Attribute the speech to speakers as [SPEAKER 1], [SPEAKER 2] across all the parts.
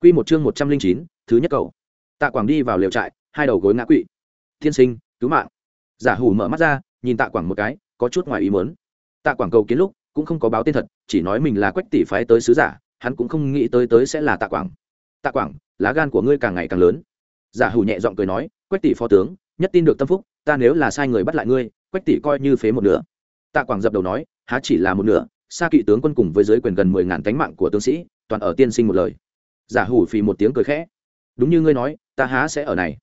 [SPEAKER 1] Quy một chương một trăm linh chín, thứ nhất cầu. Tạ quảng đi vào lều trại, hai đầu gối ngã quỵ. Thiên sinh, cứu mạng. Giả hủ mở mắt ra, nhìn tạ quảng một cái, có chút ngoài ý muốn. Tạ quảng cầu kiến lúc, cũng không có báo tên thật, chỉ nói mình là quách tỷ phái tới sứ giả, hắn cũng không nghĩ tới tới sẽ là tạ quảng. Tạ quảng, lá gan của ngươi càng ngày càng lớn. Giả hủ nhẹ giọng cười nói, quách tỷ phó tướng, nhất tin được tâm phúc, ta nếu là sai người bắt lại ngươi, quách tỷ coi như phế một nửa. Tạ quảng dập đầu nói, há chỉ là một nửa xa kỵ tướng quân cùng với giới quyền gần mười ngàn tánh mạng của tướng sĩ, toàn ở tiên sinh một lời giả hủ phì một tiếng cười khẽ. Đúng như ngươi nói, ta há sẽ ở này.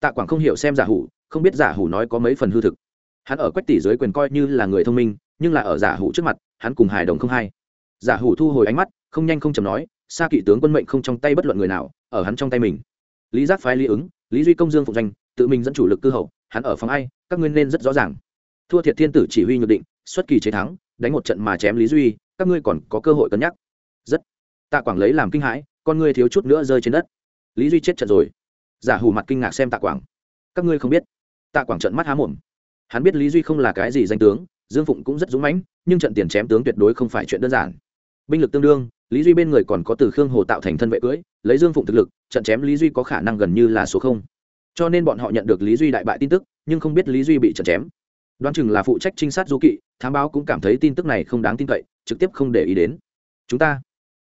[SPEAKER 1] Tạ quảng không hiểu xem giả hủ, không biết giả hủ nói có mấy phần hư thực. Hắn ở quách tỷ giới quyền coi như là người thông minh, nhưng là ở giả hủ trước mặt, hắn cùng hài đồng không hay. Giả hủ thu hồi ánh mắt, không nhanh không chầm nói xa kỵ tướng quân mệnh không trong tay bất luận người nào, ở hắn trong tay mình. Lý giác phái lý ứng, lý duy công dương phục danh, tự mình dẫn chủ lực cư hậu, hắn ở phòng ai, các ngươi nên rất rõ ràng. Thua thiệt thiên tử chỉ huy nhược định, xuất kỳ chế thắng, đánh một trận mà chém lý duy, các ngươi còn có cơ hội cân nhắc. Rất. Tạ quảng lấy làm kinh hãi con ngươi thiếu chút nữa rơi trên đất. Lý duy chết trận rồi. Giả hủ mặt kinh ngạc xem tạ quảng. Các ngươi không biết. Tạ quảng trận mắt há mồm. Hắn biết lý duy không là cái gì danh tướng, dương phụng cũng rất dũng mãnh, nhưng trận tiền chém tướng tuyệt đối không phải chuyện đơn giản. Binh lực tương đương, lý duy bên người còn có từ khương hồ tạo thành thân vệ cưỡi lấy dương phụng thực lực, trận chém lý duy có khả năng gần như là số không. Cho nên bọn họ nhận được lý duy đại bại tin tức, nhưng không biết lý duy bị trận chém. Đoán chừng là phụ trách trinh sát du kỵ, thám báo cũng cảm thấy tin tức này không đáng tin cậy, trực tiếp không để ý đến. Chúng ta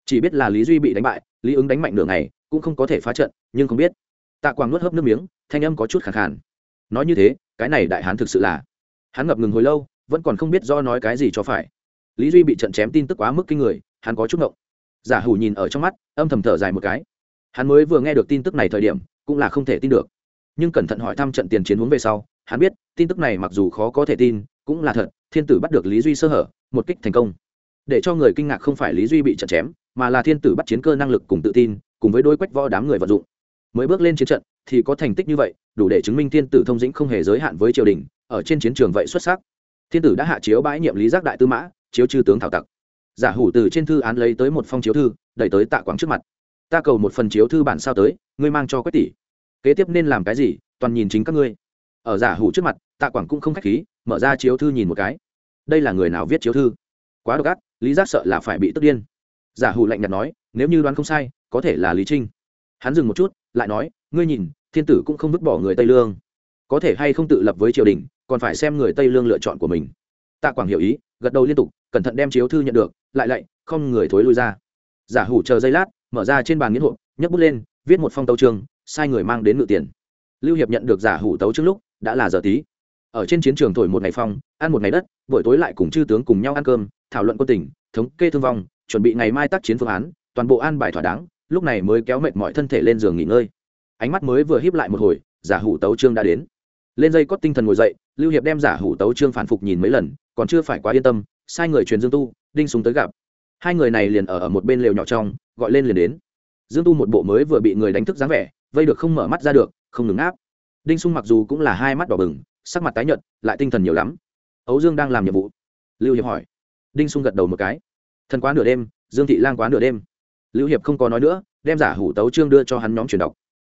[SPEAKER 1] chỉ biết là lý duy bị đánh bại lý ứng đánh mạnh nửa ngày, cũng không có thể phá trận, nhưng không biết. Tạ quang nuốt hớp nước miếng, thanh âm có chút khẳng khàn. Nói như thế, cái này đại hán thực sự là. Hắn ngập ngừng hồi lâu, vẫn còn không biết do nói cái gì cho phải. Lý duy bị trận chém tin tức quá mức kinh người, hắn có chút ngộng. Giả hủ nhìn ở trong mắt, âm thầm thở dài một cái. Hắn mới vừa nghe được tin tức này thời điểm, cũng là không thể tin được. Nhưng cẩn thận hỏi thăm trận tiền chiến hướng về sau, hắn biết, tin tức này mặc dù khó có thể tin, cũng là thật, thiên tử bắt được lý duy sơ hở, một kích thành công. Để cho người kinh ngạc không phải lý duy bị trận chém mà là thiên tử bắt chiến cơ năng lực cùng tự tin, cùng với đôi quách võ đám người vận dụng. Mới bước lên chiến trận, thì có thành tích như vậy, đủ để chứng minh thiên tử thông dĩnh không hề giới hạn với triều đình, ở trên chiến trường vậy xuất sắc. Thiên tử đã hạ chiếu bãi nhiệm lý giác đại tư mã, chiếu chư tướng thảo tặc. Giả hủ từ trên thư án lấy tới một phong chiếu thư, đẩy tới tạ quảng trước mặt. Ta cầu một phần chiếu thư bản sao tới, ngươi mang cho quách tỷ. Kế tiếp nên làm cái gì, toàn nhìn chính các ngươi. Ở giả hủ trước mặt, tạ quảng cũng không khách khí, mở ra chiếu thư nhìn một cái. Đây là người nào viết chiếu thư? Quá độc ác, lý giác sợ là phải bị tức điên giả hủ lạnh nhạt nói, nếu như đoán không sai, có thể là lý trinh. Hắn dừng một chút, lại nói, ngươi nhìn, thiên tử cũng không vứt bỏ người tây lương. Có thể hay không tự lập với triều đình, còn phải xem người tây lương lựa chọn của mình. Tạ quảng hiểu ý, gật đầu liên tục, cẩn thận đem chiếu thư nhận được, lại lạy, không người thối lui ra. Giả hủ chờ giây lát, mở ra trên bàn nghiến hộp, nhấc bút lên, viết một phong tấu trường sai người mang đến ngự tiền. Lưu hiệp nhận được giả hủ tấu trước lúc, đã là giờ tí. Ở trên chiến trường thổi một ngày phong, ăn một ngày đất, buổi tối lại cùng chư tướng cùng nhau ăn cơm, thảo luận quân tình, thống kê thương vong chuẩn bị ngày mai tác chiến phương án, toàn bộ an bài thỏa đáng, lúc này mới kéo mệt mọi thân thể lên giường nghỉ ngơi. Ánh mắt mới vừa híp lại một hồi, giả hủ tấu trương đã đến. Lên dây cót tinh thần ngồi dậy, lưu hiệp đem giả hủ tấu trương phản phục nhìn mấy lần, còn chưa phải quá yên tâm, sai người truyền dương tu, đinh súng tới gặp. Hai người này liền ở ở một bên lều nhỏ trong, gọi lên liền đến. Dương tu một bộ mới vừa bị người đánh thức dáng vẻ, vây được không mở mắt ra được, không ngừng áp đinh sung mặc dù cũng là hai mắt đỏ bừng, sắc mặt tái nhợt, lại tinh thần nhiều lắm. Ấu dương đang làm nhiệm vụ. Lưu hiệp hỏi. Đinh sung gật đầu một cái thần quá nửa đêm, dương thị lang quá nửa đêm. Lưu hiệp không có nói nữa, đem giả hủ tấu trương đưa cho hắn nhóm truyền đọc.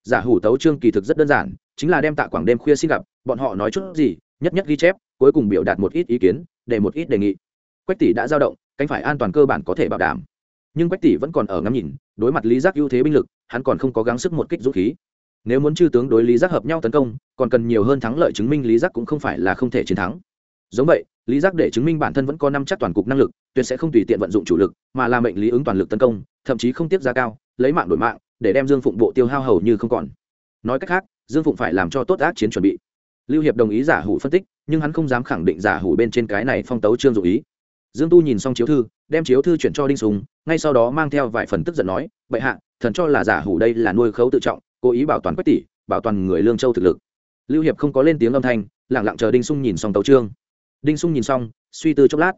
[SPEAKER 1] Giả hủ tấu trương kỳ thực rất đơn giản, chính là đem tạ quảng đêm khuya xin gặp, bọn họ nói chút gì, nhất nhất ghi chép, cuối cùng biểu đạt một ít ý kiến, để một ít đề nghị. Quách tỷ đã giao động, cánh phải an toàn cơ bản có thể bảo đảm. Nhưng quách tỷ vẫn còn ở ngắm nhìn, đối mặt lý giác ưu thế binh lực, hắn còn không có gắng sức một kích dũng khí. Nếu muốn chư tướng đối lý giác hợp nhau tấn công, còn cần nhiều hơn thắng lợi chứng minh lý giác cũng không phải là không thể chiến thắng giống vậy, lý giác để chứng minh bản thân vẫn có năm chắc toàn cục năng lực, tuyệt sẽ không tùy tiện vận dụng chủ lực, mà là mệnh lý ứng toàn lực tấn công, thậm chí không tiết ra cao, lấy mạng đổi mạng, để đem dương phụng bộ tiêu hao hầu như không còn. Nói cách khác, dương phụng phải làm cho tốt ác chiến chuẩn bị. Lưu hiệp đồng ý giả hủ phân tích, nhưng hắn không dám khẳng định giả hủ bên trên cái này phong tấu trương dụ ý. Dương tu nhìn xong chiếu thư, đem chiếu thư chuyển cho đinh sùng, ngay sau đó mang theo vài phần tức giận nói, bệ hạ, thần cho là giả hủ đây là nuôi khấu tự trọng, cố ý bảo toàn quách tỷ, bảo toàn người lương châu thực lực. Lưu hiệp không có lên tiếng âm thanh lẳng lặng chờ đinh sung nhìn xong tấu trương đinh sung nhìn xong, suy tư chốc lát.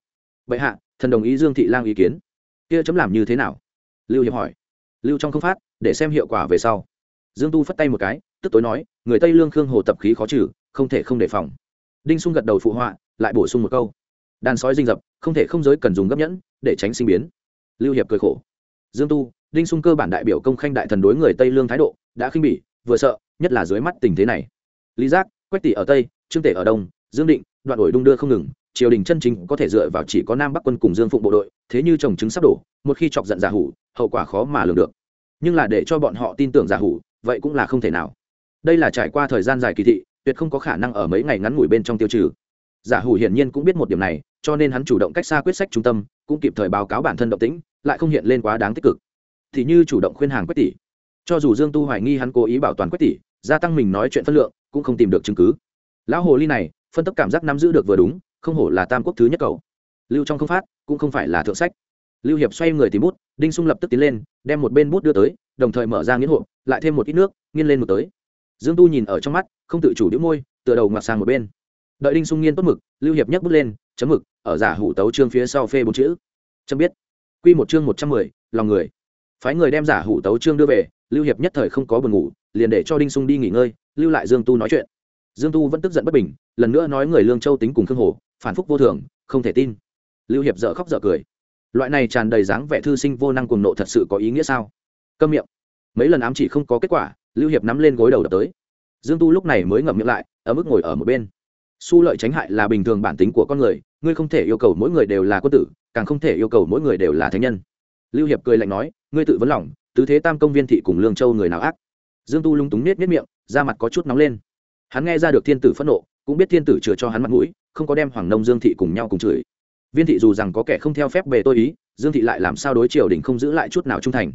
[SPEAKER 1] Bệ hạ, thần đồng ý dương thị lang ý kiến. Kia chấm làm như thế nào? Lưu hiệp hỏi. Lưu trong không phát, để xem hiệu quả về sau. Dương tu phất tay một cái, tức tối nói, người tây lương khương hồ tập khí khó trừ, không thể không đề phòng. Đinh sung gật đầu phụ họa, lại bổ sung một câu. Đàn sói dinh dập, không thể không giới cần dùng gấp nhẫn, để tránh sinh biến. Lưu hiệp cười khổ. Dương tu, đinh sung cơ bản đại biểu công khanh đại thần đối người tây lương thái độ, đã khinh bỉ, vừa sợ, nhất là dưới mắt tình thế này. Lý giác, quách tỷ ở tây, trương tể ở đông dương định, đoạn đổi đung đưa không ngừng, triều đình chân chính có thể dựa vào chỉ có nam bắc quân cùng dương phụng bộ đội, thế như trồng trứng sắp đổ, một khi chọc giận giả hủ, hậu quả khó mà lường được. Nhưng là để cho bọn họ tin tưởng giả hủ, vậy cũng là không thể nào. Đây là trải qua thời gian dài kỳ thị, tuyệt không có khả năng ở mấy ngày ngắn ngủi bên trong tiêu trừ. Giả hủ hiển nhiên cũng biết một điểm này, cho nên hắn chủ động cách xa quyết sách trung tâm, cũng kịp thời báo cáo bản thân động tĩnh, lại không hiện lên quá đáng tích cực. Thì như chủ động khuyên hàng quách tỷ. Cho dù dương tu hoài nghi hắn cố ý bảo toàn quách tỷ, gia tăng mình nói chuyện phân lượng, cũng không tìm được chứng cứ. Lão hồ ly này phân tích cảm giác nắm giữ được vừa đúng, không hổ là tam quốc thứ nhất cầu. Lưu trong không phát, cũng không phải là thượng sách. Lưu hiệp xoay người tìm bút, đinh sung lập tức tiến lên, đem một bên bút đưa tới, đồng thời mở ra nghiến hộ lại thêm một ít nước, nghiên lên một tới. Dương tu nhìn ở trong mắt, không tự chủ đĩu môi, tựa đầu ngoặt sang một bên. Đợi đinh sung nghiên tốt mực, lưu hiệp nhấc bút lên, chấm mực, ở giả hủ tấu trương phía sau phê bốn chữ. Chấm biết. Quy một chương một trăm mười, lòng người. Phái người đem giả hủ tấu trương đưa về, lưu hiệp nhất thời không có buồn ngủ, liền để cho đinh sung đi nghỉ ngơi, lưu lại dương tu nói chuyện. Dương tu vẫn tức giận bất bình lần nữa nói người lương châu tính cùng khương hồ, phản phúc vô thường, không thể tin. Lưu hiệp dợ khóc dợ cười. Loại này tràn đầy dáng vẻ thư sinh vô năng cuồng nộ thật sự có ý nghĩa sao? Câm miệng. Mấy lần ám chỉ không có kết quả, lưu hiệp nắm lên gối đầu đập tới. Dương tu lúc này mới ngậm miệng lại, ở mức ngồi ở một bên. Su lợi tránh hại là bình thường bản tính của con người, ngươi không thể yêu cầu mỗi người đều là quân tử, càng không thể yêu cầu mỗi người đều là thánh nhân. Lưu hiệp cười lạnh nói, ngươi tự vấn lòng, tứ thế tam công viên thị cùng lương châu người nào ác? Dương tu lung túng nết nết miệng, da mặt có chút nóng lên. Hắn nghe ra được thiên tử phẫn nộ cũng biết thiên tử chừa cho hắn mặt mũi, không có đem hoàng nông dương thị cùng nhau cùng chửi. Viên thị dù rằng có kẻ không theo phép bề tôi ý, dương thị lại làm sao đối triều đình không giữ lại chút nào trung thành.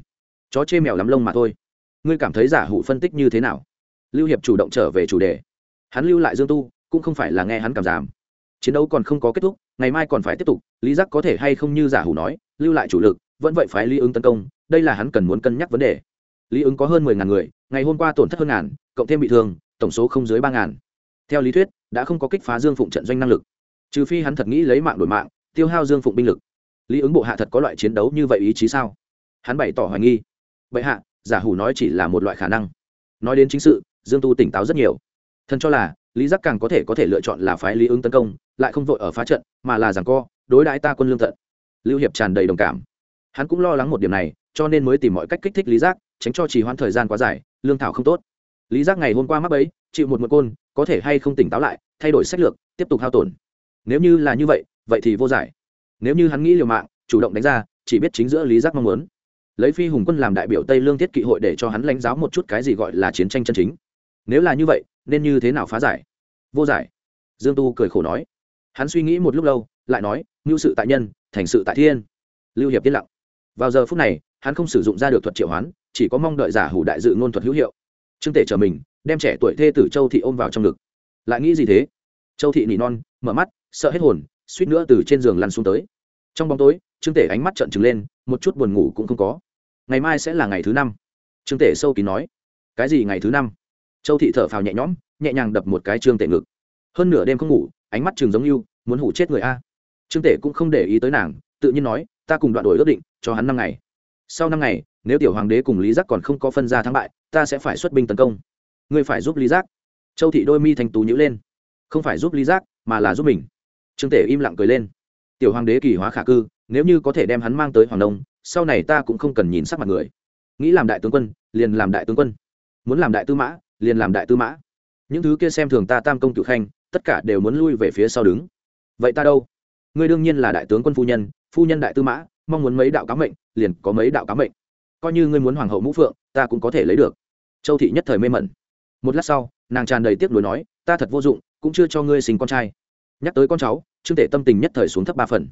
[SPEAKER 1] Chó chê mèo lắm lông mà thôi. Ngươi cảm thấy giả hủ phân tích như thế nào? Lưu hiệp chủ động trở về chủ đề. Hắn lưu lại dương tu, cũng không phải là nghe hắn cảm giảm. Chiến đấu còn không có kết thúc, ngày mai còn phải tiếp tục, lý giác có thể hay không như giả hủ nói, lưu lại chủ lực, vẫn vậy phải lý ứng tấn công, đây là hắn cần muốn cân nhắc vấn đề. Lý ứng có hơn mười ngàn người, ngày hôm qua tổn thất hơn ngàn, cộng thêm bị thương, tổng số không dưới ba ngàn theo lý thuyết, đã không có kích phá dương phụng trận doanh năng lực. Trừ phi hắn thật nghĩ lấy mạng đổi mạng, tiêu hao dương phụng binh lực. Lý ứng bộ hạ thật có loại chiến đấu như vậy ý chí sao? Hắn bày tỏ hoài nghi. Vậy hạ, giả hủ nói chỉ là một loại khả năng. Nói đến chính sự, dương tu tỉnh táo rất nhiều. Thân cho là, lý giác càng có thể có thể lựa chọn là phái lý ứng tấn công, lại không vội ở phá trận, mà là rằng co, đối đãi ta quân lương tận lưu hiệp tràn đầy đồng cảm. Hắn cũng lo lắng một điểm này, cho nên mới tìm mọi cách kích thích lý giác, tránh cho trì hoãn thời gian quá dài, lương thảo không tốt. Lý giác ngày hôm qua mắc ấy chịu một một côn có thể hay không tỉnh táo lại, thay đổi sách lược, tiếp tục hao tổn. Nếu như là như vậy vậy thì vô giải. Nếu như hắn nghĩ liều mạng, chủ động đánh ra, chỉ biết chính giữa lý giác mong muốn. Lấy phi hùng quân làm đại biểu tây lương thiết kỵ hội để cho hắn lãnh giáo một chút cái gì gọi là chiến tranh chân chính. Nếu là như vậy, nên như thế nào phá giải? Vô giải. Dương tu cười khổ nói. Hắn suy nghĩ một lúc lâu, lại nói ngưu sự tại nhân, thành sự tại thiên. Lưu hiệp yên lặng. Vào giờ phút này, hắn không sử dụng ra được thuật triệu hoán, chỉ có mong đợi giả hủ đại dự ngôn thuật hữu hiệu trương tể trở mình, đem trẻ tuổi thê tử châu thị ôm vào trong ngực. Lại nghĩ gì thế? Châu thị nỉ non, mở mắt, sợ hết hồn, suýt nữa từ trên giường lăn xuống tới. Trong bóng tối, trương tể ánh mắt trợn trừng lên, một chút buồn ngủ cũng không có. Ngày mai sẽ là ngày thứ năm. Trương tể sâu kín nói. Cái gì ngày thứ năm? Châu thị thở phào nhẹ nhõm, nhẹ nhàng đập một cái trương tể ngực. Hơn nửa đêm không ngủ, ánh mắt trường giống như, muốn hủ chết người a. Trương tể cũng không để ý tới nàng, tự nhiên nói, ta cùng đoạn đổi ước định, cho hắn năm ngày. Sau năm ngày, nếu tiểu hoàng đế cùng lý giác còn không có phân ra thắng bại ta sẽ phải xuất binh tấn công. Ngươi phải giúp lý giác. Châu thị đôi mi thành tú nhữ lên. Không phải giúp lý giác, mà là giúp mình. Trương tể im lặng cười lên. Tiểu hoàng đế kỳ hóa khả cư, nếu như có thể đem hắn mang tới hoàng đông sau này ta cũng không cần nhìn sắc mặt người. Nghĩ làm đại tướng quân, liền làm đại tướng quân. Muốn làm đại tư mã, liền làm đại tư mã. Những thứ kia xem thường ta tam công cựu khanh, tất cả đều muốn lui về phía sau đứng. Vậy ta đâu? Ngươi đương nhiên là đại tướng quân phu nhân phu nhân đại tư mã, mong muốn mấy đạo cá mệnh, liền có mấy đạo cá mệnh coi như ngươi muốn hoàng hậu mũ phượng, ta cũng có thể lấy được. Châu thị nhất thời mê mẩn. Một lát sau, nàng tràn đầy tiếc nuối nói, ta thật vô dụng, cũng chưa cho ngươi sinh con trai. Nhắc tới con cháu, trương tể tâm tình nhất thời xuống thấp ba phần.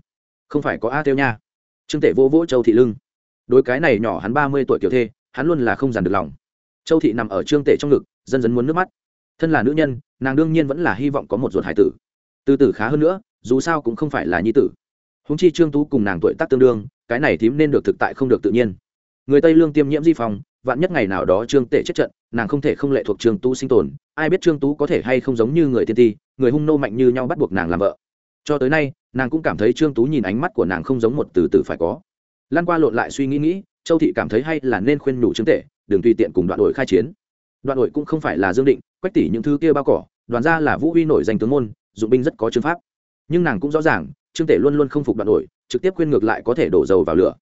[SPEAKER 1] Không phải có a tiêu nha. Trương tể vô vỗ châu thị lưng. Đối cái này nhỏ hắn ba mươi tuổi kiểu thê, hắn luôn là không giàn được lòng. Châu thị nằm ở trương tể trong ngực, dần dần muốn nước mắt. Thân là nữ nhân, nàng đương nhiên vẫn là hy vọng có một ruột hải tử. Từ tử khá hơn nữa, dù sao cũng không phải là nhi tử. Húng chi trương tú cùng nàng tuổi tác tương đương, cái này thím nên được thực tại không được tự nhiên người tây lương tiêm nhiễm di phòng, vạn nhất ngày nào đó trương tể chết trận, nàng không thể không lệ thuộc trương tú sinh tồn. Ai biết trương tú có thể hay không giống như người tiên ti, người hung nô mạnh như nhau bắt buộc nàng làm vợ. Cho tới nay, nàng cũng cảm thấy trương tú nhìn ánh mắt của nàng không giống một từ từ phải có. Lan qua lộn lại suy nghĩ nghĩ, châu thị cảm thấy hay là nên khuyên nhủ trương tể, đừng tùy tiện cùng đoạn đội khai chiến. Đoạn đội cũng không phải là dương định, quách tỷ những thứ kia bao cỏ, đoàn ra là vũ huy nổi danh tướng môn, dụng binh rất có chương pháp. Nhưng nàng cũng rõ ràng, trương tể luôn luôn không phục đoạn đội trực tiếp khuyên ngược lại có thể đổ dầu vào lửa.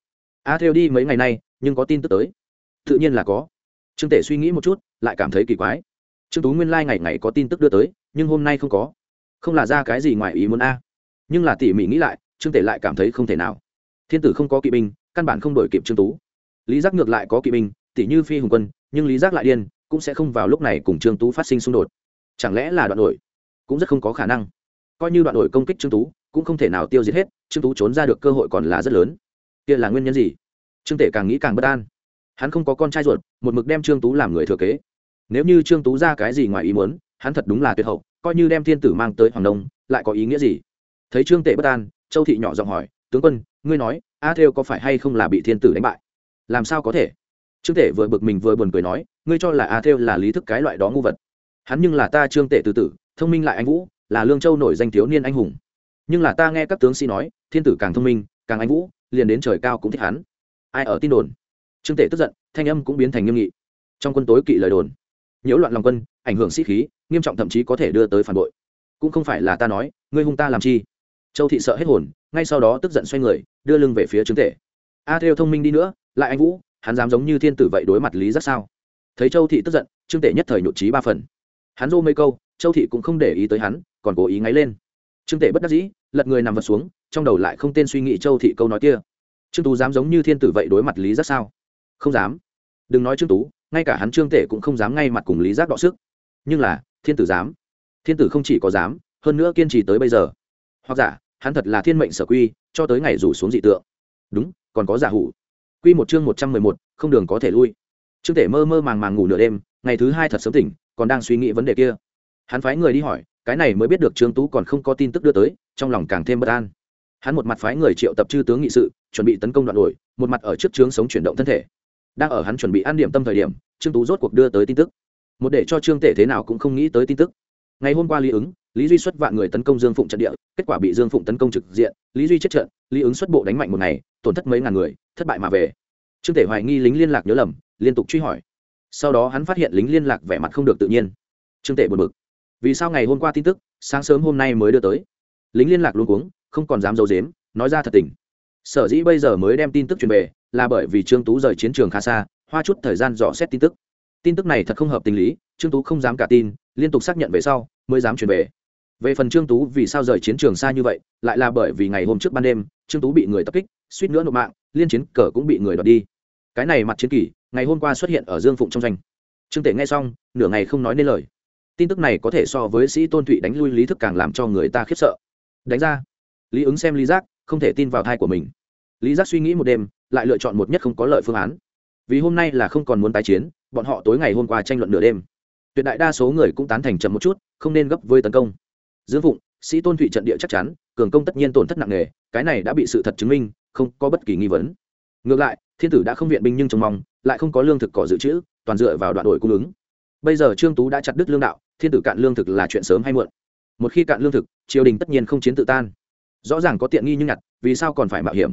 [SPEAKER 1] A theo đi mấy ngày nay nhưng có tin tức tới. Tự nhiên là có. Trương tể suy nghĩ một chút, lại cảm thấy kỳ quái. Trương tú nguyên lai、like、ngày ngày có tin tức đưa tới, nhưng hôm nay không có. Không là ra cái gì ngoài ý muốn a. Nhưng là tỉ mỉ nghĩ lại, trương tể lại cảm thấy không thể nào. Thiên tử không có kỵ binh, căn bản không đổi kịp trương tú. Lý giác ngược lại có kỵ binh tỷ như phi hùng quân, nhưng lý giác lại điên, cũng sẽ không vào lúc này cùng trương tú phát sinh xung đột. Chẳng lẽ là đoạn đổi? Cũng rất không có khả năng. Coi như đoạn đổi công kích trương tú, cũng không thể nào tiêu diệt hết, trương tú trốn ra được cơ hội còn là rất lớn. Kia là nguyên nhân gì? Trương tể càng nghĩ càng bất an. Hắn không có con trai ruột, một mực đem trương tú làm người thừa kế. Nếu như trương tú ra cái gì ngoài ý muốn, hắn thật đúng là tuyệt hậu, coi như đem thiên tử mang tới hoàng đông lại có ý nghĩa gì? Thấy trương tể bất an, châu thị nhỏ giọng hỏi, tướng quân, ngươi nói, a thêu có phải hay không là bị thiên tử đánh bại? Làm sao có thể? Trương tể vừa bực mình vừa buồn cười nói, ngươi cho là a thêu là lý thức cái loại đó ngu vật. Hắn nhưng là ta trương tể từ tử, thông minh lại anh vũ, là lương châu nổi danh thiếu niên anh hùng. Nhưng là ta nghe các tướng sĩ nói, thiên tử càng thông minh, càng anh vũ, liền đến trời cao cũng thích hắn ai ở tin đồn? Trương tể tức giận, thanh âm cũng biến thành nghiêm nghị. Trong quân tối kỵ lời đồn, nhiễu loạn lòng quân, ảnh hưởng sĩ khí, nghiêm trọng thậm chí có thể đưa tới phản bội. Cũng không phải là ta nói, ngươi hung ta làm chi? Châu thị sợ hết hồn, ngay sau đó tức giận xoay người, đưa lưng về phía trương tể. A theo thông minh đi nữa, lại anh vũ, hắn dám giống như thiên tử vậy đối mặt lý rất sao? Thấy châu thị tức giận, trương tể nhất thời nhụt trí ba phần. Hắn rô mấy câu, châu thị cũng không để ý tới hắn, còn cố ý ngáy lên. Trương tể bất đắc dĩ, lật người nằm vật xuống, trong đầu lại không tên suy nghĩ châu thị câu nói kia trương tú dám giống như thiên tử vậy đối mặt lý giác sao? Không dám. Đừng nói trương tú, ngay cả hắn trương tể cũng không dám ngay mặt cùng lý giác đọ sức. Nhưng là, thiên tử dám. Thiên tử không chỉ có dám, hơn nữa kiên trì tới bây giờ. Hoặc giả, hắn thật là thiên mệnh sở quy, cho tới ngày rủ xuống dị tượng. Đúng, còn có giả hủ. Quy một chương một trăm mười một, không đường có thể lui. Trương tể mơ mơ màng màng ngủ nửa đêm, ngày thứ hai thật sớm tỉnh, còn đang suy nghĩ vấn đề kia. Hắn phái người đi hỏi, cái này mới biết được trương tú còn không có tin tức đưa tới, trong lòng càng thêm bất an hắn một mặt phái người triệu tập chư tướng nghị sự, chuẩn bị tấn công đoạn đổi một mặt ở trước trướng sống chuyển động thân thể. Đang ở hắn chuẩn bị ăn điểm tâm thời điểm, trương tú rốt cuộc đưa tới tin tức. Một để cho trương tể thế nào cũng không nghĩ tới tin tức. Ngày hôm qua lý ứng, lý duy xuất vạn người tấn công dương phụng trận địa, kết quả bị dương phụng tấn công trực diện, lý duy chết trận, lý ứng xuất bộ đánh mạnh một ngày, tổn thất mấy ngàn người, thất bại mà về. Trương tể hoài nghi lính liên lạc nhớ lầm, liên tục truy hỏi. Sau đó hắn phát hiện lính liên lạc vẻ mặt không được tự nhiên. Trương tể buồn bực. Vì sao ngày hôm qua tin tức, sáng sớm hôm nay mới đưa tới? Lính liên lạc luôn cuống không còn dám d i ấ u dếm nói ra thật tình. Sở dĩ bây giờ mới đem tin tức truyền về, là bởi vì trương tú rời chiến trường khá xa, hoa chút thời gian dò xét tin tức. Tin tức này thật không hợp tình lý, trương tú không dám cả tin, liên tục xác nhận về sau, mới dám truyền về. Về phần trương tú vì sao rời chiến trường xa như vậy, lại là bởi vì ngày hôm trước ban đêm, trương tú bị người tập kích, suýt nữa nộp mạng, liên chiến cờ cũng bị người đoạt đi. Cái này mặt chiến kỷ ngày hôm qua xuất hiện ở dương phụng trong doanh. Trương tể nghe xong, nửa ngày không nói nên lời. Tin tức này có thể so với sĩ tôn thụy đánh lui lý thức càng làm cho người ta khiếp sợ. Đánh ra lý ứng xem lý giác, không thể tin vào thai của mình. Lý giác suy nghĩ một đêm, lại lựa chọn một nhất không có lợi phương án. Vì hôm nay là không còn muốn tái chiến, bọn họ tối ngày hôm qua tranh luận nửa đêm. Tuyệt đại đa số người cũng tán thành chậm một chút, không nên gấp với tấn công. Dương phụng, sĩ tôn thụy trận địa chắc chắn, cường công tất nhiên tổn thất nặng nề, cái này đã bị sự thật chứng minh, không có bất kỳ nghi vấn. Ngược lại, thiên tử đã không viện binh nhưng trông mong, lại không có lương thực cỏ dự trữ, toàn dựa vào đoạn đổi cung ứng. Bây giờ trương tú đã chặt đứt lương đạo, thiên tử cạn lương thực là chuyện sớm hay muộn. Một khi cạn lương thực, triều đình tất nhiên không chiến tự tan rõ ràng có tiện nghi nhưng nhặt, vì sao còn phải mạo hiểm?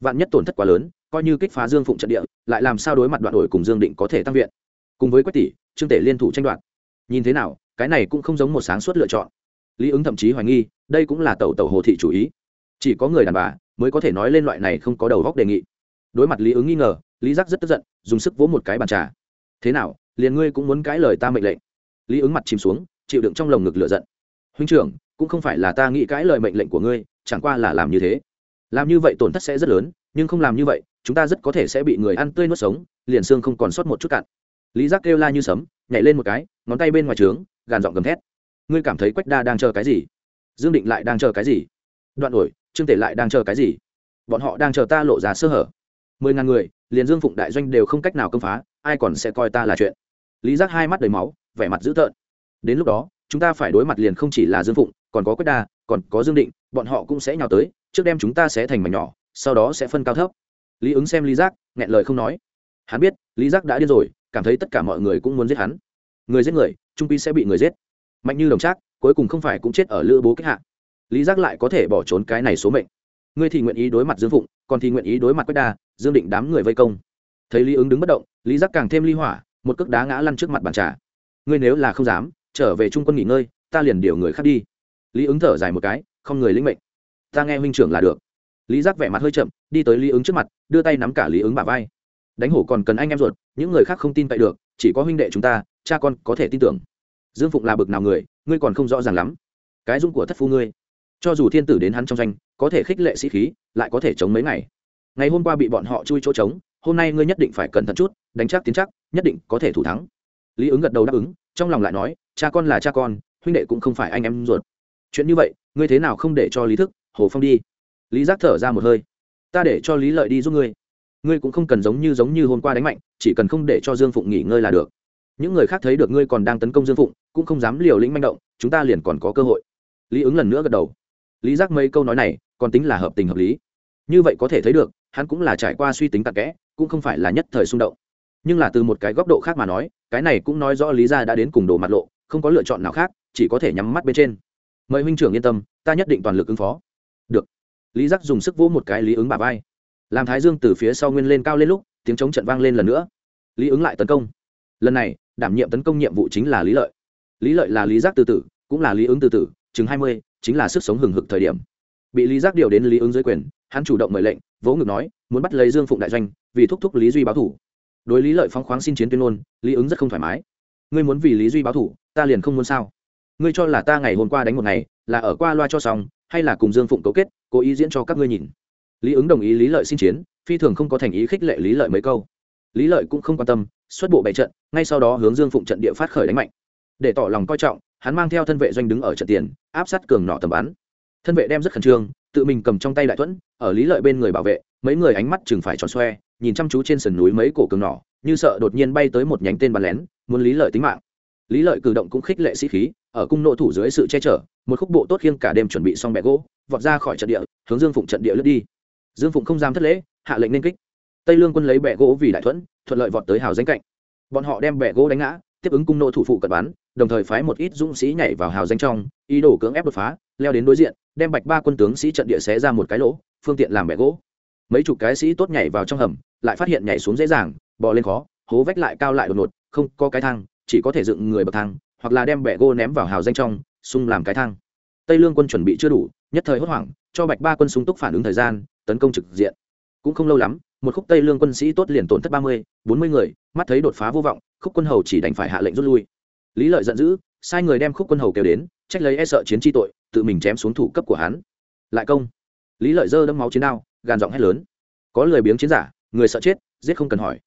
[SPEAKER 1] Vạn nhất tổn thất quá lớn, coi như kích phá dương phụng trận địa, lại làm sao đối mặt đoạn đổi cùng dương định có thể tăng viện? Cùng với quách tỷ, trương tể liên thủ tranh đoạt. Nhìn thế nào, cái này cũng không giống một sáng suốt lựa chọn. Lý ứng thậm chí hoài nghi, đây cũng là tẩu tẩu hồ thị chủ ý. Chỉ có người đàn bà mới có thể nói lên loại này không có đầu góc đề nghị. Đối mặt lý ứng nghi ngờ, lý giác rất tức giận, dùng sức vỗ một cái bàn trà. Thế nào, liền ngươi cũng muốn cãi lời ta mệnh lệnh. Lý ứng mặt chìm xuống, chịu đựng trong lồng ngực lựa giận. Huynh trưởng cũng không phải là ta nghĩ cãi lời mệnh lệnh của ngươi, chẳng qua là làm như thế. Làm như vậy tổn thất sẽ rất lớn, nhưng không làm như vậy, chúng ta rất có thể sẽ bị người ăn tươi nuốt sống, liền xương không còn sót một chút cạn. Lý giác kêu la như sấm, nhảy lên một cái, ngón tay bên ngoài trướng, gàn giọng gầm thét. Ngươi cảm thấy quách đa đang chờ cái gì? Dương định lại đang chờ cái gì? Đoạn ổi, trương tể lại đang chờ cái gì? Bọn họ đang chờ ta lộ ra sơ hở. Mười ngàn người, liền dương phụng đại doanh đều không cách nào công phá, ai còn sẽ coi ta là chuyện? Lý giác hai mắt đầy máu, vẻ mặt dữ tợn. Đến lúc đó chúng ta phải đối mặt liền không chỉ là dương phụng, còn có quách đa, còn có dương định, bọn họ cũng sẽ nhào tới, trước đem chúng ta sẽ thành mảnh nhỏ, sau đó sẽ phân cao thấp. Lý ứng xem lý giác, nghẹn lời không nói. Hắn biết, lý giác đã điên rồi, cảm thấy tất cả mọi người cũng muốn giết hắn. Người giết người, trung pi sẽ bị người giết. Mạnh như đồng trác, cuối cùng không phải cũng chết ở lữ bố kích hạ. Lý giác lại có thể bỏ trốn cái này số mệnh. Ngươi thì nguyện ý đối mặt dương phụng, còn thì nguyện ý đối mặt quách đa, dương định đám người vây công. Thấy lý ứng đứng bất động, lý giác càng thêm ly hỏa, một cước đá ngã lăn trước mặt bàn trà. Ngươi nếu là không dám trở về trung quân nghỉ ngơi, ta liền điều người khác đi. Lý ứng thở dài một cái, không người lĩnh mệnh. Ta nghe huynh trưởng là được. Lý giác vẻ mặt hơi chậm, đi tới lý ứng trước mặt, đưa tay nắm cả lý ứng bả vai. Đánh hổ còn cần anh em ruột, những người khác không tin cậy được, chỉ có huynh đệ chúng ta, cha con có thể tin tưởng. Dương phụng là bực nào người, ngươi còn không rõ ràng lắm. Cái dung của thất phu ngươi. Cho dù thiên tử đến hắn trong danh, có thể khích lệ sĩ khí, lại có thể chống mấy ngày. Ngày hôm qua bị bọn họ chui chỗ trống, hôm nay ngươi nhất định phải cẩn thận chút, đánh chắc tiến chắc, nhất định có thể thủ thắng. Lý ứng gật đầu đáp ứng trong lòng lại nói, cha con là cha con, huynh đệ cũng không phải anh em ruột. Chuyện như vậy, ngươi thế nào không để cho lý thức, hồ phong đi? Lý giác thở ra một hơi. Ta để cho lý lợi đi giúp ngươi. Ngươi cũng không cần giống như giống như hôm qua đánh mạnh, chỉ cần không để cho dương phụng nghỉ ngơi là được. Những người khác thấy được ngươi còn đang tấn công dương phụng, cũng không dám liều lĩnh manh động, chúng ta liền còn có cơ hội. Lý ứng lần nữa gật đầu. Lý giác mấy câu nói này, còn tính là hợp tình hợp lý. Như vậy có thể thấy được, hắn cũng là trải qua suy tính tạc kẽ, cũng không phải là nhất thời xung động nhưng là từ một cái góc độ khác mà nói, cái này cũng nói rõ lý gia đã đến cùng đồ mặt lộ, không có lựa chọn nào khác, chỉ có thể nhắm mắt bên trên. Mời huynh trưởng yên tâm, ta nhất định toàn lực ứng phó. Được. Lý giác dùng sức vỗ một cái lý ứng bà vai. Làm thái dương từ phía sau nguyên lên cao lên lúc, tiếng chống trận vang lên lần nữa. Lý ứng lại tấn công. Lần này, đảm nhiệm tấn công nhiệm vụ chính là lý lợi. Lý lợi là lý giác từ tử, cũng là lý ứng từ tử, chừng hai mươi, chính là sức sống hừng hực thời điểm. Bị lý giác điều đến lý ứng dưới quyền, hắn chủ động mời lệnh, vỗ ngực nói, muốn bắt lấy dương phụng đại doanh, vì thúc thúc lý duy báo thủ đối lý lợi phóng khoáng xin chiến tuyên ngôn, lý ứng rất không thoải mái. Ngươi muốn vì lý duy báo thủ, ta liền không muốn sao? Ngươi cho là ta ngày hôm qua đánh một ngày, là ở qua loa cho xong, hay là cùng dương phụng cấu kết, cố ý diễn cho các ngươi nhìn? Lý ứng đồng ý lý lợi xin chiến, phi thường không có thành ý khích lệ lý lợi mấy câu. Lý lợi cũng không quan tâm, xuất bộ bày trận, ngay sau đó hướng dương phụng trận địa phát khởi đánh mạnh. Để tỏ lòng coi trọng, hắn mang theo thân vệ doanh đứng ở trận tiền, áp sát cường nọ tầm bắn. Thân vệ đem rất khẩn trương, tự mình cầm trong tay đại thuẫn, ở lý lợi bên người bảo vệ, mấy người ánh mắt chừng phải tròn xoe nhìn chăm chú trên sườn núi mấy cổ cường nỏ, như sợ đột nhiên bay tới một nhánh tên bắn lén, muốn lý lợi tính mạng. Lý lợi cử động cũng khích lệ sĩ khí, ở cung nộ thủ dưới sự che chở, một khúc bộ tốt khiêng cả đêm chuẩn bị xong bẹ gỗ, vọt ra khỏi trận địa, hướng dương phụng trận địa lướt đi. Dương phụng không dám thất lễ, hạ lệnh nên kích. Tây lương quân lấy bẹ gỗ vì đại thuẫn, thuận lợi vọt tới hào danh cạnh. Bọn họ đem bẹ gỗ đánh ngã, tiếp ứng cung nộ thủ phụ cận bắn, đồng thời phái một ít dũng sĩ nhảy vào hào danh trong, ý đồ cưỡng ép đột phá, leo đến đối diện, đem bạch ba quân tướng sĩ trận địa xé ra một cái lỗ, phương tiện làm bẹ gỗ. Mấy chục cái sĩ tốt nhảy vào trong hầm lại phát hiện nhảy xuống dễ dàng, bò lên khó, hố vách lại cao lại đột ngột, không có cái thang, chỉ có thể dựng người bậc thang, hoặc là đem bẹ gỗ ném vào hào danh trong, xung làm cái thang. Tây lương quân chuẩn bị chưa đủ, nhất thời hốt hoảng, cho bạch ba quân súng túc phản ứng thời gian, tấn công trực diện. Cũng không lâu lắm, một khúc tây lương quân sĩ tốt liền tổn thất ba mươi, bốn mươi người, mắt thấy đột phá vô vọng, khúc quân hầu chỉ đành phải hạ lệnh rút lui. Lý lợi giận dữ, sai người đem khúc quân hầu kêu đến, trách lấy e sợ chiến tri tội, tự mình chém xuống thủ cấp của hắn. Lại công. Lý lợi dơ đâm máu chiến đao, gàn giọng hét lớn. Có lười biếng chiến giả người sợ chết, giết không cần hỏi.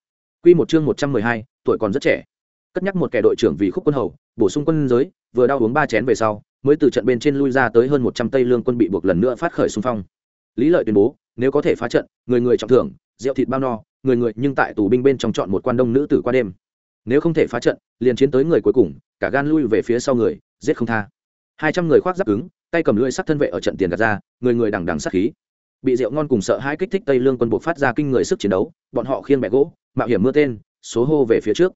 [SPEAKER 1] Q một chương một trăm mười hai, tuổi còn rất trẻ. Cất nhắc một kẻ đội trưởng vì khúc quân hầu, bổ sung quân giới, vừa đau uống ba chén về sau, mới từ trận bên trên lui ra tới hơn một trăm tây lương quân bị buộc lần nữa phát khởi xung phong. Lý lợi tuyên bố, nếu có thể phá trận, người người trọng thưởng, rượu thịt bao no, người người, nhưng tại tù binh bên trong chọn một quan đông nữ tử qua đêm. Nếu không thể phá trận, liền chiến tới người cuối cùng, cả gan lui về phía sau người, giết không tha. Hai trăm người khoác giáp cứng, tay cầm lưỡi sắc thân vệ ở trận tiền gạt ra, người người đằng đằng sát khí bị rượu ngon cùng sợ hai kích thích tây lương quân buộc phát ra kinh người sức chiến đấu, bọn họ khiêng bẹ gỗ, mạo hiểm mưa tên, số hô về phía trước.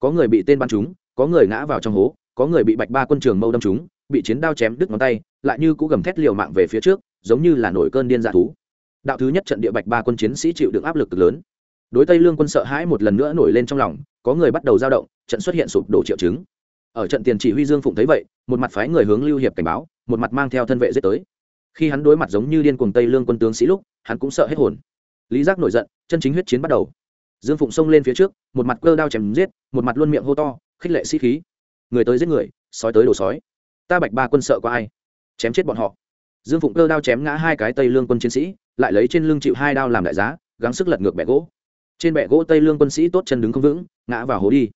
[SPEAKER 1] Có người bị tên bắn trúng, có người ngã vào trong hố, có người bị bạch ba quân trường mâu đâm trúng, bị chiến đao chém đứt ngón tay, lại như cũ gầm thét liều mạng về phía trước, giống như là nổi cơn điên dạ thú. Đạo thứ nhất trận địa bạch ba quân chiến sĩ chịu được áp lực cực lớn. Đối tây lương quân sợ hãi một lần nữa nổi lên trong lòng, có người bắt đầu dao động, trận xuất hiện sụp đổ triệu chứng. Ở trận tiền chỉ huy dương phụng thấy vậy, một mặt phái người hướng lưu hiệp cảnh báo, một mặt mang theo thân vệ giết tới khi hắn đối mặt giống như điên cuồng tây lương quân tướng sĩ lúc, hắn cũng sợ hết hồn. Lý giác nổi giận, chân chính huyết chiến bắt đầu. Dương phụng xông lên phía trước, một mặt cơ đao chém giết, một mặt luôn miệng hô to, khích lệ sĩ khí. Người tới giết người, sói tới đổ sói. Ta bạch ba quân sợ có ai? Chém chết bọn họ. Dương phụng cơ đao chém ngã hai cái tây lương quân chiến sĩ, lại lấy trên lưng chịu hai đao làm đại giá, gắng sức lật ngược bẹ gỗ. Trên bẹ gỗ tây lương quân sĩ tốt chân đứng không vững, ngã vào hố đi.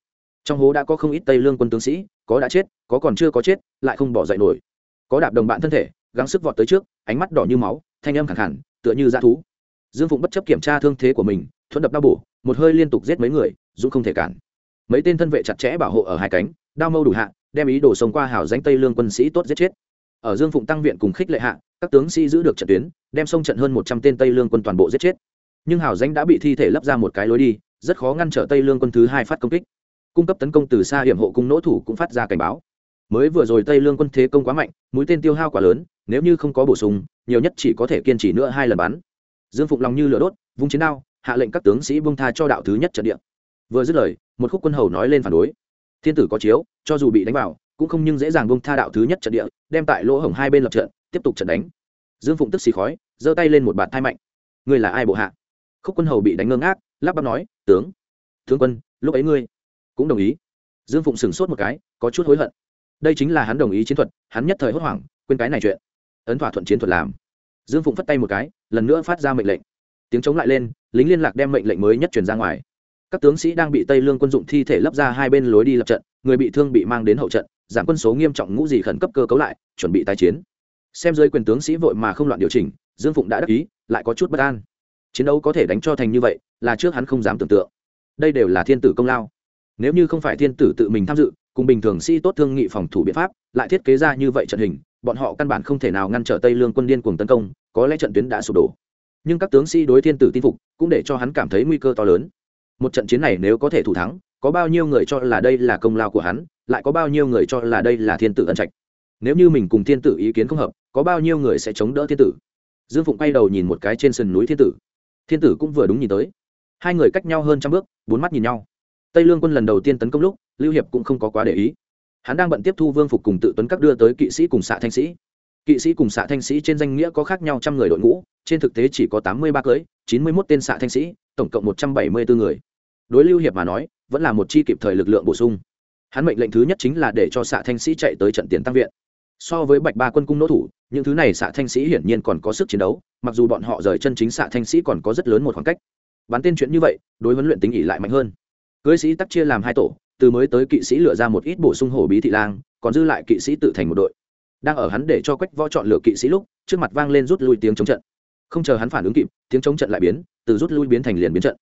[SPEAKER 1] Trong hố đã có không ít tây lương quân tướng sĩ, có đã chết, có còn chưa có chết, lại không bỏ dậy nổi. Có đạp đồng bạn thân thể, gắng sức vọt tới trước ánh mắt đỏ như máu, thanh âm khẳng hẳn tựa như dã thú. Dương phụng bất chấp kiểm tra thương thế của mình, thuẫn đập đau bổ, một hơi liên tục giết mấy người, dũng không thể cản. Mấy tên thân vệ chặt chẽ bảo hộ ở hai cánh, đao mâu đủ hạ, đem ý đổ sông qua hào danh tây lương quân sĩ tốt giết chết. Ở dương phụng tăng viện cùng khích lệ hạ, các tướng sĩ giữ được trận tuyến, đem sông trận hơn một trăm tên tây lương quân toàn bộ giết chết. Nhưng hào danh đã bị thi thể lấp ra một cái lối đi, rất khó ngăn trở tây lương quân thứ hai phát công kích. Cung cấp tấn công từ xa hiểm hộ cung nỗ thủ cũng phát ra cảnh báo. Mới vừa rồi tây lương quân thế công quá mạnh, mũi tên tiêu hao quá lớn nếu như không có bổ sung, nhiều nhất chỉ có thể kiên trì nữa hai lần bắn. Dương phụng lòng như lửa đốt, vung chiến đao, hạ lệnh các tướng sĩ buông tha cho đạo thứ nhất trận địa. Vừa dứt lời, một khúc quân hầu nói lên phản đối. Thiên tử có chiếu, cho dù bị đánh vào, cũng không nhưng dễ dàng buông tha đạo thứ nhất trận địa, đem tại lỗ hổng hai bên lập trận, tiếp tục trận đánh. Dương phụng tức xì khói, giơ tay lên một bạt thai mạnh. Ngươi là ai bộ hạ? Khúc quân hầu bị đánh ngơ ngác, lắp bắp nói, tướng tướng quân, lúc ấy ngươi cũng đồng ý. Dương phụng sửng sốt một cái, có chút hối hận. Đây chính là hắn đồng ý chiến thuật, hắn nhất thời hốt hoảng, quên cái này chuyện ấn thỏa thuận chiến thuật làm. Dương phụng phất tay một cái, lần nữa phát ra mệnh lệnh. Tiếng chống lại lên, lính liên lạc đem mệnh lệnh mới nhất truyền ra ngoài. Các tướng sĩ đang bị tây lương quân dụng thi thể lấp ra hai bên lối đi lập trận, người bị thương bị mang đến hậu trận, giảm quân số nghiêm trọng ngũ gì khẩn cấp cơ cấu lại, chuẩn bị tái chiến. Xem dưới quyền tướng sĩ vội mà không loạn điều chỉnh, dương phụng đã đắc ý, lại có chút bất an. Chiến đấu có thể đánh cho thành như vậy, là trước hắn không dám tưởng tượng. Đây đều là thiên tử công lao. Nếu như không phải thiên tử tự mình tham dự, cùng bình thường sĩ tốt thương nghị phòng thủ biện pháp, lại thiết kế ra như vậy trận hình bọn họ căn bản không thể nào ngăn trở tây lương quân điên cuồng tấn công, có lẽ trận tuyến đã sụp đổ. Nhưng các tướng sĩ đối thiên tử tin phục, cũng để cho hắn cảm thấy nguy cơ to lớn. Một trận chiến này nếu có thể thủ thắng, có bao nhiêu người cho là đây là công lao của hắn, lại có bao nhiêu người cho là đây là thiên tử ân trạch? Nếu như mình cùng thiên tử ý kiến không hợp, có bao nhiêu người sẽ chống đỡ thiên tử? Dương phụng quay đầu nhìn một cái trên sườn núi thiên tử. Thiên tử cũng vừa đúng nhìn tới. Hai người cách nhau hơn trăm bước, bốn mắt nhìn nhau. Tây lương quân lần đầu tiên tấn công lúc, lưu hiệp cũng không có quá để ý hắn đang bận tiếp thu vương phục cùng tự tuấn các đưa tới kỵ sĩ cùng xạ thanh sĩ. Kỵ sĩ cùng xạ thanh sĩ trên danh nghĩa có khác nhau trăm người đội ngũ, trên thực tế chỉ có tám mươi ba cưới, chín mươi mốt tên xạ thanh sĩ, tổng cộng một trăm bảy mươi bốn người. Đối lưu hiệp mà nói, vẫn là một chi kịp thời lực lượng bổ sung. Hắn mệnh lệnh thứ nhất chính là để cho xạ thanh sĩ chạy tới trận tiền tăng viện. So với bạch ba quân cung nỗ thủ, những thứ này xạ thanh sĩ hiển nhiên còn có sức chiến đấu, mặc dù bọn họ rời chân chính xạ thanh sĩ còn có rất lớn một khoảng cách. Bắn tên chuyện như vậy, đối huấn luyện tính ỉ lại mạnh hơn. Cưới sĩ tắc chia làm hai tổ từ mới tới kỵ sĩ lựa ra một ít bổ sung hổ bí thị lang, còn dư lại kỵ sĩ tự thành một đội. Đang ở hắn để cho quách võ chọn lựa kỵ sĩ lúc, trước mặt vang lên rút lui tiếng chống trận. Không chờ hắn phản ứng kịp, tiếng chống trận lại biến, từ rút lui biến thành liền biến trận.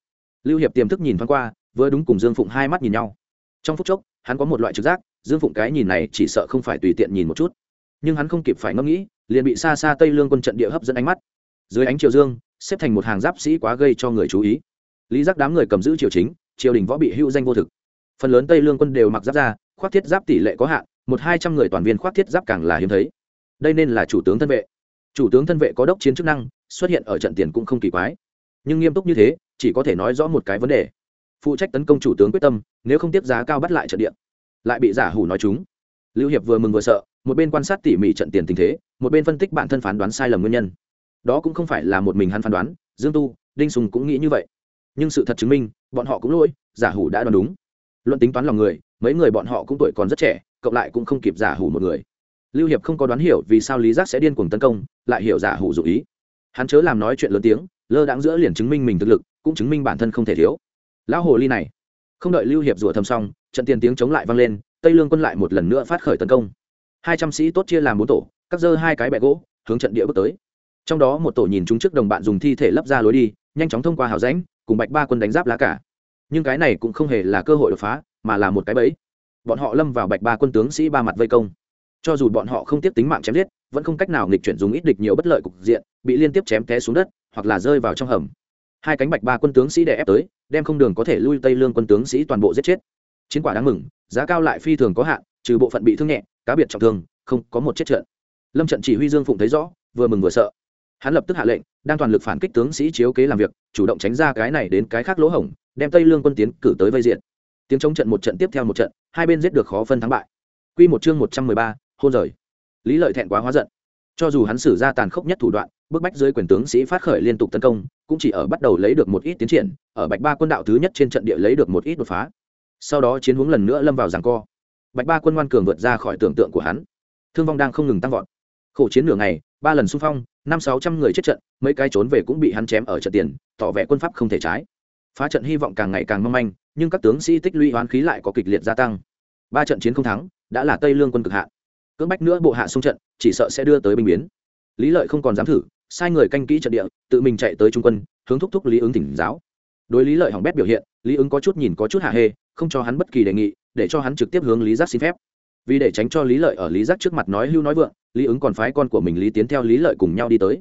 [SPEAKER 1] Lưu hiệp tiềm thức nhìn thoáng qua, vừa đúng cùng dương phụng hai mắt nhìn nhau. Trong phút chốc, hắn có một loại trực giác, dương phụng cái nhìn này chỉ sợ không phải tùy tiện nhìn một chút. Nhưng hắn không kịp phải ngẫm nghĩ, liền bị xa xa tây lương quân trận địa hấp dẫn ánh mắt. Dưới ánh triều dương, xếp thành một hàng giáp sĩ quá gây cho người chú ý. Lý giác đám người cầm giữ triều chính, triều đình võ bị hưu danh vô thực phần lớn tây lương quân đều mặc giáp ra khoác thiết giáp tỷ lệ có hạn, một hai trăm người toàn viên khoác thiết giáp càng là hiếm thấy. Đây nên là chủ tướng thân vệ. Chủ tướng thân vệ có đốc chiến chức năng, xuất hiện ở trận tiền cũng không kỳ quái. Nhưng nghiêm túc như thế, chỉ có thể nói rõ một cái vấn đề. Phụ trách tấn công chủ tướng quyết tâm, nếu không tiếp giá cao bắt lại trận địa. Lại bị giả hủ nói chúng. Lưu hiệp vừa mừng vừa sợ, một bên quan sát tỉ mỉ trận tiền tình thế, một bên phân tích bản thân phán đoán sai lầm nguyên nhân. Đó cũng không phải là một mình hắn phán đoán, dương tu, đinh sùng cũng nghĩ như vậy. Nhưng sự thật chứng minh, bọn họ cũng lỗi, giả hủ đã đoán đúng luận tính toán lòng người, mấy người bọn họ cũng tuổi còn rất trẻ, cộng lại cũng không kịp giả hủ một người. Lưu hiệp không có đoán hiểu vì sao lý giác sẽ điên cuồng tấn công, lại hiểu giả hủ dụ ý. Hắn chớ làm nói chuyện lớn tiếng, lơ đãng giữa liền chứng minh mình thực lực, cũng chứng minh bản thân không thể thiếu. Lão hồ ly này. Không đợi lưu hiệp rủa thầm xong, trận tiền tiếng chống lại vang lên, tây lương quân lại một lần nữa phát khởi tấn công. Hai trăm sĩ tốt chia làm bốn tổ, cắt dơ hai cái bẹ gỗ, hướng trận địa bước tới. Trong đó một tổ nhìn chúng trước đồng bạn dùng thi thể lấp ra lối đi, nhanh chóng thông qua hào rãnh, cùng bạch ba quân đánh giáp lá cả nhưng cái này cũng không hề là cơ hội đột phá, mà là một cái bẫy. Bọn họ lâm vào bạch ba quân tướng sĩ ba mặt vây công. Cho dù bọn họ không tiếp tính mạng chém giết, vẫn không cách nào nghịch chuyển dùng ít địch nhiều bất lợi cục diện, bị liên tiếp chém té xuống đất, hoặc là rơi vào trong hầm. Hai cánh bạch ba quân tướng sĩ đè ép tới, đem không đường có thể lui tây lương quân tướng sĩ toàn bộ giết chết. Chiến quả đáng mừng, giá cao lại phi thường có hạn, trừ bộ phận bị thương nhẹ, cá biệt trọng thương, không có một chết trận lâm trận chỉ huy dương phụng thấy rõ, vừa mừng vừa sợ. Hắn lập tức hạ lệnh, đang toàn lực phản kích tướng sĩ chiếu kế làm việc, chủ động tránh ra cái này đến cái khác lỗ hổng đem tây lương quân tiến cử tới vây diện tiếng chống trận một trận tiếp theo một trận hai bên giết được khó phân thắng bại Quy một chương một trăm mười ba, hôn rời. Lý Lợi thẹn quá hóa giận. Cho dù hắn sử ra tàn khốc nhất thủ đoạn, bức bách dưới quyền tướng sĩ phát khởi liên tục tấn công, cũng chỉ ở bắt đầu lấy được một ít tiến triển, ở Bạch Ba quân đạo thứ nhất trên trận địa lấy được một ít đột phá. Sau đó chiến hướng lần nữa lâm vào giằng co. Bạch Ba quân ngoan cường vượt ra khỏi tưởng tượng của hắn. Thương vong đang không ngừng tăng vọt. Khổ chiến nửa ngày, ba lần xung phong, năm sáu trăm người chết trận, mấy cái trốn về cũng bị hắn chém ở trận tiền, tỏ vẻ quân pháp không thể trái. Phá trận hy vọng càng ngày càng mong manh, nhưng các tướng sĩ tích lũy hoán khí lại có kịch liệt gia tăng. Ba trận chiến không thắng đã là tây lương quân cực hạ cưỡng bách nữa bộ hạ xung trận chỉ sợ sẽ đưa tới binh biến. Lý lợi không còn dám thử sai người canh kỹ trận địa tự mình chạy tới trung quân hướng thúc thúc lý ứng tỉnh giáo. Đối lý lợi hỏng bét biểu hiện lý ứng có chút nhìn có chút hạ hê không cho hắn bất kỳ đề nghị để cho hắn trực tiếp hướng lý giác xin phép. Vì để tránh cho lý lợi ở lý giác trước mặt nói hưu nói vượng lý ứng còn phái con của mình lý tiến theo lý lợi cùng nhau đi tới.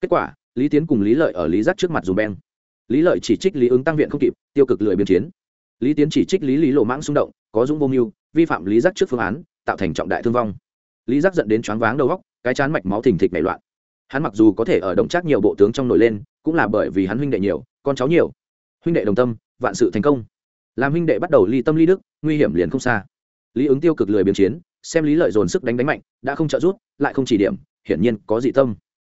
[SPEAKER 1] Kết quả lý tiến cùng lý lợi ở lý giác trước mặt dùng beng lý lợi chỉ trích lý ứng tăng viện không kịp, tiêu cực lười biên chiến. Lý tiến chỉ trích lý lý lộ mãng xung động, có dũng vô mưu, vi phạm lý giác trước phương án, tạo thành trọng đại thương vong. Lý giác dẫn đến choáng váng đầu góc cái chán mạch máu thình thịch nảy loạn. Hắn mặc dù có thể ở động trác nhiều bộ tướng trong nổi lên, cũng là bởi vì hắn huynh đệ nhiều, con cháu nhiều. Huynh đệ đồng tâm, vạn sự thành công. Làm huynh đệ bắt đầu ly tâm ly đức, nguy hiểm liền không xa. Lý ứng tiêu cực lười biến chiến, xem lý lợi dồn sức đánh đánh mạnh, đã không trợ rút lại không chỉ điểm, hiển nhiên có dị tâm.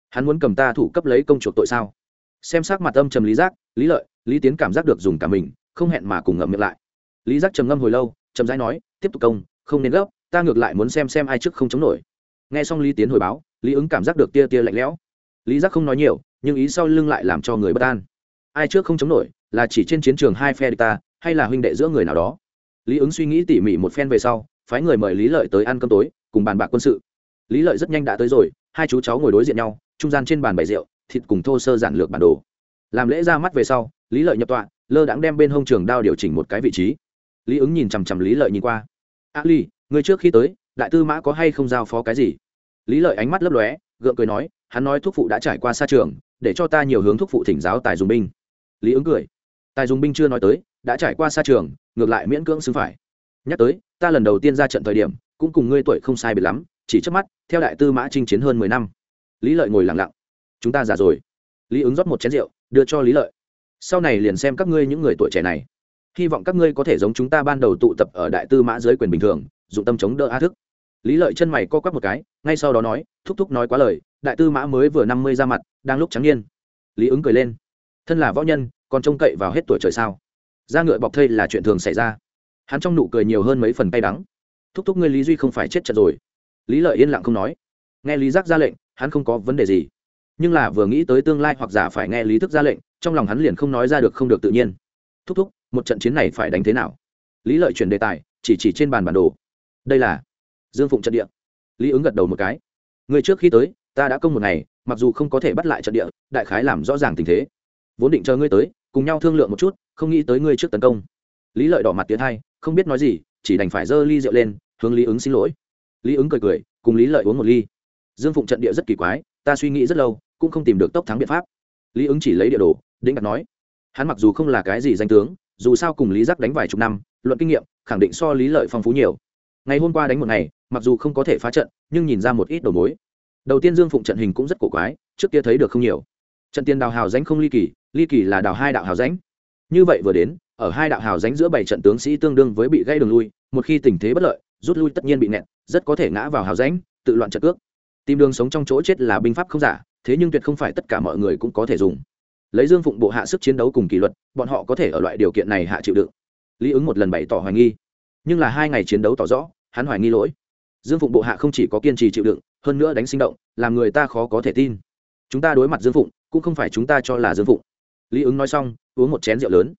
[SPEAKER 1] Hắn muốn cầm ta thủ cấp lấy công chuộc tội sao? Xem sắc mặt âm trầm lý giác, lý lợi, lý tiến cảm giác được dùng cả mình, không hẹn mà cùng ngậm miệng lại. Lý giác trầm ngâm hồi lâu trầm rãi nói, tiếp tục công, không nên gấp, ta ngược lại muốn xem xem ai trước không chống nổi. Nghe xong lý tiến hồi báo, lý ứng cảm giác được tia tia lạnh lẽo. Lý giác không nói nhiều, nhưng ý sau lưng lại làm cho người bất an. Ai trước không chống nổi, là chỉ trên chiến trường hai phe địch ta, hay là huynh đệ giữa người nào đó? Lý ứng suy nghĩ tỉ mỉ một phen về sau, phái người mời lý lợi tới ăn cơm tối, cùng bàn bạc quân sự. Lý lợi rất nhanh đã tới rồi, hai chú cháu ngồi đối diện nhau, trung gian trên bàn bày rượu thịt cùng thô sơ giản lược bản đồ. Làm lễ ra mắt về sau, lý lợi nhập tọa, lơ đãng đem bên hông trường đao điều chỉnh một cái vị trí. Lý ứng nhìn chằm chằm lý lợi nhìn qua. A ly người trước khi tới, đại tư mã có hay không giao phó cái gì? Lý lợi ánh mắt lấp lóe, gượng cười nói, hắn nói thuốc phụ đã trải qua xa trường, để cho ta nhiều hướng thuốc phụ thỉnh giáo tài dùng binh. Lý ứng cười. Tài dùng binh chưa nói tới, đã trải qua xa trường, ngược lại miễn cưỡng xứng phải. Nhắc tới, ta lần đầu tiên ra trận thời điểm, cũng cùng ngươi tuổi không sai biệt lắm, chỉ trước mắt, theo đại tư mã chinh chiến hơn mười năm. Lý lợi ngồi lặng lặng chúng ta già rồi. Lý ứng rót một chén rượu, đưa cho lý lợi. Sau này liền xem các ngươi những người tuổi trẻ này. Hy vọng các ngươi có thể giống chúng ta ban đầu tụ tập ở đại tư mã dưới quyền bình thường, dụng tâm chống đỡ a thức. Lý lợi chân mày co quắp một cái, ngay sau đó nói, thúc thúc nói quá lời, đại tư mã mới vừa năm mươi ra mặt, đang lúc trắng nhiên. lý ứng cười lên. Thân là võ nhân, còn trông cậy vào hết tuổi trời sao? Ra ngựa bọc thây là chuyện thường xảy ra. Hắn trong nụ cười nhiều hơn mấy phần tay đắng. Thúc thúc ngươi lý duy không phải chết trận rồi. Lý lợi yên lặng không nói. Nghe lý giác ra lệnh, hắn không có vấn đề gì nhưng là vừa nghĩ tới tương lai hoặc giả phải nghe lý thức ra lệnh, trong lòng hắn liền không nói ra được không được tự nhiên. Thúc thúc, một trận chiến này phải đánh thế nào? Lý lợi chuyển đề tài, chỉ chỉ trên bàn bản đồ. Đây là dương phụng trận địa. Lý ứng gật đầu một cái. Người trước khi tới, ta đã công một ngày, mặc dù không có thể bắt lại trận địa, đại khái làm rõ ràng tình thế. Vốn định chờ ngươi tới, cùng nhau thương lượng một chút, không nghĩ tới ngươi trước tấn công. Lý lợi đỏ mặt tiến hai, không biết nói gì, chỉ đành phải giơ ly rượu lên, hướng lý ứng xin lỗi. Lý ứng cười cười, cùng lý lợi uống một ly. Dương phụng trận địa rất kỳ quái, ta suy nghĩ rất lâu cũng không tìm được tốc thắng biện pháp. Lý ứng chỉ lấy địa đồ, đĩnh đặt nói, hắn mặc dù không là cái gì danh tướng, dù sao cùng lý giác đánh vài chục năm, luận kinh nghiệm, khẳng định so lý lợi phong phú nhiều. Ngày hôm qua đánh một ngày, mặc dù không có thể phá trận, nhưng nhìn ra một ít đầu mối. Đầu tiên dương phụng trận hình cũng rất cổ quái, trước kia thấy được không nhiều. Trận tiền đào hào danh không ly kỳ ly kỳ là đào hai đạo hào danh như vậy vừa đến, ở hai đạo hào danh giữa bảy trận tướng sĩ tương đương với bị gây đường lui, một khi tình thế bất lợi, rút lui tất nhiên bị nẹt, rất có thể ngã vào hào danh tự loạn trận cước. Tìm đường sống trong chỗ chết là binh pháp không giả thế nhưng tuyệt không phải tất cả mọi người cũng có thể dùng. Lấy dương phụng bộ hạ sức chiến đấu cùng kỷ luật, bọn họ có thể ở loại điều kiện này hạ chịu đựng. Lý ứng một lần bày tỏ hoài nghi. Nhưng là hai ngày chiến đấu tỏ rõ, hắn hoài nghi lỗi. Dương phụng bộ hạ không chỉ có kiên trì chịu đựng, hơn nữa đánh sinh động, làm người ta khó có thể tin. Chúng ta đối mặt dương phụng, cũng không phải chúng ta cho là dương phụng. Lý ứng nói xong, uống một chén rượu lớn.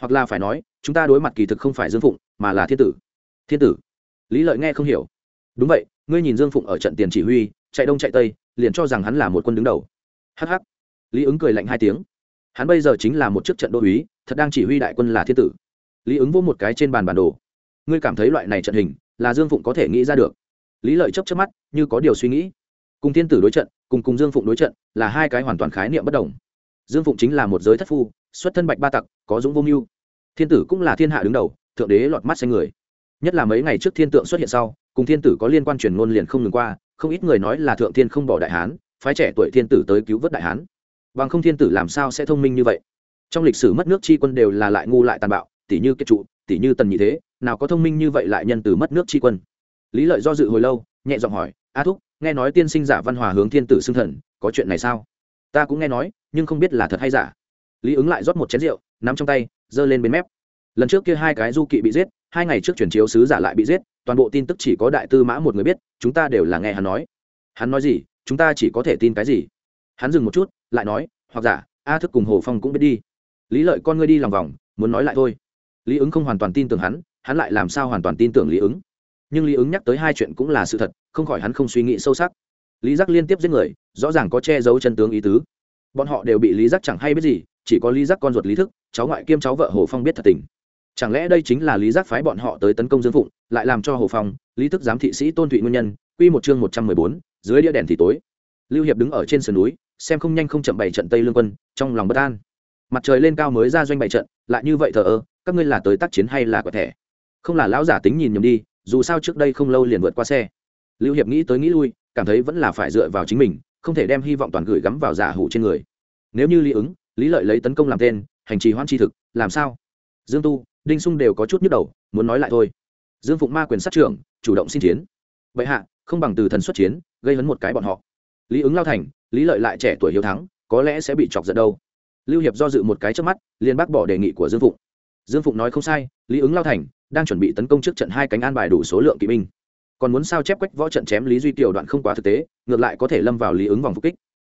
[SPEAKER 1] Hoặc là phải nói, chúng ta đối mặt kỳ thực không phải dương phụng, mà là thiên tử. Thiên tử. Lý lợi nghe không hiểu. Đúng vậy ngươi nhìn dương phụng ở trận tiền chỉ huy, chạy đông chạy tây, liền cho rằng hắn là một quân đứng đầu. Hh lý ứng cười lạnh hai tiếng. Hắn bây giờ chính là một chiếc trận đô uý thật đang chỉ huy đại quân là thiên tử. Lý ứng vô một cái trên bàn bản đồ. Ngươi cảm thấy loại này trận hình, là dương phụng có thể nghĩ ra được. Lý lợi chấp chấp mắt, như có điều suy nghĩ. Cùng thiên tử đối trận, cùng cùng dương phụng đối trận, là hai cái hoàn toàn khái niệm bất đồng. Dương phụng chính là một giới thất phu, xuất thân bạch ba tặc, có dũng vô mưu. Thiên tử cũng là thiên hạ đứng đầu, thượng đế lọt mắt xanh người. Nhất là mấy ngày trước thiên tượng xuất hiện sau cùng thiên tử có liên quan truyền ngôn liền không ngừng qua, không ít người nói là thượng thiên không bỏ đại hán, phái trẻ tuổi thiên tử tới cứu vớt đại hán. Bằng không thiên tử làm sao sẽ thông minh như vậy? Trong lịch sử mất nước chi quân đều là lại ngu lại tàn bạo tỷ như kết trụ tỷ như tần nhị thế, nào có thông minh như vậy lại nhân từ mất nước chi quân? Lý lợi do dự hồi lâu, nhẹ giọng hỏi, a thúc, nghe nói tiên sinh giả văn hòa hướng thiên tử xưng thần, có chuyện này sao? Ta cũng nghe nói, nhưng không biết là thật hay giả. Lý ứng lại rót một chén rượu, nắm trong tay, giơ lên bên mép. Lần trước kia hai cái du kỵ bị giết, hai ngày trước chuyển chiếu sứ giả lại bị giết toàn bộ tin tức chỉ có đại tư mã một người biết, chúng ta đều là nghe hắn nói. Hắn nói gì, chúng ta chỉ có thể tin cái gì? Hắn dừng một chút, lại nói, hoặc giả, a thức cùng hồ phong cũng biết đi. Lý lợi con ngươi đi lòng vòng, muốn nói lại thôi. Lý ứng không hoàn toàn tin tưởng hắn hắn lại làm sao hoàn toàn tin tưởng lý ứng? Nhưng lý ứng nhắc tới hai chuyện cũng là sự thật, không khỏi hắn không suy nghĩ sâu sắc. Lý giác liên tiếp giết người, rõ ràng có che giấu chân tướng ý tứ. Bọn họ đều bị lý giác chẳng hay biết gì, chỉ có lý giác con ruột lý thức, cháu ngoại kiêm cháu vợ hồ phong biết thật tình chẳng lẽ đây chính là lý giác phái bọn họ tới tấn công dương phụng, lại làm cho hồ phong, lý thức giám thị sĩ tôn thụy nguyên nhân, quy một chương một trăm mười bốn, dưới đĩa đèn thì tối. Lưu hiệp đứng ở trên sườn núi, xem không nhanh không chậm bảy trận tây lương quân, trong lòng bất an. Mặt trời lên cao mới ra doanh bảy trận, lại như vậy thờ ơ, các ngươi là tới tác chiến hay là quả thẻ? Không là lão giả tính nhìn nhầm đi, dù sao trước đây không lâu liền vượt qua xe. Lưu hiệp nghĩ tới nghĩ lui, cảm thấy vẫn là phải dựa vào chính mình, không thể đem hy vọng toàn gửi gắm vào giả hủ trên người. Nếu như lý ứng, lý lợi lấy tấn công làm tên, hành trì hoãn tri thực, làm sao? Dương tu đinh sung đều có chút nhức đầu, muốn nói lại thôi. Dương phụng ma quyền sát trưởng, chủ động xin chiến. Bệ hạ, không bằng từ thần xuất chiến, gây hấn một cái bọn họ. Lý ứng lao thành, lý lợi lại trẻ tuổi hiếu thắng, có lẽ sẽ bị chọc giận đâu. Lưu hiệp do dự một cái trước mắt, liền bác bỏ đề nghị của dương phụng. Dương phụng nói không sai, lý ứng lao thành đang chuẩn bị tấn công trước trận hai cánh an bài đủ số lượng kỵ binh. Còn muốn sao chép quách võ trận chém lý duy tiểu đoạn không quá thực tế, ngược lại có thể lâm vào lý ứng vòng phục kích.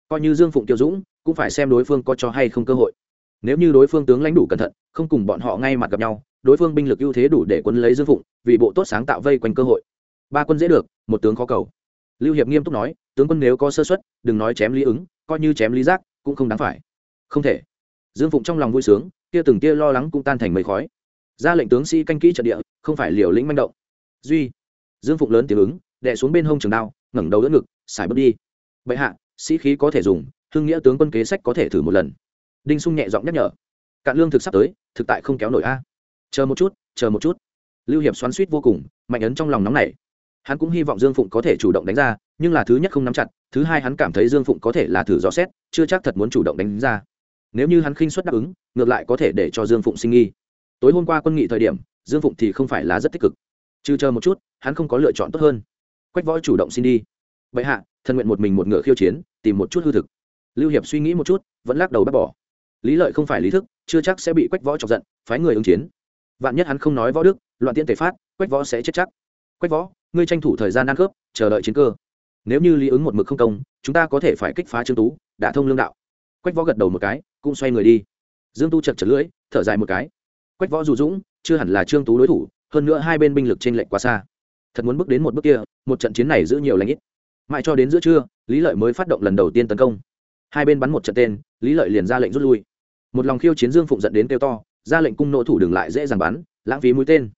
[SPEAKER 1] Coi như dương phụng tiêu dũng, cũng phải xem đối phương có cho hay không cơ hội nếu như đối phương tướng lãnh đủ cẩn thận, không cùng bọn họ ngay mặt gặp nhau, đối phương binh lực ưu thế đủ để quân lấy dương phụng vì bộ tốt sáng tạo vây quanh cơ hội. Ba quân dễ được, một tướng khó cầu. Lưu hiệp nghiêm túc nói, tướng quân nếu có sơ xuất đừng nói chém lý ứng, coi như chém lý giác, cũng không đáng phải. Không thể. Dương phụng trong lòng vui sướng, kia từng kia lo lắng cũng tan thành mây khói. Ra lệnh tướng sĩ canh kỹ trận địa, không phải liều lĩnh manh động. Duy. Dương phụng lớn tiếng ứng, đè xuống bên hông trường đao, ngẩng đầu đỡ ngực, xài bước đi. Bệ hạ, sĩ khí có thể dùng, hưng nghĩa tướng quân kế sách có thể thử một lần đinh sung nhẹ giọng nhắc nhở. Cạn lương thực sắp tới, thực tại không kéo nổi a. Chờ một chút, chờ một chút. Lưu hiệp xoắn suýt vô cùng, mạnh ấn trong lòng nóng này hắn cũng hy vọng dương phụng có thể chủ động đánh ra, nhưng là thứ nhất không nắm chặt, thứ hai hắn cảm thấy dương phụng có thể là thử dò xét, chưa chắc thật muốn chủ động đánh ra. Nếu như hắn khinh suất đáp ứng, ngược lại có thể để cho dương phụng sinh nghi. Tối hôm qua quân nghị thời điểm, dương phụng thì không phải là rất tích cực. Trừ chờ một chút, hắn không có lựa chọn tốt hơn. Quách võ chủ động xin đi. Vậy hạ thân nguyện một mình một ngựa khiêu chiến, tìm một chút hư thực. Lưu hiệp suy nghĩ một chút, vẫn lắc đầu bác bỏ lý lợi không phải lý thức, chưa chắc sẽ bị quách võ chọc giận, phái người ứng chiến. Vạn nhất hắn không nói võ đức, loạn tiễn tề phát, quách võ sẽ chết chắc. Quách võ, ngươi tranh thủ thời gian ăn khớp chờ đợi chiến cơ. Nếu như lý ứng một mực không công, chúng ta có thể phải kích phá trương tú đã thông lương đạo. Quách võ gật đầu một cái, cũng xoay người đi. Dương tu chật chật lưỡi, thở dài một cái. Quách võ dù dũng, chưa hẳn là trương tú đối thủ, hơn nữa hai bên binh lực trên lệnh quá xa. Thật muốn bước đến một bước kia, một trận chiến này giữ nhiều lãnh ít. Mãi cho đến giữa trưa, lý lợi mới phát động lần đầu tiên tấn công hai bên bắn một trận tên, lý lợi liền ra lệnh rút lui. Một lòng khiêu chiến dương phụng dẫn đến kêu to, ra lệnh cung nỗ thủ đừng lại dễ dàng bắn, lãng phí mũi tên.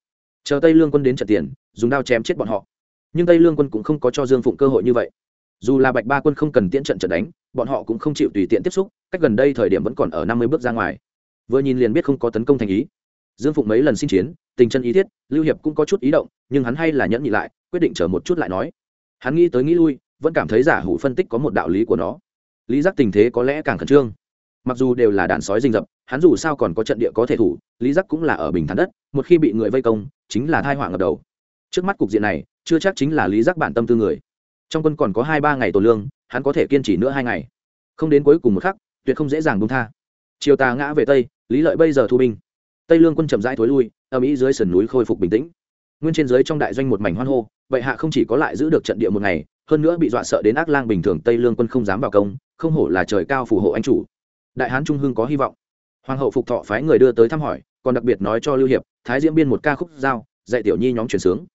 [SPEAKER 1] Chờ tây lương quân đến trận tiền, dùng đao chém chết bọn họ. Nhưng tây lương quân cũng không có cho dương phụng cơ hội như vậy. Dù là bạch ba quân không cần tiễn trận trận đánh, bọn họ cũng không chịu tùy tiện tiếp xúc, cách gần đây thời điểm vẫn còn ở năm mươi bước ra ngoài. Vừa nhìn liền biết không có tấn công thành ý. Dương phụng mấy lần xin chiến, tình chân ý thiết, lưu hiệp cũng có chút ý động, nhưng hắn hay là nhẫn nhị lại, quyết định chờ một chút lại nói. Hắn nghĩ tới nghĩ lui, vẫn cảm thấy giả hủ phân tích có một đạo lý của nó lý giác tình thế có lẽ càng khẩn trương. Mặc dù đều là đàn sói rình rập, hắn dù sao còn có trận địa có thể thủ, lý giác cũng là ở bình thản đất, một khi bị người vây công, chính là thai họa ngập đầu. Trước mắt cục diện này, chưa chắc chính là lý giác bản tâm tư người. Trong quân còn có hai ba ngày tổ lương, hắn có thể kiên trì nữa hai ngày. Không đến cuối cùng một khắc, tuyệt không dễ dàng buông tha. Chiều tà ngã về tây, lý lợi bây giờ thu binh. Tây lương quân chậm rãi thối lui ở mỹ dưới sườn núi khôi phục bình tĩnh. Nguyên trên dưới trong đại doanh một mảnh hoan hô, vậy hạ không chỉ có lại giữ được trận địa một ngày hơn nữa bị dọa sợ đến ác lang bình thường tây lương quân không dám vào công, không hổ là trời cao phù hộ anh chủ. Đại hán trung hưng có hy vọng. Hoàng hậu phục thọ phái người đưa tới thăm hỏi, còn đặc biệt nói cho lưu hiệp, thái diễm biên một ca khúc giao, dạy tiểu nhi nhóm truyền sướng.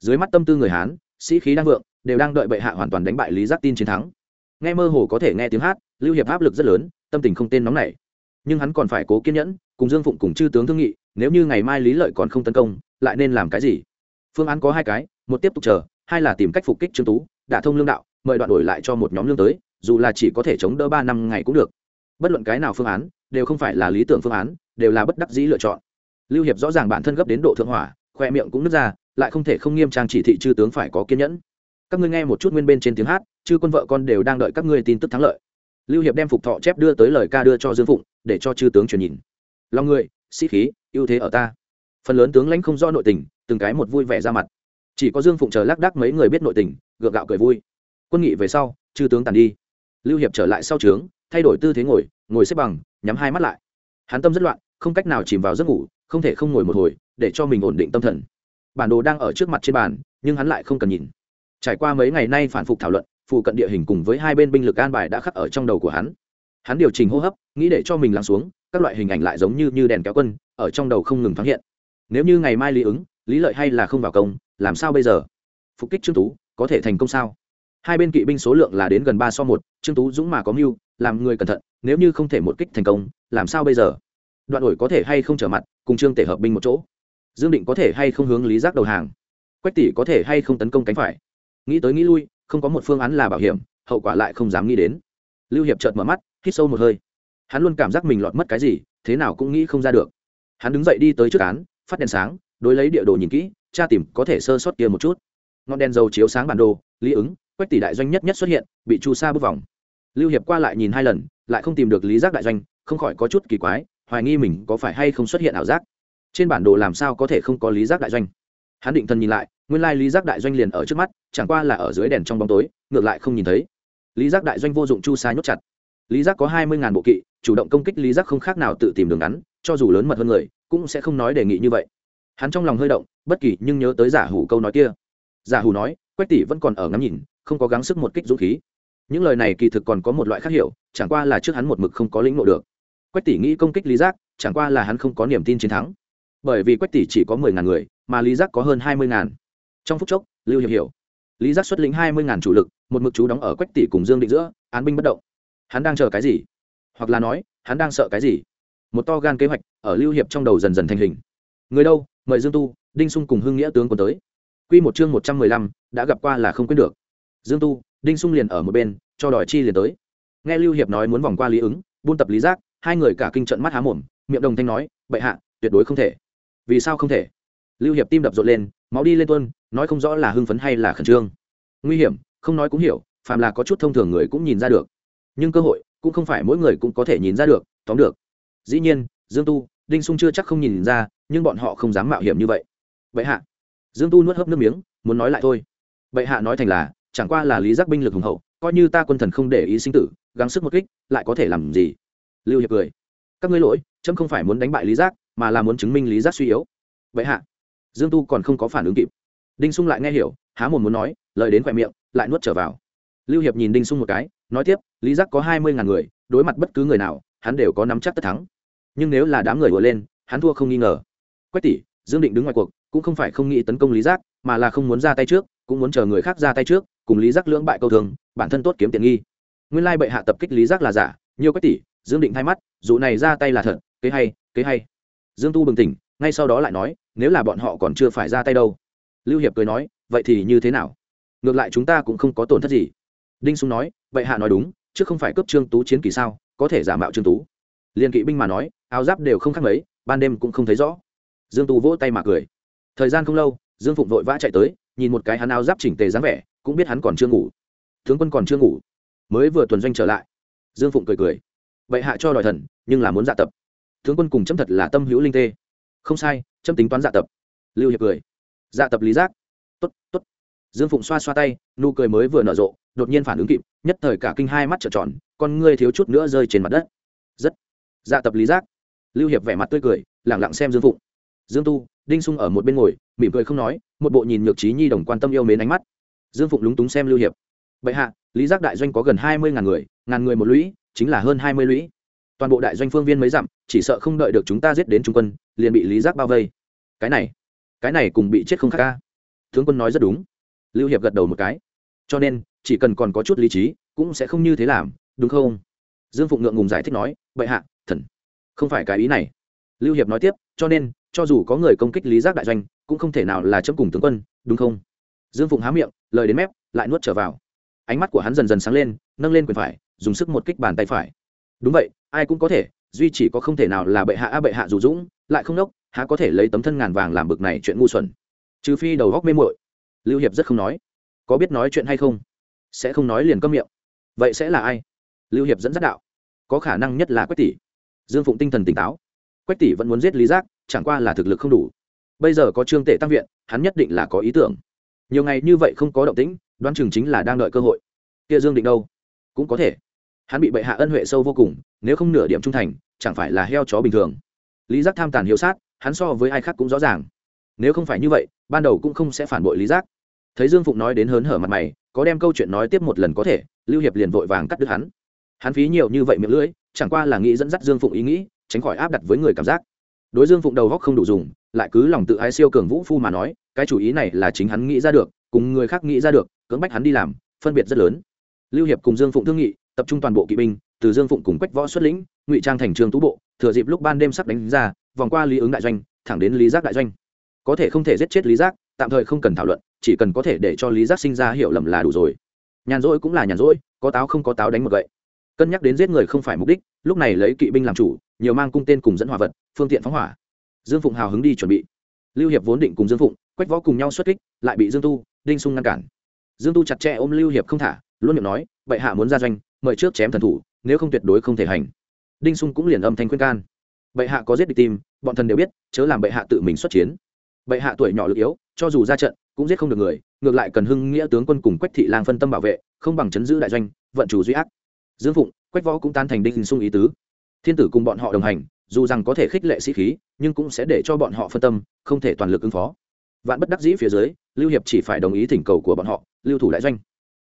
[SPEAKER 1] Dưới mắt tâm tư người hán, sĩ khí đang vượng, đều đang đợi bệ hạ hoàn toàn đánh bại lý giác tin chiến thắng. Nghe mơ hồ có thể nghe tiếng hát, lưu hiệp áp lực rất lớn, tâm tình không tên nóng nảy. Nhưng hắn còn phải cố kiên nhẫn, cùng dương phụng cùng chư tướng thương nghị, nếu như ngày mai lý lợi còn không tấn công, lại nên làm cái gì? Phương án có hai cái, một tiếp tục chờ, hai là tìm cách phục kích trương tú đã thông lương đạo, mời đoạn đổi lại cho một nhóm lương tới, dù là chỉ có thể chống đỡ ba năm ngày cũng được. Bất luận cái nào phương án, đều không phải là lý tưởng phương án, đều là bất đắc dĩ lựa chọn. Lưu hiệp rõ ràng bản thân gấp đến độ thượng hỏa, khoe miệng cũng nứt ra, lại không thể không nghiêm trang chỉ thị chư tướng phải có kiên nhẫn. Các ngươi nghe một chút nguyên bên trên tiếng hát, chư quân vợ con đều đang đợi các ngươi tin tức thắng lợi. Lưu hiệp đem phục thọ chép đưa tới lời ca đưa cho dương phụng, để cho chư tướng truyền nhìn. Lòng người, sĩ khí, ưu thế ở ta. Phần lớn tướng lãnh không do nội tình, từng cái một vui vẻ ra mặt chỉ có dương phụng chờ lác đác mấy người biết nội tình gượng gạo cười vui. Quân nghị về sau chư tướng tàn đi. Lưu hiệp trở lại sau trướng thay đổi tư thế ngồi ngồi xếp bằng nhắm hai mắt lại. Hắn tâm rất loạn không cách nào chìm vào giấc ngủ không thể không ngồi một hồi để cho mình ổn định tâm thần. Bản đồ đang ở trước mặt trên bàn nhưng hắn lại không cần nhìn. Trải qua mấy ngày nay phản phục thảo luận phụ cận địa hình cùng với hai bên binh lực an bài đã khắc ở trong đầu của hắn. Hắn điều chỉnh hô hấp nghĩ để cho mình lắng xuống các loại hình ảnh lại giống như, như đèn kéo quân ở trong đầu không ngừng thoáng hiện. Nếu như ngày mai lý ứng lý lợi hay là không vào công, làm sao bây giờ? Phục kích trương tú, có thể thành công sao? Hai bên kỵ binh số lượng là đến gần ba so một, trương tú dũng mà có mưu, làm người cẩn thận, nếu như không thể một kích thành công, làm sao bây giờ? Đoạn ổi có thể hay không trở mặt, cùng trương tể hợp binh một chỗ. Dương định có thể hay không hướng lý giác đầu hàng? Quách tỷ có thể hay không tấn công cánh phải? Nghĩ tới nghĩ lui, không có một phương án là bảo hiểm, hậu quả lại không dám nghĩ đến. Lưu hiệp chợt mở mắt, hít sâu một hơi. Hắn luôn cảm giác mình lọt mất cái gì, thế nào cũng nghĩ không ra được. Hắn đứng dậy đi tới trước án, phát đèn sáng đối lấy địa đồ nhìn kỹ, tra tìm có thể sơ sót kia một chút. Ngọn đèn dầu chiếu sáng bản đồ, lý ứng, quách tỷ đại doanh nhất nhất xuất hiện, bị chu sa bước vòng. Lưu hiệp qua lại nhìn hai lần, lại không tìm được lý giác đại doanh, không khỏi có chút kỳ quái, hoài nghi mình có phải hay không xuất hiện ảo giác. Trên bản đồ làm sao có thể không có lý giác đại doanh? Hắn định thần nhìn lại, nguyên lai lý giác đại doanh liền ở trước mắt, chẳng qua là ở dưới đèn trong bóng tối, ngược lại không nhìn thấy. Lý giác đại doanh vô dụng chu sa nhốt chặt. Lý giác có hai mươi ngàn bộ kỵ, chủ động công kích lý giác không khác nào tự tìm đường ngắn, cho dù lớn mật hơn người, cũng sẽ không nói đề nghị như vậy hắn trong lòng hơi động, bất kỳ nhưng nhớ tới giả hủ câu nói kia. Giả hủ nói, quách tỷ vẫn còn ở ngắm nhìn, không có gắng sức một kích dũng khí. Những lời này kỳ thực còn có một loại khác hiểu, chẳng qua là trước hắn một mực không có lĩnh ngộ được. Quách tỷ nghĩ công kích lý giác, chẳng qua là hắn không có niềm tin chiến thắng. Bởi vì quách tỷ chỉ có mười ngàn người, mà lý giác có hơn hai mươi ngàn. Trong phút chốc, lưu hiệp hiểu. Lý giác xuất lĩnh hai mươi ngàn chủ lực, một mực chú đóng ở quách tỷ cùng dương định giữa, án binh bất động. Hắn đang chờ cái gì? Hoặc là nói, hắn đang sợ cái gì? Một to gan kế hoạch ở lưu hiệp trong đầu dần dần thành hình. Người đâu? Mời dương tu, đinh sung cùng hưng nghĩa tướng quân tới. Quy một chương một trăm mười lăm, đã gặp qua là không quên được. Dương tu, đinh sung liền ở một bên, cho đòi chi liền tới. Nghe lưu hiệp nói muốn vòng qua lý ứng, buôn tập lý giác, hai người cả kinh trận mắt há mồm, miệng đồng thanh nói, bệ hạ, tuyệt đối không thể. Vì sao không thể? Lưu hiệp tim đập rộn lên, máu đi lên tuân nói không rõ là hưng phấn hay là khẩn trương. Nguy hiểm, không nói cũng hiểu, phàm là có chút thông thường người cũng nhìn ra được. Nhưng cơ hội, cũng không phải mỗi người cũng có thể nhìn ra được, tóm được. Dĩ nhiên, dương tu đinh sung chưa chắc không nhìn ra, nhưng bọn họ không dám mạo hiểm như vậy. Bệ hạ. Dương tu nuốt hớp nước miếng, muốn nói lại thôi. Bệ hạ nói thành là, chẳng qua là lý giác binh lực hùng hậu, coi như ta quân thần không để ý sinh tử, gắng sức một kích, lại có thể làm gì? Lưu hiệp cười. Các ngươi lỗi trâm không phải muốn đánh bại lý giác, mà là muốn chứng minh lý giác suy yếu. Vậy hạ. Dương tu còn không có phản ứng kịp. Đinh sung lại nghe hiểu, há mồm muốn nói, lời đến khoe miệng, lại nuốt trở vào. Lưu hiệp nhìn đinh sung một cái, nói tiếp, lý giác có hai mươi ngàn người, đối mặt bất cứ người nào, hắn đều có nắm chắc tất thắng nhưng nếu là đám người vừa lên, hắn thua không nghi ngờ. Quách tỷ, dương định đứng ngoài cuộc, cũng không phải không nghĩ tấn công lý giác, mà là không muốn ra tay trước, cũng muốn chờ người khác ra tay trước, cùng lý giác lưỡng bại câu thường bản thân tốt kiếm tiện nghi. Nguyên lai bệ hạ tập kích lý giác là giả, nhiều quách tỷ, dương định thay mắt, dù này ra tay là thật, kế hay kế hay. Dương tu bừng tỉnh, ngay sau đó lại nói, nếu là bọn họ còn chưa phải ra tay đâu. Lưu hiệp cười nói, vậy thì như thế nào? Ngược lại chúng ta cũng không có tổn thất gì. Đinh sung nói vậy hạ nói đúng, chứ không phải cấp trương tú chiến kỳ sao, có thể giả mạo trương tú. Liền kỵ binh mà nói áo giáp đều không khác mấy, ban đêm cũng không thấy rõ. Dương tu vỗ tay mà cười. Thời gian không lâu, dương phụng vội vã chạy tới, nhìn một cái hắn áo giáp chỉnh tề dáng vẻ, cũng biết hắn còn chưa ngủ. Tướng quân còn chưa ngủ. Mới vừa tuần doanh trở lại. Dương phụng cười cười. Vậy hạ cho đòi thần, nhưng là muốn dạ tập. Tướng quân cùng chấm thật là tâm hữu linh tê. Không sai, chấm tính toán dạ tập. Lưu hiệp cười. Dạ tập lý giác. T ố t t ố t dương phụng xoa xoa tay, nụ cười mới vừa nở rộ, đột nhiên phản ứng kịp, nhất thời cả kinh hai mắt trợn tròn, con ngươi thiếu chút nữa rơi trên mặt đất. Rất. Dạ tập lý giác lưu hiệp vẻ mặt tươi cười, lẳng lặng xem dương phụng. Dương tu, đinh sung ở một bên ngồi, mỉm cười không nói, một bộ nhìn nhược trí nhi đồng quan tâm yêu mến ánh mắt. Dương phụng lúng túng xem lưu hiệp. Bệ hạ, lý giác đại doanh có gần hai mươi ngàn người ngàn người một lũy, chính là hơn hai mươi lũy. Toàn bộ đại doanh phương viên mấy dặm, chỉ sợ không đợi được chúng ta giết đến trung quân, liền bị lý giác bao vây. Cái này cái này cùng bị chết không khác ca. Tướng quân nói rất đúng. Lưu hiệp gật đầu một cái. Cho nên, chỉ cần còn có chút lý trí, cũng sẽ không như thế làm, đúng không? Dương phụng ngượng ngùng giải thích nói, bệ hạ, thần không phải cái ý này. Lưu hiệp nói tiếp cho nên cho dù có người công kích lý giác đại doanh cũng không thể nào là chấm cùng tướng quân đúng không? Dương phụng há miệng lời đến mép lại nuốt trở vào. Ánh mắt của hắn dần dần sáng lên nâng lên quyền phải dùng sức một kích bàn tay phải. Đúng vậy ai cũng có thể duy chỉ có không thể nào là bệ hạ a bệ hạ dù dũng lại không nốc, há có thể lấy tấm thân ngàn vàng làm bực này chuyện ngu xuẩn. Trừ phi đầu góc mê muội. Lưu hiệp rất không nói. Có biết nói chuyện hay không? Sẽ không nói liền câm miệng. Vậy sẽ là ai? Lưu hiệp dẫn dắt đạo. Có khả năng nhất là quách tỷ dương phụng tinh thần tỉnh táo. Quách tỷ vẫn muốn giết lý giác, chẳng qua là thực lực không đủ. Bây giờ có trương tể tăng viện, hắn nhất định là có ý tưởng. Nhiều ngày như vậy không có động tĩnh, đoán chừng chính là đang đợi cơ hội. Kia dương định đâu? Cũng có thể. Hắn bị bệ hạ ân huệ sâu vô cùng, nếu không nửa điểm trung thành, chẳng phải là heo chó bình thường. Lý giác tham tàn hiếu sát, hắn so với ai khác cũng rõ ràng. Nếu không phải như vậy, ban đầu cũng không sẽ phản bội lý giác. Thấy dương phụng nói đến hớn hở mặt mày, có đem câu chuyện nói tiếp một lần có thể, lưu hiệp liền vội vàng cắt đứt hắn. Hắn phí nhiều như vậy miệng lưỡi chẳng qua là nghĩ dẫn dắt dương phụng ý nghĩ, tránh khỏi áp đặt với người cảm giác. Đối dương phụng đầu góc không đủ dùng, lại cứ lòng tự ái siêu cường vũ phu mà nói, cái chủ ý này là chính hắn nghĩ ra được, cùng người khác nghĩ ra được, cưỡng bách hắn đi làm, phân biệt rất lớn. Lưu hiệp cùng dương phụng thương nghị, tập trung toàn bộ kỵ binh, từ dương phụng cùng quách võ xuất lĩnh, ngụy trang thành trường tú bộ, thừa dịp lúc ban đêm sắp đánh ra, vòng qua lý ứng đại doanh, thẳng đến lý giác đại doanh. Có thể không thể giết chết lý giác, tạm thời không cần thảo luận, chỉ cần có thể để cho lý giác sinh ra hiểu lầm là đủ rồi. Nhàn rỗi cũng là nhàn rỗi, có táo không có táo đánh một gậy cân nhắc đến giết người không phải mục đích, lúc này lấy kỵ binh làm chủ, nhiều mang cung tên cùng dẫn hỏa vật, phương tiện phóng hỏa. Dương phụng hào hứng đi chuẩn bị. Lưu hiệp vốn định cùng dương phụng, quách võ cùng nhau xuất kích, lại bị dương tu, đinh sung ngăn cản. Dương tu chặt chẽ ôm lưu hiệp không thả, luôn miệng nói, bệ hạ muốn ra doanh, mời trước chém thần thủ, nếu không tuyệt đối không thể hành. Đinh sung cũng liền âm thanh khuyên can. Bệ hạ có giết địch tim bọn thần đều biết, chớ làm bệ hạ tự mình xuất chiến. Bệ hạ tuổi nhỏ lực yếu, cho dù ra trận, cũng giết không được người, ngược lại cần hưng nghĩa tướng quân cùng quách thị lang phân tâm bảo vệ, không bằng chấn giữ đại doanh, vận chủ duy ác dương phụng, quách võ cũng tan thành đinh sung ý tứ. Thiên tử cùng bọn họ đồng hành, dù rằng có thể khích lệ sĩ khí, nhưng cũng sẽ để cho bọn họ phân tâm, không thể toàn lực ứng phó. Vạn bất đắc dĩ phía dưới, lưu hiệp chỉ phải đồng ý thỉnh cầu của bọn họ, lưu thủ đại doanh.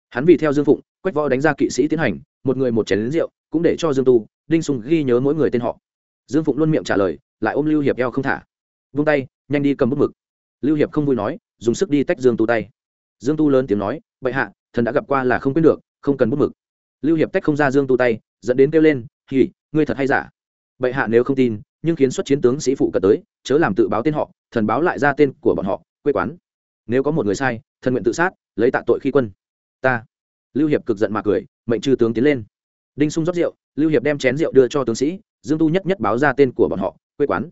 [SPEAKER 1] Hắn vì theo dương phụng, quách võ đánh ra kỵ sĩ tiến hành, một người một chén lính rượu, cũng để cho dương tu, đinh sùng ghi nhớ mỗi người tên họ. Dương phụng luôn miệng trả lời, lại ôm lưu hiệp eo không thả. Vung tay, nhanh đi cầm bút mực. Lưu hiệp không vui nói, dùng sức đi tách dương tu tay. Dương tu lớn tiếng nói, bệ hạ, thần đã gặp qua là không quên được, không cần bút mực lưu hiệp tách không ra dương tu tay, dẫn đến kêu lên, hỉ, ngươi thật hay giả? Bệ hạ nếu không tin, nhưng khiến xuất chiến tướng sĩ phụ cận tới, chớ làm tự báo tên họ, thần báo lại ra tên của bọn họ, quê quán. Nếu có một người sai, thần nguyện tự sát, lấy tạ tội khi quân. Ta. Lưu hiệp cực giận mà cười, mệnh trừ tướng tiến lên. Đinh sung rót rượu, lưu hiệp đem chén rượu đưa cho tướng sĩ, dương tu nhất nhất báo ra tên của bọn họ, quê quán.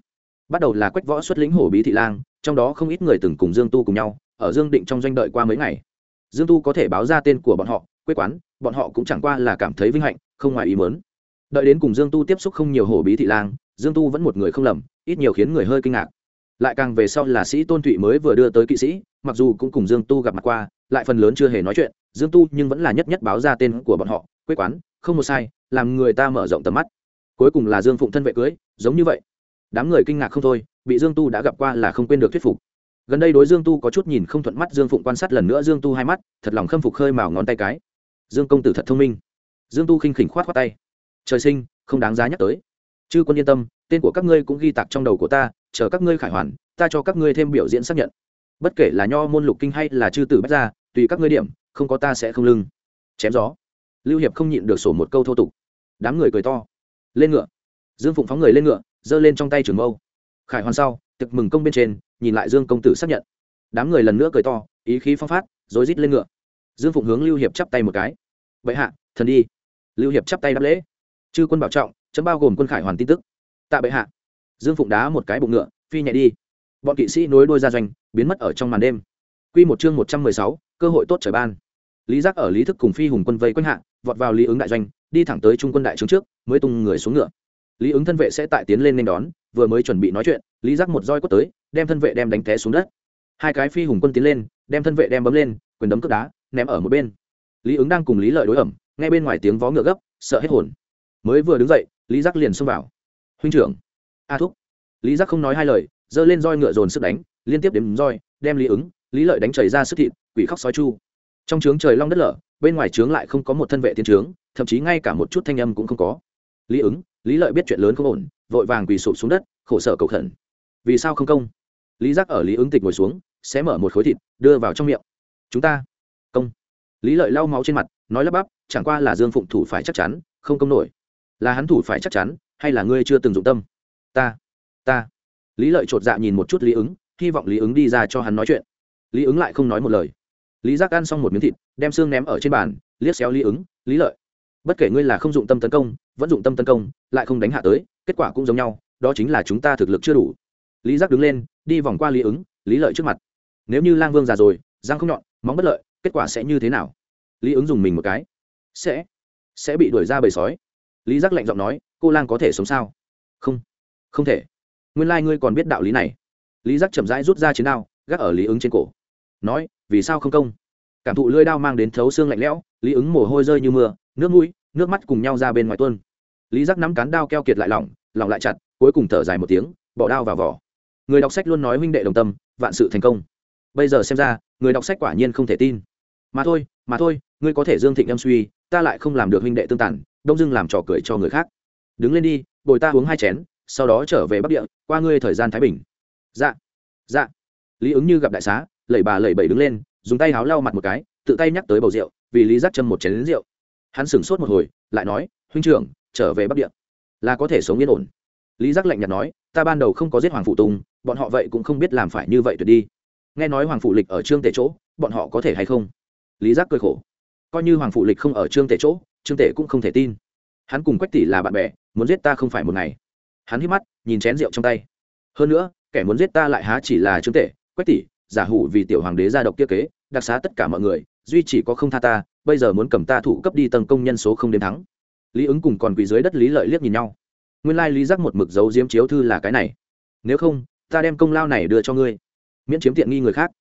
[SPEAKER 1] Bắt đầu là quách võ xuất lĩnh hổ bí thị lang, trong đó không ít người từng cùng dương tu cùng nhau, ở dương định trong doanh đợi qua mấy ngày. Dương tu có thể báo ra tên của bọn họ, quê quán bọn họ cũng chẳng qua là cảm thấy vinh hạnh, không ngoài ý mớn đợi đến cùng dương tu tiếp xúc không nhiều hổ bí thị lang, dương tu vẫn một người không lầm, ít nhiều khiến người hơi kinh ngạc. Lại càng về sau là sĩ tôn thụy mới vừa đưa tới kỵ sĩ, mặc dù cũng cùng dương tu gặp mặt qua, lại phần lớn chưa hề nói chuyện, dương tu nhưng vẫn là nhất nhất báo ra tên của bọn họ, quê quán, không một sai, làm người ta mở rộng tầm mắt. Cuối cùng là dương phụng thân vệ cưới, giống như vậy. Đám người kinh ngạc không thôi, bị dương tu đã gặp qua là không quên được thuyết phục. Gần đây đối dương tu có chút nhìn không thuận mắt, dương phụng quan sát lần nữa dương tu hai mắt, thật lòng khâm phục khơi mào ngón tay cái dương công tử thật thông minh. Dương tu khinh khỉnh khoát khoát tay. Trời sinh, không đáng giá nhắc tới. Chư quân yên tâm, tên của các ngươi cũng ghi tạc trong đầu của ta, chờ các ngươi khải hoàn, ta cho các ngươi thêm biểu diễn xác nhận. Bất kể là nho môn lục kinh hay là chư tử bách gia, tùy các ngươi điểm, không có ta sẽ không lưng. Chém gió. Lưu hiệp không nhịn được sổ một câu thô tục. Đám người cười to. Lên ngựa. Dương phụng phóng người lên ngựa, giơ lên trong tay trường mâu. Khải hoàn sau, tiệc mừng công bên trên, nhìn lại dương công tử xác nhận. Đám người lần nữa cười to, ý khí phong phát, rối rít lên ngựa dương phụng hướng lưu hiệp chắp tay một cái. Vậy hạ, thần đi. Lưu hiệp chắp tay đáp lễ. Chư quân bảo trọng, chấm bao gồm quân khải hoàn tin tức. Tạ bệ hạ. Dương phụng đá một cái bụng ngựa, phi nhẹ đi. Bọn kỵ sĩ nối đôi ra doanh, biến mất ở trong màn đêm. Quy một chương một trăm mười sáu, cơ hội tốt trời ban. Lý giác ở lý thức cùng phi hùng quân vây quanh hạ, vọt vào lý ứng đại doanh, đi thẳng tới trung quân đại trướng trước, mới tung người xuống ngựa. Lý ứng thân vệ sẽ tại tiến lên nên đón, vừa mới chuẩn bị nói chuyện, lý giác một roi quất tới, đem thân vệ đem đánh té xuống đất. Hai cái phi hùng quân tiến lên, đem thân vệ đem bấm lên, quyền đấm cướp đá ném ở một bên. Lý ứng đang cùng lý lợi đối ẩm, nghe bên ngoài tiếng vó ngựa gấp, sợ hết hồn. Mới vừa đứng dậy, lý giác liền xông vào. Huynh trưởng. A thúc. Lý giác không nói hai lời, giơ lên roi ngựa dồn sức đánh, liên tiếp đếm roi, đem lý ứng, lý lợi đánh chảy ra sức thịt, quỷ khóc sói chu. Trong trướng trời long đất lở, bên ngoài trướng lại không có một thân vệ thiên trướng, thậm chí ngay cả một chút thanh âm cũng không có. Lý ứng, lý lợi biết chuyện lớn không ổn, vội vàng quỳ sụp xuống đất, khổ sở cầu khẩn. Vì sao không công? Lý giác ở lý ứng tịch ngồi xuống sẽ mở một khối thịt, đưa vào trong miệng. Chúng ta lý lợi lau máu trên mặt, nói lắp bắp, chẳng qua là dương phụng thủ phải chắc chắn, không công nổi. Là hắn thủ phải chắc chắn, hay là ngươi chưa từng dụng tâm? Ta ta. Lý lợi chột dạ nhìn một chút lý ứng, hy vọng lý ứng đi ra cho hắn nói chuyện. Lý ứng lại không nói một lời. Lý giác ăn xong một miếng thịt, đem xương ném ở trên bàn, liếc xéo lý ứng, lý lợi, bất kể ngươi là không dụng tâm tấn công, vẫn dụng tâm tấn công, lại không đánh hạ tới, kết quả cũng giống nhau, đó chính là chúng ta thực lực chưa đủ. Lý giác đứng lên, đi vòng qua lý ứng, lý lợi trước mặt. Nếu như lang vương già rồi giang không nhọn, móng bất lợi kết quả sẽ như thế nào? Lý ứng dùng mình một cái. Sẽ. Sẽ bị đuổi ra bầy sói. Lý giác lạnh giọng nói, cô lang có thể sống sao? Không. Không thể. Nguyên lai、like、ngươi còn biết đạo lý này. Lý giác chậm rãi rút ra chiến đao, gác ở lý ứng trên cổ. Nói, vì sao không công? Cảm thụ lưỡi đao mang đến thấu xương lạnh lẽo, lý ứng mồ hôi rơi như mưa, nước mũi, nước mắt cùng nhau ra bên ngoài tuôn. Lý giác nắm cán đao keo kiệt lại lỏng lỏng lại chặt, cuối cùng thở dài một tiếng, bỏ đao vào vỏ. Người đọc sách luôn nói huynh đệ đồng tâm, vạn sự thành công bây giờ xem ra, người đọc sách quả nhiên không thể tin. Mà thôi mà thôi, ngươi có thể dương thịnh em suy, ta lại không làm được huynh đệ tương tản đông dưng làm trò cười cho người khác. Đứng lên đi, bồi ta uống hai chén, sau đó trở về bắc địa, qua ngươi thời gian thái bình. Dạ dạ. Lý ứng như gặp đại xá, lẩy bà lẩy bẩy đứng lên, dùng tay háo lau mặt một cái, tự tay nhắc tới bầu rượu, vì lý giác châm một chén lính rượu. Hắn sửng sốt một hồi, lại nói, huynh trưởng, trở về bắc địa. Là có thể sống yên ổn. Lý giác lạnh nhạt nói, ta ban đầu không có giết hoàng phụ tùng, bọn họ vậy cũng không biết làm phải như vậy tuyệt đi nghe nói hoàng phụ lịch ở trương tể chỗ, bọn họ có thể hay không? Lý giác cười khổ. Coi như hoàng phụ lịch không ở trương tể chỗ, trương tể cũng không thể tin. Hắn cùng quách tỷ là bạn bè, muốn giết ta không phải một ngày. Hắn hít mắt, nhìn chén rượu trong tay. Hơn nữa, kẻ muốn giết ta lại há chỉ là trương tể, quách tỷ, giả hủ vì tiểu hoàng đế gia độc kia kế, đặc xá tất cả mọi người, duy chỉ có không tha ta, bây giờ muốn cầm ta thủ cấp đi tầng công nhân số không đến thắng. Lý ứng cùng còn quỳ dưới đất lý lợi liếc nhìn nhau. Nguyên lai lý giác một mực dấu diếm chiếu thư là cái này. Nếu không, ta đem công lao này đưa cho ngươi miễn chiếm tiện nghi người khác.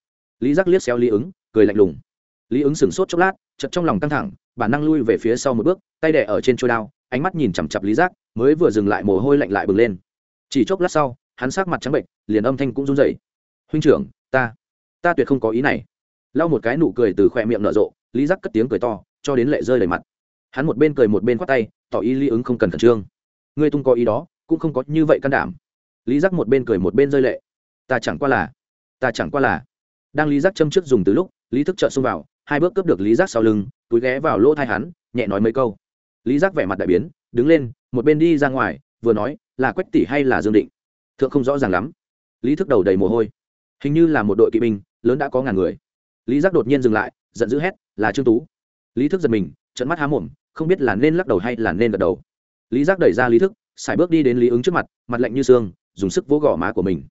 [SPEAKER 1] Lý giác liếc xéo lý ứng, cười lạnh lùng. Lý ứng sửng sốt chốc lát chật trong lòng căng thẳng, bản năng lui về phía sau một bước, tay đẻ ở trên trôi đao, ánh mắt nhìn chằm chặp lý giác, mới vừa dừng lại mồ hôi lạnh lại bừng lên. Chỉ chốc lát sau, hắn sát mặt trắng bệnh liền âm thanh cũng run rẩy. Huynh trưởng, ta ta tuyệt không có ý này. Lau một cái nụ cười từ khoe miệng nở rộ, lý giác cất tiếng cười to, cho đến lệ rơi đầy mặt. Hắn một bên cười một bên khoát tay, tỏ ý lý ứng không cần khẩn trương. Ngươi tung có ý đó, cũng không có như vậy can đảm. Lý giác một bên cười một bên rơi lệ. Ta chẳng qua là ta chẳng qua là. Đang lý giác châm trước dùng từ lúc, lý thức trợ xông vào, hai bước cướp được lý giác sau lưng, túi ghé vào lỗ thai hắn, nhẹ nói mấy câu. Lý giác vẻ mặt đại biến, đứng lên, một bên đi ra ngoài, vừa nói, là quách tỷ hay là dương định? Thượng không rõ ràng lắm. Lý thức đầu đầy mồ hôi. Hình như là một đội kỵ binh, lớn đã có ngàn người. Lý giác đột nhiên dừng lại, giận dữ hét, là trương tú. Lý thức giật mình trận mắt há mồm, không biết là nên lắc đầu hay là nên gật đầu. Lý giác đẩy ra lý thức xài bước đi đến lý ứng trước mặt mặt lạnh như xương, dùng sức vỗ gò má của mình.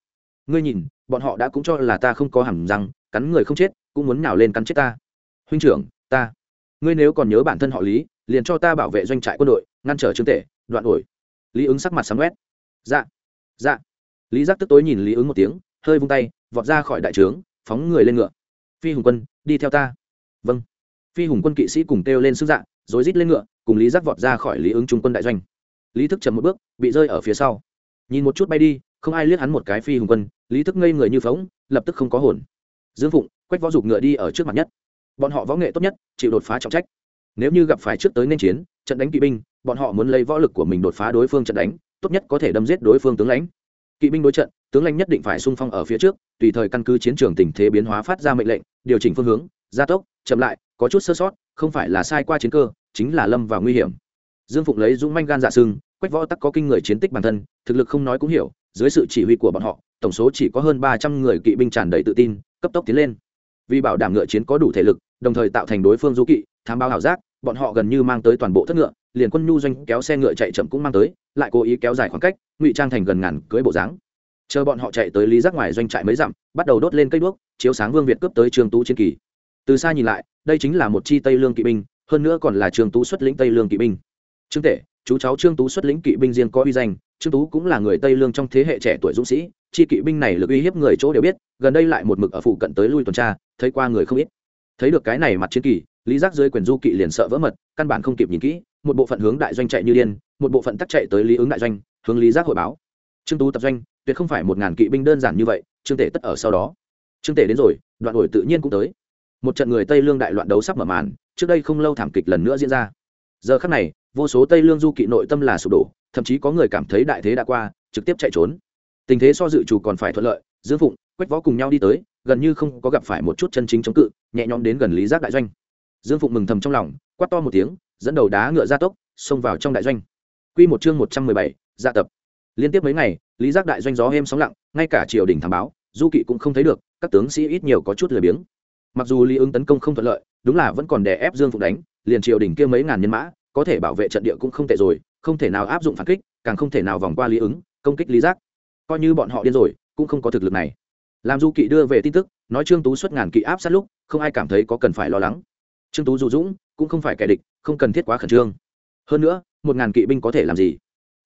[SPEAKER 1] Ngươi nhìn bọn họ đã cũng cho là ta không có hẳn răng, cắn người không chết, cũng muốn nào lên cắn chết ta. Huynh trưởng, ta. Ngươi nếu còn nhớ bản thân họ lý, liền cho ta bảo vệ doanh trại quân đội, ngăn trở trương tể, đoạn ổi lý ứng sắc mặt sáng quét. Dạ dạ. Lý giác tức tối nhìn lý ứng một tiếng, hơi vung tay, vọt ra khỏi đại trướng, phóng người lên ngựa. Phi hùng quân, đi theo ta. Vâng. Phi hùng quân kỵ sĩ cùng kêu lên sức dạ rồi rít lên ngựa, cùng lý giác vọt ra khỏi lý ứng trung quân đại doanh. Lý thức chậm một bước, bị rơi ở phía sau. Nhìn một chút bay đi, không ai liếc hắn một cái phi hùng quân lý thức ngây người như phóng, lập tức không có hồn. Dương phụng, quách võ dục ngựa đi ở trước mặt nhất. Bọn họ võ nghệ tốt nhất, chịu đột phá trọng trách. Nếu như gặp phải trước tới nên chiến, trận đánh kỵ binh, bọn họ muốn lấy võ lực của mình đột phá đối phương trận đánh, tốt nhất có thể đâm giết đối phương tướng lãnh. Kỵ binh đối trận, tướng lãnh nhất định phải xung phong ở phía trước, tùy thời căn cứ chiến trường tình thế biến hóa phát ra mệnh lệnh, điều chỉnh phương hướng, gia tốc, chậm lại, có chút sơ sót, không phải là sai qua chiến cơ, chính là lâm vào nguy hiểm. Dương phụng lấy dũng manh gan dạ sưng quách võ tắc có kinh người chiến tích bản thân, thực lực không nói cũng hiểu, dưới sự chỉ huy của bọn họ tổng số chỉ có hơn ba trăm người kỵ binh tràn đầy tự tin, cấp tốc tiến lên. Vì bảo đảm ngựa chiến có đủ thể lực, đồng thời tạo thành đối phương du kỵ, thám báo ảo giác, bọn họ gần như mang tới toàn bộ thất ngựa, liền quân nhu doanh kéo xe ngựa chạy chậm cũng mang tới, lại cố ý kéo dài khoảng cách, ngụy trang thành gần ngàn cưới bộ dáng. Chờ bọn họ chạy tới lý giác ngoài doanh trại mấy dặm, bắt đầu đốt lên cây đuốc, chiếu sáng vương việt cướp tới trường tú chiến kỳ. Từ xa nhìn lại, đây chính là một chi tây lương kỵ binh, hơn nữa còn là trường tú xuất lĩnh tây lương kỵ binh. Trương tể, chú cháu trương tú xuất lĩnh kỵ binh riêng có uy danh, trương tú cũng là người tây lương trong thế hệ trẻ tuổi dũng sĩ chi kỵ binh này lực uy hiếp người chỗ đều biết, gần đây lại một mực ở phụ cận tới lui tuần tra, thấy qua người không ít. Thấy được cái này mặt chiến kỳ, lý giác dưới quyền du kỵ liền sợ vỡ mật, căn bản không kịp nhìn kỹ, một bộ phận hướng đại doanh chạy như điên, một bộ phận tắc chạy tới lý ứng đại doanh, hướng lý giác hội báo. Trương tú tập doanh, tuyệt không phải một ngàn kỵ binh đơn giản như vậy, trương tể tất ở sau đó. Trương tể đến rồi, đoạn hồi tự nhiên cũng tới. Một trận người tây lương đại loạn đấu sắp mở màn, trước đây không lâu thảm kịch lần nữa diễn ra. Giờ khắc này, vô số tây lương du kỵ nội tâm là sụp đổ, thậm chí có người cảm thấy đại thế đã qua, trực tiếp chạy trốn tình thế so dự chủ còn phải thuận lợi, dương phụng, quách võ cùng nhau đi tới, gần như không có gặp phải một chút chân chính chống cự, nhẹ nhõm đến gần lý giác đại doanh. Dương phụng mừng thầm trong lòng, quát to một tiếng, dẫn đầu đá ngựa ra tốc, xông vào trong đại doanh. Quy một chương một trăm mười bảy dạ tập. Liên tiếp mấy ngày, lý giác đại doanh gió êm sóng lặng, ngay cả triều đình thám báo, du kỵ cũng không thấy được, các tướng sĩ ít nhiều có chút lười biếng. Mặc dù lý ứng tấn công không thuận lợi, đúng là vẫn còn đè ép dương phụng đánh, liền triều đình kia mấy ngàn nhân mã, có thể bảo vệ trận địa cũng không tệ rồi, không thể nào áp dụng phản kích, càng không thể nào vòng qua lý ứng, công kích lý giác coi như bọn họ điên rồi, cũng không có thực lực này. Làm du kỵ đưa về tin tức, nói trương tú xuất ngàn kỵ áp sát lúc, không ai cảm thấy có cần phải lo lắng. Trương tú dù dũng, cũng không phải kẻ địch, không cần thiết quá khẩn trương. Hơn nữa, một ngàn kỵ binh có thể làm gì?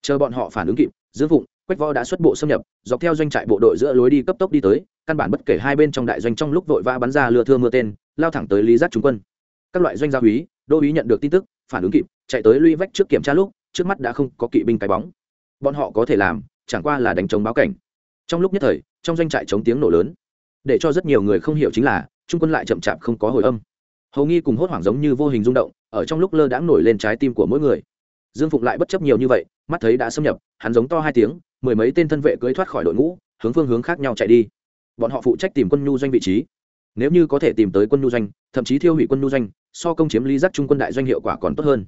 [SPEAKER 1] Chờ bọn họ phản ứng kịp dưỡng phụng, quách võ đã xuất bộ xâm nhập, dọc theo doanh trại bộ đội giữa lối đi cấp tốc đi tới, căn bản bất kể hai bên trong đại doanh trong lúc vội vã bắn ra lừa thưa mưa tên, lao thẳng tới lý giác trung quân. Các loại doanh gia úy đô úy nhận được tin tức, phản ứng kịp, chạy tới luy vách trước kiểm tra lúc, trước mắt đã không có kỵ binh cái bóng. Bọn họ có thể làm chẳng qua là đánh chống báo cảnh. Trong lúc nhất thời, trong doanh trại chống tiếng nổ lớn. Để cho rất nhiều người không hiểu chính là, trung quân lại chậm chạp không có hồi âm. Hầu nghi cùng hốt hoảng giống như vô hình rung động, ở trong lúc lơ đãng nổi lên trái tim của mỗi người. Dương phụng lại bất chấp nhiều như vậy, mắt thấy đã xâm nhập, hắn giống to hai tiếng, mười mấy tên thân vệ cưới thoát khỏi đội ngũ, hướng phương hướng khác nhau chạy đi. Bọn họ phụ trách tìm quân nhu doanh vị trí. Nếu như có thể tìm tới quân nhu doanh, thậm chí thiêu hủy quân nhu doanh, so công chiếm lý giác trung quân đại doanh hiệu quả còn tốt hơn.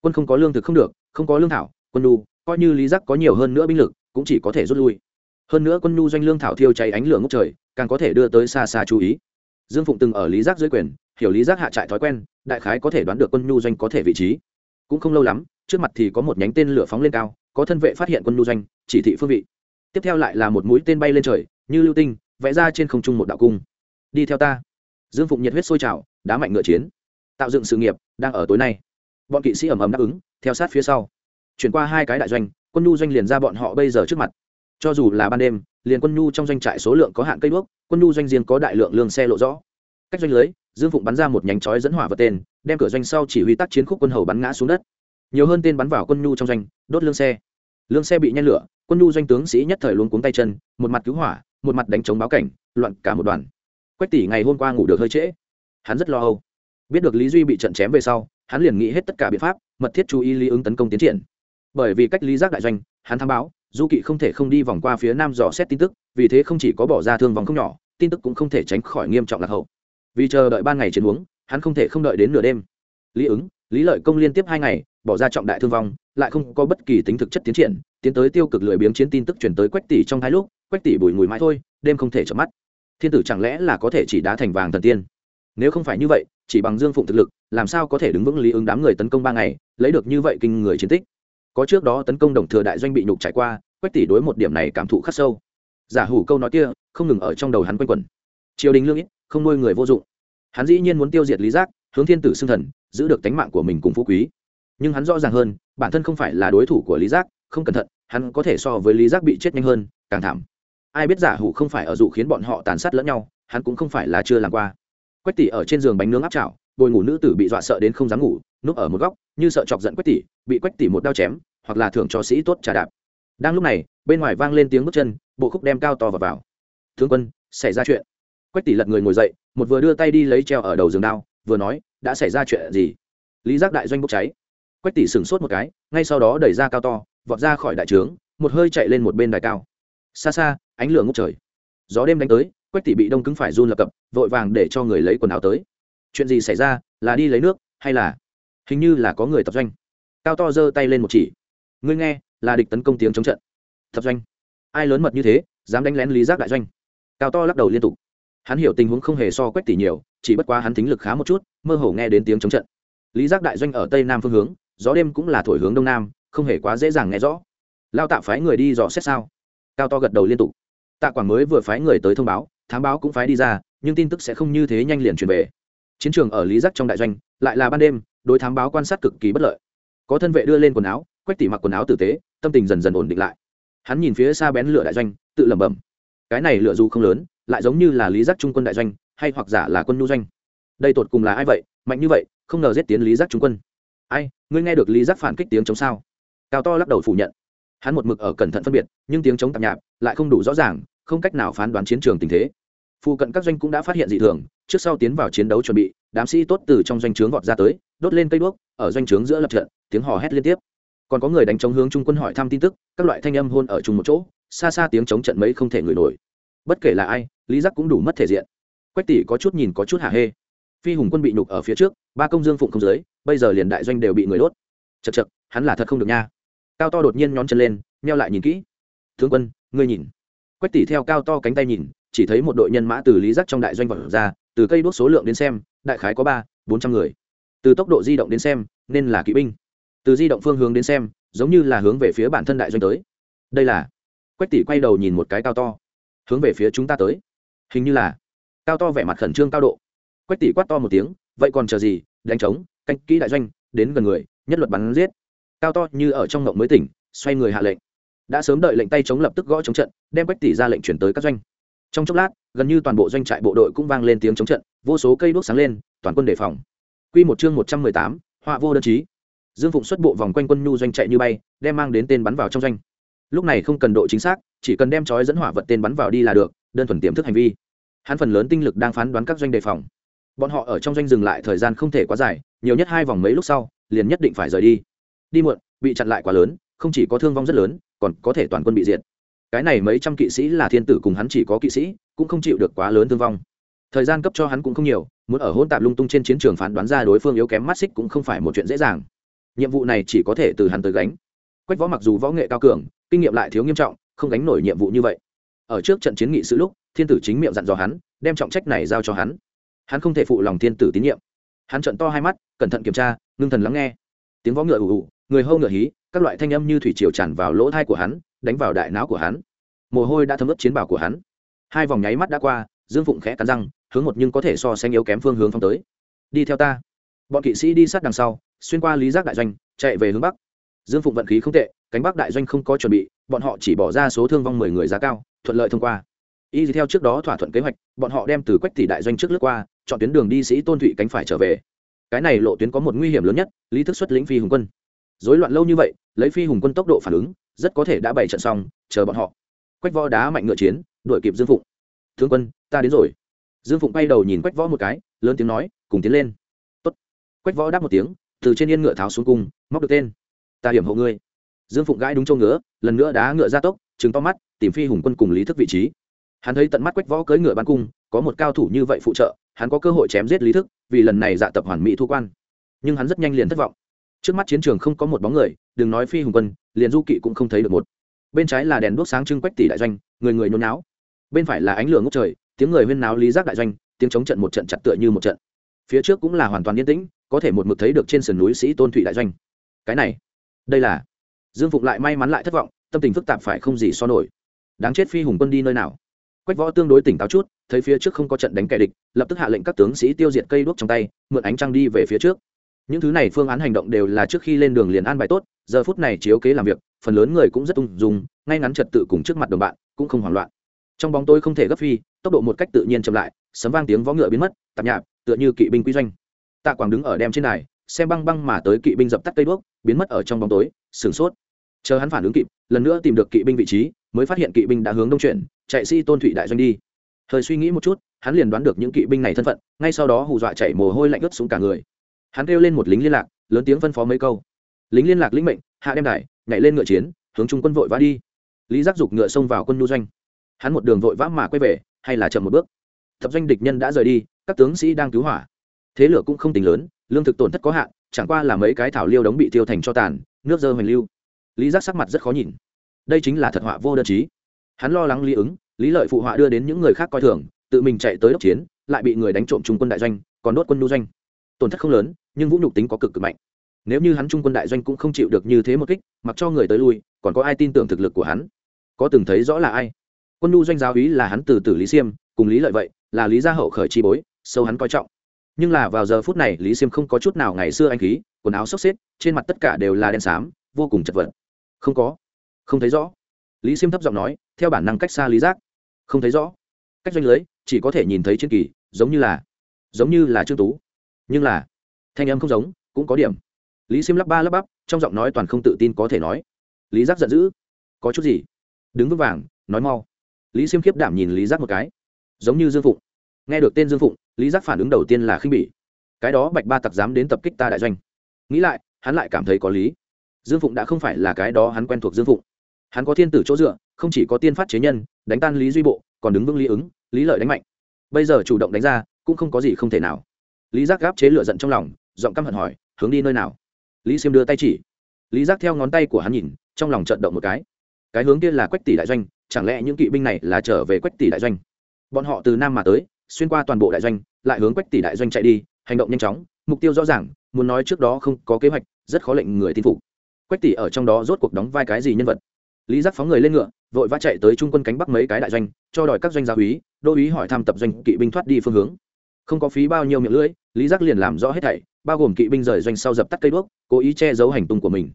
[SPEAKER 1] Quân không có lương thực không được, không có lương thảo, quân nhu, coi như lý giác có nhiều hơn nữa binh lực cũng chỉ có thể rút lui. Hơn nữa quân nhu doanh lương thảo thiêu cháy ánh lửa ngốc trời, càng có thể đưa tới xa xa chú ý. Dương phụng từng ở lý giác dưới quyền, hiểu lý giác hạ trại thói quen, đại khái có thể đoán được quân nhu doanh có thể vị trí. Cũng không lâu lắm, trước mặt thì có một nhánh tên lửa phóng lên cao, có thân vệ phát hiện quân nhu doanh, chỉ thị phương vị. Tiếp theo lại là một mũi tên bay lên trời, như lưu tinh, vẽ ra trên không trung một đạo cung. Đi theo ta. Dương phụng nhiệt huyết sôi trào, đá mạnh ngựa chiến. Tạo dựng sự nghiệp, đang ở tối nay. Bọn kỵ sĩ ầm ầm đáp ứng, theo sát phía sau. Chuyển qua hai cái đại doanh quân nhu doanh liền ra bọn họ bây giờ trước mặt. Cho dù là ban đêm, liền quân nhu trong doanh trại số lượng có hạn cây đuốc, quân nhu doanh riêng có đại lượng lương xe lộ rõ. Cách doanh lưới, dương phụng bắn ra một nhánh chói dẫn hỏa vật tên, đem cửa doanh sau chỉ huy tác chiến khúc quân hầu bắn ngã xuống đất. Nhiều hơn tên bắn vào quân nhu trong doanh, đốt lương xe. Lương xe bị nhen lửa, quân nhu doanh tướng sĩ nhất thời luôn cuống tay chân, một mặt cứu hỏa, một mặt đánh chống báo cảnh, loạn cả một đoàn. Quách tỷ ngày hôm qua ngủ được hơi trễ. Hắn rất lo âu. Biết được lý duy bị trận chém về sau, hắn liền nghĩ hết tất cả biện pháp, mật thiết chú ý lý ứng tấn công tiến triển bởi vì cách lý giác đại doanh, hắn tham báo, du kỵ không thể không đi vòng qua phía nam dò xét tin tức, vì thế không chỉ có bỏ ra thương vòng không nhỏ, tin tức cũng không thể tránh khỏi nghiêm trọng lạc hậu. Vì chờ đợi ban ngày chiến uống hắn không thể không đợi đến nửa đêm. Lý ứng, lý lợi công liên tiếp hai ngày, bỏ ra trọng đại thương vong, lại không có bất kỳ tính thực chất tiến triển, tiến tới tiêu cực lười biếng chiến tin tức chuyển tới quách tỷ trong hai lúc, quách tỷ bùi mùi mãi thôi, đêm không thể chợp mắt. Thiên tử chẳng lẽ là có thể chỉ đá thành vàng thần tiên? Nếu không phải như vậy, chỉ bằng dương phụng thực lực, làm sao có thể đứng vững lý ứng đám người tấn công ba ngày, lấy được như vậy kinh người chiến tích? Có trước đó tấn công đồng thừa đại doanh bị nhục trải qua, quách tỷ đối một điểm này cảm thụ khắc sâu. Giả hủ câu nói kia, không ngừng ở trong đầu hắn quanh quẩn. Triều đình lương ít, không nuôi người vô dụng. Hắn dĩ nhiên muốn tiêu diệt lý giác, hướng thiên tử xưng thần, giữ được tánh mạng của mình cùng phú quý. Nhưng hắn rõ ràng hơn, bản thân không phải là đối thủ của lý giác, không cẩn thận, hắn có thể so với lý giác bị chết nhanh hơn, càng thảm. Ai biết giả hủ không phải ở dụ khiến bọn họ tàn sát lẫn nhau, hắn cũng không phải là chưa làm qua. Quách tỷ ở trên giường bánh nướng áp chảo bồi ngủ nữ tử bị dọa sợ đến không dám ngủ, núp ở một góc, như sợ chọc giận quách tỷ, bị quách tỷ một đao chém, hoặc là thưởng cho sĩ tốt trà đạp. Đang lúc này, bên ngoài vang lên tiếng bước chân, bộ khúc đem cao to vào vào. Thương quân, xảy ra chuyện. Quách tỷ lật người ngồi dậy, một vừa đưa tay đi lấy treo ở đầu giường đao, vừa nói, đã xảy ra chuyện gì? Lý giác đại doanh bốc cháy. Quách tỷ sửng sốt một cái, ngay sau đó đẩy ra cao to, vọt ra khỏi đại trướng, một hơi chạy lên một bên đài cao. Xa xa, ánh lửa ngốc trời. Gió đêm đánh tới, quách tỷ bị đông cứng phải run lập cập, vội vàng để cho người lấy quần áo tới chuyện gì xảy ra, là đi lấy nước, hay là hình như là có người tập doanh? Cao to giơ tay lên một chỉ. Ngươi nghe, là địch tấn công tiếng chống trận. Tập doanh. Ai lớn mật như thế, dám đánh lén lý giác đại doanh? Cao to lắc đầu liên tục. Hắn hiểu tình huống không hề so quách tỷ nhiều, chỉ bất quá hắn thính lực khá một chút, mơ hồ nghe đến tiếng chống trận. Lý giác đại doanh ở tây nam phương hướng, gió đêm cũng là thổi hướng đông nam, không hề quá dễ dàng nghe rõ. Lao tạ phái người đi dò xét sao? Cao to gật đầu liên tục. Tạ quảng mới vừa phái người tới thông báo, thám báo cũng phái đi ra, nhưng tin tức sẽ không như thế nhanh liền truyền về chiến trường ở lý giác trong đại doanh, lại là ban đêm, đối thám báo quan sát cực kỳ bất lợi. Có thân vệ đưa lên quần áo, quách tỉ mặc quần áo tử tế, tâm tình dần dần ổn định lại. Hắn nhìn phía xa bén lửa đại doanh, tự lẩm bẩm. Cái này lựa dù không lớn, lại giống như là lý giác trung quân đại doanh, hay hoặc giả là quân nhu doanh. Đây tột cùng là ai vậy? Mạnh như vậy, không ngờ giết tiến lý giác trung quân. Ai, ngươi nghe được lý giác phản kích tiếng chống sao? Cao to lắc đầu phủ nhận. Hắn một mực ở cẩn thận phân biệt, nhưng tiếng chống tạp nhạp, lại không đủ rõ ràng, không cách nào phán đoán chiến trường tình thế phụ cận các doanh cũng đã phát hiện dị thường, trước sau tiến vào chiến đấu chuẩn bị, đám sĩ tốt từ trong doanh trướng vọt ra tới, đốt lên cây đuốc, ở doanh trướng giữa lập trận, tiếng hò hét liên tiếp. Còn có người đánh chống hướng trung quân hỏi thăm tin tức, các loại thanh âm hôn ở chung một chỗ, xa xa tiếng chống trận mấy không thể ngửi nổi. Bất kể là ai, lý giác cũng đủ mất thể diện. Quách tỷ có chút nhìn có chút hả hê. Phi hùng quân bị nhục ở phía trước, ba công dương phụng không dưới, bây giờ liền đại doanh đều bị người đốt. Chật chật hắn là thật không được nha. Cao to đột nhiên nhón chân lên neo lại nhìn kỹ. Tướng quân, ngươi nhìn. Quách tỷ theo cao to cánh tay nhìn chỉ thấy một đội nhân mã từ lý giác trong đại doanh vật ra, từ cây đốt số lượng đến xem, đại khái có ba, bốn trăm người. Từ tốc độ di động đến xem, nên là kỵ binh. Từ di động phương hướng đến xem, giống như là hướng về phía bản thân đại doanh tới. Đây là, quách tỷ quay đầu nhìn một cái cao to, hướng về phía chúng ta tới. Hình như là, cao to vẻ mặt khẩn trương cao độ. Quách tỷ quát to một tiếng, vậy còn chờ gì, đánh trống, canh kỹ đại doanh, đến gần người, nhất luật bắn giết. Cao to như ở trong ngộng mới tỉnh, xoay người hạ lệnh. Đã sớm đợi lệnh tay chống lập tức gõ chống trận, đem quách tỷ ra lệnh chuyển tới các doanh trong chốc lát, gần như toàn bộ doanh trại bộ đội cũng vang lên tiếng chống trận, vô số cây đuốc sáng lên, toàn quân đề phòng. Quy một chương một trăm mười tám, họa vô đơn chí. Dương phụng xuất bộ vòng quanh quân nhu doanh chạy như bay, đem mang đến tên bắn vào trong doanh. Lúc này không cần độ chính xác, chỉ cần đem chói dẫn hỏa vật tên bắn vào đi là được, đơn thuần tiềm thức hành vi. Hắn phần lớn tinh lực đang phán đoán các doanh đề phòng. Bọn họ ở trong doanh dừng lại thời gian không thể quá dài, nhiều nhất hai vòng mấy lúc sau, liền nhất định phải rời đi. Đi muộn, bị chặn lại quá lớn, không chỉ có thương vong rất lớn, còn có thể toàn quân bị diệt cái này mấy trăm kỵ sĩ là thiên tử cùng hắn chỉ có kỵ sĩ, cũng không chịu được quá lớn thương vong. Thời gian cấp cho hắn cũng không nhiều, muốn ở hôn tạp lung tung trên chiến trường phán đoán ra đối phương yếu kém mắt xích cũng không phải một chuyện dễ dàng. Nhiệm vụ này chỉ có thể từ hắn tới gánh. Quách võ mặc dù võ nghệ cao cường, kinh nghiệm lại thiếu nghiêm trọng, không gánh nổi nhiệm vụ như vậy. Ở trước trận chiến nghị sự lúc, thiên tử chính miệng dặn dò hắn, đem trọng trách này giao cho hắn. Hắn không thể phụ lòng thiên tử tín nhiệm. Hắn trận to hai mắt, cẩn thận kiểm tra, ngưng thần lắng nghe. Tiếng võ ngựa ủ ủ người hâu ngựa hí, các loại thanh âm như thủy triều tràn vào lỗ thai của hắn đánh vào đại não của hắn. Mồ hôi đã thấm ướt chiến bảo của hắn. Hai vòng nháy mắt đã qua, dương phụng khẽ cắn răng, hướng một nhưng có thể so sánh yếu kém phương hướng phong tới. Đi theo ta. Bọn kỵ sĩ đi sát đằng sau, xuyên qua lý giác đại doanh, chạy về hướng bắc. Dương phụng vận khí không tệ, cánh bắc đại doanh không có chuẩn bị, bọn họ chỉ bỏ ra số thương vong mười người giá cao, thuận lợi thông qua. Y theo trước đó thỏa thuận kế hoạch, bọn họ đem từ quách tỷ đại doanh trước lướt qua, chọn tuyến đường đi sĩ tôn thụy cánh phải trở về. Cái này lộ tuyến có một nguy hiểm lớn nhất, lý thức xuất lĩnh phi hùng quân. Dối loạn lâu như vậy, lấy phi hùng quân tốc độ phản ứng rất có thể đã bày trận xong, chờ bọn họ. Quách võ đá mạnh ngựa chiến, đuổi kịp dương phụng. Thương quân, ta đến rồi. Dương phụng bay đầu nhìn quách võ một cái, lớn tiếng nói, cùng tiến lên. Tốt. quách võ đáp một tiếng, từ trên yên ngựa tháo xuống cung, móc được tên. Ta hiểm hộ ngươi. Dương phụng gãi đúng châu ngứa lần nữa đá ngựa ra tốc chứng to mắt, tìm phi hùng quân cùng lý thức vị trí. Hắn thấy tận mắt quách võ cưỡi ngựa bắn cung, có một cao thủ như vậy phụ trợ, hắn có cơ hội chém giết lý thức, vì lần này dạ tập hoàn mỹ thu quan. Nhưng hắn rất nhanh liền thất vọng. Trước mắt chiến trường không có một bóng người đừng nói phi hùng quân, liền du kỵ cũng không thấy được một. Bên trái là đèn đuốc sáng trưng quách tỷ đại doanh, người người nôn náo bên phải là ánh lửa ngốc trời, tiếng người huyên náo lý giác đại doanh, tiếng chống trận một trận chặt tựa như một trận. Phía trước cũng là hoàn toàn yên tĩnh, có thể một mực thấy được trên sườn núi sĩ tôn thụy đại doanh. Cái này, đây là dương phục lại may mắn lại thất vọng, tâm tình phức tạp phải không gì so nổi. Đáng chết phi hùng quân đi nơi nào? Quách võ tương đối tỉnh táo chút, thấy phía trước không có trận đánh kẻ địch, lập tức hạ lệnh các tướng sĩ tiêu diệt cây đuốc trong tay, mượn ánh trăng đi về phía trước những thứ này phương án hành động đều là trước khi lên đường liền an bài tốt, giờ phút này chiếu kế làm việc, phần lớn người cũng rất ung dung, ngay ngắn trật tự cùng trước mặt đồng bạn cũng không hoảng loạn. Trong bóng tôi không thể gấp phi, tốc độ một cách tự nhiên chậm lại, sấm vang tiếng võ ngựa biến mất, tạp nhạp, tựa như kỵ binh quy doanh. Tạ quảng đứng ở đem trên này xem băng băng mà tới kỵ binh dập tắt cây đuốc, biến mất ở trong bóng tối, sửng sốt. Chờ hắn phản ứng kịp, lần nữa tìm được kỵ binh vị trí, mới phát hiện kỵ binh đã hướng đông chuyển, chạy sĩ tôn thụy đại doanh đi. Thời suy nghĩ một chút, hắn liền đoán được những kỵ binh này thân phận, ngay sau đó hù dọa chạy mồ hôi lạnh ướt xuống cả người hắn kêu lên một lính liên lạc, lớn tiếng phân phó mấy câu. Lính liên lạc lĩnh mệnh, hạ đem đài, nhảy lên ngựa chiến, hướng trung quân vội vã đi. Lý giác dục ngựa xông vào quân nhu doanh. Hắn một đường vội vã mà quay về, hay là chậm một bước. Thập doanh địch nhân đã rời đi, các tướng sĩ đang cứu hỏa. Thế lửa cũng không tính lớn, lương thực tổn thất có hạn, chẳng qua là mấy cái thảo liêu đống bị tiêu thành cho tàn, nước dơ hoành lưu. Lý giác sắc mặt rất khó nhìn. Đây chính là thật họa vô đơn chí. Hắn lo lắng lý ứng, lý lợi phụ họa đưa đến những người khác coi thường, tự mình chạy tới đốc chiến, lại bị người đánh trộm trung quân đại doanh, còn đốt quân nhu doanh tổn thất không lớn, nhưng vũ nhục tính có cực cực mạnh. Nếu như hắn trung quân đại doanh cũng không chịu được như thế một kích, mặc cho người tới lui, còn có ai tin tưởng thực lực của hắn? Có từng thấy rõ là ai? Quân nhu doanh giáo ý là hắn từ tử lý siêm, cùng lý lợi vậy, là lý gia hậu khởi chi bối, sâu hắn coi trọng. Nhưng là vào giờ phút này, lý siêm không có chút nào ngày xưa anh khí, quần áo xốc xếp, trên mặt tất cả đều là đen xám, vô cùng chật vật. Không có. Không thấy rõ. Lý siêm thấp giọng nói, theo bản năng cách xa lý giác. Không thấy rõ. Cách doanh lưới, chỉ có thể nhìn thấy trên kỳ, giống như là, giống như là trương tú nhưng là, thanh âm không giống, cũng có điểm. Lý siêm lắp ba lắp bắp, trong giọng nói toàn không tự tin có thể nói. Lý giác giận dữ. Có chút gì? Đứng vững vàng, nói mau. Lý siêm khiếp đảm nhìn lý giác một cái. Giống như dương phụng. Nghe được tên dương phụng, lý giác phản ứng đầu tiên là khinh bỉ. Cái đó bạch ba tặc dám đến tập kích ta đại doanh. Nghĩ lại, hắn lại cảm thấy có lý. Dương phụng đã không phải là cái đó hắn quen thuộc dương phụng. Hắn có thiên tử chỗ dựa, không chỉ có tiên phát chế nhân, đánh tan lý duy bộ, còn đứng vững lý ứng, lý lợi đánh mạnh. Bây giờ chủ động đánh ra, cũng không có gì không thể nào lý giác gáp chế lửa giận trong lòng, giọng căm hận hỏi, hướng đi nơi nào? Lý siêm đưa tay chỉ. Lý giác theo ngón tay của hắn nhìn, trong lòng trận động một cái. Cái hướng kia là quách tỷ đại doanh, chẳng lẽ những kỵ binh này là trở về quách tỷ đại doanh? Bọn họ từ nam mà tới, xuyên qua toàn bộ đại doanh, lại hướng quách tỷ đại doanh chạy đi, hành động nhanh chóng, mục tiêu rõ ràng, muốn nói trước đó không có kế hoạch, rất khó lệnh người tin phục. Quách tỷ ở trong đó rốt cuộc đóng vai cái gì nhân vật? Lý giác phóng người lên ngựa, vội vã chạy tới trung quân cánh bắc mấy cái đại doanh, cho đòi các doanh gia úy, đô úy hỏi thăm tập doanh kỵ binh thoát đi phương hướng. Không có phí bao nhiêu miệng lưỡi lý giác liền làm rõ hết thảy, bao gồm kỵ binh rời doanh sau dập tắt cây đuốc, cố ý che giấu hành tung của mình.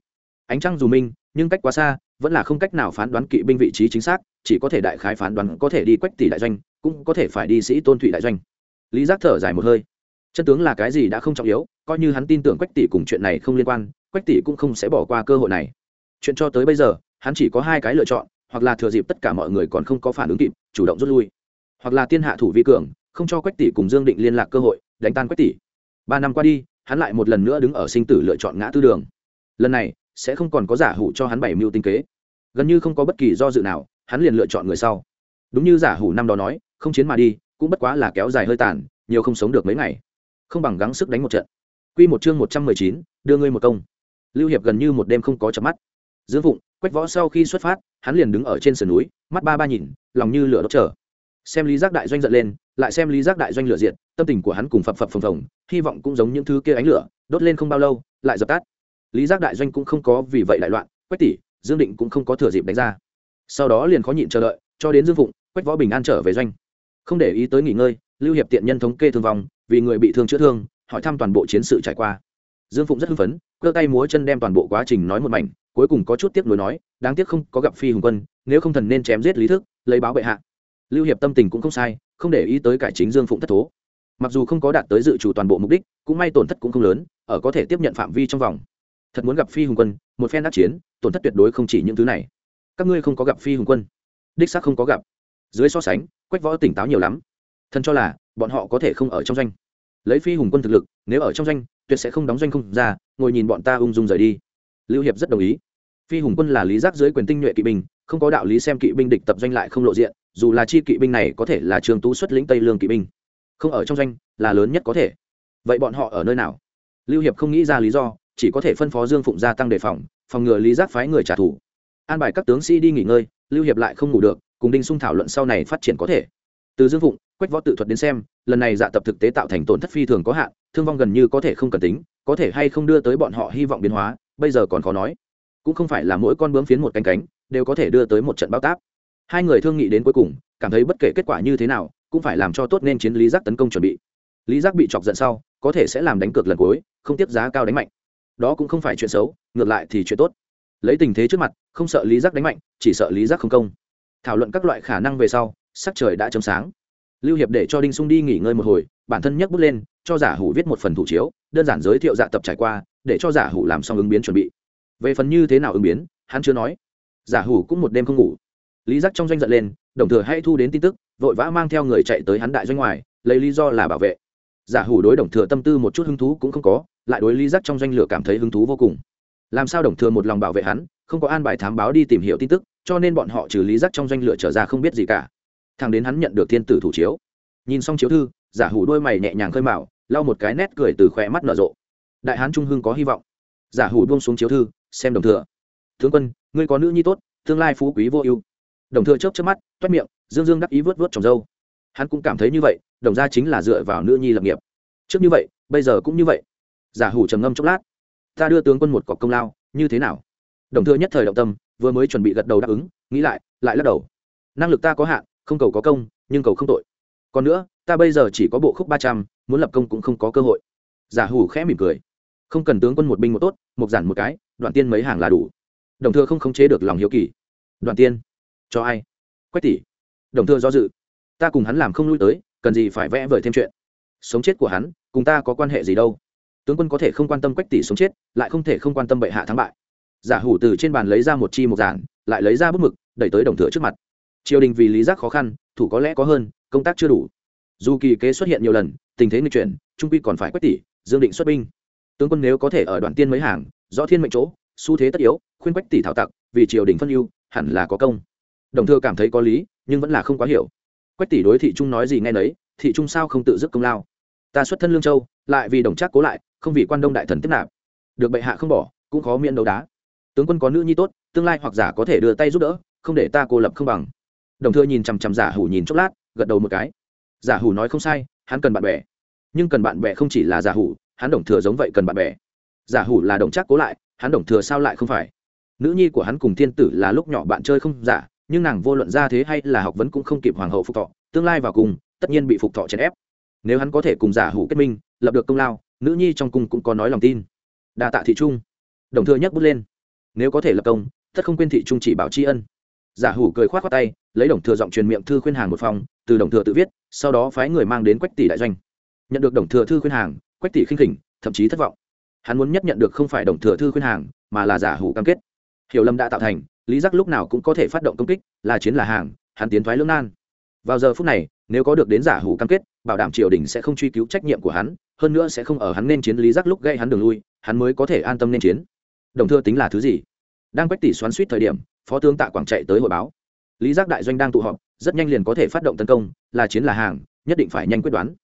[SPEAKER 1] Ánh trăng dù minh, nhưng cách quá xa, vẫn là không cách nào phán đoán kỵ binh vị trí chính xác, chỉ có thể đại khái phán đoán có thể đi quách tỷ đại doanh, cũng có thể phải đi sĩ tôn thụy đại doanh. Lý giác thở dài một hơi. Chân tướng là cái gì đã không trọng yếu, coi như hắn tin tưởng quách tỷ cùng chuyện này không liên quan, quách tỷ cũng không sẽ bỏ qua cơ hội này. Chuyện cho tới bây giờ, hắn chỉ có hai cái lựa chọn, hoặc là thừa dịp tất cả mọi người còn không có phản ứng kịp, chủ động rút lui, hoặc là tiên hạ thủ vi cường, không cho quách tỷ cùng dương định liên lạc cơ hội đánh tan quách tỷ. Ba năm qua đi, hắn lại một lần nữa đứng ở sinh tử lựa chọn ngã tư đường. Lần này, sẽ không còn có giả hủ cho hắn bảy mưu tinh kế. Gần như không có bất kỳ do dự nào, hắn liền lựa chọn người sau. Đúng như giả hủ năm đó nói, không chiến mà đi, cũng bất quá là kéo dài hơi tàn, nhiều không sống được mấy ngày. Không bằng gắng sức đánh một trận. Q một chương một trăm mười chín, đưa ngươi một công. Lưu hiệp gần như một đêm không có chập mắt. Dương phụng, quách võ sau khi xuất phát, hắn liền đứng ở trên sườn núi, mắt ba ba nhìn, lòng như lửa đốt trở xem lý giác đại doanh giận lên, lại xem lý giác đại doanh lửa diện tâm tình của hắn cùng phập phập phồng phồng, hy vọng cũng giống những thứ kia ánh lửa, đốt lên không bao lâu, lại dập tắt. Lý giác đại doanh cũng không có vì vậy đại loạn, quách tỷ, dương định cũng không có thừa dịp đánh ra. Sau đó liền khó nhịn chờ đợi, cho đến dương phụng, quách võ bình an trở về doanh. Không để ý tới nghỉ ngơi, lưu hiệp tiện nhân thống kê thương vong, vì người bị thương chữa thương, hỏi thăm toàn bộ chiến sự trải qua. Dương phụng rất hưng phấn, cơ tay múa chân đem toàn bộ quá trình nói một mảnh, cuối cùng có chút tiếc nuối nói, đáng tiếc không có gặp phi hùng quân, nếu không thần nên chém giết lý thức, lấy báo bệ hạ lưu hiệp tâm tình cũng không sai, không để ý tới cải chính dương phụng thất thố. Mặc dù không có đạt tới dự chủ toàn bộ mục đích, cũng may tổn thất cũng không lớn, ở có thể tiếp nhận phạm vi trong vòng. Thật muốn gặp phi hùng quân, một phen đắc chiến, tổn thất tuyệt đối không chỉ những thứ này. Các ngươi không có gặp phi hùng quân, đích xác không có gặp. Dưới so sánh, quách võ tỉnh táo nhiều lắm. Thân cho là, bọn họ có thể không ở trong doanh. Lấy phi hùng quân thực lực, nếu ở trong doanh, tuyệt sẽ không đóng doanh không ra, ngồi nhìn bọn ta ung dung rời đi. Lưu hiệp rất đồng ý. Phi hùng quân là lý giác dưới quyền tinh nhuệ kỵ binh, không có đạo lý xem kỵ binh địch tập doanh lại không lộ diện dù là chi kỵ binh này có thể là trường tú xuất lĩnh tây lương kỵ binh, không ở trong doanh là lớn nhất có thể. Vậy bọn họ ở nơi nào? Lưu hiệp không nghĩ ra lý do, chỉ có thể phân phó dương phụng gia tăng đề phòng phòng ngừa lý giác phái người trả thù. An bài các tướng sĩ đi nghỉ ngơi, lưu hiệp lại không ngủ được, cùng đinh sung thảo luận sau này phát triển có thể. Từ dương phụng, quách võ tự thuật đến xem, lần này dạ tập thực tế tạo thành tổn thất phi thường có hạn, thương vong gần như có thể không cần tính, có thể hay không đưa tới bọn họ hy vọng biến hóa, bây giờ còn khó nói. Cũng không phải là mỗi con bướm phiến một cánh cánh, đều có thể đưa tới một trận bao táp hai người thương nghị đến cuối cùng, cảm thấy bất kể kết quả như thế nào, cũng phải làm cho tốt nên chiến lý giác tấn công chuẩn bị. Lý giác bị chọc giận sau, có thể sẽ làm đánh cược lần cuối, không tiếp giá cao đánh mạnh. Đó cũng không phải chuyện xấu, ngược lại thì chuyện tốt. Lấy tình thế trước mặt, không sợ lý giác đánh mạnh, chỉ sợ lý giác không công. Thảo luận các loại khả năng về sau, sắc trời đã chấm sáng. Lưu hiệp để cho đinh sung đi nghỉ ngơi một hồi, bản thân nhấc bút lên, cho giả hủ viết một phần thủ chiếu, đơn giản giới thiệu dạ tập trải qua, để cho giả hủ làm xong ứng biến chuẩn bị. Về phần như thế nào ứng biến, hắn chưa nói. Giả hủ cũng một đêm không ngủ lý giác trong doanh giận lên, đồng thừa hãy thu đến tin tức, vội vã mang theo người chạy tới hắn đại doanh ngoài, lấy lý do là bảo vệ. Giả hủ đối đồng thừa tâm tư một chút hứng thú cũng không có, lại đối lý giác trong doanh lửa cảm thấy hứng thú vô cùng. Làm sao đồng thừa một lòng bảo vệ hắn, không có an bài thám báo đi tìm hiểu tin tức, cho nên bọn họ trừ lý giác trong doanh lửa trở ra không biết gì cả. Thằng đến hắn nhận được thiên tử thủ chiếu. Nhìn xong chiếu thư, giả hủ đôi mày nhẹ nhàng khơi mạo lau một cái nét cười từ khỏe mắt nở rộ. Đại hán trung hưng có hy vọng. Giả hủ buông xuống chiếu thư, xem đồng thừa. Tướng quân, ngươi có nữ nhi tốt, tương lai phú quý vô ưu đồng thừa chớp chớp mắt, toét miệng, dương dương đắc ý vớt vớt trồng dâu. Hắn cũng cảm thấy như vậy, đồng ra chính là dựa vào nữ nhi lập nghiệp. Trước như vậy, bây giờ cũng như vậy. Giả hủ trầm ngâm chốc lát. Ta đưa tướng quân một cọc công lao, như thế nào? Đồng thừa nhất thời động tâm, vừa mới chuẩn bị gật đầu đáp ứng, nghĩ lại lại lắc đầu. Năng lực ta có hạn, không cầu có công, nhưng cầu không tội. Còn nữa, ta bây giờ chỉ có bộ khúc ba trăm, muốn lập công cũng không có cơ hội. Giả hủ khẽ mỉm cười. Không cần tướng quân một binh một tốt, một giản một cái, đoạn tiên mấy hàng là đủ. Đồng thừa không khống chế được lòng hiếu kỳ. Đoạn tiên cho ai? Quách tỷ. Đồng thừa do dự. Ta cùng hắn làm không lui tới, cần gì phải vẽ vời thêm chuyện? Sống chết của hắn, cùng ta có quan hệ gì đâu? Tướng quân có thể không quan tâm quách tỷ sống chết, lại không thể không quan tâm bệ hạ thắng bại. Giả hủ từ trên bàn lấy ra một chi một giản, lại lấy ra bút mực, đẩy tới đồng thừa trước mặt. Triều đình vì lý giác khó khăn, thủ có lẽ có hơn, công tác chưa đủ. Dù kỳ kế xuất hiện nhiều lần, tình thế nghịch chuyển, trung quy còn phải quách tỷ, dương định xuất binh. Tướng quân nếu có thể ở đoạn tiên mấy hàng do thiên mệnh chỗ, xu thế tất yếu, khuyên quách tỷ thảo tặc, vì triều đình phân ưu, hẳn là có công đồng thừa cảm thấy có lý, nhưng vẫn là không quá hiểu. Quách tỷ đối thị trung nói gì nghe nấy, thị trung sao không tự dứt công lao? Ta xuất thân lương châu, lại vì đồng trác cố lại, không vì quan đông đại thần tiếp nạp. Được bệ hạ không bỏ, cũng khó miễn đấu đá. Tướng quân có nữ nhi tốt, tương lai hoặc giả có thể đưa tay giúp đỡ, không để ta cô lập không bằng. Đồng thừa nhìn chằm chằm giả hủ nhìn chốc lát, gật đầu một cái. Giả hủ nói không sai, hắn cần bạn bè. Nhưng cần bạn bè không chỉ là giả hủ, hắn đồng thừa giống vậy cần bạn bè. Giả hủ là đồng trác cố lại, hắn đồng thừa sao lại không phải? Nữ nhi của hắn cùng thiên tử là lúc nhỏ bạn chơi không giả nhưng nàng vô luận ra thế hay là học vấn cũng không kịp hoàng hậu phục thọ, tương lai vào cùng, tất nhiên bị phục thọ chèn ép. Nếu hắn có thể cùng giả hủ kết minh, lập được công lao, nữ nhi trong cung cũng có nói lòng tin. Đa tạ thị trung. Đồng thừa nhấc bút lên. Nếu có thể lập công, tất không quên thị trung chỉ bảo tri ân. Giả hủ cười khoát khoát tay, lấy đồng thừa giọng truyền miệng thư khuyên hàng một phòng, từ đồng thừa tự viết, sau đó phái người mang đến quách tỷ đại doanh. Nhận được đồng thừa thư khuyên hàng, quách tỷ khinh khỉnh, thậm chí thất vọng. Hắn muốn nhất nhận được không phải đồng thừa thư khuyên hàng, mà là giả hủ cam kết. Hiểu lầm đã tạo thành lý giác lúc nào cũng có thể phát động công kích, là chiến là hàng, hắn tiến thoái lưỡng nan. Vào giờ phút này, nếu có được đến giả hủ cam kết, bảo đảm triều đình sẽ không truy cứu trách nhiệm của hắn, hơn nữa sẽ không ở hắn nên chiến lý giác lúc gây hắn đường lui, hắn mới có thể an tâm nên chiến. Đồng thưa tính là thứ gì? Đang quách tỷ xoắn suýt thời điểm, phó tướng tạ quảng chạy tới hội báo. Lý giác đại doanh đang tụ họp, rất nhanh liền có thể phát động tấn công, là chiến là hàng, nhất định phải nhanh quyết đoán.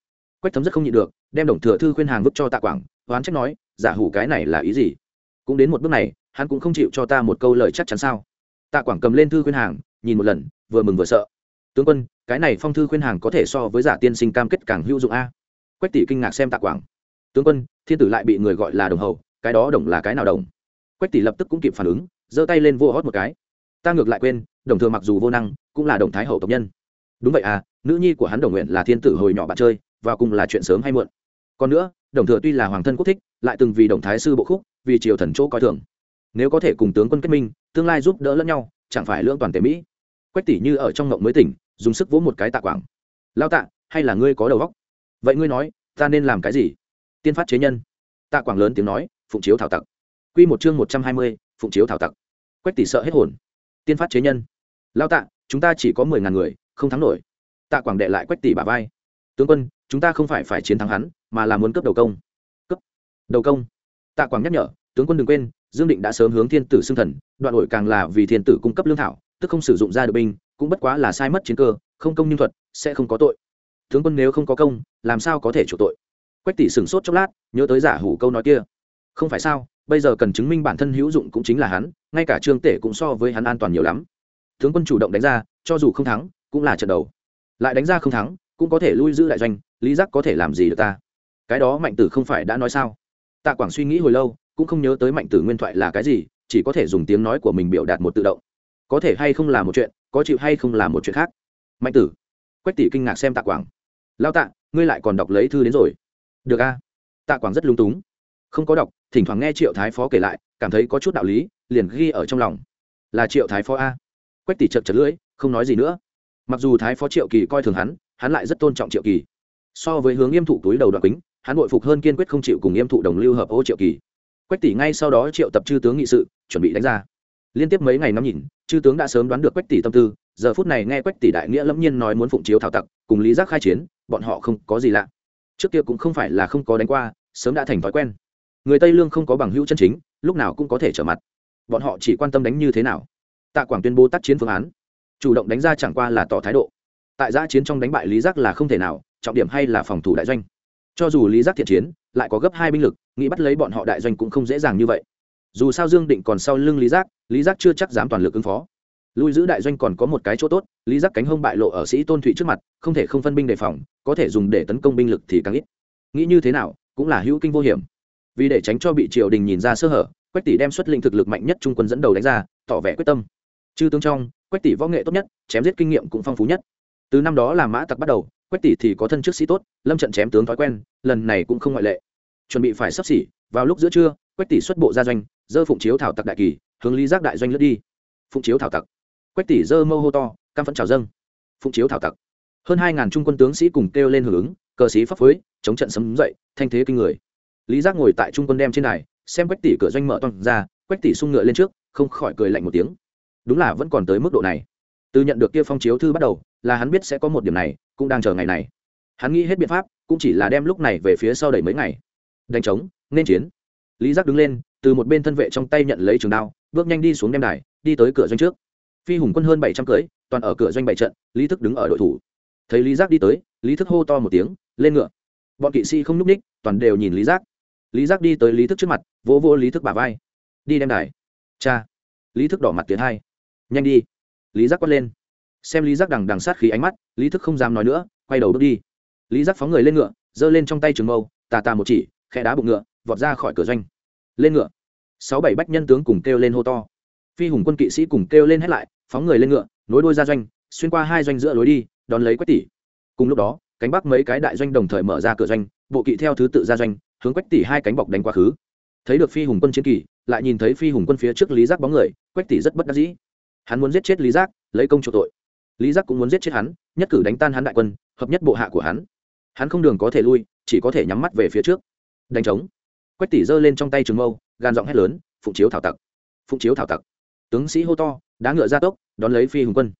[SPEAKER 1] Quách thấm rất không nhịn được, đem đồng thừa thư khuyên hàng vứt cho tạ quảng, oán trách nói, giả hủ cái này là ý gì? Cũng đến một bước này, hắn cũng không chịu cho ta một câu lời chắc chắn sao? Tạ quảng cầm lên thư khuyên hàng, nhìn một lần, vừa mừng vừa sợ. Tướng quân, cái này phong thư khuyên hàng có thể so với giả tiên sinh cam kết càng hữu dụng a. Quách tỷ kinh ngạc xem tạ quảng. Tướng quân, thiên tử lại bị người gọi là đồng hầu, cái đó đồng là cái nào đồng? Quách tỷ lập tức cũng kịp phản ứng, giơ tay lên vô hót một cái. Ta ngược lại quên, đồng thừa mặc dù vô năng, cũng là đồng thái hậu tộc nhân. Đúng vậy à nữ nhi của hắn đồng nguyện là thiên tử hồi nhỏ bạn chơi, và cùng là chuyện sớm hay muộn. Còn nữa, đồng thừa tuy là hoàng thân quốc thích, lại từng vì đồng thái sư bộ khúc, vì triều thần chỗ coi thường nếu có thể cùng tướng quân kết minh, tương lai giúp đỡ lẫn nhau, chẳng phải lưỡng toàn tề mỹ. Quách tỷ như ở trong ngộng mới tỉnh, dùng sức vỗ một cái tạ quảng. Lao tạ, hay là ngươi có đầu góc vậy ngươi nói, ta nên làm cái gì? Tiên phát chế nhân. Tạ quảng lớn tiếng nói, phụng chiếu thảo tặc. Quy một chương một trăm hai mươi, phụng chiếu thảo tặc. Quách tỷ sợ hết hồn. Tiên phát chế nhân. Lao tạ, chúng ta chỉ có mười ngàn người, không thắng nổi. Tạ quảng đệ lại quách tỷ bà vai. Tướng quân, chúng ta không phải phải chiến thắng hắn, mà là muốn cấp đầu công. Cấp đầu công tạ quảng nhắc nhở, tướng quân đừng quên, dương định đã sớm hướng thiên tử xưng thần, đoạn ổi càng là vì thiên tử cung cấp lương thảo, tức không sử dụng ra được binh, cũng bất quá là sai mất chiến cơ, không công nhưng thuật, sẽ không có tội. Tướng quân nếu không có công, làm sao có thể chủ tội? Quách tỷ sửng sốt chốc lát, nhớ tới giả hủ câu nói kia. Không phải sao, bây giờ cần chứng minh bản thân hữu dụng cũng chính là hắn, ngay cả trương tể cũng so với hắn an toàn nhiều lắm. Tướng quân chủ động đánh ra, cho dù không thắng, cũng là trận đầu. Lại đánh ra không thắng, cũng có thể lui giữ đại doanh, lý giác có thể làm gì được ta? Cái đó mạnh tử không phải đã nói sao? Tạ quảng suy nghĩ hồi lâu, cũng không nhớ tới mạnh tử nguyên thoại là cái gì, chỉ có thể dùng tiếng nói của mình biểu đạt một tự động. Có thể hay không là một chuyện, có chịu hay không là một chuyện khác. Mạnh tử, quách tỷ kinh ngạc xem tạ quảng. Lao tạ, ngươi lại còn đọc lấy thư đến rồi. Được a. Tạ quảng rất lung túng. Không có đọc, thỉnh thoảng nghe triệu thái phó kể lại, cảm thấy có chút đạo lý, liền ghi ở trong lòng. Là triệu thái phó a. Quách tỷ chật chật lưỡi, không nói gì nữa. Mặc dù thái phó triệu kỳ coi thường hắn hắn lại rất tôn trọng triệu kỳ. So với hướng nghiêm thụ túi đầu đoạn kính hắn bội phục hơn kiên quyết không chịu cùng yêm thụ đồng lưu hợp ô triệu kỳ. Quách tỷ ngay sau đó triệu tập chư tướng nghị sự, chuẩn bị đánh ra. Liên tiếp mấy ngày năm nhìn, chư tướng đã sớm đoán được quách tỷ tâm tư, giờ phút này nghe quách tỷ đại nghĩa lẫm nhiên nói muốn phụng chiếu thảo tặc, cùng lý giác khai chiến, bọn họ không có gì lạ. Trước kia cũng không phải là không có đánh qua, sớm đã thành thói quen. Người tây lương không có bằng hữu chân chính, lúc nào cũng có thể trở mặt. Bọn họ chỉ quan tâm đánh như thế nào. Tạ quảng tuyên bố tác chiến phương án. Chủ động đánh ra chẳng qua là tỏ thái độ. Tại giã chiến trong đánh bại lý giác là không thể nào, trọng điểm hay là phòng thủ đại doanh cho dù lý giác thiện chiến, lại có gấp hai binh lực, nghĩ bắt lấy bọn họ đại doanh cũng không dễ dàng như vậy. Dù sao dương định còn sau lưng lý giác lý giác chưa chắc dám toàn lực ứng phó. Lui giữ đại doanh còn có một cái chỗ tốt, lý giác cánh hông bại lộ ở sĩ tôn thụy trước mặt, không thể không phân binh đề phòng, có thể dùng để tấn công binh lực thì càng ít. Nghĩ như thế nào, cũng là hữu kinh vô hiểm. Vì để tránh cho bị triều đình nhìn ra sơ hở, quách tỷ đem xuất linh thực lực mạnh nhất trung quân dẫn đầu đánh ra, tỏ vẻ quyết tâm. Chư tướng trong, quách tỷ võ nghệ tốt nhất, chém giết kinh nghiệm cũng phong phú nhất. Từ năm đó là mã tặc bắt đầu quách tỷ thì có thân trước sĩ tốt, lâm trận chém tướng thói quen, lần này cũng không ngoại lệ. Chuẩn bị phải sắp xỉ, vào lúc giữa trưa, quách tỷ xuất bộ ra doanh, dơ phụng chiếu thảo tặc đại kỳ, hướng lý giác đại doanh lướt đi. Phụng chiếu thảo tặc. Quách tỷ dơ mâu hô to, cam phẫn trào dâng. Phụng chiếu thảo tặc. Hơn hai ngàn trung quân tướng sĩ cùng kêu lên hưởng ứng, cờ sĩ pháp phối, chống trận sấm dậy, thanh thế kinh người. Lý giác ngồi tại trung quân đem trên này xem quách tỷ cửa doanh mở toàn ra, quách tỷ sung ngựa lên trước, không khỏi cười lạnh một tiếng. Đúng là vẫn còn tới mức độ này. Từ nhận được kia phong chiếu thư bắt đầu, là hắn biết sẽ có một điểm này cũng đang chờ ngày này. Hắn nghĩ hết biện pháp, cũng chỉ là đem lúc này về phía sau đẩy mấy ngày. Đánh trống, nên chiến. Lý giác đứng lên, từ một bên thân vệ trong tay nhận lấy trường đao, bước nhanh đi xuống đem đài, đi tới cửa doanh trước. Phi hùng quân hơn bảy trăm cưới toàn ở cửa doanh bảy trận, lý thức đứng ở đội thủ. Thấy lý giác đi tới, lý thức hô to một tiếng, lên ngựa. Bọn kỵ sĩ không n ú c ních, toàn đều nhìn lý giác. Lý giác đi tới lý thức trước mặt, vỗ vỗ lý thức bà vai. Đi đem đài. Cha. Lý thức đỏ mặt tiến hai. Nhanh đi. Lý giác quát lên xem lý giác đằng đằng sát khí ánh mắt, lý thức không dám nói nữa, quay đầu bước đi. Lý giác phóng người lên ngựa, giơ lên trong tay trường mâu, tà tà một chỉ, khẽ đá bụng ngựa, vọt ra khỏi cửa doanh. Lên ngựa. Sáu bảy bách nhân tướng cùng kêu lên hô to. Phi hùng quân kỵ sĩ cùng kêu lên hết lại, phóng người lên ngựa, nối đuôi ra doanh, xuyên qua hai doanh giữa lối đi, đón lấy quách tỷ. Cùng lúc đó, cánh bắc mấy cái đại doanh đồng thời mở ra cửa doanh, bộ kỵ theo thứ tự ra doanh, hướng quách tỷ hai cánh bọc đánh quá khứ. Thấy được phi hùng quân chiến kỳ, lại nhìn thấy phi hùng quân phía trước lý giác bóng người, quách tỷ rất bất đắc dĩ. Hắn muốn giết chết lý giác, lấy công chủ tội lý giác cũng muốn giết chết hắn, nhất cử đánh tan hắn đại quân, hợp nhất bộ hạ của hắn. Hắn không đường có thể lui, chỉ có thể nhắm mắt về phía trước. Đánh trống. Quách tỷ giơ lên trong tay trường mâu, gan giọng hét lớn, phụng chiếu thảo tặc! Phụng chiếu thảo tặc! Tướng sĩ hô to, đá ngựa ra tốc, đón lấy phi hùng quân.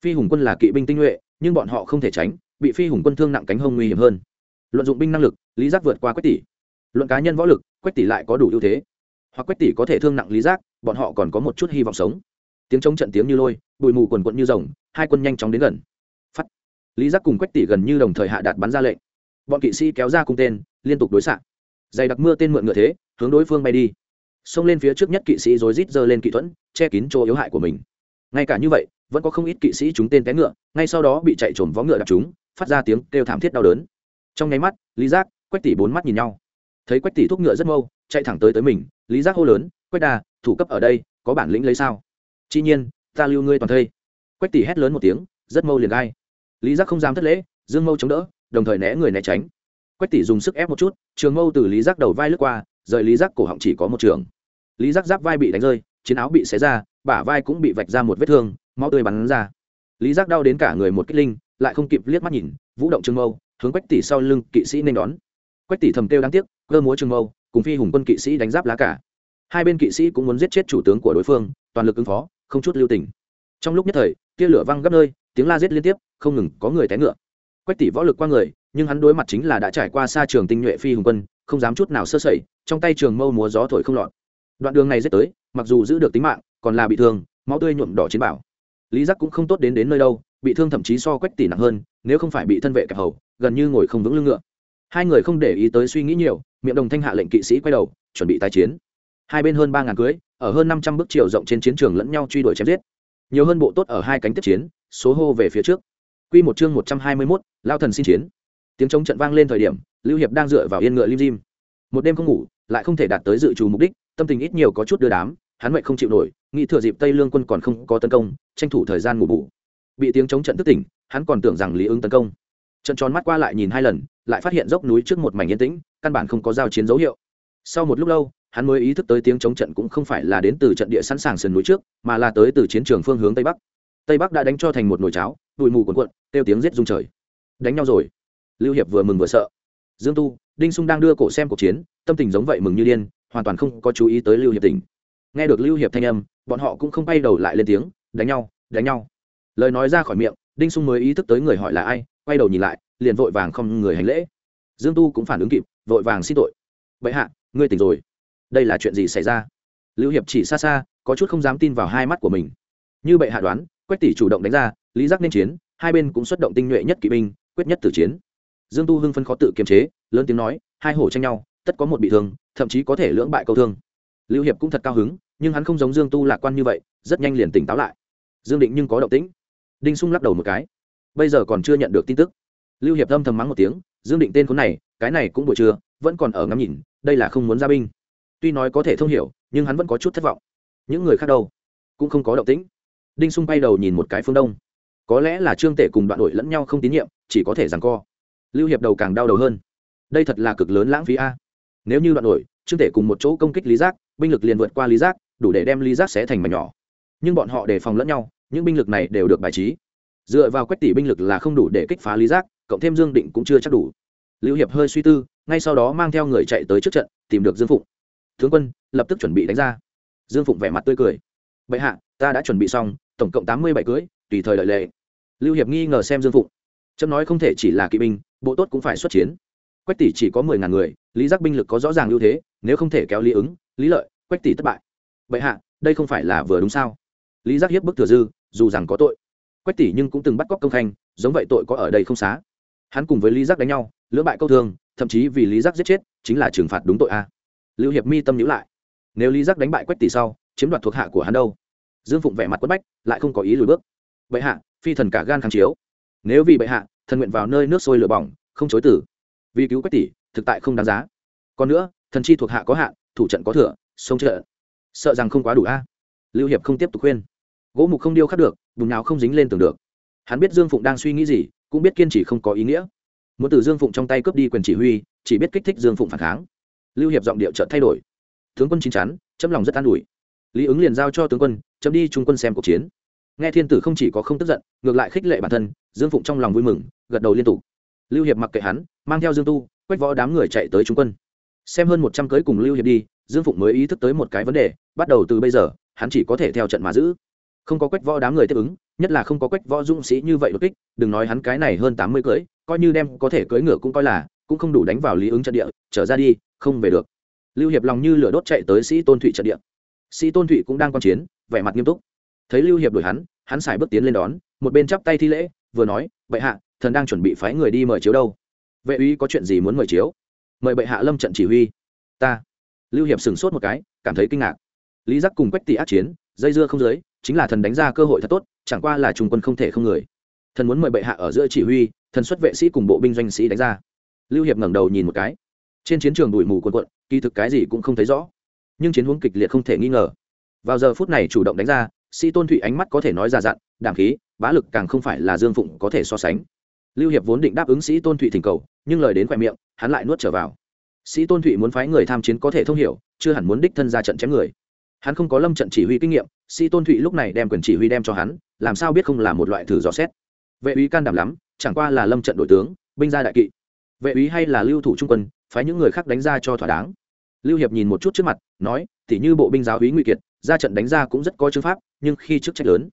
[SPEAKER 1] Phi hùng quân là kỵ binh tinh nhuệ, nhưng bọn họ không thể tránh, bị phi hùng quân thương nặng cánh hông nguy hiểm hơn. Luận dụng binh năng lực, lý giác vượt qua quách tỷ. Luận cá nhân võ lực, quách tỷ lại có đủ ưu thế. Hoặc quách tỷ có thể thương nặng lý giác, bọn họ còn có một chút hy vọng sống tiếng chống trận tiếng như lôi, bụi mù quần quận như rồng, hai quân nhanh chóng đến gần. Phắt. Lý giác cùng quách tỷ gần như đồng thời hạ đạt bắn ra lệnh. Bọn kỵ sĩ kéo ra cung tên, liên tục đối xạ. Dày đặc mưa tên mượn ngựa thế, hướng đối phương bay đi. Xông lên phía trước nhất kỵ sĩ rối rít giơ lên kỵ thuẫn, che kín chỗ yếu hại của mình. Ngay cả như vậy, vẫn có không ít kỵ sĩ chúng tên té ngựa, ngay sau đó bị chạy trồm vó ngựa đạp chúng phát ra tiếng kêu thảm thiết đau đớn. Trong nháy mắt, lý giác, quách tỷ bốn mắt nhìn nhau. Thấy quách tỷ thúc ngựa rất mâu chạy thẳng tới tới mình, lý giác hô lớn, quách đà, thủ cấp ở đây, có bản lĩnh lấy sao? Chi nhiên, ta lưu ngươi toàn thây. Quách tỷ hét lớn một tiếng, rất mâu liền gai. Lý giác không dám thất lễ, dương mâu chống đỡ, đồng thời né người né tránh. Quách tỷ dùng sức ép một chút, trường mâu từ lý giác đầu vai lướt qua, rời lý giác cổ họng chỉ có một trường. Lý giác giáp vai bị đánh rơi, chiến áo bị xé ra, bả vai cũng bị vạch ra một vết thương, máu tươi bắn ra. Lý giác đau đến cả người một kích linh, lại không kịp liếc mắt nhìn, vũ động trường mâu, hướng quách tỷ sau lưng kỵ sĩ nên đón. Quách tỷ thầm kêu đáng tiếc, cơ múa trường mâu, cùng phi hùng quân kỵ sĩ đánh giáp lá cả. Hai bên kỵ sĩ cũng muốn giết chết chủ tướng của đối phương toàn lực ứng phó, không chút lưu tình. Trong lúc nhất thời, tia lửa văng gấp nơi, tiếng la rết liên tiếp, không ngừng có người té ngựa. Quách tỷ võ lực qua người, nhưng hắn đối mặt chính là đã trải qua xa trường tinh nhuệ phi hùng quân, không dám chút nào sơ sẩy, trong tay trường mâu múa gió thổi không lọt. Đoạn đường này dết tới, mặc dù giữ được tính mạng, còn là bị thương, máu tươi nhuộm đỏ chiến bảo. Lý giác cũng không tốt đến đến nơi đâu, bị thương thậm chí so quách tỷ nặng hơn, nếu không phải bị thân vệ kẹp hầu, gần như ngồi không vững lưng ngựa. Hai người không để ý tới suy nghĩ nhiều, miệng đồng thanh hạ lệnh kỵ sĩ quay đầu, chuẩn bị tái chiến. Hai bên hơn ba ngàn cưới ở hơn năm trăm bước chiều rộng trên chiến trường lẫn nhau truy đuổi chém giết. Nhiều hơn bộ tốt ở hai cánh tiếp chiến số hô về phía trước. Quy một chương một trăm hai mươi 121, lao thần xin chiến. Tiếng chống trận vang lên thời điểm lưu hiệp đang dựa vào yên ngựa lim dim. Một đêm không ngủ lại không thể đạt tới dự trù mục đích tâm tình ít nhiều có chút đưa đám hắn mệnh không chịu nổi nghĩ thừa dịp tây lương quân còn không có tấn công tranh thủ thời gian ngủ bù. Bị tiếng chống trận thức tỉnh hắn còn tưởng rằng lý ứng tấn công. Trận tròn mắt qua lại nhìn hai lần lại phát hiện dốc núi trước một mảnh yên tĩnh căn bản không có giao chiến dấu hiệu. Sau một lúc lâu hắn mới ý thức tới tiếng chống trận cũng không phải là đến từ trận địa sẵn sàng sườn núi trước, mà là tới từ chiến trường phương hướng tây bắc. Tây bắc đã đánh cho thành một nồi cháo, bụi mù cuộn cuộn, kêu tiếng rết rung trời. Đánh nhau rồi. Lưu hiệp vừa mừng vừa sợ. Dương tu, đinh sung đang đưa cổ xem cuộc chiến, tâm tình giống vậy mừng như điên, hoàn toàn không có chú ý tới lưu hiệp tình nghe được lưu hiệp thanh âm, bọn họ cũng không bay đầu lại lên tiếng, đánh nhau đánh nhau. Lời nói ra khỏi miệng, đinh sung mới ý thức tới người hỏi là ai, quay đầu nhìn lại, liền vội vàng không người hành lễ. Dương tu cũng phản ứng kịp, vội vàng xin tội. Bệ hạ, ngươi tỉnh rồi đây là chuyện gì xảy ra? Lưu hiệp chỉ xa xa, có chút không dám tin vào hai mắt của mình. Như bệ hạ đoán, quách tỷ chủ động đánh ra, lý giác nên chiến, hai bên cũng xuất động tinh nhuệ nhất kỵ binh, quyết nhất tử chiến. Dương tu hưng phân khó tự kiềm chế, lớn tiếng nói, hai hổ tranh nhau, tất có một bị thương, thậm chí có thể lưỡng bại câu thương. Lưu hiệp cũng thật cao hứng, nhưng hắn không giống dương tu lạc quan như vậy, rất nhanh liền tỉnh táo lại. Dương định nhưng có động tĩnh. Đinh sung lắc đầu một cái. Bây giờ còn chưa nhận được tin tức. Lưu hiệp âm thầm mắng một tiếng, dương định tên khốn này, cái này cũng buổi trưa, vẫn còn ở ngắm nhìn, đây là không muốn ra binh tuy nói có thể thông hiểu, nhưng hắn vẫn có chút thất vọng. Những người khác đâu? Cũng không có động tĩnh. Đinh sung bay đầu nhìn một cái phương đông. Có lẽ là trương tể cùng đoạn đội lẫn nhau không tín nhiệm, chỉ có thể rằng co. Lưu hiệp đầu càng đau đầu hơn. Đây thật là cực lớn lãng phí a. Nếu như đoạn đội, trương tể cùng một chỗ công kích lý giác, binh lực liền vượt qua lý giác, đủ để đem lý giác xé thành mảnh nhỏ. Nhưng bọn họ đề phòng lẫn nhau, những binh lực này đều được bài trí. Dựa vào quách tỷ binh lực là không đủ để kích phá lý giác, cộng thêm dương định cũng chưa chắc đủ. Lưu hiệp hơi suy tư, ngay sau đó mang theo người chạy tới trước trận, tìm được dương phụng tướng quân, lập tức chuẩn bị đánh ra. Dương phụng vẻ mặt tươi cười. Bệ hạ, ta đã chuẩn bị xong, tổng cộng tám mươi bảy cưới, tùy thời lợi lệ. Lưu hiệp nghi ngờ xem dương phụng. Trâm nói không thể chỉ là kỵ binh, bộ tốt cũng phải xuất chiến. Quách tỷ chỉ có mười ngàn người, lý giác binh lực có rõ ràng ưu thế, nếu không thể kéo lý ứng, lý lợi, quách tỷ thất bại. Bệ hạ, đây không phải là vừa đúng sao? Lý giác hiếp bức thừa dư, dù rằng có tội. Quách tỷ nhưng cũng từng bắt cóc công khanh, giống vậy tội có ở đây không xá. Hắn cùng với lý giác đánh nhau, lưỡng bại câu thương, thậm chí vì lý giác giết chết, chính là trừng phạt đúng tội a lưu hiệp mi tâm nhữ lại. Nếu lý giác đánh bại quách tỷ sau, chiếm đoạt thuộc hạ của hắn đâu? Dương phụng vẻ mặt quất bách, lại không có ý lùi bước. Bệ hạ, phi thần cả gan kháng chiếu. Nếu vì bệ hạ, thần nguyện vào nơi nước sôi lửa bỏng, không chối tử. Vì cứu quách tỷ, thực tại không đáng giá. Còn nữa, thần chi thuộc hạ có hạn, thủ trận có thừa, sông trợ. Sợ rằng không quá đủ a. Lưu hiệp không tiếp tục khuyên. Gỗ mục không điêu khắc được vùng nào không dính lên tường được. Hắn biết dương phụng đang suy nghĩ gì, cũng biết kiên trì không có ý nghĩa. Muốn từ dương phụng trong tay cướp đi quyền chỉ huy, chỉ biết kích thích dương phụng phản kháng lưu hiệp giọng điệu trợt thay đổi. Tướng quân chín chắn, chấm lòng rất an ủi. Lý ứng liền giao cho tướng quân, chấm đi trung quân xem cuộc chiến. Nghe thiên tử không chỉ có không tức giận, ngược lại khích lệ bản thân, dương phụng trong lòng vui mừng, gật đầu liên tục. Lưu hiệp mặc kệ hắn, mang theo dương tu quách võ đám người chạy tới trung quân. Xem hơn một trăm cưới cùng lưu hiệp đi, dương phụng mới ý thức tới một cái vấn đề, bắt đầu từ bây giờ, hắn chỉ có thể theo trận mà giữ. Không có quách võ đám người tiếp ứng, nhất là không có quách võ dũng sĩ như vậy đột kích, đừng nói hắn cái này hơn tám mươi cưới, coi như đem có thể cưỡi ngựa cũng coi là, cũng không đủ đánh vào lý ứng trận địa, trở ra đi không về được. Lưu hiệp lòng như lửa đốt chạy tới sĩ tôn thụy trận địa. Sĩ tôn thụy cũng đang quan chiến, vẻ mặt nghiêm túc. Thấy lưu hiệp đuổi hắn hắn xài bước tiến lên đón, một bên chắp tay thi lễ, vừa nói, bệ hạ, thần đang chuẩn bị phái người đi mời chiếu đâu? Vệ uy có chuyện gì muốn mời chiếu? Mời bệ hạ lâm trận chỉ huy. Ta. Lưu hiệp sửng sốt một cái, cảm thấy kinh ngạc. Lý giác cùng quách tỷ át chiến, dây dưa không dưới chính là thần đánh ra cơ hội thật tốt, chẳng qua là trung quân không thể không người. Thần muốn mời bệ hạ ở giữa chỉ huy, thần xuất vệ sĩ cùng bộ binh doanh sĩ đánh ra. Lưu hiệp ngẩng đầu nhìn một cái trên chiến trường đuổi mù quần quận kỳ thực cái gì cũng không thấy rõ. Nhưng chiến hướng kịch liệt không thể nghi ngờ. Vào giờ phút này chủ động đánh ra, sĩ tôn thụy ánh mắt có thể nói ra dặn đảm khí, bá lực càng không phải là dương phụng có thể so sánh. Lưu hiệp vốn định đáp ứng sĩ tôn thụy thỉnh cầu, nhưng lời đến khoe miệng, hắn lại nuốt trở vào. Sĩ tôn thụy muốn phái người tham chiến có thể thông hiểu, chưa hẳn muốn đích thân ra trận chém người. Hắn không có lâm trận chỉ huy kinh nghiệm, sĩ tôn thụy lúc này đem quyền chỉ huy đem cho hắn, làm sao biết không là một loại thử dò xét. Vệ úy can đảm lắm, chẳng qua là lâm trận đội tướng, binh gia đại kỵ. Vệ úy hay là lưu thủ trung quân phái những người khác đánh ra cho thỏa đáng. Lưu hiệp nhìn một chút trước mặt, nói, tỉ như bộ binh giáo úy nguy kiệt, ra trận đánh ra cũng rất có chương pháp, nhưng khi chức trách lớn.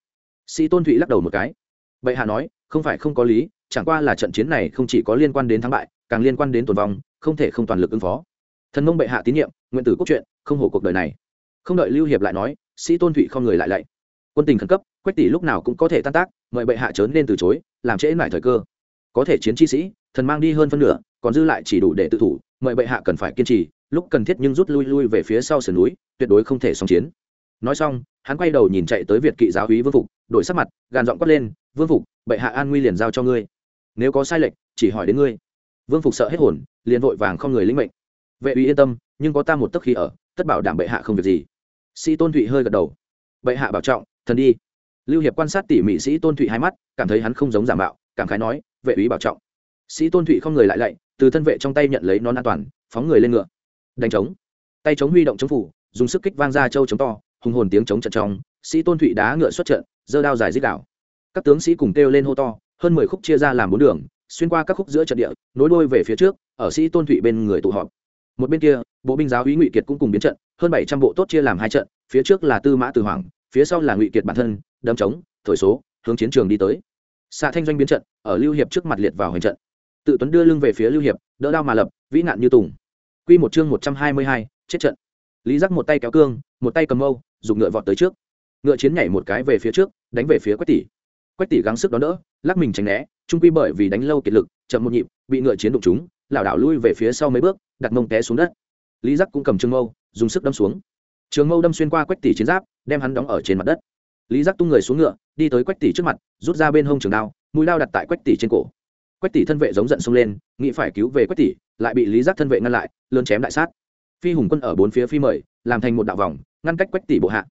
[SPEAKER 1] Sĩ tôn thụy lắc đầu một cái. Bệ hạ nói, không phải không có lý, chẳng qua là trận chiến này không chỉ có liên quan đến thắng bại, càng liên quan đến tồn vong, không thể không toàn lực ứng phó. Thần mông bệ hạ tín nhiệm, nguyện tử quốc chuyện không hổ cuộc đời này. Không đợi lưu hiệp lại nói, sĩ tôn thụy không người lại lạy. Quân tình khẩn cấp, quách tỷ lúc nào cũng có thể tan tác, mời bệ hạ trớn nên từ chối, làm trễ lại thời cơ. Có thể chiến chi sĩ, thần mang đi hơn phân nửa, còn dư lại chỉ đủ để tự thủ mời bệ hạ cần phải kiên trì, lúc cần thiết nhưng rút lui lui về phía sau sườn núi, tuyệt đối không thể song chiến. Nói xong, hắn quay đầu nhìn chạy tới việt kỵ giáo úy vương phục, đổi sắc mặt, gàn giọng quát lên, vương phục, bệ hạ an nguy liền giao cho ngươi. Nếu có sai lệch, chỉ hỏi đến ngươi. Vương phục sợ hết hồn, liền vội vàng không người lĩnh mệnh. Vệ úy yên tâm, nhưng có ta một tấc khi ở, tất bảo đảm bệ hạ không việc gì. Sĩ tôn thụy hơi gật đầu. Bệ hạ bảo trọng, thần đi. Lưu hiệp quan sát tỉ mỉ sĩ tôn thụy hai mắt, cảm thấy hắn không giống giả mạo, cảm khái nói, vệ úy bảo trọng. Sĩ tôn thụy không người lại lạy từ thân vệ trong tay nhận lấy nón an toàn, phóng người lên ngựa. Đánh trống. Tay chống huy động chống phủ, dùng sức kích vang ra châu chống to, hùng hồn tiếng chống trận trong, sĩ tôn thụy đá ngựa xuất trận dơ đao dài dích đảo các tướng sĩ cùng kêu lên hô to, hơn mười khúc chia ra làm bốn đường, xuyên qua các khúc giữa trận địa, nối đuôi về phía trước, ở sĩ tôn thụy bên người tụ họp. Một bên kia, bộ binh giáo úy ngụy kiệt cũng cùng biến trận, hơn bảy trăm bộ tốt chia làm hai trận, phía trước là tư mã từ hoàng, phía sau là ngụy kiệt bản thân, đâm trống, thổi số, hướng chiến trường đi tới. Xạ thanh doanh biến trận, ở lưu hiệp trước mặt liệt vào hành trận tự tuấn đưa lưng về phía lưu hiệp, đỡ đao mà lập, vĩ nạn như tùng. Quy một chương một trăm hai mươi hai, chết trận. Lý giác một tay kéo cương, một tay cầm mâu, dùng ngựa vọt tới trước. Ngựa chiến nhảy một cái về phía trước, đánh về phía quách tỷ. Quách tỷ gắng sức đón đỡ, lắc mình tránh né, trung quy bởi vì đánh lâu kiệt lực, chậm một nhịp, bị ngựa chiến đụng trúng, lảo đảo lui về phía sau mấy bước, đặt mông té xuống đất. Lý giác cũng cầm trường mâu, dùng sức đâm xuống. Trường mâu đâm xuyên qua quách tỷ chiến giáp, đem hắn đóng ở trên mặt đất. Lý giác tung người xuống ngựa, đi tới quách tỷ trước mặt, rút ra bên hông trường đao, mũi lao đặt tại quách tỷ trên cổ quách tỷ thân vệ giống giận xông lên nghĩ phải cứu về quách tỷ lại bị lý giác thân vệ ngăn lại lớn chém đại sát. Phi hùng quân ở bốn phía phi mời làm thành một đạo vòng ngăn cách quách tỷ bộ hạ.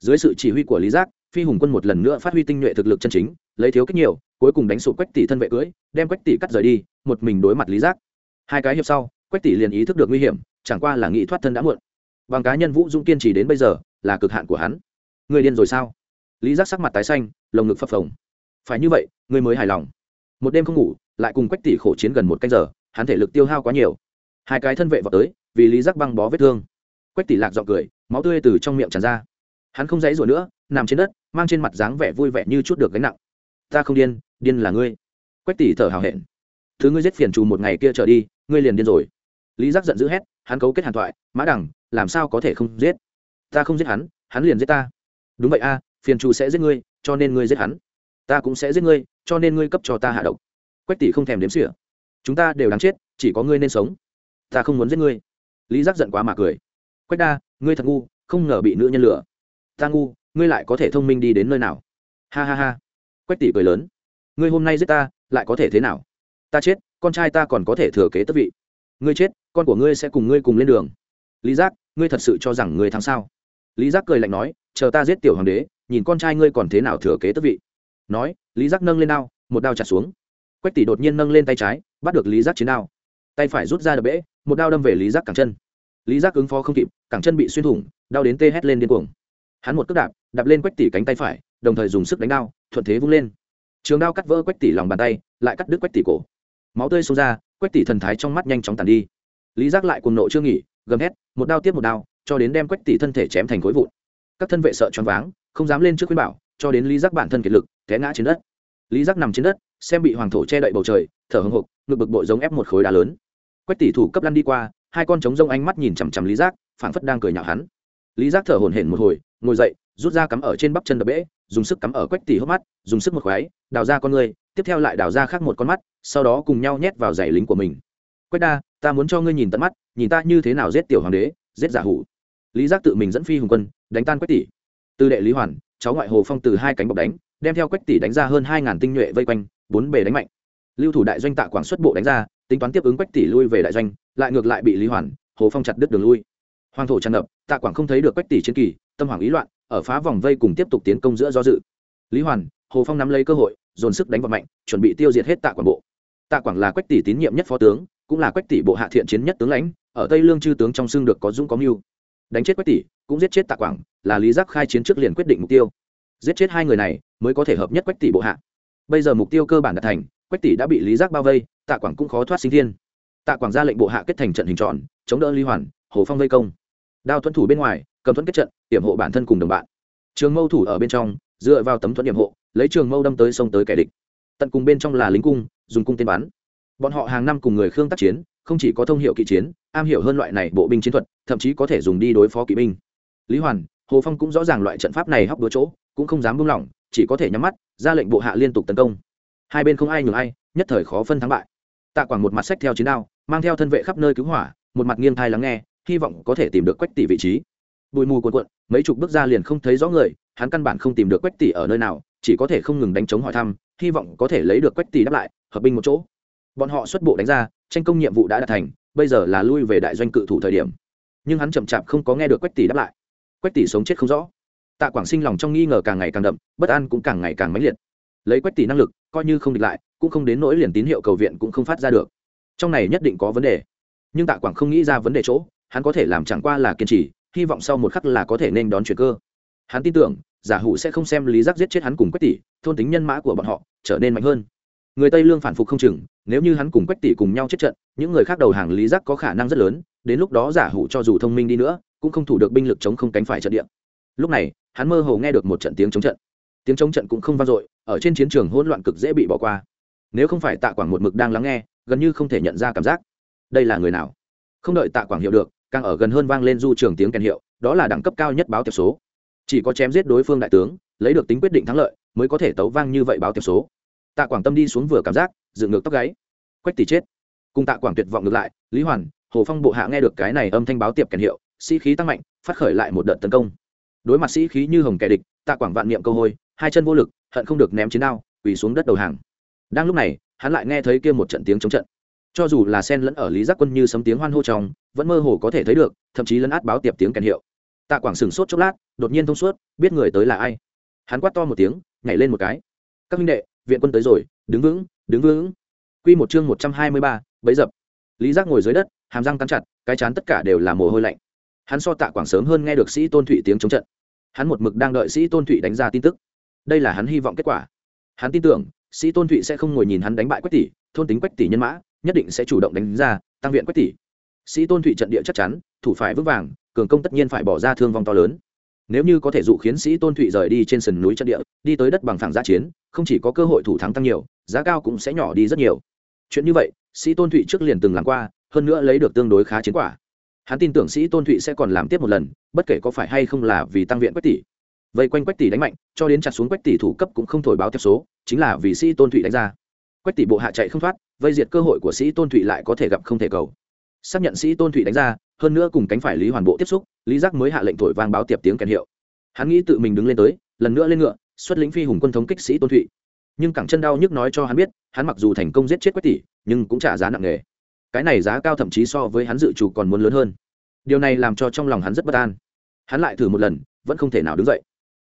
[SPEAKER 1] Dưới sự chỉ huy của lý giác phi hùng quân một lần nữa phát huy tinh nhuệ thực lực chân chính lấy thiếu cách nhiều cuối cùng đánh sụp quách tỷ thân vệ cưỡi, đem quách tỷ cắt rời đi một mình đối mặt lý giác. Hai cái hiệp sau quách tỷ liền ý thức được nguy hiểm chẳng qua là nghĩ thoát thân đã muộn. Bằng cá nhân vũ dũng kiên trì đến bây giờ là cực hạn của hắn. Người điên rồi sao? Lý giác sắc mặt tái xanh lồng ngực phập phồng. Phải như vậy người mới hài lòng. Một đêm không ngủ lại cùng quách tỷ khổ chiến gần một canh giờ, hắn thể lực tiêu hao quá nhiều. Hai cái thân vệ vào tới, vì lý giác băng bó vết thương. Quách tỷ lạc dọn cười, máu tươi từ trong miệng tràn ra. Hắn không dãy rủa nữa, nằm trên đất, mang trên mặt dáng vẻ vui vẻ như chút được gánh nặng. Ta không điên điên là ngươi. Quách tỷ thở hào hẹn. Thứ ngươi giết phiền trù một ngày kia trở đi, ngươi liền điên rồi. Lý giác giận dữ hét, hắn cấu kết hàn thoại, mã đẳng làm sao có thể không giết? Ta không giết hắn hắn liền giết ta. Đúng vậy a, phiền trù sẽ giết ngươi, cho nên ngươi giết hắn. Ta cũng sẽ giết ngươi, cho nên ngươi cấp cho ta hạ độc quách tỷ không thèm đếm xỉa. Chúng ta đều đáng chết, chỉ có ngươi nên sống. Ta không muốn giết ngươi. Lý giác giận quá mà cười. Quách đa, ngươi thật ngu, không ngờ bị nữ nhân lửa ta ngu, ngươi lại có thể thông minh đi đến nơi nào? Ha ha ha. Quách tỷ cười lớn. Ngươi hôm nay giết ta, lại có thể thế nào? Ta chết, con trai ta còn có thể thừa kế tước vị. Ngươi chết, con của ngươi sẽ cùng ngươi cùng lên đường. Lý giác, ngươi thật sự cho rằng ngươi thắng sao? Lý giác cười lạnh nói, chờ ta giết tiểu hoàng đế, nhìn con trai ngươi còn thế nào thừa kế tước vị. Nói, lý giác nâng lên đao, một đao chặt xuống quách tỷ đột nhiên nâng lên tay trái, bắt được lý giác chiến đao. Tay phải rút ra đập bể, một đao đâm về lý giác cẳng chân. Lý giác ứng phó không kịp, cẳng chân bị xuyên thủng, đau đến tê hét lên điên cuồng. Hắn một cước đạp đạp lên quách tỷ cánh tay phải, đồng thời dùng sức đánh đao, thuận thế vung lên. Trường đao cắt vỡ quách tỷ lòng bàn tay, lại cắt đứt quách tỷ cổ. Máu tươi xông ra, quách tỷ thần thái trong mắt nhanh chóng tàn đi. Lý giác lại cuồng nộ chưa nghỉ, gầm hét, một đao tiếp một đao, cho đến đem quách tỷ thân thể chém thành khối vụn. Các thân vệ sợ choáng váng, không dám lên trước khuyên bảo, cho đến lý giác bản thân kiệt lực, té ngã trên đất lý giác nằm trên đất, xem bị hoàng thổ che đậy bầu trời, thở hồng hộc, ngực bực bội giống ép một khối đá lớn. Quách tỷ thủ cấp lăn đi qua, hai con trống rông ánh mắt nhìn chằm chằm lý giác, phảng phất đang cười nhạo hắn. Lý giác thở hổn hển một hồi, ngồi dậy, rút ra cắm ở trên bắp chân đập bể, dùng sức cắm ở quách tỷ hốc mắt, dùng sức một khoái, đào ra con người tiếp theo lại đào ra khác một con mắt, sau đó cùng nhau nhét vào giày lính của mình. Quách đa, ta muốn cho ngươi nhìn tận mắt, nhìn ta như thế nào giết tiểu hoàng đế, giết giả hủ. Lý giác tự mình dẫn phi hùng quân, đánh tan quách tỷ. Tư đệ lý hoàn, cháu ngoại hồ phong từ hai cánh bọc đánh đem theo quách tỷ đánh ra hơn hai ngàn tinh nhuệ vây quanh, bốn bề đánh mạnh. Lưu thủ đại doanh tạ quảng xuất bộ đánh ra, tính toán tiếp ứng quách tỷ lui về đại doanh, lại ngược lại bị lý hoàn, hồ phong chặt đứt đường lui. Hoàng thổ tràn ngập, tạ quảng không thấy được quách tỷ chiến kỳ, tâm hoàng ý loạn, ở phá vòng vây cùng tiếp tục tiến công giữa do dự. Lý hoàn, hồ phong nắm lấy cơ hội, dồn sức đánh vào mạnh, chuẩn bị tiêu diệt hết tạ quảng bộ. Tạ quảng là quách tỷ tín nhiệm nhất phó tướng, cũng là quách tỷ bộ hạ thiện chiến nhất tướng lãnh, ở tây lương chư tướng trong xương được có dũng có mưu. Đánh chết quách tỷ, cũng giết chết tạ quảng, là lý giác khai chiến trước liền quyết định mục tiêu. Giết chết hai người này mới có thể hợp nhất quách tỷ bộ hạ. Bây giờ mục tiêu cơ bản đã thành, quách tỷ đã bị lý giác bao vây, tạ quảng cũng khó thoát sinh thiên. Tạ quảng ra lệnh bộ hạ kết thành trận hình tròn, chống đỡ lý hoàn, hồ phong vây công. Đao thuẫn thủ bên ngoài, cầm thuẫn kết trận hiểm hộ bản thân cùng đồng bạn. Trường mâu thủ ở bên trong, dựa vào tấm thuẫn hiểm hộ, lấy trường mâu đâm tới sông tới kẻ địch. Tận cùng bên trong là lính cung, dùng cung tên bắn. Bọn họ hàng năm cùng người khương tác chiến, không chỉ có thông hiệu kỵ chiến, am hiểu hơn loại này bộ binh chiến thuật, thậm chí có thể dùng đi đối phó kỵ binh. Lý hoàn, hồ phong cũng rõ ràng loại trận pháp này hóc đúa chỗ, cũng không dám buông lỏng chỉ có thể nhắm mắt, ra lệnh bộ hạ liên tục tấn công. Hai bên không ai nhường ai, nhất thời khó phân thắng bại. Tạ quảng một mặt sách theo chiến đao, mang theo thân vệ khắp nơi cứu hỏa, một mặt nghiêng thai lắng nghe, hy vọng có thể tìm được quách tỷ vị trí. Bụi mù cuộn cuộn, mấy chục bước ra liền không thấy rõ người, hắn căn bản không tìm được quách tỷ ở nơi nào, chỉ có thể không ngừng đánh chống hỏi thăm, hy vọng có thể lấy được quách tỷ đáp lại, hợp binh một chỗ. Bọn họ xuất bộ đánh ra, tranh công nhiệm vụ đã đạt thành, bây giờ là lui về đại doanh cự thủ thời điểm. Nhưng hắn chậm chạp không có nghe được quách tỷ đáp lại. Quách tỷ sống chết không rõ tạ quảng sinh lòng trong nghi ngờ càng ngày càng đậm, bất an cũng càng ngày càng mãnh liệt. Lấy quách tỷ năng lực, coi như không địch lại, cũng không đến nỗi liền tín hiệu cầu viện cũng không phát ra được. Trong này nhất định có vấn đề. Nhưng tạ quảng không nghĩ ra vấn đề chỗ, hắn có thể làm chẳng qua là kiên trì, hy vọng sau một khắc là có thể nên đón chuyện cơ. Hắn tin tưởng, giả hủ sẽ không xem lý giác giết chết hắn cùng quách tỷ, thôn tính nhân mã của bọn họ, trở nên mạnh hơn. Người tây lương phản phục không chừng, nếu như hắn cùng quách tỷ cùng nhau chết trận, những người khác đầu hàng lý giác có khả năng rất lớn, đến lúc đó giả hủ cho dù thông minh đi nữa, cũng không thủ được binh lực chống không cánh phải trận địa. Lúc này hắn mơ hồ nghe được một trận tiếng chống trận. Tiếng chống trận cũng không vang dội, ở trên chiến trường hỗn loạn cực dễ bị bỏ qua. Nếu không phải tạ quảng một mực đang lắng nghe, gần như không thể nhận ra cảm giác. Đây là người nào? Không đợi tạ quảng hiểu được, càng ở gần hơn vang lên du trường tiếng kèn hiệu, đó là đẳng cấp cao nhất báo tiệp số. Chỉ có chém giết đối phương đại tướng, lấy được tính quyết định thắng lợi, mới có thể tấu vang như vậy báo tiệp số. Tạ quảng tâm đi xuống vừa cảm giác, dựng ngược tóc gáy. Quách tỷ chết. Cùng tạ quảng tuyệt vọng ngược lại, lý hoàn, hồ phong bộ hạ nghe được cái này âm thanh báo tiệp kèn hiệu, sĩ khí tăng mạnh, phát khởi lại một đợt tấn công đối mặt sĩ khí như hồng kẻ địch, tạ quảng vạn niệm câu hôi, hai chân vô lực, hận không được ném chiến đao, quỳ xuống đất đầu hàng. Đang lúc này, hắn lại nghe thấy kia một trận tiếng chống trận. Cho dù là sen lẫn ở lý giác quân như sấm tiếng hoan hô trong, vẫn mơ hồ có thể thấy được, thậm chí lấn át báo tiệp tiếng kèn hiệu. Tạ quảng sửng sốt chốc lát, đột nhiên thông suốt, biết người tới là ai. Hắn quát to một tiếng, nhảy lên một cái. Các minh đệ, viện quân tới rồi, đứng vững đứng vững. Q một chương một trăm hai mươi ba, bấy dập. Lý giác ngồi dưới đất, hàm răng cắn chặt, cái chán tất cả đều là mồ hôi lạnh. Hắn so tạ quảng sớm hơn nghe được sĩ tôn thụy tiếng chống trận hắn một mực đang đợi sĩ tôn thụy đánh ra tin tức. Đây là hắn hy vọng kết quả. Hắn tin tưởng, sĩ tôn thụy sẽ không ngồi nhìn hắn đánh bại quách tỷ, thôn tính quách tỷ nhân mã, nhất định sẽ chủ động đánh ra, tăng viện quách tỷ. Sĩ tôn thụy trận địa chắc chắn, thủ phải vững vàng, cường công tất nhiên phải bỏ ra thương vong to lớn. Nếu như có thể dụ khiến sĩ tôn thụy rời đi trên sườn núi trận địa, đi tới đất bằng phẳng giã chiến, không chỉ có cơ hội thủ thắng tăng nhiều, giá cao cũng sẽ nhỏ đi rất nhiều. Chuyện như vậy, sĩ tôn thụy trước liền từng làm qua, hơn nữa lấy được tương đối khá chiến quả hắn tin tưởng sĩ tôn thụy sẽ còn làm tiếp một lần, bất kể có phải hay không là vì tăng viện quách tỷ. Vây quanh quách tỷ đánh mạnh, cho đến chặt xuống quách tỷ thủ cấp cũng không thổi báo tiếp số, chính là vì sĩ tôn thụy đánh ra. Quách tỷ bộ hạ chạy không thoát, vây diệt cơ hội của sĩ tôn thụy lại có thể gặp không thể cầu. Xác nhận sĩ tôn thụy đánh ra, hơn nữa cùng cánh phải lý hoàn bộ tiếp xúc, lý giác mới hạ lệnh thổi vang báo tiệp tiếng kèn hiệu. Hắn nghĩ tự mình đứng lên tới, lần nữa lên ngựa, xuất lĩnh phi hùng quân thống kích sĩ tôn thụy. Nhưng cẳng chân đau nhức nói cho hắn biết, hắn mặc dù thành công giết chết quách tỷ, nhưng cũng trả giá nặng nề cái này giá cao thậm chí so với hắn dự trù còn muốn lớn hơn. Điều này làm cho trong lòng hắn rất bất an. Hắn lại thử một lần, vẫn không thể nào đứng dậy.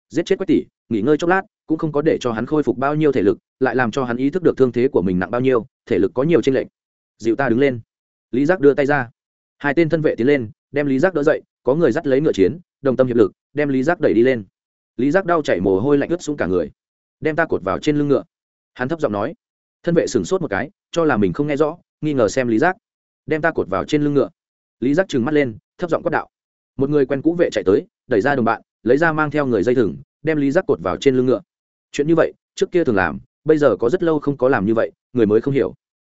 [SPEAKER 1] Giết chết quách tỷ, nghỉ ngơi chốc lát, cũng không có để cho hắn khôi phục bao nhiêu thể lực, lại làm cho hắn ý thức được thương thế của mình nặng bao nhiêu, thể lực có nhiều tranh lệch. Dịu ta đứng lên. Lý giác đưa tay ra. Hai tên thân vệ tiến lên, đem lý giác đỡ dậy, có người dắt lấy ngựa chiến, đồng tâm hiệp lực, đem lý giác đẩy đi lên. Lý giác đau chảy mồ hôi lạnh ướt xuống cả người. Đem ta cột vào trên lưng ngựa. Hắn thấp giọng nói. Thân vệ sửng sốt một cái, cho là mình không nghe rõ nghi ngờ xem lý giác. Đem ta cột vào trên lưng ngựa. Lý giác trừng mắt lên, thấp giọng quát đạo. Một người quen cũ vệ chạy tới, đẩy ra đồng bạn, lấy ra mang theo người dây thừng, đem lý giác cột vào trên lưng ngựa. Chuyện như vậy, trước kia thường làm, bây giờ có rất lâu không có làm như vậy, người mới không hiểu.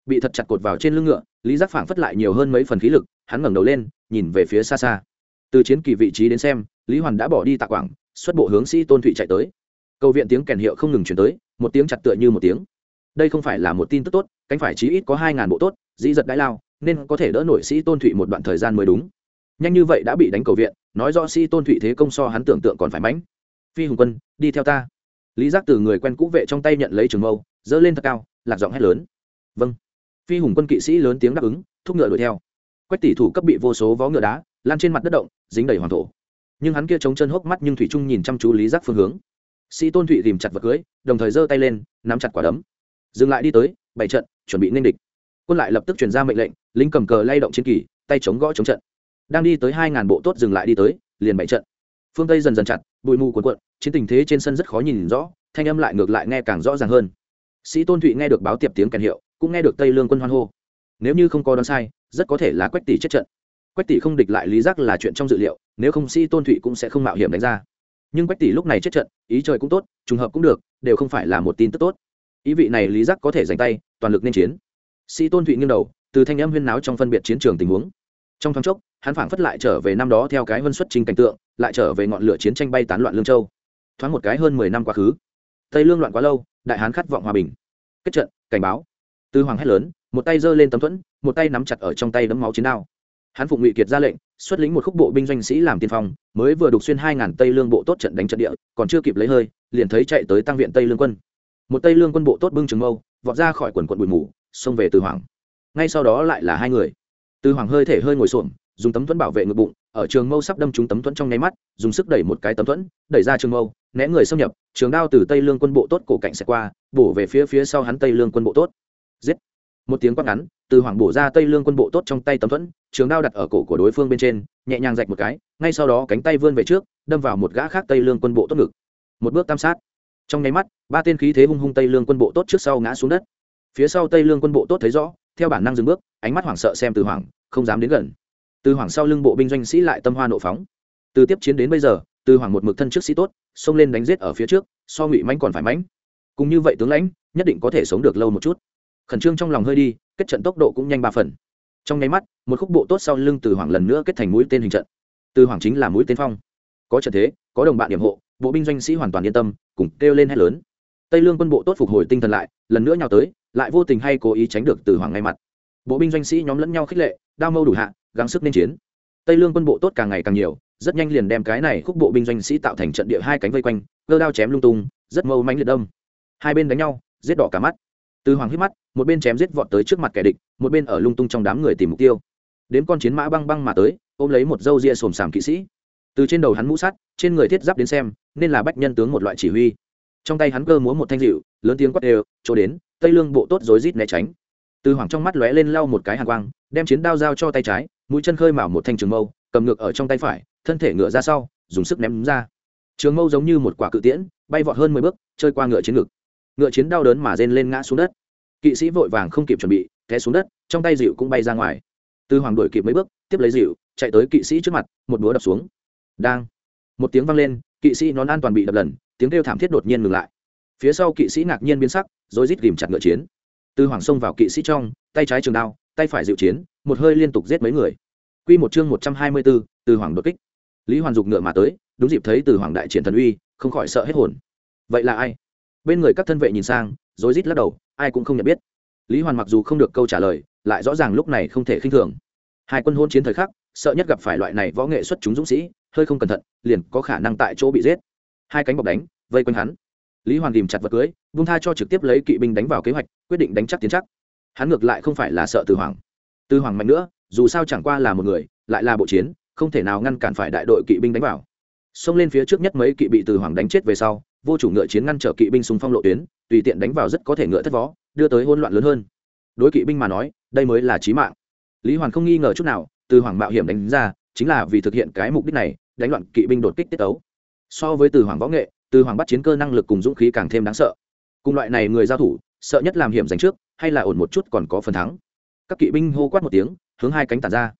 [SPEAKER 1] Bị thật chặt cột vào trên lưng ngựa, lý giác phảng phất lại nhiều hơn mấy phần khí lực, hắn ngẩng đầu lên, nhìn về phía xa xa. Từ chiến kỳ vị trí đến xem, lý hoàn đã bỏ đi tạ quảng, xuất bộ hướng sĩ tôn thụy chạy tới. Cầu viện tiếng kèn hiệu không ngừng chuyển tới, một tiếng chặt tựa như một tiếng đây không phải là một tin tức tốt, cánh phải chí ít có hai ngàn bộ tốt, dĩ giật đãi lao, nên có thể đỡ nổi sĩ tôn thụy một đoạn thời gian mới đúng. Nhanh như vậy đã bị đánh cầu viện, nói rõ sĩ tôn thụy thế công so hắn tưởng tượng còn phải mãnh. Phi hùng quân, đi theo ta. Lý giác từ người quen cũ vệ trong tay nhận lấy trường mâu dỡ lên thật cao, lạc giọng hét lớn. Vâng. Phi hùng quân kỵ sĩ lớn tiếng đáp ứng, thúc ngựa đuổi theo. Quách tỷ thủ cấp bị vô số vó ngựa đá, lan trên mặt đất động, dính đầy hoàng thổ. Nhưng hắn kia chống chân hốc mắt nhưng thủy trung nhìn chăm chú lý giác phương hướng. Sĩ tôn thụy tìm chặt vật cưới, đồng thời giơ tay lên, nắm chặt quả đấm dừng lại đi tới bảy trận, chuẩn bị nên địch. Quân lại lập tức truyền ra mệnh lệnh, lính cầm cờ lay động chiến kỳ, tay chống gõ chống trận. Đang đi tới hai ngàn bộ tốt dừng lại đi tới, liền bảy trận. Phương tây dần dần chặt, bụi mù cuộn cuộn, chiến tình thế trên sân rất khó nhìn rõ, thanh âm lại ngược lại nghe càng rõ ràng hơn. Sĩ tôn thụy nghe được báo tiệp tiếng kèn hiệu, cũng nghe được tây lương quân hoan hô. Nếu như không có đoán sai, rất có thể là quách tỷ chết trận. Quách tỷ không địch lại lý giác là chuyện trong dự liệu, nếu không sĩ tôn thụy cũng sẽ không mạo hiểm đánh ra. Nhưng quách tỷ lúc này chết trận, ý trời cũng tốt, trùng hợp cũng được, đều không phải là một tin tức tốt ý vị này lý giác có thể dành tay, toàn lực nên chiến. Sĩ tôn thụy nghiêng đầu, từ thanh âm huyên náo trong phân biệt chiến trường tình huống. Trong thoáng chốc, hắn phảng phất lại trở về năm đó theo cái vân xuất trình cảnh tượng, lại trở về ngọn lửa chiến tranh bay tán loạn lương châu. Thoáng một cái hơn mười năm quá khứ. Tây lương loạn quá lâu, đại hán khát vọng hòa bình. Kết trận, cảnh báo. Tư hoàng hét lớn, một tay giơ lên tấm thuẫn, một tay nắm chặt ở trong tay đấm máu chiến đao. Hắn phụng ngụy kiệt ra lệnh, xuất lĩnh một khúc bộ binh doanh sĩ làm tiên phong, mới vừa đục xuyên hai ngàn tây lương bộ tốt trận đánh trận địa, còn chưa kịp lấy hơi, liền thấy chạy tới tăng viện tây lương quân một tây lương quân bộ tốt bưng trường mâu, vọt ra khỏi quần quận bụi mù, xông về từ hoàng. Ngay sau đó lại là hai người. Từ hoàng hơi thể hơi ngồi xổm, dùng tấm thuẫn bảo vệ ngực bụng, ở trường mâu sắp đâm trúng tấm thuẫn trong nháy mắt, dùng sức đẩy một cái tấm thuẫn, đẩy ra trường mâu, né người xâm nhập, trường đao từ tây lương quân bộ tốt cổ cạnh sẽ qua, bổ về phía phía sau hắn tây lương quân bộ tốt. Giết! Một tiếng quát ngắn, từ hoàng bổ ra tây lương quân bộ tốt trong tay tấm thuẫn, trường đao đặt ở cổ của đối phương bên trên, nhẹ nhàng rạch một cái, ngay sau đó cánh tay vươn về trước, đâm vào một gã khác tây lương quân bộ tốt ngực. Một bước tam sát trong nháy mắt, ba tên khí thế hung hung tây lương quân bộ tốt trước sau ngã xuống đất. Phía sau tây lương quân bộ tốt thấy rõ, theo bản năng dừng bước, ánh mắt hoảng sợ xem từ hoàng không dám đến gần. Từ hoàng sau lưng bộ binh doanh sĩ lại tâm hoa nộ phóng. Từ tiếp chiến đến bây giờ, từ hoàng một mực thân trước sĩ tốt, xông lên đánh giết ở phía trước, so ngụy mánh còn phải mánh cùng như vậy tướng lãnh, nhất định có thể sống được lâu một chút. Khẩn trương trong lòng hơi đi, kết trận tốc độ cũng nhanh ba phần. Trong nháy mắt, một khúc bộ tốt sau lưng từ hoàng lần nữa kết thành mũi tên hình trận. Từ hoàng chính là mũi tên phong. Có trận thế, có đồng bạn điểm hộ, bộ binh doanh sĩ hoàn toàn yên tâm cùng kêu lên hét lớn. Tây lương quân bộ tốt phục hồi tinh thần lại, lần nữa nhào tới, lại vô tình hay cố ý tránh được từ hoàng ngay mặt. Bộ binh doanh sĩ nhóm lẫn nhau khích lệ, đao mâu đủ hạ, gắng sức nên chiến. Tây lương quân bộ tốt càng ngày càng nhiều, rất nhanh liền đem cái này khúc bộ binh doanh sĩ tạo thành trận địa hai cánh vây quanh, cơ đao chém lung tung, rất mâu mánh liệt đông hai bên đánh nhau, giết đỏ cả mắt. Từ hoàng hít mắt, một bên chém giết vọt tới trước mặt kẻ địch, một bên ở lung tung trong đám người tìm mục tiêu. Đến con chiến mã băng băng mà tới, ôm lấy một dâu ria xồm xàm kỵ sĩ từ trên đầu hắn mũ sắt, trên người thiết giáp đến xem, nên là bách nhân tướng một loại chỉ huy. Trong tay hắn cơ múa một thanh dịu lớn tiếng quát đều, chỗ đến, tây lương bộ tốt rối rít né tránh. Từ hoàng trong mắt lóe lên lau một cái hàng quang, đem chiến đao giao cho tay trái, mũi chân khơi mào một thanh trường mâu, cầm ngược ở trong tay phải, thân thể ngựa ra sau, dùng sức ném ra. Trường mâu giống như một quả cự tiễn, bay vọt hơn mười bước chơi qua ngựa chiến ngực. Ngựa chiến đau đớn mà rên lên ngã xuống đất. Kỵ sĩ vội vàng không kịp chuẩn bị, té xuống đất, trong tay dịu cũng bay ra ngoài. Từ hoàng đuổi kịp mấy bước, tiếp lấy dịu chạy tới kỵ sĩ trước mặt, một búa đập xuống đang. Một tiếng vang lên kỵ sĩ nón an toàn bị đập lần tiếng kêu thảm thiết đột nhiên ngừng lại. Phía sau kỵ sĩ ngạc nhiên biến sắc rồi rít ghìm chặt ngựa chiến. Từ hoàng xông vào kỵ sĩ trong tay trái trường đao tay phải dịu chiến một hơi liên tục giết mấy người. Quy một chương một trăm hai mươi 124, từ hoàng đột kích. Lý hoàn dục ngựa mà tới đúng dịp thấy từ hoàng đại triển thần uy không khỏi sợ hết hồn. Vậy là ai? Bên người các thân vệ nhìn sang rối rít lắc đầu ai cũng không nhận biết. Lý hoàn mặc dù không được câu trả lời lại rõ ràng lúc này không thể khinh thường. Hai quân hôn chiến thời khắc sợ nhất gặp phải loại này võ nghệ xuất chúng dũng sĩ hơi không cẩn thận, liền có khả năng tại chỗ bị giết. Hai cánh bọc đánh, vây quanh hắn. Lý hoàn tìm chặt vật cưới vung tha cho trực tiếp lấy kỵ binh đánh vào kế hoạch, quyết định đánh chắc tiến chắc. Hắn ngược lại không phải là sợ từ hoàng. Từ hoàng mạnh nữa, dù sao chẳng qua là một người, lại là bộ chiến, không thể nào ngăn cản phải đại đội kỵ binh đánh vào. Xông lên phía trước nhất mấy kỵ bị từ hoàng đánh chết về sau, vô chủ ngựa chiến ngăn trở kỵ binh xung phong lộ tuyến, tùy tiện đánh vào rất có thể ngựa thất vó đưa tới hỗn loạn lớn hơn. Đối kỵ binh mà nói, đây mới là chí mạng. Lý hoàn không nghi ngờ chút nào, từ hoàng mạo hiểm đánh ra, chính là vì thực hiện cái mục đích này đánh loạn kỵ binh đột kích tiết tấu. So với từ hoàng võ nghệ, từ hoàng bắt chiến cơ năng lực cùng dũng khí càng thêm đáng sợ. Cùng loại này người giao thủ, sợ nhất làm hiểm giành trước, hay là ổn một chút còn có phần thắng. Các kỵ binh hô quát một tiếng, hướng hai cánh tản ra.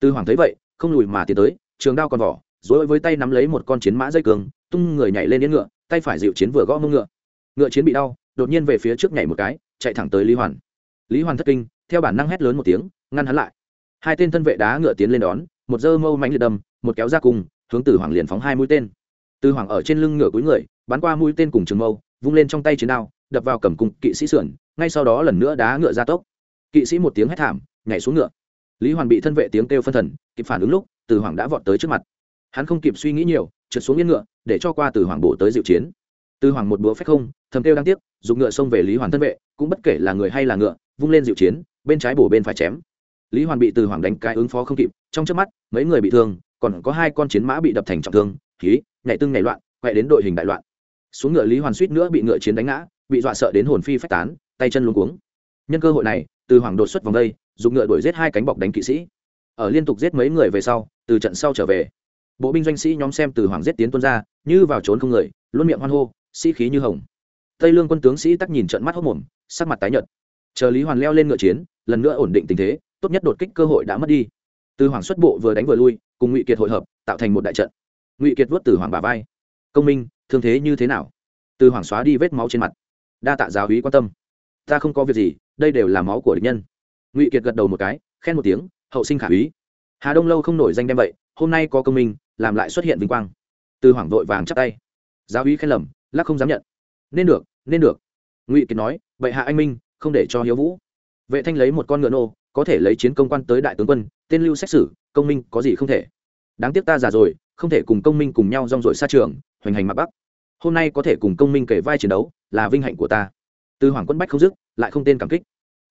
[SPEAKER 1] Từ hoàng thấy vậy, không lùi mà tiến tới, trường đao còn vỏ, dối với tay nắm lấy một con chiến mã dây cường, tung người nhảy lên yên ngựa, tay phải dịu chiến vừa gõ mông ngựa. Ngựa chiến bị đau, đột nhiên về phía trước nhảy một cái, chạy thẳng tới lý hoàn. Lý hoàn thất kinh, theo bản năng hét lớn một tiếng, ngăn hắn lại. Hai tên thân vệ đá ngựa tiến lên đón, một dơ mâu mánh liệt đâm, một kéo ra cùng hướng từ hoàng liền phóng hai mũi tên. Từ hoàng ở trên lưng ngựa cuối người, bắn qua mũi tên cùng trường mâu, vung lên trong tay chiến đao, đập vào cầm cung kỵ sĩ sườn, ngay sau đó lần nữa đá ngựa ra tốc. Kỵ sĩ một tiếng hét thảm, nhảy xuống ngựa. Lý hoàn bị thân vệ tiếng kêu phân thần, kịp phản ứng lúc, từ hoàng đã vọt tới trước mặt. Hắn không kịp suy nghĩ nhiều, trượt xuống yên ngựa, để cho qua từ hoàng bổ tới dịu chiến. Từ hoàng một búa phép không, thầm kêu đáng tiếc, dùng ngựa xông về lý hoàn thân vệ, cũng bất kể là người hay là ngựa, vung lên dịu chiến, bên trái bổ bên phải chém. Lý hoàn bị từ hoàng đánh cái ứng phó không kịp, trong trước mắt, mấy người bị thương còn có hai con chiến mã bị đập thành trọng thương khí nhảy tưng nhảy loạn, quẹ đến đội hình đại loạn. Xuống ngựa lý hoàn suýt nữa bị ngựa chiến đánh ngã, bị dọa sợ đến hồn phi phách tán, tay chân luống cuống. Nhân cơ hội này, từ hoàng đột xuất vòng đây, dùng ngựa đuổi giết hai cánh bọc đánh kỵ sĩ. Ở liên tục giết mấy người về sau, từ trận sau trở về. Bộ binh doanh sĩ nhóm xem từ hoàng giết tiến tuôn ra, như vào trốn không người, luôn miệng hoan hô, sĩ khí như hồng. Tây lương quân tướng sĩ tắc nhìn trận mắt hốc mồm, sắc mặt tái nhợt. Chờ lý hoàn leo lên ngựa chiến, lần nữa ổn định tình thế, tốt nhất đột kích cơ hội đã mất đi. Từ hoàng xuất bộ vừa đánh vừa lui cùng ngụy kiệt hội hợp, tạo thành một đại trận. Ngụy kiệt vớt từ hoàng bà vai. Công minh, thương thế như thế nào? Từ hoàng xóa đi vết máu trên mặt. Đa tạ giáo hí quan tâm. Ta không có việc gì, đây đều là máu của địch nhân. Ngụy kiệt gật đầu một cái, khen một tiếng, hậu sinh khả úy. Hà đông lâu không nổi danh đem vậy, hôm nay có công minh, làm lại xuất hiện vinh quang. Từ Hoàng vội vàng chắp tay. Giáo hí khen lầm, lắc không dám nhận. Nên được nên được. Ngụy kiệt nói vậy hạ anh minh, không để cho hiếu vũ. Vệ thanh lấy một con ngựa nô, có thể lấy chiến công quan tới đại tướng quân tên lưu xét xử công minh có gì không thể? Đáng tiếc ta già rồi, không thể cùng công minh cùng nhau rong rổi xa trường, hoành hành mặt bắc. Hôm nay có thể cùng công minh kể vai chiến đấu, là vinh hạnh của ta. Từ hoàng quân bách không dứt, lại không tên cảm kích.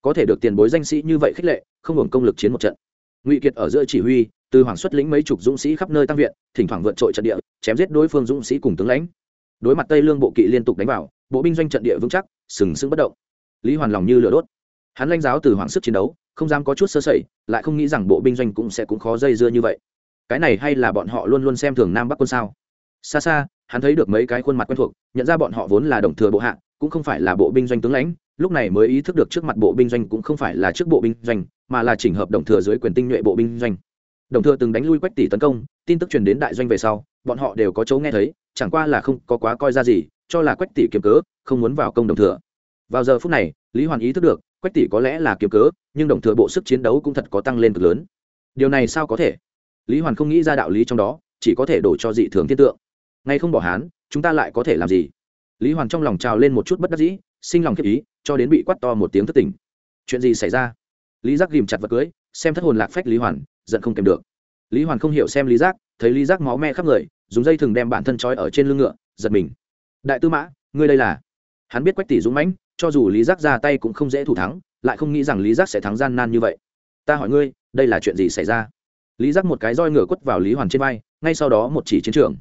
[SPEAKER 1] Có thể được tiền bối danh sĩ như vậy khích lệ, không hưởng công lực chiến một trận. Ngụy kiệt ở giữa chỉ huy, từ hoàng xuất lĩnh mấy chục dũng sĩ khắp nơi tăng viện, thỉnh thoảng vượt trội trận địa, chém giết đối phương dũng sĩ cùng tướng lãnh. Đối mặt tây lương bộ kỵ liên tục đánh vào, bộ binh doanh trận địa vững chắc, sừng sững bất động. Lý hoàn lòng như lửa đốt. Hắn lãnh giáo từ hoàng sức chiến đấu không dám có chút sơ sẩy, lại không nghĩ rằng bộ binh doanh cũng sẽ cũng khó dây dưa như vậy. Cái này hay là bọn họ luôn luôn xem thường nam bắc quân sao? Xa xa, hắn thấy được mấy cái khuôn mặt quen thuộc, nhận ra bọn họ vốn là đồng thừa bộ hạ, cũng không phải là bộ binh doanh tướng lãnh, lúc này mới ý thức được trước mặt bộ binh doanh cũng không phải là trước bộ binh doanh, mà là chỉnh hợp đồng thừa dưới quyền tinh nhuệ bộ binh doanh. Đồng thừa từng đánh lui quách tỷ tấn công, tin tức truyền đến đại doanh về sau, bọn họ đều có chỗ nghe thấy, chẳng qua là không có quá coi ra gì, cho là quách tỷ kiếm cớ, không muốn vào công đồng thừa. Vào giờ phút này, lý hoàn ý thức được quách tỷ có lẽ là kiếm cớ, nhưng đồng thừa bộ sức chiến đấu cũng thật có tăng lên cực lớn. Điều này sao có thể? Lý hoàn không nghĩ ra đạo lý trong đó, chỉ có thể đổ cho dị thường thiên tượng. Ngay không bỏ hán, chúng ta lại có thể làm gì? Lý hoàn trong lòng trào lên một chút bất đắc dĩ, sinh lòng khiếp ý, cho đến bị quắt to một tiếng thất tỉnh chuyện gì xảy ra? Lý giác ghìm chặt vật cưới, xem thất hồn lạc phách lý hoàn, giận không kèm được. Lý hoàn không hiểu xem lý giác, thấy lý giác máu me khắp người, dùng dây thừng đem bản thân trói ở trên lưng ngựa, giật mình. Đại tư mã, ngươi đây là? Hắn biết quách tỷ dũng mãnh cho dù lý giác ra tay cũng không dễ thủ thắng, lại không nghĩ rằng lý giác sẽ thắng gian nan như vậy. Ta hỏi ngươi, đây là chuyện gì xảy ra? Lý giác một cái roi ngửa quất vào lý hoàn trên vai, ngay sau đó một chỉ chiến trường.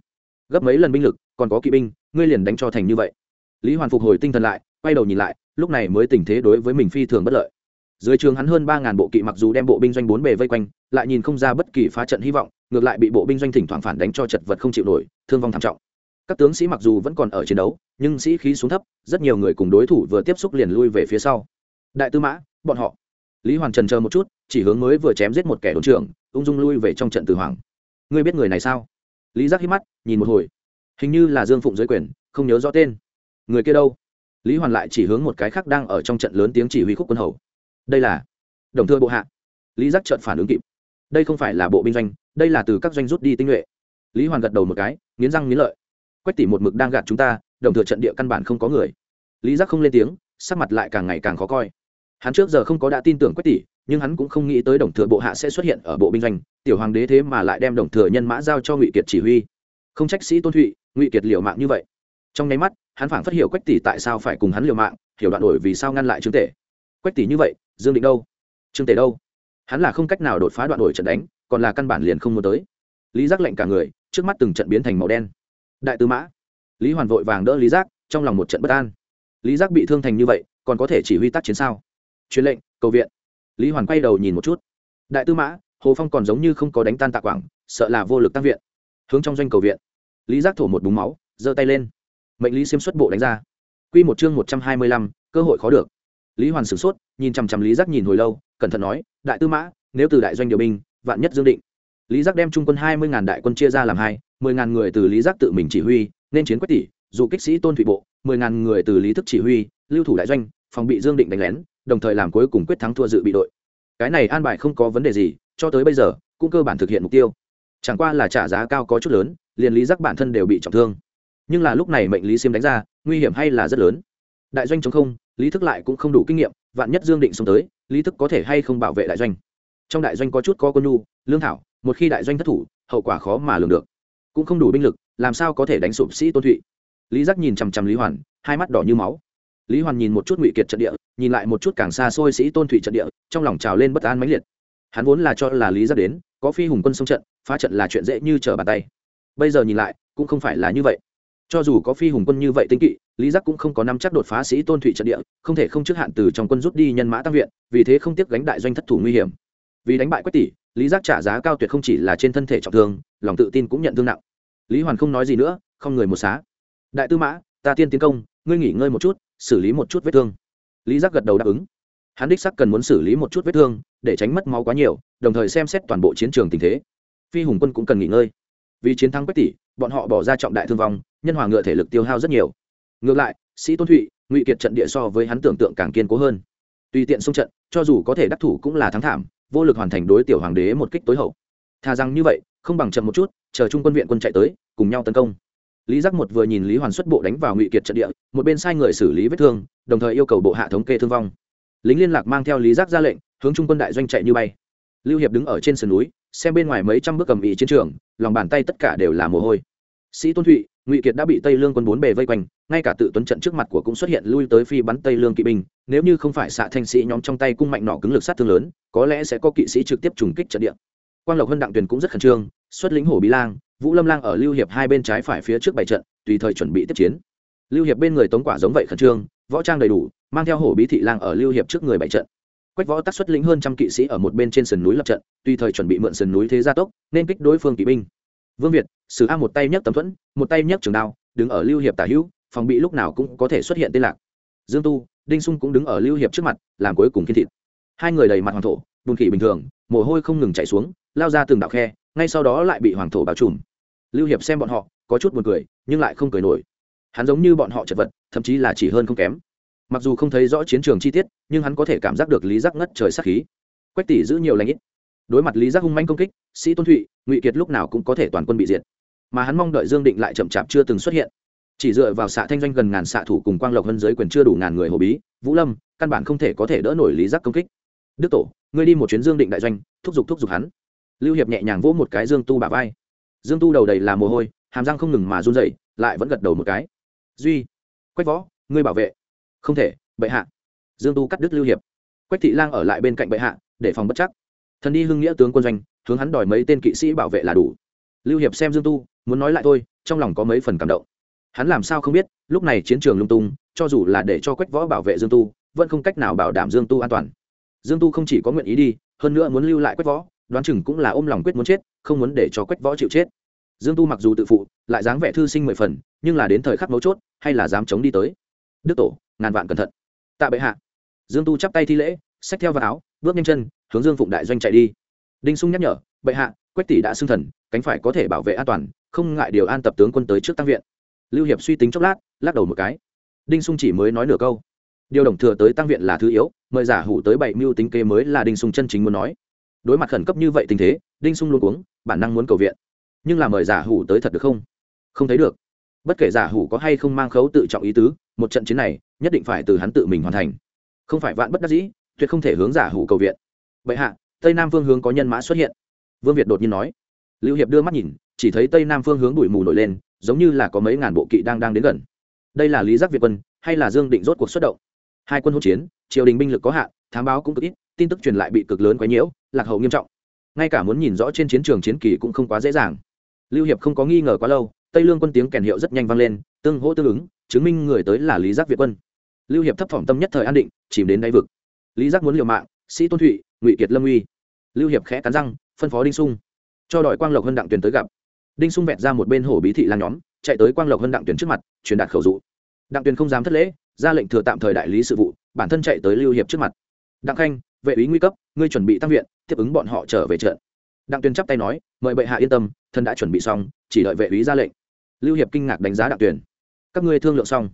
[SPEAKER 1] Gấp mấy lần binh lực, còn có kỵ binh, ngươi liền đánh cho thành như vậy. Lý hoàn phục hồi tinh thần lại, quay đầu nhìn lại, lúc này mới tình thế đối với mình phi thường bất lợi. Dưới trường hắn hơn ba ngàn bộ kỵ mặc dù đem bộ binh doanh bốn bề vây quanh, lại nhìn không ra bất kỳ phá trận hy vọng, ngược lại bị bộ binh doanh thỉnh thoảng phản đánh cho chật vật không chịu nổi, thương vong thảm trọng các tướng sĩ mặc dù vẫn còn ở chiến đấu, nhưng sĩ khí xuống thấp, rất nhiều người cùng đối thủ vừa tiếp xúc liền lui về phía sau. Đại tư mã, bọn họ. Lý hoàn trần chờ một chút, chỉ hướng mới vừa chém giết một kẻ đồn trưởng, ung dung lui về trong trận từ hoàng. Ngươi biết người này sao? Lý giác hít mắt, nhìn một hồi. Hình như là dương phụng giới quyền, không nhớ rõ tên. Người kia đâu? Lý hoàn lại chỉ hướng một cái khác đang ở trong trận lớn tiếng chỉ huy khúc quân hầu. Đây là đồng thưa bộ hạ. Lý giác trợn phản ứng kịp. Đây không phải là bộ binh doanh, đây là từ các doanh rút đi tinh nhuệ. Lý hoàn gật đầu một cái, nghiến răng nghiến lợi quách tỷ một mực đang gạt chúng ta, đồng thừa trận địa căn bản không có người. Lý giác không lên tiếng, sắc mặt lại càng ngày càng khó coi. Hắn trước giờ không có đã tin tưởng quách tỷ nhưng hắn cũng không nghĩ tới đồng thừa bộ hạ sẽ xuất hiện ở bộ binh doanh. Tiểu hoàng đế thế mà lại đem đồng thừa nhân mã giao cho ngụy kiệt chỉ huy. Không trách sĩ tôn thụy, ngụy kiệt liều mạng như vậy. Trong nháy mắt, hắn phảng phát hiểu quách tỷ tại sao phải cùng hắn liều mạng, hiểu đoạn đổi vì sao ngăn lại trương tể. Quách tỷ như vậy, dương định đâu? Trương tể đâu? Hắn là không cách nào đột phá đoạn đổi trận đánh, còn là căn bản liền không muốn tới. Lý giác lệnh cả người, trước mắt từng trận biến thành màu đen đại tư mã. Lý hoàn vội vàng đỡ lý giác, trong lòng một trận bất an. Lý giác bị thương thành như vậy, còn có thể chỉ huy tác chiến sao? Truyền lệnh, cầu viện. Lý hoàn quay đầu nhìn một chút. Đại tư mã, hồ phong còn giống như không có đánh tan tạ quảng, sợ là vô lực tăng viện. Hướng trong doanh cầu viện. Lý giác thổ một búng máu, giơ tay lên. Mệnh lý xiêm xuất bộ đánh ra. Q một chương một trăm hai mươi lăm, cơ hội khó được. Lý hoàn sửng sốt, nhìn chằm chằm lý giác nhìn hồi lâu, cẩn thận nói, đại tư mã, nếu từ đại doanh điều binh, vạn nhất dương định. Lý giác đem trung quân hai mươi ngàn đại quân chia ra làm hai mười ngàn người từ lý giác tự mình chỉ huy, nên chiến quách tỷ dù kích sĩ tôn thủy bộ, mười ngàn người từ lý thức chỉ huy, lưu thủ đại doanh, phòng bị dương định đánh lén, đồng thời làm cuối cùng quyết thắng thua dự bị đội. Cái này an bài không có vấn đề gì, cho tới bây giờ, cũng cơ bản thực hiện mục tiêu. Chẳng qua là trả giá cao có chút lớn, liền lý giác bản thân đều bị trọng thương. Nhưng là lúc này mệnh lý xiêm đánh ra, nguy hiểm hay là rất lớn. Đại doanh chống không, lý thức lại cũng không đủ kinh nghiệm, vạn nhất dương định xông tới, lý thức có thể hay không bảo vệ đại doanh. Trong đại doanh có chút có quân nhu, lương thảo, một khi đại doanh thất thủ, hậu quả khó mà lường được cũng không đủ binh lực, làm sao có thể đánh sụp sĩ tôn thụy? Lý giác nhìn chằm chằm lý hoàn, hai mắt đỏ như máu. Lý hoàn nhìn một chút ngụy kiệt trận địa, nhìn lại một chút càng xa xôi sĩ tôn thụy trận địa, trong lòng trào lên bất an mãnh liệt. Hắn vốn là cho là lý giác đến, có phi hùng quân xông trận, phá trận là chuyện dễ như trở bàn tay. Bây giờ nhìn lại, cũng không phải là như vậy. Cho dù có phi hùng quân như vậy tinh kỵ, lý giác cũng không có năm chắc đột phá sĩ tôn thụy trận địa, không thể không trước hạn từ trong quân rút đi nhân mã tăng viện, vì thế không tiếc gánh đại doanh thất thủ nguy hiểm. Vì đánh bại quách tỷ, lý giác trả giá cao tuyệt không chỉ là trên thân thể trọng thương lòng tự tin cũng nhận thương nặng. Lý hoàn không nói gì nữa, không người một xá. Đại tư mã, ta tiên tiến công, ngươi nghỉ ngơi một chút, xử lý một chút vết thương. Lý giác gật đầu đáp ứng. Hắn đích sắc cần muốn xử lý một chút vết thương, để tránh mất máu quá nhiều, đồng thời xem xét toàn bộ chiến trường tình thế. Phi hùng quân cũng cần nghỉ ngơi. Vì chiến thắng quách tỷ, bọn họ bỏ ra trọng đại thương vong, nhân hòa ngựa thể lực tiêu hao rất nhiều. Ngược lại, sĩ tôn thụy, ngụy kiệt trận địa so với hắn tưởng tượng càng kiên cố hơn. Tùy tiện xung trận, cho dù có thể đắc thủ cũng là thắng thảm, vô lực hoàn thành đối tiểu hoàng đế một kích tối hậu. Thà rằng như vậy không bằng chậm một chút, chờ trung quân viện quân chạy tới, cùng nhau tấn công. Lý giác một vừa nhìn lý hoàn xuất bộ đánh vào ngụy kiệt trận địa, một bên sai người xử lý vết thương, đồng thời yêu cầu bộ hạ thống kê thương vong. Lính liên lạc mang theo lý giác ra lệnh, hướng trung quân đại doanh chạy như bay. Lưu hiệp đứng ở trên sườn núi, xem bên ngoài mấy trăm bước cầm ý chiến trường, lòng bàn tay tất cả đều là mồ hôi. Sĩ tôn thụy, ngụy kiệt đã bị tây lương quân bốn bề vây quanh, ngay cả tự tuấn trận trước mặt của cũng xuất hiện lui tới phi bắn tây lương kỵ binh, nếu như không phải xạ thanh sĩ nhóm trong tay cung mạnh nọ cứng lực sát thương lớn, có lẽ sẽ có kỵ sĩ trực tiếp trùng kích trận địa quang lộc hân đặng tuyền cũng rất khẩn trương, xuất lĩnh hổ bí lang, vũ lâm lang ở lưu hiệp hai bên trái phải phía trước bảy trận, tùy thời chuẩn bị tiếp chiến. Lưu hiệp bên người tống quả giống vậy khẩn trương, võ trang đầy đủ, mang theo hổ bí thị lang ở lưu hiệp trước người bảy trận. Quách võ tác xuất lĩnh hơn trăm kỵ sĩ ở một bên trên sườn núi lập trận, tùy thời chuẩn bị mượn sườn núi thế gia tốc, nên kích đối phương kỵ binh. Vương việt, sử a một tay nhấc tầm thuẫn, một tay nhấc trường đao, đứng ở lưu hiệp tả hữu, phòng bị lúc nào cũng có thể xuất hiện tên lạc. Dương tu, đinh sung cũng đứng ở lưu hiệp trước mặt, làm cuối cùng kiên thịt. Hai người đầy mặt hoàng thổ bùn khỉ bình thường mồ hôi không ngừng chảy xuống, lao ra từng đạo khe, ngay sau đó lại bị hoàng thổ bao trùm. Lưu hiệp xem bọn họ, có chút buồn cười, nhưng lại không cười nổi. Hắn giống như bọn họ chật vật, thậm chí là chỉ hơn không kém. Mặc dù không thấy rõ chiến trường chi tiết, nhưng hắn có thể cảm giác được lý giác ngất trời sát khí. Quách tỷ giữ nhiều lãnh ít. Đối mặt lý giác hung manh công kích, sĩ tôn thụy, ngụy kiệt lúc nào cũng có thể toàn quân bị diệt. Mà hắn mong đợi dương định lại chậm chạp chưa từng xuất hiện. Chỉ dựa vào xạ thanh doanh gần ngàn xạ thủ cùng quang lộc hơn giới quyền chưa đủ ngàn người hồ bí, vũ lâm, căn bản không thể có thể đỡ nổi lý giác công kích đức tổ, ngươi đi một chuyến dương định đại doanh, thúc giục thúc giục hắn. Lưu hiệp nhẹ nhàng vỗ một cái dương tu bả vai. Dương tu đầu đầy là mồ hôi, hàm răng không ngừng mà run dậy lại vẫn gật đầu một cái. Duy, quách võ, ngươi bảo vệ. Không thể, bệ hạ. Dương tu cắt đứt lưu hiệp. Quách thị lang ở lại bên cạnh bệ hạ, để phòng bất chắc. Thần đi hưng nghĩa tướng quân doanh, hướng hắn đòi mấy tên kỵ sĩ bảo vệ là đủ. Lưu hiệp xem dương tu, muốn nói lại thôi, trong lòng có mấy phần cảm động. Hắn làm sao không biết, lúc này chiến trường lung tung, cho dù là để cho quách võ bảo vệ dương tu, vẫn không cách nào bảo đảm dương tu an toàn dương tu không chỉ có nguyện ý đi, hơn nữa muốn lưu lại quách võ, đoán chừng cũng là ôm lòng quyết muốn chết, không muốn để cho quách võ chịu chết. Dương tu mặc dù tự phụ, lại dáng vẻ thư sinh mười phần, nhưng là đến thời khắc mấu chốt, hay là dám chống đi tới. Đức tổ, ngàn vạn cẩn thận. Tạ bệ hạ. Dương tu chắp tay thi lễ, xách theo vào áo, bước nhanh chân, hướng dương phụng đại doanh chạy đi. Đinh sung nhắc nhở, bệ hạ, quách tỷ đã xưng thần, cánh phải có thể bảo vệ an toàn, không ngại điều an tập tướng quân tới trước tăng viện. Lưu hiệp suy tính chốc lát, lắc đầu một cái. Đinh sung chỉ mới nói nửa câu điều động thừa tới tăng viện là thứ yếu, mời giả hủ tới bảy mưu tính kế mới là đinh sung chân chính muốn nói. Đối mặt khẩn cấp như vậy tình thế, đinh sung luôn uống bản năng muốn cầu viện. Nhưng là mời giả hủ tới thật được không? Không thấy được. Bất kể giả hủ có hay không mang khấu tự trọng ý tứ, một trận chiến này, nhất định phải từ hắn tự mình hoàn thành. Không phải vạn bất đắc dĩ, tuyệt không thể hướng giả hủ cầu viện. Vậy hạ, tây nam phương hướng có nhân mã xuất hiện. Vương việt đột nhiên nói. Lưu hiệp đưa mắt nhìn, chỉ thấy tây nam phương hướng bụi mù nổi lên, giống như là có mấy ngàn bộ kỵ đang đang đến gần. Đây là lý giác việt quân, hay là dương định rốt cuộc xuất động? Hai quân hỗn chiến, triều đình binh lực có hạn, thám báo cũng cực ít, tin tức truyền lại bị cực lớn quấy nhiễu, lạc hậu nghiêm trọng. Ngay cả muốn nhìn rõ trên chiến trường chiến kỳ cũng không quá dễ dàng. Lưu hiệp không có nghi ngờ quá lâu, tây lương quân tiếng kèn hiệu rất nhanh vang lên, tương hỗ tương ứng, chứng minh người tới là lý giác việt quân. Lưu hiệp thấp thỏm tâm nhất thời an định, chìm đến đáy vực. Lý giác muốn liều mạng, sĩ tôn thụy, ngụy kiệt lâm uy. Lưu hiệp khẽ cắn răng, phân phó đinh sung. Cho đội quang lộc hân đặng tuyển tới gặp. Đinh sung vẹn ra một bên hổ bí thị lang nhóm, chạy tới quang lộc hân đặng tuyển trước mặt, truyền đạt khẩu dụ. Đặng tuyển không dám thất lễ ra lệnh thừa tạm thời đại lý sự vụ bản thân chạy tới lưu hiệp trước mặt. Đặng khanh vệ úy nguy cấp ngươi chuẩn bị tăng viện tiếp ứng bọn họ trở về trận. Đặng tuyền chắp tay nói mời bệ hạ yên tâm thân đã chuẩn bị xong chỉ đợi vệ úy ra lệnh. Lưu hiệp kinh ngạc đánh giá đặng tuyền, các ngươi thương lượng xong.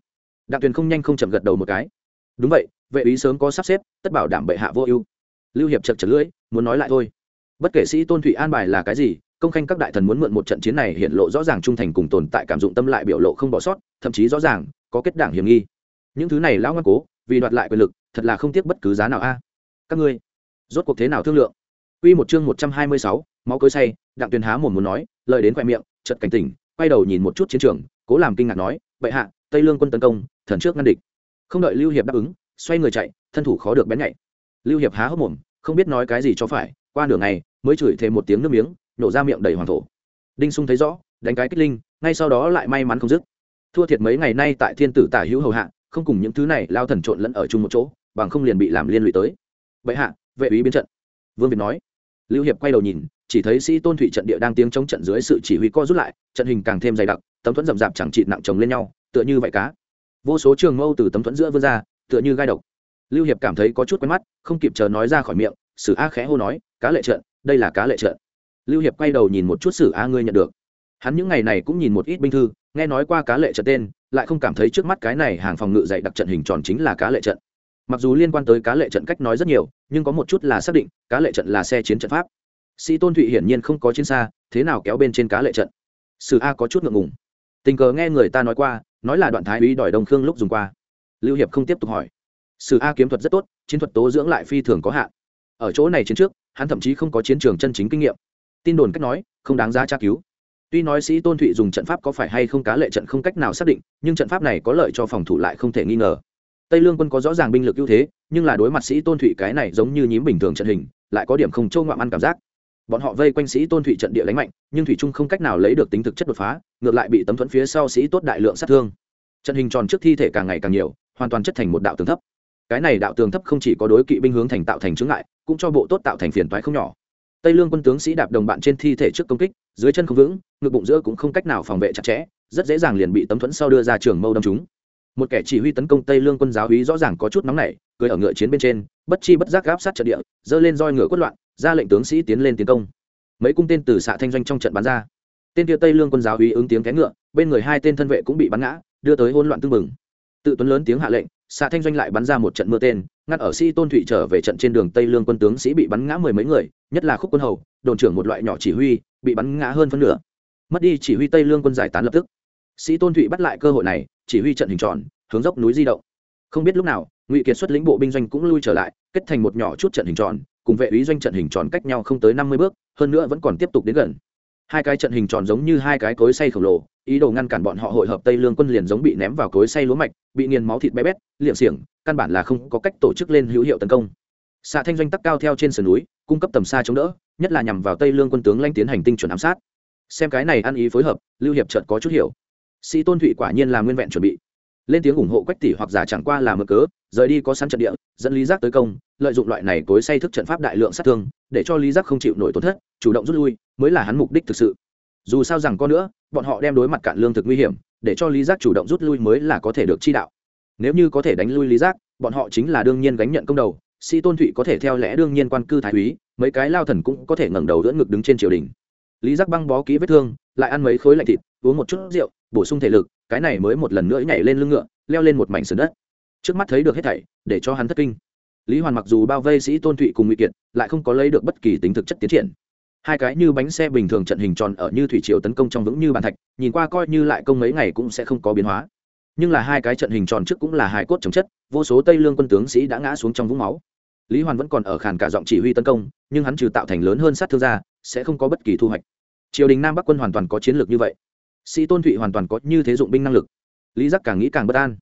[SPEAKER 1] Đặng tuyền không nhanh không chậm gật đầu một cái. Đúng vậy vệ úy sớm có sắp xếp tất bảo đảm bệ hạ vô ưu. Lưu hiệp chật chật lưỡi muốn nói lại thôi. Bất kể sĩ tôn thụy an bài là cái gì công khanh các đại thần muốn mượn một trận chiến này hiện lộ rõ ràng trung thành cùng tồn tại cảm dụng tâm lại biểu lộ không bỏ sót thậm chí rõ ràng có kết đảng hiểm nghi những thứ này lão ngoan cố vì đoạt lại quyền lực thật là không tiếc bất cứ giá nào a các ngươi rốt cuộc thế nào thương lượng Quy một chương một trăm hai mươi sáu, máu cối say, đặng tuyền há mồm muốn nói, lời đến quẹ miệng, chợt cảnh tỉnh, quay đầu nhìn một chút chiến trường, cố làm kinh ngạc nói, "Bệ hạ, Tây Lương quân tấn công, thần trước ngăn địch." Không đợi Lưu Hiệp đáp ứng, xoay người chạy, thân thủ khó được bén nhạy. Lưu Hiệp há hốc mồm, không biết nói cái gì cho phải, qua nửa ngày, mới chửi thêm một tiếng nước miếng, nổ ra miệng đầy hoàng thổ. Đinh Sung thấy rõ, đánh cái kích linh, ngay sau đó lại may mắn không dứt. Thua thiệt mấy ngày nay tại Thiên tử Tả Hữu hầu hạ, không cùng những thứ này lao thần trộn lẫn ở chung một chỗ, bằng không liền bị làm liên lụy tới. Bệ hạ, vệ úy biến trận. Vương Việt nói. Lưu hiệp quay đầu nhìn chỉ thấy sĩ tôn thụy trận địa đang tiếng chống trận dưới sự chỉ huy co rút lại trận hình càng thêm dày đặc tấm thuẫn rậm rạp chẳng chịt nặng chồng lên nhau tựa như vậy cá. Vô số trường mâu từ tấm thuẫn giữa vươn ra tựa như gai độc. Lưu hiệp cảm thấy có chút quen mắt không kịp chờ nói ra khỏi miệng sử a khẽ hô nói cá lệ trận đây là cá lệ trận. Lưu hiệp quay đầu nhìn một chút sử a ngươi nhận được hắn những ngày này cũng nhìn một ít binh thư, nghe nói qua cá lệ trận tên, lại không cảm thấy trước mắt cái này hàng phòng ngự dạy đặc trận hình tròn chính là cá lệ trận. Mặc dù liên quan tới cá lệ trận cách nói rất nhiều, nhưng có một chút là xác định, cá lệ trận là xe chiến trận pháp. Sĩ tôn thụy hiển nhiên không có chiến xa, thế nào kéo bên trên cá lệ trận? Sử a có chút ngượng ngùng. Tình cờ nghe người ta nói qua, nói là đoạn thái úy đòi đông khương lúc dùng qua. Lưu hiệp không tiếp tục hỏi. Sử a kiếm thuật rất tốt, chiến thuật tố dưỡng lại phi thường có hạn. Ở chỗ này chiến trước, hắn thậm chí không có chiến trường chân chính kinh nghiệm. Tin đồn cách nói, không đáng giá tra cứu tuy nói sĩ tôn thụy dùng trận pháp có phải hay không cá lệ trận không cách nào xác định, nhưng trận pháp này có lợi cho phòng thủ lại không thể nghi ngờ. Tây lương quân có rõ ràng binh lực ưu thế, nhưng là đối mặt sĩ tôn thụy cái này giống như nhím bình thường trận hình, lại có điểm không trâu ngoạm ăn cảm giác. Bọn họ vây quanh sĩ tôn thụy trận địa đánh mạnh, nhưng thủy trung không cách nào lấy được tính thực chất đột phá, ngược lại bị tấm thuẫn phía sau sĩ tốt đại lượng sát thương. Trận hình tròn trước thi thể càng ngày càng nhiều, hoàn toàn chất thành một đạo tường thấp. Cái này đạo tường thấp không chỉ có đối kỵ binh hướng thành tạo thành chướng ngại, cũng cho bộ tốt tạo thành phiền toái không nhỏ tây lương quân tướng sĩ đạp đồng bạn trên thi thể trước công kích, dưới chân không vững, ngực bụng giữa cũng không cách nào phòng vệ chặt chẽ, rất dễ dàng liền bị tấm thuẫn sau đưa ra trường mâu đâm chúng một kẻ chỉ huy tấn công tây lương quân giáo hí rõ ràng có chút nóng nảy, cười ở ngựa chiến bên trên, bất chi bất giác gáp sát trận địa, giơ lên roi ngựa quất loạn, ra lệnh tướng sĩ tiến lên tiến công. Mấy cung tên từ xạ thanh doanh trong trận bắn ra. Tên kia tây lương quân giáo hí ứng tiếng kén ngựa, bên người hai tên thân vệ cũng bị bắn ngã, đưa tới hỗn loạn tương mừng tự tuấn lớn tiếng hạ lệnh, xạ thanh doanh lại bắn ra một trận mưa tên ngăn ở sĩ tôn thụy trở về trận trên đường tây lương quân tướng sĩ bị bắn ngã mười mấy người, nhất là khúc quân hầu, đồn trưởng một loại nhỏ chỉ huy, bị bắn ngã hơn phân nửa. Mất đi chỉ huy tây lương quân giải tán lập tức. Sĩ tôn thụy bắt lại cơ hội này, chỉ huy trận hình tròn, hướng dốc núi di động. Không biết lúc nào, ngụy kiệt xuất lĩnh bộ binh doanh cũng lui trở lại, kết thành một nhỏ chút trận hình tròn, cùng vệ úy doanh trận hình tròn cách nhau không tới năm mươi bước, hơn nữa vẫn còn tiếp tục đến gần hai cái trận hình tròn giống như hai cái cối say khổng lồ, ý đồ ngăn cản bọn họ hội hợp tây lương quân liền giống bị ném vào cối say lúa mạch, bị nghiền máu thịt bé bét, liệm xiềng, căn bản là không có cách tổ chức lên hữu hiệu tấn công. Xạ thanh doanh tắc cao theo trên sườn núi, cung cấp tầm xa chống đỡ, nhất là nhằm vào tây lương quân tướng lanh tiến hành tinh chuẩn ám sát. Xem cái này ăn ý phối hợp, lưu hiệp chợt có chút hiểu. Sĩ tôn thụy quả nhiên là nguyên vẹn chuẩn bị lên tiếng ủng hộ quách tỷ hoặc giả chẳng qua là mực cớ, rời đi có sẵn trận địa, dẫn lý giác tới công, lợi dụng loại này cối say thức trận pháp đại lượng sát thương, để cho lý giác không chịu nổi tổn thất, chủ động rút lui, mới là hắn mục đích thực sự. Dù sao rằng có nữa, bọn họ đem đối mặt cạn lương thực nguy hiểm, để cho lý giác chủ động rút lui mới là có thể được chi đạo. Nếu như có thể đánh lui lý giác, bọn họ chính là đương nhiên gánh nhận công đầu, sĩ tôn thụy có thể theo lẽ đương nhiên quan cư thái úy, mấy cái lao thần cũng có thể ngẩng đầu đỡ ngực đứng trên triều đình. Lý giác băng bó kỹ vết thương, lại ăn mấy khối lạnh thịt, uống một chút rượu, bổ sung thể lực cái này mới một lần nữa nhảy lên lưng ngựa, leo lên một mảnh sườn đất. Trước mắt thấy được hết thảy, để cho hắn thất kinh. Lý hoàn mặc dù bao vây sĩ tôn thụy cùng ngụy kiệt, lại không có lấy được bất kỳ tính thực chất tiến triển. Hai cái như bánh xe bình thường trận hình tròn ở như thủy triều tấn công trong vững như bàn thạch, nhìn qua coi như lại công mấy ngày cũng sẽ không có biến hóa. Nhưng là hai cái trận hình tròn trước cũng là hai cốt chống chất, vô số tây lương quân tướng sĩ đã ngã xuống trong vũng máu. Lý hoàn vẫn còn ở khàn cả giọng chỉ huy tấn công, nhưng hắn trừ tạo thành lớn hơn sát thương ra, sẽ không có bất kỳ thu hoạch. Triều đình nam bắc quân hoàn toàn có chiến lược như vậy sĩ tôn thụy hoàn toàn có như thế dụng binh năng lực. Lý giác càng nghĩ càng bất an.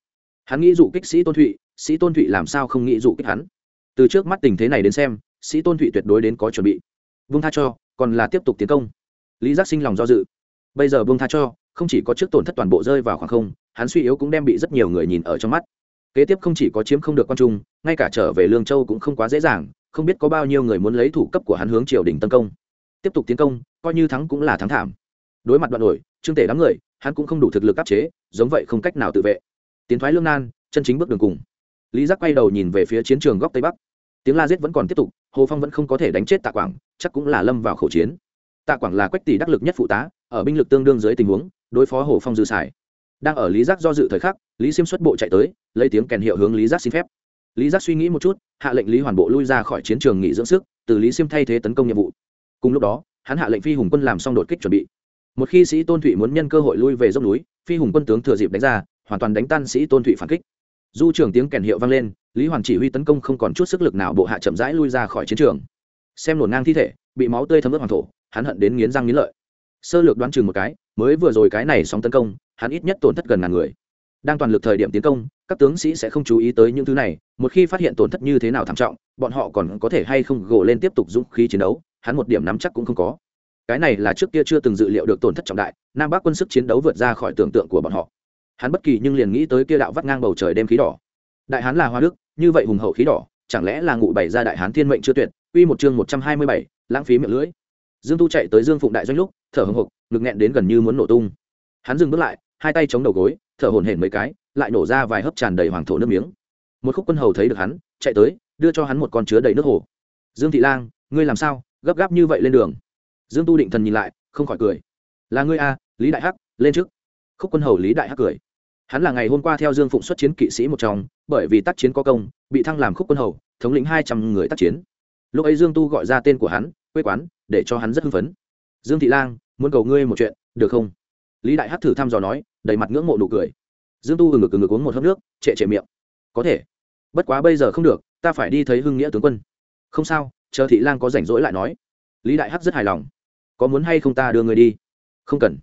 [SPEAKER 1] Hắn nghĩ dụ kích sĩ tôn thụy, sĩ tôn thụy làm sao không nghĩ dụ kích hắn? Từ trước mắt tình thế này đến xem, sĩ tôn thụy tuyệt đối đến có chuẩn bị. Vung tha cho, còn là tiếp tục tiến công. Lý giác sinh lòng do dự. Bây giờ vung tha cho, không chỉ có trước tổn thất toàn bộ rơi vào khoảng không, hắn suy yếu cũng đem bị rất nhiều người nhìn ở trong mắt. Kế tiếp không chỉ có chiếm không được quan trung, ngay cả trở về lương châu cũng không quá dễ dàng, không biết có bao nhiêu người muốn lấy thủ cấp của hắn hướng triều đình tấn công. Tiếp tục tiến công, coi như thắng cũng là thắng thảm. Đối mặt đoạn đổi trương tể đám người, hắn cũng không đủ thực lực áp chế, giống vậy không cách nào tự vệ. Tiến thoái lương nan, chân chính bước đường cùng. Lý giác quay đầu nhìn về phía chiến trường góc tây bắc. Tiếng la giết vẫn còn tiếp tục, hồ phong vẫn không có thể đánh chết tạ quảng, chắc cũng là lâm vào khẩu chiến. Tạ quảng là quách tỷ đắc lực nhất phụ tá, ở binh lực tương đương dưới tình huống, đối phó hồ phong dư xài. Đang ở lý giác do dự thời khắc, lý xiêm xuất bộ chạy tới, lấy tiếng kèn hiệu hướng lý giác xin phép. Lý giác suy nghĩ một chút, hạ lệnh lý hoàn bộ lui ra khỏi chiến trường nghỉ dưỡng sức, từ lý xiêm thay thế tấn công nhiệm vụ. Cùng lúc đó, hắn hạ lệnh phi hùng quân làm xong đột kích chuẩn bị một khi sĩ tôn thụy muốn nhân cơ hội lui về dốc núi, phi hùng quân tướng thừa dịp đánh ra, hoàn toàn đánh tan sĩ tôn thụy phản kích. Du trưởng tiếng kèn hiệu vang lên, lý hoàn chỉ huy tấn công không còn chút sức lực nào bộ hạ chậm rãi lui ra khỏi chiến trường. Xem nổ ngang thi thể, bị máu tươi thấm ướt hoàng thổ, hắn hận đến nghiến răng nghiến lợi. Sơ lược đoán chừng một cái, mới vừa rồi cái này sóng tấn công, hắn ít nhất tổn thất gần ngàn người. Đang toàn lực thời điểm tiến công, các tướng sĩ sẽ không chú ý tới những thứ này, một khi phát hiện tổn thất như thế nào thảm trọng, bọn họ còn có thể hay không gồ lên tiếp tục dũng khí chiến đấu, hắn một điểm nắm chắc cũng không có cái này là trước kia chưa từng dự liệu được tổn thất trọng đại, nam bắc quân sức chiến đấu vượt ra khỏi tưởng tượng của bọn họ. Hắn bất kỳ nhưng liền nghĩ tới kia đạo vắt ngang bầu trời đêm khí đỏ. Đại hán là hoa đức, như vậy hùng hậu khí đỏ, chẳng lẽ là ngụ bày ra đại hán thiên mệnh chưa tuyệt uy một chương một trăm hai mươi bảy, lãng phí miệng lưỡi. Dương tu chạy tới dương phụng đại doanh lúc, thở hồng hộc, ngực nghẹn đến gần như muốn nổ tung. Hắn dừng bước lại, hai tay chống đầu gối, thở hổn hển mấy cái, lại nổ ra vài hớp tràn đầy hoàng thổ nước miếng. Một khúc quân hầu thấy được hắn, chạy tới, đưa cho hắn một con chứa đầy nước hồ. Dương thị lang, ngươi làm sao, gấp gáp như vậy lên đường? Dương tu định thần nhìn lại, không khỏi cười. Là ngươi a lý đại hắc, lên trước. Khúc quân hầu lý đại hắc cười. Hắn là ngày hôm qua theo dương phụng xuất chiến kỵ sĩ một trong, bởi vì tác chiến có công, bị thăng làm khúc quân hầu, thống lĩnh hai trăm người tác chiến. Lúc ấy dương tu gọi ra tên của hắn, quê quán, để cho hắn rất hưng phấn. Dương thị lang, muốn cầu ngươi một chuyện, được không? Lý đại hắc thử thăm dò nói, đầy mặt ngưỡng mộ nụ cười. Dương tu ngực ngực uống một hớp nước, trệ trệ miệng. Có thể. Bất quá bây giờ không được, ta phải đi thấy hưng nghĩa tướng quân. Không sao, chờ thị lang có rảnh rỗi lại nói lý đại hắc rất hài lòng. Có muốn hay không ta đưa người đi? Không cần.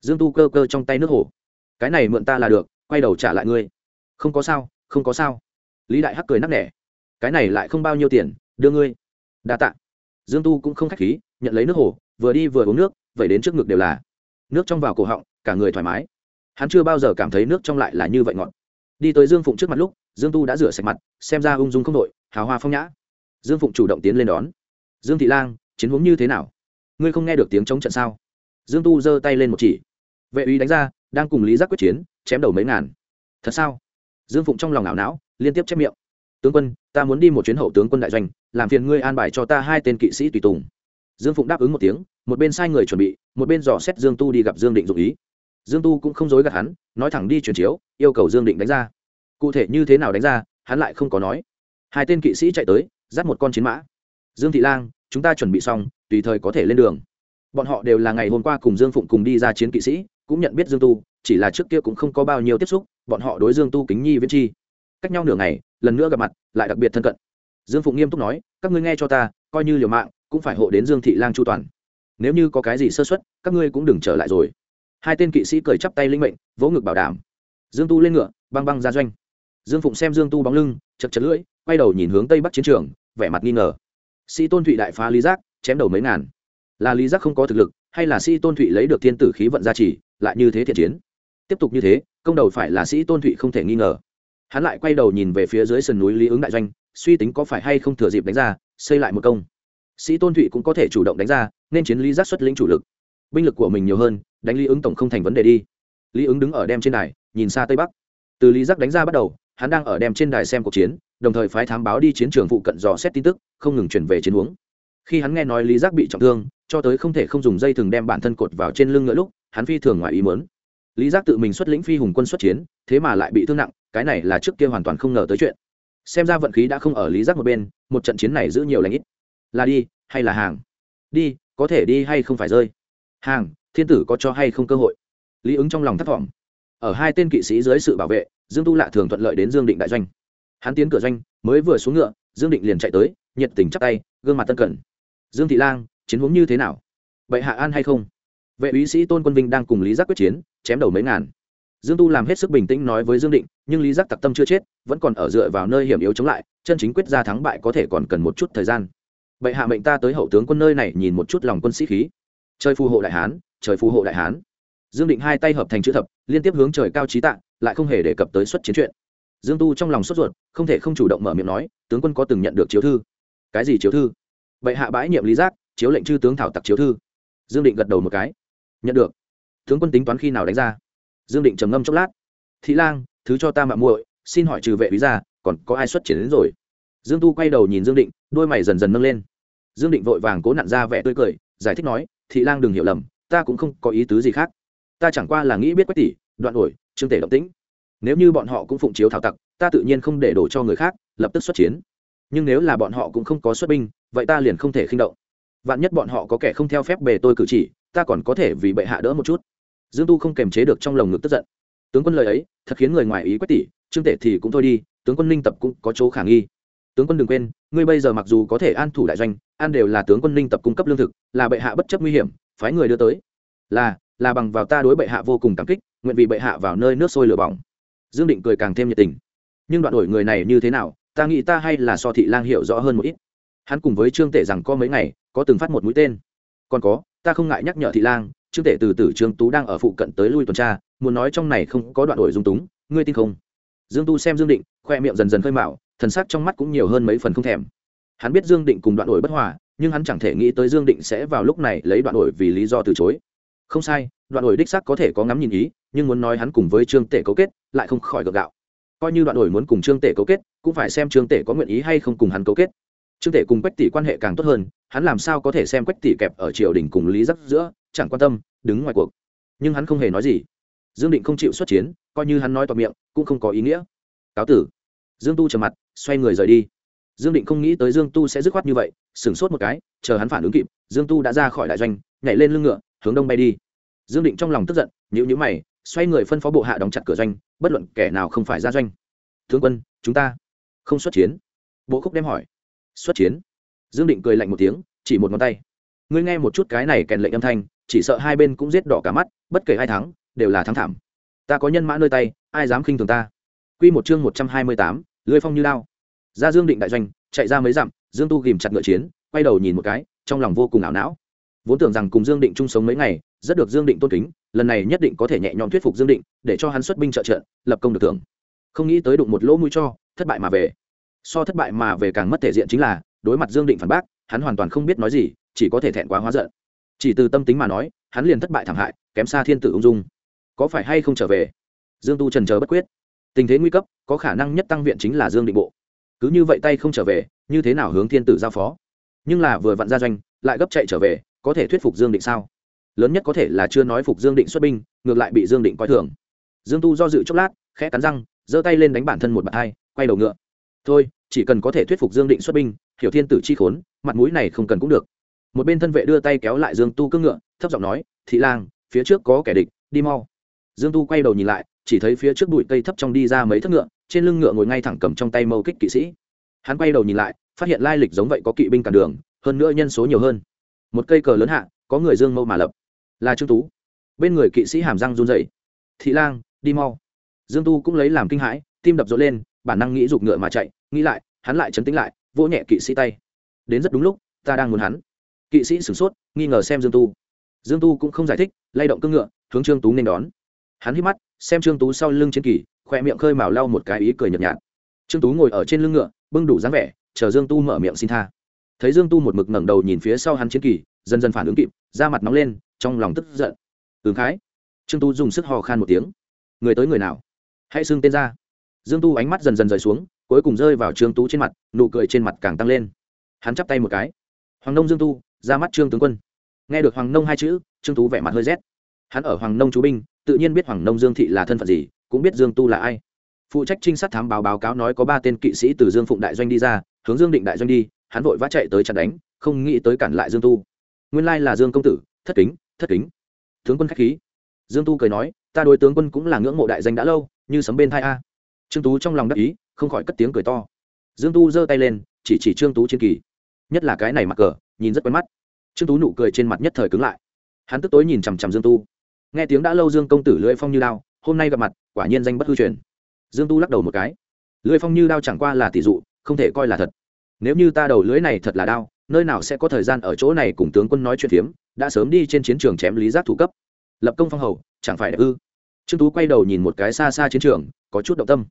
[SPEAKER 1] Dương tu cơ cơ trong tay nước hồ. Cái này mượn ta là được, quay đầu trả lại ngươi. Không có sao, không có sao. Lý đại hắc cười nắc nẻ. Cái này lại không bao nhiêu tiền, đưa ngươi. Đa tạ. Dương tu cũng không k h á c h khí, nhận lấy nước hồ, vừa đi vừa uống nước, vậy đến trước ngực đều là. Nước trong vào cổ họng, cả người thoải mái. Hắn chưa bao giờ cảm thấy nước trong lại là như vậy ngọt. Đi tới dương phụng trước mặt lúc, dương tu đã rửa sạch mặt, xem ra ung dung không đội, hào hoa phong nhã. Dương phụng chủ động tiến lên đón. Dương thị lang chiến hướng như thế nào? Ngươi không nghe được tiếng chống trận sao? Dương tu giơ tay lên một chỉ. Vệ uy đánh ra, đang cùng lý giác quyết chiến, chém đầu mấy ngàn. Thật sao? Dương phụng trong lòng ảo não, liên tiếp chép miệng. Tướng quân, ta muốn đi một chuyến hậu tướng quân đại doanh, làm phiền ngươi an bài cho ta hai tên kỵ sĩ tùy tùng. Dương phụng đáp ứng một tiếng, một bên sai người chuẩn bị, một bên dò xét dương tu đi gặp dương định dụng ý. Dương tu cũng không dối gạt hắn, nói thẳng đi chuyển chiếu, yêu cầu dương định đánh ra. Cụ thể như thế nào đánh ra, hắn lại không có nói. Hai tên kỵ sĩ chạy tới, dắt một con chiến mã. Dương thị lang chúng ta chuẩn bị xong, tùy thời có thể lên đường. Bọn họ đều là ngày hôm qua cùng dương phụng cùng đi ra chiến kỵ sĩ, cũng nhận biết dương tu, chỉ là trước kia cũng không có bao nhiêu tiếp xúc, bọn họ đối dương tu kính nhi viễn chi. Cách nhau nửa ngày, lần nữa gặp mặt, lại đặc biệt thân cận. Dương phụng nghiêm túc nói, các ngươi nghe cho ta, coi như liều mạng, cũng phải hộ đến dương thị lang chu toàn. Nếu như có cái gì sơ xuất các ngươi cũng đừng trở lại rồi. Hai tên kỵ sĩ cười chắp tay linh mệnh, vỗ ngực bảo đảm. Dương tu lên ngựa, băng băng ra doanh. Dương phụng xem dương tu bóng lưng, chật chật lưỡi, quay đầu nhìn hướng tây bắc chiến trường, vẻ mặt nghi ngờ sĩ tôn thụy đại phá lý giác, chém đầu mấy ngàn. Là lý giác không có thực lực, hay là sĩ tôn thụy lấy được thiên tử khí vận gia trì, lại như thế thiện chiến? Tiếp tục như thế, công đầu phải là sĩ tôn thụy không thể nghi ngờ. Hắn lại quay đầu nhìn về phía dưới sườn núi lý ứng đại doanh, suy tính có phải hay không thừa dịp đánh ra, xây lại một công. Sĩ tôn thụy cũng có thể chủ động đánh ra, nên chiến lý giác xuất lĩnh chủ lực. Binh lực của mình nhiều hơn, đánh lý ứng tổng không thành vấn đề đi. Lý ứng đứng ở đem trên đài, nhìn xa tây bắc. Từ lý giác đánh ra bắt đầu, hắn đang ở đem trên đài xem cuộc chiến đồng thời phái thám báo đi chiến trường phụ cận dò xét tin tức, không ngừng chuyển về chiến huống. Khi hắn nghe nói lý giác bị trọng thương, cho tới không thể không dùng dây thừng đem bản thân cột vào trên lưng ngựa lúc, hắn phi thường ngoài ý mớn lý giác tự mình xuất lĩnh phi hùng quân xuất chiến, thế mà lại bị thương nặng, cái này là trước kia hoàn toàn không ngờ tới chuyện. Xem ra vận khí đã không ở lý giác một bên, một trận chiến này giữ nhiều lãnh ít. Là đi hay là hàng? Đi, có thể đi hay không phải rơi? Hàng, thiên tử có cho hay không cơ hội? Lý ứng trong lòng thất vọng. Ở hai tên kỵ sĩ dưới sự bảo vệ, dương tu lạ thường thuận lợi đến dương định đại doanh hắn tiến cửa doanh, mới vừa xuống ngựa, dương định liền chạy tới, nhiệt tình chắp tay, gương mặt tân cẩn. Dương thị lang, chiến hướng như thế nào? Vậy hạ an hay không? Vệ úy sĩ tôn quân vinh đang cùng lý giác quyết chiến, chém đầu mấy ngàn. Dương tu làm hết sức bình tĩnh nói với dương định, nhưng lý giác tặc tâm chưa chết, vẫn còn ở dựa vào nơi hiểm yếu chống lại, chân chính quyết ra thắng bại có thể còn cần một chút thời gian. Bệ hạ mệnh ta tới hậu tướng quân nơi này nhìn một chút lòng quân sĩ khí. Trời phù hộ đại hán, trời phù hộ đại hán. Dương định hai tay hợp thành chữ thập, liên tiếp hướng trời cao trí tạng lại không hề đề cập tới xuất chiến chuyện dương tu trong lòng sốt ruột, không thể không chủ động mở miệng nói, tướng quân có từng nhận được chiếu thư? Cái gì chiếu thư? Bệ hạ bãi nhiệm lý giác, chiếu lệnh chư tướng thảo tặc chiếu thư. Dương định gật đầu một cái. Nhận được. Tướng quân tính toán khi nào đánh ra? Dương định trầm ngâm chốc lát. Thị lang, thứ cho ta mạng muội, xin hỏi trừ vệ lý ra, còn có ai xuất triển đến rồi? Dương tu quay đầu nhìn dương định, đôi mày dần dần nâng lên. Dương định vội vàng cố nặn ra vẻ tươi cười, giải thích nói, thị lang đừng hiểu lầm, ta cũng không có ý tứ gì khác. Ta chẳng qua là nghĩ biết quách tỷ, đoạn ổi, trương tể động tĩnh nếu như bọn họ cũng phụng chiếu thảo tặc, ta tự nhiên không để đổ cho người khác, lập tức xuất chiến. Nhưng nếu là bọn họ cũng không có xuất binh, vậy ta liền không thể khinh động. Vạn nhất bọn họ có kẻ không theo phép bề tôi cử chỉ, ta còn có thể vì bệ hạ đỡ một chút. Dương tu không kềm chế được trong lồng ngực tức giận. Tướng quân lời ấy, thật khiến người ngoài ý quét tỷ trương tể thì cũng thôi đi, tướng quân ninh tập cũng có chỗ khả nghi. Tướng quân đừng quên, ngươi bây giờ mặc dù có thể an thủ đại doanh, an đều là tướng quân ninh tập cung cấp lương thực, là bệ hạ bất chấp nguy hiểm, phái người đưa tới. Là là bằng vào ta đối bệ hạ vô cùng cảm kích, nguyện vì bệ hạ vào nơi nước sôi lửa bỏng dương định cười càng thêm nhiệt tình. Nhưng đoạn đổi người này như thế nào, ta nghĩ ta hay là so thị lang hiểu rõ hơn một ít. Hắn cùng với trương tể rằng có mấy ngày, có từng phát một mũi tên. Còn có, ta không ngại nhắc nhở thị lang, trương tể từ tử trương tú đang ở phụ cận tới lui tuần tra, muốn nói trong này không có đoạn đổi dung túng, ngươi tin không? Dương tu xem dương định, khoe miệng dần dần khơi mạo thần sắc trong mắt cũng nhiều hơn mấy phần không thèm. Hắn biết dương định cùng đoạn đổi bất hòa, nhưng hắn chẳng thể nghĩ tới dương định sẽ vào lúc này lấy đoạn đổi vì lý do từ chối. Không sai, đoạn đổi đích sắc có thể có ngắm nhìn ý nhưng muốn nói hắn cùng với trương tể cấu kết, lại không khỏi gượng gạo. Coi như đoạn đổi muốn cùng trương tể cấu kết, cũng phải xem trương tể có nguyện ý hay không cùng hắn cấu kết. Trương tể cùng quách tỷ quan hệ càng tốt hơn, hắn làm sao có thể xem quách tỷ kẹp ở triều đình cùng lý giắc giữa, chẳng quan tâm, đứng ngoài cuộc. Nhưng hắn không hề nói gì. Dương định không chịu xuất chiến, coi như hắn nói toạc miệng, cũng không có ý nghĩa. Cáo tử. Dương tu trầm mặt, xoay người rời đi. Dương định không nghĩ tới dương tu sẽ dứt khoát như vậy, sửng sốt một cái, chờ hắn phản ứng kịp, dương tu đã ra khỏi đại doanh, nhảy lên lưng ngựa, hướng đông bay đi. Dương định trong lòng tức giận nhữ nhữ mày xoay người phân phó bộ hạ đóng chặt cửa doanh bất luận kẻ nào không phải ra doanh. Thượng quân chúng ta không xuất chiến. Bộ khúc đem hỏi. Xuất chiến? Dương định cười lạnh một tiếng chỉ một ngón tay. Ngươi nghe một chút cái này kèn lệnh âm thanh chỉ sợ hai bên cũng giết đỏ cả mắt bất kể hai thắng đều là thắng thảm. Ta có nhân mã nơi tay ai dám khinh thường ta? Quy một chương một trăm hai mươi tám, lưỡi phong như lao. Ra Dương Định đại doanh, chạy ra mấy dặm, Dương Tu ghìm chặt ngựa chiến, quay đầu nhìn một cái, trong lòng vô cùng ảo não. Vốn tưởng rằng cùng Dương Định chung sống mấy ngày, rất được Dương Định tôn kính, lần này nhất định có thể nhẹ nhõm thuyết phục Dương Định, để cho hắn xuất binh trợ trận, lập công được thưởng. Không nghĩ tới đụng một lỗ mũi cho, thất bại mà về. So thất bại mà về càng mất thể diện chính là, đối mặt Dương Định phản bác, hắn hoàn toàn không biết nói gì, chỉ có thể thẹn quá hóa giận. Chỉ từ tâm tính mà nói, hắn liền thất bại thảm hại, kém xa thiên tử ung dung. Có phải hay không trở về? Dương Tu trần chờ bất quyết tình thế nguy cấp có khả năng nhất tăng viện chính là dương định bộ cứ như vậy tay không trở về như thế nào hướng thiên tử giao phó nhưng là vừa vặn ra doanh lại gấp chạy trở về có thể thuyết phục dương định sao? Lớn nhất có thể là chưa nói phục dương định xuất binh, ngược lại bị dương định coi thường. Dương tu do dự chốc lát, khẽ cắn răng, giơ tay lên đánh bản thân một bàn hai quay đầu ngựa. Thôi, chỉ cần có thể thuyết phục dương định xuất binh, hiểu thiên tử chi khốn, mặt mũi này không cần cũng được. Một bên thân vệ đưa tay kéo lại dương tu cưỡng ngựa, thấp giọng nói, thị lang, phía trước có kẻ địch, đi mau. Dương tu quay đầu nhìn lại, chỉ thấy phía trước bụi cây thấp trong đi ra mấy thất ngựa, trên lưng ngựa ngồi ngay thẳng cầm trong tay mâu kích kỵ sĩ. Hắn quay đầu nhìn lại, phát hiện lai lịch giống vậy có kỵ binh cản đường, hơn nữa nhân số nhiều hơn một cây cờ lớn hạ, có người dương mâu mà lập. Là trương tú. Bên người kỵ sĩ hàm răng run dậy thị lang, đi mau. Dương tu cũng lấy làm kinh hãi, tim đập rộn lên, bản năng nghĩ giục ngựa mà chạy, nghĩ lại, hắn lại chấn tĩnh lại, vỗ nhẹ kỵ sĩ tay. Đến rất đúng lúc, ta đang muốn hắn. Kỵ sĩ sửng sốt, nghi ngờ xem dương tu. Dương tu cũng không giải thích, lay động cương ngựa, hướng trương tú nên đón. Hắn hít mắt, xem trương tú sau lưng chiến kỳ, khỏe miệng khơi mào lau một cái ý cười nhợt nhạt. Trương tú ngồi ở trên lưng ngựa, bưng đủ dáng vẻ, chờ dương tu mở miệng xin tha thấy dương tu một mực ngẩng đầu nhìn phía sau hắn chiến kỳ, dần dần phản ứng kịp, da mặt nóng lên, trong lòng tức giận. Ứng khái trương tu dùng sức hò khan một tiếng. Người tới người nào? Hãy xưng tên ra. Dương tu ánh mắt dần dần rời xuống, cuối cùng rơi vào trương tú trên mặt, nụ cười trên mặt càng tăng lên. Hắn chắp tay một cái. Hoàng nông dương tu, ra mắt trương tướng quân. Nghe được hoàng nông hai chữ, trương tú vẻ mặt hơi rét. Hắn ở hoàng nông chú binh, tự nhiên biết hoàng nông dương thị là thân phận gì, cũng biết dương tu là ai. Phụ trách trinh sát thám báo báo cáo nói có ba tên kỵ sĩ từ dương phụng đại doanh đi ra, hướng dương định đại doanh đi hắn vội vã chạy tới chặn đánh, không nghĩ tới cản lại dương tu. Nguyên lai là dương công tử, thất kính thất kính. Tướng quân k h á c h khí. Dương tu cười nói, ta đối tướng quân cũng là ngưỡng mộ đại danh đã lâu, như sấm bên thai a. Trương tú trong lòng đắc ý, không khỏi cất tiếng cười to. Dương tu giơ tay lên, chỉ chỉ trương tú chiến kỳ. Nhất là cái này mặc cờ, nhìn rất quen mắt. Trương tú nụ cười trên mặt nhất thời cứng lại. Hắn tức tối nhìn chằm chằm dương tu. Nghe tiếng đã lâu dương công tử lưỡi phong như đao, hôm nay gặp mặt, quả nhiên danh bất hư truyền. Dương tu lắc đầu một cái. Lưỡi phong như đao chẳng qua là tỷ dụ, không thể coi là thật nếu như ta đầu lưới này thật là đau, nơi nào sẽ có thời gian ở chỗ này cùng tướng quân nói chuyện phiếm đã sớm đi trên chiến trường chém lý giác thủ cấp. Lập công phong hầu chẳng phải đẹp ư? Trương tú quay đầu nhìn một cái xa xa chiến trường có chút động tâm.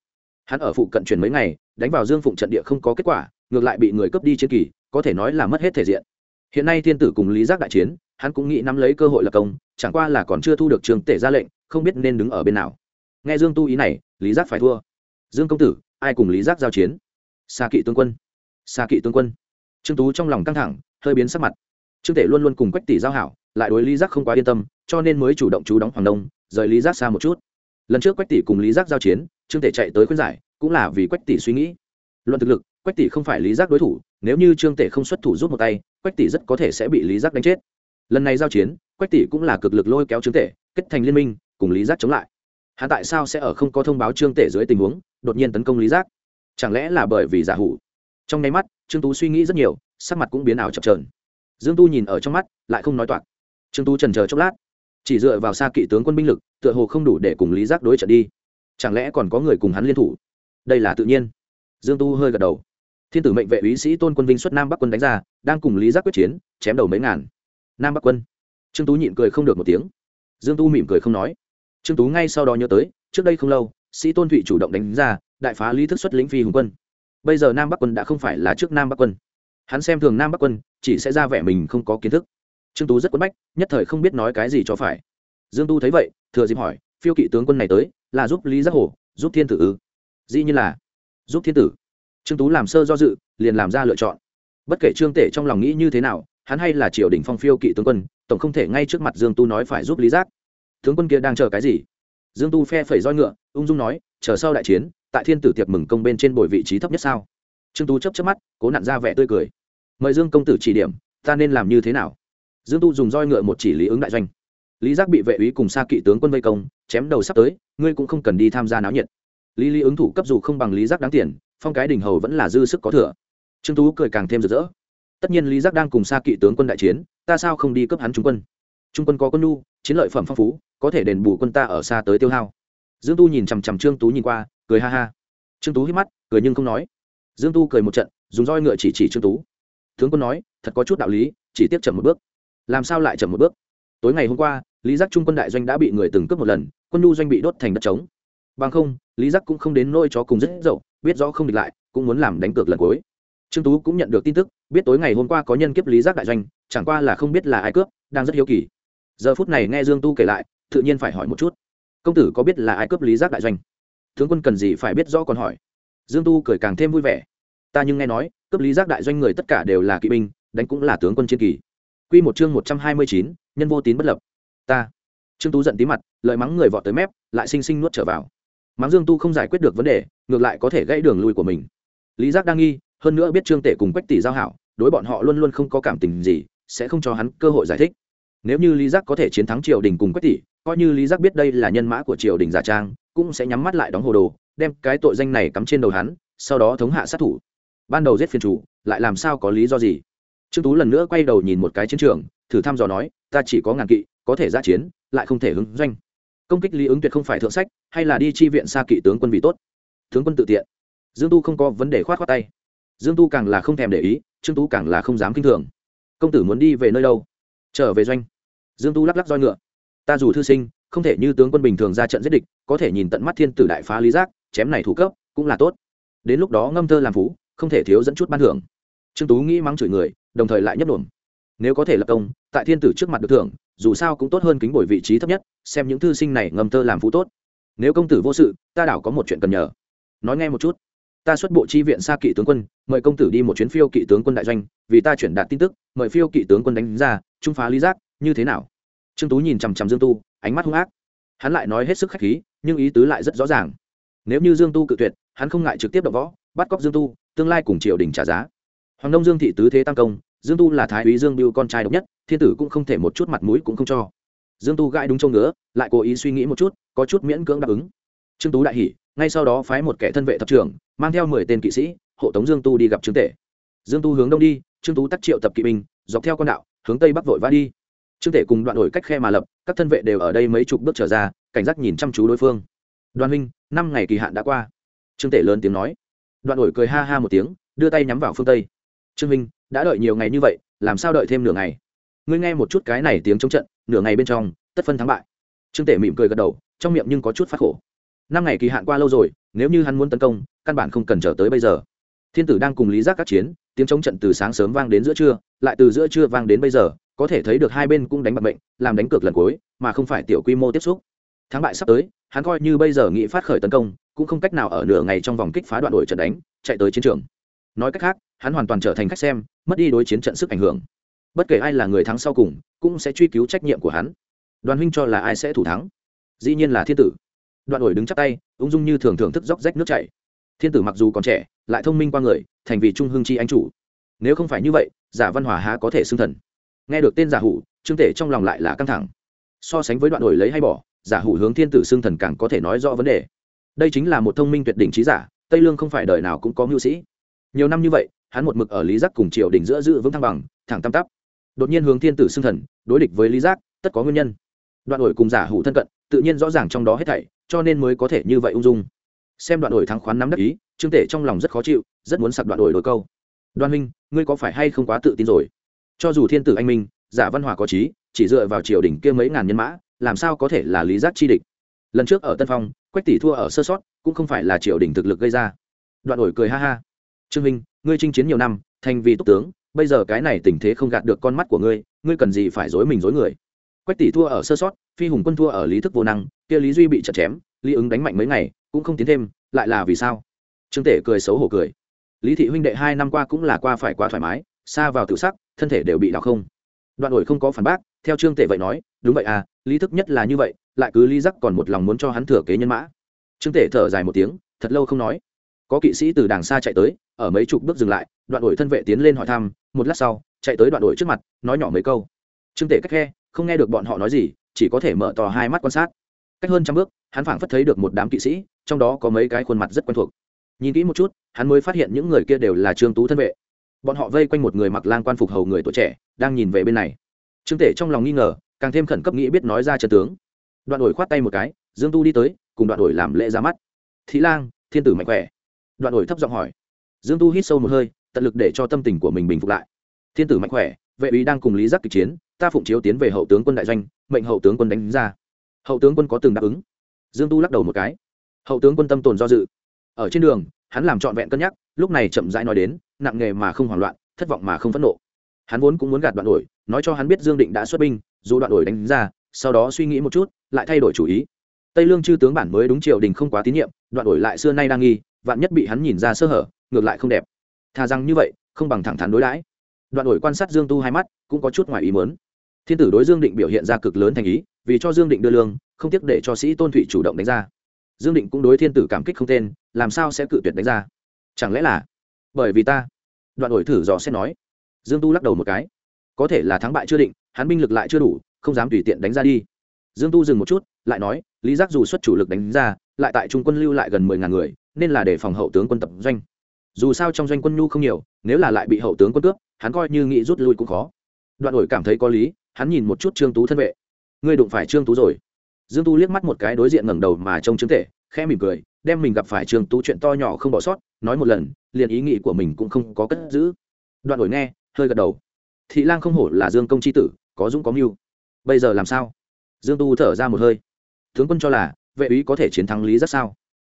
[SPEAKER 1] Hắn ở phụ cận truyền mấy ngày đánh vào dương phụng trận địa không có kết quả ngược lại bị người cướp đi chiến kỳ có thể nói là mất hết thể diện. Hiện nay thiên tử cùng lý giác đại chiến hắn cũng nghĩ nắm lấy cơ hội lập công chẳng qua là còn chưa thu được trường tể ra lệnh không biết nên đứng ở bên nào. Nghe dương tu ý này lý giác phải thua. Dương công tử ai cùng lý giác giao chiến? Xa kỵ tướng quân xa kỵ tướng quân. Trương tú trong lòng căng thẳng, hơi biến sắc mặt. Trương tể luôn luôn cùng quách tỷ giao hảo, lại đối lý giác không quá yên tâm, cho nên mới chủ động chú đóng hoàng đông, rời lý giác xa một chút. Lần trước quách tỷ cùng lý giác giao chiến, trương tể chạy tới khuyên giải, cũng là vì quách tỷ suy nghĩ. Luận thực lực, quách tỷ không phải lý giác đối thủ, nếu như trương tể không xuất thủ rút một tay, quách tỷ rất có thể sẽ bị lý giác đánh chết. Lần này giao chiến, quách tỷ cũng là cực lực lôi kéo trương tể, kết thành liên minh, cùng lý giác chống lại. Hắn tại sao sẽ ở không có thông báo trương tể dưới tình huống, đột nhiên tấn công lý giác? Chẳng lẽ là bởi vì giả hủ? Trong nháy mắt, trương tú suy nghĩ rất nhiều, sắc mặt cũng biến ảo chập trờn dương tu nhìn ở trong mắt, lại không nói toạc. Trương tú trần chờ chốc lát. Chỉ dựa vào xa kỵ tướng quân binh lực, tựa hồ không đủ để cùng lý giác đối trận đi. Chẳng lẽ còn có người cùng hắn liên thủ? Đây là tự nhiên. Dương tu hơi gật đầu. Thiên tử mệnh vệ úy sĩ tôn quân vinh xuất nam bắc quân đánh ra, đang cùng lý giác quyết chiến, chém đầu mấy ngàn. Nam bắc quân. Trương tú nhịn cười không được một tiếng. Dương tu mỉm cười không nói. Trương tú ngay sau đó nhớ tới, trước đây không lâu, sĩ tôn thụy chủ động đánh ra, đại phá lý thức xuất lĩnh phi hùng quân bây giờ nam bắc quân đã không phải là trước nam bắc quân. Hắn xem thường nam bắc quân, chỉ sẽ ra vẻ mình không có kiến thức. Trương tú rất quấn bách, nhất thời không biết nói cái gì cho phải. Dương tu thấy vậy, thừa dịp hỏi, phiêu kỵ tướng quân này tới, là giúp lý giác hổ, giúp thiên tử ư? Dĩ như là, giúp thiên tử. Trương tú làm sơ do dự, liền làm ra lựa chọn. Bất kể trương tể trong lòng nghĩ như thế nào, hắn hay là triều đình phong phiêu kỵ tướng quân, tổng không thể ngay trước mặt dương tu nói phải giúp lý giác. Tướng quân kia đang chờ cái gì? Dương tu phe phẩy roi ngựa, ung dung nói, chờ sau đại chiến tại thiên tử tiệc mừng công bên trên bồi vị trí thấp nhất sao? Trương tú chấp chấp mắt, cố nặn ra vẻ tươi cười. Mời dương công tử chỉ điểm, ta nên làm như thế nào? Dương tu dùng roi ngựa một chỉ lý ứng đại doanh. Lý giác bị vệ úy cùng xa kỵ tướng quân vây công, chém đầu sắp tới, ngươi cũng không cần đi tham gia náo nhiệt. Lý lý ứng thủ cấp dù không bằng lý giác đáng tiền, phong cái đình hầu vẫn là dư sức có thừa. Trương tú cười càng thêm rực rỡ. Tất nhiên lý giác đang cùng xa kỵ tướng quân đại chiến, ta sao không đi cấp hắn trung quân? Trung quân có quân nhu, chiến lợi phẩm phong phú, có thể đền bù quân ta ở xa tới tiêu hao. Dương tu nhìn chằm chằm trương tú nhìn qua cười ha ha. Trương tú hít mắt, cười nhưng không nói. Dương tu cười một trận, dùng roi ngựa chỉ chỉ trương tú. Tướng quân nói, thật có chút đạo lý, chỉ tiếp chậm một bước. Làm sao lại chậm một bước? Tối ngày hôm qua, lý giác trung quân đại doanh đã bị người từng cướp một lần, quân nhu doanh bị đốt thành đất trống. Bằng không, lý giác cũng không đến nôi chó cùng rất dậu, biết rõ không địch lại, cũng muốn làm đánh cược lần cuối. Trương tú cũng nhận được tin tức, biết tối ngày hôm qua có nhân kiếp lý giác đại doanh, chẳng qua là không biết là ai cướp, đang rất hiếu kỳ. Giờ phút này nghe dương tu kể lại, tự nhiên phải hỏi một chút. Công tử có biết là ai cướp lý giác đại doanh? Tướng quân cần gì phải biết rõ còn hỏi dương tu cười càng thêm vui vẻ ta nhưng nghe nói cấp lý giác đại doanh người tất cả đều là kỵ binh đánh cũng là tướng quân chiến kỳ Quy một chương một trăm hai mươi chín, nhân vô tín bất lập. Ta. Trương Tú giận tí mặt, lợi mắng người vọt tới mép, lại sinh sinh nuốt trở vào. Mắng Dương Tu không giải quyết được vấn đề, ngược lại có thể gãy đường lui của mình. Lý Giác đang nghi, hơn nữa biết Trương Tể cùng Quách tỷ giao hảo, đối bọn họ luôn luôn không có cảm tình gì, sẽ không cho hắn cơ hội giải thích. Nếu như Lý Giác có thể chiến thắng Triều Đình cùng Quách tỷ, coi như Lý Giác biết đây là nhân mã của Triều Đình giả trang, cũng sẽ nhắm mắt lại đóng hồ đồ, đem cái tội danh này cắm trên đầu hắn, sau đó thống hạ sát thủ. Ban đầu giết phiền chủ, lại làm sao có lý do gì? trương tú lần nữa quay đầu nhìn một cái chiến trường thử thăm dò nói ta chỉ có ngàn kỵ có thể ra chiến lại không thể hứng doanh. Công kích lý ứng tuyệt không phải thượng sách hay là đi chi viện xa kỵ tướng quân vì tốt. Tướng quân tự tiện. Dương tu không có vấn đề khoát khoát tay. Dương tu càng là không thèm để ý trương tú càng là không dám kinh thường. Công tử muốn đi về nơi đâu? Trở về doanh. Dương tu lắc lắc roi ngựa. Ta dù thư sinh không thể như tướng quân bình thường ra trận giết địch, có thể nhìn tận mắt thiên tử đại phá lý giác, chém này thủ cấp, cũng là tốt. Đến lúc đó ngâm thơ làm phú, không thể thiếu dẫn chút ban thưởng. Trương tú nghĩ mắng chửi người, đồng thời lại nhấp đổm nếu có thể lập công, tại thiên tử trước mặt được thưởng, dù sao cũng tốt hơn kính bồi vị trí thấp nhất, xem những thư sinh này ngâm thơ làm phú tốt. Nếu công tử vô sự, ta đảo có một chuyện cần nhờ. Nói nghe một chút. Ta xuất bộ chi viện xa kỵ tướng quân, mời công tử đi một chuyến phiêu kỵ tướng quân đại doanh, vì ta chuyển đạt tin tức, mời phiêu kỵ tướng quân đánh ra trung phá lý giác, như thế nào? Trương tú nhìn chằm chằm dương tu ánh mắt hung ác. Hắn lại nói hết sức khách khí, nhưng ý tứ lại rất rõ ràng. Nếu như dương tu cự tuyệt, hắn không ngại trực tiếp đập võ, bắt cóc dương tu, tương lai cùng triều đình trả giá. Hoàng đông dương thị tứ thế tam công, dương tu là thái úy dương biêu con trai độc nhất, thiên tử cũng không thể một chút mặt mũi cũng không cho. Dương tu gãi đúng trông ngứa, lại cố ý suy nghĩ một chút, có chút miễn cưỡng đáp ứng. Trương tú đại hỉ, ngay sau đó phái một kẻ thân vệ thập trưởng, mang theo mười tên kỵ sĩ, hộ tống dương tu đi gặp trương tể. Dương tu hướng đông đi, trương tú tắt triệu tập kỵ binh, dọc theo con đạo, hướng tây bắc vội vã đi trương tể cùng đoạn đổi cách khe mà lập, các thân vệ đều ở đây mấy chục bước trở ra, cảnh giác nhìn chăm chú đối phương. Đoàn huynh, năm ngày kỳ hạn đã qua. Trương tể lớn tiếng nói. Đoạn đổi cười ha ha một tiếng, đưa tay nhắm vào phương tây. Trương minh đã đợi nhiều ngày như vậy, làm sao đợi thêm nửa ngày? Ngươi nghe một chút cái này tiếng chống trận, nửa ngày bên trong, tất phân thắng bại. Trương tể mỉm cười gật đầu, trong miệng nhưng có chút phát khổ. Năm ngày kỳ hạn qua lâu rồi, nếu như hắn muốn tấn công, căn bản không cần chờ tới bây giờ. Thiên tử đang cùng lý giác các chiến, tiếng chống trận từ sáng sớm vang đến giữa trưa, lại từ giữa trưa vang đến bây giờ có thể thấy được hai bên cũng đánh bạc mệnh, làm đánh cược lần cuối, mà không phải tiểu quy mô tiếp xúc. Thắng bại sắp tới, hắn coi như bây giờ nghĩ phát khởi tấn công, cũng không cách nào ở nửa ngày trong vòng kích phá đoạn đội trận đánh, chạy tới chiến trường. Nói cách khác, hắn hoàn toàn trở thành khách xem, mất đi đối chiến trận sức ảnh hưởng. Bất kể ai là người thắng sau cùng, cũng sẽ truy cứu trách nhiệm của hắn. Đoàn huynh cho là ai sẽ thủ thắng? Dĩ nhiên là thiên tử. Đoạn ổi đứng chắp tay, ung dung như thường thường thức róc rách nước chảy. Thiên tử mặc dù còn trẻ, lại thông minh qua người, thành vì trung hưng chi anh chủ. Nếu không phải như vậy, giả văn hòa há có thể xưng thần nghe được tên giả hủ, trương tể trong lòng lại là căng thẳng. So sánh với đoạn đổi lấy hay bỏ, giả hủ hướng thiên tử xưng thần càng có thể nói rõ vấn đề. Đây chính là một thông minh tuyệt đỉnh trí giả, tây lương không phải đời nào cũng có mưu sĩ. Nhiều năm như vậy, hắn một mực ở lý giác cùng triều đình giữa giữ vững thăng bằng, thẳng tam tắp. Đột nhiên hướng thiên tử xưng thần, đối địch với lý giác, tất có nguyên nhân. Đoạn đổi cùng giả hủ thân cận, tự nhiên rõ ràng trong đó hết thảy, cho nên mới có thể như vậy ung dung. Xem đoạn đổi thắng khoán nắm đắc ý, trương tể trong lòng rất khó chịu, rất muốn sặc đoạn đổi đôi câu. Đoan minh ngươi có phải hay không quá tự tin rồi? Cho dù thiên tử anh minh, giả văn hòa có trí, chỉ dựa vào triều đình kia mấy ngàn nhân mã, làm sao có thể là lý giác chi địch? Lần trước ở tân phong, quách tỷ thua ở sơ sót, cũng không phải là triều đình thực lực gây ra. Đoạn ổi cười ha ha. Trương minh, ngươi chinh chiến nhiều năm, thành vì túc tướng, bây giờ cái này tình thế không gạt được con mắt của ngươi ngươi cần gì phải dối mình dối người? Quách tỷ thua ở sơ sót, phi hùng quân thua ở lý thức vô năng, kia lý duy bị chặt chém, lý ứng đánh mạnh mấy ngày, cũng không tiến thêm, lại là vì sao? Trương tể cười xấu hổ cười. Lý thị huynh đệ hai năm qua cũng là qua phải quá thoải mái, xa vào tự sắc thân thể đều bị đào không. Đoạn ổi không có phản bác, theo trương tể vậy nói, đúng vậy à lý thức nhất là như vậy, lại cứ lý giác còn một lòng muốn cho hắn thừa kế nhân mã. Trương tể thở dài một tiếng, thật lâu không nói. Có kỵ sĩ từ đàng xa chạy tới, ở mấy chục bước dừng lại, đoạn ổi thân vệ tiến lên hỏi thăm, một lát sau, chạy tới đoạn ổi trước mặt, nói nhỏ mấy câu. Trương tể cách khe, không nghe được bọn họ nói gì, chỉ có thể mở to hai mắt quan sát. Cách hơn trăm bước, hắn phảng phất thấy được một đám kỵ sĩ, trong đó có mấy cái khuôn mặt rất quen thuộc. Nhìn kỹ một chút, hắn mới phát hiện những người kia đều là trương tú thân vệ bọn họ vây quanh một người mặc lang quan phục hầu người tuổi trẻ, đang nhìn về bên này. Trương tể trong lòng nghi ngờ, càng thêm khẩn cấp nghĩ biết nói ra trận tướng. Đoạn đổi khoát tay một cái, dương tu đi tới, cùng đoạn đổi làm lễ ra mắt. Thị lang, thiên tử mạnh khỏe. Đoạn đổi thấp giọng hỏi. Dương tu hít sâu một hơi, tận lực để cho tâm tình của mình bình phục lại. Thiên tử mạnh khỏe, vệ úy đang cùng lý giác kịch chiến, ta phụng chiếu tiến về hậu tướng quân đại doanh, mệnh hậu tướng quân đánh ra. Hậu tướng quân có từng đáp ứng. Dương tu lắc đầu một cái. Hậu tướng quân tâm tồn do dự. Ở trên đường hắn làm trọn vẹn cân nhắc, lúc này chậm rãi nói đến, nặng nghề mà không hoảng loạn, thất vọng mà không phẫn nộ. Hắn vốn cũng muốn gạt đoạn đổi, nói cho hắn biết dương định đã xuất binh, dù đoạn đổi đánh ra, sau đó suy nghĩ một chút, lại thay đổi chủ ý. Tây lương chư tướng bản mới đúng triều đình không quá tín nhiệm, đoạn đổi lại xưa nay đang nghi, vạn nhất bị hắn nhìn ra sơ hở, ngược lại không đẹp. Thà rằng như vậy, không bằng thẳng thắn đối đãi. Đoạn đổi quan sát dương tu hai mắt, cũng có chút ngoài ý mớn thiên tử đối dương định biểu hiện ra cực lớn thành ý, vì cho dương định đưa lương, không tiếc để cho sĩ tôn thụy chủ động đánh ra dương định cũng đối thiên tử cảm kích không tên, làm sao sẽ cự tuyệt đánh ra? Chẳng lẽ là bởi vì ta? Đoạn đổi thử dò xét nói. Dương tu lắc đầu một cái. Có thể là thắng bại chưa định, hắn binh lực lại chưa đủ, không dám tùy tiện đánh ra đi. Dương tu dừng một chút, lại nói, lý giác dù xuất chủ lực đánh ra, lại tại trung quân lưu lại gần mười ngàn người, nên là để phòng hậu tướng quân tập doanh. Dù sao trong doanh quân nhu không nhiều, nếu là lại bị hậu tướng quân cướp, hắn coi như nghĩ rút lui cũng khó. Đoạn đổi cảm thấy có lý, hắn nhìn một chút trương tú thân vệ. Ngươi đụng phải trương tú rồi dương tu liếc mắt một cái đối diện ngẩng đầu mà trông chứng tể khẽ mỉm cười đem mình gặp phải trương tú chuyện to nhỏ không bỏ sót nói một lần liền ý nghĩ của mình cũng không có cất giữ đoạn đổi nghe hơi gật đầu thị lang không hổ là dương công c h i tử có dũng có mưu bây giờ làm sao dương tu thở ra một hơi tướng quân cho là vệ úy có thể chiến thắng lý rất sao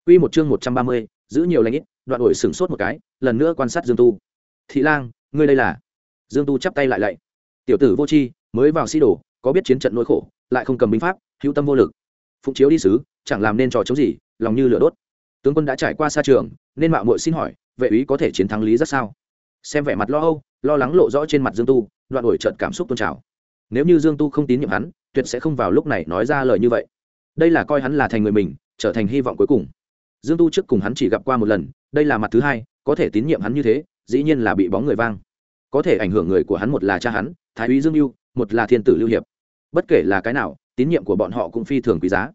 [SPEAKER 1] Quy một chương một trăm ba mươi, giữ nhiều lãnh ít, đoạn đổi sửng sốt một cái, lần nữa quan sát Dương Tu. Thị Lang, ngươi đây là? Dương Tu chắp tay lại lạy. Tiểu tử vô tri, mới vào sĩ đồ, có biết chiến trận nỗi khổ, lại không cầm binh pháp, hữu tâm vô lực. Phụng chiếu đi sứ, chẳng làm nên trò chống gì, lòng như lửa đốt. Tướng quân đã trải qua xa trường, nên mạo muội xin hỏi, vệ úy có thể chiến thắng lý rất sao? Xem vẻ mặt lo âu, lo lắng lộ rõ trên mặt Dương Tu, đoạn đổi chợt cảm xúc tôn trào. Nếu như Dương Tu không tín nhiệm hắn, tuyệt sẽ không vào lúc này nói ra lời như vậy. Đây là coi hắn là thành người mình, trở thành hy vọng cuối cùng dương tu trước cùng hắn chỉ gặp qua một lần đây là mặt thứ hai có thể tín nhiệm hắn như thế dĩ nhiên là bị bóng người vang có thể ảnh hưởng người của hắn một là cha hắn thái úy dương mưu một là thiên tử lưu hiệp bất kể là cái nào, tín nhiệm của bọn họ cũng phi thường quý giá.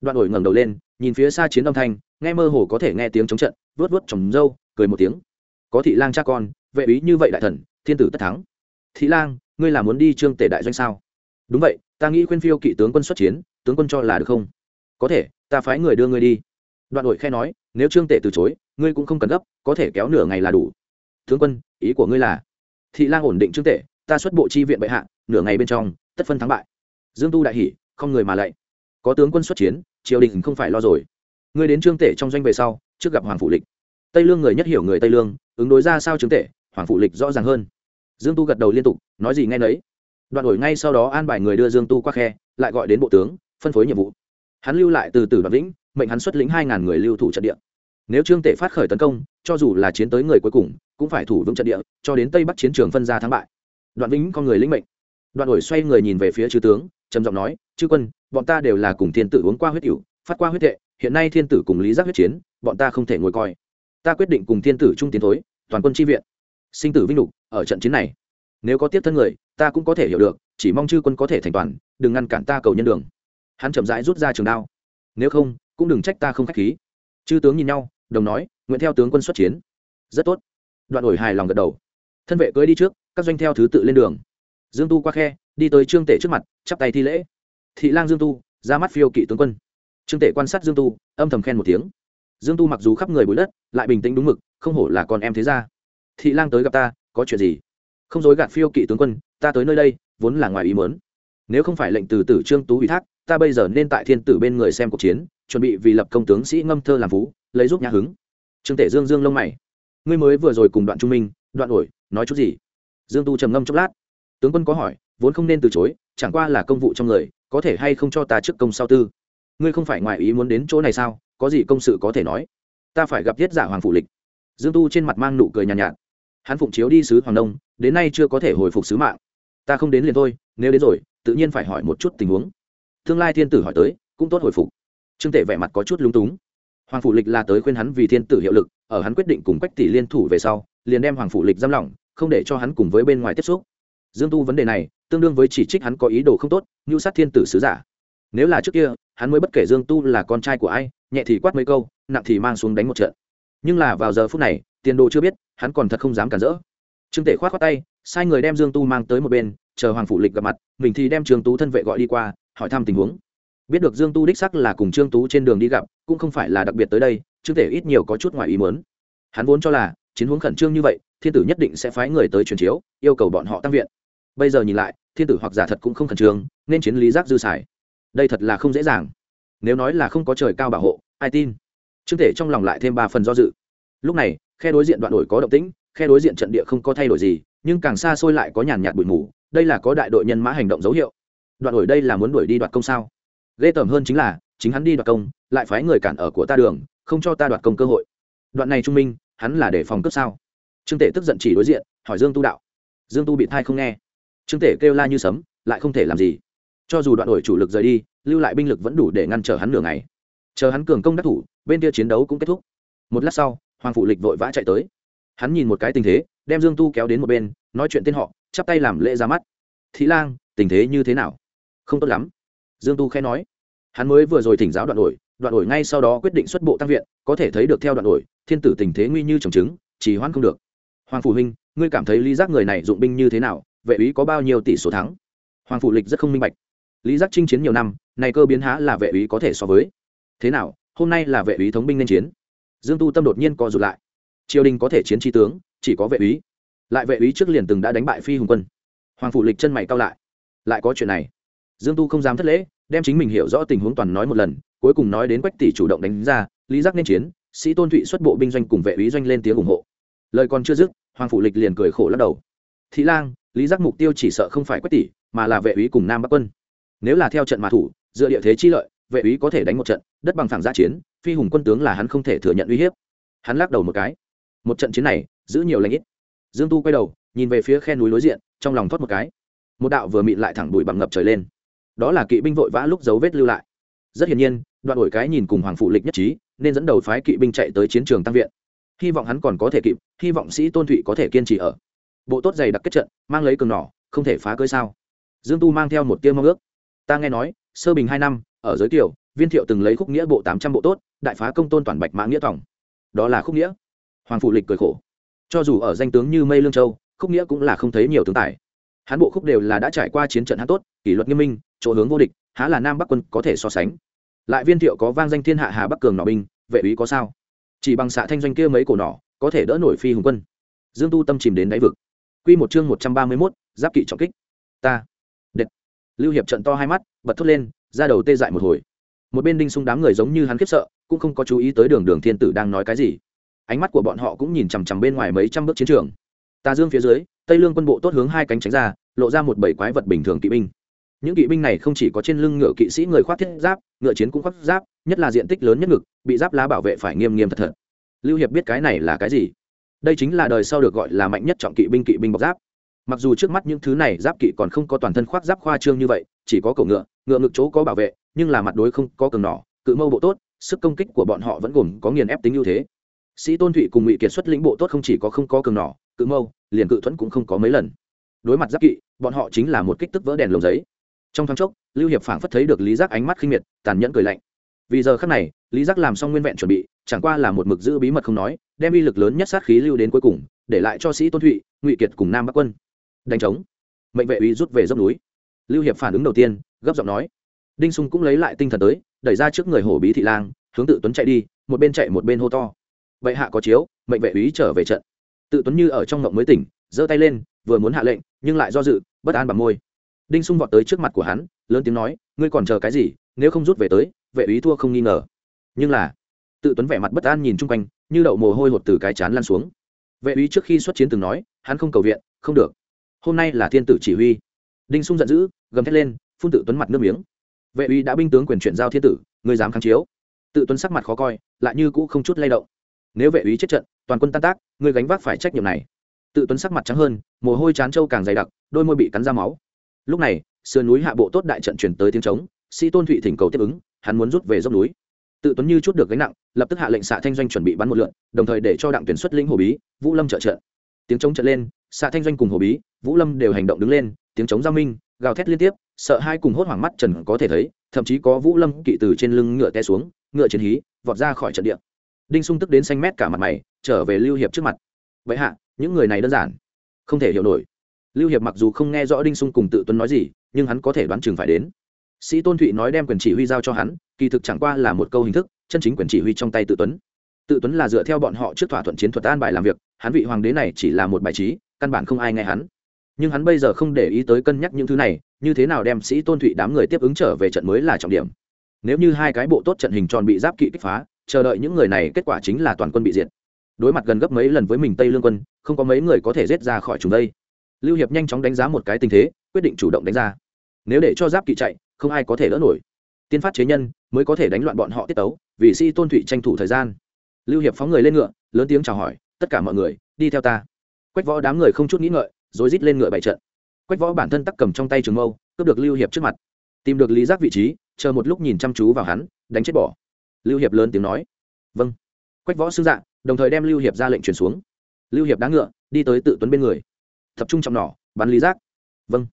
[SPEAKER 1] Đoạn ổi ngẩng đầu lên, nhìn phía xa chiến âm thanh, nghe mơ hồ có thể nghe tiếng chống trận vớt vớt trồng râu, cười một tiếng. Có thị lang cha con, vệ ý như vậy đại thần, thiên tử tất thắng. Thị lang, ngươi là muốn đi trương tể đại doanh sao? Đúng vậy, ta nghĩ khuyên phiêu kỵ tướng quân xuất chiến, tướng quân cho là được không? Có thể, ta phái người đưa ngươi đi. Đoạn ổi khe nói, nếu trương tể từ chối, ngươi cũng không cần gấp, có thể kéo nửa ngày là đủ. Tướng quân, ý của ngươi là, thị lang ổn định trương tể, ta xuất bộ chi viện bệ hạ, nửa ngày bên trong, tất phân thắng bại dương tu đại hỷ không người mà lạy. Có tướng quân xuất chiến, triều đình không phải lo rồi. Ngươi đến trương tể trong doanh về sau, trước gặp hoàng phụ lịch. Tây lương người nhất hiểu người tây lương, ứng đối ra sao trương tể, hoàng phụ lịch rõ ràng hơn. Dương tu gật đầu liên tục, nói gì nghe nấy. Đoạn đổi ngay sau đó an bài người đưa dương tu qua khe, lại gọi đến bộ tướng, phân phối nhiệm vụ. Hắn lưu lại từ từ đoạn vĩnh, mệnh hắn xuất lĩnh hai ngàn người lưu thủ trận địa. Nếu trương tể phát khởi tấn công, cho dù là chiến tới người cuối cùng, cũng phải thủ vững trận địa, cho đến tây bắc chiến trường phân ra thắng bại. Đoạn vĩnh con người lĩnh mệnh. Đoạn đổi xoay người nhìn về phía chư tướng trầm giọng nói, chư quân, bọn ta đều là cùng thiên tử uống qua huyết cửu, phát qua huyết tệ, hiện nay thiên tử cùng lý giác huyết chiến, bọn ta không thể ngồi coi. Ta quyết định cùng thiên tử trung tiến thối, toàn quân chi viện. Sinh tử vinh lục, ở trận chiến này. Nếu có tiếp thân người, ta cũng có thể hiểu được, chỉ mong chư quân có thể thành toàn, đừng ngăn cản ta cầu nhân đường. Hắn chậm rãi rút ra trường đao. Nếu không, cũng đừng trách ta không khách khí. Chư tướng nhìn nhau, đồng nói, nguyện theo tướng quân xuất chiến. Rất tốt. Đoạn ổi hài lòng gật đầu. Thân vệ cưới đi trước, các doanh theo thứ tự lên đường. Dương tu qua khe đi tới trương tể trước mặt, chắp tay thi lễ. Thị lang dương tu, ra mắt phiêu kỵ tướng quân. Trương tể quan sát dương tu, âm thầm khen một tiếng. Dương tu mặc dù khắp người bụi đất, lại bình tĩnh đúng mực, không hổ là con em thế ra thị lang tới gặp ta, có chuyện gì? Không dối gạt phiêu kỵ tướng quân, ta tới nơi đây, vốn là ngoài ý mớn nếu không phải lệnh từ tử trương tú ủy thác, ta bây giờ nên tại thiên tử bên người xem cuộc chiến, chuẩn bị vì lập công tướng sĩ ngâm thơ làm phú, lấy giúp nhà hứng. Trương tể dương dương lông mày. Ngươi mới vừa rồi cùng đoạn trung minh, đoạn ổi, nói chút gì? Dương tu trầm ngâm chốc lát. Tướng quân có hỏi vốn không nên từ chối chẳng qua là công vụ trong người có thể hay không cho ta trước công sau tư? Ngươi không phải ngoài ý muốn đến chỗ này sao? Có gì công sự có thể nói? Ta phải gặp thiết giả hoàng phụ lịch. Dương tu trên mặt mang nụ cười nhàn nhạt, nhạt. Hắn phụng chiếu đi sứ hoàng đông đến nay chưa có thể hồi phục sứ mạng. Ta không đến liền thôi nếu đến rồi tự nhiên phải hỏi một chút tình huống. Tương lai thiên tử hỏi tới cũng tốt hồi phục. Trương tể vẻ mặt có chút lúng túng. Hoàng phủ lịch là tới khuyên hắn vì thiên tử hiệu lực ở hắn quyết định cùng quách tỷ liên thủ về sau liền đem hoàng phủ lịch giam lỏng không để cho hắn cùng với bên ngoài tiếp xúc. Dương tu vấn đề này tương đương với chỉ trích hắn có ý đồ không tốt, như sát thiên tử sứ giả. Nếu là trước kia, hắn mới bất kể dương tu là con trai của ai, nhẹ thì quát mấy câu, nặng thì mang xuống đánh một trận. Nhưng là vào giờ phút này, tiền đồ chưa biết, hắn còn thật không dám cản rỡ. Trương tể khoát khoát tay, sai người đem dương tu mang tới một bên, chờ hoàng phủ lịch gặp mặt, mình thì đem trương tú thân vệ gọi đi qua, hỏi thăm tình huống. Biết được dương tu đích sắc là cùng trương tú trên đường đi gặp, cũng không phải là đặc biệt tới đây, trương tể ít nhiều có chút ngoài ý mớn hắn vốn cho là, chiến hướng khẩn trương như vậy, thiên tử nhất định sẽ phái người tới truyền chiếu, yêu cầu bọn họ tăng viện bây giờ nhìn lại, thiên tử hoặc giả thật cũng không khẩn trương, nên chiến lý giác dư xài. Đây thật là không dễ dàng. Nếu nói là không có trời cao bảo hộ, ai tin? Trương thể trong lòng lại thêm ba phần do dự. Lúc này, khe đối diện đoạn đổi có động tĩnh, khe đối diện trận địa không có thay đổi gì, nhưng càng xa xôi lại có nhàn nhạt bụi mù, đây là có đại đội nhân mã hành động dấu hiệu. Đoạn đổi đây là muốn đuổi đi đoạt công sao? Ghê tởm hơn chính là, chính hắn đi đoạt công, lại phái người cản ở của ta đường, không cho ta đoạt công cơ hội. Đoạn này trung minh, hắn là để phòng cướp sao? Trương tể tức giận chỉ đối diện, hỏi dương tu đạo. Dương tu bị thai không nghe trương tể kêu la như sấm, lại không thể làm gì. Cho dù đoạn đổi chủ lực rời đi, lưu lại binh lực vẫn đủ để ngăn trở hắn nửa ngày. Chờ hắn cường công đắc thủ, bên kia chiến đấu cũng kết thúc. Một lát sau, hoàng phụ lịch vội vã chạy tới. Hắn nhìn một cái tình thế, đem dương tu kéo đến một bên, nói chuyện tên họ, chắp tay làm lễ ra mắt. Thị lang, tình thế như thế nào? Không tốt lắm. Dương tu khẽ nói. Hắn mới vừa rồi thỉnh giáo đoạn đổi đoạn đổi ngay sau đó quyết định xuất bộ tăng viện, có thể thấy được theo đoạn đổi, thiên tử tình thế nguy như trồng trứng chỉ hoãn không được. Hoàng phủ huynh, ngươi cảm thấy lý giác người này dụng binh như thế nào? Vệ úy có bao nhiêu tỷ số thắng? Hoàng phủ lịch rất không minh bạch. Lý giác chinh chiến nhiều năm, này cơ biến há là vệ úy có thể so với? Thế nào, hôm nay là vệ úy thống binh nên chiến? Dương tu tâm đột nhiên co rụt lại. Triều đình có thể chiến tri tướng, chỉ có vệ úy. Lại vệ úy trước liền từng đã đánh bại phi hùng quân. Hoàng phủ lịch chân mày cao lại. Lại có chuyện này. Dương tu không dám thất lễ, đem chính mình hiểu rõ tình huống toàn nói một lần, cuối cùng nói đến quách tỷ chủ động đánh ra, lý giác nên chiến, sĩ tôn thụy xuất bộ binh doanh cùng vệ úy doanh lên tiếng ủng hộ. Lời còn chưa dứt, hoàng phủ lịch liền cười khổ lắc đầu. Thị lang lý giác mục tiêu chỉ sợ không phải quách tỷ, mà là vệ úy cùng nam bắc quân. Nếu là theo trận mà thủ dựa địa thế chi lợi, vệ úy có thể đánh một trận, đất bằng phẳng gia chiến, phi hùng quân tướng là hắn không thể thừa nhận uy hiếp. Hắn lắc đầu một cái. Một trận chiến này, giữ nhiều lãnh ít. Dương tu quay đầu, nhìn về phía khe núi đối diện, trong lòng thoát một cái. Một đạo vừa mịn lại thẳng đùi bằng ngập trời lên. Đó là kỵ binh vội vã lúc dấu vết lưu lại. Rất hiển nhiên, đoạn đổi cái nhìn cùng hoàng phụ lịch nhất trí, nên dẫn đầu phái kỵ binh chạy tới chiến trường tăng viện. Hy vọng hắn còn có thể kịp, hy vọng sĩ tôn thụy có thể kiên trì ở bộ tốt dày đặc kết trận, mang lấy cường nỏ, không thể phá cơi sao? Dương tu mang theo một tiêu mong ước. Ta nghe nói, sơ bình hai năm, ở giới tiểu, viên thiệu từng lấy khúc nghĩa bộ tám trăm bộ tốt, đại phá công tôn toàn bạch mã nghĩa thỏng đó là khúc nghĩa. Hoàng phụ lịch cười khổ. Cho dù ở danh tướng như mây lương châu, khúc nghĩa cũng là không thấy nhiều tướng tài. Hán bộ khúc đều là đã trải qua chiến trận hán tốt, kỷ luật nghiêm minh, chỗ hướng vô địch, há là nam bắc quân có thể so sánh. Lại viên thiệu có vang danh thiên hạ hà bắc cường nỏ binh, vệ úy có sao? Chỉ bằng xạ thanh doanh kia mấy cổ nỏ, có thể đỡ nổi phi hùng quân. Dương tu tâm chìm đến đáy vực quy một chương một trăm ba mươi mốt, giáp kỵ trọng kích. Ta. Đệt. Lưu hiệp trận to hai mắt, bật thốt lên ra đầu tê dại một hồi. Một bên đinh sung đám người giống như hắn khiếp sợ, cũng không có chú ý tới đường đường thiên tử đang nói cái gì. Ánh mắt của bọn họ cũng nhìn chằm chằm bên ngoài mấy trăm bước chiến trường. Ta dương phía dưới, tây lương quân bộ tốt hướng hai cánh tránh ra, lộ ra một bầy quái vật bình thường kỵ binh. Những kỵ binh này không chỉ có trên lưng ngựa kỵ sĩ người khoác thiết giáp, ngựa chiến cũng khoác giáp, nhất là diện tích lớn nhất ngực, bị giáp lá bảo vệ phải nghiêm nghiêm thật thật. Lưu hiệp biết cái này là cái gì? Đây chính là đời sau được gọi là mạnh nhất trọng kỵ binh kỵ binh bọc giáp. Mặc dù trước mắt những thứ này giáp kỵ còn không có toàn thân khoác giáp khoa trương như vậy, chỉ có cổ ngựa ngựa ngực chỗ có bảo vệ, nhưng là mặt đối không có cường nỏ, cự mâu bộ tốt, sức công kích của bọn họ vẫn gồm có nghiền ép tính ưu thế. Sĩ tôn thụy cùng ngụy kiệt xuất lĩnh bộ tốt không chỉ có không có cường nỏ, cự mâu, liền cự thuẫn cũng không có mấy lần. Đối mặt giáp kỵ, bọn họ chính là một kích tức vỡ đèn lồng giấy. Trong thoáng chốc, lưu hiệp phảng phất thấy được lý giác ánh mắt khinh miệt, tàn nhẫn cười lạnh. Vì giờ khắc này, lý giác làm xong nguyên vẹn chuẩn bị chẳng qua là một mực giữ bí mật không nói, đem uy lực lớn nhất sát khí lưu đến cuối cùng, để lại cho sĩ tôn thụy, ngụy kiệt cùng nam bắc quân. Đánh trống. Mệnh vệ uy rút về dốc núi. Lưu hiệp phản ứng đầu tiên, gấp giọng nói. Đinh sung cũng lấy lại tinh thần tới, đẩy ra trước người hổ bí thị lang, hướng tự tuấn chạy đi, một bên chạy một bên hô to. Vậy hạ có chiếu, mệnh vệ úy trở về trận. Tự tuấn như ở trong ngộng mới tỉnh, giơ tay lên, vừa muốn hạ lệnh, nhưng lại do dự, bất an bằng môi. Đinh sung vọt tới trước mặt của hắn, lớn tiếng nói, ngươi còn chờ cái gì? Nếu không rút về tới, vệ úy thua không nghi ngờ. Nhưng là tự tuấn vẻ mặt bất an nhìn chung quanh, như đậu mồ hôi hột từ cái chán lan xuống. Vệ Uy trước khi xuất chiến từng nói, hắn không cầu viện, không được. Hôm nay là thiên tử chỉ huy. Đinh sung giận dữ, gầm thét lên, phun tự tuấn mặt nước miếng. Vệ Uy đã binh tướng quyền chuyển giao thiên tử, ngươi dám kháng chiếu. Tự tuấn sắc mặt khó coi, lại như cũ không chút lay động. Nếu vệ Uy chết trận, toàn quân tan tác, ngươi gánh vác phải trách nhiệm này. Tự tuấn sắc mặt trắng hơn, mồ hôi chán trâu càng dày đặc, đôi môi bị cắn ra máu. Lúc này, sườn núi hạ bộ tốt đại trận chuyển tới tiếng trống, sĩ tôn thụy thỉnh cầu tiếp ứng, hắn muốn rút về dốc núi tự tuấn như chút được gánh nặng, lập tức hạ lệnh xạ thanh doanh chuẩn bị bắn một lượn, đồng thời để cho đặng tuyển xuất lĩnh hồ bí, vũ lâm trợ trợ tiếng chống trận lên xạ thanh doanh cùng hồ bí, vũ lâm đều hành động đứng lên, tiếng chống giao minh, gào thét liên tiếp, sợ hai cùng hốt hoảng mắt trần có thể thấy, thậm chí có vũ lâm kỵ từ trên lưng ngựa té xuống, ngựa chiến hí, vọt ra khỏi trận địa. Đinh sung tức đến xanh mét cả mặt mày, trở về lưu hiệp trước mặt. Vậy hạ, những người này đơn giản, không thể hiểu nổi. Lưu hiệp mặc dù không nghe rõ đinh sung cùng tự tuấn nói gì, nhưng hắn có thể đoán chừng phải đến. Sĩ tôn thụy nói đem quyền chỉ huy giao cho hắn kỳ thực chẳng qua là một câu hình thức, chân chính quyền chỉ huy trong tay tự tuấn. Tự tuấn là dựa theo bọn họ trước thỏa thuận chiến thuật an bài làm việc, hắn vị hoàng đế này chỉ là một bài trí, căn bản không ai nghe hắn. Nhưng hắn bây giờ không để ý tới cân nhắc những thứ này, như thế nào đem sĩ tôn thụy đám người tiếp ứng trở về trận mới là trọng điểm. Nếu như hai cái bộ tốt trận hình tròn bị giáp kỵ kích phá, chờ đợi những người này kết quả chính là toàn quân bị diệt. Đối mặt gần gấp mấy lần với mình tây lương quân, không có mấy người có thể rết ra khỏi chúng đây. Lưu hiệp nhanh chóng đánh giá một cái tình thế, quyết định chủ động đánh ra. Nếu để cho giáp kỵ chạy, không ai có thể đỡ nổi tiên phát chế nhân mới có thể đánh loạn bọn họ tiết tấu, vì sĩ tôn thụy tranh thủ thời gian. Lưu hiệp phóng người lên ngựa, lớn tiếng chào hỏi, tất cả mọi người, đi theo ta. Quách võ đám người không chút nghĩ ngợi rồi rít lên ngựa bày trận. Quách võ bản thân tắc cầm trong tay trường mâu, cướp được lưu hiệp trước mặt. Tìm được lý giác vị trí, chờ một lúc nhìn chăm chú vào hắn, đánh chết bỏ. Lưu hiệp lớn tiếng nói vâng. Quách võ xưng dạ đồng thời đem lưu hiệp ra lệnh truyền xuống. Lưu hiệp đá ngựa, đi tới tự tuấn bên người. Tập trung trong nỏ, bắn lý giác. Vâng.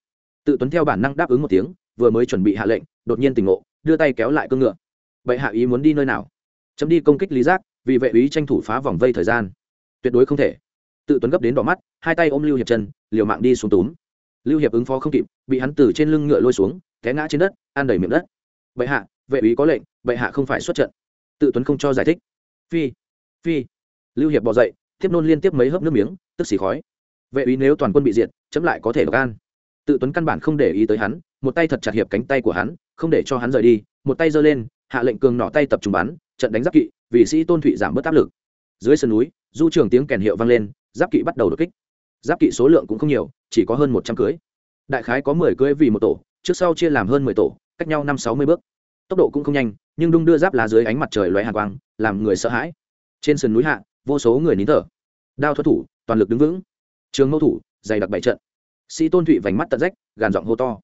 [SPEAKER 1] Tự tuấn theo bản năng đáp ứng một tiếng, vừa mới chuẩn bị hạ lệnh, đột nhiên tỉnh ngộ đưa tay kéo lại cương ngựa. Vậy hạ ý muốn đi nơi nào? Chấm đi công kích lý giác, vì vệ ý tranh thủ phá vòng vây thời gian. Tuyệt đối không thể. Tự tuấn gấp đến đỏ mắt, hai tay ôm lưu hiệp chân, liều mạng đi xuống túm. Lưu hiệp ứng phó không kịp, bị hắn từ trên lưng ngựa lôi xuống, té ngã trên đất ăn đầy miệng đất. Bệ hạ, vệ ý có lệnh, bệ hạ không phải xuất trận. Tự tuấn không cho giải thích. Phi phi. Lưu hiệp bỏ dậy, tiếp nôn liên tiếp mấy hớp nước miếng, tức xì khói. Vệ ý nếu toàn quân bị diệt, chấm lại có thể gan. tự tuấn căn bản không để ý tới hắn một tay thật chặt hiệp cánh tay của hắn, không để cho hắn rời đi, một tay giơ lên, hạ lệnh cường nỏ tay tập trung bắn, trận đánh giáp kỵ vị sĩ tôn thụy giảm bớt áp lực. Dưới sườn núi, du trường tiếng kèn hiệu vang lên, giáp kỵ bắt đầu đột kích. Giáp kỵ số lượng cũng không nhiều, chỉ có hơn một trăm cưới. Đại khái có mười cưới vì một tổ, trước sau chia làm hơn mười tổ, cách nhau năm sáu mươi bước. Tốc độ cũng không nhanh, nhưng đung đưa giáp lá dưới ánh mặt trời loé hàn quang, làm người sợ hãi. Trên sườn núi hạ, vô số người nín thở. Đao thoát thủ, toàn lực đứng vững. Trường mâu thủ, dày đặc bảy trận. Sĩ tôn thụy vành mắt tận rách, gàn giọng hô to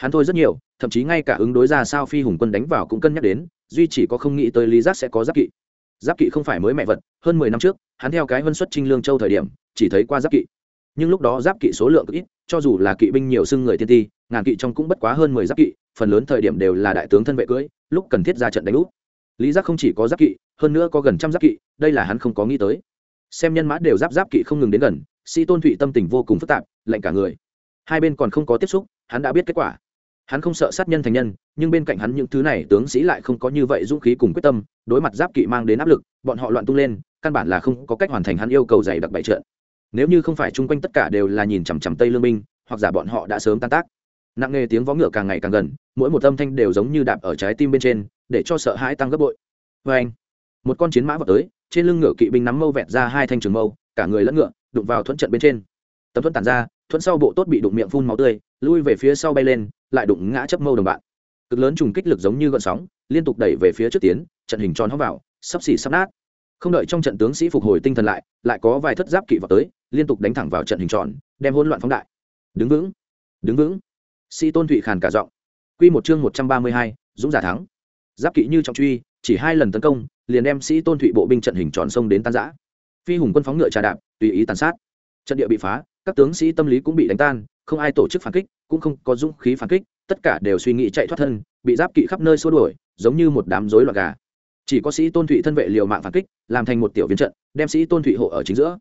[SPEAKER 1] hắn thôi rất nhiều, thậm chí ngay cả ứng đối ra sao phi hùng quân đánh vào cũng cân nhắc đến, duy chỉ có không nghĩ tới lý giác sẽ có giáp kỵ. Giáp kỵ không phải mới mẹ vật, hơn mười năm trước, hắn theo cái vân xuất trinh lương châu thời điểm, chỉ thấy qua giáp kỵ. Nhưng lúc đó giáp kỵ số lượng cực ít, cho dù là kỵ binh nhiều xưng người tiên ti, ngàn kỵ trong cũng bất quá hơn mười giáp kỵ, phần lớn thời điểm đều là đại tướng thân vệ cưỡi, lúc cần thiết ra trận đánh úp. Lý giác không chỉ có giáp kỵ, hơn nữa có gần trăm giáp kỵ, đây là hắn không có nghĩ tới. Xem nhân mã đều giáp giáp kỵ không ngừng đến gần, sĩ tôn thụy tâm tình vô cùng phức tạp, lạnh cả người. Hai bên còn không có tiếp xúc, hắn đã biết kết quả hắn không sợ sát nhân thành nhân, nhưng bên cạnh hắn những thứ này tướng sĩ lại không có như vậy dũng khí cùng quyết tâm, đối mặt giáp kỵ mang đến áp lực, bọn họ loạn tung lên, căn bản là không có cách hoàn thành hắn yêu cầu dày đặc bại trận. Nếu như không phải chung quanh tất cả đều là nhìn chằm chằm tây lương minh hoặc giả bọn họ đã sớm tan tác, nặng nghe tiếng vó ngựa càng ngày càng gần, mỗi một âm thanh đều giống như đạp ở trái tim bên trên, để cho sợ hãi tăng gấp bội. Vê anh, một con chiến mã vào tới, trên lưng ngựa kỵ binh nắm mâu vẹt ra hai thanh trường mâu, cả người lẫn ngựa đụng vào thuẫn trận bên trên. Tấm thuẫn tản ra thuẫn sau bộ tốt bị đụng miệng phun máu tươi, lui về phía sau bay lên, lại đụng ngã chấp mâu đồng bạn. Cực lớn trùng kích lực giống như gợn sóng, liên tục đẩy về phía trước tiến, trận hình tròn hóc vào, sắp xỉ sắp nát. Không đợi trong trận tướng sĩ phục hồi tinh thần lại lại có vài thất giáp kỵ vào tới, liên tục đánh thẳng vào trận hình tròn, đem hỗn loạn phóng đại. Đứng vững đứng vững. Sĩ tôn thụy khàn cả giọng. Quy một chương một trăm ba mươi hai, dũng giả thắng. Giáp kỵ như trọng truy, chỉ hai lần tấn công, liền đem sĩ tôn thụy bộ binh trận hình tròn sông đến tan giã phi hùng quân phóng ngựa trà đạp, tùy ý tàn sát. Trận địa bị phá các tướng sĩ tâm lý cũng bị đánh tan, không ai tổ chức phản kích, cũng không có dũng khí phản kích, tất cả đều suy nghĩ chạy thoát thân, bị giáp kỵ khắp nơi xua đuổi, giống như một đám rối loạn gà. Chỉ có sĩ tôn thụy thân vệ liều mạng phản kích, làm thành một tiểu viên trận, đem sĩ tôn thụy hộ ở chính giữa.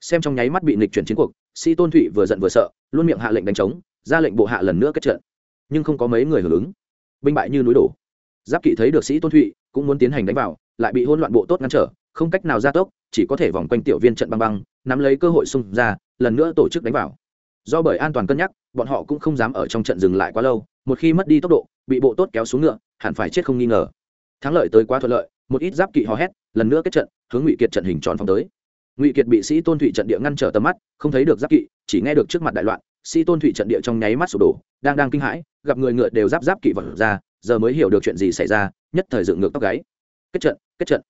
[SPEAKER 1] Xem trong nháy mắt bị nịch chuyển chiến cuộc, sĩ tôn thụy vừa giận vừa sợ, luôn miệng hạ lệnh đánh trống, ra lệnh bộ hạ lần nữa kết trận. Nhưng không có mấy người hưởng ứng. Binh bại như núi đổ. Giáp kỵ thấy được sĩ tôn thụy, cũng muốn tiến hành đánh vào, lại bị hỗn loạn bộ tốt ngăn trở, không cách nào gia tốc chỉ có thể vòng quanh tiểu viên trận băng băng, nắm lấy cơ hội xung ra, lần nữa tổ chức đánh vào. Do bởi an toàn cân nhắc, bọn họ cũng không dám ở trong trận dừng lại quá lâu, một khi mất đi tốc độ, bị bộ tốt kéo xuống ngựa, hẳn phải chết không nghi ngờ. Thắng lợi tới quá thuận lợi, một ít giáp kỵ hò hét, lần nữa kết trận, hướng ngụy kiệt trận hình tròn phong tới. Ngụy kiệt bị sĩ tôn thụy trận địa ngăn trở tầm mắt, không thấy được giáp kỵ, chỉ nghe được trước mặt đại loạn, sĩ tôn thụy trận địa trong nháy mắt sụp đổ, đang đang kinh hãi, gặp người ngựa đều giáp giáp kỵ vật ra, giờ mới hiểu được chuyện gì xảy ra, nhất thời dựng ngược tóc gáy. Kết trận kết trận.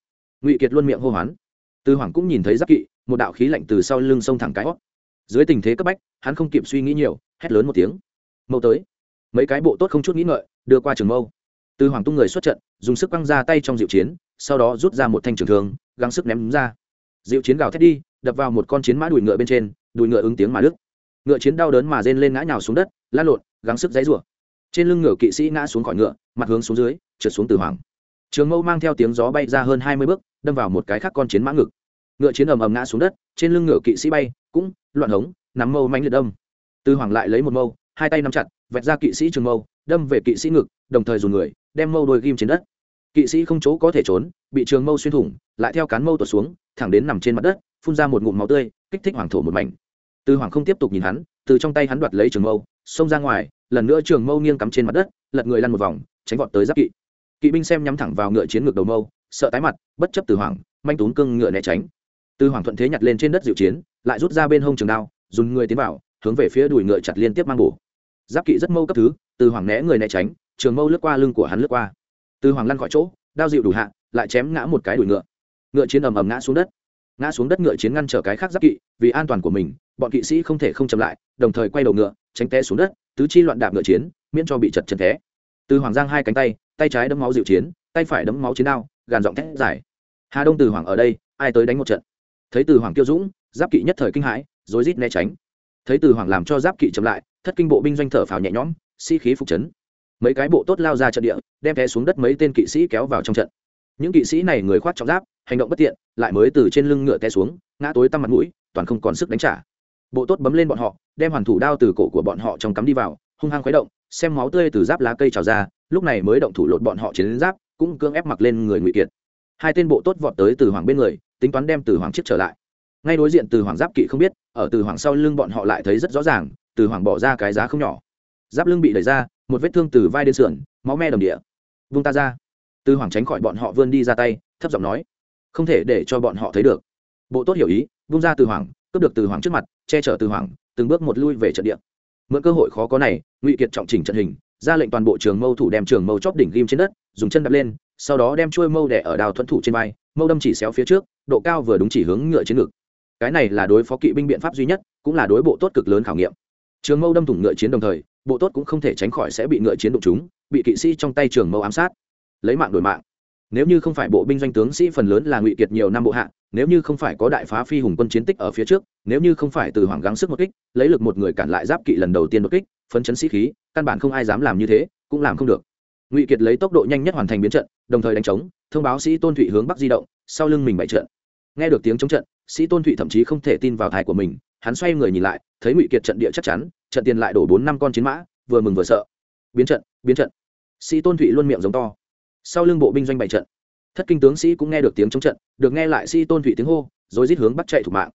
[SPEAKER 1] Ngụy kiệt luôn miệng hô hoán tư hoàng cũng nhìn thấy giáp kỵ, một đạo khí lạnh từ sau lưng sông thẳng cái hót. Dưới tình thế cấp bách, hắn không kịp suy nghĩ nhiều, hét lớn một tiếng. Mâu tới. Mấy cái bộ tốt không chút nghĩ ngợi, đưa qua trường mâu. Tư hoàng tung người xuất trận, dùng sức quăng ra tay trong diệu chiến, sau đó rút ra một thanh trường thương, gắng sức ném ra. Diệu chiến gào thét đi, đập vào một con chiến mã đùi ngựa bên trên, đùi ngựa ứng tiếng mà đứt. Ngựa chiến đau đớn mà rên lên ngã nhào xuống đất lan lộn, gắng sức dãy rủa. Trên lưng ngựa kỵ sĩ ngã xuống khỏi ngựa, mặt hướng xuống dưới, trượt xuống từ hoàng trường mâu mang theo tiếng gió bay ra hơn hai mươi bước, đâm vào một cái khác con chiến mã ngực. Ngựa chiến ầm ầm ngã xuống đất, trên lưng ngựa kỵ sĩ bay, cũng loạn hống, nắm mâu mánh liệt đâm. Tư hoàng lại lấy một mâu, hai tay nắm chặt, vẹt ra kỵ sĩ trường mâu, đâm về kỵ sĩ ngực, đồng thời dùng người, đem mâu đôi ghim trên đất. Kỵ sĩ không chỗ có thể trốn, bị trường mâu xuyên thủng, lại theo cán mâu tuột xuống, thẳng đến nằm trên mặt đất, phun ra một ngụm máu tươi, kích thích hoàng thổ một mảnh. Tư hoàng không tiếp tục nhìn hắn, từ trong tay hắn đoạt lấy trường mâu, xông ra ngoài, lần nữa trường mâu nghiêng cắm trên mặt đất, lật người lăn một vòng, tránh vọt tới giáp kỵ kỵ binh xem nhắm thẳng vào ngựa chiến ngược đầu mâu, sợ tái mặt, bất chấp từ hoàng manh tún cưng ngựa né tránh. Từ hoàng thuận thế nhặt lên trên đất diệu chiến, lại rút ra bên hông trường đao, dùng người tiến vào, hướng về phía đùi ngựa chặt liên tiếp mang bổ. Giáp kỵ rất mâu cấp thứ, từ hoàng né người né tránh, trường mâu lướt qua lưng của hắn lướt qua. Từ hoàng lăn khỏi chỗ, đao dịu đủ hạ, lại chém ngã một cái đùi ngựa. Ngựa chiến ầm ầm ngã xuống đất. Ngã xuống đất ngựa chiến ngăn trở cái khác giáp kỵ, vì an toàn của mình, bọn kỵ sĩ không thể không chậm lại, đồng thời quay đầu ngựa, tránh té xuống đất, tứ chi loạn đạp ngựa chiến, miễn cho bị chật chân té. Từ hoàng giang hai cánh tay tay trái đấm máu dịu chiến, tay phải đấm máu chiến đao, gàn giọng thét giải hà đông từ hoàng ở đây, ai tới đánh một trận? Thấy từ hoàng kiêu dũng, giáp kỵ nhất thời kinh hãi, rối rít né tránh. Thấy từ hoàng làm cho giáp kỵ chậm lại, thất kinh bộ binh doanh thở phào nhẹ nhõm, sĩ、si、khí phục chấn. Mấy cái bộ tốt lao ra trận địa, đem té xuống đất mấy tên kỵ sĩ kéo vào trong trận. Những kỵ sĩ này người khoát trọng giáp, hành động bất tiện, lại mới từ trên lưng ngựa té xuống, ngã tối tăm mặt mũi, toàn không còn sức đánh trả. Bộ tốt bấm lên bọn họ, đem hoàn thủ đao từ cổ của bọn họ trong cắm đi vào, hung hăng khuấy động xem máu tươi từ giáp lá cây trào ra, lúc này mới động thủ lột bọn họ chiến giáp, cũng cưỡng ép mặc lên người ngụy kiệt. Hai tên bộ tốt vọt tới từ hoàng bên người, tính toán đem từ hoàng chiếc trở lại. Ngay đối diện từ hoàng giáp kỵ không biết, ở từ hoàng sau lưng bọn họ lại thấy rất rõ ràng, từ hoàng bỏ ra cái giá không nhỏ. Giáp lưng bị đẩy ra, một vết thương từ vai đến sườn, máu me đồng địa. Vung ta ra. Từ hoàng tránh khỏi bọn họ vươn đi ra tay, thấp giọng nói, không thể để cho bọn họ thấy được. Bộ tốt hiểu ý, vung ra từ hoàng, cướp được từ hoàng trước mặt, che chở từ hoàng, từng bước một lui về trận địa mượn cơ hội khó có này, ngụy kiệt trọng chỉnh trận hình, ra lệnh toàn bộ trường mâu thủ đem trường mâu chóp đỉnh ghim trên đất, dùng chân đập lên, sau đó đem trôi mâu đẻ ở đào thuẫn thủ trên vai, mâu đâm chỉ xéo phía trước, độ cao vừa đúng chỉ hướng ngựa chiến ngực. Cái này là đối phó kỵ binh biện pháp duy nhất, cũng là đối bộ tốt cực lớn khảo nghiệm. Trường mâu đâm thủng ngựa chiến đồng thời, bộ tốt cũng không thể tránh khỏi sẽ bị ngựa chiến đụng chúng bị kỵ sĩ trong tay trường mâu ám sát. Lấy mạng đổi mạng nếu như không phải bộ binh doanh tướng sĩ phần lớn là ngụy kiệt nhiều năm bộ hạ, nếu như không phải có đại phá phi hùng quân chiến tích ở phía trước, nếu như không phải từ hoàng gắng sức một kích, lấy lực một người cản lại giáp kỵ lần đầu tiên một kích, phấn chấn sĩ khí, căn bản không ai dám làm như thế, cũng làm không được. Ngụy kiệt lấy tốc độ nhanh nhất hoàn thành biến trận, đồng thời đánh trống thông báo sĩ tôn thụy hướng bắc di động, sau lưng mình bại trận. Nghe được tiếng chống trận, sĩ tôn thụy thậm chí không thể tin vào thai của mình, hắn xoay người nhìn lại, thấy ngụy kiệt trận địa chắc chắn, trận tiền lại đổ bốn năm con chiến mã, vừa mừng vừa sợ. Biến trận biến trận. Sĩ tôn thụy luôn miệng giống to sau lưng bộ binh doanh bày trận. Thất kinh tướng sĩ cũng nghe được tiếng chống trận, được nghe lại sĩ tôn thụy tiếng hô, rồi rít hướng bắt chạy thủ mạng.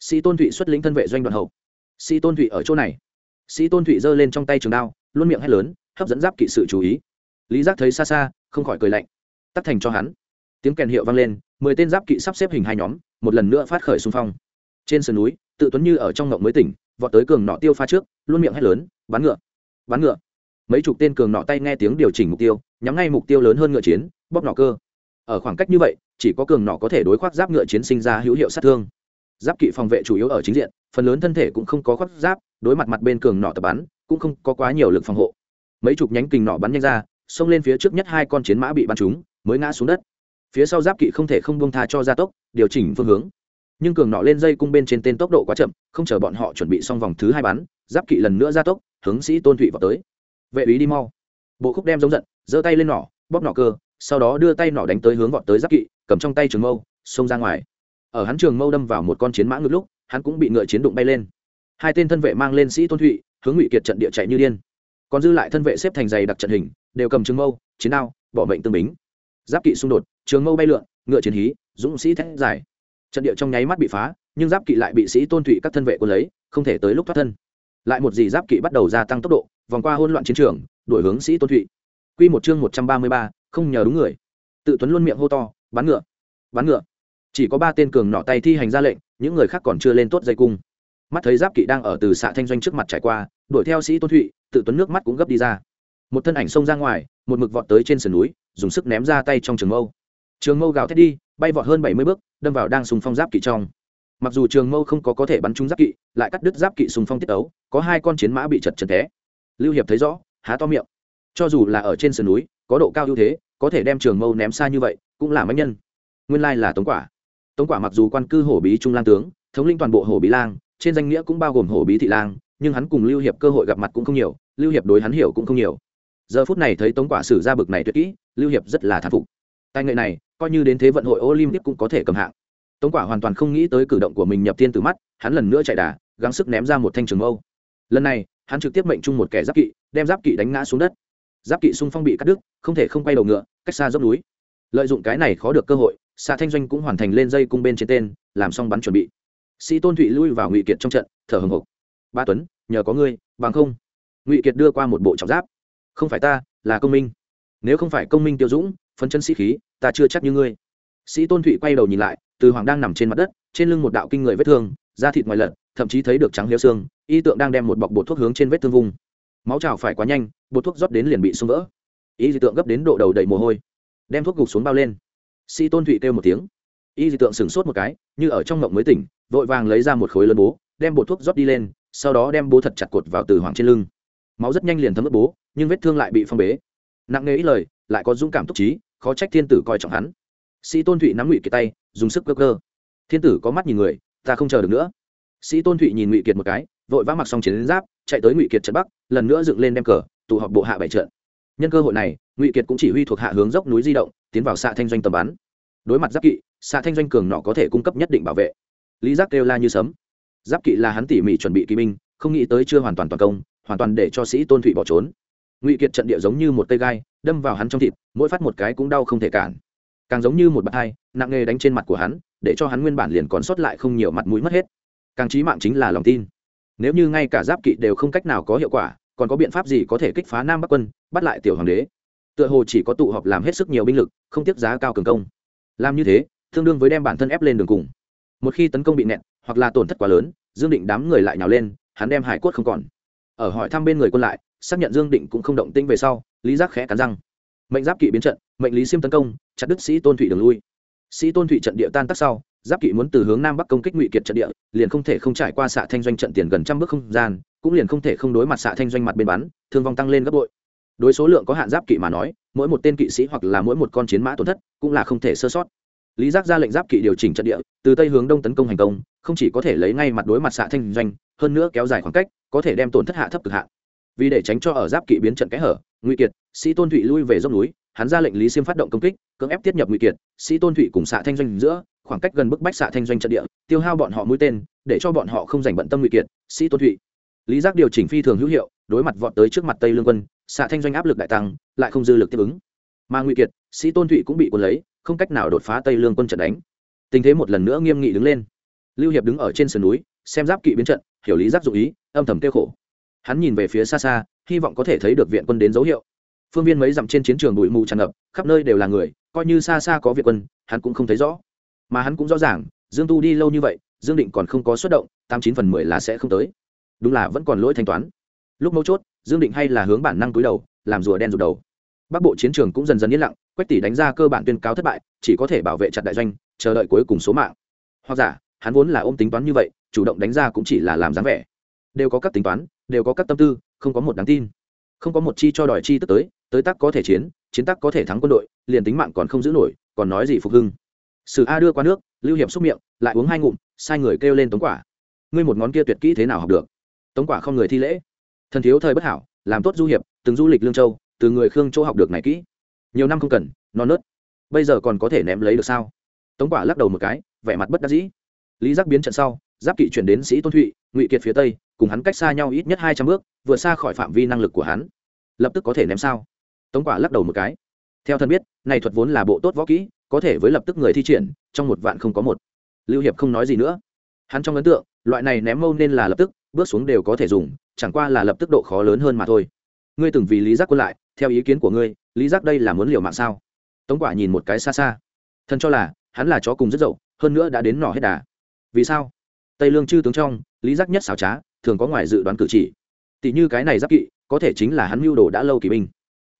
[SPEAKER 1] Sĩ tôn thụy xuất lĩnh thân vệ doanh đoàn hậu. Sĩ tôn thụy ở chỗ này. Sĩ tôn thụy giơ lên trong tay trường đao, luôn miệng hét lớn, hấp dẫn giáp kỵ sự chú ý. Lý giác thấy xa xa, không khỏi cười lạnh. Tắt thành cho hắn. Tiếng kèn hiệu vang lên, mười tên giáp kỵ sắp xếp hình hai nhóm, một lần nữa phát khởi xung phong. Trên sườn núi, tự tuấn như ở trong ngộng mới tỉnh, vọt tới cường nọ tiêu pha trước, luôn miệng hét lớn, bắn ngựa! Bắn ngựa! Mấy chục tên cường nọ tay nghe tiếng điều chỉnh mục tiêu nhắm ngay mục tiêu lớn hơn ngựa chiến, bóp nọ cơ. Ở khoảng cách như vậy, chỉ có cường nọ có thể đối khoác giáp ngựa chiến sinh ra hữu hiệu sát thương. Giáp kỵ phòng vệ chủ yếu ở chính diện, phần lớn thân thể cũng không có khoác giáp, đối mặt mặt bên cường nọ tập bắn, cũng không có quá nhiều lực phòng hộ. Mấy chục nhánh kình nọ bắn nhanh ra, xông lên phía trước nhất hai con chiến mã bị bắn trúng, mới ngã xuống đất. Phía sau giáp kỵ không thể không bông tha cho gia tốc, điều chỉnh phương hướng. Nhưng cường nọ lên dây cung bên trên tên tốc độ quá chậm, không chờ bọn họ chuẩn bị xong vòng thứ hai bắn, giáp kỵ lần nữa gia tốc, hướng sĩ tôn thụy vào tới. Vệ úy đi mau. Bộ khúc đem giống giận giơ tay lên nỏ, bóp nỏ cơ, sau đó đưa tay nỏ đánh tới hướng vọt tới giáp kỵ, cầm trong tay trường mâu, xông ra ngoài. Ở hắn trường mâu đâm vào một con chiến mã ngực lúc, hắn cũng bị ngựa chiến đụng bay lên. Hai tên thân vệ mang lên sĩ tôn thụy, hướng ngụy kiệt trận địa chạy như điên. Còn dư lại thân vệ xếp thành dày đặc trận hình, đều cầm trường mâu, chiến đao, bỏ mệnh tương bính. Giáp kỵ xung đột, trường mâu bay lượn, ngựa chiến hí, dũng sĩ thét giải. trận địa trong nháy mắt bị phá, nhưng giáp kỵ lại bị sĩ tôn thụy các thân vệ quân lấy, không thể tới lúc thoát thân. Lại một gì giáp kỵ bắt đầu gia tăng tốc độ, vòng qua hỗn loạn chiến trường đổi hướng sĩ tôn thụy quy một chương một trăm ba mươi ba, không nhờ đúng người. Tự tuấn luôn miệng hô to, bắn ngựa bắn ngựa. Chỉ có ba tên cường nọ tay thi hành ra lệnh, những người khác còn chưa lên tốt dây cung. Mắt thấy giáp kỵ đang ở từ xạ thanh doanh trước mặt trải qua, đuổi theo sĩ tôn thụy, tự tuấn nước mắt cũng gấp đi ra. Một thân ảnh xông ra ngoài, một mực vọt tới trên sườn núi, dùng sức ném ra tay trong trường mâu. Trường mâu gào thét đi, bay vọt hơn bảy mươi bước, đâm vào đang sùng phong giáp kỵ trong. Mặc dù trường mâu không có có thể bắn trúng giáp kỵ, lại cắt đứt giáp kỵ sùng phong tiết ấu có hai con chiến mã bị chật chật té. Lưu hiệp thấy rõ, há to miệng cho dù là ở trên sườn núi, có độ cao ưu thế, có thể đem trường mâu ném xa như vậy, cũng là mạnh nhân. Nguyên lai là tống quả. Tống quả mặc dù quan cư hổ bí trung lang tướng, thống linh toàn bộ hổ bí lang, trên danh nghĩa cũng bao gồm hổ bí thị lang, nhưng hắn cùng lưu hiệp cơ hội gặp mặt cũng không nhiều, lưu hiệp đối hắn hiểu cũng không nhiều. Giờ phút này thấy tống quả sử ra bực này tuyệt kỹ, lưu hiệp rất là thán phục. Tài nghệ này, coi như đến thế vận hội olympic cũng có thể cầm hạng. Tống quả hoàn toàn không nghĩ tới cử động của mình nhập thiên từ mắt, hắn lần nữa chạy đà, gắng sức ném ra một thanh trường mâu. Lần này, hắn trực tiếp mệnh chung một kẻ giáp kỵ, đem giáp kỵ đánh ngã xuống đất giáp kỵ xung phong bị cắt đứt, không thể không quay đầu ngựa, cách xa dốc núi. Lợi dụng cái này khó được cơ hội xạ thanh doanh cũng hoàn thành lên dây cung bên trên tên, làm xong bắn chuẩn bị. Sĩ tôn thụy lui vào ngụy kiệt trong trận, thở hồng hộc. Ba tuấn, nhờ có ngươi, bằng không. Ngụy kiệt đưa qua một bộ trọng giáp. Không phải ta, là công minh. Nếu không phải công minh tiêu dũng phấn chân sĩ khí, ta chưa chắc như ngươi. Sĩ tôn thụy quay đầu nhìn lại, từ hoàng đang nằm trên mặt đất, trên lưng một đạo kinh người vết thương, da thịt ngoài lật, thậm chí thấy được trắng liêu xương, y tượng đang đem một bọc bột thuốc hướng trên vết thương vùng máu trào phải quá nhanh, bột thuốc rót đến liền bị sung vỡ. Y dị tượng gấp đến độ đầu đầy mồ hôi, đem thuốc gục xuống bao lên. Sĩ tôn thụy kêu một tiếng. Y dị tượng sửng sốt một cái, như ở trong ngộng mới tỉnh, vội vàng lấy ra một khối lớn bố, đem bột thuốc rót đi lên, sau đó đem bố thật chặt cột vào từ hoàng trên lưng. Máu rất nhanh liền thấm ướt bố, nhưng vết thương lại bị phong bế. Nặng nề ít lời, lại có dũng cảm túc trí, khó trách thiên tử coi trọng hắn. Sĩ tôn thụy nắm ngụy kiệt tay, dùng sức cơ cơ. Thiên tử có mắt nhìn người, ta không chờ được nữa. Sĩ tôn thụy nhìn ngụy kiệt một cái, vội vã mặc xong chiến giáp, chạy tới ngụy kiệt trận bắc lần nữa dựng lên đem cờ, tụ họp bộ hạ bảy trận. Nhân cơ hội này, ngụy kiệt cũng chỉ huy thuộc hạ hướng dốc núi di động, tiến vào xạ thanh doanh tầm bắn. Đối mặt giáp kỵ xạ thanh doanh cường nọ có thể cung cấp nhất định bảo vệ. Lý giác kêu la như sấm. Giáp kỵ là hắn tỉ mỉ chuẩn bị kỳ binh, không nghĩ tới chưa hoàn toàn toàn công, hoàn toàn để cho sĩ tôn thụy bỏ trốn. Ngụy kiệt trận địa giống như một cây gai, đâm vào hắn trong thịt, mỗi phát một cái cũng đau không thể cản. Càng giống như một bậc hai, nặng nghề đánh trên mặt của hắn, để cho hắn nguyên bản liền còn sót lại không nhiều mặt mũi mất hết. Càng trí mạng chính là lòng tin. Nếu như ngay cả giáp kỵ đều không cách nào có hiệu quả còn có biện pháp gì có thể kích phá nam bắc quân, bắt lại tiểu hoàng đế? Tựa hồ chỉ có tụ họp làm hết sức nhiều binh lực, không tiếp giá cao cường công. Làm như thế, tương đương với đem bản thân ép lên đường cùng. Một khi tấn công bị nẹt, hoặc là tổn thất quá lớn, dương định đám người lại nhào lên, hắn đem hải cốt không còn. Ở hỏi thăm bên người quân lại, xác nhận dương định cũng không động tĩnh về sau, lý giác khẽ cắn răng. Mệnh giáp kỵ biến trận, mệnh lý siêm tấn công, chặt đức sĩ tôn thụy đường lui. Sĩ tôn thụy trận địa tan tác sau giáp kỵ muốn từ hướng nam bắc công kích ngụy kiệt trận địa, liền không thể không trải qua xạ thanh doanh trận tiền gần trăm bước không gian, cũng liền không thể không đối mặt xạ thanh doanh mặt bên bắn, thương vong tăng lên gấp bội. Đối số lượng có hạn giáp kỵ mà nói, mỗi một tên kỵ sĩ hoặc là mỗi một con chiến mã tổn thất cũng là không thể sơ sót. Lý giác ra lệnh giáp kỵ điều chỉnh trận địa, từ tây hướng đông tấn công hành công, không chỉ có thể lấy ngay mặt đối mặt xạ thanh doanh, hơn nữa kéo dài khoảng cách, có thể đem tổn thất hạ thấp cực hạn. Vì để tránh cho ở giáp kỵ biến trận kẽ hở, Ngụy kiệt, sĩ tôn thụy lui về dốc núi hắn ra lệnh lý siêm phát động công kích, cưỡng ép tiết nhập nguy kiệt, sĩ tôn thụy cùng xạ thanh doanh giữa, khoảng cách gần bức bách xạ thanh doanh trận địa, tiêu hao bọn họ mũi tên, để cho bọn họ không giành bận tâm nguy kiệt, sĩ tôn thụy. Lý giác điều chỉnh phi thường hữu hiệu, đối mặt vọt tới trước mặt tây lương quân xạ thanh doanh áp lực đại tăng, lại không dư lực tiếp ứng. Mà nguy kiệt, sĩ tôn thụy cũng bị quân lấy, không cách nào đột phá tây lương quân trận đánh. Tình thế một lần nữa nghiêm nghị đứng lên. Lưu hiệp đứng ở trên sườn núi, xem giáp kỵ biến trận, hiểu lý giác dụ ý, âm thầm kêu khổ. Hắn nhìn về phía xa xa, hy vọng có thể thấy được viện quân đến dấu hiệu phương viên mấy dặm trên chiến trường bụi mù tràn ngập, khắp nơi đều là người, coi như xa xa có việc quân, hắn cũng không thấy rõ. Mà hắn cũng rõ ràng, dương tu đi lâu như vậy, dương định còn không có xuất động, tám chín phần mười là sẽ không tới. Đúng là vẫn còn lỗi thanh toán. Lúc mấu chốt, dương định hay là hướng bản năng túi đầu, làm rùa đen rụt đầu. Bắc bộ chiến trường cũng dần dần yên lặng, quách tỷ đánh ra cơ bản tuyên cáo thất bại, chỉ có thể bảo vệ chặt đại doanh, chờ đợi cuối cùng số mạng. Hoặc giả, hắn vốn là ôm tính toán như vậy, chủ động đánh ra cũng chỉ là làm dáng vẻ. Đều có các tính toán, đều có các tâm tư, không có một đáng tin. Không có một chi cho đòi chi tức tới tới tác có thể chiến chiến tác có thể thắng quân đội, liền tính mạng còn không giữ nổi, còn nói gì phục hưng? Sử a đưa qua nước, lưu hiệp xúc miệng, lại uống hai ngụm, sai người kêu lên tống quả. Ngươi một ngón kia tuyệt kỹ thế nào học được? Tống quả không người thi lễ. Thần thiếu thời bất hảo, làm tốt du hiệp, từng du lịch lương châu, từ người khương châu học được này kỹ. Nhiều năm không cần, non nớt. Bây giờ còn có thể ném lấy được sao? Tống quả lắc đầu một cái, vẻ mặt bất đắc dĩ. Lý giác biến trận sau, giáp kỵ chuyển đến sĩ tôn thụy, ngụy kiệt phía tây, cùng hắn cách xa nhau ít nhất hai trăm bước vừa xa khỏi phạm vi năng lực của hắn. Lập tức có thể ném sao? Tống quả lắc đầu một cái. Theo thân biết, này thuật vốn là bộ tốt võ kỹ, có thể với lập tức người thi triển, trong một vạn không có một. Lưu hiệp không nói gì nữa. Hắn trong ấn tượng, loại này ném mâu nên là lập tức, bước xuống đều có thể dùng, chẳng qua là lập tức độ khó lớn hơn mà thôi. Ngươi từng vì lý giác quân lại, theo ý kiến của ngươi, lý giác đây là muốn liều mạng sao? Tống quả nhìn một cái xa xa. Thân cho là, hắn là chó cùng rất dậu, hơn nữa đã đến nỏ hết đà. Vì sao? Tây lương chư tướng trong, lý giác nhất xảo trá, thường có ngoài dự đoán cử chỉ. Tỷ như cái này giáp kỵ, có thể chính là hắn mưu đồ đã lâu kỳ binh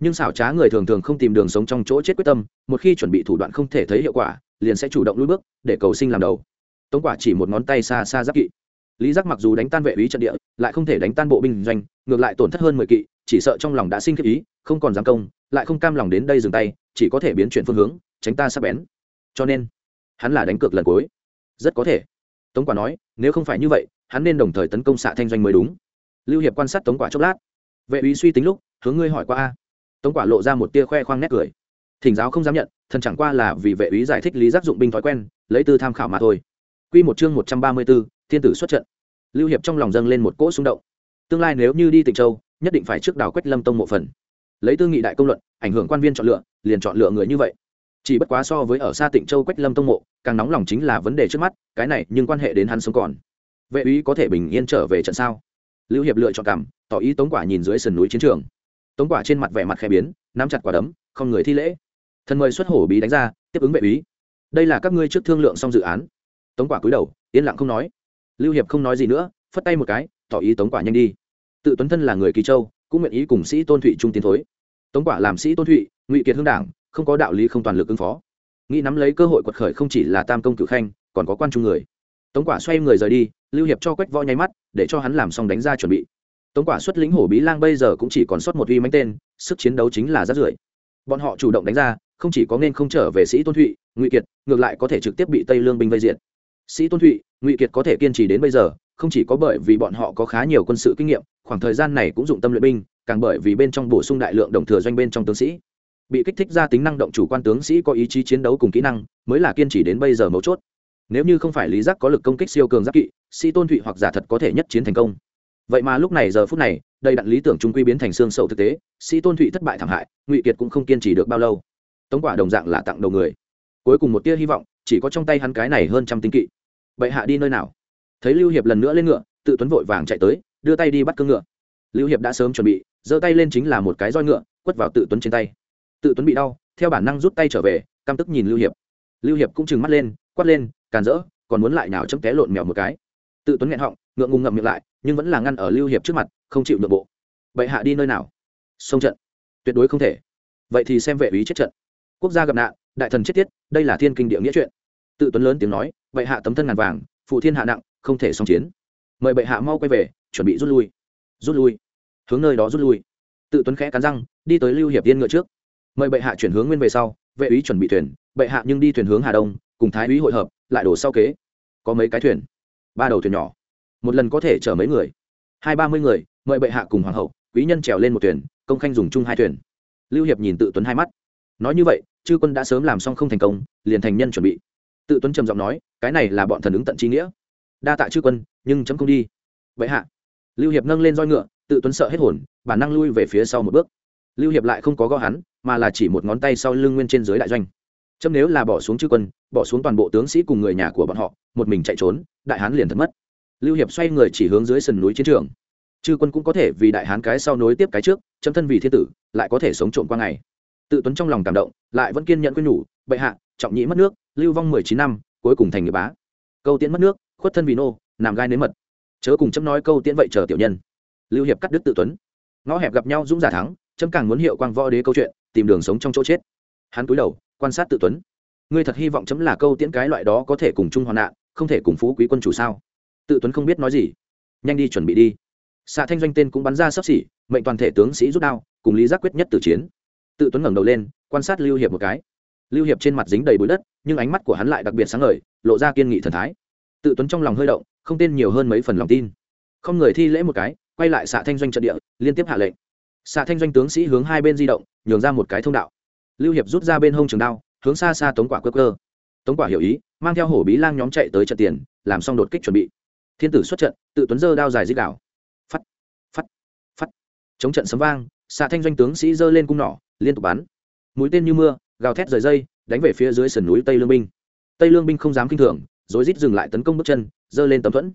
[SPEAKER 1] nhưng xảo trá người thường thường không tìm đường sống trong chỗ chết quyết tâm, một khi chuẩn bị thủ đoạn không thể thấy hiệu quả, liền sẽ chủ động lùi bước, để cầu sinh làm đầu. Tống quả chỉ một ngón tay xa xa giáp kỵ. Lý giác mặc dù đánh tan vệ úy trận địa, lại không thể đánh tan bộ binh doanh, ngược lại tổn thất hơn mười kỵ, chỉ sợ trong lòng đã sinh khiếp ý, không còn dám công, lại không cam lòng đến đây dừng tay, chỉ có thể biến chuyển phương hướng, tránh ta sắp bén. Cho nên, hắn là đánh cược lần cuối. Rất có thể. Tống quả nói, nếu không phải như vậy, hắn nên đồng thời tấn công xạ thanh doanh mới đúng. Lưu hiệp quan sát tống quả chốc lát. Vệ úy suy tính lúc, hướng ngươi hỏi qua a tống quả lộ ra một tia khoe khoang nét cười thỉnh giáo không dám nhận thần chẳng qua là vì vệ úy giải thích lý giác dụng binh thói quen lấy tư tham khảo mà thôi Quy một chương một trăm ba mươi 134, thiên tử xuất trận. Lưu Hiệp trong lòng dâng lên một cỗ xung động. Tương lai nếu như đi Tịnh Châu, nhất định phải trước đào Quách Lâm tông mộ phần. Lấy tư nghị đại công luận, ảnh hưởng quan viên chọn lựa, liền chọn lựa người như vậy. Chỉ bất quá so với ở xa Tịnh Châu Quách Lâm tông mộ, càng nóng lòng chính là vấn đề trước mắt, cái này nhưng quan hệ đến hắn sống còn. Vệ úy có thể bình yên trở về trận sao? Lưu Hiệp lựa chọn cảm, tỏ ý Tống Quả nhìn dưới sườn núi chiến trường. Tống Quả trên mặt vẻ mặt khẽ biến, nắm chặt quả đấm, không người thi lễ. Thần mời xuất hổ bí đánh ra, tiếp ứng vệ bí. Đây là các ngươi trước thương lượng xong dự án. Tống quả cúi đầu yên lặng không nói. Lưu hiệp không nói gì nữa phất tay một cái tỏ ý tống quả nhanh đi. Tự tuấn thân là người kỳ châu cũng nguyện ý cùng sĩ tôn thụy trung tiến thối. Tống quả làm sĩ tôn thụy ngụy kiệt hương đảng không có đạo lý không toàn lực ứng phó. Nghĩ nắm lấy cơ hội quật khởi không chỉ là tam công cử khanh còn có quan trung người. Tống quả xoay người rời đi lưu hiệp cho quách võ nháy mắt để cho hắn làm xong đánh ra chuẩn bị tống quả xuất lĩnh hổ bí lang bây giờ cũng chỉ còn sót một uy mánh tên, sức chiến đấu chính là rất rưởi. Bọn họ chủ động đánh ra, không chỉ có nên không trở về sĩ tôn thụy, ngụy kiệt, ngược lại có thể trực tiếp bị tây lương binh vây diện sĩ tôn thụy, ngụy kiệt có thể kiên trì đến bây giờ, không chỉ có bởi vì bọn họ có khá nhiều quân sự kinh nghiệm, khoảng thời gian này cũng dụng tâm luyện binh, càng bởi vì bên trong bổ sung đại lượng đồng thừa doanh bên trong tướng sĩ. Bị kích thích ra tính năng động chủ quan tướng sĩ có ý chí chiến đấu cùng kỹ năng, mới là kiên trì đến bây giờ mấu chốt. Nếu như không phải lý giác có lực công kích siêu cường giáp kỵ, sĩ tôn thụy hoặc giả thật có thể nhất chiến thành công vậy mà lúc này giờ phút này đây đặn lý tưởng trung quy biến thành xương sầu thực tế, sĩ tôn thụy thất bại thảm hại, ngụy kiệt cũng không kiên trì được bao lâu. Tống quả đồng dạng là tặng đầu người. Cuối cùng một tia hy vọng, chỉ có trong tay hắn cái này hơn trăm tinh kỵ. Vậy hạ đi nơi nào? Thấy lưu hiệp lần nữa lên ngựa, tự tuấn vội vàng chạy tới, đưa tay đi bắt cương ngựa. Lưu hiệp đã sớm chuẩn bị, giơ tay lên chính là một cái roi ngựa, quất vào tự tuấn trên tay. Tự tuấn bị đau, theo bản năng rút tay trở về, căm tức nhìn lưu hiệp. Lưu hiệp cũng trừng mắt lên, quát lên, càn rỡ, còn muốn lại nào chấm té lộn mèo một cái. Tự tuấn nghẹn họng, ngượng ngùng ngậm miệng lại nhưng vẫn là ngăn ở lưu hiệp trước mặt, không chịu nội bộ. Bệ hạ đi nơi nào? Sông trận. Tuyệt đối không thể. Vậy thì xem vệ ý chết trận. Quốc gia gặp nạn, đại thần chết tiết, đây là thiên kinh địa nghĩa chuyện. Tự tuấn lớn tiếng nói, bệ hạ tấm thân ngàn vàng, phụ thiên hạ nặng, không thể song chiến. Mời bệ hạ mau quay về, chuẩn bị rút lui. Rút lui. Hướng nơi đó rút lui. Tự tuấn khẽ cắn răng, đi tới lưu hiệp yên ngựa trước. Mời bệ hạ chuyển hướng nguyên về sau, vệ úy chuẩn bị thuyền, bệ hạ nhưng đi thuyền hướng hà đông, cùng thái úy hội hợp, lại đổ sau kế. Có mấy cái thuyền? Ba đầu thuyền nhỏ một lần có thể chở mấy người. Hai ba mươi người, mời bệ hạ cùng hoàng hậu, quý nhân trèo lên một thuyền, công khanh dùng chung hai thuyền. Lưu hiệp nhìn tự tuấn hai mắt. Nói như vậy, chư quân đã sớm làm xong không thành công, liền thành nhân chuẩn bị. Tự tuấn trầm giọng nói, cái này là bọn thần ứng tận trí nghĩa. Đa tạ chư quân, nhưng chấm không đi. Vậy hạ. Lưu hiệp nâng lên roi ngựa, tự tuấn sợ hết hồn, bản năng lui về phía sau một bước. Lưu hiệp lại không có gõ hắn, mà là chỉ một ngón tay sau lưng nguyên trên dưới đại doanh. Chấm nếu là bỏ xuống chư quân, bỏ xuống toàn bộ tướng sĩ cùng người nhà của bọn họ, một mình chạy trốn, đại hán liền thật mất lưu hiệp xoay người chỉ hướng dưới sườn núi chiến trường. Chư quân cũng có thể vì đại hán cái sau nối tiếp cái trước, chấm thân vì thiên tử, lại có thể sống trộm qua ngày. Tự tuấn trong lòng cảm động, lại vẫn kiên nhận quyên nhủ, bệ hạ, trọng nhĩ mất nước, lưu vong mười chín năm, cuối cùng thành người bá. Câu tiễn mất nước, khuất thân vì nô làm gai nếm mật. Chớ cùng chấm nói câu tiễn vậy chờ tiểu nhân. Lưu hiệp cắt đứt tự tuấn. Ngõ hẹp gặp nhau dũng giả thắng, chấm càng muốn hiệu quang võ đế câu chuyện, tìm đường sống trong chỗ chết. Hắn cúi đầu, quan sát tự tuấn. Ngươi thật hy vọng chấm là câu tiễn cái loại đó có thể cùng chung hoạn nạn, không thể cùng phú quý quân chủ sao? Tự tuấn không biết nói gì. Nhanh đi chuẩn bị đi. Xạ thanh doanh tên cũng bắn ra sắp xỉ, mệnh toàn thể tướng sĩ rút đao, cùng lý giác quyết nhất từ chiến. Tự tuấn ngẩng đầu lên, quan sát lưu hiệp một cái. Lưu hiệp trên mặt dính đầy bụi đất, nhưng ánh mắt của hắn lại đặc biệt sáng ngời, lộ ra kiên nghị thần thái. Tự tuấn trong lòng hơi động, không tên nhiều hơn mấy phần lòng tin. Không người thi lễ một cái, quay lại xạ thanh doanh trận địa, liên tiếp hạ lệnh. Xạ thanh doanh tướng sĩ hướng hai bên di động, nhường ra một cái thông đạo. Lưu hiệp rút ra bên hông trường đao, hướng xa xa tống quả cơ cơ tống quả hiểu ý, mang theo hổ bí lang nhóm chạy tới trận tiền, làm xong đột kích chuẩn bị thiên tử xuất trận, tự tuấn dơ đao dài dích đảo phắt phắt phắt. Chống trận sấm vang, xạ thanh doanh tướng sĩ dơ lên cung nỏ, liên tục bắn. Mũi tên như mưa, gào thét rời dây, đánh về phía dưới sườn núi tây lương binh. Tây lương binh không dám kinh thường, rối rít dừng lại tấn công bước chân dơ lên tấm thuẫn.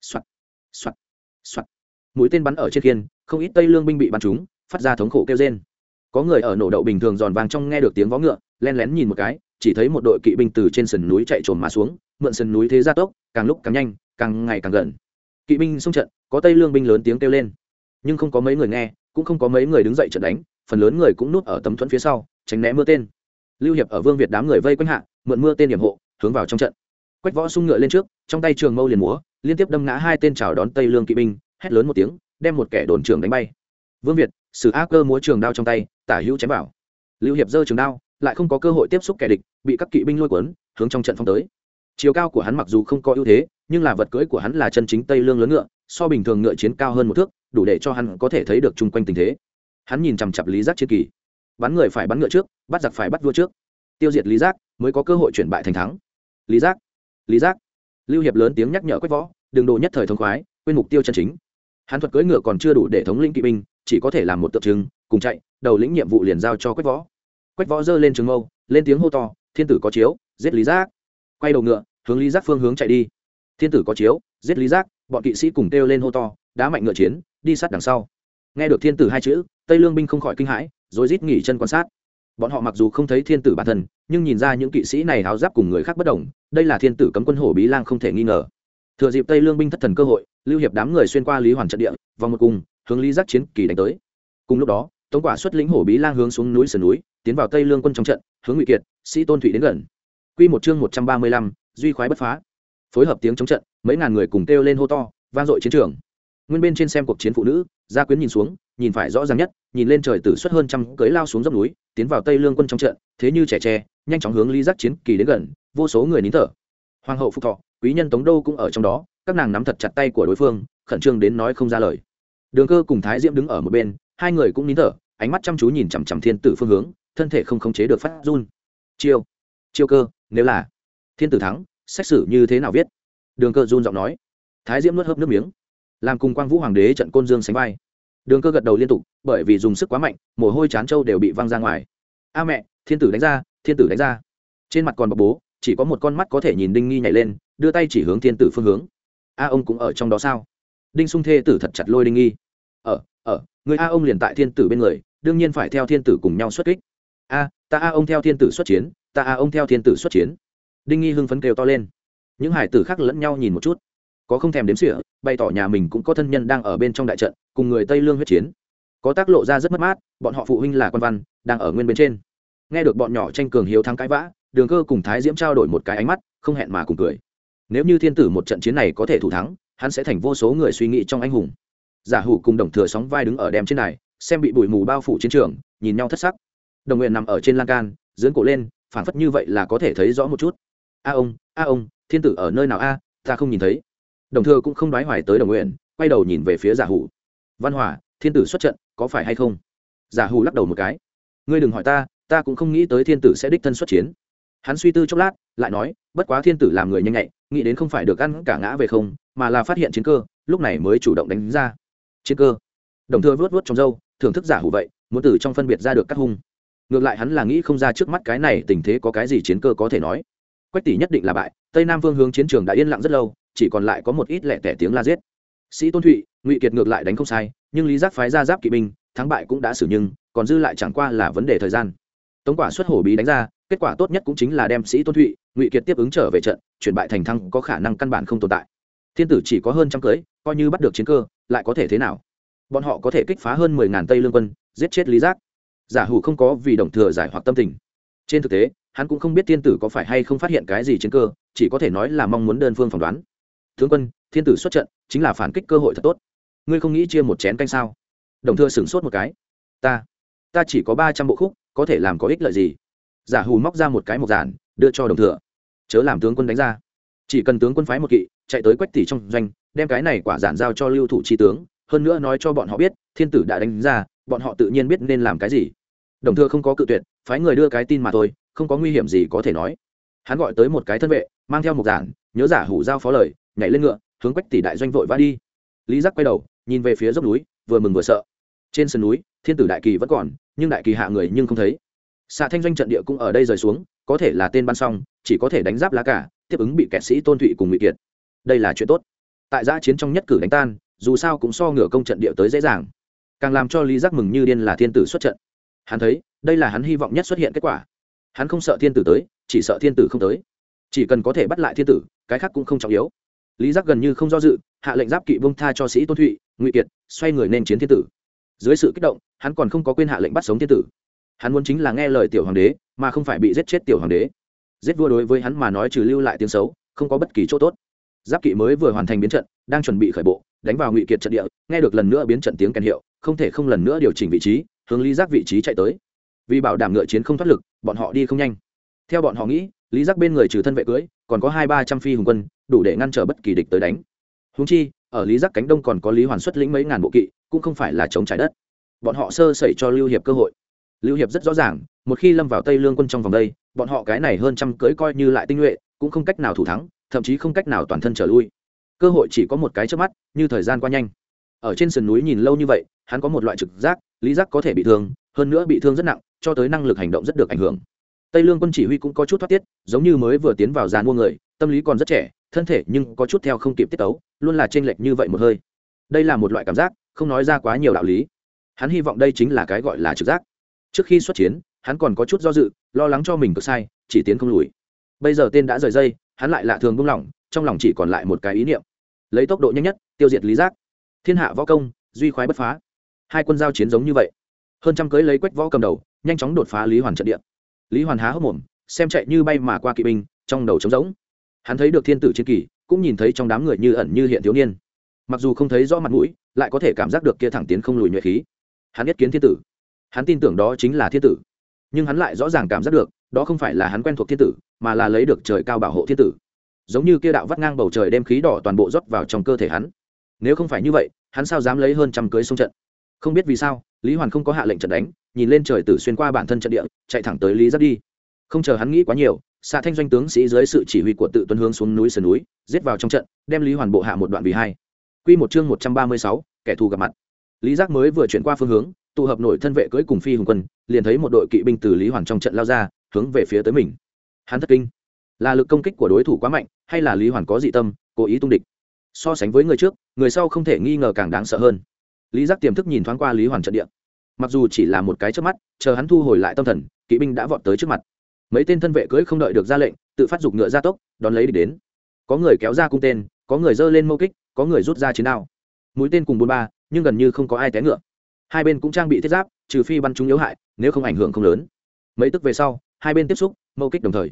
[SPEAKER 1] Soạt soạt soạt. Mũi tên bắn ở trên khiên, không ít tây lương binh bị bắn trúng, phát ra thống khổ kêu trên có người ở nổ đậu bình thường giòn vàng trong nghe được tiếng vó ngựa, len lén nhìn một cái, chỉ thấy một đội kỵ binh từ trên sườn núi chạy trồn mà xuống, mượn sườn núi thế gia tốc, càng lúc càng nhanh, càng ngày càng gần. Kỵ binh xung trận, có tây lương binh lớn tiếng kêu lên. Nhưng không có mấy người nghe, cũng không có mấy người đứng dậy trận đánh, phần lớn người cũng núp ở tấm thuẫn phía sau, tránh né mưa tên. Lưu hiệp ở vương việt đám người vây quanh hạ, mượn mưa tên điểm hộ, hướng vào trong trận. Quách võ sung ngựa lên trước, trong tay trường mâu liền múa, liên tiếp đâm ngã hai tên chào đón tây lương kỵ binh, hét lớn một tiếng, đem một kẻ đồn trưởng đánh bay. Vương việt, sử a cơ múa trường đao trong tay tả hữu chém vào. Lưu hiệp giơ trường đao, lại không có cơ hội tiếp xúc kẻ địch, bị các kỵ binh lôi cuốn, hướng trong trận phong tới. Chiều cao của hắn mặc dù không có ưu thế, nhưng là vật cưỡi của hắn là chân chính tây lương lớn ngựa, so bình thường ngựa chiến cao hơn một thước, đủ để cho hắn có thể thấy được chung quanh tình thế. Hắn nhìn chằm chặp lý giác chiến kỳ. Bắn người phải bắn ngựa trước, bắt giặc phải bắt vua trước. Tiêu diệt lý giác, mới có cơ hội chuyển bại thành thắng. Lý giác lý giác. Lưu hiệp lớn tiếng nhắc nhở quách võ đường đồ nhất thời thông khoái, quên mục tiêu chân chính. Hắn thuật cưỡi ngựa còn chưa đủ để thống lĩnh kỵ binh, chỉ có thể làm một tượng trưng cùng chạy, đầu lĩnh nhiệm vụ liền giao cho quách võ. Quách võ giơ lên trường mâu, lên tiếng hô to, thiên tử có chiếu, giết lý giác. Quay đầu ngựa, hướng lý giác phương hướng chạy đi. Thiên tử có chiếu, giết lý giác. Bọn kỵ sĩ cùng kêu lên hô to, đá mạnh ngựa chiến, đi sát đằng sau. Nghe được thiên tử hai chữ, tây lương binh không khỏi kinh hãi, rồi rít nghỉ chân quan sát. Bọn họ mặc dù không thấy thiên tử bản thân, nhưng nhìn ra những kỵ sĩ này háo giáp cùng người khác bất đồng, đây là thiên tử cấm quân hổ bí lang không thể nghi ngờ. Thừa dịp tây lương binh thất thần cơ hội, lưu hiệp đám người xuyên qua lý hoàn trận địa, vòng một cùng, hướng lý giác chiến kỳ đánh tới. Cùng lúc đó tống quả xuất lĩnh hổ bí lang hướng xuống núi sườn núi, tiến vào tây lương quân trong trận, hướng ngụy kiệt, sĩ tôn thụy đến gần. Quy một chương một trăm ba mươi lăm, duy khoái bất phá. Phối hợp tiếng chống trận, mấy ngàn người cùng kêu lên hô to, vang dội chiến trường. Nguyên bên trên xem cuộc chiến phụ nữ, gia quyến nhìn xuống, nhìn phải rõ ràng nhất, nhìn lên trời tử xuất hơn trăm cưới lao xuống dốc núi, tiến vào tây lương quân trong trận, thế như trẻ tre, nhanh chóng hướng ly giác chiến kỳ đến gần, vô số người nín thở. Hoàng hậu phục thọ, quý nhân tống đô cũng ở trong đó, các nàng nắm thật chặt tay của đối phương, khẩn trương đến nói không ra lời. Đường cơ cùng thái diễm đứng ở một bên hai người cũng nín thở, ánh mắt chăm chú nhìn chằm chằm thiên tử phương hướng, thân thể không khống chế được phát run. Chiêu chiêu cơ, nếu là thiên tử thắng, xét xử như thế nào viết? Đường cơ run giọng nói. Thái diễm nuốt hớp nước miếng. Làm cùng quang vũ hoàng đế trận côn dương sánh vai. Đường cơ gật đầu liên tục, bởi vì dùng sức quá mạnh, mồ hôi chán trâu đều bị văng ra ngoài. A mẹ, thiên tử đánh ra, thiên tử đánh ra. Trên mặt còn bọc bố, chỉ có một con mắt có thể nhìn đinh nghi nhảy lên, đưa tay chỉ hướng thiên tử phương hướng. A ông cũng ở trong đó sao? Đinh sung thê tử thật chặt lôi đinh nghi. Ở ở, người a ông liền tại thiên tử bên người, đương nhiên phải theo thiên tử cùng nhau xuất kích. A, ta a ông theo thiên tử xuất chiến, ta a ông theo thiên tử xuất chiến. Đinh nghi hưng phấn kêu to lên. Những hải tử khác lẫn nhau nhìn một chút. Có không thèm đếm xỉa, bày tỏ nhà mình cũng có thân nhân đang ở bên trong đại trận, cùng người tây lương huyết chiến. Có tác lộ ra rất mất mát, bọn họ phụ huynh là quan văn, đang ở nguyên bên trên. Nghe được bọn nhỏ tranh cường hiếu thắng cãi vã, đường cơ cùng thái diễm trao đổi một cái ánh mắt, không hẹn mà cùng cười. Nếu như thiên tử một trận chiến này có thể thủ thắng, hắn sẽ thành vô số người suy nghĩ trong anh hùng giả hủ cùng đồng thừa sóng vai đứng ở đem trên này xem bị bụi mù bao phủ chiến trường, nhìn nhau thất sắc. Đồng nguyện nằm ở trên lan can, dưỡng cổ lên, phảng phất như vậy là có thể thấy rõ một chút. A ông a ông, thiên tử ở nơi nào a? Ta không nhìn thấy. Đồng thừa cũng không đoái hoài tới đồng nguyện, quay đầu nhìn về phía giả hủ. Văn hòa, thiên tử xuất trận, có phải hay không? Giả hủ lắc đầu một cái. Ngươi đừng hỏi ta ta cũng không nghĩ tới thiên tử sẽ đích thân xuất chiến. Hắn suy tư chốc lát, lại nói, bất quá thiên tử làm người nhanh nhạy, nghĩ đến không phải được ăn cả ngã về không, mà là phát hiện chiến cơ, lúc này mới chủ động đánh ra chiến cơ. Đồng thừa vớt vớt trong dâu thưởng thức giả hủ vậy, muốn từ trong phân biệt ra được các hung. Ngược lại hắn là nghĩ không ra trước mắt cái này tình thế có cái gì chiến cơ có thể nói. Quách tỷ nhất định là bại, tây nam vương hướng chiến trường đã yên lặng rất lâu, chỉ còn lại có một ít lẻ tẻ tiếng la giết. Sĩ tôn thụy, ngụy kiệt ngược lại đánh không sai, nhưng lý giác phái ra giáp kỵ binh, thắng bại cũng đã xử nhưng, còn dư lại chẳng qua là vấn đề thời gian. Tống quả xuất hổ bí đánh ra, kết quả tốt nhất cũng chính là đem sĩ tôn thụy, ngụy kiệt tiếp ứng trở về trận, chuyển bại thành thăng có khả năng căn bản không tồn tại. Thiên tử chỉ có hơn trăm cưới, coi như bắt được chiến cơ lại có thể thế nào? Bọn họ có thể kích phá hơn mười ngàn tây lương quân, giết chết lý giác. Giả hủ không có vì đồng thừa giải hoặc tâm tình. Trên thực tế, hắn cũng không biết thiên tử có phải hay không phát hiện cái gì chiến cơ, chỉ có thể nói là mong muốn đơn phương phỏng đoán. Tướng quân, thiên tử xuất trận, chính là phản kích cơ hội thật tốt. Ngươi không nghĩ chia một chén canh sao? Đồng thừa sửng sốt một cái. Ta ta chỉ có ba trăm bộ khúc, có thể làm có ích lợi gì? Giả hù móc ra một cái mộc giản, đưa cho đồng thừa. Chớ làm tướng quân đánh ra. Chỉ cần tướng quân phái một kỵ, chạy tới quách tỷ trong doanh đem cái này quả giản giao cho lưu thủ tri tướng, hơn nữa nói cho bọn họ biết, thiên tử đã đánh ra, bọn họ tự nhiên biết nên làm cái gì. Đồng thừa không có cự tuyệt, phái người đưa cái tin mà thôi, không có nguy hiểm gì có thể nói. Hắn gọi tới một cái thân vệ, mang theo một giản, nhớ giả hủ giao phó lời, nhảy lên ngựa, hướng quách tỷ đại doanh vội vã đi. Lý giác quay đầu, nhìn về phía dốc núi, vừa mừng vừa sợ. Trên sườn núi, thiên tử đại kỳ vẫn còn, nhưng đại kỳ hạ người nhưng không thấy. Xạ thanh doanh trận địa cũng ở đây rời xuống, có thể là tên ban song chỉ có thể đánh giáp lá cả, tiếp ứng bị kẻ sĩ tôn thụy cùng ngụy kiệt. Đây là chuyện tốt tại giã chiến trong nhất cử đánh tan, dù sao cũng so ngửa công trận địa tới dễ dàng. Càng làm cho lý giác mừng như điên là thiên tử xuất trận. Hắn thấy, đây là hắn hy vọng nhất xuất hiện kết quả. Hắn không sợ thiên tử tới, chỉ sợ thiên tử không tới. Chỉ cần có thể bắt lại thiên tử, cái khác cũng không trọng yếu. Lý giác gần như không do dự, hạ lệnh giáp kỵ bông tha cho sĩ tôn thụy, ngụy kiệt, xoay người nên chiến thiên tử. Dưới sự kích động, hắn còn không có quên hạ lệnh bắt sống thiên tử. Hắn muốn chính là nghe lời tiểu hoàng đế, mà không phải bị giết chết tiểu hoàng đế. Giết vua đối với hắn mà nói trừ lưu lại tiếng xấu, không có bất kỳ chỗ tốt giáp kỵ mới vừa hoàn thành biến trận, đang chuẩn bị khởi bộ, đánh vào ngụy kiệt trận địa, nghe được lần nữa biến trận tiếng kèn hiệu, không thể không lần nữa điều chỉnh vị trí, hướng lý giác vị trí chạy tới. Vì bảo đảm ngựa chiến không thoát lực, bọn họ đi không nhanh. Theo bọn họ nghĩ, lý giác bên người trừ thân vệ cưới, còn có hai ba trăm phi hùng quân, đủ để ngăn trở bất kỳ địch tới đánh. Húng chi, ở lý giác cánh đông còn có lý hoàn xuất lĩnh mấy ngàn bộ kỵ, cũng không phải là chống trái đất. Bọn họ sơ sẩy cho lưu hiệp cơ hội. Lưu hiệp rất rõ ràng, một khi lâm vào tây lương quân trong vòng đây, bọn họ cái này hơn trăm cưới coi như lại tinh nhuệ, cũng không cách nào thủ thắng thậm chí không cách nào toàn thân trở lui. Cơ hội chỉ có một cái trước mắt, như thời gian qua nhanh. Ở trên sườn núi nhìn lâu như vậy, hắn có một loại trực giác, lý giác có thể bị thương, hơn nữa bị thương rất nặng, cho tới năng lực hành động rất được ảnh hưởng. Tây lương quân chỉ huy cũng có chút thoát tiết, giống như mới vừa tiến vào giàn mua người, tâm lý còn rất trẻ, thân thể nhưng có chút theo không kịp tiết tấu, luôn là t r ê n lệch như vậy một hơi. Đây là một loại cảm giác, không nói ra quá nhiều đạo lý. Hắn hy vọng đây chính là cái gọi là trực giác. Trước khi xuất chiến, hắn còn có chút do dự, lo lắng cho mình cực sai, chỉ tiến không lùi. Bây giờ tên đã rời dây hắn lại lạ thường buông lỏng, trong lòng chỉ còn lại một cái ý niệm. Lấy tốc độ nhanh nhất, tiêu diệt lý giác. Thiên hạ võ công, duy khoái bất phá. Hai quân giao chiến giống như vậy. Hơn trăm cưới lấy quách võ cầm đầu, nhanh chóng đột phá lý hoàn trận địa. Lý hoàn há hốc mồm, xem chạy như bay mà qua kỵ binh, trong đầu trống rỗng. Hắn thấy được thiên tử chiến kỳ, cũng nhìn thấy trong đám người như ẩn như hiện thiếu niên. Mặc dù không thấy rõ mặt mũi, lại có thể cảm giác được kia thẳng tiến không lùi nhuệ khí. Hắn biết kiến thiên tử. Hắn tin tưởng đó chính là thiên tử nhưng hắn lại rõ ràng cảm giác được, đó không phải là hắn quen thuộc thiên tử, mà là lấy được trời cao bảo hộ thiên tử. Giống như kia đạo vắt ngang bầu trời đem khí đỏ toàn bộ rót vào trong cơ thể hắn. Nếu không phải như vậy, hắn sao dám lấy hơn trăm cưới sông trận? Không biết vì sao, lý hoàn không có hạ lệnh trận đánh, nhìn lên trời tử xuyên qua bản thân trận địa, chạy thẳng tới lý giáp đi. Không chờ hắn nghĩ quá nhiều xạ thanh doanh tướng sĩ dưới sự chỉ huy của tự tuân hướng xuống núi sườn núi, giết vào trong trận, đem lý hoàn bộ hạ một đoạn vì hai. Q một chương một trăm ba mươi sáu, kẻ thù gặp mặt lý giác mới vừa chuyển qua phương hướng, tụ hợp nổi thân vệ cưỡi cùng phi hùng quân, liền thấy một đội kỵ binh từ lý hoàn trong trận lao ra, hướng về phía tới mình. Hắn thất kinh. Là lực công kích của đối thủ quá mạnh, hay là lý hoàn có dị tâm, cố ý tung địch? So sánh với người trước, người sau không thể nghi ngờ càng đáng sợ hơn. Lý giác tiềm thức nhìn thoáng qua lý hoàn trận địa. Mặc dù chỉ là một cái trước mắt, chờ hắn thu hồi lại tâm thần, kỵ binh đã vọt tới trước mặt. Mấy tên thân vệ cưỡi không đợi được ra lệnh, tự phát dục ngựa ra tốc, đón lấy địch đến. Có người kéo ra cung tên, có người giơ lên mâu kích, có người rút ra chiến đao. Mũi tên cùng bốn ba nhưng gần như không có ai té ngựa. Hai bên cũng trang bị thiết giáp, trừ phi bắn chúng yếu hại, nếu không ảnh hưởng không lớn. Mấy tức về sau, hai bên tiếp xúc, mâu kích đồng thời.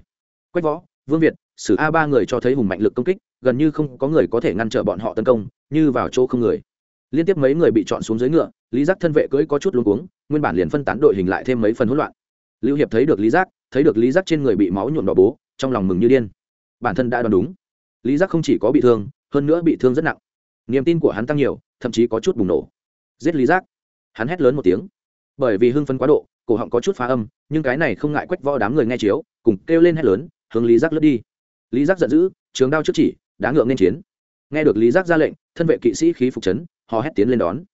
[SPEAKER 1] Quách võ, vương việt, sử a ba người cho thấy hùng mạnh lực công kích, gần như không có người có thể ngăn trở bọn họ tấn công, như vào chỗ không người. Liên tiếp mấy người bị chọn xuống dưới ngựa, lý giác thân vệ cưỡi có chút luống cuống, nguyên bản liền phân tán đội hình lại thêm mấy phần hỗn loạn. Lưu hiệp thấy được lý giác, thấy được lý giác trên người bị máu nhuộm đỏ bố, trong lòng mừng như điên. Bản thân đã đoán đúng. Lý giác không chỉ có bị thương, hơn nữa bị thương rất nặng niềm tin của hắn tăng nhiều, thậm chí có chút bùng nổ. Giết lý giác. Hắn hét lớn một tiếng. Bởi vì hưng phấn quá độ, cổ họng có chút phá âm, nhưng cái này không ngại quách võ đám người nghe chiếu, cùng kêu lên hét lớn, hướng lý giác lướt đi. Lý giác giận dữ, trường đao trước chỉ, đá ngượng nên chiến. Nghe được lý giác ra lệnh, thân vệ kỵ sĩ khí phục chấn, họ hét tiến lên đón.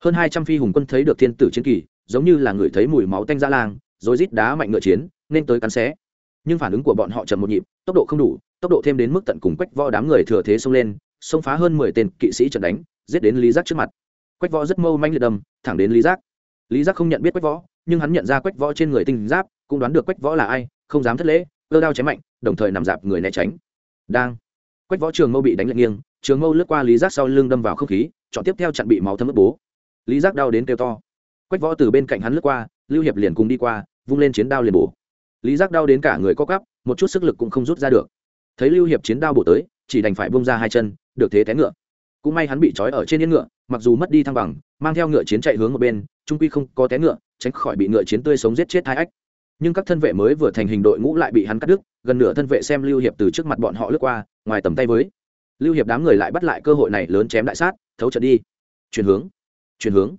[SPEAKER 1] Hơn hai trăm phi hùng quân thấy được thiên tử chiến kỳ, giống như là người thấy mùi máu tanh ra lang, rồi rít đá mạnh ngựa chiến, nên tới cắn xé. Nhưng phản ứng của bọn họ chậm một nhịp, tốc độ không đủ, tốc độ thêm đến mức tận cùng quách võ đám người thừa thế xông lên xông phá hơn mười tên kỵ sĩ trận đánh, giết đến lý giác trước mặt. Quách võ rất mâu manh liệt đâm, thẳng đến lý giác. Lý giác không nhận biết quách võ, nhưng hắn nhận ra quách võ trên người tinh giáp, cũng đoán được quách võ là ai, không dám thất lễ, cơ đao chém mạnh, đồng thời nằm dạp người né tránh. Đang, quách võ trường mâu bị đánh lệch nghiêng, trường mâu lướt qua lý giác sau lưng đâm vào không khí, chọn tiếp theo chặn bị máu thấm ướt bố. Lý giác đau đến kêu to. Quách võ từ bên cạnh hắn lướt qua, lưu hiệp liền cùng đi qua, vung lên chiến đao liền bổ. Lý giác đau đến cả người co cắp một chút sức lực cũng không rút ra được. Thấy lưu hiệp chiến đao bổ tới, chỉ đành phải bông ra hai chân được thế té ngựa. Cũng may hắn bị trói ở trên yên ngựa, mặc dù mất đi thăng bằng, mang theo ngựa chiến chạy hướng một bên, trung quy không có té ngựa, tránh khỏi bị ngựa chiến tươi sống giết chết hai ách. Nhưng các thân vệ mới vừa thành hình đội ngũ lại bị hắn cắt đứt, gần nửa thân vệ xem lưu hiệp từ trước mặt bọn họ lướt qua, ngoài tầm tay với. Lưu hiệp đám người lại bắt lại cơ hội này lớn chém đại sát, thấu trận đi. Chuyển hướng chuyển hướng.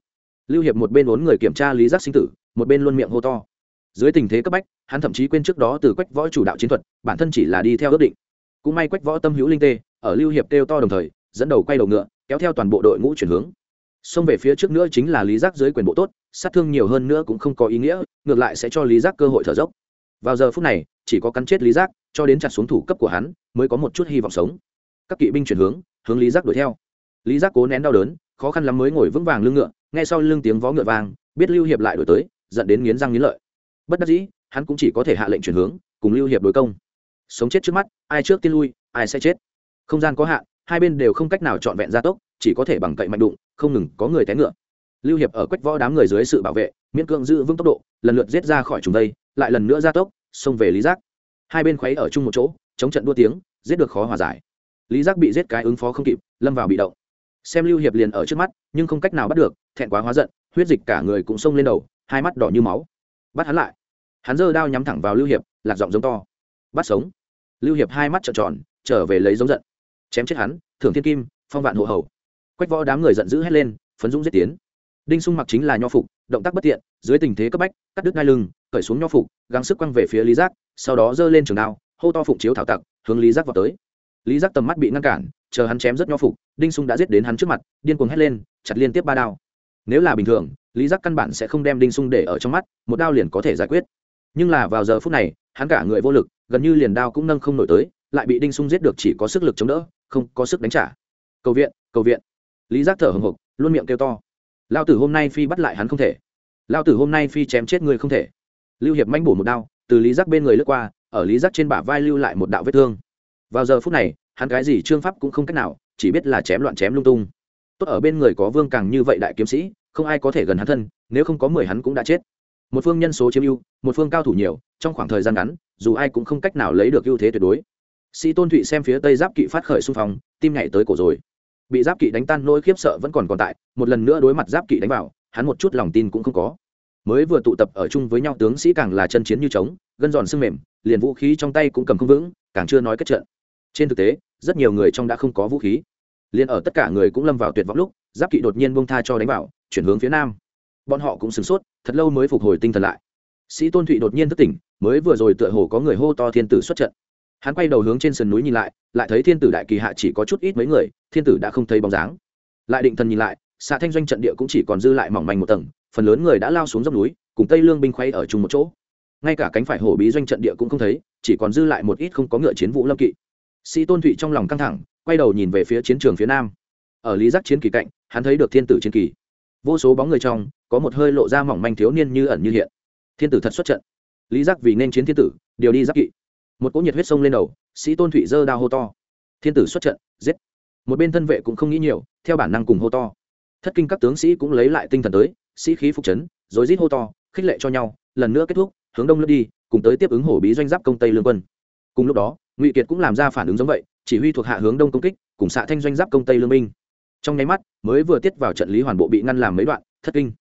[SPEAKER 1] Lưu hiệp một bên bốn người kiểm tra lý giác sinh tử, một bên luôn miệng hô to. Dưới tình thế cấp bách, hắn thậm chí quên trước đó từ quách võ chủ đạo chiến thuật, bản thân chỉ là đi theo ước định. Cũng may quách võ tâm hữu linh tê ở lưu hiệp kêu to đồng thời, dẫn đầu quay đầu ngựa, kéo theo toàn bộ đội ngũ chuyển hướng. Xông về phía trước nữa chính là lý giác dưới quyền bộ tốt, sát thương nhiều hơn nữa cũng không có ý nghĩa, ngược lại sẽ cho lý giác cơ hội thở dốc. Vào giờ phút này, chỉ có cắn chết lý giác, cho đến chặt xuống thủ cấp của hắn, mới có một chút hy vọng sống. Các kỵ binh chuyển hướng hướng lý giác đuổi theo. Lý giác cố nén đau đớn, khó khăn lắm mới ngồi vững vàng lưng ngựa, nghe sau lưng tiếng vó ngựa vàng biết lưu hiệp lại đuổi tới dẫn đến nghiến răng nghiến lợi. Bất đắc dĩ, hắn cũng chỉ có thể hạ lệnh chuyển hướng, cùng lưu hiệp đối công. Sống chết trước mắt, ai trước tiên lui, ai sẽ chết không gian có hạn, hai bên đều không cách nào trọn vẹn gia tốc, chỉ có thể bằng cậy mạnh đụng, không ngừng có người té ngựa. Lưu hiệp ở quách võ đám người dưới sự bảo vệ, miễn cưỡng giữ vững tốc độ, lần lượt giết ra khỏi trùng đây lại lần nữa gia tốc, xông về lý giác. Hai bên khuấy ở chung một chỗ, chống trận đua tiếng, giết được khó hòa giải. Lý giác bị giết cái ứng phó không kịp, lâm vào bị động. Xem lưu hiệp liền ở trước mắt, nhưng không cách nào bắt được, thẹn quá hóa giận, huyết dịch cả người cũng xông lên đầu, hai mắt đỏ như máu. Bắt hắn lại. Hắn giơ đao nhắm thẳng vào lưu hiệp, lạc giọng giống to. Bắt sống. Lưu hiệp hai mắt trợn tròn, trở về lấy giống giận chém chết hắn, thưởng thiên kim, phong vạn hộ hầu. Quách võ đám người giận dữ hét lên, phấn dũng giết tiến. Đinh sung mặc chính là nho phục, động tác bất tiện, dưới tình thế cấp bách, cắt đứt ngai lưng, cởi xuống nho phục, gắng sức quăng về phía lý giác, sau đó giơ lên trường đao, hô to phụng chiếu thảo tặc, hướng lý giác vào tới. Lý giác tầm mắt bị ngăn cản, chờ hắn chém rất nho phục, đinh sung đã giết đến hắn trước mặt, điên cuồng hét lên, chặt liên tiếp ba đao. Nếu là bình thường, lý giác căn bản sẽ không đem đinh sung để ở trong mắt, một đao liền có thể giải quyết. Nhưng là vào giờ phút này, hắn cả người vô lực, gần như liền đao cũng nâng không nổi tới, lại bị đinh sung giết được chỉ có sức lực chống đỡ không có sức đánh trả. Cầu viện cầu viện. Lý giác thở hồng hộc luôn miệng kêu to. Lao tử hôm nay phi bắt lại hắn không thể. Lao tử hôm nay phi chém chết người không thể. Lưu hiệp manh bổ một đao, từ lý giác bên người lướt qua, ở lý giác trên bả vai lưu lại một đạo vết thương. Vào giờ phút này, hắn cái gì trương pháp cũng không cách nào, chỉ biết là chém loạn chém lung tung. Tốt ở bên người có vương càng như vậy đại kiếm sĩ, không ai có thể gần hắn thân, nếu không có mười hắn cũng đã chết. Một phương nhân số chiếm ưu, một phương cao thủ nhiều, trong khoảng thời gian ngắn, dù ai cũng không cách nào lấy được ưu thế tuyệt đối sĩ tôn thụy xem phía tây giáp kỵ phát khởi xung phong, tim nhảy tới cổ rồi. Bị giáp kỵ đánh tan nỗi khiếp sợ vẫn còn còn tại, một lần nữa đối mặt giáp kỵ đánh vào, hắn một chút lòng tin cũng không có. Mới vừa tụ tập ở chung với nhau, tướng sĩ càng là chân chiến như trống, gân giòn sưng mềm, liền vũ khí trong tay cũng cầm không vững, càng chưa nói kết trận. Trên thực tế, rất nhiều người trong đã không có vũ khí. Liền ở tất cả người cũng lâm vào tuyệt vọng lúc, giáp kỵ đột nhiên bông tha cho đánh vào, chuyển hướng phía nam. Bọn họ cũng sửng sốt, thật lâu mới phục hồi tinh thần lại. Sĩ tôn thụy đột nhiên thức tỉnh, mới vừa rồi tựa hồ có người hô to thiên tử xuất trận hắn quay đầu hướng trên sườn núi nhìn lại lại thấy thiên tử đại kỳ hạ chỉ có chút ít mấy người, thiên tử đã không thấy bóng dáng. Lại định thần nhìn lại xạ thanh doanh trận địa cũng chỉ còn dư lại mỏng manh một tầng, phần lớn người đã lao xuống dốc núi, cùng tây lương binh khoay ở chung một chỗ. Ngay cả cánh phải hổ bí doanh trận địa cũng không thấy, chỉ còn dư lại một ít không có ngựa chiến vũ lâm kỵ. Sĩ tôn thụy trong lòng căng thẳng, quay đầu nhìn về phía chiến trường phía nam. Ở lý giác chiến kỳ cạnh, hắn thấy được thiên tử chiến kỳ. Vô số bóng người trong, có một hơi lộ ra mỏng manh thiếu niên như ẩn như hiện. Thiên tử thật xuất trận. Lý giác vì nên chiến thiên tử, điều đi giáp kỵ một cỗ nhiệt huyết sông lên đầu, sĩ tôn thụy dơ đao hô to. Thiên tử xuất trận, giết. Một bên thân vệ cũng không nghĩ nhiều, theo bản năng cùng hô to. Thất kinh các tướng sĩ cũng lấy lại tinh thần tới, sĩ khí phục chấn, rồi rít hô to, khích lệ cho nhau, lần nữa kết thúc, hướng đông lướt đi, cùng tới tiếp ứng hổ bí doanh giáp công tây lương quân. Cùng lúc đó, ngụy kiệt cũng làm ra phản ứng giống vậy, chỉ huy thuộc hạ hướng đông công kích, cùng xạ thanh doanh giáp công tây lương minh trong nháy mắt, mới vừa tiết vào trận lý hoàn bộ bị ngăn làm mấy đoạn, thất kinh.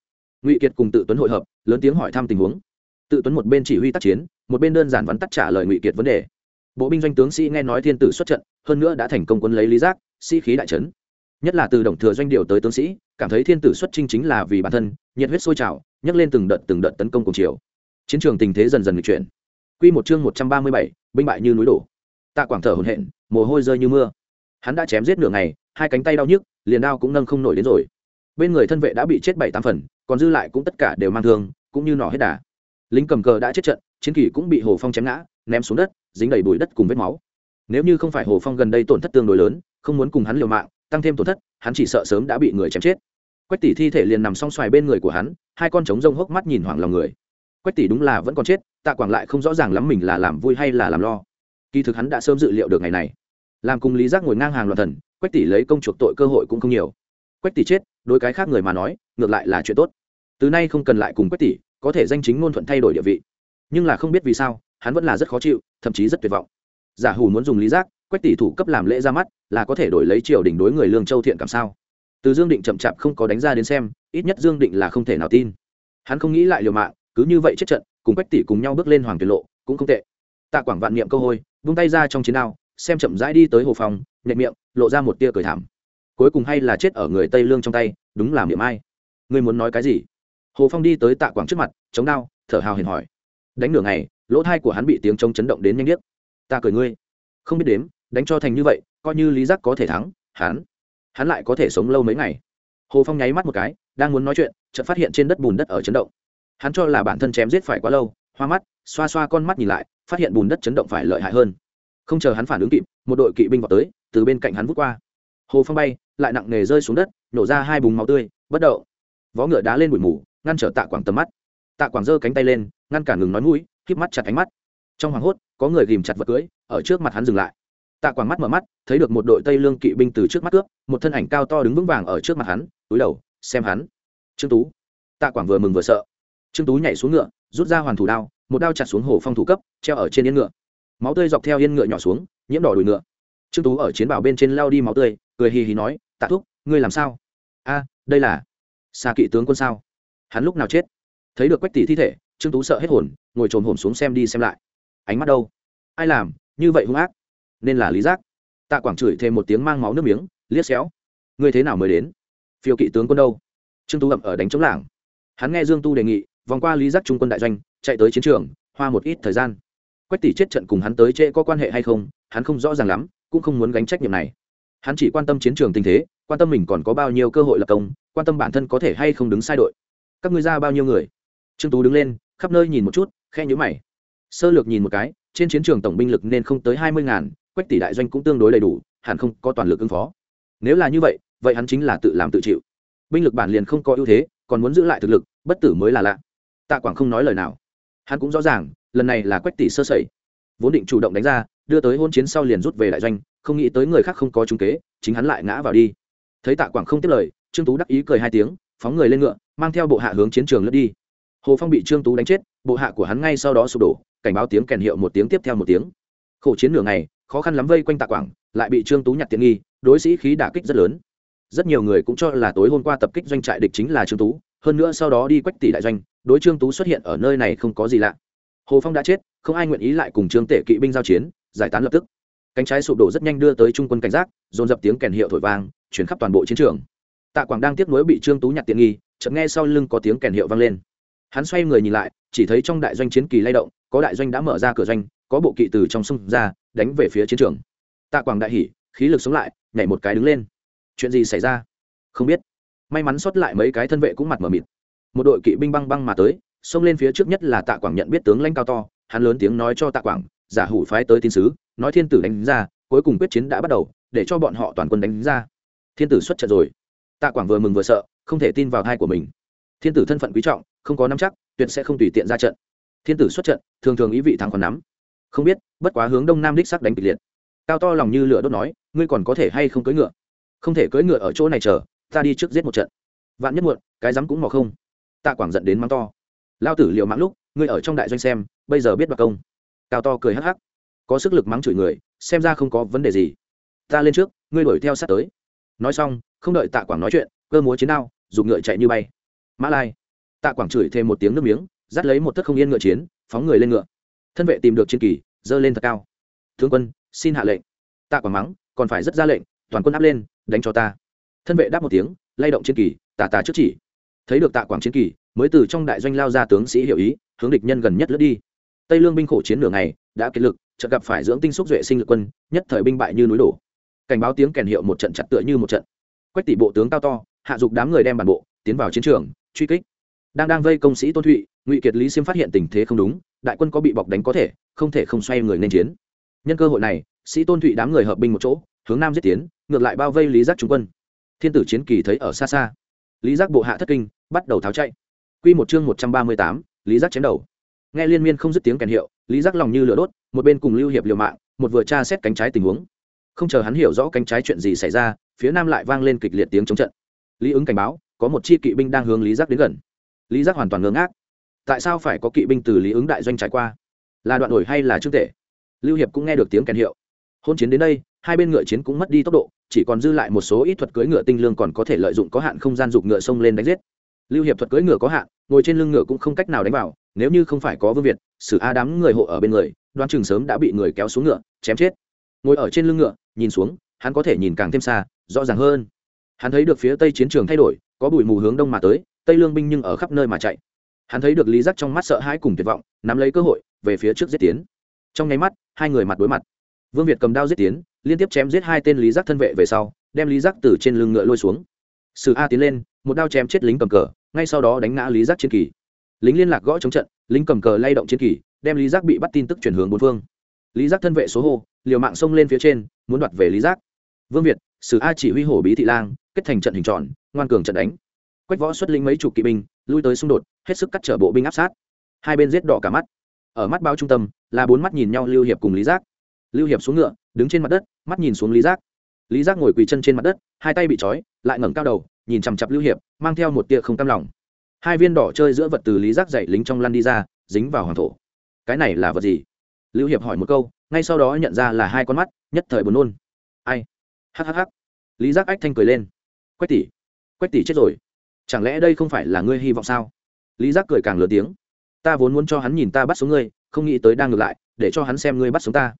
[SPEAKER 1] Ngụy kiệt cùng tự tuấn hội hợp, lớn tiếng hỏi thăm tình huống tự tuấn một bên chỉ huy tác chiến, một bên đơn giản vắn tắt trả lời ngụy kiệt vấn đề. Bộ binh doanh tướng sĩ nghe nói thiên tử xuất trận, hơn nữa đã thành công quân lấy lý giác, sĩ、si、khí đại trấn. Nhất là từ đồng thừa doanh điều tới tướng sĩ, cảm thấy thiên tử xuất chinh chính là vì bản thân, nhiệt huyết sôi trào, nhấc lên từng đợt từng đợt tấn công cùng chiều. Chiến trường tình thế dần dần lịch chuyển. Q một chương một trăm ba mươi bảy, binh bại như núi đổ. Tạ quảng thở hồn hện mồ hôi rơi như mưa. Hắn đã chém giết nửa ngày, hai cánh tay đau nhức, liền đao cũng nâng không nổi đến rồi. Bên người thân vệ đã bị chết bảy tám phần, còn dư lại cũng tất cả đều mang thương, cũng như nọ hết đà lính cầm cờ đã chết trận, chiến kỳ cũng bị hồ phong chém ngã, ném xuống đất, dính đầy bụi đất cùng vết máu. Nếu như không phải hồ phong gần đây tổn thất tương đối lớn, không muốn cùng hắn liều mạng, tăng thêm tổn thất, hắn chỉ sợ sớm đã bị người chém chết. Quách tỷ thi thể liền nằm song xoài bên người của hắn, hai con trống rông hốc mắt nhìn hoảng lòng người. Quách tỷ đúng là vẫn còn chết, tạ quảng lại không rõ ràng lắm mình là làm vui hay là làm lo. Kỳ thực hắn đã sớm dự liệu được ngày này. Làm cùng lý giác ngồi ngang hàng loạn thần, quách tỷ lấy công chuộc tội cơ hội cũng không nhiều. Quách tỷ chết, đối cái khác người mà nói, ngược lại là chuyện tốt. Từ nay không cần lại cùng quách tỷ có thể danh chính ngôn thuận thay đổi địa vị. Nhưng là không biết vì sao, hắn vẫn là rất khó chịu, thậm chí rất tuyệt vọng. Giả hủ muốn dùng lý giác, quách tỷ thủ cấp làm lễ ra mắt, là có thể đổi lấy triều đình đối người lương châu thiện cảm sao? Từ dương định chậm chạp không có đánh ra đến xem, ít nhất dương định là không thể nào tin. Hắn không nghĩ lại liều mạng, cứ như vậy chết trận, cùng quách tỷ cùng nhau bước lên hoàng tuyệt lộ, cũng không tệ. Tạ quảng vạn niệm câu hôi, vung tay ra trong chiến đao, xem chậm rãi đi tới hồ phòng nhẹ miệng, lộ ra một tia cười thảm. Cuối cùng hay là chết ở người tây lương trong tay, đúng làm niệm ai? Ngươi muốn nói cái gì? Hồ phong đi tới tạ quảng trước mặt chống đao thở hào hiền hỏi. Đánh nửa ngày lỗ thai của hắn bị tiếng trống chấn động đến nhanh điếc. ta cười ngươi. Không biết đếm đánh cho thành như vậy coi như lý giác có thể thắng hắn hắn lại có thể sống lâu mấy ngày. Hồ phong nháy mắt một cái đang muốn nói chuyện chợt phát hiện trên đất bùn đất ở chấn động. Hắn cho là bản thân chém giết phải quá lâu hoa mắt xoa xoa con mắt nhìn lại phát hiện bùn đất chấn động phải lợi hại hơn. Không chờ hắn phản ứng kịp một đội kỵ binh vào tới từ bên cạnh hắn vút qua. Hồ phong bay lại nặng nề rơi xuống đất nổ ra hai bùng máu tươi bất động, vó ngựa đá lên bụi mù ngăn trở tạ quảng tầm mắt. Tạ quảng giơ cánh tay lên, ngăn cản ngừng nói mũi, híp mắt chặt ánh mắt. Trong hoàng hốt, có người ghìm chặt vật cưới, ở trước mặt hắn dừng lại. Tạ quảng mắt mở mắt, thấy được một đội tây lương kỵ binh từ trước mắt cướp, một thân ảnh cao to đứng vững vàng ở trước mặt hắn, túi đầu, xem hắn. Trương tú. Tạ quảng vừa mừng vừa sợ. Trương tú nhảy xuống ngựa, rút ra hoàn thủ đao, một đao chặt xuống hồ phong thủ cấp, treo ở trên yên ngựa. Máu tươi dọc theo yên ngựa nhỏ xuống, nhiễm đỏ đùi ngựa. Trương tú ở chiến bảo bên trên lao đi máu tươi, cười hì hì nói, tạ thúc, ngươi làm sao? A, đây là xa kỵ tướng quân sao? Hắn lúc nào chết? Thấy được quách tỷ thi thể, trương tú sợ hết hồn, ngồi trồm hổm xuống xem đi xem lại. Ánh mắt đâu? Ai làm? Như vậy hung ác. Nên là lý giác. Tạ quảng chửi thêm một tiếng mang máu nước miếng, liếc xéo. Ngươi thế nào mới đến? Phiêu kỵ tướng quân đâu? Trương tú ẩm ở đánh chống lảng. Hắn nghe dương tu đề nghị, vòng qua lý giác trung quân đại doanh, chạy tới chiến trường, hoa một ít thời gian. Quách tỷ chết trận cùng hắn tới trễ có quan hệ hay không, hắn không rõ ràng lắm, cũng không muốn gánh trách nhiệm này. Hắn chỉ quan tâm chiến trường tình thế, quan tâm mình còn có bao nhiêu cơ hội lập công, quan tâm bản thân có thể hay không đứng sai đội các ngươi ra bao nhiêu người? Trương tú đứng lên, khắp nơi nhìn một chút khe nhữ mày. Sơ lược nhìn một cái, trên chiến trường tổng binh lực nên không tới hai mươi ngàn, quách tỷ đại doanh cũng tương đối đầy đủ, hẳn không có toàn lực ứng phó. Nếu là như vậy vậy hắn chính là tự làm tự chịu. Binh lực bản liền không có ưu thế, còn muốn giữ lại thực lực, bất tử mới là lạ. Tạ quảng không nói lời nào. Hắn cũng rõ ràng, lần này là quách tỷ sơ sẩy. Vốn định chủ động đánh ra, đưa tới hôn chiến sau liền rút về đại doanh, không nghĩ tới người khác không có trung kế, chính hắn lại ngã vào đi. Thấy tạ quảng không tiếp lời, trương tú đắc ý cười hai tiếng phóng người lên ngựa, mang theo bộ hạ hướng chiến trường lướt đi. Hồ phong bị trương tú đánh chết, bộ hạ của hắn ngay sau đó sụp đổ, cảnh báo tiếng kèn hiệu một tiếng tiếp theo một tiếng. Khổ chiến nửa ngày, khó khăn lắm vây quanh tạ quảng, lại bị trương tú nhặt tiện nghi, đối sĩ khí đả kích rất lớn. Rất nhiều người cũng cho là tối hôm qua tập kích doanh trại địch chính là trương tú, hơn nữa sau đó đi quách tỷ đại doanh, đối trương tú xuất hiện ở nơi này không có gì lạ. Hồ phong đã chết, không ai nguyện ý lại cùng trương tể kỵ binh giao chiến, giải tán lập tức. Cánh trái sụp đổ rất nhanh đưa tới trung quân cảnh giác, dồn dập tiếng kèn hiệu thổi vang chuyển khắp toàn bộ chiến trường tạ quảng đang tiếp nuối bị trương tú nhặt tiện nghi, chợt nghe sau lưng có tiếng kèn hiệu vang lên. Hắn xoay người nhìn lại, chỉ thấy trong đại doanh chiến kỳ lay động, có đại doanh đã mở ra cửa doanh, có bộ kỵ từ trong sông ra, đánh về phía chiến trường. Tạ quảng đại hỉ, khí lực sống lại, nhảy một cái đứng lên. Chuyện gì xảy ra? Không biết. May mắn sót lại mấy cái thân vệ cũng mặt mở mịt. Một đội kỵ binh băng băng mà tới, xông lên phía trước nhất là tạ quảng nhận biết tướng lãnh cao to, hắn lớn tiếng nói cho tạ quảng, giả hủ phái tới tin sứ, nói thiên tử đánh ra, cuối cùng quyết chiến đã bắt đầu, để cho bọn họ toàn quân đánh ra. Thiên tử xuất trận rồi tạ quảng vừa mừng vừa sợ, không thể tin vào thai của mình. Thiên tử thân phận quý trọng, không có nắm chắc, tuyệt sẽ không tùy tiện ra trận. Thiên tử xuất trận, thường thường ý vị thắng còn nắm. Không biết, bất quá hướng đông nam đích sắc đánh kịch liệt. Cao to lòng như lửa đốt nói, ngươi còn có thể hay không cưỡi ngựa? Không thể cưỡi ngựa ở chỗ này chờ, ta đi trước giết một trận. Vạn nhất muộn, cái dám cũng mò không. Tạ quảng giận đến mắng to. Lao tử liệu mắng lúc, ngươi ở trong đại doanh xem, bây giờ biết đoạt công. Cao to cười hắc hắc. Có sức lực mắng chửi người, xem ra không có vấn đề gì. Ta lên trước, ngươi đuổi theo sát tới nói xong, không đợi tạ quảng nói chuyện, cơ múa chiến đao, dùng ngựa chạy như bay. Mã lai. Tạ quảng chửi thêm một tiếng nước miếng, dắt lấy một thất không yên ngựa chiến, phóng người lên ngựa. Thân vệ tìm được chiến kỳ dơ lên thật cao. Thương quân, xin hạ lệnh. Tạ quảng mắng, còn phải rất ra lệnh, toàn quân áp lên, đánh cho ta. Thân vệ đáp một tiếng, lay động chiến kỳ, tà tà trước chỉ. Thấy được tạ quảng chiến kỳ, mới từ trong đại doanh lao ra tướng sĩ hiểu ý, hướng địch nhân gần nhất lướt đi. Tây lương binh khổ chiến nửa ngày, đã kiệt lực, chợt gặp phải dưỡng tinh xúc duệ sinh lực quân, nhất thời binh bại như núi đổ cảnh báo tiếng kèn hiệu một trận chặt tựa như một trận. Quách tỷ bộ tướng cao to, hạ dục đám người đem bản bộ, tiến vào chiến trường, truy kích. Đang đang vây công sĩ tôn thụy, ngụy kiệt lý xiêm phát hiện tình thế không đúng, đại quân có bị bọc đánh có thể, không thể không xoay người nên chiến. Nhân cơ hội này, sĩ tôn thụy đám người hợp binh một chỗ, hướng nam giết tiến, ngược lại bao vây lý giác trung quân. Thiên tử chiến kỳ thấy ở xa xa. Lý giác bộ hạ thất kinh, bắt đầu tháo chạy. Q một chương một trăm ba mươi tám, lý giác chém đầu. Nghe liên miên không dứt tiếng kèn hiệu, lý giác lòng như lửa đốt, một bên cùng lưu hiệp liều mạng, một vừa tra xét cánh trái tình huống không chờ hắn hiểu rõ cánh trái chuyện gì xảy ra, phía nam lại vang lên kịch liệt tiếng chống trận. Lý ứng cảnh báo, có một chi kỵ binh đang hướng lý giác đến gần. Lý giác hoàn toàn ngơ ngác. Tại sao phải có kỵ binh từ lý ứng đại doanh trải qua? Là đoạn đổi hay là trương tể lưu hiệp cũng nghe được tiếng kèn hiệu. Hôn chiến đến đây, hai bên ngựa chiến cũng mất đi tốc độ, chỉ còn dư lại một số ít thuật cưỡi ngựa tinh lương còn có thể lợi dụng có hạn không gian dục ngựa sông lên đánh giết. Lưu hiệp thuật cưỡi ngựa có hạn, ngồi trên lưng ngựa cũng không cách nào đánh vào, nếu như không phải có vương việt xử a đám người hộ ở bên người đoan chừng sớm đã bị người kéo xuống ngựa, chém chết. Ngồi ở trên lưng ngựa nhìn xuống, hắn có thể nhìn càng thêm xa, rõ ràng hơn. Hắn thấy được phía tây chiến trường thay đổi, có bụi mù hướng đông mà tới, tây lương binh nhưng ở khắp nơi mà chạy. Hắn thấy được lý giác trong mắt sợ hãi cùng tuyệt vọng, nắm lấy cơ hội, về phía trước giết tiến. Trong nháy mắt, hai người mặt đối mặt. Vương việt cầm đao giết tiến, liên tiếp chém giết hai tên lý giác thân vệ về sau, đem lý giác từ trên lưng ngựa lôi xuống. Sử a tiến lên, một đao chém chết lính cầm cờ, ngay sau đó đánh ngã lý giác chiến kỳ. Lính liên lạc gõ chống trận, lính cầm cờ lay động chiến kỳ, đem lý giác bị bắt tin tức chuyển hướng bốn phương. Lý giác thân vệ số hô, liều mạng xông lên phía trên muốn đoạt về lý giác. Vương việt, sử a chỉ huy hổ bí thị lang, kết thành trận hình tròn, ngoan cường trận đánh. Quách võ xuất lĩnh mấy chục kỵ binh, lui tới xung đột, hết sức cắt trở bộ binh áp sát. Hai bên giết đỏ cả mắt. Ở mắt bao trung tâm, là bốn mắt nhìn nhau lưu hiệp cùng lý giác. Lưu hiệp xuống ngựa, đứng trên mặt đất, mắt nhìn xuống lý giác. Lý giác ngồi quỳ chân trên mặt đất, hai tay bị trói, lại ngẩng cao đầu, nhìn chằm chặp lưu hiệp, mang theo một tia không cam lòng. Hai viên đỏ chơi giữa vật từ lý giác dậy lính trong lăn đi ra, dính vào hoàng thổ. Cái này là vật gì? Lưu hiệp hỏi một câu ngay sau đó nhận ra là hai con mắt, nhất thời buồn nôn. Ai? Hhh lý giác ách thanh cười lên. Quách tỷ quách tỷ chết rồi. Chẳng lẽ đây không phải là ngươi hy vọng sao? Lý giác cười càng lớn tiếng. Ta vốn muốn cho hắn nhìn ta bắt sống ngươi, không nghĩ tới đang ngược lại, để cho hắn xem ngươi bắt sống ta.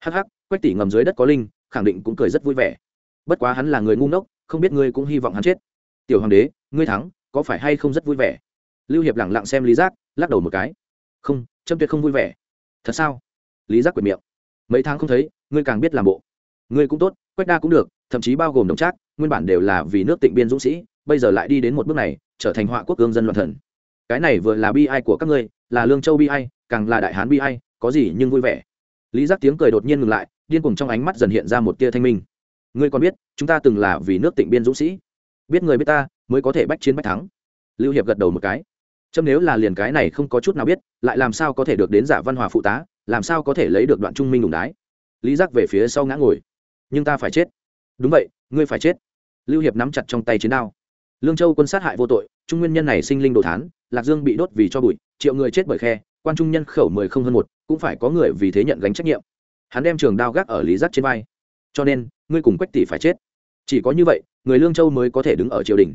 [SPEAKER 1] Hắc hắc, quách tỷ ngầm dưới đất có linh, khẳng định cũng cười rất vui vẻ. Bất quá hắn là người ngu ngốc, không biết ngươi cũng hy vọng hắn chết. Tiểu hoàng đế, ngươi thắng, có phải hay không rất vui vẻ? Lưu hiệp lẳng lặng xem lý giác, lắc đầu một cái. Không, trâm tuyệt không vui vẻ. Thật sao? Lý giác quyệt miệng mấy tháng không thấy, ngươi càng biết làm bộ. Ngươi cũng tốt, quách đa cũng được, thậm chí bao gồm đồng trác, nguyên bản đều là vì nước tịnh biên dũng sĩ, bây giờ lại đi đến một bước này, trở thành họa quốc cương dân loạn thần. Cái này vừa là bi ai của các ngươi, là lương châu bi ai, càng là đại hán bi ai, có gì nhưng vui vẻ. Lý giác tiếng cười đột nhiên ngừng lại, điên cùng trong ánh mắt dần hiện ra một tia thanh minh. Ngươi còn biết, chúng ta từng là vì nước tịnh biên dũng sĩ. Biết người biết ta, mới có thể bách chiến bách thắng. Lưu hiệp gật đầu một cái. Châm nếu là liền cái này không có chút nào biết, lại làm sao có thể được đến giả văn hòa phụ tá làm sao có thể lấy được đoạn trung minh đủng đái? Lý giác về phía sau ngã ngồi. Nhưng ta phải chết. Đúng vậy, ngươi phải chết. Lưu hiệp nắm chặt trong tay chiến đao. Lương châu quân sát hại vô tội, trung nguyên nhân này sinh linh đồ thán, lạc dương bị đốt vì cho bụi, triệu người chết bởi khe, quan trung nhân khẩu mười không hơn một, cũng phải có người vì thế nhận gánh trách nhiệm. Hắn đem trường đao gác ở lý giác trên vai. Cho nên, ngươi cùng quách tỷ phải chết. Chỉ có như vậy, người lương châu mới có thể đứng ở triều đình.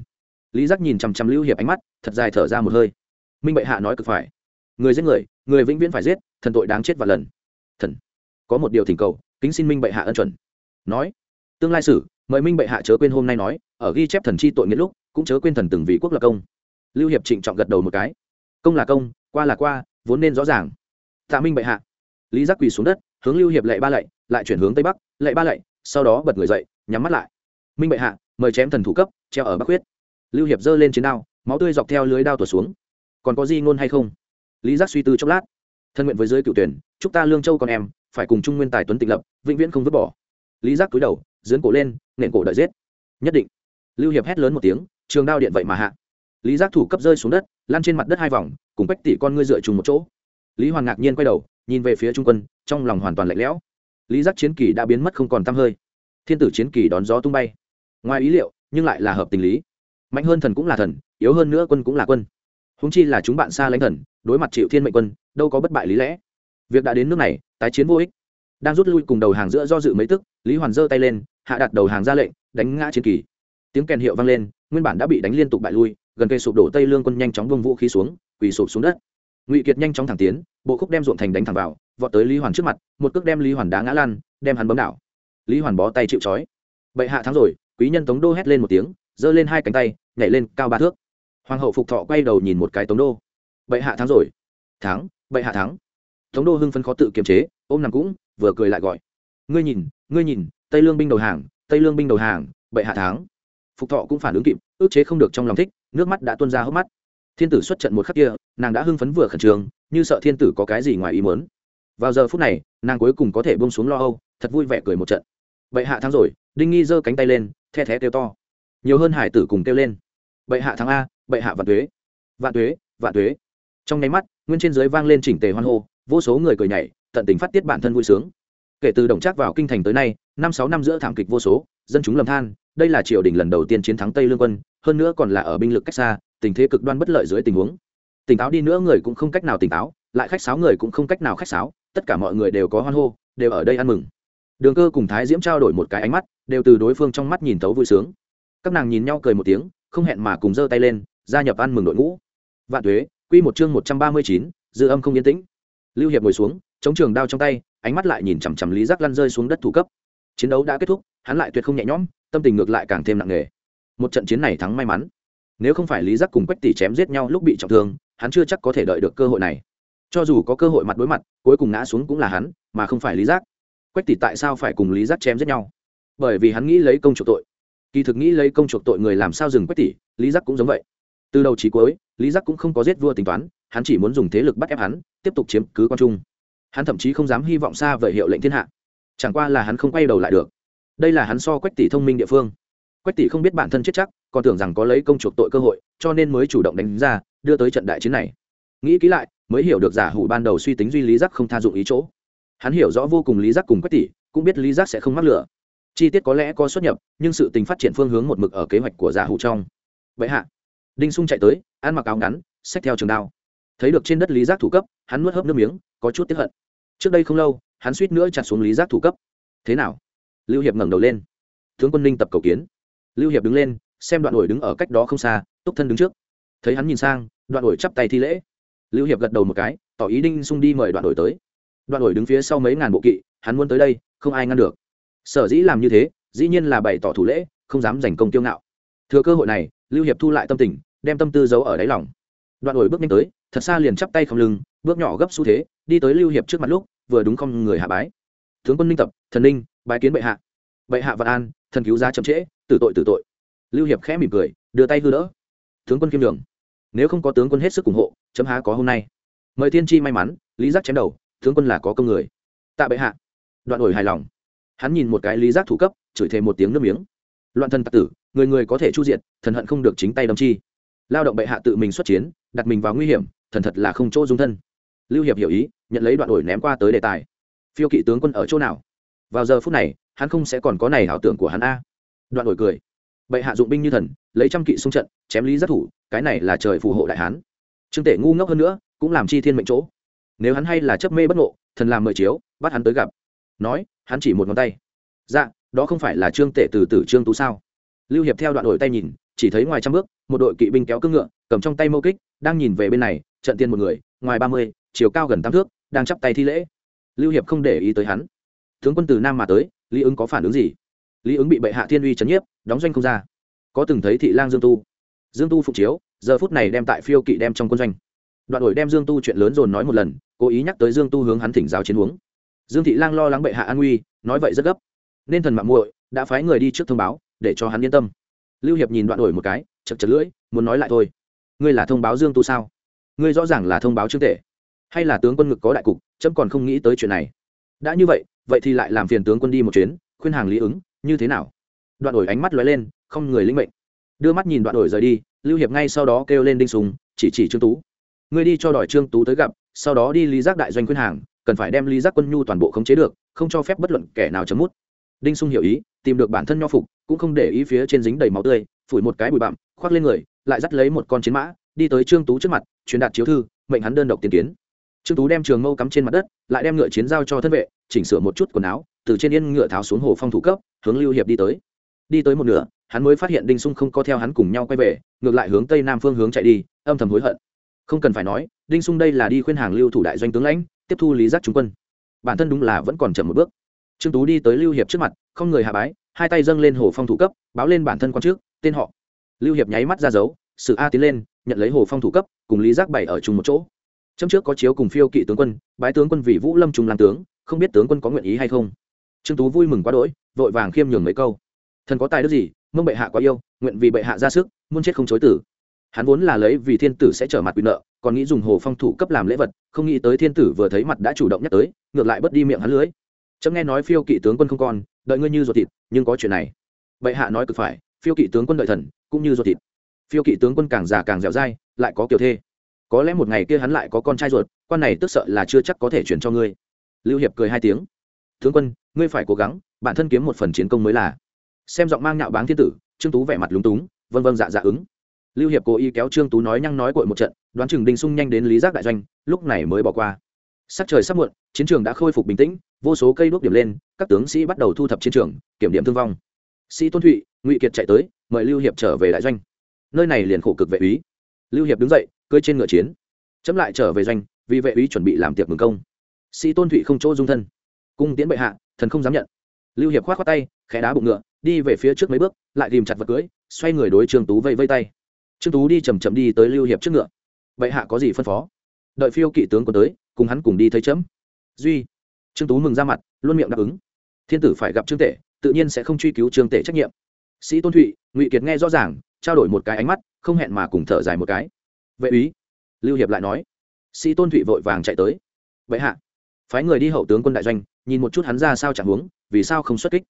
[SPEAKER 1] Lý giác nhìn chằm chằm lưu hiệp ánh mắt, thật dài thở ra một hơi. Minh bệ hạ nói cực phải người giết người người vĩnh viễn phải giết, thần tội đáng chết và lần. Thần. Có một điều thỉnh cầu, kính xin minh bệ hạ ân chuẩn. Nói. Tương lai sử, mời minh bệ hạ chớ quên hôm nay nói, ở ghi chép thần chi tội nghĩa lúc, cũng chớ quên thần từng vị quốc lập công. Lưu hiệp trịnh trọng gật đầu một cái. Công là công, qua là qua, vốn nên rõ ràng. Tạ minh bệ hạ. Lý giác quỳ xuống đất, hướng lưu hiệp lệ ba lạy, lại chuyển hướng tây bắc lệ ba lạy, sau đó bật người dậy, nhắm mắt lại. Minh bệ hạ, mời chém thần thủ cấp, treo ở bắc huyết. Lưu hiệp giơ lên chiến đao, máu tươi dọc theo lưới đao tuột xuống. Còn có gì ngôn hay không? Lý giác suy tư chốc lát. Thân nguyện với giới cựu tuyển, chúc ta lương châu con em, phải cùng trung nguyên tài tuấn tịnh lập, vĩnh viễn không vứt bỏ. Lý giác cúi đầu dướn cổ lên, nện cổ đợi giết. Nhất định. Lưu hiệp hét lớn một tiếng, trường đao điện vậy mà hạ. Lý giác thủ cấp rơi xuống đất, lăn trên mặt đất hai vòng, cùng quách tỷ con ngươi dựa trùng một chỗ. Lý hoàn ngạc nhiên quay đầu, nhìn về phía trung quân, trong lòng hoàn toàn lạnh lẽo. Lý giác chiến kỳ đã biến mất không còn t hơi. Thiên tử chiến kỳ đón gió tung bay. Ngoài ý liệu, nhưng lại là hợp tình lý. Mạnh hơn thần cũng là thần, yếu hơn nữa quân cũng là quân húng chi là chúng bạn xa lãnh thần, đối mặt chịu thiên mệnh quân, đâu có bất bại lý lẽ. Việc đã đến nước này, tái chiến vô ích. Đang rút lui cùng đầu hàng giữa do dự mấy tức, lý hoàn giơ tay lên, hạ đặt đầu hàng ra lệnh, đánh ngã chiến kỳ. Tiếng kèn hiệu vang lên, nguyên bản đã bị đánh liên tục bại lui, gần cây sụp đổ tây lương quân nhanh chóng bông vũ khí xuống, quỳ sụp xuống đất. Ngụy kiệt nhanh chóng thẳng tiến, bộ khúc đem ruộng thành đánh thẳng vào, vọt tới lý hoàn trước mặt, một cước đem lý hoàn đá ngã lan đem hắn bấm đảo. Lý hoàn bó tay chịu trói. Bệ hạ thắng rồi, quý nhân tống đô hét lên một tiếng, giơ lên hai cánh tay, nhảy lên cao ba thước hoàng hậu phục thọ quay đầu nhìn một cái tống đô. Bệ hạ thắng rồi. Thắng, bệ hạ thắng. Tống đô hưng phân khó tự kiềm chế, ôm nằm cũng, vừa cười lại gọi. Ngươi nhìn ngươi nhìn, tây lương binh đầu hàng, tây lương binh đầu hàng, bệ hạ thắng. Phục thọ cũng phản ứng kịp, ước chế không được trong lòng thích, nước mắt đã tuôn ra hốc mắt. Thiên tử xuất trận một khắc kia, nàng đã hưng phấn vừa khẩn trương, như sợ thiên tử có cái gì ngoài ý muốn. Vào giờ phút này, nàng cuối cùng có thể bông xuống lo âu, thật vui vẻ cười một trận. Bệ hạ thắng rồi, đinh nghi giơ cánh tay lên, the thé kêu to. Nhiều hơn hải tử cùng kêu lên. Bệ hạ thắng a bệ hạ vạn tuế vạn tuế vạn tuế. Trong nháy mắt, nguyên trên dưới vang lên chỉnh tề hoan hô, vô số người cười nhảy, tận tình phát tiết bản thân vui sướng. Kể từ đồng trác vào kinh thành tới nay, năm sáu năm giữa thảm kịch vô số, dân chúng lầm than, đây là triều đình lần đầu tiên chiến thắng tây lương quân, hơn nữa còn là ở binh lực cách xa, tình thế cực đoan bất lợi dưới tình huống. Tỉnh táo đi nữa người cũng không cách nào tỉnh táo, lại khách sáo người cũng không cách nào khách sáo, tất cả mọi người đều có hoan hô, đều ở đây ăn mừng. Đường cơ cùng thái diễm trao đổi một cái ánh mắt, đều từ đối phương trong mắt nhìn tấu vui sướng. Các nàng nhìn nhau cười một tiếng, không hẹn mà cùng giơ tay lên gia nhập ăn mừng đội ngũ. Vạn thuế quy một chương một trăm ba mươi chín, dư âm không yên tĩnh. Lưu hiệp ngồi xuống, chống trường đao trong tay, ánh mắt lại nhìn chằm chằm lý giác lăn rơi xuống đất thủ cấp. Chiến đấu đã kết thúc, hắn lại tuyệt không nhẹ nhõm, tâm tình ngược lại càng thêm nặng nề. Một trận chiến này thắng may mắn. Nếu không phải lý giác cùng quách tỷ chém giết nhau lúc bị trọng thương, hắn chưa chắc có thể đợi được cơ hội này. Cho dù có cơ hội mặt đối mặt, cuối cùng ngã xuống cũng là hắn, mà không phải lý giác. Quách tỷ tại sao phải cùng lý giác chém giết nhau? Bởi vì hắn nghĩ lấy công chuộc tội. Kỳ thực nghĩ lấy công chuộc tội người làm sao dừng quách tỷ, lý giác cũng giống vậy từ đầu chí cuối, lý giác cũng không có giết vua tính toán, hắn chỉ muốn dùng thế lực bắt ép hắn, tiếp tục chiếm cứ quan trung. Hắn thậm chí không dám hy vọng xa về hiệu lệnh thiên hạ. Chẳng qua là hắn không quay đầu lại được. Đây là hắn so quách tỷ thông minh địa phương. Quách tỷ không biết bản thân chết chắc, còn tưởng rằng có lấy công chuộc tội cơ hội, cho nên mới chủ động đánh ra, đưa tới trận đại chiến này. Nghĩ kỹ lại, mới hiểu được giả hủ ban đầu suy tính duy lý giác không tha dụng ý chỗ. Hắn hiểu rõ vô cùng lý giác cùng quách tỷ, cũng biết lý giác sẽ không mắc lửa. Chi tiết có lẽ có xuất nhập, nhưng sự tình phát triển phương hướng một mực ở kế hoạch của giả hủ trong. Vậy hạ đinh sung chạy tới, ăn mặc áo ngắn, xách theo trường đao. Thấy được trên đất lý giác thủ cấp, hắn nuốt hớp nước miếng, có chút tiếp hận. Trước đây không lâu, hắn suýt nữa chặt xuống lý giác thủ cấp. Thế nào? Lưu hiệp ngẩng đầu lên. Tướng quân ninh tập cầu kiến. Lưu hiệp đứng lên, xem đoạn ổi đứng ở cách đó không xa, túc thân đứng trước. Thấy hắn nhìn sang, đoạn ổi chắp tay thi lễ. Lưu hiệp gật đầu một cái, tỏ ý đinh sung đi mời đoạn ổi tới. Đoạn ổi đứng phía sau mấy ngàn bộ kỵ, hắn muốn tới đây, không ai ngăn được. Sở dĩ làm như thế, dĩ nhiên là bày tỏ thủ lễ, không dám giành công tiêu ngạo. Thừa cơ hội này, lưu hiệp thu lại tâm tình đem tâm tư giấu ở đáy lòng. Đoạn ổi bước nhanh tới, thật xa liền chắp tay không lưng, bước nhỏ gấp xu thế, đi tới lưu hiệp trước mặt lúc, vừa đúng không người hạ bái. Tướng quân ninh tập, thần ninh bái kiến bệ hạ. Bệ hạ vạn an, thần cứu giá chậm trễ, tử tội tử tội. Lưu hiệp khẽ mỉm cười, đưa tay hư đỡ. Tướng quân kim đường nếu không có tướng quân hết sức ủng hộ, chấm há có hôm nay. Mời thiên chi may mắn, lý giác chém đầu, tướng quân là có công người. Tạ bệ hạ. Đoạn ổi hài lòng. Hắn nhìn một cái lý giác thủ cấp, chửi thề một tiếng nước miếng. Loạn thần tặc tử, người người có thể chu diện thần hận không được chính tay đâm chi lao động bệ hạ tự mình xuất chiến, đặt mình vào nguy hiểm, thần thật là không chỗ dung thân. Lưu hiệp hiểu ý, nhận lấy đoạn đổi ném qua tới đề tài. Phiêu kỵ tướng quân ở chỗ nào? Vào giờ phút này, hắn không sẽ còn có này ảo tưởng của hắn a. Đoạn đổi cười. Bệ hạ dụng binh như thần, lấy trăm kỵ xung trận, chém lý giác thủ, cái này là trời phù hộ đại hán. Trương tể ngu ngốc hơn nữa, cũng làm chi thiên mệnh chỗ. Nếu hắn hay là chấp mê bất ngộ, thần làm mời chiếu, bắt hắn tới gặp. Nói, hắn chỉ một ngón tay. Dạ đó không phải là trương tể từ tử trương tú sao? Lưu hiệp theo đoạn đổi tay nhìn, chỉ thấy ngoài trăm bước một đội kỵ binh kéo cưỡng ngựa, cầm trong tay mâu kích, đang nhìn về bên này, trận tiên một người, ngoài ba mươi, chiều cao gần tám thước, đang chắp tay thi lễ. Lưu hiệp không để ý tới hắn. Tướng quân từ nam mà tới, lý ứng có phản ứng gì? Lý ứng bị bệ hạ thiên uy chấn nhiếp, đóng doanh không ra. Có từng thấy thị lang dương tu. Dương tu phục chiếu, giờ phút này đem tại phiêu kỵ đem trong quân doanh. Đoạn đổi đem dương tu chuyện lớn dồn nói một lần, cố ý nhắc tới dương tu hướng hắn thỉnh giáo chiến huống. Dương thị lang lo lắng bệ hạ an nguy, nói vậy rất gấp. Nên thần mạng muội, đã phái người đi trước thông báo, để cho hắn yên tâm. Lưu hiệp nhìn đoạn đổi một cái chật chật lưỡi, muốn nói lại thôi. Ngươi là thông báo dương tu sao? Ngươi rõ ràng là thông báo trương tể. Hay là tướng quân ngực có đại cục trẫm còn không nghĩ tới chuyện này. Đã như vậy vậy thì lại làm phiền tướng quân đi một chuyến, khuyên hàng lý ứng, như thế nào? Đoạn đổi ánh mắt lóe lên, không người linh mệnh. Đưa mắt nhìn đoạn đổi rời đi, lưu hiệp ngay sau đó kêu lên đinh sùng, chỉ chỉ trương tú. Ngươi đi cho đòi trương tú tới gặp, sau đó đi lý giác đại doanh khuyên hàng, cần phải đem lý giác quân nhu toàn bộ khống chế được, không cho phép bất luận kẻ nào chấm mút. Đinh sung hiểu ý, tìm được bản thân nho phục, cũng không để ý phía trên dính đầy máu tươi phủi một cái bụi bặm, khoác lên người, lại dắt lấy một con chiến mã, đi tới trương tú trước mặt, truyền đạt chiếu thư, mệnh hắn đơn độc tiên kiến. Trương tú đem trường mâu cắm trên mặt đất, lại đem ngựa chiến giao cho thân vệ, chỉnh sửa một chút quần áo, từ trên yên ngựa tháo xuống hồ phong thủ cấp, hướng lưu hiệp đi tới. Đi tới một nửa, hắn mới phát hiện đinh sung không có theo hắn cùng nhau quay về, ngược lại hướng tây nam phương hướng chạy đi, âm thầm hối hận. Không cần phải nói, đinh sung đây là đi khuyên hàng lưu thủ đại doanh tướng lãnh, tiếp thu lý giác trung quân. Bản thân đúng là vẫn còn chậm một bước. Trương tú đi tới lưu hiệp trước mặt, không người hạ bái, hai tay dâng lên hồ phong thủ cấp, báo lên bản thân quan trước tên họ. Lưu hiệp nháy mắt ra dấu sự a tiến lên, nhận lấy hồ phong thủ cấp, cùng lý giác bảy ở chung một chỗ. Trong trước có chiếu cùng phiêu kỵ tướng quân, bái tướng quân vị vũ lâm trung làm tướng, không biết tướng quân có nguyện ý hay không. Trương tú vui mừng quá đỗi, vội vàng khiêm nhường mấy câu. Thần có tài đức gì mong bệ hạ quá yêu, nguyện vì bệ hạ ra sức, muôn chết không chối tử. Hắn vốn là lấy vì thiên tử sẽ trở mặt quyền nợ, còn nghĩ dùng hồ phong thủ cấp làm lễ vật, không nghĩ tới thiên tử vừa thấy mặt đã chủ động nhắc tới, ngược lại bất đi miệng hắn lưới. Chấm nghe nói phiêu kỵ tướng quân không còn, đợi ngươi như ruột thịt, nhưng có chuyện này. Bệ hạ nói cực phải phiêu kỵ tướng quân đợi thần, cũng như ruột thịt. Phiêu kỵ tướng quân càng già càng dẻo dai, lại có kiểu thê. Có lẽ một ngày kia hắn lại có con trai ruột, quan này tức sợ là chưa chắc có thể chuyển cho ngươi. Lưu hiệp cười hai tiếng. Tướng quân, ngươi phải cố gắng, bản thân kiếm một phần chiến công mới là. Xem giọng mang nhạo báng thiên tử, trương tú vẻ mặt lúng túng, vân vân dạ dạ ứng. Lưu hiệp cố ý kéo trương tú nói nhăng nói cội một trận, đoán chừng đinh sung nhanh đến lý giác đại doanh, lúc này mới bỏ qua. Sắc trời sắp muộn, chiến trường đã khôi phục bình tĩnh, vô số cây đuốc điểm lên, các tướng sĩ bắt đầu thu thập chiến trường, kiểm điểm thương vong sĩ tôn thụy, ngụy kiệt chạy tới, mời lưu hiệp trở về đại doanh. Nơi này liền khổ cực vệ úy. Lưu hiệp đứng dậy cưới trên ngựa chiến. Chấm lại trở về doanh, vì vệ úy chuẩn bị làm tiệc mừng công. Sĩ tôn thụy không chỗ dung thân. Cung tiễn bệ hạ, thần không dám nhận. Lưu hiệp khoát khoát tay, khẽ đá bụng ngựa, đi về phía trước mấy bước, lại tìm chặt vật cưới xoay người đối trương tú vây vây tay. Trương tú đi chầm chậm đi tới lưu hiệp trước ngựa. Bệ hạ có gì phân phó? Đợi phiêu kỵ tướng có tới, cùng hắn cùng đi thấy chấm. Duy. Trương tú mừng ra mặt, luôn miệng đáp ứng. Thiên tử phải gặp trương tể tự nhiên sẽ không truy cứu trương tể trách nhiệm. Sĩ tôn thụy, ngụy kiệt nghe rõ ràng, trao đổi một cái ánh mắt, không hẹn mà cùng thở dài một cái. Vệ úy, lưu hiệp lại nói. Sĩ tôn thụy vội vàng chạy tới. Vậy hạ, phái người đi hậu tướng quân đại doanh, nhìn một chút hắn ra sao chẳng huống, vì sao không xuất kích.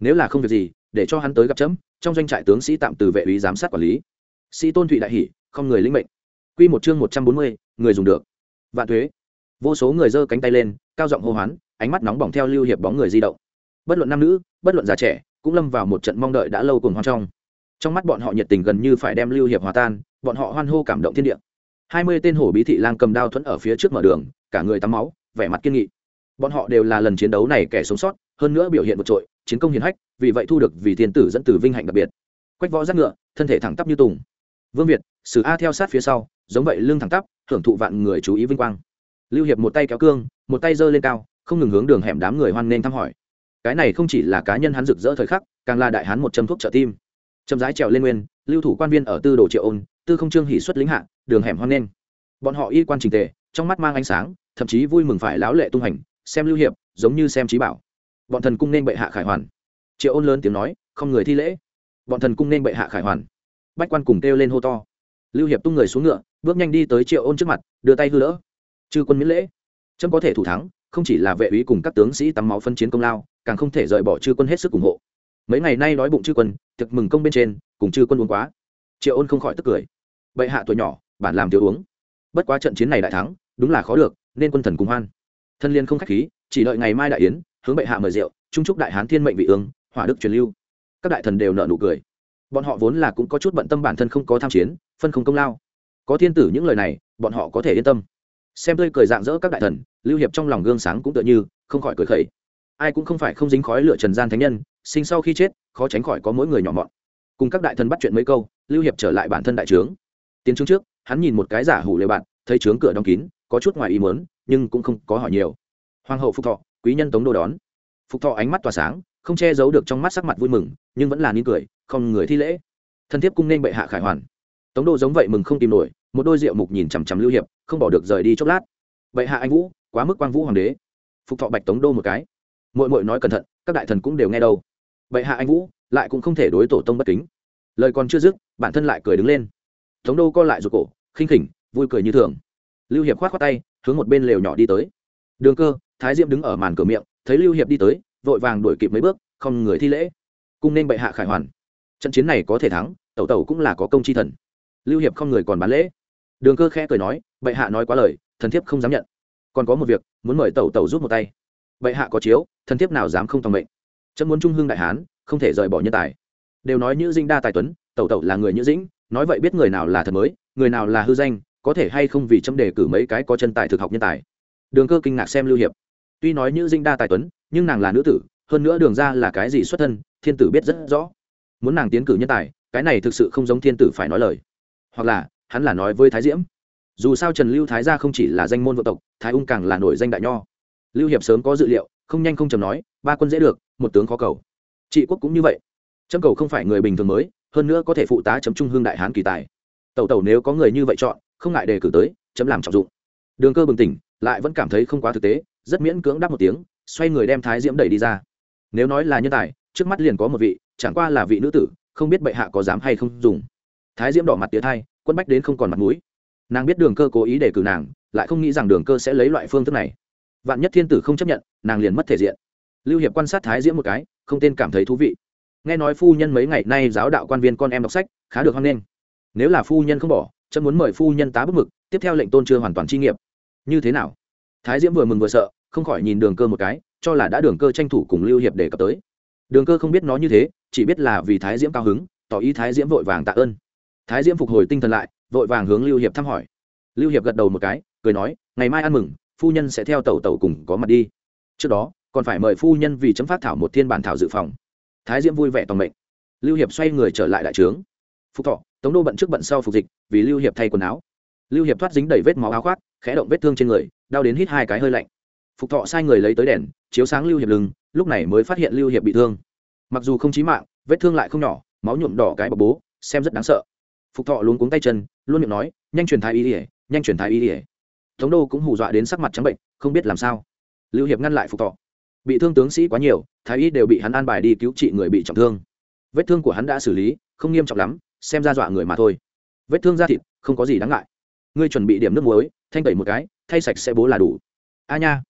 [SPEAKER 1] Nếu là không việc gì, để cho hắn tới gặp chấm, trong doanh trại tướng sĩ tạm từ vệ úy giám sát quản lý. Sĩ tôn thụy đại hỷ không người linh mệnh. Quy một chương một trăm bốn mươi, người dùng được. Vạn thuế. Vô số người giơ cánh tay lên, cao giọng hô hoán, ánh mắt nóng bỏng theo lưu hiệp bóng người di động bất luận nam nữ, bất luận già trẻ, cũng lâm vào một trận mong đợi đã lâu cùng hoang trong. Trong mắt bọn họ nhiệt tình gần như phải đem lưu hiệp hòa tan, bọn họ hoan hô cảm động thiên địa. Hai mươi tên hổ bí thị lang cầm đao thuẫn ở phía trước mở đường, cả người tắm máu, vẻ mặt kiên nghị. Bọn họ đều là lần chiến đấu này kẻ sống sót, hơn nữa biểu hiện vượt trội, chiến công hiển hách, vì vậy thu được vì thiên tử dẫn từ vinh hạnh đặc biệt. Quách võ giác ngựa, thân thể thẳng tắp như tùng. Vương việt, sử a theo sát phía sau, giống vậy lưng thẳng tắp, hưởng thụ vạn người chú ý vinh quang. Lưu hiệp một tay kéo cương, một tay giơ lên cao, không ngừng hướng đường hẻm đám người hoan nghênh thăm hỏi cái này không chỉ là cá nhân hắn rực rỡ thời khắc, càng là đại hán một châm thuốc trợ tim. Châm rái trèo lên nguyên, lưu thủ quan viên ở tư đồ triệu ôn, tư không trương hỉ xuất lính hạ, đường hẻm hoang nghênh bọn họ y quan trình tề, trong mắt mang ánh sáng, thậm chí vui mừng phải lão lệ tung hành, xem lưu hiệp, giống như xem trí bảo. Bọn thần cung nên bệ hạ khải hoàn. Triệu ôn lớn tiếng nói, không người thi lễ. Bọn thần cung nên bệ hạ khải hoàn. Bách quan cùng kêu lên hô to. Lưu hiệp tung người xuống ngựa, bước nhanh đi tới triệu ôn trước mặt, đưa tay hư đỡ. Chư quân miễn lễ. Trâm có thể thủ thắng, không chỉ là vệ úy cùng các tướng sĩ tắm máu phân chiến công lao càng không thể rời bỏ chư quân hết sức ủng hộ. Mấy ngày nay đói bụng chư quân thực mừng công bên trên, cùng chư quân uống quá. Triệu ôn không khỏi tức cười. Bệ hạ tuổi nhỏ, bản làm thiếu uống. Bất quá trận chiến này đại thắng, đúng là khó được, nên quân thần cùng hoan. Thân liên không khách khí, chỉ đợi ngày mai đại yến, hướng bệ hạ mời rượu, trung trúc đại hán thiên mệnh vị ương, hỏa đức truyền lưu. Các đại thần đều nợ nụ cười. Bọn họ vốn là cũng có chút bận tâm bản thân không có tham chiến, phân không công lao. Có thiên tử những lời này, bọn họ có thể yên tâm. Xem tươi cười dạng dỡ các đại thần, lưu hiệp trong lòng gương sáng cũng tựa như, không khỏi cười khẩy ai cũng không phải không dính khói lửa trần gian thánh nhân, sinh sau khi chết, khó tránh khỏi có mỗi người nhỏ mọn. Cùng các đại thần bắt chuyện mấy câu, lưu hiệp trở lại bản thân đại trướng. Tiến trướng trước, hắn nhìn một cái giả hủ lều bạn, thấy trướng cửa đóng kín, có chút ngoài ý mớn nhưng cũng không có hỏi nhiều. Hoàng hậu phục thọ, quý nhân tống đô đón. Phục thọ ánh mắt tỏa sáng, không che giấu được trong mắt sắc mặt vui mừng, nhưng vẫn là nín cười, không người thi lễ. Thân thiết cung nên bệ hạ khải hoàn. Tống đô giống vậy mừng không tìm nổi, một đôi rượu mục nhìn chằm chằm lưu hiệp, không bỏ được rời đi chốc lát. Bệ hạ anh vũ, quá mức quang vũ hoàng đế. Phục thọ bạch tống đô một cái mội mội nói cẩn thận, các đại thần cũng đều nghe đâu. Bệ hạ anh vũ, lại cũng không thể đối tổ tông bất kính. Lời còn chưa dứt, bản thân lại cười đứng lên. Tống đô co lại ruột cổ, khinh khỉnh, vui cười như thường. Lưu hiệp khoát khoát tay, hướng một bên lều nhỏ đi tới. Đường cơ, thái diệm đứng ở màn cửa miệng, thấy lưu hiệp đi tới, vội vàng đuổi kịp mấy bước, không người thi lễ. Cung nên bệ hạ khải hoàn. Trận chiến này có thể thắng, tẩu tẩu cũng là có công chi thần. Lưu hiệp không người còn bán lễ. Đường cơ khẽ cười nói, bệ hạ nói quá lời, thần thiếp không dám nhận. Còn có một việc, muốn mời tẩu tẩu giúp một tay bệ hạ có chiếu, thần thiếp nào dám không tòng mệnh. Chấm muốn trung hương đại hán, không thể rời bỏ nhân tài. Đều nói như dinh đa tài tuấn, tẩu tẩu là người như dĩnh, nói vậy biết người nào là thật mới, người nào là hư danh, có thể hay không vì chấm đề cử mấy cái có chân tài thực học nhân tài. Đường cơ kinh ngạc xem lưu hiệp. Tuy nói như dinh đa tài tuấn, nhưng nàng là nữ tử, hơn nữa đường ra là cái gì xuất thân, thiên tử biết rất rõ. Muốn nàng tiến cử nhân tài, cái này thực sự không giống thiên tử phải nói lời. Hoặc là, hắn là nói với thái diễm. Dù sao trần lưu thái gia không chỉ là danh môn vợ tộc, thái ung càng là nổi danh đại nho lưu hiệp sớm có dự liệu, không nhanh không chầm nói, ba quân dễ được, một tướng khó cầu. Trị quốc cũng như vậy. Trâm cầu không phải người bình thường mới, hơn nữa có thể phụ tá chấm trung hương đại hán kỳ tài. Tẩu tẩu nếu có người như vậy chọn, không ngại đề cử tới, chấm làm trọng dụng. Đường cơ bừng tỉnh, lại vẫn cảm thấy không quá thực tế, rất miễn cưỡng đáp một tiếng, xoay người đem thái diễm đẩy đi ra. Nếu nói là nhân tài, trước mắt liền có một vị, chẳng qua là vị nữ tử, không biết bệ hạ có dám hay không dùng. Thái diễm đỏ mặt tía thai, quân bách đến không còn mặt mũi. Nàng biết đường cơ cố ý để cử nàng, lại không nghĩ rằng đường cơ sẽ lấy loại phương thức này vạn nhất thiên tử không chấp nhận, nàng liền mất thể diện. Lưu hiệp quan sát thái diễm một cái, không tên cảm thấy thú vị. Nghe nói phu nhân mấy ngày nay giáo đạo quan viên con em đọc sách, khá được hoan nghênh. Nếu là phu nhân không bỏ, chấm muốn mời phu nhân tá bức mực, tiếp theo lệnh tôn chưa hoàn toàn chi nghiệp. Như thế nào? Thái diễm vừa mừng vừa sợ, không khỏi nhìn đường cơ một cái, cho là đã đường cơ tranh thủ cùng lưu hiệp để cập tới. Đường cơ không biết nó như thế, chỉ biết là vì thái diễm cao hứng, tỏ ý thái diễm vội vàng tạ ơn. Thái diễm phục hồi tinh thần lại, vội vàng hướng lưu hiệp thăm hỏi. Lưu hiệp gật đầu một cái, cười nói, ngày mai ăn mừng phu nhân sẽ theo tàu tàu cùng có mặt đi. Trước đó, còn phải mời phu nhân vì chấm phát thảo một thiên bản thảo dự phòng. Thái diễm vui vẻ toàn mệnh. Lưu hiệp xoay người trở lại đại trướng. Phúc thọ, tống đô bận trước bận sau phục dịch, vì lưu hiệp thay quần áo. Lưu hiệp thoát dính đầy vết máu áo khoác, khẽ động vết thương trên người, đau đến hít hai cái hơi lạnh. Phục thọ sai người lấy tới đèn, chiếu sáng lưu hiệp lưng, lúc này mới phát hiện lưu hiệp bị thương. Mặc dù không chí mạng, vết thương lại không nhỏ, máu nhuộm đỏ cái bọc bố, xem rất đáng sợ. Phục thọ luôn cuống tay chân, luôn miệng nói, nhanh truyền thái y ỉa nhanh truyền thái y ỉa tống đô cũng hù dọa đến sắc mặt trắng bệnh, không biết làm sao. Lưu hiệp ngăn lại phục thọ. Bị thương tướng sĩ quá nhiều, thái y đều bị hắn an bài đi cứu trị người bị trọng thương. Vết thương của hắn đã xử lý, không nghiêm trọng lắm, xem ra dọa người mà thôi. Vết thương da thịt, không có gì đáng ngại. Ngươi chuẩn bị điểm nước muối, thanh tẩy một cái, thay sạch sẽ bố là đủ. A nha.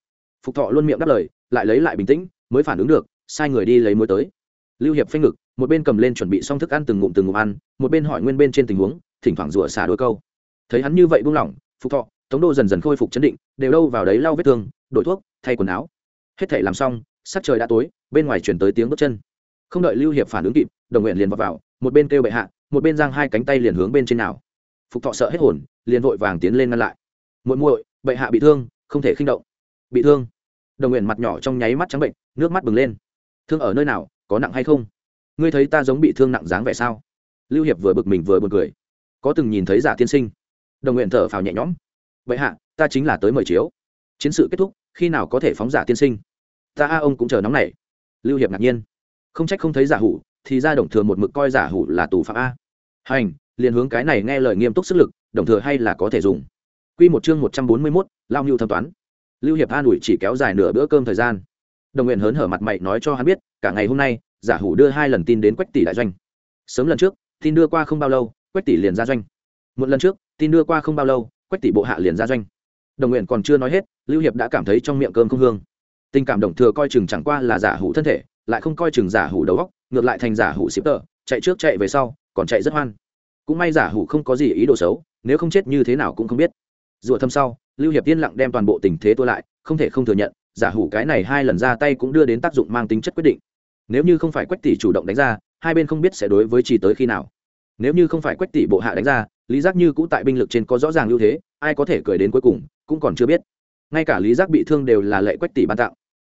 [SPEAKER 1] Phục thọ luôn miệng đáp lời, lại lấy lại bình tĩnh, mới phản ứng được, sai người đi lấy muối tới. Lưu hiệp phanh ngực, một bên cầm lên chuẩn bị xong thức ăn từng ngụm từng ngụm ăn, một bên hỏi nguyên bên trên tình huống, thỉnh thoảng rủa xả đôi câu. Thấy hắn như vậy buông lỏng, phục thọ tống đô dần dần khôi phục chấn định đều đâu vào đấy lau vết thương đổi thuốc thay quần áo. Hết thể làm xong sắc trời đã tối bên ngoài chuyển tới tiếng bước chân. Không đợi lưu hiệp phản ứng kịp đồng nguyện liền vào, vào một bên kêu bệ hạ một bên giang hai cánh tay liền hướng bên trên nào. Phục thọ sợ hết hồn liền vội vàng tiến lên ngăn lại. Muội muội bệ hạ bị thương không thể khinh động. Bị thương? Đồng nguyện mặt nhỏ trong nháy mắt trắng bệnh nước mắt bừng lên. Thương ở nơi nào có nặng hay không? Ngươi thấy ta giống bị thương nặng dáng vẻ sao? Lưu hiệp vừa bực mình vừa buồn cười. Có từng nhìn thấy giả tiên sinh? Đồng nguyện thở phào nhẹ nhõm vậy hạ ta chính là tới mời chiếu chiến sự kết thúc khi nào có thể phóng giả tiên sinh ta a ông cũng chờ nóng này lưu hiệp ngạc nhiên không trách không thấy giả hủ thì ra đồng thừa một mực coi giả hủ là tù phạm a hành liền hướng cái này nghe lời nghiêm túc sức lực đồng thừa hay là có thể dùng Quy một chương một trăm bốn mươi 141, lao nhu thâm toán. Lưu Hiệp an ủi chỉ kéo dài nửa bữa cơm thời gian. Đồng Nguyện hớn hở mặt mày nói cho hắn biết, cả ngày hôm nay, giả hủ đưa hai lần tin đến Quách tỷ đại doanh. Sớm lần trước, tin đưa qua không bao lâu, Quách tỷ liền ra doanh. Một lần trước, tin đưa qua không bao lâu, Quách tỷ bộ hạ liền ra doanh. Đồng Nguyện còn chưa nói hết, Lưu Hiệp đã cảm thấy trong miệng cơm không hương. Tình cảm đồng thừa coi chừng chẳng qua là giả hủ thân thể, lại không coi chừng giả hủ đầu óc, ngược lại thành giả hủ xịp tờ chạy trước chạy về sau, còn chạy rất hoan. Cũng may giả hủ không có gì ý đồ xấu, nếu không chết như thế nào cũng không biết rủa thâm sau lưu hiệp yên lặng đem toàn bộ tình thế tua lại không thể không thừa nhận giả hủ cái này hai lần ra tay cũng đưa đến tác dụng mang tính chất quyết định nếu như không phải quách tỷ chủ động đánh ra hai bên không biết sẽ đối với chỉ tới khi nào nếu như không phải quách tỷ bộ hạ đánh ra, lý giác như cũ tại binh lực trên có rõ ràng ưu thế, ai có thể cười đến cuối cùng cũng còn chưa biết. Ngay cả lý giác bị thương đều là lệ quách tỷ ban tặng.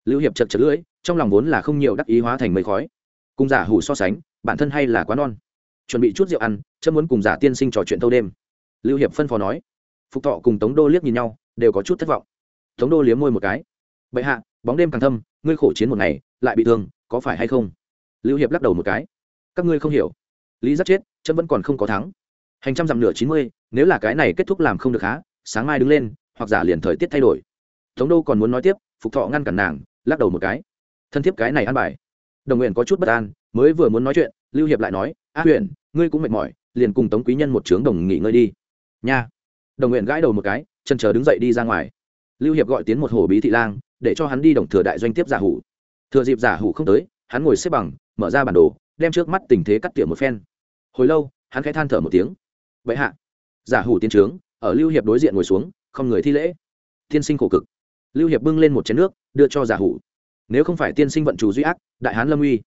[SPEAKER 1] Lưu hiệp chật chật lưỡi, trong lòng vốn là không nhiều đắc ý hóa thành mây khói. Cùng giả hủ so sánh, bản thân hay là quá non. Chuẩn bị chút rượu ăn, chấm muốn cùng giả tiên sinh trò chuyện thâu đêm. Lưu hiệp phân phó nói. Phục thọ cùng tống đô liếc nhìn nhau, đều có chút thất vọng. Tống đô liếm môi một cái. Bệ hạ, bóng đêm càng thâm, ngươi khổ chiến một ngày, lại bị thương, có phải hay không? Lưu hiệp lắc đầu một cái. Các ngươi không hiểu. Lý giác chết chân vẫn còn không có thắng. Hành trăm dặm nửa chín mươi, nếu là cái này kết thúc làm không được há, sáng mai đứng lên, hoặc giả liền thời tiết thay đổi. Tống đô còn muốn nói tiếp, phục thọ ngăn cản nàng, lắc đầu một cái. Thân thiếp cái này ăn bài. Đồng nguyện có chút bất an, mới vừa muốn nói chuyện, lưu hiệp lại nói, a huyện ngươi cũng mệt mỏi, liền cùng tống quý nhân một trướng đồng nghỉ ngơi đi. Nha. Đồng nguyện gãi đầu một cái, chân chờ đứng dậy đi ra ngoài. Lưu hiệp gọi tiến một hồ bí thị lang, để cho hắn đi đồng thừa đại doanh tiếp giả hủ. Thừa dịp giả hủ không tới, hắn ngồi xếp bằng, mở ra bản đồ, đem trước mắt tình thế cắt tiệm một phen hồi lâu, hắn khẽ than thở một tiếng. Vậy hạ, giả hủ tiến trướng, ở lưu hiệp đối diện ngồi xuống, không người thi lễ. Tiên sinh khổ cực. Lưu hiệp bưng lên một chén nước, đưa cho giả hủ. Nếu không phải tiên sinh vận chủ duy ác, đại hán lâm uy.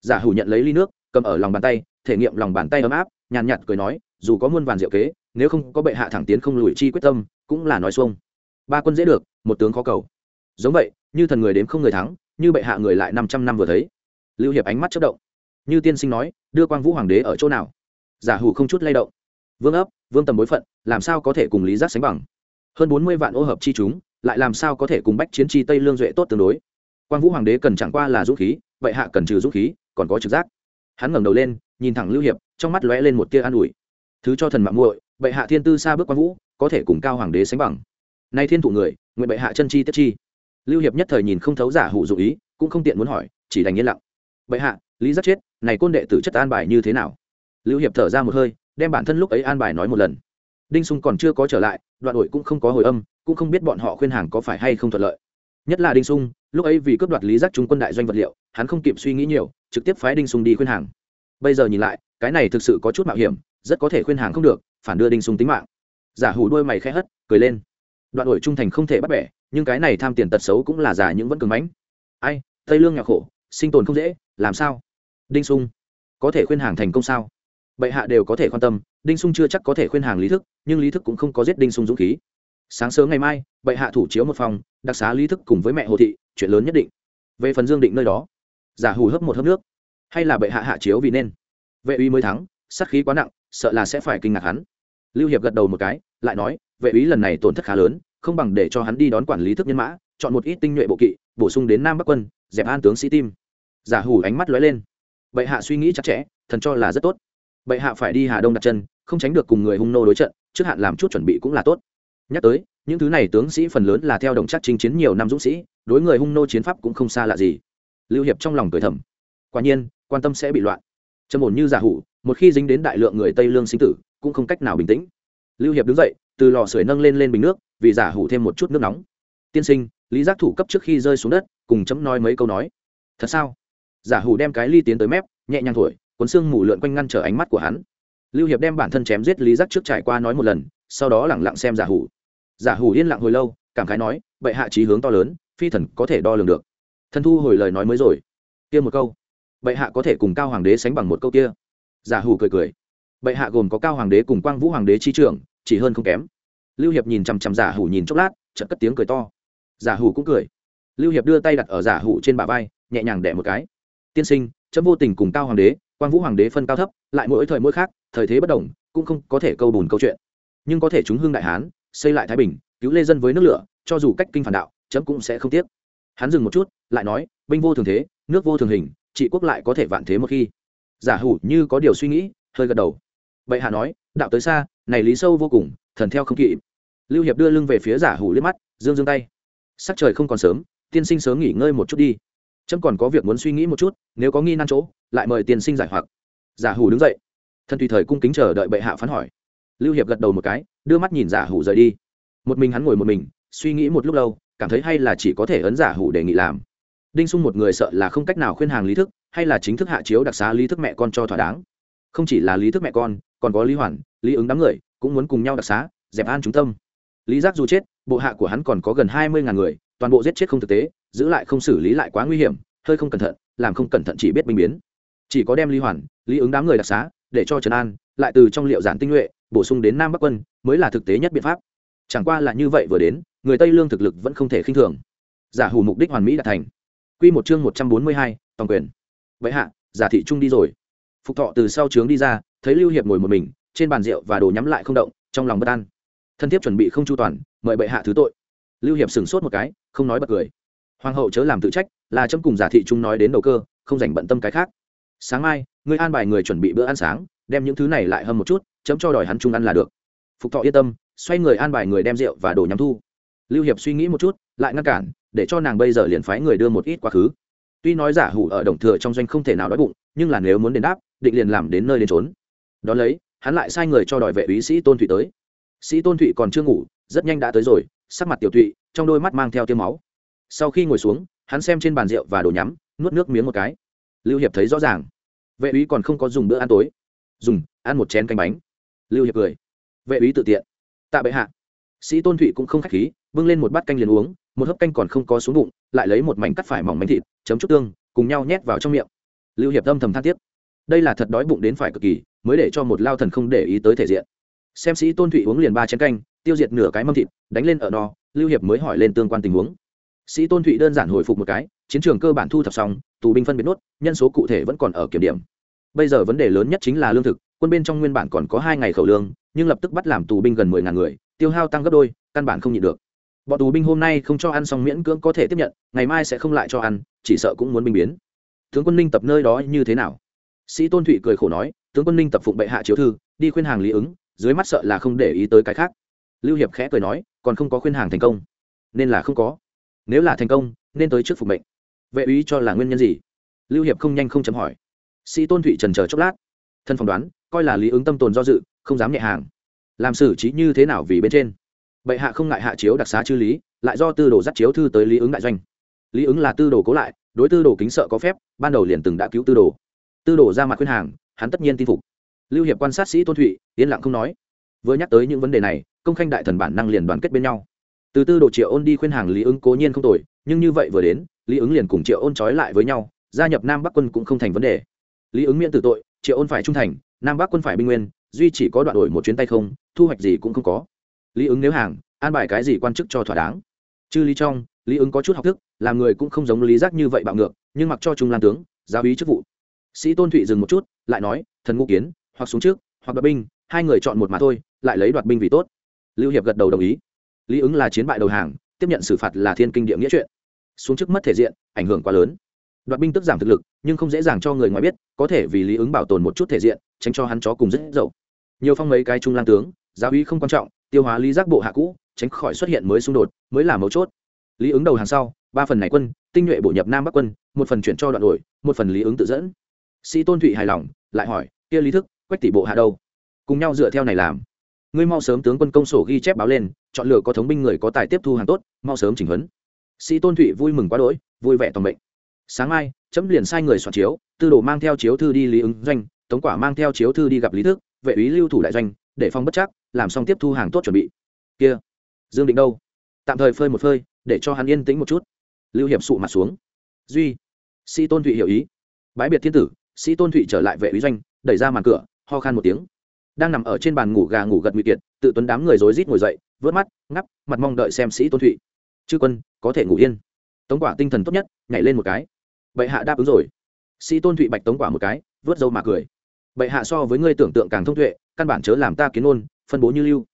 [SPEAKER 1] Giả hủ nhận lấy ly nước, cầm ở lòng bàn tay, thể nghiệm lòng bàn tay ấm áp, nhàn nhạt cười nói, dù có muôn vàn diệu kế, nếu không có bệ hạ thẳng tiến không lùi chi quyết tâm, cũng là nói xuông. Ba quân dễ được, một tướng khó cầu. Giống vậy, như thần người đếm không người thắng, như bệ hạ người lại năm trăm năm vừa thấy. Lưu hiệp ánh mắt chất động như tiên sinh nói, đưa quang vũ hoàng đế ở chỗ nào? Giả hủ không chút lay động. Vương ấp, vương tầm bối phận, làm sao có thể cùng lý giác sánh bằng? Hơn bốn mươi vạn ô hợp chi chúng, lại làm sao có thể cùng bách chiến chi tây lương duệ tốt tương đối? Quang vũ hoàng đế cần chẳng qua là dũng khí, vậy hạ cần trừ dũng khí, còn có trực giác. Hắn ngẩng đầu lên, nhìn thẳng lưu hiệp, trong mắt lóe lên một tia an ủi. Thứ cho thần mạng muội bệ hạ thiên tư xa bước quang vũ, có thể cùng cao hoàng đế sánh bằng. Nay thiên thủ người, nguyện bệ hạ chân chi tiết chi. Lưu hiệp nhất thời nhìn không thấu giả hủ dụ ý, cũng không tiện muốn hỏi, chỉ đành yên lặng. Bệ hạ lý giác chết, này côn đệ tử chất an bài như thế nào? Lưu hiệp thở ra một hơi, đem bản thân lúc ấy an bài nói một lần. Đinh sung còn chưa có trở lại, đoạn đội cũng không có hồi âm, cũng không biết bọn họ khuyên hàng có phải hay không thuận lợi. Nhất là đinh sung, lúc ấy vì cướp đoạt lý giác trung quân đại doanh vật liệu, hắn không kịp suy nghĩ nhiều, trực tiếp phái đinh sung đi khuyên hàng. Bây giờ nhìn lại, cái này thực sự có chút mạo hiểm, rất có thể khuyên hàng không được, phản đưa đinh sung tính mạng. Giả hủ đôi mày khẽ hất, cười lên. Đoạn đội trung thành không thể bắt bẻ, nhưng cái này tham tiền tật xấu cũng là giả những vẫn cường mãnh. Ai, tây lương nhà khổ, sinh tồn không dễ, làm sao? Đinh sung. Có thể khuyên hàng thành công sao? Bệ hạ đều có thể quan tâm, đinh sung chưa chắc có thể khuyên hàng lý thức, nhưng lý thức cũng không có giết đinh sung dũng khí. Sáng sớm ngày mai, bệ hạ thủ chiếu một phòng, đặc xá lý thức cùng với mẹ hồ thị, chuyện lớn nhất định. Về phần dương định nơi đó, giả hủ hấp một hớp nước. Hay là bệ hạ hạ chiếu vì nên. Vệ uy mới thắng, sát khí quá nặng, sợ là sẽ phải kinh ngạc hắn. Lưu hiệp gật đầu một cái, lại nói, vệ Uy lần này tổn thất khá lớn, không bằng để cho hắn đi đón quản lý thức nhân mã, chọn một ít tinh nhuệ bộ kỵ, bổ sung đến nam bắc quân, dẹp an tướng sĩ tim. Giả hủ ánh mắt lóe lên bệ hạ suy nghĩ chặt chẽ, thần cho là rất tốt. Bệ hạ phải đi hà đông đặt chân, không tránh được cùng người hung nô đối trận, trước hạn làm chút chuẩn bị cũng là tốt. Nhắc tới, những thứ này tướng sĩ phần lớn là theo đồng chắc chinh chiến nhiều năm dũng sĩ, đối người hung nô chiến pháp cũng không xa lạ gì. Lưu hiệp trong lòng cười thầm. Quả nhiên, quan tâm sẽ bị loạn. Trầm ổn như giả hủ, một khi dính đến đại lượng người tây lương sinh tử, cũng không cách nào bình tĩnh. Lưu hiệp đứng dậy, từ lò sưởi nâng lên lên bình nước, vì giả hủ thêm một chút nước nóng. Tiên sinh, lý giác thủ cấp trước khi rơi xuống đất, cùng chấm nói mấy câu nói. Thật sao? Giả hủ đem cái ly tiến tới mép, nhẹ nhàng thổi, cuốn xương mù lượn quanh ngăn trở ánh mắt của hắn. Lưu hiệp đem bản thân chém giết lý giác trước trải qua nói một lần, sau đó lẳng lặng xem giả hủ. Giả hủ yên lặng hồi lâu, cảm khái nói, bệ hạ trí hướng to lớn, phi thần có thể đo lường được. Thần thu hồi lời nói mới rồi. Kia một câu. Bệ hạ có thể cùng cao hoàng đế sánh bằng một câu kia. Giả hủ cười cười. Bệ hạ gồm có cao hoàng đế cùng quang vũ hoàng đế chi trưởng, chỉ hơn không kém. Lưu hiệp nhìn chằm chằm giả hủ nhìn chốc lát, chợt cất tiếng cười to. Giả hủ cũng cười. Lưu hiệp đưa tay đặt ở giả hủ trên bả vai, nhẹ nhàng đẻ một cái tiên sinh, chấm vô tình cùng cao hoàng đế quan vũ hoàng đế phân cao thấp, lại mỗi thời mỗi khác, thời thế bất đồng, cũng không có thể câu bùn câu chuyện. Nhưng có thể chúng hương đại hán, xây lại thái bình, cứu lê dân với nước lửa, cho dù cách kinh phản đạo, chấm cũng sẽ không tiếc. Hắn dừng một chút, lại nói, binh vô thường thế, nước vô thường hình, trị quốc lại có thể vạn thế một khi. Giả hủ như có điều suy nghĩ, hơi gật đầu. Bệ hạ nói, đạo tới xa, này lý sâu vô cùng, thần theo không kỵ. Lưu hiệp đưa lưng về phía giả hủ liếc mắt, dương dương tay. Sắc trời không còn sớm, tiên sinh sớm nghỉ ngơi một chút đi trâm còn có việc muốn suy nghĩ một chút, nếu có nghi nan chỗ, lại mời tiên sinh giải hoặc. Giả hủ đứng dậy. Thần tùy thời cung kính chờ đợi bệ hạ phán hỏi. Lưu hiệp gật đầu một cái, đưa mắt nhìn giả hủ rời đi. Một mình hắn ngồi một mình, suy nghĩ một lúc lâu, cảm thấy hay là chỉ có thể ấn giả hủ đề nghị làm. Đinh sung một người sợ là không cách nào khuyên hàng lý thức, hay là chính thức hạ chiếu đặc xá lý thức mẹ con cho thỏa đáng. Không chỉ là lý thức mẹ con, còn có lý hoàn, lý ứng đám người, cũng muốn cùng nhau đặc xá, dẹp an trung tâm. Lý giác dù chết, bộ hạ của hắn còn có gần hai mươi ngàn người toàn bộ giết chết không thực tế, giữ lại không xử lý lại quá nguy hiểm, hơi không cẩn thận, làm không cẩn thận chỉ biết binh biến. Chỉ có đem lý hoàn, lý ứng đám người đặc xá, để cho trần an, lại từ trong liệu giản tinh nhuệ, bổ sung đến nam bắc quân, mới là thực tế nhất biện pháp. Chẳng qua là như vậy vừa đến, người tây lương thực lực vẫn không thể khinh thường. Giả hủ mục đích hoàn mỹ đạt thành. Quy một chương một trăm bốn mươi hai, toàn quyền. Vậy hạ, giả thị trung đi rồi. Phục thọ từ sau trướng đi ra, thấy lưu hiệp ngồi một mình, trên bàn rượu và đồ nhắm lại không động, trong lòng bất an. Thân thiết chuẩn bị không chu toàn, mời bệ hạ thứ tội lưu hiệp sửng sốt một cái, không nói bật cười. Hoàng hậu chớ làm tự trách, là chấm cùng giả thị trung nói đến đầu cơ, không dành bận tâm cái khác. Sáng mai, ngươi an bài người chuẩn bị bữa ăn sáng, đem những thứ này lại hâm một chút, chấm cho đòi hắn trung ăn là được. Phục thọ yên tâm, xoay người an bài người đem rượu và đồ nhắm thu. Lưu hiệp suy nghĩ một chút, lại ngăn cản, để cho nàng bây giờ liền phái người đưa một ít quá khứ. Tuy nói giả hủ ở đồng thừa trong doanh không thể nào đói bụng, nhưng là nếu muốn đền đáp, định liền làm đến nơi đến trốn đón lấy, hắn lại sai người cho đòi vệ úy sĩ tôn thụy tới. Sĩ tôn thụy còn chưa ngủ, rất nhanh đã tới rồi sắc mặt tiểu thụy, trong đôi mắt mang theo tiêu máu. Sau khi ngồi xuống, hắn xem trên bàn rượu và đồ nhắm, nuốt nước miếng một cái. Lưu hiệp thấy rõ ràng. Vệ úy còn không có dùng bữa ăn tối. Dùng, ăn một chén canh bánh. Lưu hiệp cười. Vệ úy tự tiện. Tạ bệ hạ. Sĩ tôn thụy cũng không k h á c h khí, bưng lên một bát canh liền uống, một hớp canh còn không có xuống bụng, lại lấy một mảnh cắt phải mỏng bánh thịt, chấm chút tương, cùng nhau nhét vào trong miệng. Lưu hiệp âm thầm than tiếp đây là thật đói bụng đến phải cực kỳ, mới để cho một lao thần không để ý tới thể diện. Xem sĩ tôn thụy uống liền ba chén canh tiêu diệt nửa cái mâm thịt, đánh lên ở no, lưu hiệp mới hỏi lên tương quan tình huống. Sĩ tôn thụy đơn giản hồi phục một cái, chiến trường cơ bản thu thập xong, tù binh phân biệt nốt, nhân số cụ thể vẫn còn ở kiểm điểm. Bây giờ vấn đề lớn nhất chính là lương thực, quân bên trong nguyên bản còn có hai ngày khẩu lương, nhưng lập tức bắt làm tù binh gần mười ngàn người, tiêu hao tăng gấp đôi, căn bản không nhịn được. Bọn tù binh hôm nay không cho ăn xong miễn cưỡng có thể tiếp nhận, ngày mai sẽ không lại cho ăn, chỉ sợ cũng muốn binh biến. Tướng quân ninh tập nơi đó như thế nào? Sĩ tôn thụy cười khổ nói, tướng quân ninh tập phụng bệ hạ chiếu thư, đi khuyên hàng lý ứng, dưới mắt sợ là không để ý tới cái khác lưu hiệp khẽ cười nói, còn không có khuyên hàng thành công. Nên là không có. Nếu là thành công, nên tới trước phục mệnh. Vệ úy cho là nguyên nhân gì? Lưu hiệp không nhanh không chấm hỏi. Sĩ tôn thụy trần chờ chốc lát. Thân phỏng đoán, coi là lý ứng tâm tồn do dự, không dám nhẹ hàng. Làm xử trí như thế nào vì bên trên? Bệ hạ không ngại hạ chiếu đặc xá chư lý, lại do tư đồ dắt chiếu thư tới lý ứng đại doanh. Lý ứng là tư đồ cố lại, đối tư đồ kính sợ có phép, ban đầu liền từng đã cứu tư đồ. Tư đồ ra mặt khuyên hàng, hắn tất nhiên tin phục. Lưu hiệp quan sát sĩ tôn thụy, yên lặng không nói. Vừa nhắc tới những vấn đề này công khanh đại thần bản năng liền đoàn kết bên nhau. Từ tư đồ triệu ôn đi khuyên hàng lý ứng cố nhiên không tồi, nhưng như vậy vừa đến, lý ứng liền cùng triệu ôn trói lại với nhau, gia nhập nam bắc quân cũng không thành vấn đề. Lý ứng miễn tử tội, triệu ôn phải trung thành, nam bắc quân phải binh nguyên, duy chỉ có đoạn đổi một chuyến tay không, thu hoạch gì cũng không có. Lý ứng nếu hàng, an bài cái gì quan chức cho thỏa đáng. Chư lý trong, lý ứng có chút học thức, làm người cũng không giống lý giác như vậy bạo ngược, nhưng mặc cho trung lan tướng, giáo ý chức vụ. Sĩ tôn thụy dừng một chút, lại nói, thần ngũ kiến, hoặc xuống trước, hoặc đoạt binh, hai người chọn một mà thôi, lại lấy đoạt binh vì tốt lưu hiệp gật đầu đồng ý. Lý ứng là chiến bại đầu hàng, tiếp nhận xử phạt là thiên kinh địa nghĩa chuyện. Xuống trước mất thể diện, ảnh hưởng quá lớn. Đoạt binh tức giảm thực lực, nhưng không dễ dàng cho người ngoài biết, có thể vì lý ứng bảo tồn một chút thể diện, tránh cho hắn chó cùng rất dậu. Nhiều phong mấy cái trung lang tướng, giáo uy không quan trọng, tiêu hóa lý giác bộ hạ cũ, tránh khỏi xuất hiện mới xung đột, mới là mấu chốt. Lý ứng đầu hàng sau, ba phần này quân, tinh nhuệ bổ nhập nam bắc quân, một phần chuyển cho đoạn đổi, một phần lý ứng tự dẫn. Sĩ tôn thụy hài lòng, lại hỏi, kia lý thức, quách tỷ bộ hạ đâu? Cùng nhau dựa theo này làm ngươi mau sớm tướng quân công sổ ghi chép báo lên, chọn lựa có thống binh người có tài tiếp thu hàng tốt, mau sớm chỉnh huấn. Sĩ tôn thụy vui mừng quá đỗi, vui vẻ toàn mệnh. Sáng mai, chấm liền sai người soạn chiếu, tư đồ mang theo chiếu thư đi lý ứng doanh, tống quả mang theo chiếu thư đi gặp lý thức, vệ úy lưu thủ đại doanh, để phong bất chắc, làm xong tiếp thu hàng tốt chuẩn bị. Kia, dương định đâu? Tạm thời phơi một phơi, để cho hắn yên tĩnh một chút. Lưu hiệp sụ mặt xuống. Duy, sĩ tôn thụy hiểu ý. Bãi biệt thiên tử, sĩ tôn thụy trở lại vệ úy doanh, đẩy ra màn cửa, ho khan một tiếng đang nằm ở trên bàn ngủ gà ngủ gật nguy kiệt, tự tuấn đám người rối rít ngồi dậy, vớt mắt, ngắp, mặt mong đợi xem sĩ tôn thụy. Chư quân, có thể ngủ yên. Tống quả tinh thần tốt nhất, nhảy lên một cái. Bệ hạ đáp ứng rồi. Sĩ tôn thụy bạch tống quả một cái, vớt dâu mà cười. Bệ hạ so với ngươi tưởng tượng càng thông tuệ, căn bản chớ làm ta kiến ôn phân bố như lưu.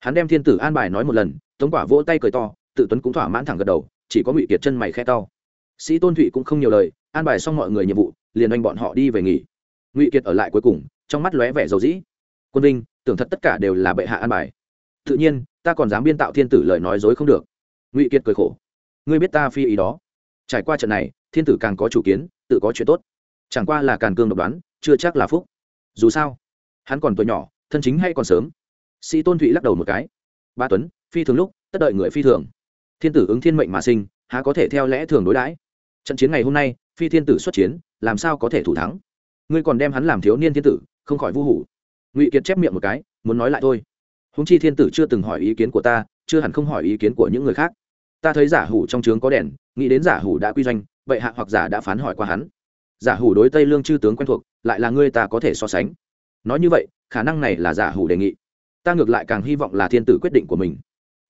[SPEAKER 1] Hắn đem thiên tử an bài nói một lần, tống quả vỗ tay cười to, tự tuấn cũng thỏa mãn thẳng gật đầu, chỉ có ngụy kiệt chân mày khe to. Sĩ tôn thụy cũng không nhiều lời, an bài xong mọi người nhiệm vụ, liền anh bọn họ đi về nghỉ. Ngụy kiệt ở lại cuối cùng, trong mắt lóe vẻ dầu dĩ quân vinh, tưởng thật tất cả đều là bệ hạ an bài. Tự nhiên, ta còn dám biên tạo thiên tử lời nói dối không được. Ngụy kiệt cười khổ. Ngươi biết ta phi ý đó. Trải qua trận này, thiên tử càng có chủ kiến, tự có chuyện tốt. Chẳng qua là càng cương độc đoán, chưa chắc là phúc. Dù sao, hắn còn tuổi nhỏ, thân chính hay còn sớm? Sĩ tôn thụy lắc đầu một cái. Ba tuấn, phi thường lúc, tất đợi người phi thường. Thiên tử ứng thiên mệnh mà sinh, há có thể theo lẽ thường đối đãi? Trận chiến ngày hôm nay, phi thiên tử xuất chiến, làm sao có thể thủ thắng? Ngươi còn đem hắn làm thiếu niên thiên tử, không khỏi vu hủ ngụy kiệt chép miệng một cái muốn nói lại thôi húng chi thiên tử chưa từng hỏi ý kiến của ta chưa hẳn không hỏi ý kiến của những người khác ta thấy giả hủ trong trướng có đèn nghĩ đến giả hủ đã quy doanh vậy hạ hoặc giả đã phán hỏi qua hắn giả hủ đối tây lương chư tướng quen thuộc lại là ngươi ta có thể so sánh nói như vậy khả năng này là giả hủ đề nghị ta ngược lại càng hy vọng là thiên tử quyết định của mình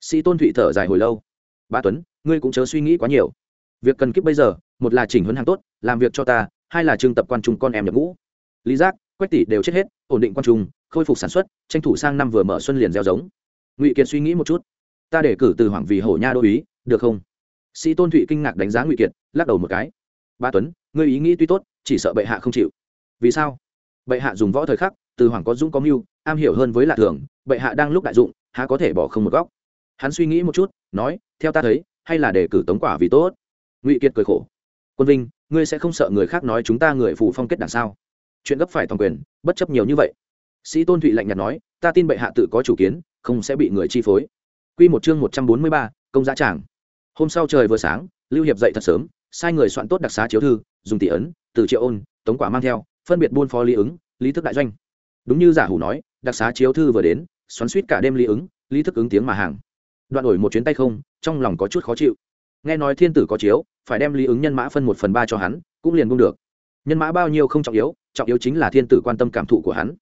[SPEAKER 1] sĩ tôn thụy thở dài hồi lâu ba tuấn ngươi cũng chớ suy nghĩ quá nhiều việc cần kiếp bây giờ một là chỉnh huấn hàng tốt làm việc cho ta hai là trưng tập quan trung con em nhập ngũ lý giác quách tỷ đều chết hết, ổn định quan trung, khôi phục sản xuất, tranh thủ sang năm vừa mở xuân liền gieo giống. Ngụy kiệt suy nghĩ một chút. Ta để cử từ hoàng vì hổ nha đô ý, được không? Sĩ tôn thụy kinh ngạc đánh giá ngụy kiệt, lắc đầu một cái. Ba tuấn, ngươi ý nghĩ tuy tốt, chỉ sợ bệ hạ không chịu. Vì sao? Bệ hạ dùng võ thời khắc, từ hoàng có dũng có mưu, am hiểu hơn với lạ thường, bệ hạ đang lúc đại dụng, há có thể bỏ không một góc. Hắn suy nghĩ một chút, nói, theo ta thấy, hay là để cử tống quả vì tốt. Ngụy kiệt cười khổ. Quân vinh, ngươi sẽ không sợ người khác nói chúng ta người phù phong kết đằng sao? Chuyện gấp phải toàn quyền, bất chấp nhiều như vậy. Sĩ tôn thụy lạnh nhạt nói, ta tin bệ hạ tự có chủ kiến, không sẽ bị người chi phối. Q một chương một trăm bốn mươi ba, công giá tràng. Hôm sau trời vừa sáng, lưu hiệp dậy thật sớm, sai người soạn tốt đặc xá chiếu thư, dùng tỷ ấn, từ triệu ôn, tống quả mang theo, phân biệt buôn phó lý ứng, lý thức đại doanh. Đúng như giả hủ nói, đặc xá chiếu thư vừa đến, xoắn suýt cả đêm lý ứng, lý thức ứng tiếng mà hàng. Đoạn đổi một chuyến tay không, trong lòng có chút khó chịu. Nghe nói thiên tử có chiếu, phải đem lý ứng nhân mã phân một phần ba cho hắn, cũng liền buông được. Nhân mã bao nhiêu không trọng yếu trọng yếu chính là thiên tử quan tâm cảm thụ của hắn.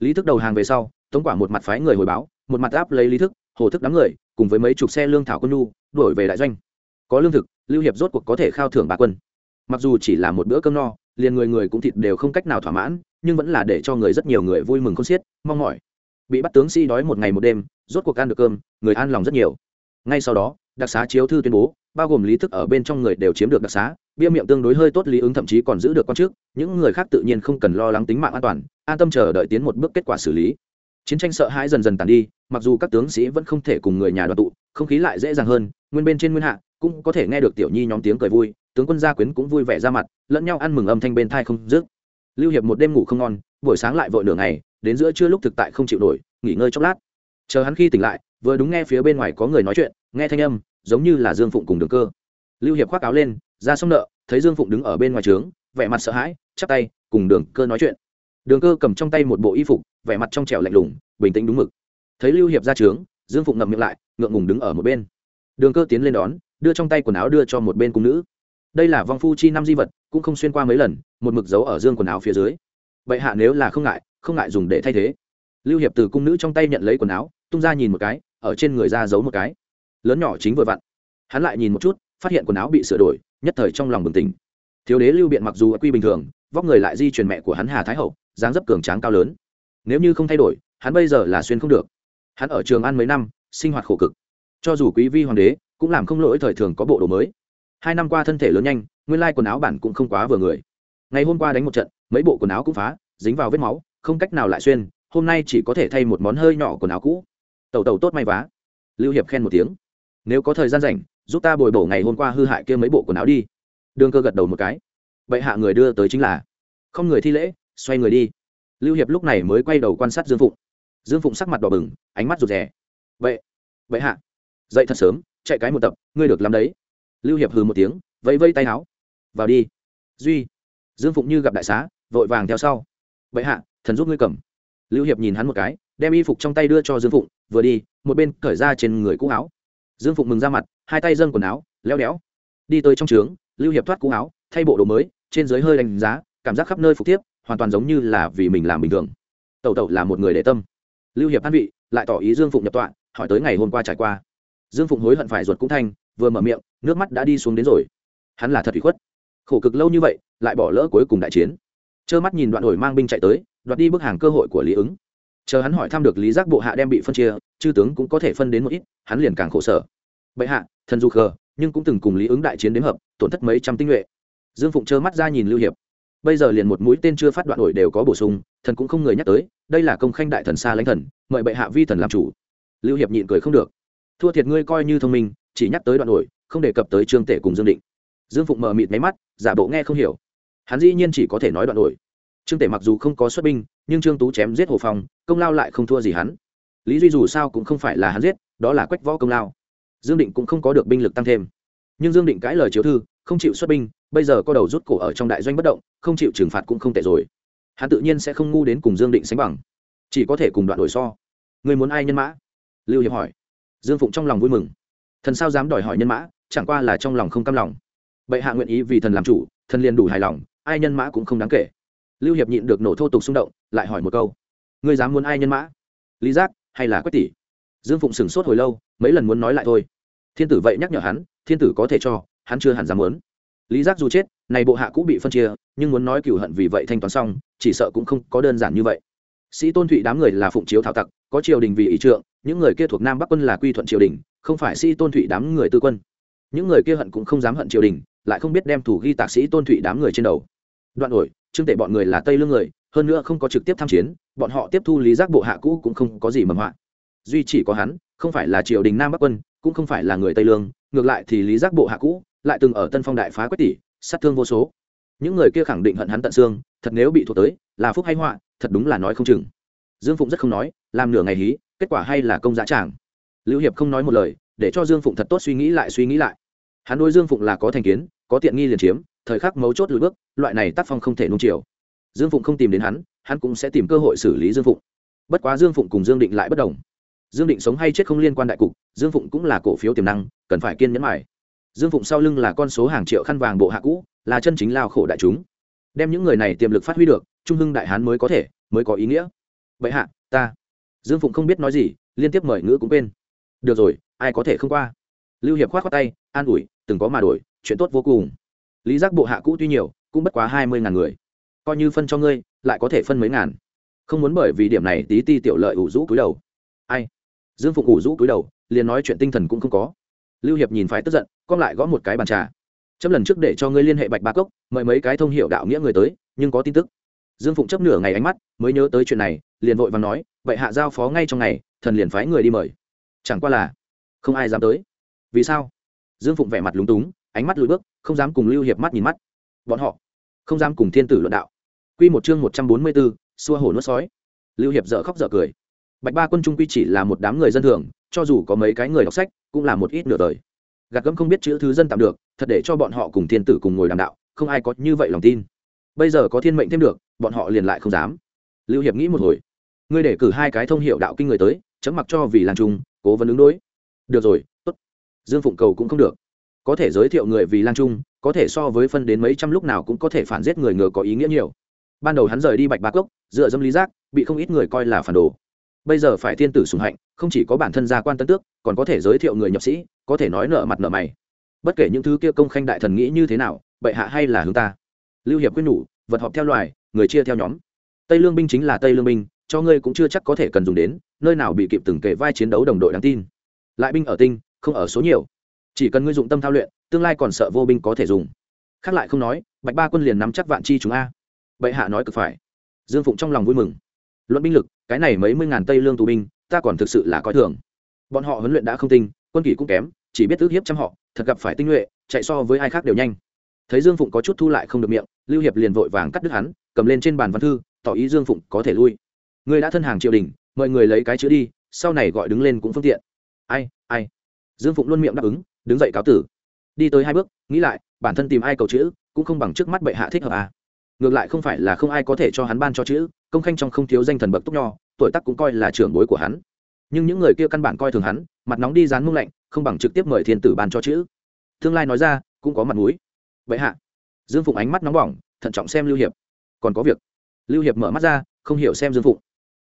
[SPEAKER 1] Lý thức đầu hàng về sau, tống quả một mặt phái người hồi báo, một mặt áp lấy lý thức, hồ thức đám người, cùng với mấy chục xe lương thảo quân nhu đổi về đại doanh. Có lương thực, lưu hiệp rốt cuộc có thể khao thưởng bà quân. Mặc dù chỉ là một bữa cơm no, liền người người cũng thịt đều không cách nào thỏa mãn, nhưng vẫn là để cho người rất nhiều người vui mừng con xiết, mong mỏi. Bị bắt tướng sĩ đói một ngày một đêm, rốt cuộc ăn được cơm, người an lòng rất nhiều. Ngay sau đó, đặc xá chiếu thư tuyên bố bao gồm lý thức ở bên trong người đều chiếm được đặc xá, bia miệng tương đối hơi tốt, lý ứng thậm chí còn giữ được con trước những người khác tự nhiên không cần lo lắng tính mạng an toàn, an tâm chờ đợi tiến một bước kết quả xử lý. Chiến tranh sợ hãi dần dần tàn đi, mặc dù các tướng sĩ vẫn không thể cùng người nhà đoàn tụ, không khí lại dễ dàng hơn, nguyên bên trên nguyên hạ, cũng có thể nghe được tiểu nhi nhóm tiếng cười vui, tướng quân gia quyến cũng vui vẻ ra mặt, lẫn nhau ăn mừng âm thanh bên thai không dứt. Lưu hiệp một đêm ngủ không ngon, buổi sáng lại vội nửa ngày, đến giữa trưa lúc thực tại không chịu nổi, nghỉ ngơi chốc lát. Chờ hắn khi tỉnh lại, vừa đúng nghe phía bên ngoài có người nói chuyện, nghe thanh âm giống như là dương phụng cùng đường cơ. Lưu hiệp khoác áo lên, ra sông nợ, thấy dương phụng đứng ở bên ngoài trướng, vẻ mặt sợ hãi, chắp tay, cùng đường cơ nói chuyện. Đường cơ cầm trong tay một bộ y phục, vẻ mặt trong trẻo lạnh lùng, bình tĩnh đúng mực. Thấy lưu hiệp ra trướng, dương phụng ngậm miệng lại, ngượng ngùng đứng ở một bên. Đường cơ tiến lên đón, đưa trong tay quần áo đưa cho một bên cung nữ. Đây là vong phu chi năm di vật, cũng không xuyên qua mấy lần, một mực dấu ở dương quần áo phía dưới. Vậy hạ nếu là không ngại không ngại dùng để thay thế. Lưu hiệp từ cung nữ trong tay nhận lấy quần áo, tung ra nhìn một cái, ở trên người ra giấu một cái lớn nhỏ chính vừa vặn. Hắn lại nhìn một chút, phát hiện quần áo bị sửa đổi, nhất thời trong lòng bừng tỉnh. Thiếu đế lưu biện mặc dù quy bình thường, vóc người lại di truyền mẹ của hắn hà thái hậu, dáng dấp cường tráng cao lớn. Nếu như không thay đổi, hắn bây giờ là xuyên không được. Hắn ở trường ăn mấy năm, sinh hoạt khổ cực. Cho dù quý vi hoàng đế, cũng làm không lỗi thời thường có bộ đồ mới. Hai năm qua thân thể lớn nhanh, nguyên lai quần áo bản cũng không quá vừa người. Ngày hôm qua đánh một trận, mấy bộ quần áo cũng phá, dính vào vết máu, không cách nào lại xuyên, hôm nay chỉ có thể thay một món hơi nhỏ quần áo cũ. Tẩu tẩu tốt may vá. Lưu hiệp khen một tiếng nếu có thời gian rảnh, giúp ta bồi bổ ngày hôm qua hư hại kia mấy bộ quần áo đi. Đương cơ gật đầu một cái. Vậy hạ người đưa tới chính là. Không người thi lễ, xoay người đi. Lưu hiệp lúc này mới quay đầu quan sát dương phụng. Dương phụng sắc mặt đỏ bừng, ánh mắt rụt rè. Vậy vậy hạ. Dậy thật sớm, chạy cái một tập, ngươi được làm đấy. Lưu hiệp hừ một tiếng, vẫy vây tay áo. Vào đi. Duy. Dương phụng như gặp đại xá, vội vàng theo sau. Vậy hạ, thần giúp ngươi cầm. Lưu hiệp nhìn hắn một cái, đem y phục trong tay đưa cho dương phụng, vừa đi, một bên cởi ra trên người cũ áo dương phụng mừng ra mặt, hai tay dâng quần áo, leo đéo. Đi tới trong trướng, lưu hiệp thoát cũ áo, thay bộ đồ mới, trên dưới hơi đánh giá, cảm giác khắp nơi phục tiếp hoàn toàn giống như là vì mình làm bình thường. Tẩu tẩu là một người để tâm. Lưu hiệp an vị, lại tỏ ý dương phụng nhập tọa, hỏi tới ngày hôm qua trải qua. Dương phụng hối hận phải ruột cũng thanh vừa mở miệng, nước mắt đã đi xuống đến rồi. Hắn là thật ủy khuất. Khổ cực lâu như vậy, lại bỏ lỡ cuối cùng đại chiến. Trơ mắt nhìn đoạn hồi mang binh chạy tới, đoạt đi bức hàng cơ hội của lý ứng chờ hắn hỏi thăm được lý giác bộ hạ đem bị phân chia, chư tướng cũng có thể phân đến một ít, hắn liền càng khổ sở. Bệ hạ, thần du khờ, nhưng cũng từng cùng lý ứng đại chiến đến hợp, tổn thất mấy trăm tinh nhuệ. Dương phụng trơ mắt ra nhìn lưu hiệp. Bây giờ liền một mũi tên chưa phát đoạn đổi đều có bổ sung, thần cũng không người nhắc tới, đây là công khanh đại thần xa lãnh thần, mời bệ hạ vi thần làm chủ. Lưu hiệp nhịn cười không được. Thua thiệt ngươi coi như thông minh, chỉ nhắc tới đoạn đổi không đề cập tới trương tể cùng dương định. Dương phụng mờ mịt máy mắt, giả bộ nghe không hiểu. Hắn dĩ nhiên chỉ có thể nói đoạn đổi trương tể mặc dù không có xuất binh, nhưng trương tú chém giết hồ phong, công lao lại không thua gì hắn. Lý duy dù sao cũng không phải là hắn giết, đó là quách võ công lao. Dương định cũng không có được binh lực tăng thêm. Nhưng dương định cãi lời chiếu thư, không chịu xuất binh, bây giờ có đầu rút cổ ở trong đại doanh bất động, không chịu trừng phạt cũng không tệ rồi. Hắn tự nhiên sẽ không ngu đến cùng dương định sánh bằng. Chỉ có thể cùng đoạn đổi so. Người muốn ai nhân mã? Lưu hiệp hỏi. Dương phụng trong lòng vui mừng. Thần sao dám đòi hỏi nhân mã, chẳng qua là trong lòng không cam lòng. Bệ hạ nguyện ý vì thần làm chủ, thần liền đủ hài lòng, ai nhân mã cũng không đáng kể lưu hiệp nhịn được nổ thô tục xung động, lại hỏi một câu. Ngươi dám muốn ai nhân mã? Lý giác, hay là quách tỷ? Dương phụng sửng sốt hồi lâu, mấy lần muốn nói lại thôi. Thiên tử vậy nhắc nhở hắn, thiên tử có thể cho, hắn chưa hẳn dám muốn. Lý giác dù chết, này bộ hạ cũng bị phân chia, nhưng muốn nói cửu hận vì vậy thanh toán xong, chỉ sợ cũng không có đơn giản như vậy. Sĩ tôn thụy đám người là phụng chiếu thảo tặc, có triều đình vì ý trượng, những người kia thuộc nam bắc quân là quy thuận triều đình, không phải sĩ tôn thụy đám người tư quân. Những người kia hận cũng không dám hận triều đình, lại không biết đem thủ ghi tạc sĩ tôn thụy đám người trên đầu đoạn ổi, trương tệ bọn người là tây lương người, hơn nữa không có trực tiếp tham chiến, bọn họ tiếp thu lý giác bộ hạ cũ cũng không có gì mầm họa. Duy chỉ có hắn, không phải là triều đình nam bắc quân, cũng không phải là người tây lương, ngược lại thì lý giác bộ hạ cũ lại từng ở tân phong đại phá quách tỷ sát thương vô số. Những người kia khẳng định hận hắn tận xương, thật nếu bị thuộc tới, là phúc hay họa, thật đúng là nói không chừng. Dương phụng rất không nói, làm nửa ngày hí, kết quả hay là công giá tràng. Lưu hiệp không nói một lời, để cho dương phụng thật tốt suy nghĩ lại suy nghĩ lại. Hắn đối dương phụng là có thành kiến, có tiện nghi liền chiếm thời khắc mấu chốt lùi bước, loại này tác phong không thể nung chiều. Dương phụng không tìm đến hắn hắn cũng sẽ tìm cơ hội xử lý dương phụng. Bất quá dương phụng cùng dương định lại bất đồng. Dương định sống hay chết không liên quan đại cục, dương phụng cũng là cổ phiếu tiềm năng, cần phải kiên nhẫn mải dương phụng sau lưng là con số hàng triệu khăn vàng bộ hạ cũ, là chân chính lao khổ đại chúng. Đem những người này tiềm lực phát huy được, trung hưng đại hán mới có thể, mới có ý nghĩa. Vậy hạ, ta. Dương phụng không biết nói gì, liên tiếp mời ngữ cũng quên. Được rồi, ai có thể không qua? Lưu hiệp khoát khoát tay, an ủi, từng có mà đổi, chuyện tốt vô cùng lý giác bộ hạ cũ tuy nhiều, cũng bất quá hai mươi ngàn người. Coi như phân cho ngươi, lại có thể phân mấy ngàn. Không muốn bởi vì điểm này tí ti tiểu lợi ủ rũ cúi đầu. Ai? Dương Phục ủ rũ cúi đầu, liền nói chuyện tinh thần cũng không có. Lưu hiệp nhìn phái tức giận con lại gõ một cái bàn trà. Chấm lần trước để cho ngươi liên hệ bạch ba cốc, mời mấy cái thông hiệu đạo nghĩa người tới, nhưng có tin tức. Dương phụng chấp nửa ngày ánh mắt, mới nhớ tới chuyện này, liền vội và nói, vậy hạ giao phó ngay trong ngày, thần liền phái người đi mời. Chẳng qua là, không ai dám tới. Vì sao? Dương phụng vẻ mặt lúng túng ánh mắt lùi bước, không dám cùng lưu hiệp mắt nhìn mắt. Bọn họ không dám cùng thiên tử luận đạo. Quy một chương một trăm bốn mươi bốn, xua hổ nuốt sói. Lưu hiệp dở khóc dở cười. Bạch ba quân trung quy chỉ là một đám người dân thường, cho dù có mấy cái người đọc sách, cũng là một ít nửa đời. Gạt gẫm không biết chữ thứ dân tạm được, thật để cho bọn họ cùng thiên tử cùng ngồi đàm đạo, không ai có như vậy lòng tin. Bây giờ có thiên mệnh thêm được, bọn họ liền lại không dám. Lưu hiệp nghĩ một hồi. Ngươi để cử hai cái thông hiệu đạo kinh người tới, chấm mặc cho vì làng trung, cố vấn ứng đối. Được rồi, tốt. Dương phụng cầu cũng không được có thể giới thiệu người vì lang trung, có thể so với phân đến mấy trăm lúc nào cũng có thể phản giết người ngờ có ý nghĩa nhiều. Ban đầu hắn rời đi bạch ba cốc, dựa dâm lý giác, bị không ít người coi là phản đồ. Bây giờ phải thiên tử sùng hạnh, không chỉ có bản thân gia quan tân tước, còn có thể giới thiệu người nhập sĩ, có thể nói nợ mặt nợ mày. Bất kể những thứ kia công khanh đại thần nghĩ như thế nào, bệ hạ hay là hướng ta. Lưu hiệp quyết nhủ, vật họp theo loài, người chia theo nhóm. Tây lương binh chính là tây lương binh, cho ngươi cũng chưa chắc có thể cần dùng đến, nơi nào bị kịp từng kể vai chiến đấu đồng đội đáng tin. Lại binh ở tinh, không ở số nhiều chỉ cần ngươi dụng tâm thao luyện, tương lai còn sợ vô binh có thể dùng. Khác lại không nói, bạch ba quân liền nắm chắc vạn chi chúng a. Bệ hạ nói cực phải. Dương phụng trong lòng vui mừng. Luận binh lực, cái này mấy mươi ngàn tây lương tù binh, ta còn thực sự là coi thường. Bọn họ huấn luyện đã không tinh, quân kỷ cũng kém, chỉ biết ước hiếp chăm họ, thật gặp phải tinh nhuệ, chạy so với ai khác đều nhanh. Thấy dương phụng có chút thu lại không được miệng, lưu hiệp liền vội vàng cắt đứt hắn, cầm lên trên bàn văn thư, tỏ ý dương phụng có thể lui. Người đã thân hàng triều đình, mời người lấy cái chữ đi, sau này gọi đứng lên cũng phương tiện. Ai ai? Dương phụng luôn miệng đáp ứng đứng dậy cáo tử. Đi tới hai bước, nghĩ lại, bản thân tìm ai cầu chữ, cũng không bằng trước mắt bệ hạ thích hợp à. ngược lại không phải là không ai có thể cho hắn ban cho chữ, công khanh trong không thiếu danh thần bậc túc nho, tuổi tác cũng coi là trưởng bối của hắn. Nhưng những người kia căn bản coi thường hắn, mặt nóng đi dán mông lạnh, không bằng trực tiếp mời thiên tử ban cho chữ. Tương lai nói ra, cũng có mặt mũi. Vậy hạ. Dương phụng ánh mắt nóng bỏng, thận trọng xem lưu hiệp. Còn có việc. Lưu hiệp mở mắt ra, không hiểu xem dương phụng.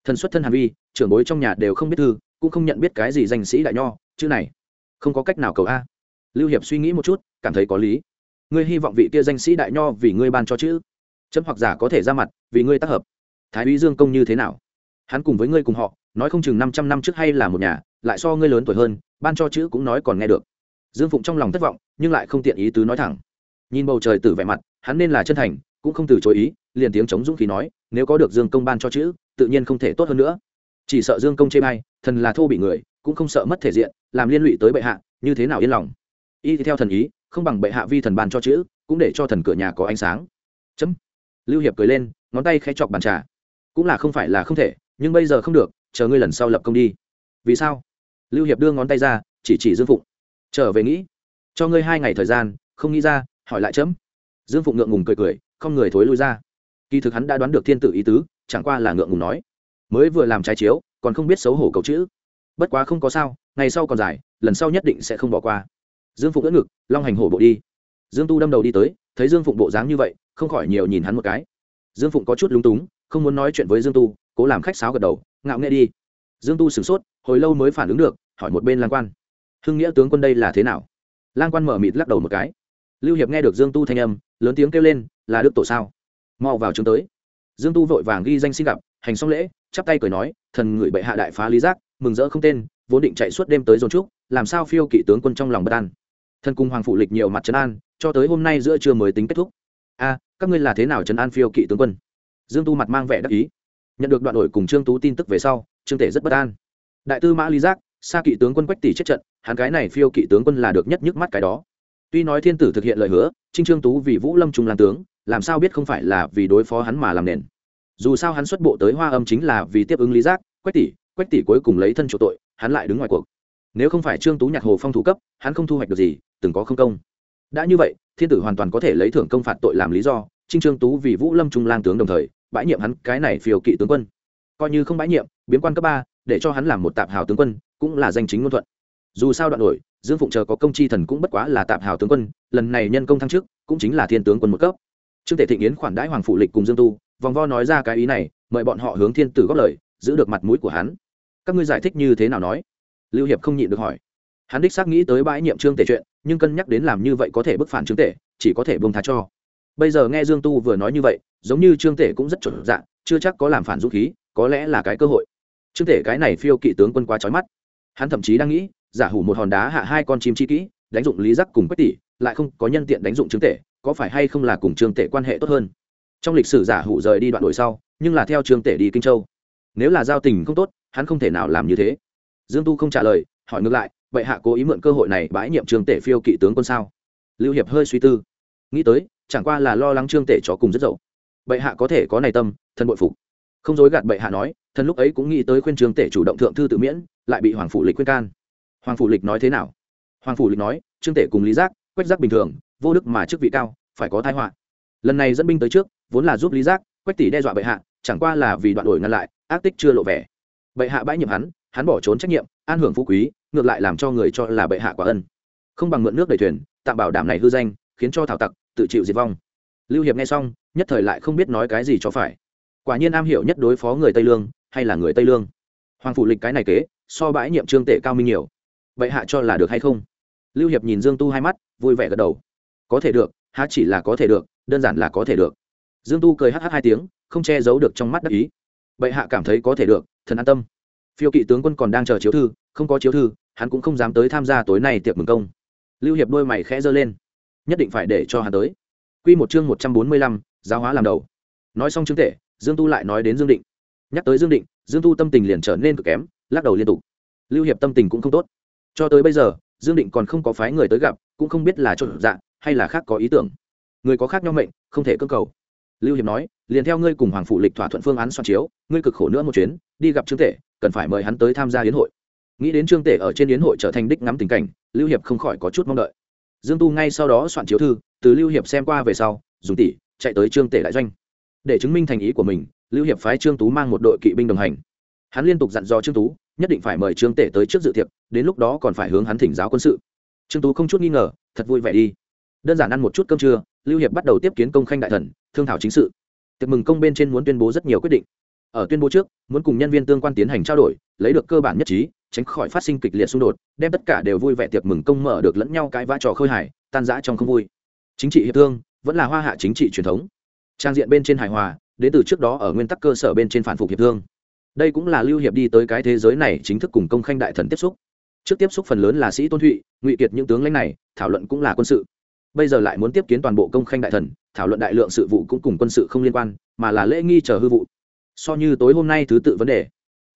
[SPEAKER 1] Thần xuất thân hàn vi, trưởng bối trong nhà đều không biết thư, cũng không nhận biết cái gì danh sĩ đại nho, chữ này không có cách nào cầu a. Lưu hiệp suy nghĩ một chút, cảm thấy có lý. Ngươi hy vọng vị kia danh sĩ đại nho vì ngươi ban cho chữ. Chấm hoặc giả có thể ra mặt, vì ngươi tác hợp. Thái úy dương công như thế nào? Hắn cùng với ngươi cùng họ, nói không chừng năm trăm năm trước hay là một nhà, lại so ngươi lớn tuổi hơn, ban cho chữ cũng nói còn nghe được. Dương phụng trong lòng thất vọng, nhưng lại không tiện ý tứ nói thẳng. Nhìn bầu trời từ vẻ mặt, hắn nên là chân thành, cũng không từ chối ý, liền tiếng chống dũng khí nói, nếu có được dương công ban cho chữ, tự nhiên không thể tốt hơn nữa. Chỉ sợ dương công chê bay thần là thô bị người cũng không sợ mất thể diện, làm liên lụy tới bệ hạ, như thế nào yên lòng? Y theo thần ý, không bằng bệ hạ vi thần ban cho chữ, cũng để cho thần cửa nhà có ánh sáng. Chấm. Lưu hiệp cười lên, ngón tay khẽ chọc bàn trà. Cũng là không phải là không thể, nhưng bây giờ không được, chờ ngươi lần sau lập công đi. Vì sao? Lưu hiệp đưa ngón tay ra, chỉ chỉ dương phụng. Trở về nghĩ. Cho ngươi hai ngày thời gian, không nghĩ ra, hỏi lại chấm. Dương phụng ngượng ngùng cười cười, không người thối lui ra. Kỳ thực hắn đã đoán được thiên tử ý tứ, chẳng qua là ngượng ngùng nói. Mới vừa làm trái chiếu, còn không biết xấu hổ cầu chữ bất quá không có sao, ngày sau còn dài, lần sau nhất định sẽ không bỏ qua. Dương phụng đỡ ngực, long hành hổ bộ đi. Dương tu đâm đầu đi tới, thấy dương phụng bộ dáng như vậy, không khỏi nhiều nhìn hắn một cái. Dương phụng có chút lúng túng, không muốn nói chuyện với dương tu, cố làm khách sáo gật đầu, ngạo nghệ đi. Dương tu sửng sốt, hồi lâu mới phản ứng được, hỏi một bên lang quan. Hưng nghĩa tướng quân đây là thế nào? Lang quan mở mịt lắc đầu một cái. Lưu hiệp nghe được dương tu thanh âm, lớn tiếng kêu lên, là đức tổ sao? Mau vào trường tới. Dương tu vội vàng ghi danh xin gặp, hành xong lễ, chắp tay cười nói, thần ngửi bệ hạ đại phá lý giác mừng rỡ không tên, vốn định chạy suốt đêm tới dồn trúc, làm sao phiêu kỵ tướng quân trong lòng bất an. Thân cung hoàng phụ lịch nhiều mặt trấn an, cho tới hôm nay giữa trưa mới tính kết thúc. A à, các ngươi là thế nào trấn an phiêu kỵ tướng quân? Dương tu mặt mang vẻ đắc ý. Nhận được đoạn đổi cùng trương tú tin tức về sau, trương tể rất bất an. Đại tư mã lý giác xa kỵ tướng quân quách tỷ chết trận, hắn cái này phiêu kỵ tướng quân là được nhất nhức mắt cái đó. Tuy nói thiên tử thực hiện lời hứa, trinh trương tú vì vũ lâm trung làm tướng, làm sao biết không phải là vì đối phó hắn mà làm nền. Dù sao hắn xuất bộ tới hoa âm chính là vì tiếp ứng lý giác, quách tỷ quách tỷ cuối cùng lấy thân chỗ tội, hắn lại đứng ngoài cuộc. Nếu không phải trương tú nhạc hồ phong thủ cấp, hắn không thu hoạch được gì, từng có không công. Đã như vậy, thiên tử hoàn toàn có thể lấy thưởng công phạt tội làm lý do, trinh trương tú vì vũ lâm trung lang tướng đồng thời, bãi nhiệm hắn cái này phiêu kỵ tướng quân. Coi như không bãi nhiệm, biến quan cấp ba, để cho hắn làm một tạp hào tướng quân, cũng là danh chính ngôn thuận. Dù sao đoạn đổi dương phụng chờ có công chi thần cũng bất quá là tạp hào tướng quân, lần này nhân công thăng chức, cũng chính là thiên tướng quân một cấp. Trương tể thịnh yến khoản đãi hoàng phụ lịch cùng dương tu, vòng vo nói ra cái ý này, mời bọn họ hướng thiên tử góp lời, giữ được mặt mũi của hắn các ngươi giải thích như thế nào nói? Lưu hiệp không nhịn được hỏi. Hắn đích xác nghĩ tới bãi nhiệm trương tể chuyện, nhưng cân nhắc đến làm như vậy có thể bức phản trương tể, chỉ có thể bông tha cho. Bây giờ nghe dương tu vừa nói như vậy, giống như trương tể cũng rất chuẩn dạng, chưa chắc có làm phản dũng khí, có lẽ là cái cơ hội. Trương tể cái này phiêu kỵ tướng quân quá trói mắt. Hắn thậm chí đang nghĩ, giả hủ một hòn đá hạ hai con chim chi kỹ, đánh dụng lý giác cùng quách tỷ, lại không có nhân tiện đánh dụng trương tể, có phải hay không là cùng trương tể quan hệ tốt hơn? Trong lịch sử giả hủ rời đi đoạn đổi sau, nhưng là theo trương tể đi kinh châu nếu là giao tình không tốt, hắn không thể nào làm như thế. Dương tu không trả lời, hỏi ngược lại, vậy hạ cố ý mượn cơ hội này bãi nhiệm trương tể phiêu kỵ tướng quân sao? Lưu hiệp hơi suy tư. Nghĩ tới, chẳng qua là lo lắng trương tể chó cùng rất dậu. Bệ hạ có thể có này tâm, thân bội phục. Không dối gạt bệ hạ nói thần lúc ấy cũng nghĩ tới khuyên trương tể chủ động thượng thư tự miễn, lại bị hoàng phủ lịch khuyên can. Hoàng phủ lịch nói thế nào? Hoàng phủ lịch nói, trương tể cùng lý giác, quách giác bình thường, vô đức mà chức vị cao, phải có thái họa. Lần này dẫn binh tới trước, vốn là giúp lý giác, quách tỷ đe dọa bệ hạ, chẳng qua là vì đoạn đổi ngăn lại ác tích chưa lộ vẻ. Bệ hạ bãi nhiệm hắn hắn bỏ trốn trách nhiệm, an hưởng phú quý, ngược lại làm cho người cho là bệ hạ quả ân. Không bằng mượn nước đầy thuyền, tạm bảo đảm này hư danh, khiến cho thảo tặc tự chịu diệt vong. Lưu hiệp nghe xong, nhất thời lại không biết nói cái gì cho phải. Quả nhiên am hiểu nhất đối phó người tây lương, hay là người tây lương. Hoàng phủ lịch cái này kế, so bãi nhiệm trương Tệ cao minh nhiều. Bệ hạ cho là được hay không? Lưu hiệp nhìn dương tu hai mắt, vui vẻ gật đầu. Có thể được, há chỉ là có thể được, đơn giản là có thể được. Dương tu cười hh hai tiếng, không che giấu được trong mắt đắc ý bệ hạ cảm thấy có thể được, thần an tâm. Phiêu kỵ tướng quân còn đang chờ chiếu thư, không có chiếu thư, hắn cũng không dám tới tham gia tối nay tiệc mừng công. Lưu hiệp đôi mày khẽ giơ lên. Nhất định phải để cho hắn tới. Q một chương một trăm bốn mươi lăm, giáo hóa làm đầu. Nói xong chứng tể, dương tu lại nói đến dương định. Nhắc tới dương định, dương tu tâm tình liền trở nên cực kém, lắc đầu liên tục. Lưu hiệp tâm tình cũng không tốt. Cho tới bây giờ, dương định còn không có phái người tới gặp, cũng không biết là trộn dạng hay là khác có ý tưởng. Người có khác nhau mệnh, không thể cơ cầu lưu hiệp nói, liền theo ngươi cùng hoàng phụ lịch thỏa thuận phương án soạn chiếu, ngươi cực khổ nữa một chuyến, đi gặp trương tể, cần phải mời hắn tới tham gia yến hội. Nghĩ đến trương tể ở trên yến hội trở thành đích ngắm tình cảnh, lưu hiệp không khỏi có chút mong đợi. Dương tu ngay sau đó soạn chiếu thư, từ lưu hiệp xem qua về sau, dùng tỷ, chạy tới trương tể đại doanh. Để chứng minh thành ý của mình, lưu hiệp phái trương tú mang một đội kỵ binh đồng hành. Hắn liên tục dặn dò trương tú, nhất định phải mời trương tể tới trước dự tiệc, đến lúc đó còn phải hướng hắn thỉnh giáo quân sự. Trương tú không chút nghi ngờ, thật vui vẻ đi. Đơn giản ăn một chút cơm trưa, lưu hiệp bắt đầu tiếp kiến công khanh đại thần thương thảo chính sự. Tiệc mừng công bên trên muốn tuyên bố rất nhiều quyết định. Ở tuyên bố trước, muốn cùng nhân viên tương quan tiến hành trao đổi, lấy được cơ bản nhất trí, tránh khỏi phát sinh kịch liệt xung đột, đem tất cả đều vui vẻ tiệc mừng công mở được lẫn nhau cái vã trò khơi hải tan rã trong không vui. Chính trị hiệp thương, vẫn là hoa hạ chính trị truyền thống. Trang diện bên trên hài hòa, đến từ trước đó ở nguyên tắc cơ sở bên trên phản phục hiệp thương. Đây cũng là lưu hiệp đi tới cái thế giới này chính thức cùng công khanh đại thần tiếp xúc. Trước tiếp xúc phần lớn là sĩ tôn thụy, ngụy kiệt những tướng lãnh này, thảo luận cũng là quân sự bây giờ lại muốn tiếp kiến toàn bộ công khanh đại thần, thảo luận đại lượng sự vụ cũng cùng quân sự không liên quan, mà là lễ nghi chờ hư vụ. So như tối hôm nay thứ tự vấn đề.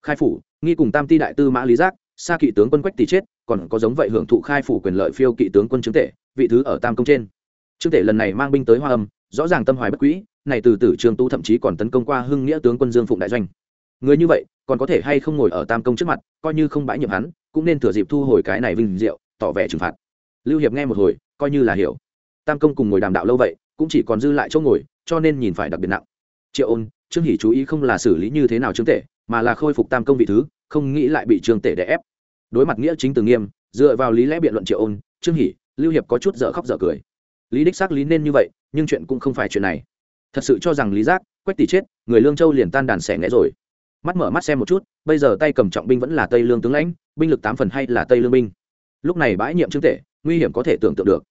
[SPEAKER 1] Khai phủ, nghi cùng tam ti đại tư mã lý giác xa kỵ tướng quân quách tỷ chết, còn có giống vậy hưởng thụ khai phủ quyền lợi phiêu kỵ tướng quân chứng tể, vị thứ ở tam công trên. Trương tể lần này mang binh tới hoa âm, rõ ràng tâm hoài bất quỹ này từ tử trương tu thậm chí còn tấn công qua hưng nghĩa tướng quân dương phụng đại doanh. Người như vậy, còn có thể hay không ngồi ở tam công trước mặt, coi như không bãi nhiệm hắn, cũng nên thừa dịp thu hồi cái này vinh diệu, tỏ vẻ trừng phạt. Lưu hiệp nghe một hồi, coi như là hiểu tam công cùng ngồi đàm đạo lâu vậy, cũng chỉ còn dư lại chỗ ngồi, cho nên nhìn phải đặc biệt nặng. Triệu ôn, trương hỷ chú ý không là xử lý như thế nào trương tể, mà là khôi phục tam công vị thứ, không nghĩ lại bị trương tể đè ép. Đối mặt nghĩa chính từ nghiêm, dựa vào lý lẽ biện luận triệu ôn, trương hỷ, lưu hiệp có chút dở khóc dở cười. Lý đích xác lý nên như vậy, nhưng chuyện cũng không phải chuyện này. Thật sự cho rằng lý giác, quách tỷ chết, người lương châu liền tan đàn xẻ ngẽ rồi. Mắt mở mắt xem một chút, bây giờ tay cầm trọng binh vẫn là tây lương tướng lãnh, binh lực tám phần hay là tây lương binh. Lúc này bãi nhiệm trương tể, nguy hiểm có thể tưởng tượng được.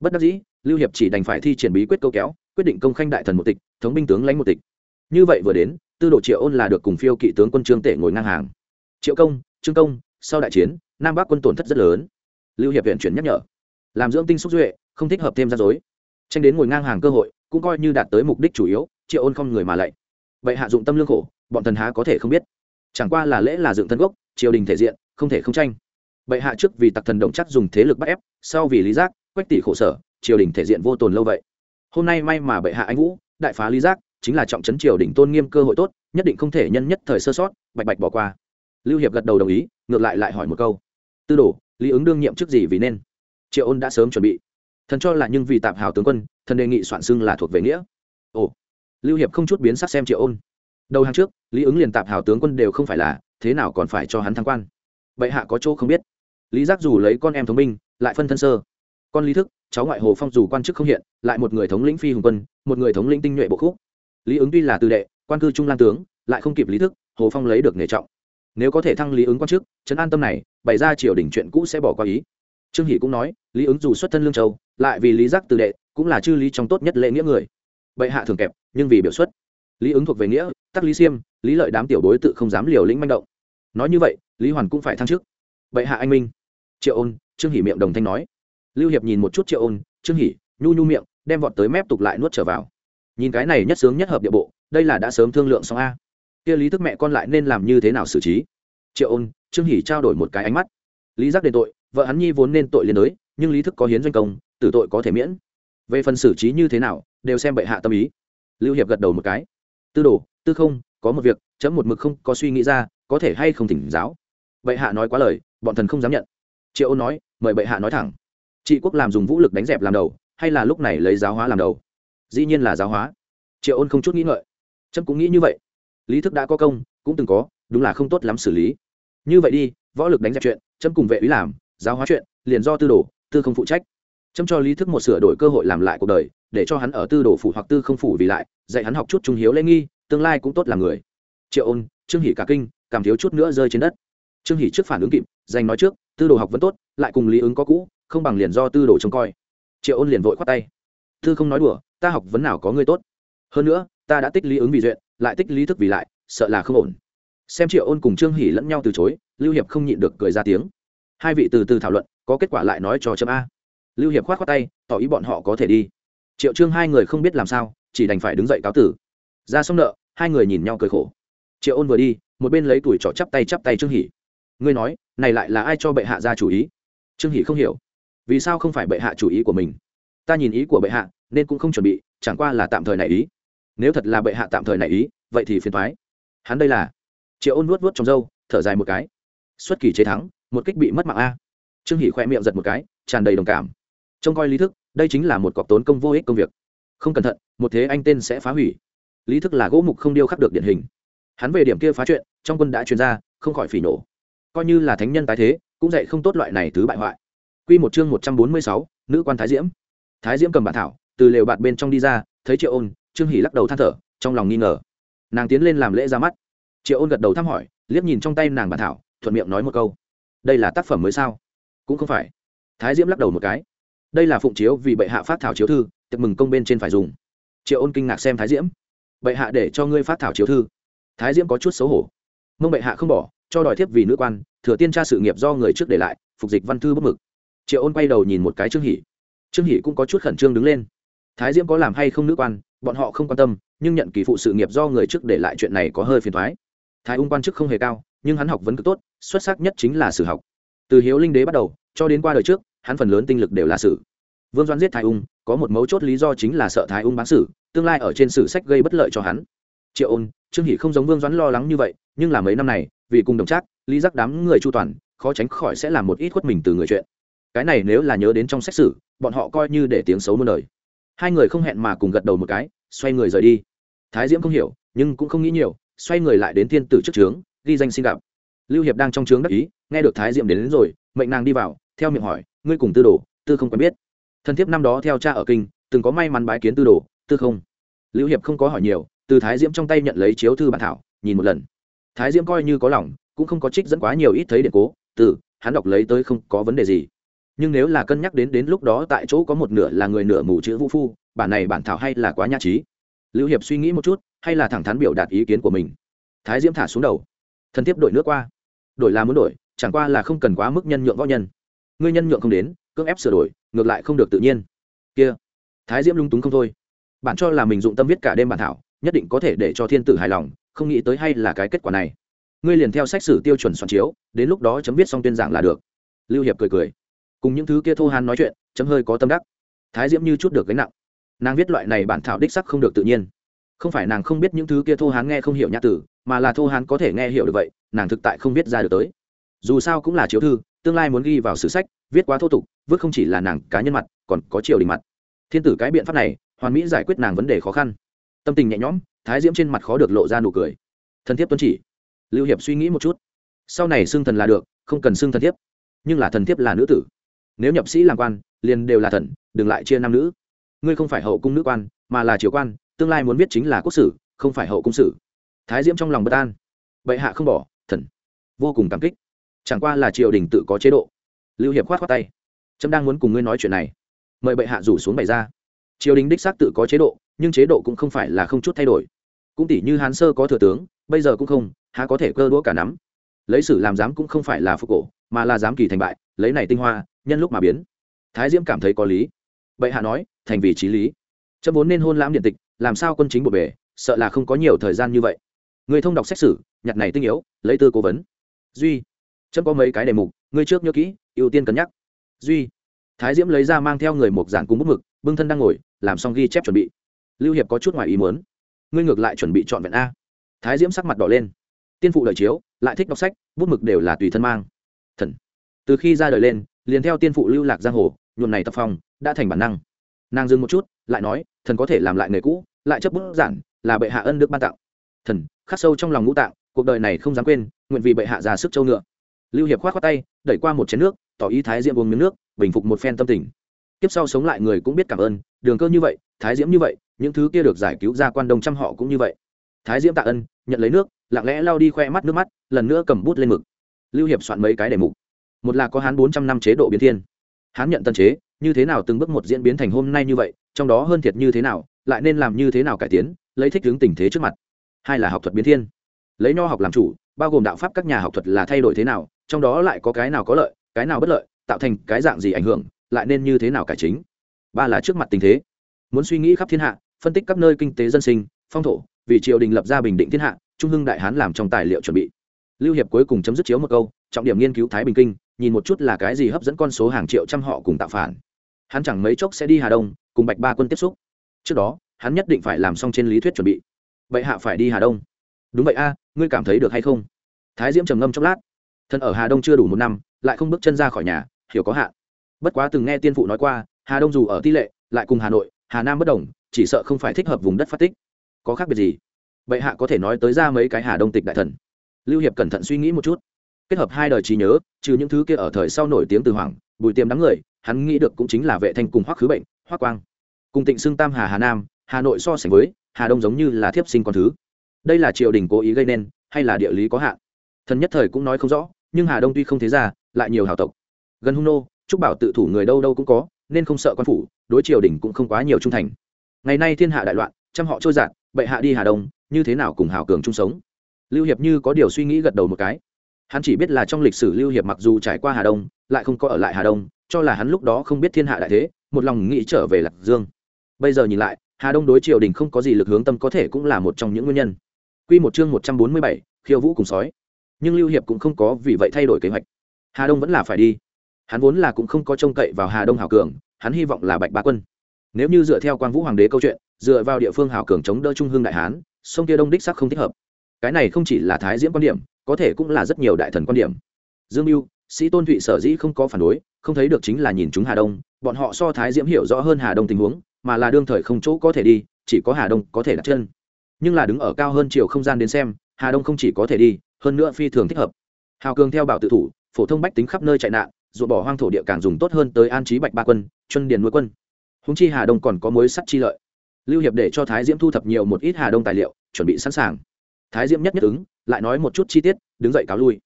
[SPEAKER 1] Bất đắc dĩ lưu hiệp chỉ đành phải thi triển bí quyết câu kéo, quyết định công khanh đại thần một tịch, thống binh tướng lãnh một tịch. Như vậy vừa đến, tư độ triệu ôn là được cùng phiêu kỵ tướng quân trương tể ngồi ngang hàng. Triệu công, trương công, sau đại chiến, nam bắc quân tổn thất rất lớn. Lưu hiệp viện chuyển nhắc nhở. Làm dưỡng tinh xúc duệ, không thích hợp thêm ra dối. Tranh đến ngồi ngang hàng cơ hội, cũng coi như đạt tới mục đích chủ yếu, triệu ôn không người mà lạy. Vậy hạ dụng tâm lương khổ, bọn thần há có thể không biết. Chẳng qua là lễ là dựng thân gốc, triều đình thể diện, không thể không tranh. Bệ hạ trước vì tặc thần động chắc dùng thế lực bắt ép, sau vì lý giác, quách tỷ khổ sở triều đình thể diện vô tồn lâu vậy. Hôm nay may mà bệ hạ anh vũ, đại phá lý giác, chính là trọng trấn triều đình tôn nghiêm cơ hội tốt, nhất định không thể nhân nhất thời sơ sót, bạch bạch bỏ qua. Lưu hiệp gật đầu đồng ý, ngược lại lại hỏi một câu. Tư đồ, lý ứng đương nhiệm trước gì vì nên? Triệu ôn đã sớm chuẩn bị. Thần cho là nhưng vì tạp hào tướng quân, thần đề nghị soạn xưng là thuộc về nghĩa. Ồ. Lưu hiệp không chút biến sắc xem triệu ôn. Đầu hàng trước, lý ứng liền tạp hào tướng quân đều không phải là, thế nào còn phải cho hắn thăng quan? Bệ hạ có chỗ không biết. Lý giác dù lấy con em thông minh lại phân thân sơ con lý thức, cháu ngoại hồ phong dù quan chức không hiện, lại một người thống lĩnh phi hùng quân, một người thống lĩnh tinh nhuệ bộ khúc. Lý ứng tuy là tư đệ, quan cư trung lan tướng, lại không kịp lý thức, hồ phong lấy được nghề trọng. Nếu có thể thăng lý ứng quan chức, trấn an tâm này, bày ra triều đình chuyện cũ sẽ bỏ qua ý. Trương hỷ cũng nói, lý ứng dù xuất thân lương châu, lại vì lý giác từ đệ, cũng là chư lý trong tốt nhất lễ nghĩa người. Bệ hạ thường kẹp, nhưng vì biểu xuất. Lý ứng thuộc về nghĩa, tắc lý siêm, lý lợi đám tiểu bối tự không dám liều lĩnh manh động. Nói như vậy, lý hoàn cũng phải thăng chức. Bệ hạ anh minh. Triệu ôn, trương hỷ miệng đồng thanh nói lưu hiệp nhìn một chút triệu ôn, trương hỷ, nhu nhu miệng, đem vọt tới mép tục lại nuốt trở vào. Nhìn cái này nhất sướng nhất hợp địa bộ, đây là đã sớm thương lượng xong a. Kia lý thức mẹ con lại nên làm như thế nào xử trí? Triệu ôn, trương hỷ trao đổi một cái ánh mắt. Lý giác đền tội, vợ hắn nhi vốn nên tội liên đới, nhưng lý thức có hiến doanh công, tử tội có thể miễn. Về phần xử trí như thế nào, đều xem bệ hạ tâm ý. Lưu hiệp gật đầu một cái. Tư đồ, tư không, có một việc, chấm một mực không có suy nghĩ ra, có thể hay không thỉnh giáo. Bệ hạ nói quá lời, bọn thần không dám nhận. Triệu ôn nói, mời bệ hạ nói thẳng trị quốc làm dùng vũ lực đánh dẹp làm đầu, hay là lúc này lấy giáo hóa làm đầu? Dĩ nhiên là giáo hóa. Triệu ôn không chút nghĩ ngợi. Trâm cũng nghĩ như vậy. Lý thức đã có công, cũng từng có, đúng là không tốt lắm xử lý. Như vậy đi, võ lực đánh dẹp chuyện trâm cùng vệ úy làm, giáo hóa chuyện, liền do tư đồ, tư không phụ trách. Trâm cho lý thức một sửa đổi cơ hội làm lại cuộc đời, để cho hắn ở tư đồ phủ hoặc tư không phủ vì lại, dạy hắn học chút trung hiếu lễ nghi, tương lai cũng tốt làm người. Triệu ôn, trương hỷ cả kinh, cảm thiếu chút nữa rơi trên đất. Trương hỷ trước phản ứng kịp, dành nói trước, tư đồ học vẫn tốt, lại cùng lý ứng có cũ không bằng liền do tư đồ trông coi. Triệu ôn liền vội khoát tay. Thư không nói đùa ta học vấn nào có ngươi tốt. Hơn nữa ta đã tích lý ứng vì duyện lại tích lý thức vì lại sợ là không ổn. Xem triệu ôn cùng trương hỉ lẫn nhau từ chối lưu hiệp không nhịn được cười ra tiếng. Hai vị từ từ thảo luận có kết quả lại nói cho chấm a. Lưu hiệp khoát khoát tay tỏ ý bọn họ có thể đi. Triệu trương hai người không biết làm sao chỉ đành phải đứng dậy cáo tử. Ra xong nợ hai người nhìn nhau cười khổ. Triệu ôn vừa đi một bên lấy tuổi trọ chắp tay chắp tay trương hỉ, ngươi nói này lại là ai cho bệ hạ ra chủ ý? Trương hỉ không hiểu vì sao không phải bệ hạ chủ ý của mình? Ta nhìn ý của bệ hạ, nên cũng không chuẩn bị, chẳng qua là tạm thời này ý. Nếu thật là bệ hạ tạm thời này ý, vậy thì phiền thoái hắn đây là? Triệu ôn nuốt vuốt trong râu, thở dài một cái. Xuất kỳ chế thắng, một kích bị mất mạng a. Trương hỷ khoe miệng giật một cái, tràn đầy đồng cảm. Trông coi lý thức, đây chính là một cọc tốn công vô ích công việc. Không cẩn thận, một thế anh tên sẽ phá hủy. Lý thức là gỗ mục không điêu khắc được điển hình. Hắn về điểm kia phá chuyện, trong quân đã truyền ra, không khỏi phỉ nổ coi như là thánh nhân tái thế, cũng dạy không tốt loại này thứ bại hoại. Quy một chương một trăm bốn mươi sáu, nữ quan thái diễm. Thái diễm cầm bản thảo, từ lều bạt bên trong đi ra, thấy Triệu Ôn, Trương Hỉ lắc đầu than thở, trong lòng nghi ngờ. Nàng tiến lên làm lễ ra mắt. Triệu Ôn gật đầu thăm hỏi, liếc nhìn trong tay nàng bản thảo, thuận miệng nói một câu: "Đây là tác phẩm mới sao?" "Cũng không phải." Thái diễm lắc đầu một cái. "Đây là phụng chiếu vì bệ hạ phát thảo chiếu thư, tiệc mừng công bên trên phải dùng triệu ôn kinh ngạc xem thái diễm bệ hạ để cho ngươi phát thảo chiếu thư thái diễm có chút xấu hổ mông bệ hạ không bỏ cho đòi thiếp vì nữ quan thừa tiên tra sự nghiệp do người trước để lại phục dịch văn thư bất mực triệu ôn quay đầu nhìn một cái trương hỷ trương hỷ cũng có chút khẩn trương đứng lên thái diễm có làm hay không nữ quan bọn họ không quan tâm nhưng nhận kỳ phụ sự nghiệp do người trước để lại chuyện này có hơi phiền thoái thái ung quan chức không hề cao nhưng hắn học vấn cực tốt xuất sắc nhất chính là sử học từ hiếu linh đế bắt đầu cho đến qua đời trước hắn phần lớn tinh lực đều là sử vương doãn giết thái ung có một mấu chốt lý do chính là sợ thái ung bán sử tương lai ở trên sử sách gây bất lợi cho hắn triệu ôn trương hỷ không giống vương doãn lo lắng như vậy nhưng là mấy năm này vì cùng đồng trác lý giác đám người chu toàn khó tránh khỏi sẽ làm một ít khuất mình từ người chuyện cái này nếu là nhớ đến trong sách sử bọn họ coi như để tiếng xấu muôn đời. Hai người không hẹn mà cùng gật đầu một cái xoay người rời đi. Thái diễm không hiểu nhưng cũng không nghĩ nhiều xoay người lại đến thiên tử trước trướng ghi danh xin gặp. Lưu hiệp đang trong trướng đắc ý nghe được thái diễm đến, đến rồi mệnh nàng đi vào theo miệng hỏi ngươi cùng tư đồ tư không quen biết? Thân thiết năm đó theo cha ở kinh từng có may mắn bái kiến tư đồ tư không. Lưu hiệp không có hỏi nhiều từ thái diễm trong tay nhận lấy chiếu thư bản thảo nhìn một lần. Thái diễm coi như có lòng cũng không có trích dẫn quá nhiều ít thấy điện cố từ hắn đọc lấy tới không có vấn đề gì nhưng nếu là cân nhắc đến đến lúc đó tại chỗ có một nửa là người nửa mù chữ vũ phu, bản này bản thảo hay là quá nhã trí. Lưu hiệp suy nghĩ một chút, hay là thẳng thắn biểu đạt ý kiến của mình. Thái diễm thả xuống đầu. Thân thiết đổi nước qua. Đổi là muốn đổi, chẳng qua là không cần quá mức nhân nhượng võ nhân. Ngươi nhân nhượng không đến, cưỡng ép sửa đổi, ngược lại không được tự nhiên. Kia. Thái diễm lung túng không thôi. Bạn cho là mình dụng tâm viết cả đêm bản thảo, nhất định có thể để cho thiên tử hài lòng, không nghĩ tới hay là cái kết quả này. Ngươi liền theo sách sử tiêu chuẩn soạn chiếu, đến lúc đó chấm viết xong tuyên giảng là được. Lưu hiệp cười cười cùng những thứ kia thô hán nói chuyện, chấm hơi có tâm đắc. Thái diễm như chút được gánh nặng. Nàng viết loại này bản thảo đích sắc không được tự nhiên. Không phải nàng không biết những thứ kia thô hán nghe không hiểu nhã tử, mà là thô hán có thể nghe hiểu được vậy, nàng thực tại không biết ra được tới. Dù sao cũng là chiếu thư, tương lai muốn ghi vào sử sách, viết quá thô tục vứt không chỉ là nàng cá nhân mặt, còn có triều đình mặt. Thiên tử cái biện pháp này, hoàn mỹ giải quyết nàng vấn đề khó khăn. Tâm tình nhẹ nhõm, thái diễm trên mặt khó được lộ ra nụ cười. Thân thiết tuân chỉ. Lưu hiệp suy nghĩ một chút. Sau này xưng thần là được, không cần xưng thần thiếp. Nhưng là thần thiếp là nữ tử nếu nhập sĩ làm quan, liền đều là thần, đừng lại chia nam nữ. Ngươi không phải hậu cung nữ quan, mà là triều quan, tương lai muốn viết chính là quốc sử, không phải hậu cung sử. Thái diễm trong lòng bất an. Bệ hạ không bỏ, thần. Vô cùng cảm kích. Chẳng qua là triều đình tự có chế độ. Lưu hiệp khoát khoát tay. Trâm đang muốn cùng ngươi nói chuyện này. Mời bệ hạ rủ xuống bày ra. Triều đình đích xác tự có chế độ, nhưng chế độ cũng không phải là không chút thay đổi. Cũng tỷ như hán sơ có thừa tướng, bây giờ cũng không, há có thể cơ đũa cả nắm. Lấy sử làm giám cũng không phải là phục cổ, mà là giám kỳ thành bại, lấy này tinh hoa nhân lúc mà biến. Thái diễm cảm thấy có lý. Bệ hạ nói, thành vì trí lý. Chấm vốn nên hôn lãm điện tịch, làm sao quân chính bộ bề, sợ là không có nhiều thời gian như vậy. Người thông đọc xét xử, nhặt này tinh yếu, lấy tư cố vấn. Duy, chấm có mấy cái đề mục, ngươi trước nhớ kỹ, ưu tiên cân nhắc. Duy, thái diễm lấy ra mang theo người một giản cung bút mực, bưng thân đang ngồi, làm xong ghi chép chuẩn bị. Lưu hiệp có chút ngoài ý muốn. Ngươi ngược lại chuẩn bị chọn vẹn a. Thái diễm sắc mặt đỏ lên. Tiên phụ đợi chiếu, lại thích đọc sách, bút mực đều là tùy thân mang. Thần. Từ khi ra đời lên liền theo tiên phụ lưu lạc giang hồ, nhuộm này tập phong, đã thành bản năng. Nàng dừng một chút, lại nói, thần có thể làm lại nghề cũ, lại chấp bút giản, là bệ hạ ân đức ban tặng. Thần, khắc sâu trong lòng ngũ tạng, cuộc đời này không dám quên, nguyện vì bệ hạ ra sức châu ngựa. Lưu hiệp khoát khoát tay, đẩy qua một chén nước, tỏ ý thái diễm uống miếng nước, bình phục một phen tâm tình. Tiếp sau sống lại người cũng biết cảm ơn, đường cơ như vậy, thái diễm như vậy, những thứ kia được giải cứu ra quan đông trăm họ cũng như vậy. Thái diễm tạ ân, nhận lấy nước, lặng lẽ lao đi khoe mắt nước mắt, lần nữa cầm bút lên mực. Lưu hiệp soạn mấy cái đề mục một là có hán bốn trăm năm chế độ biến thiên. Hán nhận tân chế, như thế nào từng bước một diễn biến thành hôm nay như vậy, trong đó hơn thiệt như thế nào, lại nên làm như thế nào cải tiến, lấy thích hướng tình thế trước mặt. Hai là học thuật biến thiên. Lấy nho học làm chủ, bao gồm đạo pháp các nhà học thuật là thay đổi thế nào, trong đó lại có cái nào có lợi, cái nào bất lợi, tạo thành cái dạng gì ảnh hưởng, lại nên như thế nào cải chính. Ba là trước mặt tình thế. Muốn suy nghĩ khắp thiên hạ, phân tích các nơi kinh tế dân sinh, phong thổ, vì triều đình lập ra bình định thiên hạ, trung hưng đại hán làm trong tài liệu chuẩn bị. Lưu hiệp cuối cùng chấm dứt chiếu một câu, trọng điểm nghiên cứu thái bình kinh nhìn một chút là cái gì hấp dẫn con số hàng triệu trăm họ cùng tạo phản. Hắn chẳng mấy chốc sẽ đi hà đông, cùng bạch ba quân tiếp xúc. Trước đó, hắn nhất định phải làm xong trên lý thuyết chuẩn bị. Vậy hạ phải đi hà đông. Đúng vậy a, ngươi cảm thấy được hay không? Thái diễm trầm ngâm chốc lát. Thân ở hà đông chưa đủ một năm, lại không bước chân ra khỏi nhà, hiểu có hạn. Bất quá từng nghe tiên phụ nói qua, hà đông dù ở tỷ lệ, lại cùng hà nội, hà nam bất đồng, chỉ sợ không phải thích hợp vùng đất phát tích. Có khác biệt gì? Bệ hạ có thể nói tới ra mấy cái hà đông tịch đại thần. Lưu hiệp cẩn thận suy nghĩ một chút kết hợp hai đời trí nhớ, trừ những thứ kia ở thời sau nổi tiếng từ hoàng, bùi tiềm đám người, hắn nghĩ được cũng chính là vệ thanh cùng hoắc khứ bệnh, hoắc quang. Cùng tịnh xưng tam hà hà nam, hà nội so sánh với, hà đông giống như là thiếp sinh con thứ. Đây là triều đình cố ý gây nên, hay là địa lý có hạn? Thần nhất thời cũng nói không rõ, nhưng hà đông tuy không thế ra, lại nhiều hào tộc. Gần hung nô, trúc bảo tự thủ người đâu đâu cũng có, nên không sợ quan phủ, đối triều đình cũng không quá nhiều trung thành. Ngày nay thiên hạ đại loạn, trăm họ trôi giạt bệ hạ đi hà đông, như thế nào cùng hào cường chung sống? Lưu hiệp như có điều suy nghĩ gật đầu một cái hắn chỉ biết là trong lịch sử lưu hiệp mặc dù trải qua hà đông lại không có ở lại hà đông cho là hắn lúc đó không biết thiên hạ đại thế một lòng nghĩ trở về lạc dương. Bây giờ nhìn lại hà đông đối triều đình không có gì lực hướng tâm có thể cũng là một trong những nguyên nhân. Quy một chương một trăm bốn mươi bảy, khiêu vũ cùng sói. Nhưng lưu hiệp cũng không có vì vậy thay đổi kế hoạch. Hà đông vẫn là phải đi. Hắn vốn là cũng không có trông cậy vào hà đông hào cường hắn hy vọng là bạch ba quân. Nếu như dựa theo quan vũ hoàng đế câu chuyện dựa vào địa phương hào cường chống đỡ trung hương đại hán sông kia đông đích sắc không thích hợp. Cái này không chỉ là thái diễm quan điểm có thể cũng là rất nhiều đại thần quan điểm. Dương mưu, sĩ tôn thụy sở dĩ không có phản đối, không thấy được chính là nhìn chúng hà đông, bọn họ so thái diễm hiểu rõ hơn hà đông tình huống, mà là đương thời không chỗ có thể đi, chỉ có hà đông có thể đặt chân. Nhưng là đứng ở cao hơn chiều không gian đến xem, hà đông không chỉ có thể đi, hơn nữa phi thường thích hợp. Hào cường theo bảo tự thủ, phổ thông bách tính khắp nơi chạy nạn, ruộng bỏ hoang thổ địa càng dùng tốt hơn tới an trí bạch ba quân, chân điền nuôi quân. Húng chi hà đông còn có mối sắt chi lợi. Lưu hiệp để cho thái diễm thu thập nhiều một ít hà đông tài liệu, chuẩn bị sẵn sàng thái diễm nhất nhất ứng, lại nói một chút chi tiết, đứng dậy cáo lui.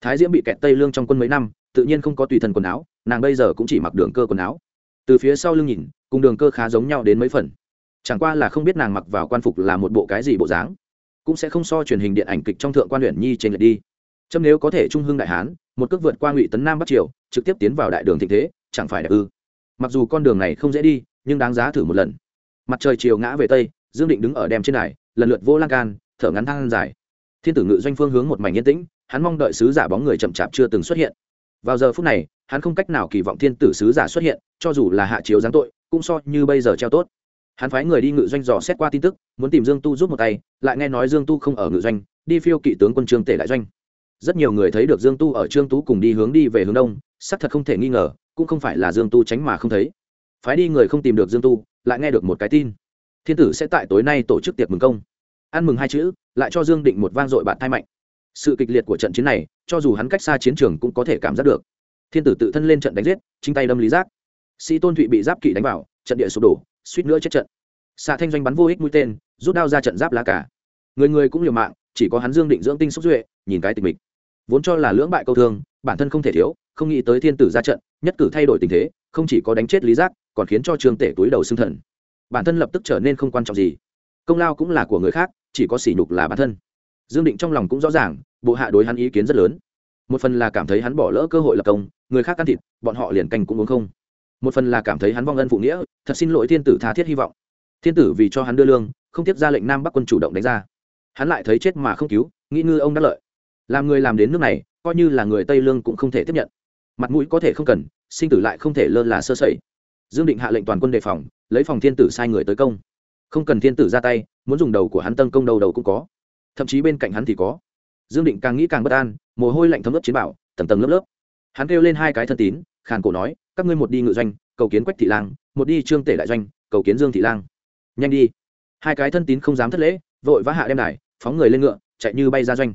[SPEAKER 1] Thái diễm bị kẹt tây lương trong quân mấy năm, tự nhiên không có tùy thân quần áo, nàng bây giờ cũng chỉ mặc đường cơ quần áo. Từ phía sau lưng nhìn, cùng đường cơ khá giống nhau đến mấy phần. Chẳng qua là không biết nàng mặc vào quan phục là một bộ cái gì bộ dáng. Cũng sẽ không so truyền hình điện ảnh kịch trong thượng quan huyện nhi trên lệch đi. Châm nếu có thể trung hưng đại hán, một cước vượt qua ngụy tấn nam bắc triều, trực tiếp tiến vào đại đường thịnh thế, chẳng phải đẹp ư? Mặc dù con đường này không dễ đi, nhưng đáng giá thử một lần. Mặt trời chiều ngã về tây, dương định đứng ở đem trên này lần lượt vô lan can thở ngắn than dài. Thiên tử ngự doanh phương hướng một mảnh yên tĩnh, hắn mong đợi sứ giả bóng người chậm chạp chưa từng xuất hiện. Vào giờ phút này, hắn không cách nào kỳ vọng thiên tử sứ giả xuất hiện, cho dù là hạ chiếu giáng tội, cũng so như bây giờ treo tốt. Hắn phái người đi ngự doanh dò xét qua tin tức, muốn tìm dương tu giúp một tay, lại nghe nói dương tu không ở ngự doanh, đi phiêu kỵ tướng quân trương tể đại doanh. Rất nhiều người thấy được dương tu ở trương tú cùng đi hướng đi về hướng đông, xác thật không thể nghi ngờ, cũng không phải là dương tu tránh mà không thấy. Phái đi người không tìm được dương tu, lại nghe được một cái tin. Thiên tử sẽ tại tối nay tổ chức tiệc mừng công ăn mừng hai chữ, lại cho dương định một vang dội bạn thai mạnh. Sự kịch liệt của trận chiến này, cho dù hắn cách xa chiến trường cũng có thể cảm giác được. Thiên tử tự thân lên trận đánh giết, chính tay đâm lý giác. Sĩ tôn thụy bị giáp kỵ đánh vào, trận địa sụp đổ, suýt nữa chết trận. Xạ thanh doanh bắn vô ích mũi tên, rút đao ra trận giáp lá cả. Người người cũng liều mạng, chỉ có hắn dương định dưỡng tinh xúc duệ, nhìn cái tình mình vốn cho là lưỡng bại câu thương, bản thân không thể thiếu, không nghĩ tới thiên tử ra trận, nhất cử thay đổi tình thế, không chỉ có đánh chết lý giác, còn khiến cho Trường tể túi đầu xương thần. Bản thân lập tức trở nên không quan trọng gì. Công lao cũng là của người khác chỉ có sỉ nhục là bản thân. Dương định trong lòng cũng rõ ràng, bộ hạ đối hắn ý kiến rất lớn. Một phần là cảm thấy hắn bỏ lỡ cơ hội lập công, người khác can thịt, bọn họ liền canh cũng uống không. Một phần là cảm thấy hắn vong ân phụ nghĩa, thật xin lỗi thiên tử tha thiết hy vọng. Thiên tử vì cho hắn đưa lương, không tiếp ra lệnh nam bắc quân chủ động đánh ra. Hắn lại thấy chết mà không cứu, nghĩ ngư ông đắc lợi. Làm người làm đến nước này, coi như là người tây lương cũng không thể tiếp nhận. Mặt mũi có thể không cần, sinh tử lại không thể lơ là sơ sẩy. Dương định hạ lệnh toàn quân đề phòng, lấy phòng thiên tử sai người tới công không cần thiên tử ra tay, muốn dùng đầu của hắn tân công đầu đầu cũng có. Thậm chí bên cạnh hắn thì có. Dương định càng nghĩ càng bất an, mồ hôi lạnh thấm ướp chiến bảo, tầng tầng lớp lớp. Hắn kêu lên hai cái thân tín, khàn cổ nói, các ngươi một đi ngự doanh, cầu kiến quách thị lang, một đi trương tể đại doanh, cầu kiến dương thị lang. Nhanh đi. Hai cái thân tín không dám thất lễ, vội vã hạ đem đài, phóng người lên ngựa, chạy như bay ra doanh.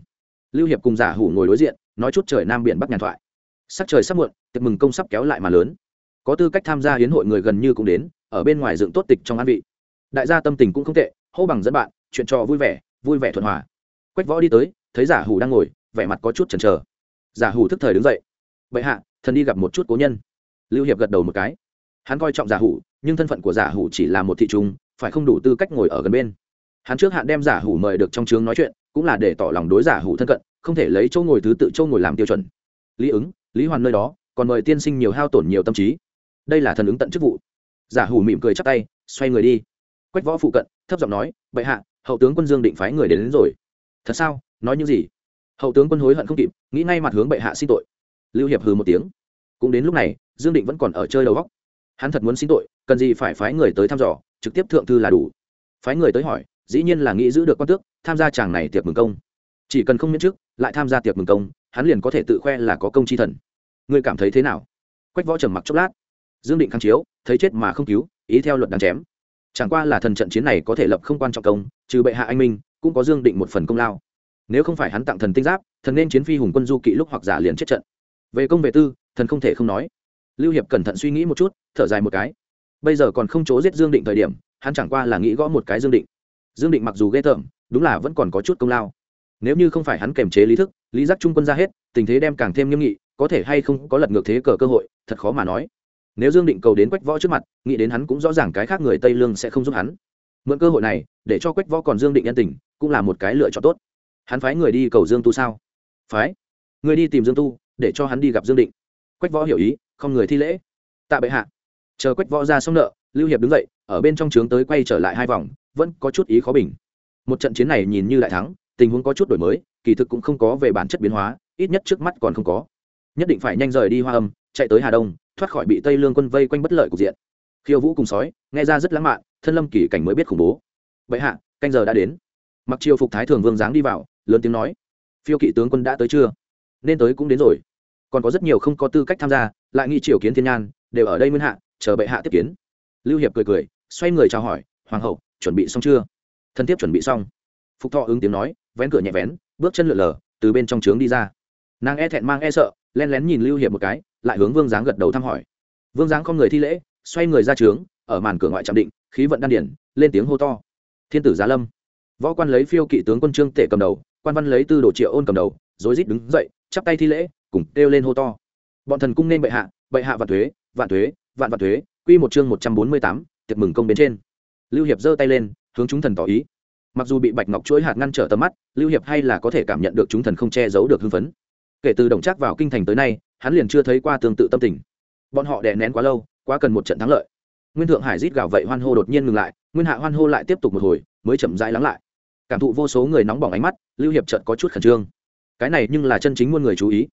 [SPEAKER 1] Lưu hiệp cùng giả hủ ngồi đối diện, nói chút trời nam biển bắc nhàn thoại. Sắc trời sắp muộn, tiệc mừng công sắp kéo lại mà lớn. Có tư cách tham gia hiến hội người gần như cũng đến, ở bên ngoài dựng tốt tịch trong an vị đại gia tâm tình cũng không tệ, hô bằng dẫn bạn, chuyện trò vui vẻ vui vẻ thuận hòa. Quách võ đi tới, thấy giả hủ đang ngồi, vẻ mặt có chút chần chờ. Giả hủ thức thời đứng dậy. Vậy hạ, thần đi gặp một chút cố nhân. Lưu hiệp gật đầu một cái. Hắn coi trọng giả hủ, nhưng thân phận của giả hủ chỉ là một thị trung, phải không đủ tư cách ngồi ở gần bên. Hắn trước hạn đem giả hủ mời được trong trường nói chuyện, cũng là để tỏ lòng đối giả hủ thân cận, không thể lấy chỗ ngồi thứ tự chỗ ngồi làm tiêu chuẩn. Lý ứng, lý hoàn nơi đó, còn mời tiên sinh nhiều hao tổn nhiều tâm trí. Đây là thần ứng tận chức vụ. Giả hủ mỉm cười chắp tay, xoay người đi quách võ phụ cận thấp giọng nói bệ hạ hậu tướng quân dương định phái người đến, đến rồi. Thật sao? Nói những gì? Hậu tướng quân hối hận không kịp nghĩ ngay mặt hướng bệ hạ xin tội. Lưu hiệp hừ một tiếng. Cũng đến lúc này dương định vẫn còn ở chơi đầu góc. Hắn thật muốn xin tội cần gì phải phái người tới thăm dò trực tiếp thượng thư là đủ. Phái người tới hỏi dĩ nhiên là nghĩ giữ được quan tước tham gia chàng này tiệc mừng công. Chỉ cần không miễn trước lại tham gia tiệc mừng công hắn liền có thể tự khoe là có công chi thần. Ngươi cảm thấy thế nào? Quách võ trầm mặc chốc lát. Dương định kháng chiếu thấy chết mà không cứu ý theo luật đáng chém chẳng qua là thần trận chiến này có thể lập không quan trọng công, trừ bệ hạ anh minh, cũng có dương định một phần công lao. Nếu không phải hắn tặng thần tinh giáp, thần nên chiến phi hùng quân du kỵ lúc hoặc giả liền chết trận. Về công về tư, thần không thể không nói. Lưu hiệp cẩn thận suy nghĩ một chút, thở dài một cái. Bây giờ còn không chỗ giết dương định thời điểm, hắn chẳng qua là nghĩ gõ một cái dương định. Dương định mặc dù ghê tởm, đúng là vẫn còn có chút công lao. Nếu như không phải hắn kềm chế lý thức, lý giác trung quân ra hết, tình thế đem càng thêm nghiêm nghị, có thể hay không có lật ngược thế cờ cơ hội, thật khó mà nói nếu dương định cầu đến quách võ trước mặt, nghĩ đến hắn cũng rõ ràng cái khác người tây lương sẽ không giúp hắn. Mượn cơ hội này, để cho quách võ còn dương định nhân tình, cũng là một cái lựa chọn tốt. Hắn phái người đi cầu dương tu sao? Phái. Người đi tìm dương tu, để cho hắn đi gặp dương định. Quách võ hiểu ý, không người thi lễ. Tạ bệ hạ. Chờ quách võ ra xong nợ, lưu hiệp đứng dậy, ở bên trong trướng tới quay trở lại hai vòng, vẫn có chút ý khó bình. Một trận chiến này nhìn như lại thắng, tình huống có chút đổi mới, kỳ thực cũng không có về bản chất biến hóa, ít nhất trước mắt còn không có. Nhất định phải nhanh rời đi hoa âm, chạy tới hà đông thoát khỏi bị tây lương quân vây quanh bất lợi cục diện. Khiêu vũ cùng sói, nghe ra rất lãng mạn, thân lâm kỳ cảnh mới biết khủng bố. Bệ hạ, canh giờ đã đến. Mặc triều phục thái thường vương dáng đi vào, lớn tiếng nói, phiêu kỵ tướng quân đã tới chưa? Nên tới cũng đến rồi. Còn có rất nhiều không có tư cách tham gia, lại nghi triều kiến thiên nhan, đều ở đây nguyên hạ, chờ bệ hạ tiếp kiến. Lưu hiệp cười cười, xoay người chào hỏi, hoàng hậu, chuẩn bị xong chưa? Thân thiết chuẩn bị xong. Phục thọ ứng tiếng nói, vén cửa nhẹ vén, bước chân lượn lờ, từ bên trong trướng đi ra. Nàng e thẹn mang e sợ, len lén nhìn lưu hiệp một cái lại hướng vương giáng gật đầu thăm hỏi. Vương giáng không người thi lễ, xoay người ra trướng, ở màn cửa ngoại trạm định, khí vận đan điển, lên tiếng hô to. Thiên tử giá lâm. Võ quan lấy phiêu kỵ tướng quân trương tể cầm đầu, quan văn lấy tư đồ triệu ôn cầm đầu, rối rít đứng dậy, chắp tay thi lễ, cùng kêu lên hô to. Bọn thần cung nên bệ hạ bệ hạ vạn thuế vạn thuế, vạn vạn thuế, quy một chương một trăm bốn mươi tám, tiệc mừng công bên trên. Lưu hiệp giơ tay lên, hướng chúng thần tỏ ý. Mặc dù bị bạch ngọc chuỗi hạt ngăn trở tầm mắt, lưu hiệp hay là có thể cảm nhận được chúng thần không che giấu được hưng phấn. Kể từ đồng trác vào kinh thành tới nay hắn liền chưa thấy qua tương tự tâm tình. Bọn họ đè nén quá lâu, quá cần một trận thắng lợi. Nguyên thượng hải rít gào vậy hoan hô đột nhiên ngừng lại, nguyên hạ hoan hô lại tiếp tục một hồi, mới chậm rãi lắng lại. Cảm thụ vô số người nóng bỏng ánh mắt, lưu hiệp trận có chút khẩn trương. Cái này nhưng là chân chính muôn người chú ý.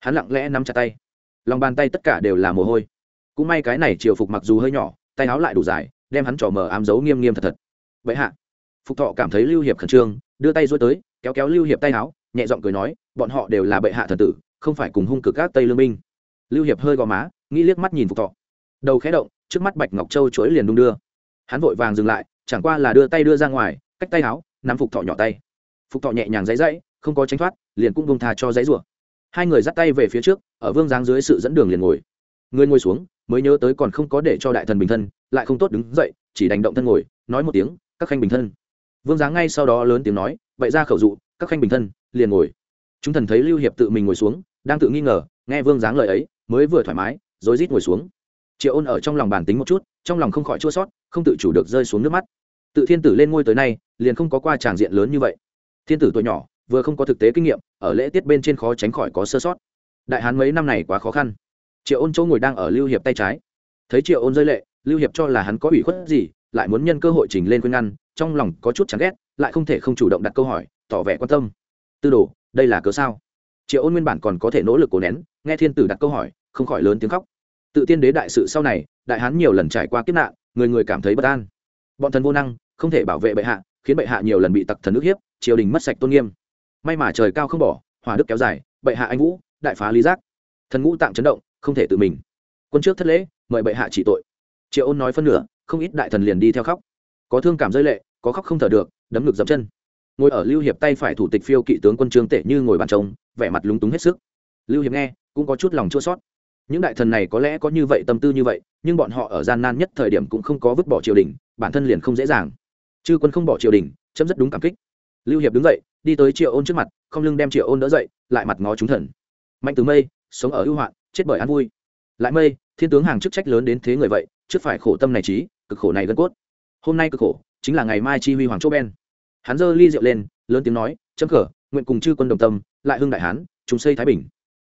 [SPEAKER 1] Hắn lặng lẽ nắm chặt tay. Lòng bàn tay tất cả đều là mồ hôi. Cũng may cái này triều phục mặc dù hơi nhỏ, tay áo lại đủ dài, đem hắn trò mờ ám giấu nghiêm nghiêm thật thật. Vậy hạ, phục thọ cảm thấy lưu hiệp khẩn trương, đưa tay dối tới, kéo kéo lưu hiệp tay áo, nhẹ giọng cười nói, bọn họ đều là bệ hạ thần tử không phải cùng hung cực các tây lương minh lưu hiệp hơi gò má, nghĩ liếc mắt nhìn phục thọ. Đầu khẽ động, trước mắt bạch ngọc châu chuỗi liền đung đưa. Hắn vội vàng dừng lại, chẳng qua là đưa tay đưa ra ngoài, cách tay áo, nắm phục thọ nhỏ tay. Phục thọ nhẹ nhàng dãy dãy không có tránh thoát, liền cũng bông thà cho dãy rủa hai người dắt tay về phía trước, ở vương giáng dưới sự dẫn đường liền ngồi. Người ngồi xuống, mới nhớ tới còn không có để cho đại thần bình thân, lại không tốt đứng dậy, chỉ đành động thân ngồi, nói một tiếng, các khanh bình thân. Vương giáng ngay sau đó lớn tiếng nói vậy ra khẩu dụ, các khanh bình thân, liền ngồi. Chúng thần thấy lưu hiệp tự mình ngồi xuống đang tự nghi ngờ, nghe vương dáng lời ấy, mới vừa thoải mái rối rít ngồi xuống. Triệu ôn ở trong lòng bàn tính một chút, trong lòng không khỏi chua sót không tự chủ được rơi xuống nước mắt. Tự thiên tử lên ngôi tới nay, liền không có qua tràng diện lớn như vậy. Thiên tử tuổi nhỏ, vừa không có thực tế kinh nghiệm, ở lễ tiết bên trên khó tránh khỏi có sơ sót. Đại hán mấy năm này quá khó khăn. Triệu ôn chỗ ngồi đang ở lưu hiệp tay trái. Thấy triệu ôn rơi lệ, lưu hiệp cho là hắn có ủy khuất gì, lại muốn nhân cơ hội trình lên khuyên ngăn, trong lòng có chút chán ghét, lại không thể không chủ động đặt câu hỏi, tỏ vẻ quan tâm. Tư đồ, đây là cớ sao? Triệu ôn nguyên bản còn có thể nỗ lực cố nén, nghe thiên tử đặt câu hỏi, không khỏi lớn tiếng khóc. Tự tiên đế đại sự sau này, đại hán nhiều lần trải qua kiếp nạn, người người cảm thấy bất an. Bọn thần vô năng, không thể bảo vệ bệ hạ, khiến bệ hạ nhiều lần bị tặc thần ức hiếp, triều đình mất sạch tôn nghiêm. May mà trời cao không bỏ hòa đức kéo dài, bệ hạ anh vũ, đại phá lý giác. Thần ngũ tạm chấn động, không thể tự mình. Quân trước thất lễ, mời bệ hạ chỉ tội. Triệu ôn nói phân nửa, không ít đại thần liền đi theo khóc. Có thương cảm rơi lệ, có khóc không thở được, đấm ngực dập chân ngồi ở lưu hiệp tay phải thủ tịch phiêu kỵ tướng quân trương tể như ngồi bàn trông, vẻ mặt lúng túng hết sức. Lưu hiệp nghe, cũng có chút lòng chua sót những đại thần này có lẽ có như vậy tâm tư như vậy, nhưng bọn họ ở gian nan nhất thời điểm cũng không có vứt bỏ triều đình, bản thân liền không dễ dàng. Chư quân không bỏ triều đình, chấm rất đúng cảm kích. Lưu hiệp đứng dậy, đi tới triệu ôn trước mặt, không lưng đem triệu ôn đỡ dậy, lại mặt ngó chúng thần. Mạnh từ mây, sống ở ưu hoạn, chết bởi an vui. Lại mây, thiên tướng hàng chức trách lớn đến thế người vậy, trước phải khổ tâm này trí cực khổ này gân cốt. Hôm nay cực khổ, chính là ngày mai chi huy hoàng châu ben hắn giơ ly rượu lên, lớn tiếng nói, chấm cờ, nguyện cùng chư quân đồng tâm, lại hưng đại hán, chúng xây thái bình.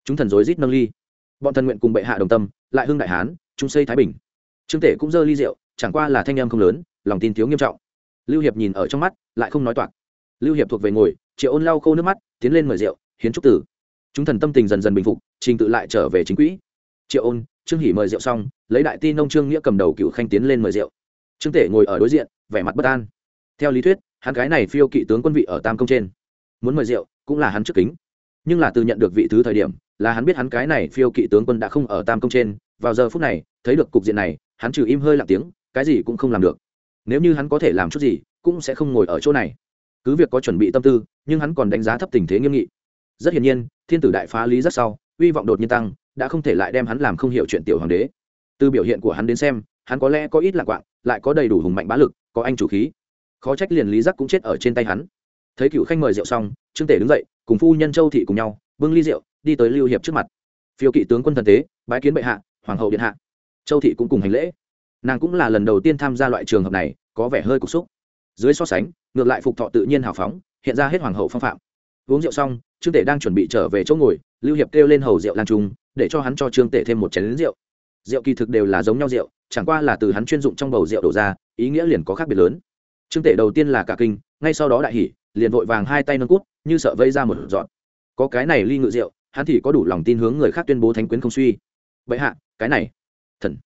[SPEAKER 1] Chúng thần rối rít nâng ly. Bọn thần nguyện cùng bệ hạ đồng tâm, lại hưng đại hán, chúng xây thái bình. Trương tể cũng giơ ly rượu, chẳng qua là thanh em không lớn, lòng tin thiếu nghiêm trọng. Lưu hiệp nhìn ở trong mắt, lại không nói toạc. Lưu hiệp thuộc về ngồi, triệu ôn lau khô nước mắt, tiến lên mời rượu, hiến trúc tử. Chúng thần tâm tình dần dần bình phục, trình tự lại trở về chính quỹ. Triệu ôn, trương hỉ mời rượu xong, lấy đại ti nông trương nghĩa cầm đầu cựu khanh tiến lên mời rượu. Trương tể ngồi ở đối diện, vẻ mặt bất an. Theo lý thuyết hắn cái này phiêu kỵ tướng quân vị ở tam công trên. Muốn mời rượu, cũng là hắn trước kính. Nhưng là từ nhận được vị thứ thời điểm, là hắn biết hắn cái này phiêu kỵ tướng quân đã không ở tam công trên. Vào giờ phút này, thấy được cục diện này, hắn trừ im hơi lặng tiếng, cái gì cũng không làm được. Nếu như hắn có thể làm chút gì, cũng sẽ không ngồi ở chỗ này. Cứ việc có chuẩn bị tâm tư, nhưng hắn còn đánh giá thấp tình thế nghiêm nghị. Rất hiển nhiên, thiên tử đại phá lý rất sau, uy vọng đột nhiên tăng, đã không thể lại đem hắn làm không hiểu chuyện tiểu hoàng đế. Từ biểu hiện của hắn đến xem, hắn có lẽ có ít lạc quạng, lại có đầy đủ hùng mạnh bá lực, có anh chủ khí khó trách liền lý giác cũng chết ở trên tay hắn. Thấy cựu khanh mời rượu xong, trương tể đứng dậy, cùng phu nhân châu thị cùng nhau, bưng ly rượu, đi tới lưu hiệp trước mặt. Phiêu kỵ tướng quân thần tế, bái kiến bệ hạ, hoàng hậu điện hạ. Châu thị cũng cùng hành lễ. Nàng cũng là lần đầu tiên tham gia loại trường hợp này, có vẻ hơi cục xúc. Dưới so sánh, ngược lại phục thọ tự nhiên hào phóng, hiện ra hết hoàng hậu phong phạm. Uống rượu xong, trương tể đang chuẩn bị trở về chỗ ngồi, lưu hiệp kêu lên hầu rượu lan trung, để cho hắn cho trương tể thêm một chén lính rượu. Rượu kỳ thực đều là giống nhau rượu, chẳng qua là từ hắn chuyên dụng trong bầu rượu đổ ra, ý nghĩa liền có khác biệt lớn trương tể đầu tiên là cả kinh, ngay sau đó đại hỉ, liền vội vàng hai tay nâng cút, như sợ vây ra một dọn có cái này ly ngự rượu, hắn thì có đủ lòng tin hướng người khác tuyên bố thánh quyến không suy. Vậy hạ, cái này. Thần.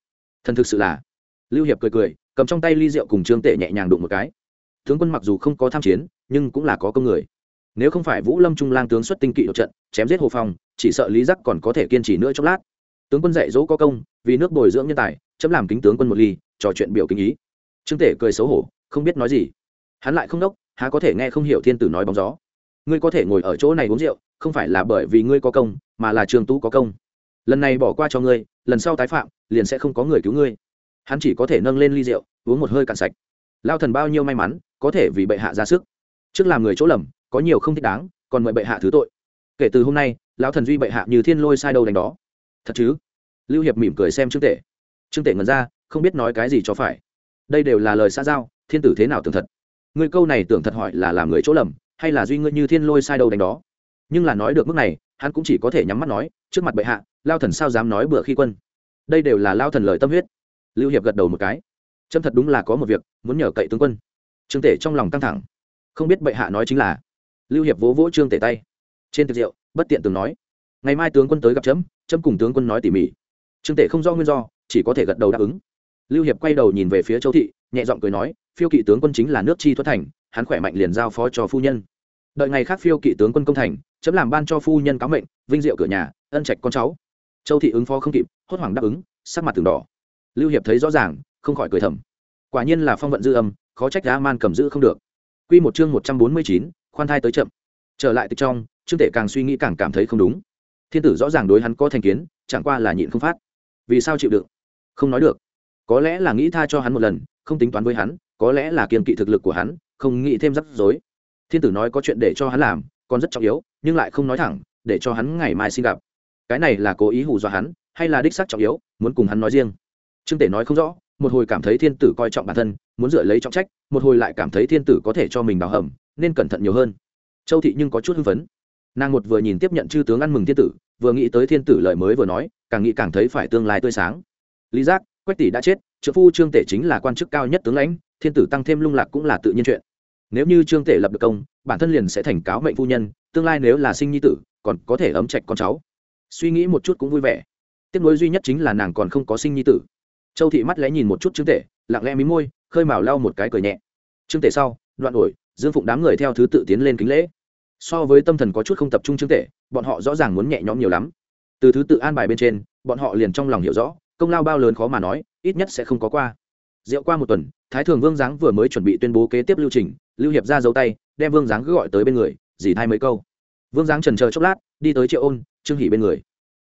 [SPEAKER 1] Thần thực sự là. Lưu hiệp cười cười, cầm trong tay ly rượu cùng trương tể nhẹ nhàng đụng một cái. Tướng quân mặc dù không có tham chiến, nhưng cũng là có công người. Nếu không phải vũ lâm trung lang tướng xuất tinh kỵ đột trận, chém giết hồ phong, chỉ sợ lý giác còn có thể kiên trì nữa chốc lát. Tướng quân dạy dỗ có công, vì nước bồi dưỡng nhân tài, chấm làm kính tướng quân một ly, trò chuyện biểu kinh ý. Trương tể cười xấu hổ không biết nói gì. Hắn lại không đốc, há có thể nghe không hiểu thiên tử nói bóng gió. Ngươi có thể ngồi ở chỗ này uống rượu, không phải là bởi vì ngươi có công, mà là trường tú có công. Lần này bỏ qua cho ngươi, lần sau tái phạm, liền sẽ không có người cứu ngươi. Hắn chỉ có thể nâng lên ly rượu, uống một hơi cạn sạch. Lao thần bao nhiêu may mắn, có thể vì bệ hạ ra sức. Trước làm người chỗ lầm, có nhiều không thích đáng, còn mời bệ hạ thứ tội. Kể từ hôm nay, lão thần duy bệ hạ như thiên lôi sai đầu đánh đó. Thật chứ? Lưu hiệp mỉm cười xem trương tể. Trương tể ngẩn ra, không biết nói cái gì cho phải. Đây đều là lời xã giao thiên tử thế nào tưởng thật? Người câu này tưởng thật hỏi là làm người chỗ lầm, hay là duy ngươi như thiên lôi sai đâu đánh đó? Nhưng là nói được mức này, hắn cũng chỉ có thể nhắm mắt nói, trước mặt bệ hạ, lao thần sao dám nói bừa khi quân? Đây đều là lao thần lời tâm huyết. Lưu hiệp gật đầu một cái. Trâm thật đúng là có một việc, muốn nhờ cậy tướng quân. Trương tể trong lòng căng thẳng. Không biết bệ hạ nói chính là. Lưu hiệp vỗ vỗ trương tể tay. Trên tiệc rượu, bất tiện từng nói. Ngày mai tướng quân tới gặp chấm chấm cùng tướng quân nói tỉ mỉ. Trương tể không do nguyên do, chỉ có thể gật đầu đáp ứng. Lưu hiệp quay đầu nhìn về phía châu thị nhẹ giọng cười nói phiêu kỵ tướng quân chính là nước chi thoát thành hắn khỏe mạnh liền giao phó cho phu nhân. Đợi ngày khác phiêu kỵ tướng quân công thành chấm làm ban cho phu nhân cáo mệnh vinh diệu cửa nhà ân trạch con cháu. Châu thị ứng phó không kịp hốt hoảng đáp ứng sắc mặt từng đỏ. Lưu hiệp thấy rõ ràng không khỏi cười thầm. Quả nhiên là phong vận dư âm khó trách đã man cầm giữ không được. Quy một chương một trăm bốn mươi chín, khoan thai tới chậm. Trở lại từ trong trương tể càng suy nghĩ càng cảm thấy không đúng. Thiên tử rõ ràng đối hắn có thành kiến chẳng qua là nhịn không phát. Vì sao chịu đựng? Không nói được. Có lẽ là nghĩ tha cho hắn một lần không tính toán với hắn, có lẽ là kiên kỵ thực lực của hắn, không nghĩ thêm rắc rối. Thiên tử nói có chuyện để cho hắn làm, còn rất trọng yếu, nhưng lại không nói thẳng, để cho hắn ngày mai xin gặp. Cái này là cố ý hù dọa hắn, hay là đích xác trọng yếu, muốn cùng hắn nói riêng. Trương tể nói không rõ, một hồi cảm thấy thiên tử coi trọng bản thân, muốn dựa lấy trọng trách, một hồi lại cảm thấy thiên tử có thể cho mình đào hầm, nên cẩn thận nhiều hơn. Châu thị nhưng có chút hưng phấn. Nàng một vừa nhìn tiếp nhận chư tướng ăn mừng thiên tử, vừa nghĩ tới thiên tử lời mới vừa nói, càng nghĩ càng thấy phải tương lai tươi sáng. Lý giác, quách tỷ đã chết trợ phu trương tể chính là quan chức cao nhất tướng lãnh, thiên tử tăng thêm lung lạc cũng là tự nhiên chuyện. Nếu như trương tể lập được công, bản thân liền sẽ thành cáo mệnh phu nhân, tương lai nếu là sinh nhi tử, còn có thể ấm trạch con cháu. Suy nghĩ một chút cũng vui vẻ. Tiếc nuối duy nhất chính là nàng còn không có sinh nhi tử. Châu thị mắt lẽ nhìn một chút trương tể, lặng lẽ mí môi, khơi mào lau một cái cười nhẹ. Trương tể sau, đoạn ổi, dương phụng đám người theo thứ tự tiến lên kính lễ. So với tâm thần có chút không tập trung trương tể, bọn họ rõ ràng muốn nhẹ nhõm nhiều lắm. Từ thứ tự an bài bên trên, bọn họ liền trong lòng hiểu rõ công lao bao lớn khó mà nói, ít nhất sẽ không có qua. Rượu qua một tuần, thái thường vương giáng vừa mới chuẩn bị tuyên bố kế tiếp lưu trình, lưu hiệp ra dấu tay, đem vương giáng cứ gọi tới bên người, dì thay mấy câu. Vương giáng trần chờ chốc lát, đi tới triệu ôn, trương hỷ bên người.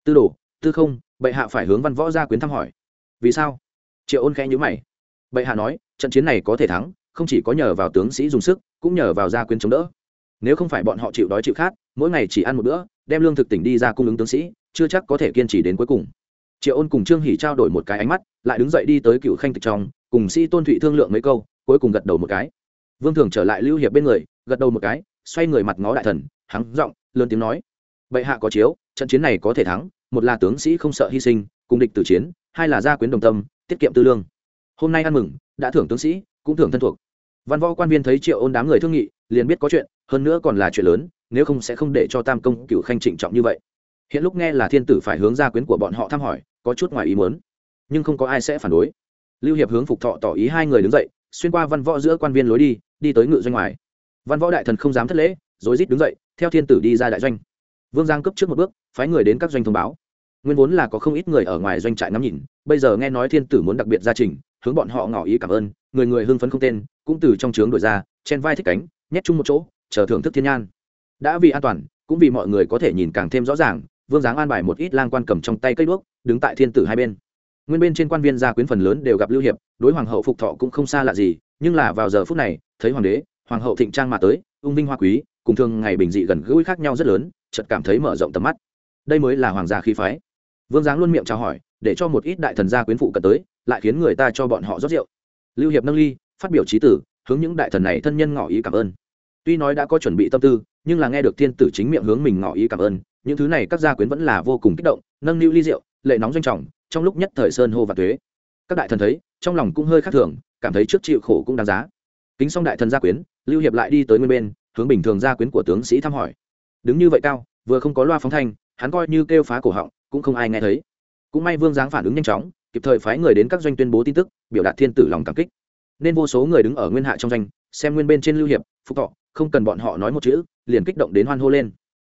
[SPEAKER 1] Tư đồ, tư không, bệ hạ phải hướng văn võ gia quyến thăm hỏi. Vì sao? Triệu ôn khẽ nhíu mày. Bệ hạ nói, trận chiến này có thể thắng, không chỉ có nhờ vào tướng sĩ dùng sức, cũng nhờ vào gia quyến chống đỡ. Nếu không phải bọn họ chịu đói chịu khát, mỗi ngày chỉ ăn một bữa, đem lương thực tỉnh đi ra cung ứng tướng sĩ, chưa chắc có thể kiên trì đến cuối cùng triệu ôn cùng trương Hỉ trao đổi một cái ánh mắt, lại đứng dậy đi tới cựu khanh tịch trong, cùng sĩ tôn thụy thương lượng mấy câu, cuối cùng gật đầu một cái. Vương thường trở lại lưu hiệp bên người, gật đầu một cái, xoay người mặt ngó đại thần hắn giọng, lớn tiếng nói, bệ hạ có chiếu, trận chiến này có thể thắng, một là tướng sĩ không sợ hy sinh, cùng địch tử chiến, hai là gia quyến đồng tâm, tiết kiệm tư lương. Hôm nay ăn mừng, đã thưởng tướng sĩ, cũng thưởng thân thuộc. Văn võ quan viên thấy triệu ôn đám người thương nghị, liền biết có chuyện, hơn nữa còn là chuyện lớn, nếu không sẽ không để cho tam công cựu khanh trịnh trọng như vậy hiện lúc nghe là thiên tử phải hướng gia quyến của bọn họ thăm hỏi, có chút ngoài ý muốn. Nhưng không có ai sẽ phản đối. Lưu hiệp hướng phục thọ tỏ ý hai người đứng dậy, xuyên qua văn võ giữa quan viên lối đi đi tới ngự doanh ngoài. Văn võ đại thần không dám thất lễ, rối rít đứng dậy, theo thiên tử đi ra đại doanh. Vương giang cấp trước một bước, phái người đến các doanh thông báo. Nguyên vốn là có không ít người ở ngoài doanh trại ngắm nhìn, bây giờ nghe nói thiên tử muốn đặc biệt gia trình, hướng bọn họ ngỏ ý cảm ơn, người người hưng phấn không tên, cũng từ trong trướng đổi ra, chen vai thích cánh, nhét chung một chỗ, chờ thưởng thức thiên nhan. Đã vì an toàn, cũng vì mọi người có thể nhìn càng thêm rõ ràng vương giáng an bài một ít lang quan cầm trong tay cây đuốc, đứng tại thiên tử hai bên. Nguyên bên trên quan viên gia quyến phần lớn đều gặp lưu hiệp, đối hoàng hậu phục thọ cũng không xa lạ gì, nhưng là vào giờ phút này, thấy hoàng đế, hoàng hậu thịnh trang mà tới, ung vinh hoa quý, cùng thường ngày bình dị gần gũi khác nhau rất lớn, chợt cảm thấy mở rộng tầm mắt. Đây mới là hoàng gia khí phái. Vương giáng luôn miệng chào hỏi, để cho một ít đại thần gia quyến phụ cận tới, lại khiến người ta cho bọn họ rót rượu. Lưu hiệp nâng ly, phát biểu trí tử, hướng những đại thần này thân nhân ngỏ ý cảm ơn. Tuy nói đã có chuẩn bị tâm tư, nhưng là nghe được thiên tử chính miệng hướng mình ngỏ ý cảm ơn những thứ này các gia quyến vẫn là vô cùng kích động, nâng niu ly rượu, lệ nóng doanh trọng, trong lúc nhất thời sơn hô và thuế các đại thần thấy, trong lòng cũng hơi khác thường, cảm thấy trước chịu khổ cũng đáng giá. Kính xong đại thần gia quyến, lưu hiệp lại đi tới nguyên bên, hướng bình thường gia quyến của tướng sĩ thăm hỏi. Đứng như vậy cao, vừa không có loa phóng thanh, hắn coi như kêu phá cổ họng, cũng không ai nghe thấy. Cũng may vương giáng phản ứng nhanh chóng, kịp thời phái người đến các doanh tuyên bố tin tức, biểu đạt thiên tử lòng cảm kích. Nên vô số người đứng ở nguyên hạ trong doanh, xem nguyên bên trên lưu hiệp phúc thọ, không cần bọn họ nói một chữ, liền kích động đến hoan hô lên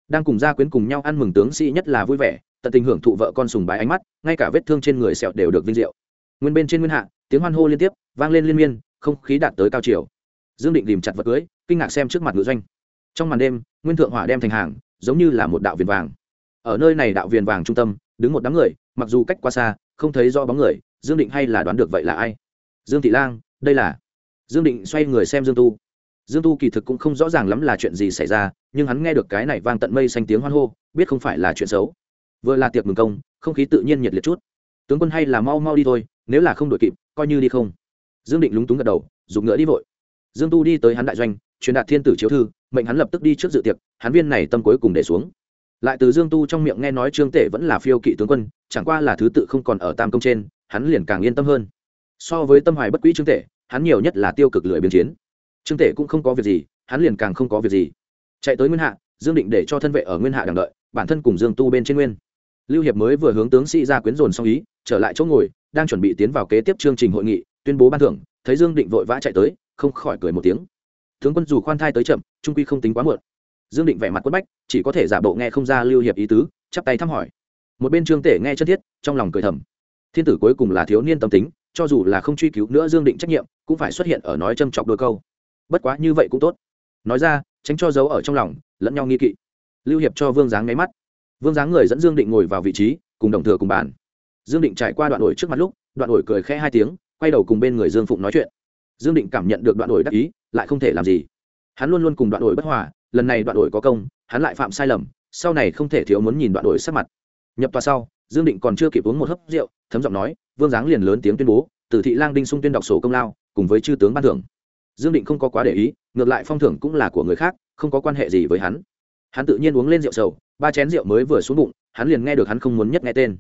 [SPEAKER 1] đang cùng gia quyến cùng nhau ăn mừng tướng sĩ nhất là vui vẻ, tận tình hưởng thụ vợ con sùng bái ánh mắt, ngay cả vết thương trên người sẹo đều được vinh diệu. Nguyên bên trên nguyên hạ, tiếng hoan hô liên tiếp, vang lên liên miên, không khí đạt tới cao chiều. Dương định tìm chặt vật cưới, kinh ngạc xem trước mặt ngự doanh. Trong màn đêm, nguyên thượng hỏa đem thành hàng, giống như là một đạo viền vàng. Ở nơi này đạo viền vàng trung tâm, đứng một đám người, mặc dù cách quá xa, không thấy rõ bóng người, dương định hay là đoán được vậy là ai? Dương thị lang, đây là. Dương định xoay người xem dương tu dương tu kỳ thực cũng không rõ ràng lắm là chuyện gì xảy ra, nhưng hắn nghe được cái này vang tận mây xanh tiếng hoan hô, biết không phải là chuyện xấu. Vừa là tiệc mừng công, không khí tự nhiên nhiệt liệt chút. Tướng quân hay là mau mau đi thôi, nếu là không đội kịp, coi như đi không. Dương định lúng túng gật đầu dùng ngựa đi vội. Dương tu đi tới hắn đại doanh, truyền đạt thiên tử chiếu thư, mệnh hắn lập tức đi trước dự tiệc, hắn viên này tâm cuối cùng để xuống. Lại từ dương tu trong miệng nghe nói trương tể vẫn là phiêu kỵ tướng quân, chẳng qua là thứ tự không còn ở tam công trên, hắn liền càng yên tâm hơn. So với tâm hoài bất quỹ trương tể, hắn nhiều nhất là tiêu cực lười biến chiến trương tể cũng không có việc gì, hắn liền càng không có việc gì. Chạy tới nguyên hạ, dương định để cho thân vệ ở nguyên hạ đằng đợi, bản thân cùng dương tu bên trên nguyên. Lưu hiệp mới vừa hướng tướng sĩ ra quyến dồn xong ý, trở lại chỗ ngồi, đang chuẩn bị tiến vào kế tiếp chương trình hội nghị, tuyên bố ban thưởng, thấy dương định vội vã chạy tới, không khỏi cười một tiếng. Tướng quân dù khoan thai tới chậm, trung quy không tính quá muộn. Dương định vẻ mặt quất bách, chỉ có thể giả bộ nghe không ra lưu hiệp ý tứ, chắp tay thăm hỏi. Một bên trương tể nghe chân thiết, trong lòng cười thầm. Thiên tử cuối cùng là thiếu niên tâm tính, cho dù là không truy cứu nữa dương định trách nhiệm, cũng phải xuất hiện ở nói châm chọc đôi câu bất quá như vậy cũng tốt. Nói ra, tránh cho giấu ở trong lòng, lẫn nhau nghi kỵ. Lưu hiệp cho vương giáng nháy mắt. Vương giáng người dẫn dương định ngồi vào vị trí, cùng đồng thừa cùng bàn. Dương định trải qua đoạn ổi trước mặt lúc, đoạn ổi cười khẽ hai tiếng, quay đầu cùng bên người dương phụng nói chuyện. Dương định cảm nhận được đoạn ổi đắc ý, lại không thể làm gì. Hắn luôn luôn cùng đoạn ổi bất hòa, lần này đoạn ổi có công, hắn lại phạm sai lầm, sau này không thể thiếu muốn nhìn đoạn ổi sắc mặt. Nhập tòa sau, dương định còn chưa kịp uống một hớp rượu, thấm giọng nói, vương giáng liền lớn tiếng tuyên bố, từ thị lang đinh sung tuyên đọc sổ công lao, cùng với chư tướng ban thưởng dương định không có quá để ý, ngược lại phong thưởng cũng là của người khác, không có quan hệ gì với hắn. Hắn tự nhiên uống lên rượu sầu, ba chén rượu mới vừa xuống bụng, hắn liền nghe được hắn không muốn nhất nghe tên.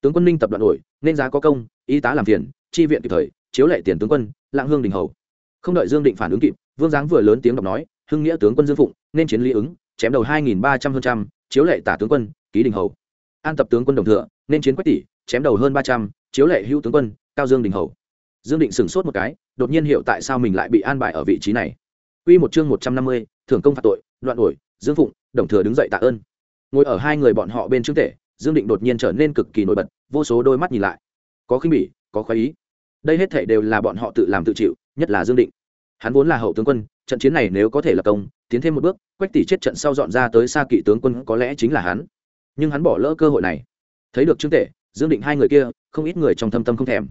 [SPEAKER 1] Tướng quân ninh tập đoạn đổi nên giá có công, y tá làm phiền tri viện kịp thời, chiếu lệ tiền tướng quân, lạng hương đình hầu. Không đợi dương định phản ứng kịp, vương giáng vừa lớn tiếng đọc nói, hưng nghĩa tướng quân dương phụng, nên chiến lý ứng, chém đầu hai nghìn ba trăm hơn trăm, chiếu lệ tả tướng quân, ký đình hầu. An tập tướng quân đồng thừa nên chiến quách tỷ, chém đầu hơn ba trăm, chiếu lệ hữu tướng quân, cao dương đình hầu dương định sửng sốt một cái đột nhiên hiểu tại sao mình lại bị an bài ở vị trí này Quy một chương một trăm năm mươi, thưởng công phạt tội, đoạn đổi, Dương Phụng, Đồng Thừa đứng dậy tạ ơn. Ngồi ở hai người bọn họ bên trước tể, Dương Định đột nhiên trở nên cực kỳ nổi bật, vô số đôi mắt nhìn lại. Có khinh bỉ, có khoái ý. Đây hết thảy đều là bọn họ tự làm tự chịu, nhất là Dương Định. Hắn vốn là hậu tướng quân, trận chiến này nếu có thể lập công, tiến thêm một bước, Quách tỷ chết trận sau dọn ra tới xa kỵ tướng quân có lẽ chính là hắn. Nhưng hắn bỏ lỡ cơ hội này. Thấy được trương tể, Dương Định hai người kia, không ít người trong thâm tâm không thèm.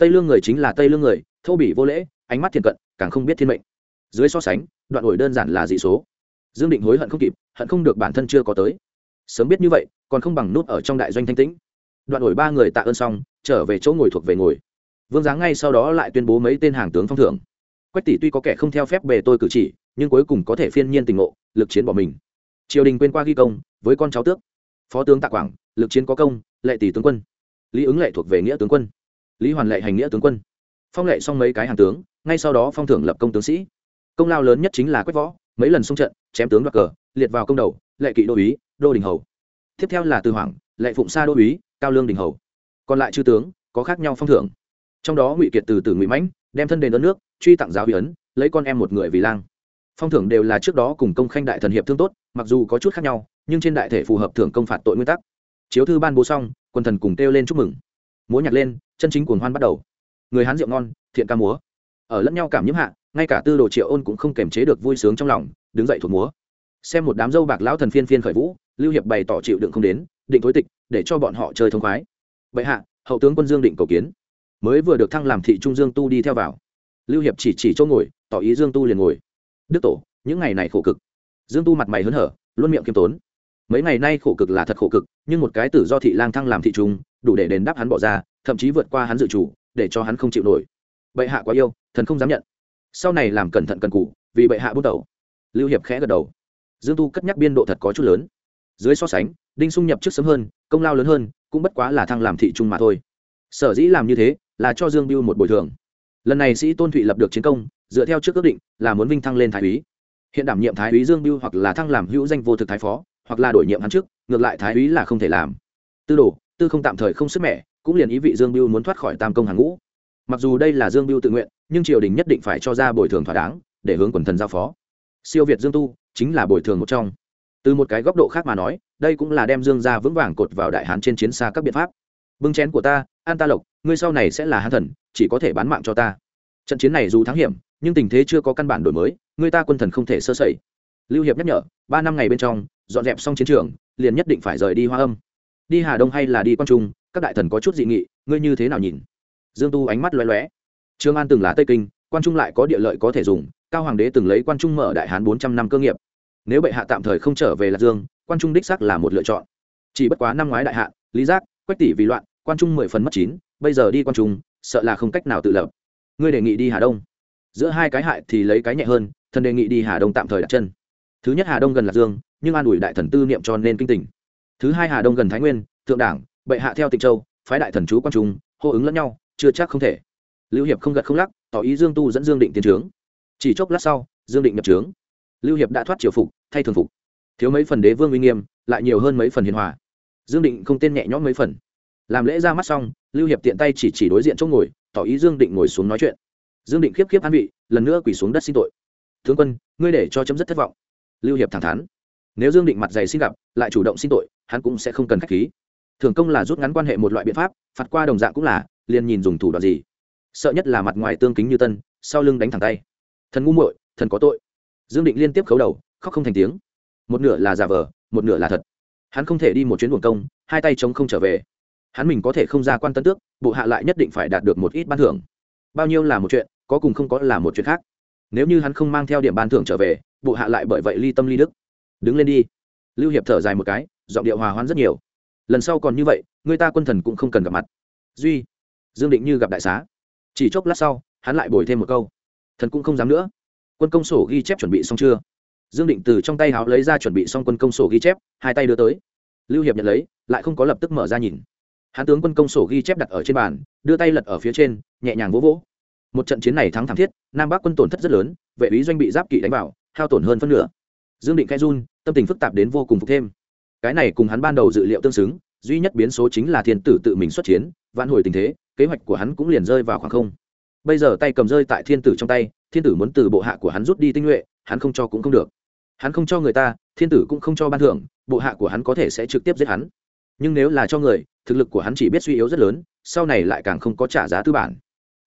[SPEAKER 1] Tây Lương người chính là Tây Lương người, thô bỉ vô lễ, ánh mắt thiền cận, càng không biết thiên mệnh. Dưới so sánh đoạn ổi đơn giản là dị số. Dương định hối hận không kịp hận không được bản thân chưa có tới. Sớm biết như vậy còn không bằng nút ở trong đại doanh thanh tĩnh. Đoạn ổi ba người tạ ơn xong trở về chỗ ngồi thuộc về ngồi. Vương giáng ngay sau đó lại tuyên bố mấy tên hàng tướng phong thưởng. Quách tỷ tuy có kẻ không theo phép bề tôi cử chỉ nhưng cuối cùng có thể phiên nhiên tình ngộ lực chiến bỏ mình. Triều đình quên qua ghi công với con cháu tước. Phó tướng tạ quảng lực chiến có công lệ tỷ tướng quân. Lý ứng lệ thuộc về nghĩa tướng quân lý hoàn lệ hành nghĩa tướng quân. Phong lệ xong mấy cái hàng tướng, ngay sau đó phong thưởng lập công tướng sĩ. Công lao lớn nhất chính là quét võ, mấy lần xung trận, chém tướng đoạt cờ, liệt vào công đầu, lệ kỵ đô úy, đô đình hầu. Tiếp theo là từ hoàng lệ phụng sa đô úy, cao lương đình hầu. Còn lại chư tướng, có khác nhau phong thưởng. Trong đó ngụy kiệt từ từ ngụy mãnh, đem thân đền đất nước, truy tặng giáo huy ấn, lấy con em một người vì lang. Phong thưởng đều là trước đó cùng công khanh đại thần hiệp thương tốt, mặc dù có chút khác nhau, nhưng trên đại thể phù hợp thưởng công phạt tội nguyên tắc. Chiếu thư ban bố xong, quân thần cùng kêu lên chúc mừng múa nhạc lên, chân chính cuồng hoan bắt đầu. Người hán rượu ngon, thiện ca múa. Ở lẫn nhau cảm nhiễm hạ, ngay cả tư đồ triệu ôn cũng không kềm chế được vui sướng trong lòng, đứng dậy thuộc múa. Xem một đám dâu bạc lão thần phiên phiên khởi vũ, lưu hiệp bày tỏ chịu đựng không đến, định thối tịch, để cho bọn họ chơi thông khoái. Vậy hạ, hậu tướng quân dương định cầu kiến. Mới vừa được thăng làm thị trung dương tu đi theo vào. Lưu hiệp chỉ chỉ chỗ ngồi, tỏ ý dương tu liền ngồi. Đức tổ, những ngày này khổ cực. Dương tu mặt mày hớn hở, luôn miệng kiêm tốn mấy ngày nay khổ cực là thật khổ cực, nhưng một cái tử do thị lang thăng làm thị trung, đủ để đền đáp hắn bỏ ra, thậm chí vượt qua hắn dự chủ, để cho hắn không chịu nổi. Bệ hạ quá yêu, thần không dám nhận. Sau này làm cẩn thận cần cụ vì bệ hạ bút đầu lưu hiệp khẽ gật đầu. Dương tu cất nhắc biên độ thật có chút lớn. Dưới so sánh, đinh sung nhập trước sớm hơn, công lao lớn hơn, cũng bất quá là thăng làm thị trung mà thôi. Sở dĩ làm như thế, là cho dương biêu một bồi thường. Lần này sĩ tôn thụy lập được chiến công, dựa theo trước ước định, là muốn vinh thăng lên thái úy. Hiện đảm nhiệm thái úy dương biêu hoặc là thăng làm hữu danh vô thực thái phó hoặc là đổi nhiệm hắn trước, ngược lại thái úy là không thể làm. Tư đồ, tư không tạm thời không sức mẻ, cũng liền ý vị dương biêu muốn thoát khỏi tam công hàng ngũ. Mặc dù đây là dương biêu tự nguyện, nhưng triều đình nhất định phải cho ra bồi thường thỏa đáng, để hướng quần thần giao phó. Siêu việt dương tu, chính là bồi thường một trong. Từ một cái góc độ khác mà nói, đây cũng là đem dương ra vững vàng cột vào đại hán trên chiến xa các biện pháp. Bưng chén của ta an ta lộc, ngươi sau này sẽ là hán thần, chỉ có thể bán mạng cho ta. Trận chiến này dù thắng hiểm, nhưng tình thế chưa có căn bản đổi mới, người ta quân thần không thể sơ sẩy lưu hiệp nhắc nhở, ba năm ngày bên trong, dọn dẹp xong chiến trường, liền nhất định phải rời đi hoa âm. Đi hà đông hay là đi quan trung, các đại thần có chút dị nghị, ngươi như thế nào nhìn? Dương tu ánh mắt loé loé trương an từng là tây kinh quan trung lại có địa lợi có thể dùng, cao hoàng đế từng lấy quan trung mở đại hán bốn trăm năm cơ nghiệp. Nếu bệ hạ tạm thời không trở về lạc dương quan trung đích xác là một lựa chọn. Chỉ bất quá năm ngoái đại hạ lý giác, quách tỷ vì loạn quan trung mười phần mất chín, bây giờ đi quan trung, sợ là không cách nào tự lập. Ngươi đề nghị đi hà đông. Giữa hai cái hại thì lấy cái nhẹ hơn, thần đề nghị đi hà đông tạm thời đặt chân thứ nhất hà đông gần lạc dương, nhưng an ủi đại thần tư niệm cho nên kinh tỉnh thứ hai hà đông gần thái nguyên, thượng đảng, bệ hạ theo tịnh châu, phái đại thần chú quan trung, hô ứng lẫn nhau, chưa chắc không thể. Lưu hiệp không gật không lắc, tỏ ý dương tu dẫn dương định tiến trướng. Chỉ chốc lát sau, dương định nhập trướng. Lưu hiệp đã thoát triều phục, thay thường phục. Thiếu mấy phần đế vương uy nghiêm, lại nhiều hơn mấy phần hiền hòa. Dương định không tên nhẹ nhõm mấy phần. Làm lễ ra mắt xong, lưu hiệp tiện tay chỉ chỉ đối diện chỗ ngồi, tỏ ý dương định ngồi xuống nói chuyện. Dương định khiếp khiếp an vị, lần nữa quỳ xuống đất xin tội. Tướng quân, ngươi để cho chấm dứt thất vọng lưu hiệp thẳng thắn. Nếu dương định mặt dày xin gặp, lại chủ động xin tội, hắn cũng sẽ không cần k h á c h khí. Thường công là rút ngắn quan hệ một loại biện pháp, phạt qua đồng dạng cũng là, liền nhìn dùng thủ đoạn gì. Sợ nhất là mặt ngoài tương kính như tân, sau lưng đánh thẳng tay. Thần ngu muội, thần có tội. Dương định liên tiếp khấu đầu, khóc không thành tiếng. Một nửa là giả vờ, một nửa là thật. Hắn không thể đi một chuyến buồn công, hai tay chống không trở về. Hắn mình có thể không ra quan tân tước, bộ hạ lại nhất định phải đạt được một ít ban thưởng. Bao nhiêu là một chuyện, có cùng không có là một chuyện khác nếu như hắn không mang theo điểm ban thưởng trở về, bộ hạ lại bởi vậy ly tâm ly đức. Đứng lên đi. Lưu hiệp thở dài một cái, giọng điệu hòa hoãn rất nhiều. Lần sau còn như vậy, người ta quân thần cũng không cần gặp mặt. Duy, dương định như gặp đại xá. Chỉ chốc lát sau, hắn lại bồi thêm một câu. Thần cũng không dám nữa. Quân công sổ ghi chép chuẩn bị xong chưa? Dương định từ trong tay háo lấy ra chuẩn bị xong quân công sổ ghi chép, hai tay đưa tới. Lưu hiệp nhận lấy, lại không có lập tức mở ra nhìn. Hắn tướng quân công sổ ghi chép đặt ở trên bàn, đưa tay lật ở phía trên, nhẹ nhàng vỗ vỗ một trận chiến này thắng thảm thiết, nam bắc quân tổn thất rất lớn, vệ úy doanh bị giáp kỵ đánh vào, hao tổn hơn phân nửa. Dương định khai run, tâm tình phức tạp đến vô cùng phục thêm. Cái này cùng hắn ban đầu dự liệu tương xứng, duy nhất biến số chính là thiên tử tự mình xuất chiến, vạn hồi tình thế, kế hoạch của hắn cũng liền rơi vào khoảng không. Bây giờ tay cầm rơi tại thiên tử trong tay, thiên tử muốn từ bộ hạ của hắn rút đi tinh nhuệ, hắn không cho cũng không được. Hắn không cho người ta, thiên tử cũng không cho ban thưởng, bộ hạ của hắn có thể sẽ trực tiếp giết hắn. Nhưng nếu là cho người, thực lực của hắn chỉ biết suy yếu rất lớn, sau này lại càng không có trả giá tư bản.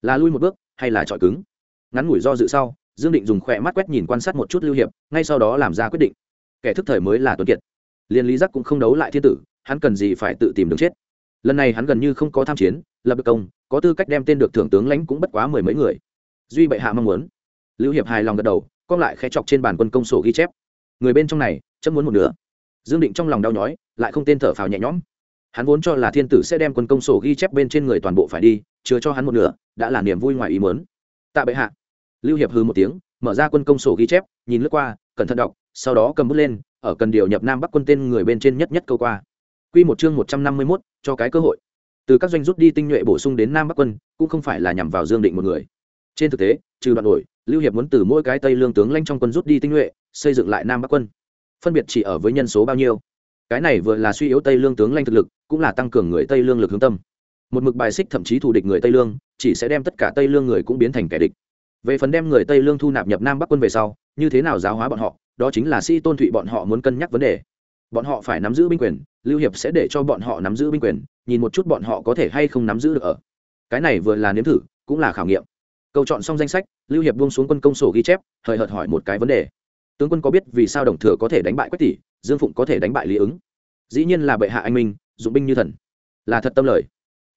[SPEAKER 1] Là lui một bước hay là trọi cứng? Ngắn ngủi do dự sau, dương định dùng khỏe mắt quét nhìn quan sát một chút lưu hiệp, ngay sau đó làm ra quyết định. Kẻ thức thời mới là tuấn kiệt. Liên lý giác cũng không đấu lại thiên tử, hắn cần gì phải tự tìm đường chết? Lần này hắn gần như không có tham chiến, lập được công, có tư cách đem tên được thưởng tướng lãnh cũng bất quá mười mấy người. Duy bệ hạ mong muốn. Lưu hiệp hài lòng gật đầu con lại khẽ chọc trên bàn quân công sổ ghi chép. Người bên trong này, chấm muốn một nửa. Dương định trong lòng đau nhói, lại không tên thở phào nhẹ nhõm. Hắn vốn cho là thiên tử sẽ đem quân công sổ ghi chép bên trên người toàn bộ phải đi chứa cho hắn một nửa đã là niềm vui ngoài ý mớn tạ bệ hạ lưu hiệp hư một tiếng mở ra quân công sổ ghi chép nhìn lướt qua cẩn thận đọc sau đó cầm bút lên ở cần điều nhập nam bắc quân tên người bên trên nhất nhất câu qua Quy một chương một trăm năm mươi 151, cho cái cơ hội. Từ các doanh rút đi tinh nhuệ bổ sung đến Nam Bắc quân, cũng không phải là nhằm vào Dương Định một người. Trên thực tế, trừ đoạn đổi, Lưu Hiệp muốn từ mỗi cái Tây Lương tướng lãnh trong quân rút đi tinh nhuệ, xây dựng lại Nam Bắc quân. Phân biệt chỉ ở với nhân số bao nhiêu. Cái này vừa là suy yếu Tây Lương tướng lãnh thực lực, cũng là tăng cường người Tây Lương lực hướng tâm. Một mực bài xích thậm chí thù địch người Tây Lương, chỉ sẽ đem tất cả Tây Lương người cũng biến thành kẻ địch. Về phần đem người Tây Lương thu nạp nhập Nam Bắc quân về sau, như thế nào giáo hóa bọn họ, đó chính là sĩ tôn thụy bọn họ muốn cân nhắc vấn đề. Bọn họ phải nắm giữ binh quyền lưu hiệp sẽ để cho bọn họ nắm giữ binh quyền nhìn một chút bọn họ có thể hay không nắm giữ được ở. Cái này vừa là nếm thử cũng là khảo nghiệm. Câu chọn xong danh sách lưu hiệp buông xuống quân công sổ ghi chép hời hợt hỏi một cái vấn đề. Tướng quân có biết vì sao đồng thừa có thể đánh bại quách tỷ dương phụng có thể đánh bại lý ứng? Dĩ nhiên là bệ hạ anh minh dụng binh như thần. Là thật tâm lời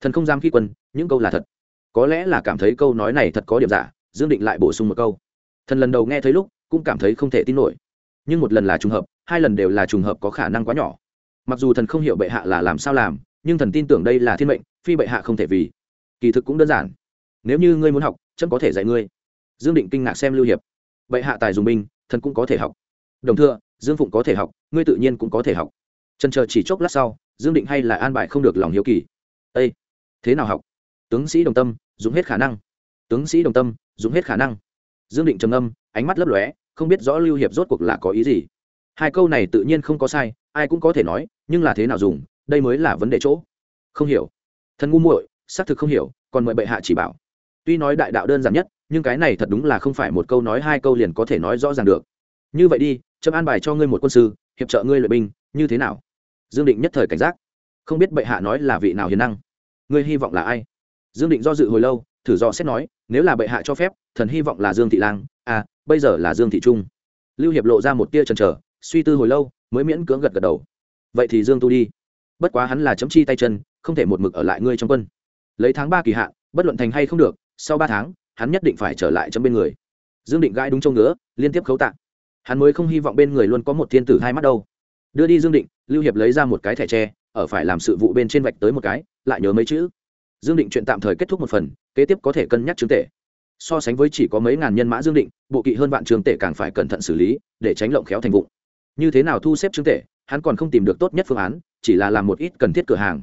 [SPEAKER 1] thần không dám khi quân, những câu là thật. Có lẽ là cảm thấy câu nói này thật có điểm giả, dương định lại bổ sung một câu. Thần lần đầu nghe thấy lúc, cũng cảm thấy không thể tin nổi. Nhưng một lần là trùng hợp, hai lần đều là trùng hợp có khả năng quá nhỏ. Mặc dù thần không hiểu bệ hạ là làm sao làm, nhưng thần tin tưởng đây là thiên mệnh, phi bệ hạ không thể vì. Kỳ thực cũng đơn giản. Nếu như ngươi muốn học trâm có thể dạy ngươi. Dương định kinh ngạc xem lưu hiệp. Bệ hạ tài dùng binh, thần cũng có thể học. Đồng thưa, dương phụng có thể học, ngươi tự nhiên cũng có thể học. Trần chờ chỉ chốc lát sau, dương định hay là an bài không được lòng hiếu kỳ. Ây thế nào học? Tướng sĩ đồng tâm, dùng hết khả năng. Tướng sĩ đồng tâm, dùng hết khả năng. Dương định trầm âm ánh mắt lấp lóe, không biết rõ lưu hiệp rốt cuộc là có ý gì. Hai câu này tự nhiên không có sai, ai cũng có thể nói, nhưng là thế nào dùng, đây mới là vấn đề chỗ. Không hiểu. Thân ngu muội, xác thực không hiểu, còn mời bệ hạ chỉ bảo. Tuy nói đại đạo đơn giản nhất, nhưng cái này thật đúng là không phải một câu nói hai câu liền có thể nói rõ ràng được. Như vậy đi trâm an bài cho ngươi một quân sư, hiệp trợ ngươi lợi binh, như thế nào? Dương định nhất thời cảnh giác. Không biết bệ hạ nói là vị nào hiền năng ngươi hy vọng là ai? Dương định do dự hồi lâu, thử do xét nói, nếu là bệ hạ cho phép, thần hy vọng là dương thị lang à bây giờ là dương thị trung. Lưu hiệp lộ ra một tia trần trở suy tư hồi lâu, mới miễn cưỡng gật gật đầu. Vậy thì dương tu đi. Bất quá hắn là chấm chi tay chân, không thể một mực ở lại ngươi trong quân. Lấy tháng ba kỳ hạn, bất luận thành hay không được, sau ba tháng, hắn nhất định phải trở lại chấm bên người. Dương định gãi đúng trông nữa liên tiếp khấu tạ. Hắn mới không hy vọng bên người luôn có một thiên tử hai mắt đâu. Đưa đi dương định, lưu hiệp lấy ra một cái thẻ tre, ở phải làm sự vụ bên trên vạch tới một cái lại nhớ mấy chữ. Dương định chuyện tạm thời kết thúc một phần, kế tiếp có thể cân nhắc chứng tể. So sánh với chỉ có mấy ngàn nhân mã dương định, bộ kỵ hơn vạn trường tể càng phải cẩn thận xử lý, để tránh lộng khéo thành vụ như thế nào thu xếp chứng tể, hắn còn không tìm được tốt nhất phương án, chỉ là làm một ít cần thiết cửa hàng.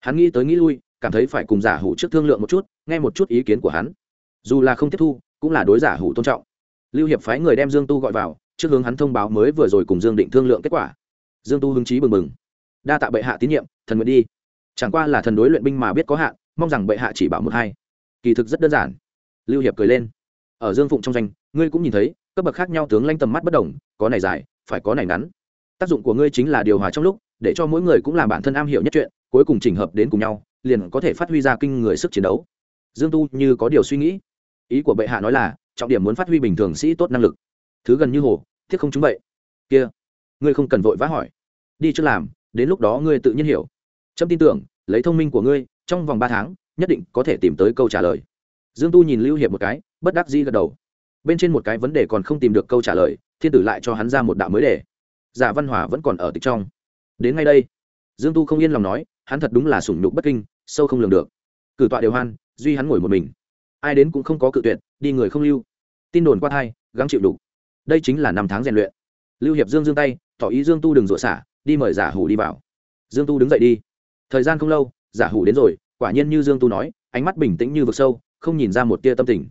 [SPEAKER 1] Hắn nghĩ tới nghĩ lui, cảm thấy phải cùng giả hủ trước thương lượng một chút, nghe một chút ý kiến của hắn. Dù là không tiếp thu, cũng là đối giả hủ tôn trọng. Lưu hiệp phái người đem dương tu gọi vào, trước hướng hắn thông báo mới vừa rồi cùng dương định thương lượng kết quả. Dương tu hứng chí bừng bừng. Đa tạ bệ hạ tín nhiệm, thần nguyện đi chẳng qua là thần đối luyện binh mà biết có hạn, mong rằng bệ hạ chỉ bảo một hai. Kỳ thực rất đơn giản. Lưu hiệp cười lên. Ở dương phụng trong danh, ngươi cũng nhìn thấy, cấp bậc khác nhau tướng lanh tầm mắt bất đồng, có này dài, phải có này ngắn. Tác dụng của ngươi chính là điều hòa trong lúc, để cho mỗi người cũng làm bản thân am hiểu nhất chuyện, cuối cùng chỉnh hợp đến cùng nhau, liền có thể phát huy ra kinh người sức chiến đấu. Dương tu như có điều suy nghĩ. Ý của bệ hạ nói là, trọng điểm muốn phát huy bình thường sĩ tốt năng lực. Thứ gần như hồ, thiết không chúng vậy kia, ngươi không cần vội vã hỏi. Đi trước làm, đến lúc đó ngươi tự nhiên hiểu trâm tin tưởng, lấy thông minh của ngươi, trong vòng ba tháng, nhất định có thể tìm tới câu trả lời. Dương tu nhìn lưu hiệp một cái, bất đắc dĩ gật đầu. Bên trên một cái vấn đề còn không tìm được câu trả lời, thiên tử lại cho hắn ra một đạo mới đề. Giả văn hòa vẫn còn ở tịch trong. Đến ngay đây, dương tu không yên lòng nói, hắn thật đúng là sủng nhục bất kinh, sâu không lường được. Cử tọa đều hoan, duy hắn ngồi một mình. Ai đến cũng không có cự tuyệt, đi người không lưu. Tin đồn qua thai, gắng chịu đủ. Đây chính là năm tháng rèn luyện. Lưu hiệp dương dương tay, tỏ ý dương tu đừng rủa xả, đi mời giả hủ đi vào. Dương tu đứng dậy đi thời gian không lâu, giả hủ đến rồi, quả nhiên như dương tu nói, ánh mắt bình tĩnh như vực sâu, không nhìn ra một tia tâm tình.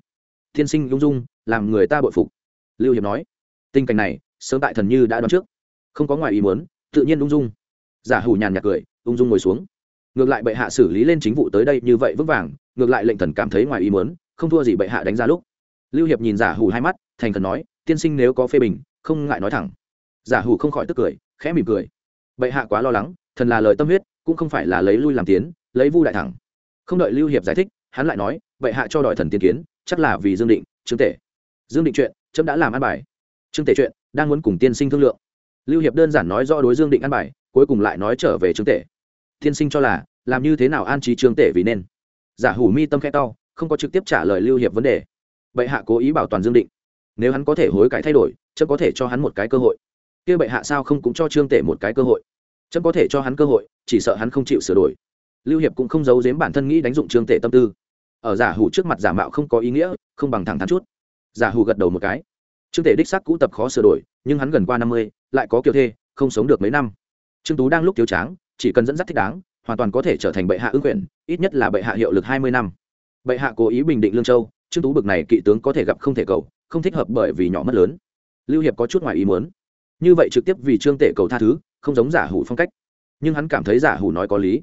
[SPEAKER 1] Thiên sinh ung dung, làm người ta bội phục. Lưu hiệp nói, tình cảnh này, sớm tại thần như đã đoán trước. Không có ngoài ý muốn, tự nhiên ung dung. Giả hủ nhàn nhạt cười, ung dung ngồi xuống. Ngược lại bệ hạ xử lý lên chính vụ tới đây như vậy vững vàng, ngược lại lệnh thần cảm thấy ngoài ý muốn, không thua gì bệ hạ đánh ra lúc. Lưu hiệp nhìn giả hủ hai mắt, thành thần nói, tiên sinh nếu có phê bình, không ngại nói thẳng. Giả hủ không khỏi tức cười, khẽ mỉm cười. Bệ hạ quá lo lắng, thần là lời tâm huyết cũng không phải là lấy lui làm tiến, lấy vu đại thẳng. Không đợi lưu hiệp giải thích, hắn lại nói, bệ hạ cho đòi thần tiên kiến, chắc là vì dương định, trương tể. Dương định chuyện trẫm đã làm ăn bài. Trương tể chuyện, đang muốn cùng tiên sinh thương lượng. Lưu hiệp đơn giản nói rõ đối dương định ăn bài, cuối cùng lại nói trở về trương tể. Tiên sinh cho là, làm như thế nào an trí trương tể vì nên? Giả hủ mi tâm khẽ to, không có trực tiếp trả lời lưu hiệp vấn đề. Bệ hạ cố ý bảo toàn dương định. Nếu hắn có thể hối cải thay đổi chớ có thể cho hắn một cái cơ hội. Kia bệ hạ sao không cũng cho trương tể một cái cơ hội? Chấm có thể cho hắn cơ hội, chỉ sợ hắn không chịu sửa đổi. Lưu hiệp cũng không giấu giếm bản thân nghĩ đánh dụng trương tể tâm tư. Ở giả hủ trước mặt giả mạo không có ý nghĩa, không bằng thẳng thắn chút. Giả hủ gật đầu một cái. Trương tể đích sắc cũ tập khó sửa đổi, nhưng hắn gần qua năm mươi, lại có kiểu thê, không sống được mấy năm. Trương tú đang lúc thiếu tráng, chỉ cần dẫn dắt thích đáng, hoàn toàn có thể trở thành bệ hạ ứng quyền, ít nhất là bệ hạ hiệu lực hai mươi năm. Bệ hạ cố ý bình định lương châu, trương tú bực này kỵ tướng có thể gặp không thể cầu, không thích hợp bởi vì nhỏ mất lớn. Lưu hiệp có chút ngoài ý muốn. Như vậy trực tiếp vì trương tể cầu tha thứ không giống giả hủ phong cách. Nhưng hắn cảm thấy giả hủ nói có lý.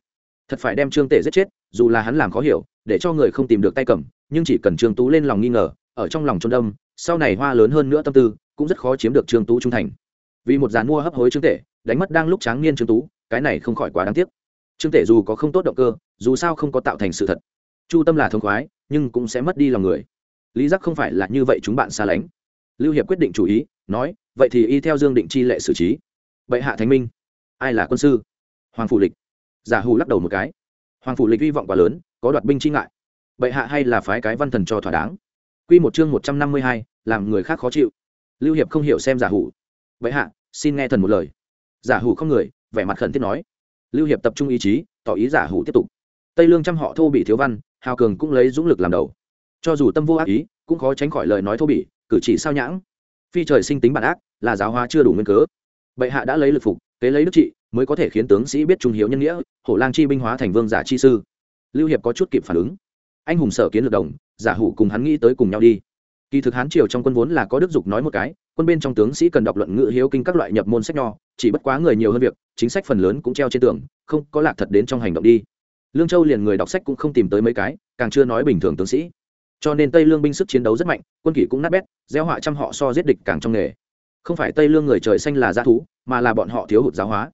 [SPEAKER 1] Thật phải đem trương tể giết chết, dù là hắn làm khó hiểu, để cho người không tìm được tay cầm, nhưng chỉ cần trương tú lên lòng nghi ngờ, ở trong lòng trôn đâm sau này hoa lớn hơn nữa tâm tư, cũng rất khó chiếm được trương tú trung thành. Vì một dàn mua hấp hối trương tể, đánh mất đang lúc tráng niên trương tú, cái này không khỏi quá đáng tiếc. Trương tể dù có không tốt động cơ, dù sao không có tạo thành sự thật. Chu tâm là thông khoái, nhưng cũng sẽ mất đi lòng người. Lý giác không phải là như vậy chúng bạn xa lánh. Lưu hiệp quyết định chủ ý, nói, vậy thì y theo dương định chi lệ xử trí bệ hạ thánh minh. Ai là quân sư? Hoàng phủ lịch. Giả hù lắc đầu một cái. Hoàng phủ lịch hy vọng quá lớn, có đoạt binh chi ngại. Bệ hạ hay là phái cái văn thần cho thỏa đáng? Q một chương một trăm năm mươi hai, làm người khác khó chịu. Lưu hiệp không hiểu xem giả hủ bệ hạ, xin nghe thần một lời. Giả hủ không người, vẻ mặt khẩn thiết nói. Lưu hiệp tập trung ý chí, tỏ ý giả hủ tiếp tục. Tây lương trăm họ thô bị thiếu văn, hào cường cũng lấy dũng lực làm đầu. Cho dù tâm vô ác ý, cũng khó tránh khỏi lời nói thô bỉ, cử chỉ sao nhãng. Phi trời sinh tính bản ác, là giáo hóa chưa đủ nguyên cớ bệ hạ đã lấy lực phục, kế lấy đức trị, mới có thể khiến tướng sĩ biết trung hiếu nhân nghĩa, hổ lang chi binh hóa thành vương giả chi sư. Lưu hiệp có chút kịp phản ứng. Anh hùng sở kiến lược đồng, giả hủ cùng hắn nghĩ tới cùng nhau đi. Kỳ thực hán triều trong quân vốn là có đức dục nói một cái, quân bên trong tướng sĩ cần đọc luận ngữ hiếu kinh các loại nhập môn sách nho, chỉ bất quá người nhiều hơn việc, chính sách phần lớn cũng treo trên tường, không có lạc thật đến trong hành động đi. Lương châu liền người đọc sách cũng không tìm tới mấy cái, càng chưa nói bình thường tướng sĩ. Cho nên tây lương binh sức chiến đấu rất mạnh, quân kỷ cũng nát bét, gieo họa trăm họ so giết địch càng trong nghề không phải tây lương người trời xanh là g thú, mà là bọn họ thiếu hụt giáo hóa.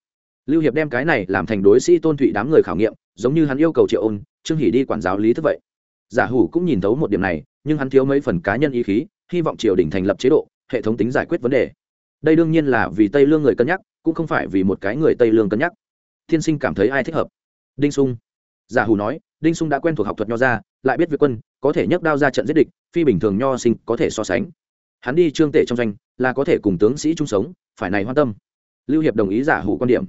[SPEAKER 1] Lưu hiệp đem cái này làm thành đối sĩ tôn thụy đám người khảo nghiệm, giống như hắn yêu cầu triệu ôn, trương hỷ đi quản giáo lý thức vậy. Giả hủ cũng nhìn thấu một điểm này, nhưng hắn thiếu mấy phần cá nhân ý khí, hy vọng triều đình thành lập chế độ, hệ thống tính giải quyết vấn đề. Đây đương nhiên là vì tây lương người cân nhắc, cũng không phải vì một cái người tây lương cân nhắc. Thiên sinh cảm thấy ai thích hợp? Đinh sung. Giả hủ nói, đinh sung đã quen thuộc học thuật nho ra, lại biết việc quân, có thể nhấc đao ra trận giết địch, phi bình thường nho sinh có thể so sánh. Hắn đi trương tể trong danh là có thể cùng tướng sĩ chung sống, phải này hoan tâm. Lưu hiệp đồng ý giả hủ quan điểm.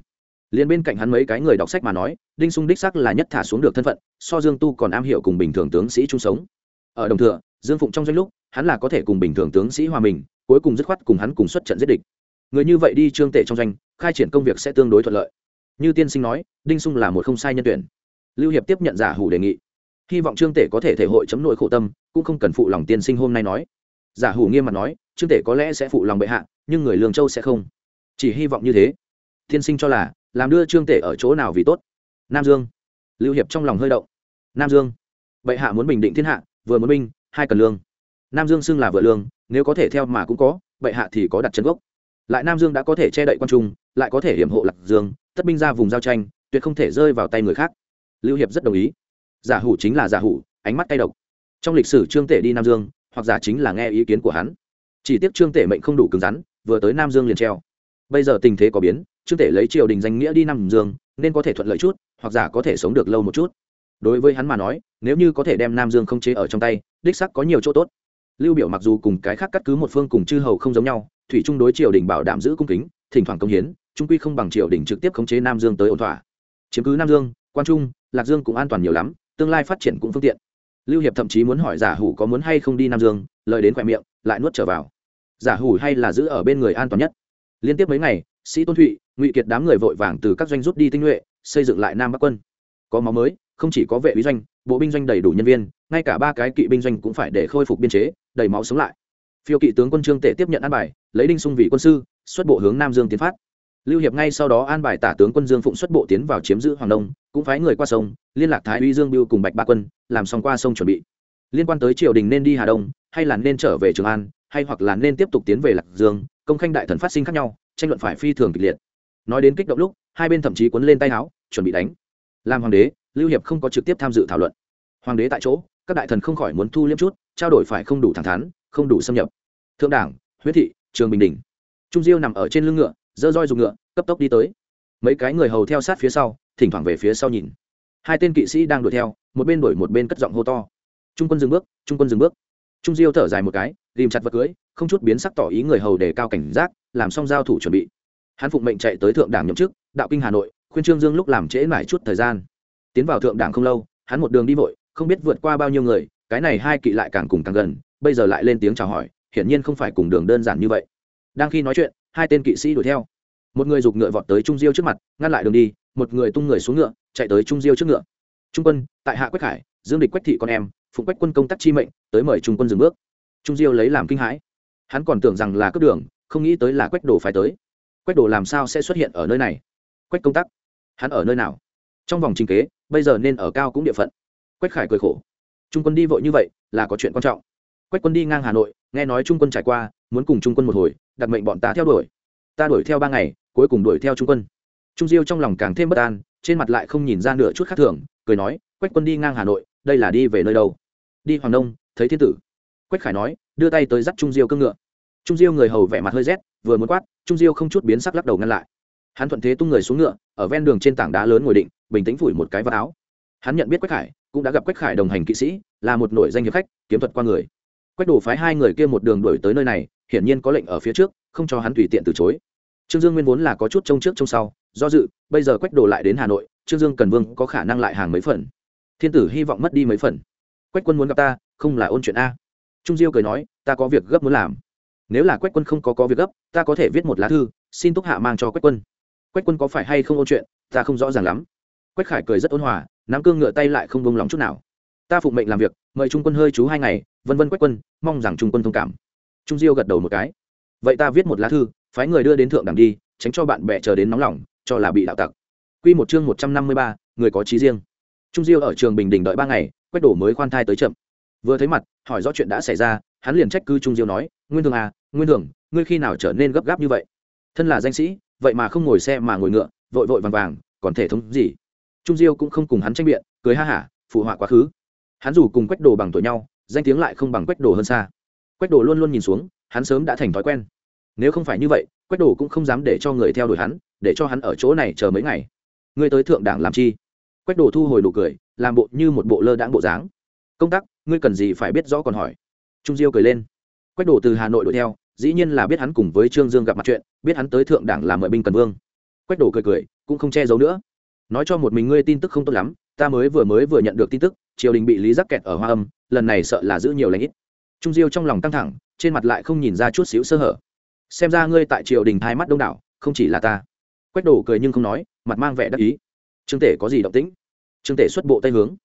[SPEAKER 1] Liền bên cạnh hắn mấy cái người đọc sách mà nói, đinh sung đích sắc là nhất thả xuống được thân phận, so dương tu còn am hiểu cùng bình thường tướng sĩ chung sống. Ở đồng thừa, dương phụng trong danh lúc, hắn là có thể cùng bình thường tướng sĩ hòa mình, cuối cùng dứt khoát cùng hắn cùng xuất trận giết địch. Người như vậy đi trương tể trong danh khai triển công việc sẽ tương đối thuận lợi. Như tiên sinh nói, đinh sung là một không sai nhân tuyển. Lưu hiệp tiếp nhận giả hủ đề nghị. Hy vọng trương tể có thể thể hội chấm nội khổ tâm, cũng không cần phụ lòng tiên sinh hôm nay nói giả hủ nghiêm mặt nói, trương tể có lẽ sẽ phụ lòng bệ hạ, nhưng người lương châu sẽ không. Chỉ hy vọng như thế. Tiên sinh cho là, làm đưa trương tể ở chỗ nào vì tốt. Nam dương. Lưu hiệp trong lòng hơi động. Nam dương. Bệ hạ muốn bình định thiên hạ, vừa muốn binh, hai cần lương. Nam dương xưng là vợ lương, nếu có thể theo mà cũng có, bệ hạ thì có đặt chân gốc. Lại nam dương đã có thể che đậy quan trung, lại có thể hiểm hộ lạc dương, tất binh ra vùng giao tranh, tuyệt không thể rơi vào tay người khác. Lưu hiệp rất đồng ý. Giả hủ chính là giả hủ, ánh mắt tay độc. Trong lịch sử trương tể đi nam dương hoặc giả chính là nghe ý kiến của hắn. Chỉ tiếc trương tể mệnh không đủ cứng rắn, vừa tới nam dương liền treo. Bây giờ tình thế có biến, trương tể lấy triều đình danh nghĩa đi nam dương, nên có thể thuận lợi chút, hoặc giả có thể sống được lâu một chút. Đối với hắn mà nói, nếu như có thể đem nam dương không chế ở trong tay, đích sắc có nhiều chỗ tốt. Lưu biểu mặc dù cùng cái khác cắt cứ một phương cùng chư hầu không giống nhau, thủy trung đối triều đình bảo đảm giữ cung kính, thỉnh thoảng công hiến trung quy không bằng triều đình trực tiếp khống chế nam dương tới ổn thỏa. Chiếm cứ nam dương, quan trung, lạc dương cũng an toàn nhiều lắm, tương lai phát triển cũng phương tiện lưu hiệp thậm chí muốn hỏi giả hủ có muốn hay không đi nam dương, lời đến khỏe miệng, lại nuốt trở vào. Giả hủ hay là giữ ở bên người an toàn nhất? Liên tiếp mấy ngày, sĩ tôn thụy, ngụy kiệt đám người vội vàng từ các doanh rút đi tinh nhuệ, xây dựng lại nam bắc quân. Có máu mới, không chỉ có vệ bí doanh, bộ binh doanh đầy đủ nhân viên, ngay cả ba cái kỵ binh doanh cũng phải để khôi phục biên chế, đầy máu sống lại. Phiêu kỵ tướng quân trương tể tiếp nhận an bài, lấy đinh sung vị quân sư, xuất bộ hướng nam dương tiến phát lưu hiệp ngay sau đó an bài tả tướng quân dương phụng xuất bộ tiến vào chiếm giữ hoàng đông cũng phái người qua sông, liên lạc thái uy dương biêu cùng bạch ba quân, làm xong qua sông chuẩn bị. Liên quan tới triều đình nên đi hà đông, hay là nên trở về trường an, hay hoặc là nên tiếp tục tiến về lạc dương, công khanh đại thần phát sinh khác nhau, tranh luận phải phi thường kịch liệt. Nói đến kích động lúc, hai bên thậm chí cuốn lên tay áo chuẩn bị đánh. Làm hoàng đế, lưu hiệp không có trực tiếp tham dự thảo luận. Hoàng đế tại chỗ, các đại thần không khỏi muốn thu liêm chút, trao đổi phải không đủ thẳng thắn, không đủ xâm nhập. Thượng đảng huyết thị, trường bình đình trung diêu nằm ở trên lưng ngựa dơ roi dùng ngựa, cấp tốc đi tới. Mấy cái người hầu theo sát phía sau, thỉnh thoảng về phía sau nhìn. Hai tên kỵ sĩ đang đuổi theo, một bên đuổi một bên cất giọng hô to. Trung quân dừng bước, trung quân dừng bước. Trung diêu thở dài một cái ghìm chặt vật cưới, không chút biến sắc tỏ ý người hầu để cao cảnh giác, làm xong giao thủ chuẩn bị. Hắn phụng mệnh chạy tới thượng đảng nhậm chức, đạo kinh hà nội, khuyên trương dương lúc làm trễ mãi chút thời gian. Tiến vào thượng đảng không lâu, hắn một đường đi vội, không biết vượt qua bao nhiêu người, cái này hai kỵ lại càng cùng càng gần, bây giờ lại lên tiếng chào hỏi, hiển nhiên không phải cùng đường đơn giản như vậy. Đang khi nói chuyện hai tên kỵ sĩ đuổi theo. Một người giục ngựa vọt tới trung diêu trước mặt, ngăn lại đường đi, một người tung người xuống ngựa, chạy tới trung diêu trước ngựa. Trung quân, tại hạ quách khải dương địch quách thị con em, phụng quách quân công tác chi mệnh, tới mời trung quân dừng bước. Trung diêu lấy làm kinh hãi. Hắn còn tưởng rằng là cướp đường, không nghĩ tới là quách đồ phải tới. Quách đồ làm sao sẽ xuất hiện ở nơi này? Quách công tác, hắn ở nơi nào? Trong vòng trình kế, bây giờ nên ở cao cũng địa phận. Quách khải cười khổ. Trung quân đi vội như vậy, là có chuyện quan trọng. Quách quân đi ngang hà nội, nghe nói trung quân trải qua muốn cùng trung quân một hồi đặt mệnh bọn ta theo đuổi. Ta đuổi theo ba ngày cuối cùng đuổi theo trung quân. Trung diêu trong lòng càng thêm bất an trên mặt lại không nhìn ra nửa chút khác thường cười nói quách quân đi ngang hà nội đây là đi về nơi đâu? Đi hoàng đông, thấy thiên tử. Quách khải nói đưa tay tới dắt trung diêu cưng ngựa. Trung diêu người hầu vẻ mặt hơi rét vừa muốn quát trung diêu không chút biến sắc lắc đầu ngăn lại. Hắn thuận thế tung người xuống ngựa ở ven đường trên tảng đá lớn ngồi định bình tĩnh phủi một cái vào áo. Hắn nhận biết quách khải cũng đã gặp quách khải đồng hành kỵ sĩ là một nổi danh hiệp khách kiếm thuật qua người. Quách đổ phái hai người kia một đường đuổi tới nơi này hiển nhiên có lệnh ở phía trước, không cho hắn tùy tiện từ chối. Trương dương nguyên vốn là có chút trông trước trông sau, do dự, bây giờ quách đồ lại đến hà nội, trương dương cần vương có khả năng lại hàng mấy phần. Thiên tử hy vọng mất đi mấy phần. Quách quân muốn gặp ta, không là ôn chuyện a. Trung diêu cười nói, ta có việc gấp muốn làm. Nếu là quách quân không có có việc gấp, ta có thể viết một lá thư, xin túc hạ mang cho quách quân. Quách quân có phải hay không ôn chuyện, ta không rõ ràng lắm. Quách khải cười rất ôn hòa, nắm cương ngựa tay lại không bông lòng chút nào. Ta phụng mệnh làm việc, mời trung quân hơi chú hai ngày, vân vân quách quân, mong rằng trung quân thông cảm trung diêu gật đầu một cái vậy ta viết một lá thư phái người đưa đến thượng đẳng đi tránh cho bạn bè chờ đến nóng lòng cho là bị đạo tặc Quy một chương một trăm năm mươi ba, người có trí riêng. Trung Diêu ở trường Bình Đình đợi ba ngày, quách đổ mới khoan thai tới chậm. Vừa thấy mặt, hỏi rõ chuyện đã xảy ra, hắn liền trách cứ Trung Diêu nói, "Nguyên Thường à, Nguyên Thường, ngươi khi nào trở nên gấp gáp như vậy? Thân là danh sĩ, vậy mà không ngồi xe mà ngồi ngựa, vội vội vàng vàng, còn thể thống gì?" Trung Diêu cũng không cùng hắn tranh biện, cười ha hả, phụ họa quá khứ. Hắn dù cùng quách đồ bằng tuổi nhau, danh tiếng lại không bằng quách đồ hơn xa. Quách đồ luôn luôn nhìn xuống, hắn sớm đã thành thói quen. Nếu không phải như vậy, quách đồ cũng không dám để cho người theo đuổi hắn, để cho hắn ở chỗ này chờ mấy ngày. Ngươi tới thượng đảng làm chi? Quách đồ thu hồi nụ cười làm bộ như một bộ lơ đãng bộ dáng. Công tác ngươi cần gì phải biết rõ còn hỏi. Trung diêu cười lên. Quách đồ từ hà nội đuổi theo dĩ nhiên là biết hắn cùng với trương dương gặp mặt chuyện biết hắn tới thượng đảng làm mời binh cần vương. Quách đồ cười cười cũng không che giấu nữa. Nói cho một mình ngươi tin tức không tốt lắm ta mới vừa mới vừa nhận được tin tức triều đình bị lý giác kẹt ở hoa âm lần này sợ là giữ nhiều lãnh ít trung diêu trong lòng căng thẳng, trên mặt lại không nhìn ra chút xíu sơ hở. Xem ra ngươi tại triều đình hai mắt đông đảo, không chỉ là ta. Quách đồ cười nhưng không nói, mặt mang vẻ đắc ý. Trương tể có gì động tĩnh? Trương tể xuất bộ tây hướng.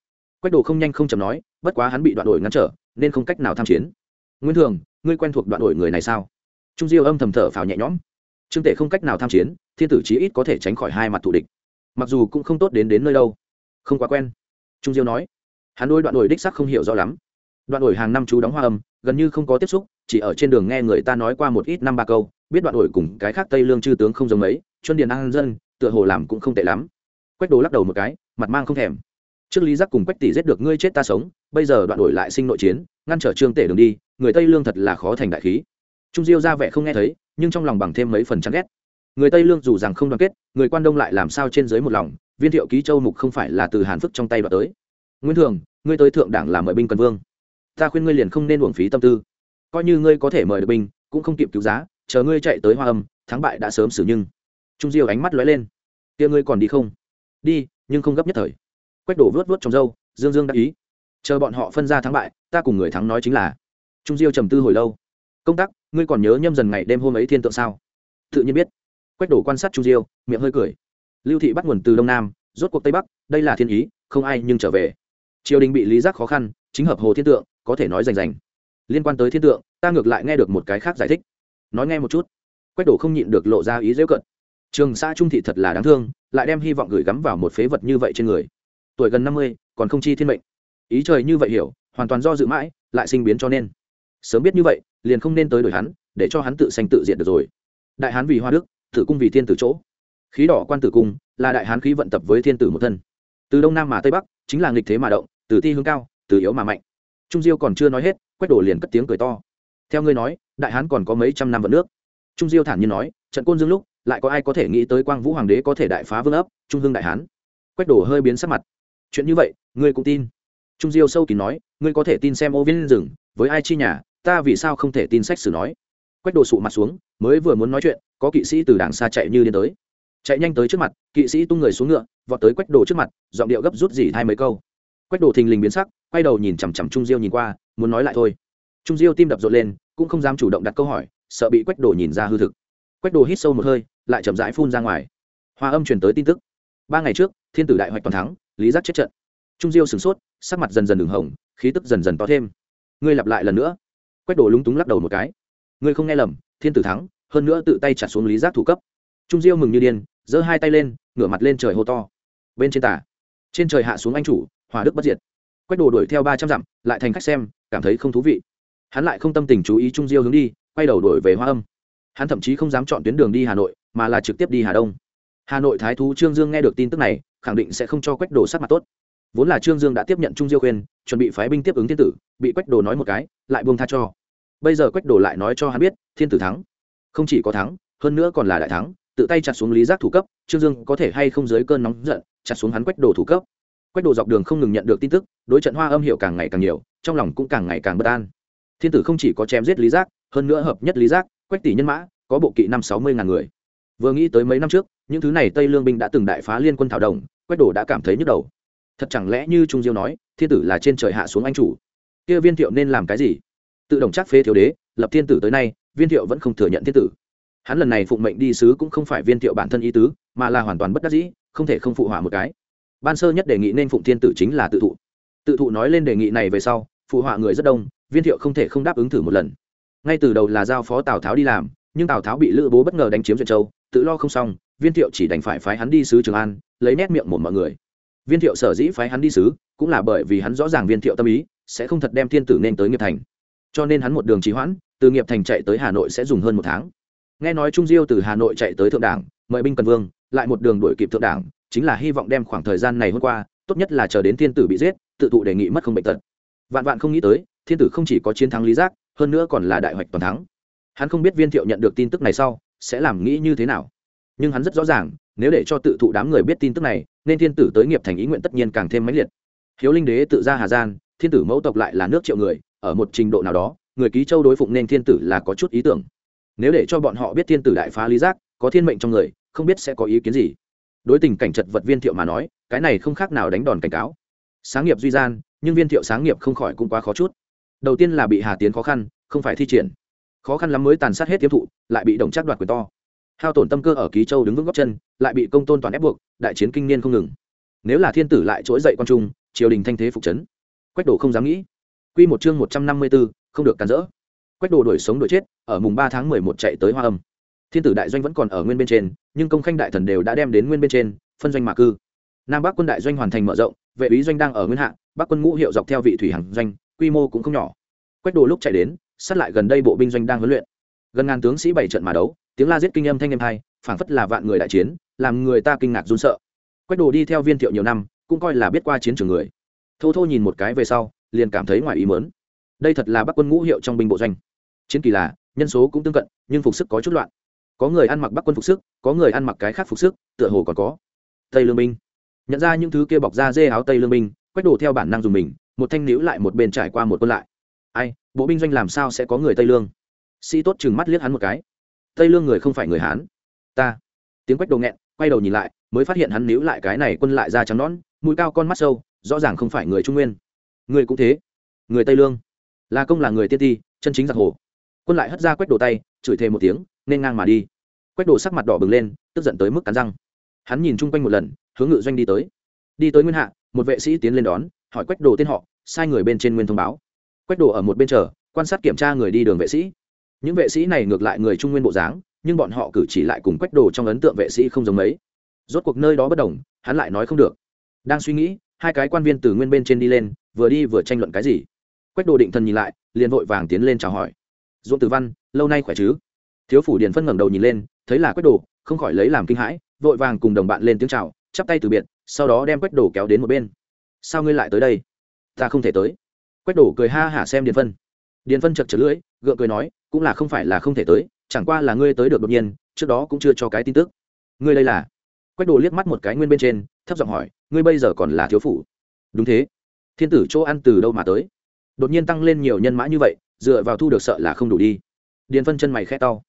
[SPEAKER 1] Quách đồ không nhanh không chầm nói, bất quá hắn bị đoạn đổi ngăn trở, nên không cách nào tham chiến. Nguyên thường, ngươi quen thuộc đoạn đổi người này sao? Trung diêu âm thầm thở phào nhẹ nhõm. Trương tể không cách nào tham chiến, thiên tử chí ít có thể tránh khỏi hai mặt thủ địch. Mặc dù cũng không tốt đến đến nơi đâu. Không quá quen. Trung diêu nói. Hắn đôi đoạn đổi đích sắc không hiểu rõ lắm đoạn đổi hàng năm chú đóng hoa âm, gần như không có tiếp xúc, chỉ ở trên đường nghe người ta nói qua một ít năm ba câu, biết đoạn đổi cùng cái khác tây lương chư tướng không giống mấy, chuân điền an dân, tựa hồ làm cũng không tệ lắm. Quách đồ lắc đầu một cái, mặt mang không thèm. Trước lý giác cùng quách tỷ giết được ngươi chết ta sống, bây giờ đoạn đổi lại sinh nội chiến, ngăn trở trương tể đường đi, người tây lương thật là khó thành đại khí. Trung diêu ra vẻ không nghe thấy, nhưng trong lòng bằng thêm mấy phần chán ghét. Người tây lương dù rằng không đoàn kết, người quan đông lại làm sao trên dưới một lòng, viên thiệu ký châu mục không phải là từ hàn phức trong tay đoạt tới. Nguyên thường, ngươi tới thượng đảng làm mời binh cần vương ta khuyên ngươi liền không nên uổng phí tâm tư. Coi như ngươi có thể mời được binh, cũng không kịp cứu giá, chờ ngươi chạy tới hoa âm, thắng bại đã sớm xử nhưng. Trung diêu ánh mắt lóe lên. Kia ngươi còn đi không? Đi, nhưng không gấp nhất thời. Quách đổ vớt vớt trong râu, dương dương đắc ý. Chờ bọn họ phân ra thắng bại, ta cùng người thắng nói chính là. Trung diêu trầm tư hồi lâu. Công tác, ngươi còn nhớ nhâm dần ngày đêm hôm ấy thiên tượng sao? Tự nhiên biết. Quách đổ quan sát trung diêu, miệng hơi cười. Lưu thị bắt nguồn từ đông nam, rốt cuộc tây bắc, đây là thiên ý, không ai nhưng trở về. Triều đình bị lý giác khó khăn, chính hợp hồ thiên tượng có thể nói rành rành. Liên quan tới thiên tượng, ta ngược lại nghe được một cái khác giải thích. Nói nghe một chút. Quách đổ không nhịn được lộ ra ý dễ cận. Trường xã trung thị thật là đáng thương, lại đem hy vọng gửi gắm vào một phế vật như vậy trên người. Tuổi gần năm mươi, còn không chi thiên mệnh. Ý trời như vậy hiểu, hoàn toàn do dự mãi, lại sinh biến cho nên. Sớm biết như vậy, liền không nên tới đổi hắn, để cho hắn tự sanh tự diện được rồi. Đại hán vì hoa đức, tử cung vì thiên tử chỗ. Khí đỏ quan tử cung, là đại hán khí vận tập với thiên tử một thân. Từ đông nam mà tây bắc, chính là nghịch thế mà động, từ ti hướng cao, từ yếu mà mạnh trung diêu còn chưa nói hết, quách đổ liền cất tiếng cười to. Theo ngươi nói, đại hán còn có mấy trăm năm vận nước. Trung diêu thản nhiên nói, trận côn dương lúc, lại có ai có thể nghĩ tới quang vũ hoàng đế có thể đại phá vương ấp, trung hưng đại hán? Quách đổ hơi biến sắc mặt. Chuyện như vậy, ngươi cũng tin. Trung diêu sâu kín nói, ngươi có thể tin xem ô viên rừng, với ai chi nhà, ta vì sao không thể tin sách sử nói? Quách Đồ sụ mặt xuống, mới vừa muốn nói chuyện, có kỵ sĩ từ đằng xa chạy như điên tới. Chạy nhanh tới trước mặt, kỵ sĩ tung người xuống ngựa, vọt tới quách đồ trước mặt, giọng điệu gấp rút dỉ hai mấy câu. Quách đồ thình lình biến sắc quay đầu nhìn chằm chằm trung diêu nhìn qua, muốn nói lại thôi. Trung diêu tim đập rộn lên, cũng không dám chủ động đặt câu hỏi, sợ bị quách đồ nhìn ra hư thực. Quách đồ hít sâu một hơi, lại chậm rãi phun ra ngoài. Hoa âm truyền tới tin tức. Ba ngày trước, thiên tử đại hoạch toàn thắng, lý giác chết trận. Trung diêu sửng sốt, sắc mặt dần dần đường hồng, khí tức dần dần to thêm. Ngươi lặp lại lần nữa. Quách đồ lúng túng lắc đầu một cái. Ngươi không nghe lầm, thiên tử thắng, hơn nữa tự tay trả xuống lý giác thủ cấp. Trung diêu mừng như điên, giơ hai tay lên, ngửa mặt lên trời hô to. Bên trên tả trên trời hạ xuống anh chủ hòa đức bất diệt quách đồ đuổi theo ba trăm dặm, lại thành khách xem, cảm thấy không thú vị. Hắn lại không tâm tình chú ý trung diêu hướng đi, quay đầu đổi về hoa âm. Hắn thậm chí không dám chọn tuyến đường đi hà nội, mà là trực tiếp đi hà đông. Hà nội thái thú trương dương nghe được tin tức này, khẳng định sẽ không cho quách đồ sắc mặt tốt. Vốn là trương dương đã tiếp nhận trung diêu khuyên, chuẩn bị phái binh tiếp ứng thiên tử, bị quách đồ nói một cái, lại buông tha cho. Bây giờ quách đồ lại nói cho hắn biết, thiên tử thắng. Không chỉ có thắng, hơn nữa còn là đại thắng, tự tay chặt xuống lý giác thủ cấp, trương dương có thể hay không dưới cơn nóng giận, chặt xuống hắn quách đồ thủ cấp quách đồ dọc đường không ngừng nhận được tin tức, đối trận hoa âm hiệu càng ngày càng nhiều, trong lòng cũng càng ngày càng bất an. Thiên tử không chỉ có chém giết lý giác, hơn nữa hợp nhất lý giác, quách tỷ nhân mã, có bộ kỵ năm sáu mươi ngàn người. Vừa nghĩ tới mấy năm trước, những thứ này tây lương binh đã từng đại phá liên quân thảo đồng, quách đồ đã cảm thấy nhức đầu. Thật chẳng lẽ như trung diêu nói, thiên tử là trên trời hạ xuống anh chủ? Kia viên thiệu nên làm cái gì? Tự động chắc phế thiếu đế, lập thiên tử tới nay, viên thiệu vẫn không thừa nhận thiên tử. Hắn lần này phụng mệnh đi sứ cũng không phải viên thiệu bản thân ý tứ, mà là hoàn toàn bất đắc dĩ, không thể không phụ hỏa một cái ban sơ nhất đề nghị nên phụng thiên tử chính là tự thụ. Tự thụ nói lên đề nghị này về sau, phụ họa người rất đông, viên thiệu không thể không đáp ứng thử một lần. Ngay từ đầu là giao phó tào tháo đi làm, nhưng tào tháo bị lữ bố bất ngờ đánh chiếm duyệt châu, tự lo không xong, viên thiệu chỉ đành phải phái hắn đi sứ trường an, lấy nét miệng một mọi người. Viên thiệu sở dĩ phái hắn đi sứ, cũng là bởi vì hắn rõ ràng viên thiệu tâm ý, sẽ không thật đem thiên tử nên tới nghiệp thành. Cho nên hắn một đường trì hoãn, từ nghiệp thành chạy tới hà nội sẽ dùng hơn một tháng. Nghe nói trung diêu từ hà nội chạy tới thượng đảng, mời binh cần vương, lại một đường đuổi kịp thượng đảng chính là hy vọng đem khoảng thời gian này hôm qua, tốt nhất là chờ đến thiên tử bị giết, tự tụ đề nghị mất không bệnh tật. Vạn vạn không nghĩ tới, thiên tử không chỉ có chiến thắng lý giác, hơn nữa còn là đại hoạch toàn thắng. Hắn không biết viên thiệu nhận được tin tức này sau, sẽ làm nghĩ như thế nào. Nhưng hắn rất rõ ràng, nếu để cho tự thụ đám người biết tin tức này, nên thiên tử tới nghiệp thành ý nguyện tất nhiên càng thêm mãnh liệt. Hiếu linh đế tự ra hà gian thiên tử mẫu tộc lại là nước triệu người, ở một trình độ nào đó, người ký châu đối phụng nên thiên tử là có chút ý tưởng. Nếu để cho bọn họ biết thiên tử đại phá lý giác, có thiên mệnh trong người, không biết sẽ có ý kiến gì đối tình cảnh chật vật viên thiệu mà nói, cái này không khác nào đánh đòn cảnh cáo. Sáng nghiệp duy gian, nhưng viên thiệu sáng nghiệp không khỏi cũng quá khó chút. Đầu tiên là bị hà tiến khó khăn, không phải thi triển. Khó khăn lắm mới tàn sát hết tiêu thụ, lại bị đồng chắc đoạt quyền to. Hao tổn tâm cơ ở ký châu đứng vững góc chân, lại bị công tôn toàn ép buộc, đại chiến kinh niên không ngừng. Nếu là thiên tử lại trỗi dậy quan trung, triều đình thanh thế phục chấn. Quách đồ không dám nghĩ. Quy một chương một trăm năm mươi b ố không được cản rỡ. Quách đồ đuổi sống đuổi chết, ở mùng ba tháng mười một chạy tới hoa âm thiên tử đại doanh vẫn còn ở nguyên bên trên, nhưng công khanh đại thần đều đã đem đến nguyên bên trên, phân doanh mạc cư. Nam bắc quân đại doanh hoàn thành mở rộng, vệ úy doanh đang ở nguyên hạ, bắc quân ngũ hiệu dọc theo vị thủy hàng doanh, quy mô cũng không nhỏ. Quách đồ lúc chạy đến, sát lại gần đây bộ binh doanh đang huấn luyện. Gần ngàn tướng sĩ bảy trận mà đấu, tiếng la giết kinh âm thanh âm hai, phảng phất là vạn người đại chiến, làm người ta kinh ngạc run sợ. Quách đồ đi theo viên thiệu nhiều năm, cũng coi là biết qua chiến trường người. Thô thô nhìn một cái về sau, liền cảm thấy ngoài ý mớn đây thật là bắc quân ngũ hiệu trong binh bộ doanh. Chiến kỳ là, nhân số cũng tương cận, nhưng phục sức có chút loạn có người ăn mặc bắc quân phục sức, có người ăn mặc cái khác phục sức, tựa hồ còn có. Tây lương binh nhận ra những thứ kia bọc da dê áo tây lương binh quách đổ theo bản năng dùng mình, một thanh níu lại một bên trải qua một quân lại. Ai, bộ binh doanh làm sao sẽ có người tây lương? Sĩ tốt chừng mắt liếc hắn một cái. Tây lương người không phải người hán. Ta. Tiếng quách đồ nghẹn, quay đầu nhìn lại, mới phát hiện hắn níu lại cái này quân lại da trắng nón mũi cao con mắt sâu, rõ ràng không phải người trung nguyên. Người cũng thế. Người tây lương. Là công là người tiên ti, chân chính giặc hồ. Quân lại hất ra quách đồ tay, chửi thề một tiếng nên ngang mà đi. Quách đồ sắc mặt đỏ bừng lên, tức giận tới mức cắn răng. Hắn nhìn chung quanh một lần, hướng ngự doanh đi tới. Đi tới nguyên hạ, một vệ sĩ tiến lên đón, hỏi quách đồ tên họ, sai người bên trên nguyên thông báo. Quách đồ ở một bên chờ, quan sát kiểm tra người đi đường vệ sĩ. Những vệ sĩ này ngược lại người trung nguyên bộ dáng, nhưng bọn họ cử chỉ lại cùng quách đồ trong ấn tượng vệ sĩ không giống mấy. Rốt cuộc nơi đó bất đồng, hắn lại nói không được. Đang suy nghĩ, hai cái quan viên từ nguyên bên trên đi lên, vừa đi vừa tranh luận cái gì. Quách đồ định thần nhìn lại, liền vội vàng tiến lên chào hỏi. Dũng tử văn, lâu nay khỏe chứ? Thiếu phủ điền phân ngẩng đầu nhìn lên, thấy là quách đồ, không khỏi lấy làm kinh hãi, vội vàng cùng đồng bạn lên tiếng chào, chắp tay từ biệt, sau đó đem quách đồ kéo đến một bên. Sao ngươi lại tới đây? Ta không thể tới. Quách đồ cười ha hả xem điền phân. Điền phân chật chật lưỡi, gượng cười nói, cũng là không phải là không thể tới, chẳng qua là ngươi tới được đột nhiên, trước đó cũng chưa cho cái tin tức. Ngươi đây là? Quách đồ liếc mắt một cái nguyên bên trên, thấp giọng hỏi, ngươi bây giờ còn là thiếu phủ? Đúng thế. Thiên tử chỗ ăn từ đâu mà tới? Đột nhiên tăng lên nhiều nhân mã như vậy, dựa vào thu được sợ là không đủ đi. Điền phân chân mày khẽ to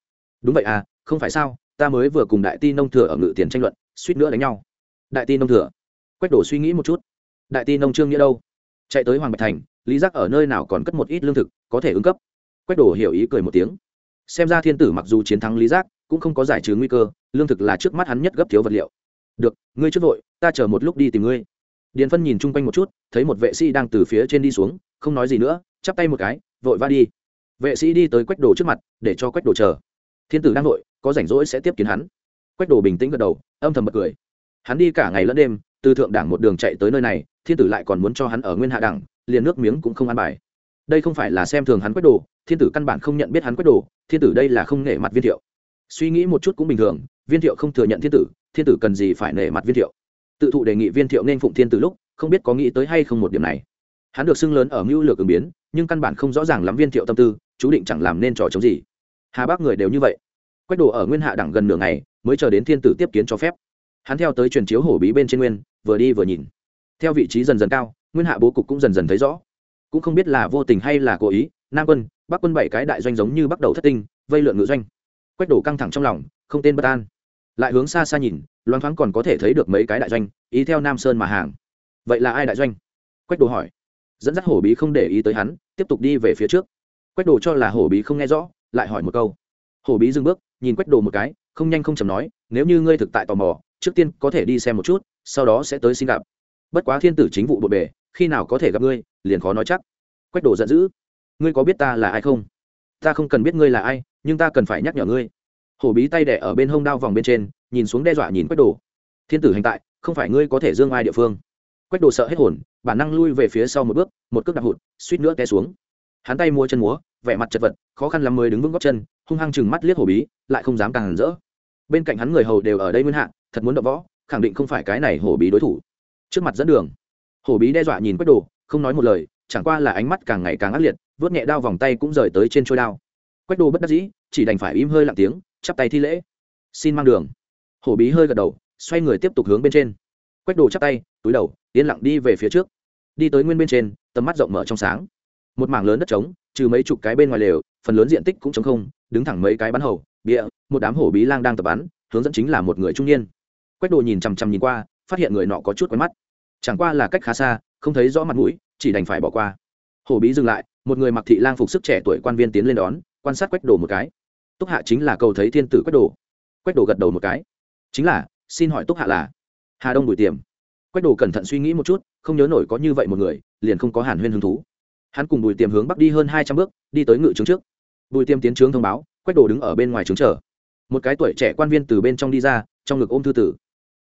[SPEAKER 1] đúng vậy à không phải sao, ta mới vừa cùng đại ti nông thừa ở ngự tiền tranh luận, suýt nữa đánh nhau. Đại ti nông thừa. Quách đổ suy nghĩ một chút. Đại ti nông trương nghĩa đâu? Chạy tới hoàng bạch thành, lý giác ở nơi nào còn cất một ít lương thực, có thể ứng cấp. Quách đổ hiểu ý cười một tiếng. Xem ra thiên tử mặc dù chiến thắng lý giác, cũng không có giải trừ nguy cơ, lương thực là trước mắt hắn nhất gấp thiếu vật liệu. Được, ngươi trước vội, ta chờ một lúc đi tìm ngươi. Điền phân nhìn chung quanh một chút, thấy một vệ sĩ đang từ phía trên đi xuống, không nói gì nữa, chắp tay một cái, vội va đi. Vệ sĩ đi tới quách đồ trước mặt, để cho quách đồ chờ thiên tử đang nội, có rảnh rỗi sẽ tiếp kiến hắn. Quách đồ bình tĩnh gật đầu, âm thầm bật cười. Hắn đi cả ngày lẫn đêm, từ thượng đảng một đường chạy tới nơi này, thiên tử lại còn muốn cho hắn ở nguyên hạ đẳng liền nước miếng cũng không ăn bài. Đây không phải là xem thường hắn quách đồ, thiên tử căn bản không nhận biết hắn quách đồ, thiên tử đây là không nể mặt viên thiệu. Suy nghĩ một chút cũng bình thường, viên thiệu không thừa nhận thiên tử thiên tử cần gì phải nể mặt viên thiệu. Tự thụ đề nghị viên thiệu nên phụng thiên tử lúc, không biết có nghĩ tới hay không một điểm này. Hắn được xưng lớn ở mưu lược ứng biến, nhưng căn bản không rõ ràng lắm viên thiệu tâm tư, chú định chẳng làm nên trò chống gì hà bác người đều như vậy. Quách đồ ở nguyên hạ đẳng gần nửa ngày, mới chờ đến thiên tử tiếp kiến cho phép. Hắn theo tới truyền chiếu hổ bí bên trên nguyên, vừa đi vừa nhìn. Theo vị trí dần dần cao, nguyên hạ bố cục cũng dần dần thấy rõ. Cũng không biết là vô tình hay là cố ý, nam quân, bắc quân bảy cái đại doanh giống như bắt đầu thất tinh, vây lượn ngự doanh. Quách đổ căng thẳng trong lòng, không tên bất an. Lại hướng xa xa nhìn, loáng thoáng còn có thể thấy được mấy cái đại doanh ý theo nam sơn mà hàng. Vậy là ai đại doanh? Quách đồ hỏi. Dẫn dắt hổ bí không để ý tới hắn, tiếp tục đi về phía trước. Quách đồ cho là hổ bí không nghe rõ lại hỏi một câu. Hổ bí dừng bước, nhìn quách đồ một cái, không nhanh không chầm nói, nếu như ngươi thực tại tò mò, trước tiên có thể đi xem một chút, sau đó sẽ tới xin gặp. Bất quá thiên tử chính vụ bộn bề, khi nào có thể gặp ngươi, liền khó nói chắc. Quách đồ giận dữ, ngươi có biết ta là ai không? Ta không cần biết ngươi là ai, nhưng ta cần phải nhắc nhở ngươi. Hổ bí tay đẻ ở bên hông đao vòng bên trên, nhìn xuống đe dọa nhìn quách đồ. Thiên tử hành tại, không phải ngươi có thể dương ai địa phương. Quách đồ sợ hết hồn, bản năng lui về phía sau một bước, một cước đạp hụt, suýt nữa té xuống. Hắn tay mua chân múa vẻ mặt chật vật, khó khăn lắm mới đứng vững góc chân, hung hăng chừng mắt liếc hổ bí, lại không dám càng rỡ. Bên cạnh hắn người hầu đều ở đây nguyên hạ, thật muốn đập võ, khẳng định không phải cái này hổ bí đối thủ. Trước mặt dẫn đường hổ bí đe dọa nhìn quách đồ, không nói một lời, chẳng qua là ánh mắt càng ngày càng ác liệt vớt nhẹ đao vòng tay cũng rời tới trên trôi đao. Quách đồ bất đắc dĩ, chỉ đành phải im hơi lặng tiếng, chắp tay thi lễ. Xin mang đường. Hổ bí hơi gật đầu, xoay người tiếp tục hướng bên trên. Quách đồ chắp tay, túi đầu, yên lặng đi về phía trước. Đi tới nguyên bên trên, tầm mắt rộng mở trong sáng một mảng lớn đất trống, trừ mấy chục cái bên ngoài lều, phần lớn diện tích cũng trống không, đứng thẳng mấy cái bắn hầu, bịa, một đám hổ bí lang đang tập bắn, hướng dẫn chính là một người trung niên. Quách đồ nhìn chằm chằm nhìn qua, phát hiện người nọ có chút quen mắt. Chẳng qua là cách khá xa, không thấy rõ mặt mũi, chỉ đành phải bỏ qua. Hổ bí dừng lại, một người mặc thị lang phục sức trẻ tuổi quan viên tiến lên đón, quan sát quách đồ một cái. Túc hạ chính là cầu thấy thiên tử quách đồ. Quách đồ gật đầu một cái. Chính là, xin hỏi túc hạ là? Hà đông bùi tiềm. Quách đồ cẩn thận suy nghĩ một chút, không nhớ nổi có như vậy một người, liền không có hàn huyên hứng thú hắn cùng bùi tiềm hướng bắc đi hơn hai trăm bước, đi tới ngự trướng trước. Bùi tiêm tiến trướng thông báo, quách đồ đứng ở bên ngoài trướng chờ. Một cái tuổi trẻ quan viên từ bên trong đi ra, trong ngực ôm thư tử.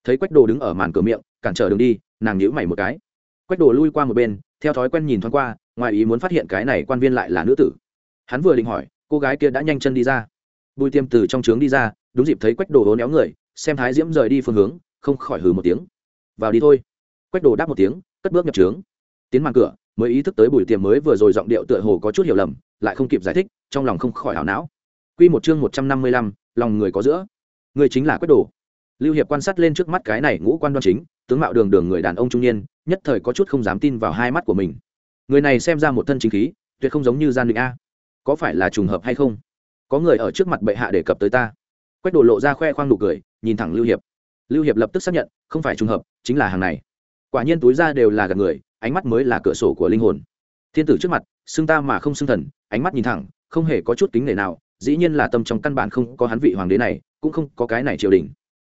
[SPEAKER 1] Thấy quách đồ đứng ở màn cửa miệng, cản trở đường đi, nàng nhíu mày một cái. Quách đồ lui qua một bên, theo thói quen nhìn thoáng qua, ngoài ý muốn phát hiện cái này quan viên lại là nữ tử. Hắn vừa định hỏi, cô gái kia đã nhanh chân đi ra. Bùi tiêm từ trong trướng đi ra, đúng dịp thấy quách đồ hố néo người, xem thái diễm rời đi phương hướng, không khỏi hừ một tiếng. Vào đi thôi. Quách đồ đáp một tiếng, cất bước nhập trướng. Tiến màn cửa mới ý thức tới bùi tiềm mới vừa rồi giọng điệu tựa hồ có chút hiểu lầm lại không kịp giải thích trong lòng không khỏi ảo não. Quy một chương một trăm năm mươi lăm, lòng người có giữa. Người chính là quách đồ. Lưu hiệp quan sát lên trước mắt cái này ngũ quan đoan chính tướng mạo đường đường người đàn ông trung niên nhất thời có chút không dám tin vào hai mắt của mình. Người này xem ra một thân chính khí tuyệt không giống như gian định a. Có phải là trùng hợp hay không? Có người ở trước mặt bệ hạ đề cập tới ta. Quách đồ lộ ra khoe khoang nụ cười nhìn thẳng lưu hiệp. Lưu hiệp lập tức xác nhận không phải trùng hợp chính là hàng này. Quả nhiên túi ra đều là gặp người ánh mắt mới là cửa sổ của linh hồn. Thiên tử trước mặt, xưng ta mà không xưng thần, ánh mắt nhìn thẳng, không hề có chút kính nể nào, dĩ nhiên là tâm trong căn bản không có hắn vị hoàng đế này, cũng không có cái này triều đình.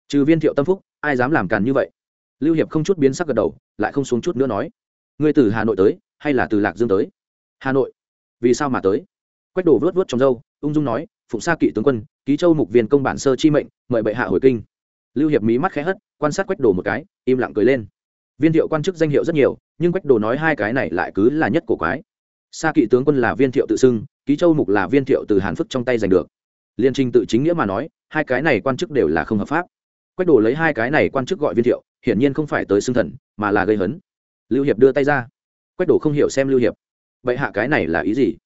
[SPEAKER 1] Trừ viên thiệu tâm phúc, ai dám làm càn như vậy? Lưu hiệp không chút biến sắc gật đầu, lại không xuống chút nữa nói. Ngươi từ hà nội tới, hay là từ lạc dương tới? Hà nội. Vì sao mà tới? Quách đổ vớt vớt trong dâu ung dung nói, phụng sa kỵ tướng quân, ký châu mục viên công bản sơ chi mệnh, mời bệ hạ hồi kinh. Lưu hiệp mí mắt khẽ hất, quan sát quách đồ một cái, im lặng cười lên viên thiệu quan chức danh hiệu rất nhiều, nhưng quách đồ nói hai cái này lại cứ là nhất cổ quái. Sa kỵ tướng quân là viên thiệu tự xưng, ký châu mục là viên thiệu từ hàn phức trong tay giành được. Liên trình tự chính nghĩa mà nói, hai cái này quan chức đều là không hợp pháp. Quách đồ lấy hai cái này quan chức gọi viên thiệu, hiển nhiên không phải tới xưng thần, mà là gây hấn. Lưu hiệp đưa tay ra. Quách đồ không hiểu xem lưu hiệp. Vậy hạ cái này là ý gì?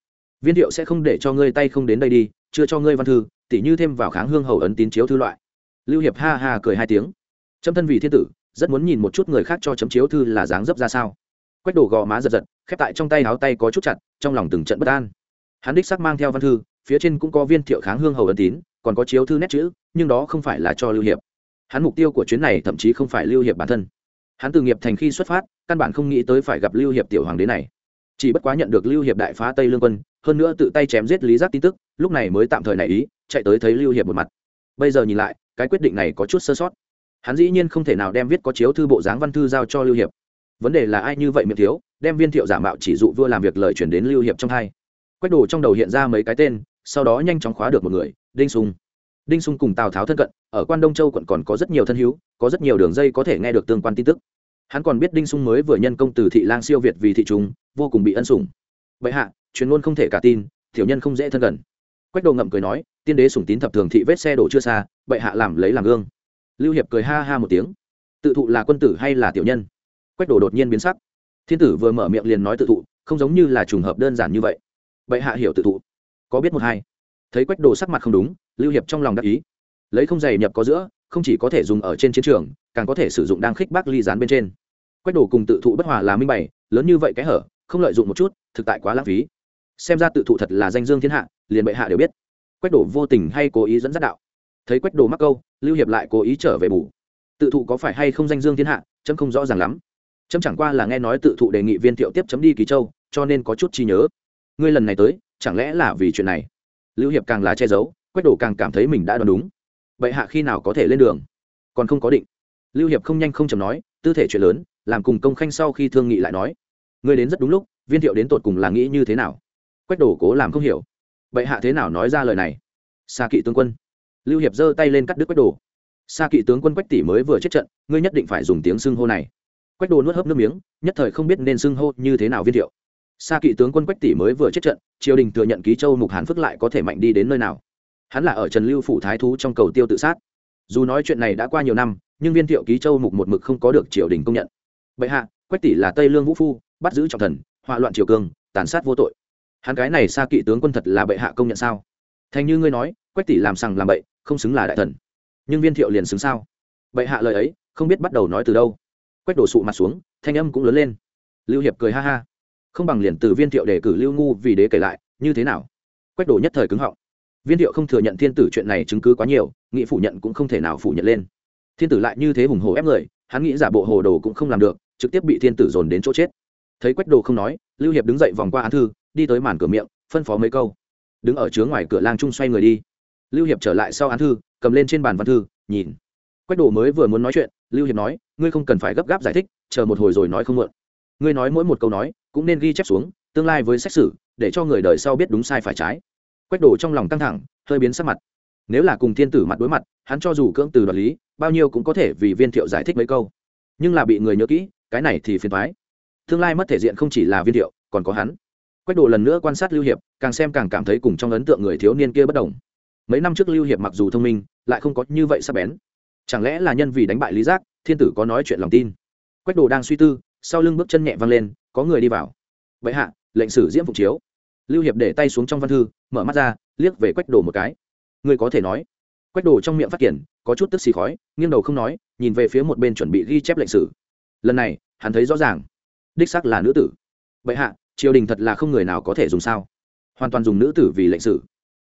[SPEAKER 1] Viên thiệu sẽ không để cho ngươi tay không đến đây đi, chưa cho ngươi văn thư, tỉ như thêm vào kháng hương hầu ấn tín chiếu thư loại. Lưu hiệp ha ha cười hai tiếng. Trâm thân vì thiên tử rất muốn nhìn một chút người khác cho chấm chiếu thư là dáng dấp ra sao. Quách đồ gò má giật giật, khép tại trong tay áo tay có chút chặt, trong lòng từng trận bất an. Hắn đích sắc mang theo văn thư, phía trên cũng có viên thiệu kháng hương hầu ấn tín, còn có chiếu thư nét chữ, nhưng đó không phải là cho lưu hiệp. Hắn mục tiêu của chuyến này thậm chí không phải lưu hiệp bản thân. Hắn từ nghiệp thành khi xuất phát, căn bản không nghĩ tới phải gặp lưu hiệp tiểu hoàng đế này. Chỉ bất quá nhận được lưu hiệp đại phá tây lương quân, hơn nữa tự tay chém giết lý giác tin tức, lúc này mới tạm thời nảy ý, chạy tới thấy lưu hiệp một mặt. Bây giờ nhìn lại, cái quyết định này có chút sơ sót hắn dĩ nhiên không thể nào đem viết có chiếu thư bộ dáng văn thư giao cho lưu hiệp. Vấn đề là ai như vậy miệng thiếu, đem viên thiệu giả mạo chỉ dụ vua làm việc lời chuyển đến lưu hiệp trong hai. Quách đồ trong đầu hiện ra mấy cái tên, sau đó nhanh chóng khóa được một người, đinh sùng đinh sung cùng tào tháo thân cận, ở quan đông châu quận còn có rất nhiều thân hữu, có rất nhiều đường dây có thể nghe được tương quan tin tức. Hắn còn biết đinh sung mới vừa nhân công từ thị lang siêu việt vì thị chúng, vô cùng bị ân sủng. Vậy hạ, truyền luôn không thể cả tin, tiểu nhân không dễ thân gần quách đồ ngậm cười nói, tiên đế sủng tín thập thường thị vết xe đổ chưa xa, bệ hạ làm lấy làm gương lưu hiệp cười ha ha một tiếng. Tự thụ là quân tử hay là tiểu nhân? Quách đồ đột nhiên biến sắc. Thiên tử vừa mở miệng liền nói tự thụ, không giống như là trùng hợp đơn giản như vậy. Bệ hạ hiểu tự thụ. Có biết một hai? Thấy quách đồ sắc mặt không đúng, lưu hiệp trong lòng đắc ý. Lấy không giày nhập có giữa, không chỉ có thể dùng ở trên chiến trường, càng có thể sử dụng đang khích bác ly dán bên trên. Quách đồ cùng tự thụ bất hòa là minh bày, lớn như vậy cái hở, không lợi dụng một chút, thực tại quá lãng phí. Xem ra tự thụ thật là danh dương thiên hạ, liền bệ hạ đều biết. Quách đồ vô tình hay cố ý dẫn dắt đạo. Thấy quách đồ mắc câu lưu hiệp lại cố ý trở về bù. Tự thụ có phải hay không danh dương thiên hạ, chấm không rõ ràng lắm. Chấm chẳng qua là nghe nói tự thụ đề nghị viên thiệu tiếp chấm đi kỳ châu, cho nên có chút chi nhớ. Ngươi lần này tới, chẳng lẽ là vì chuyện này? Lưu hiệp càng là che giấu, quách đổ càng cảm thấy mình đã đoán đúng. Vậy hạ khi nào có thể lên đường? Còn không có định. Lưu hiệp không nhanh không chầm nói, tư thể chuyện lớn, làm cùng công khanh sau khi thương nghị lại nói. Ngươi đến rất đúng lúc, viên thiệu đến tột cùng là nghĩ như thế nào? Quách đổ cố làm không hiểu. Vậy hạ thế nào nói ra lời này? Xa kỵ tướng quân lưu hiệp giơ tay lên cắt đứt quách đồ. Xa kỵ tướng quân quách tỷ mới vừa chết trận, ngươi nhất định phải dùng tiếng xưng hô này. Quách đồ nuốt hớp nước miếng, nhất thời không biết nên xưng hô như thế nào viên thiệu. Xa kỵ tướng quân quách tỷ mới vừa chết trận, triều đình thừa nhận ký châu mục hàn phức lại có thể mạnh đi đến nơi nào. Hắn là ở trần lưu phủ thái thú trong cầu tiêu tự sát. Dù nói chuyện này đã qua nhiều năm, nhưng viên thiệu ký châu mục một mực không có được triều đình công nhận. Bệ hạ, quách tỷ là tây lương vũ phu, bắt giữ trọng thần họa loạn triều cương, tàn sát vô tội. Hắn cái này xa kỵ tướng quân thật là bệ hạ công nhận sao? Thành như ngươi nói quách tỷ làm sằng làm bậy, không xứng là đại thần. Nhưng viên thiệu liền xứng sao? Bệ hạ lời ấy, không biết bắt đầu nói từ đâu. Quách đổ sụ mặt xuống, thanh âm cũng lớn lên. Lưu hiệp cười ha ha. Không bằng liền từ viên thiệu để cử lưu ngu vì đế kể lại, như thế nào? Quách đổ nhất thời cứng họng. Viên thiệu không thừa nhận thiên tử chuyện này chứng cứ quá nhiều, nghị phủ nhận cũng không thể nào phủ nhận lên. Thiên tử lại như thế hùng hồ ép người, hắn nghĩ giả bộ hồ đồ cũng không làm được, trực tiếp bị thiên tử dồn đến chỗ chết. Thấy quách đồ không nói, lưu hiệp đứng dậy vòng qua án thư, đi tới màn cửa miệng, phân phó mấy câu. Đứng ở chứa ngoài cửa lang trung xoay người đi lưu hiệp trở lại sau án thư, cầm lên trên bàn văn thư, nhìn. Quách đồ mới vừa muốn nói chuyện, lưu hiệp nói, ngươi không cần phải gấp gáp giải thích, chờ một hồi rồi nói không muộn. Ngươi nói mỗi một câu nói, cũng nên ghi chép xuống, tương lai với xét xử, để cho người đời sau biết đúng sai phải trái. Quách đồ trong lòng căng thẳng, hơi biến sắc mặt. Nếu là cùng thiên tử mặt đối mặt, hắn cho dù cưỡng từ đoạt lý, bao nhiêu cũng có thể vì viên thiệu giải thích mấy câu. Nhưng là bị người nhớ kỹ, cái này thì phiền thoái tương lai mất thể diện không chỉ là viên thiệu, còn có hắn. Quách đồ lần nữa quan sát lưu hiệp, càng xem càng cảm thấy cùng trong ấn tượng người thiếu niên kia bất đồng mấy năm trước lưu hiệp mặc dù thông minh, lại không có như vậy sắp bén. Chẳng lẽ là nhân vì đánh bại lý giác, thiên tử có nói chuyện lòng tin? Quách đồ đang suy tư, sau lưng bước chân nhẹ văng lên, có người đi vào. Vậy hạ, lệnh sử diễm phục chiếu. Lưu hiệp để tay xuống trong văn thư, mở mắt ra, liếc về quách đồ một cái. Người có thể nói. Quách đồ trong miệng phát triển có chút tức xì khói, nghiêng đầu không nói, nhìn về phía một bên chuẩn bị ghi chép lệnh sử. Lần này, hắn thấy rõ ràng, đích sắc là nữ tử. Vậy hạ, triều đình thật là không người nào có thể dùng sao? Hoàn toàn dùng nữ tử vì lệnh sử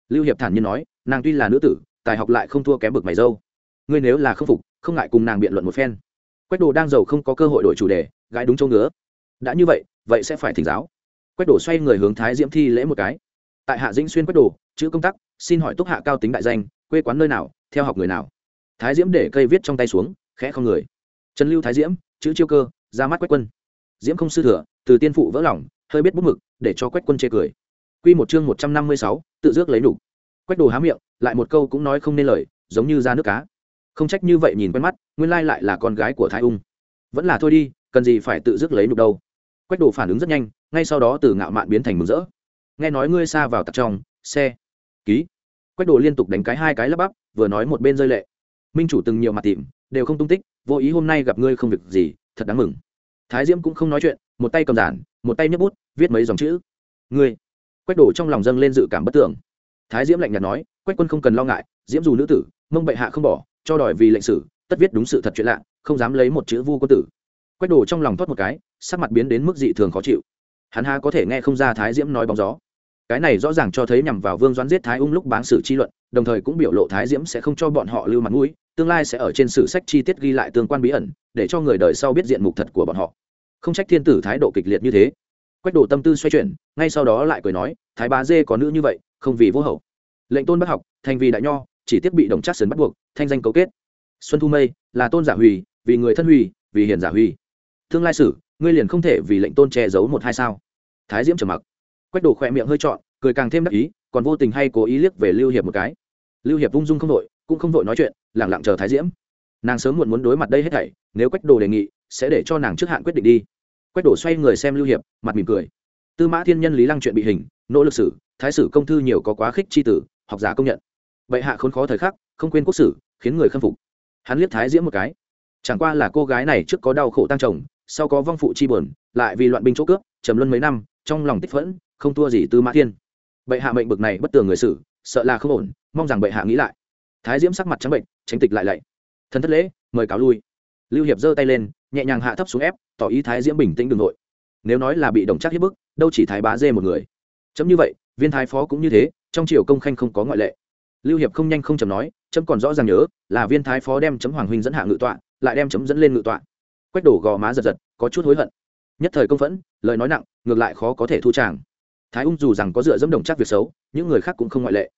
[SPEAKER 1] lưu hiệp thản nhiên nói, nàng tuy là nữ tử, tài học lại không thua kém bực mày dâu. Ngươi nếu là không phục, không ngại cùng nàng biện luận một phen. Quách đồ đang giàu không có cơ hội đổi chủ đề gái đúng chỗ ngứa. Đã như vậy vậy sẽ phải thỉnh giáo. Quách đồ xoay người hướng thái diễm thi lễ một cái. Tại hạ dĩnh xuyên quách đồ, chữ công tác, xin hỏi túc hạ cao tính đại danh, quê quán nơi nào, theo học người nào? Thái diễm để cây viết trong tay xuống, khẽ không người. Trần lưu thái diễm, chữ chiêu cơ, ra mắt quách quân. Diễm không sư thừa, từ tiên phụ vỡ lòng, hơi biết bút mực, để cho quách quân chê cười quy một chương một trăm năm mươi sáu, tự rước lấy đủ. quách đồ há miệng, lại một câu cũng nói không nên lời, giống như ra nước cá. Không trách như vậy nhìn quen mắt, nguyên lai lại là con gái của thái ung. Vẫn là thôi đi, cần gì phải tự dứt lấy nhục đâu. Quách đồ phản ứng rất nhanh, ngay sau đó từ ngạo mạn biến thành mừng rỡ. Nghe nói ngươi xa vào tặc trong, xe. Ký. Quách đồ liên tục đánh cái hai cái lắp bắp, vừa nói một bên rơi lệ. Minh chủ từng nhiều mặt tìm, đều không tung tích, vô ý hôm nay gặp ngươi không việc gì, thật đáng mừng. Thái diễm cũng không nói chuyện, một tay cầm giản, một tay nhấc bút, viết mấy dòng chữ. Ngươi quách đổ trong lòng dâng lên dự cảm bất tưởng. Thái diễm lạnh nhạt nói, quách quân không cần lo ngại, diễm dù nữ tử, mông bệ hạ không bỏ, cho đòi vì lệnh sử, tất viết đúng sự thật chuyện lạ, không dám lấy một chữ vu quân tử. Quách đổ trong lòng thoát một cái, sắc mặt biến đến mức dị thường khó chịu. Hắn ha có thể nghe không ra thái diễm nói bóng gió. Cái này rõ ràng cho thấy nhằm vào vương doãn giết thái ung lúc báng sử chi luận, đồng thời cũng biểu lộ thái diễm sẽ không cho bọn họ lưu mặt mũi, tương lai sẽ ở trên sử sách chi tiết ghi lại tương quan bí ẩn, để cho người đời sau biết diện mục thật của bọn họ. Không trách thiên tử thái độ kịch liệt như thế quách đổ tâm tư xoay chuyển, ngay sau đó lại cười nói, thái bá dê có nữ như vậy, không vì vô hậu. Lệnh tôn bất học, thành vì đại nho, chỉ tiếc bị đồng chát sấn bắt buộc, thanh danh cấu kết. Xuân thu mây, là tôn giả hủy, vì người thân hủy, vì hiền giả hủy. Tương lai sử, ngươi liền không thể vì lệnh tôn che giấu một hai sao? Thái diễm trầm mặc. Quách đổ khỏe miệng hơi trọn, cười càng thêm đắc ý, còn vô tình hay cố ý liếc về lưu hiệp một cái. Lưu hiệp vung dung không đội cũng không vội nói chuyện lẳng lặng chờ thái diễm. Nàng sớm muộn muốn đối mặt đây hết thảy, nếu quách đồ đề nghị, sẽ để cho nàng trước hạn quyết định đi quách đổ xoay người xem lưu hiệp, mặt mỉm cười. Tư mã thiên nhân lý lăng chuyện bị hình, nỗ lực sử thái sử công thư nhiều có quá khích c h i tử, học giả công nhận. Vậy hạ khốn khó thời khắc, không quên quốc sử, khiến người khâm phục. Hắn liếc thái diễm một cái. Chẳng qua là cô gái này trước có đau khổ tăng chồng, sau có vong phụ chi buồn, lại vì loạn binh chỗ cướp, trầm luân mấy năm, trong lòng tích phẫn, không thua gì tư mã thiên. Bệ hạ mệnh bực này bất tường người xử, sợ là không ổn, mong rằng bệ hạ nghĩ lại. Thái diễm sắc mặt trắng bệnh, tránh tịch lại lạy. Thân thất lễ, mời cáo lui. Lưu hiệp giơ tay lên nhẹ nhàng hạ thấp xuống ép, tỏ ý thái diễm bình tĩnh đ ư n g nội. Nếu nói là bị đồng chắc hiếp bức, đâu chỉ thái bá dê một người. Chấm như vậy, viên thái phó cũng như thế, trong triều công khanh không có ngoại lệ. Lưu hiệp không nhanh không chấm nói, chấm còn rõ ràng nhớ, là viên thái phó đem chấm hoàng huynh dẫn hạ ngự tọa, lại đem chấm dẫn lên ngự tọa. Quách đổ gò má giật giật, có chút hối hận. Nhất thời công phẫn, lời nói nặng, ngược lại khó có thể thu tràng. Thái ung dù rằng có dựa dẫm đồng chắc việc xấu, những người khác cũng không ngoại lệ.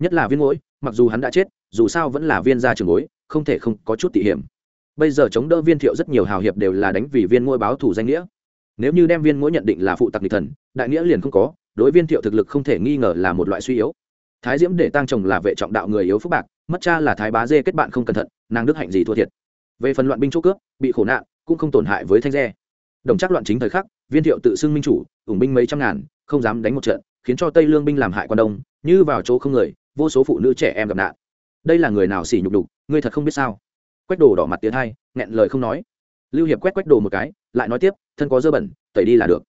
[SPEAKER 1] Nhất là viên mũi mặc dù hắn đã chết, dù sao vẫn là viên gia trường bối, không thể không có chút tỉ hiểm bây giờ chống đỡ viên thiệu rất nhiều hào hiệp đều là đánh vì viên ngôi báo thủ danh nghĩa. Nếu như đem viên mũi nhận định là phụ tặc địch thần, đại nghĩa liền không có, đối viên thiệu thực lực không thể nghi ngờ là một loại suy yếu. Thái diễm để tăng chồng là vệ trọng đạo người yếu phúc bạc, mất cha là thái bá dê kết bạn không cẩn thận, nàng đức hạnh gì thua thiệt. Về phần loạn binh chỗ cướp, bị khổ nạn, cũng không tổn hại với thanh dê. Đồng chắc loạn chính thời khắc, viên thiệu tự xưng minh chủ, ủng binh mấy trăm ngàn, không dám đánh một trận, khiến cho tây lương binh làm hại quan đông, như vào chỗ không người, vô số phụ nữ trẻ em gặp nạn. Đây là người nào xỉ nhục đục, ngươi thật không biết sao? Quách đồ đỏ mặt tiến hai, nghẹn lời không nói. Lưu hiệp quét quách đồ một cái, lại nói tiếp, thân có dơ bẩn, tẩy đi là được.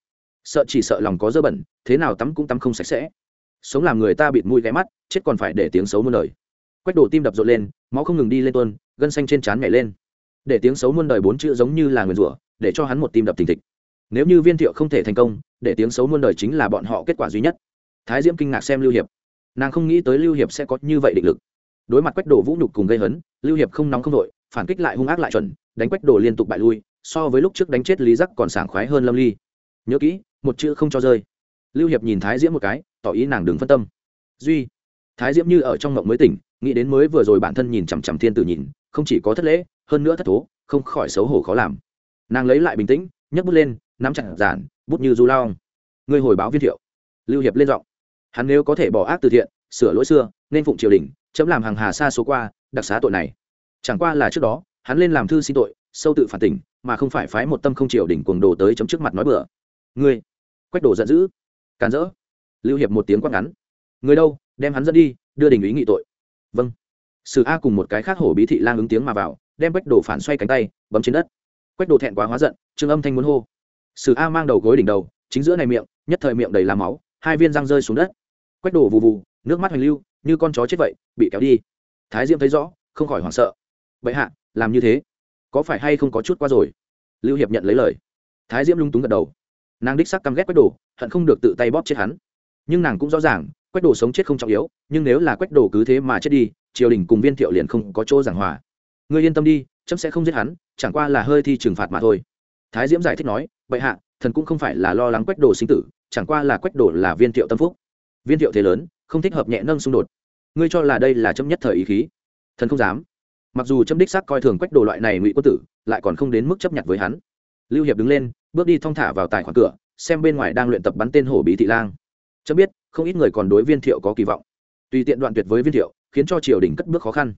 [SPEAKER 1] Sợ chỉ sợ lòng có dơ bẩn, thế nào tắm cũng tắm không sạch sẽ. Sống làm người ta bịt mũi ghé mắt, chết còn phải để tiếng xấu muôn đời. Quách đồ tim đập rộn lên, máu không ngừng đi lên tuôn, gân xanh trên trán nhảy lên. Để tiếng xấu muôn đời bốn chữ giống như là nguyền rủa, để cho hắn một tim đập thình thịch. Nếu như viên thiệu không thể thành công, để tiếng xấu muôn đời chính là bọn họ kết quả duy nhất. Thái diễm kinh ngạc xem lưu hiệp. Nàng không nghĩ tới lưu hiệp sẽ có như vậy định lực. Đối mặt quách đồ vũ nhục cùng gây hấn, lưu hiệp không nóng không đội phản kích lại hung ác lại chuẩn, đánh quách đồ liên tục bại lui, so với lúc trước đánh chết lý giác còn sảng khoái hơn lâm ly. Nhớ kỹ, một chữ không cho rơi. Lưu hiệp nhìn thái diễm một cái, tỏ ý nàng đừng phân tâm. Duy, thái diễm như ở trong mộng mới tỉnh, nghĩ đến mới vừa rồi bản thân nhìn chằm chằm thiên tử nhìn, không chỉ có thất lễ, hơn nữa thất thố, không khỏi xấu hổ khó làm. Nàng lấy lại bình tĩnh, nhấc bút lên, nắm chặt giản, bút như du lao người hồi báo viên thiệu. Lưu hiệp lên giọng. Hắn nếu có thể bỏ ác từ thiện, sửa lỗi xưa, nên phụng triều đình, chấm làm hàng hà xa số qua, đặc xá tội này chẳng qua là trước đó, hắn lên làm thư xin tội, sâu tự phản tỉnh, mà không phải phái một tâm không triều đỉnh cuồng đồ tới chấm trước mặt nói bừa. Ngươi, quách đồ giận dữ. Càn rỡ. Lưu hiệp một tiếng quát ngắn. Người đâu, đem hắn dẫn đi, đưa đình ý nghị tội. Vâng. Sử a cùng một cái khác hổ bí thị lang ứng tiếng mà vào, đem quách đồ phản xoay cánh tay, bấm trên đất. Quách đồ thẹn quá hóa giận, trương âm thanh muốn hô. Sử a mang đầu gối đỉnh đầu, chính giữa này miệng, nhất thời miệng đầy làm máu, hai viên răng rơi xuống đất. Quách đồ vù vù, nước mắt hoành lưu, như con chó chết vậy, bị kéo đi. Thái diễm thấy rõ, không khỏi hoảng sợ vậy hạ, làm như thế, có phải hay không có chút qua rồi? Lưu hiệp nhận lấy lời. Thái diễm lung túng gật đầu. Nàng đích sắc căm ghét quách đồ, hận không được tự tay bóp chết hắn. Nhưng nàng cũng rõ ràng, quách đồ sống chết không trọng yếu, nhưng nếu là quách đồ cứ thế mà chết đi, triều đình cùng viên thiệu liền không có chỗ giảng hòa. Ngươi yên tâm đi, chấm sẽ không giết hắn, chẳng qua là hơi thi trừng phạt mà thôi. Thái diễm giải thích nói vậy hạ, thần cũng không phải là lo lắng quách đồ sinh tử, chẳng qua là quách đồ là viên thiệu tâm phúc. Viên thiệu thế lớn, không thích hợp nhẹ nâng xung đột. Ngươi cho là đây là chấm nhất thời ý khí. Thần không dám mặc dù chấm đích xác coi thường quách đồ loại này ngụy quân tử, lại còn không đến mức chấp nhận với hắn. Lưu hiệp đứng lên, bước đi thong thả vào tài khoản cửa, xem bên ngoài đang luyện tập bắn tên hổ bí thị lang. Chấm biết, không ít người còn đối viên thiệu có kỳ vọng. Tùy tiện đoạn tuyệt với viên thiệu, khiến cho triều đình cất bước khó khăn.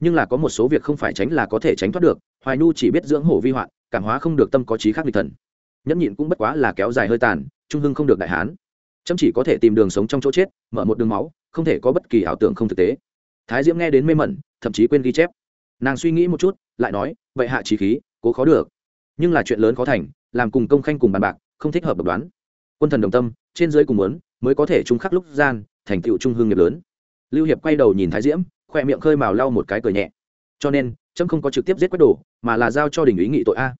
[SPEAKER 1] Nhưng là có một số việc không phải tránh là có thể tránh thoát được, hoài nhu chỉ biết dưỡng hổ vi hoạn, cảm hóa không được tâm có trí khác lịch thần. Nhẫn nhịn cũng bất quá là kéo dài hơi tàn, trung hưng không được đại hán. Chấm chỉ có thể tìm đường sống trong chỗ chết, mở một đường máu, không thể có bất kỳ ảo tưởng không thực tế. Thái diễm nghe đến mê mẩn, thậm chí quên ghi chép nàng suy nghĩ một chút lại nói vậy hạ trí khí cố khó được. Nhưng là chuyện lớn khó thành làm cùng công khanh cùng bàn bạc không thích hợp độc đoán. Quân thần đồng tâm trên dưới cùng muốn mới có thể trung khắc lúc gian thành tựu trung hương nghiệp lớn. Lưu hiệp quay đầu nhìn thái diễm khoe miệng khơi mào lau một cái cười nhẹ. Cho nên trâm không có trực tiếp giết quách đồ mà là giao cho đình ý nghị tội a.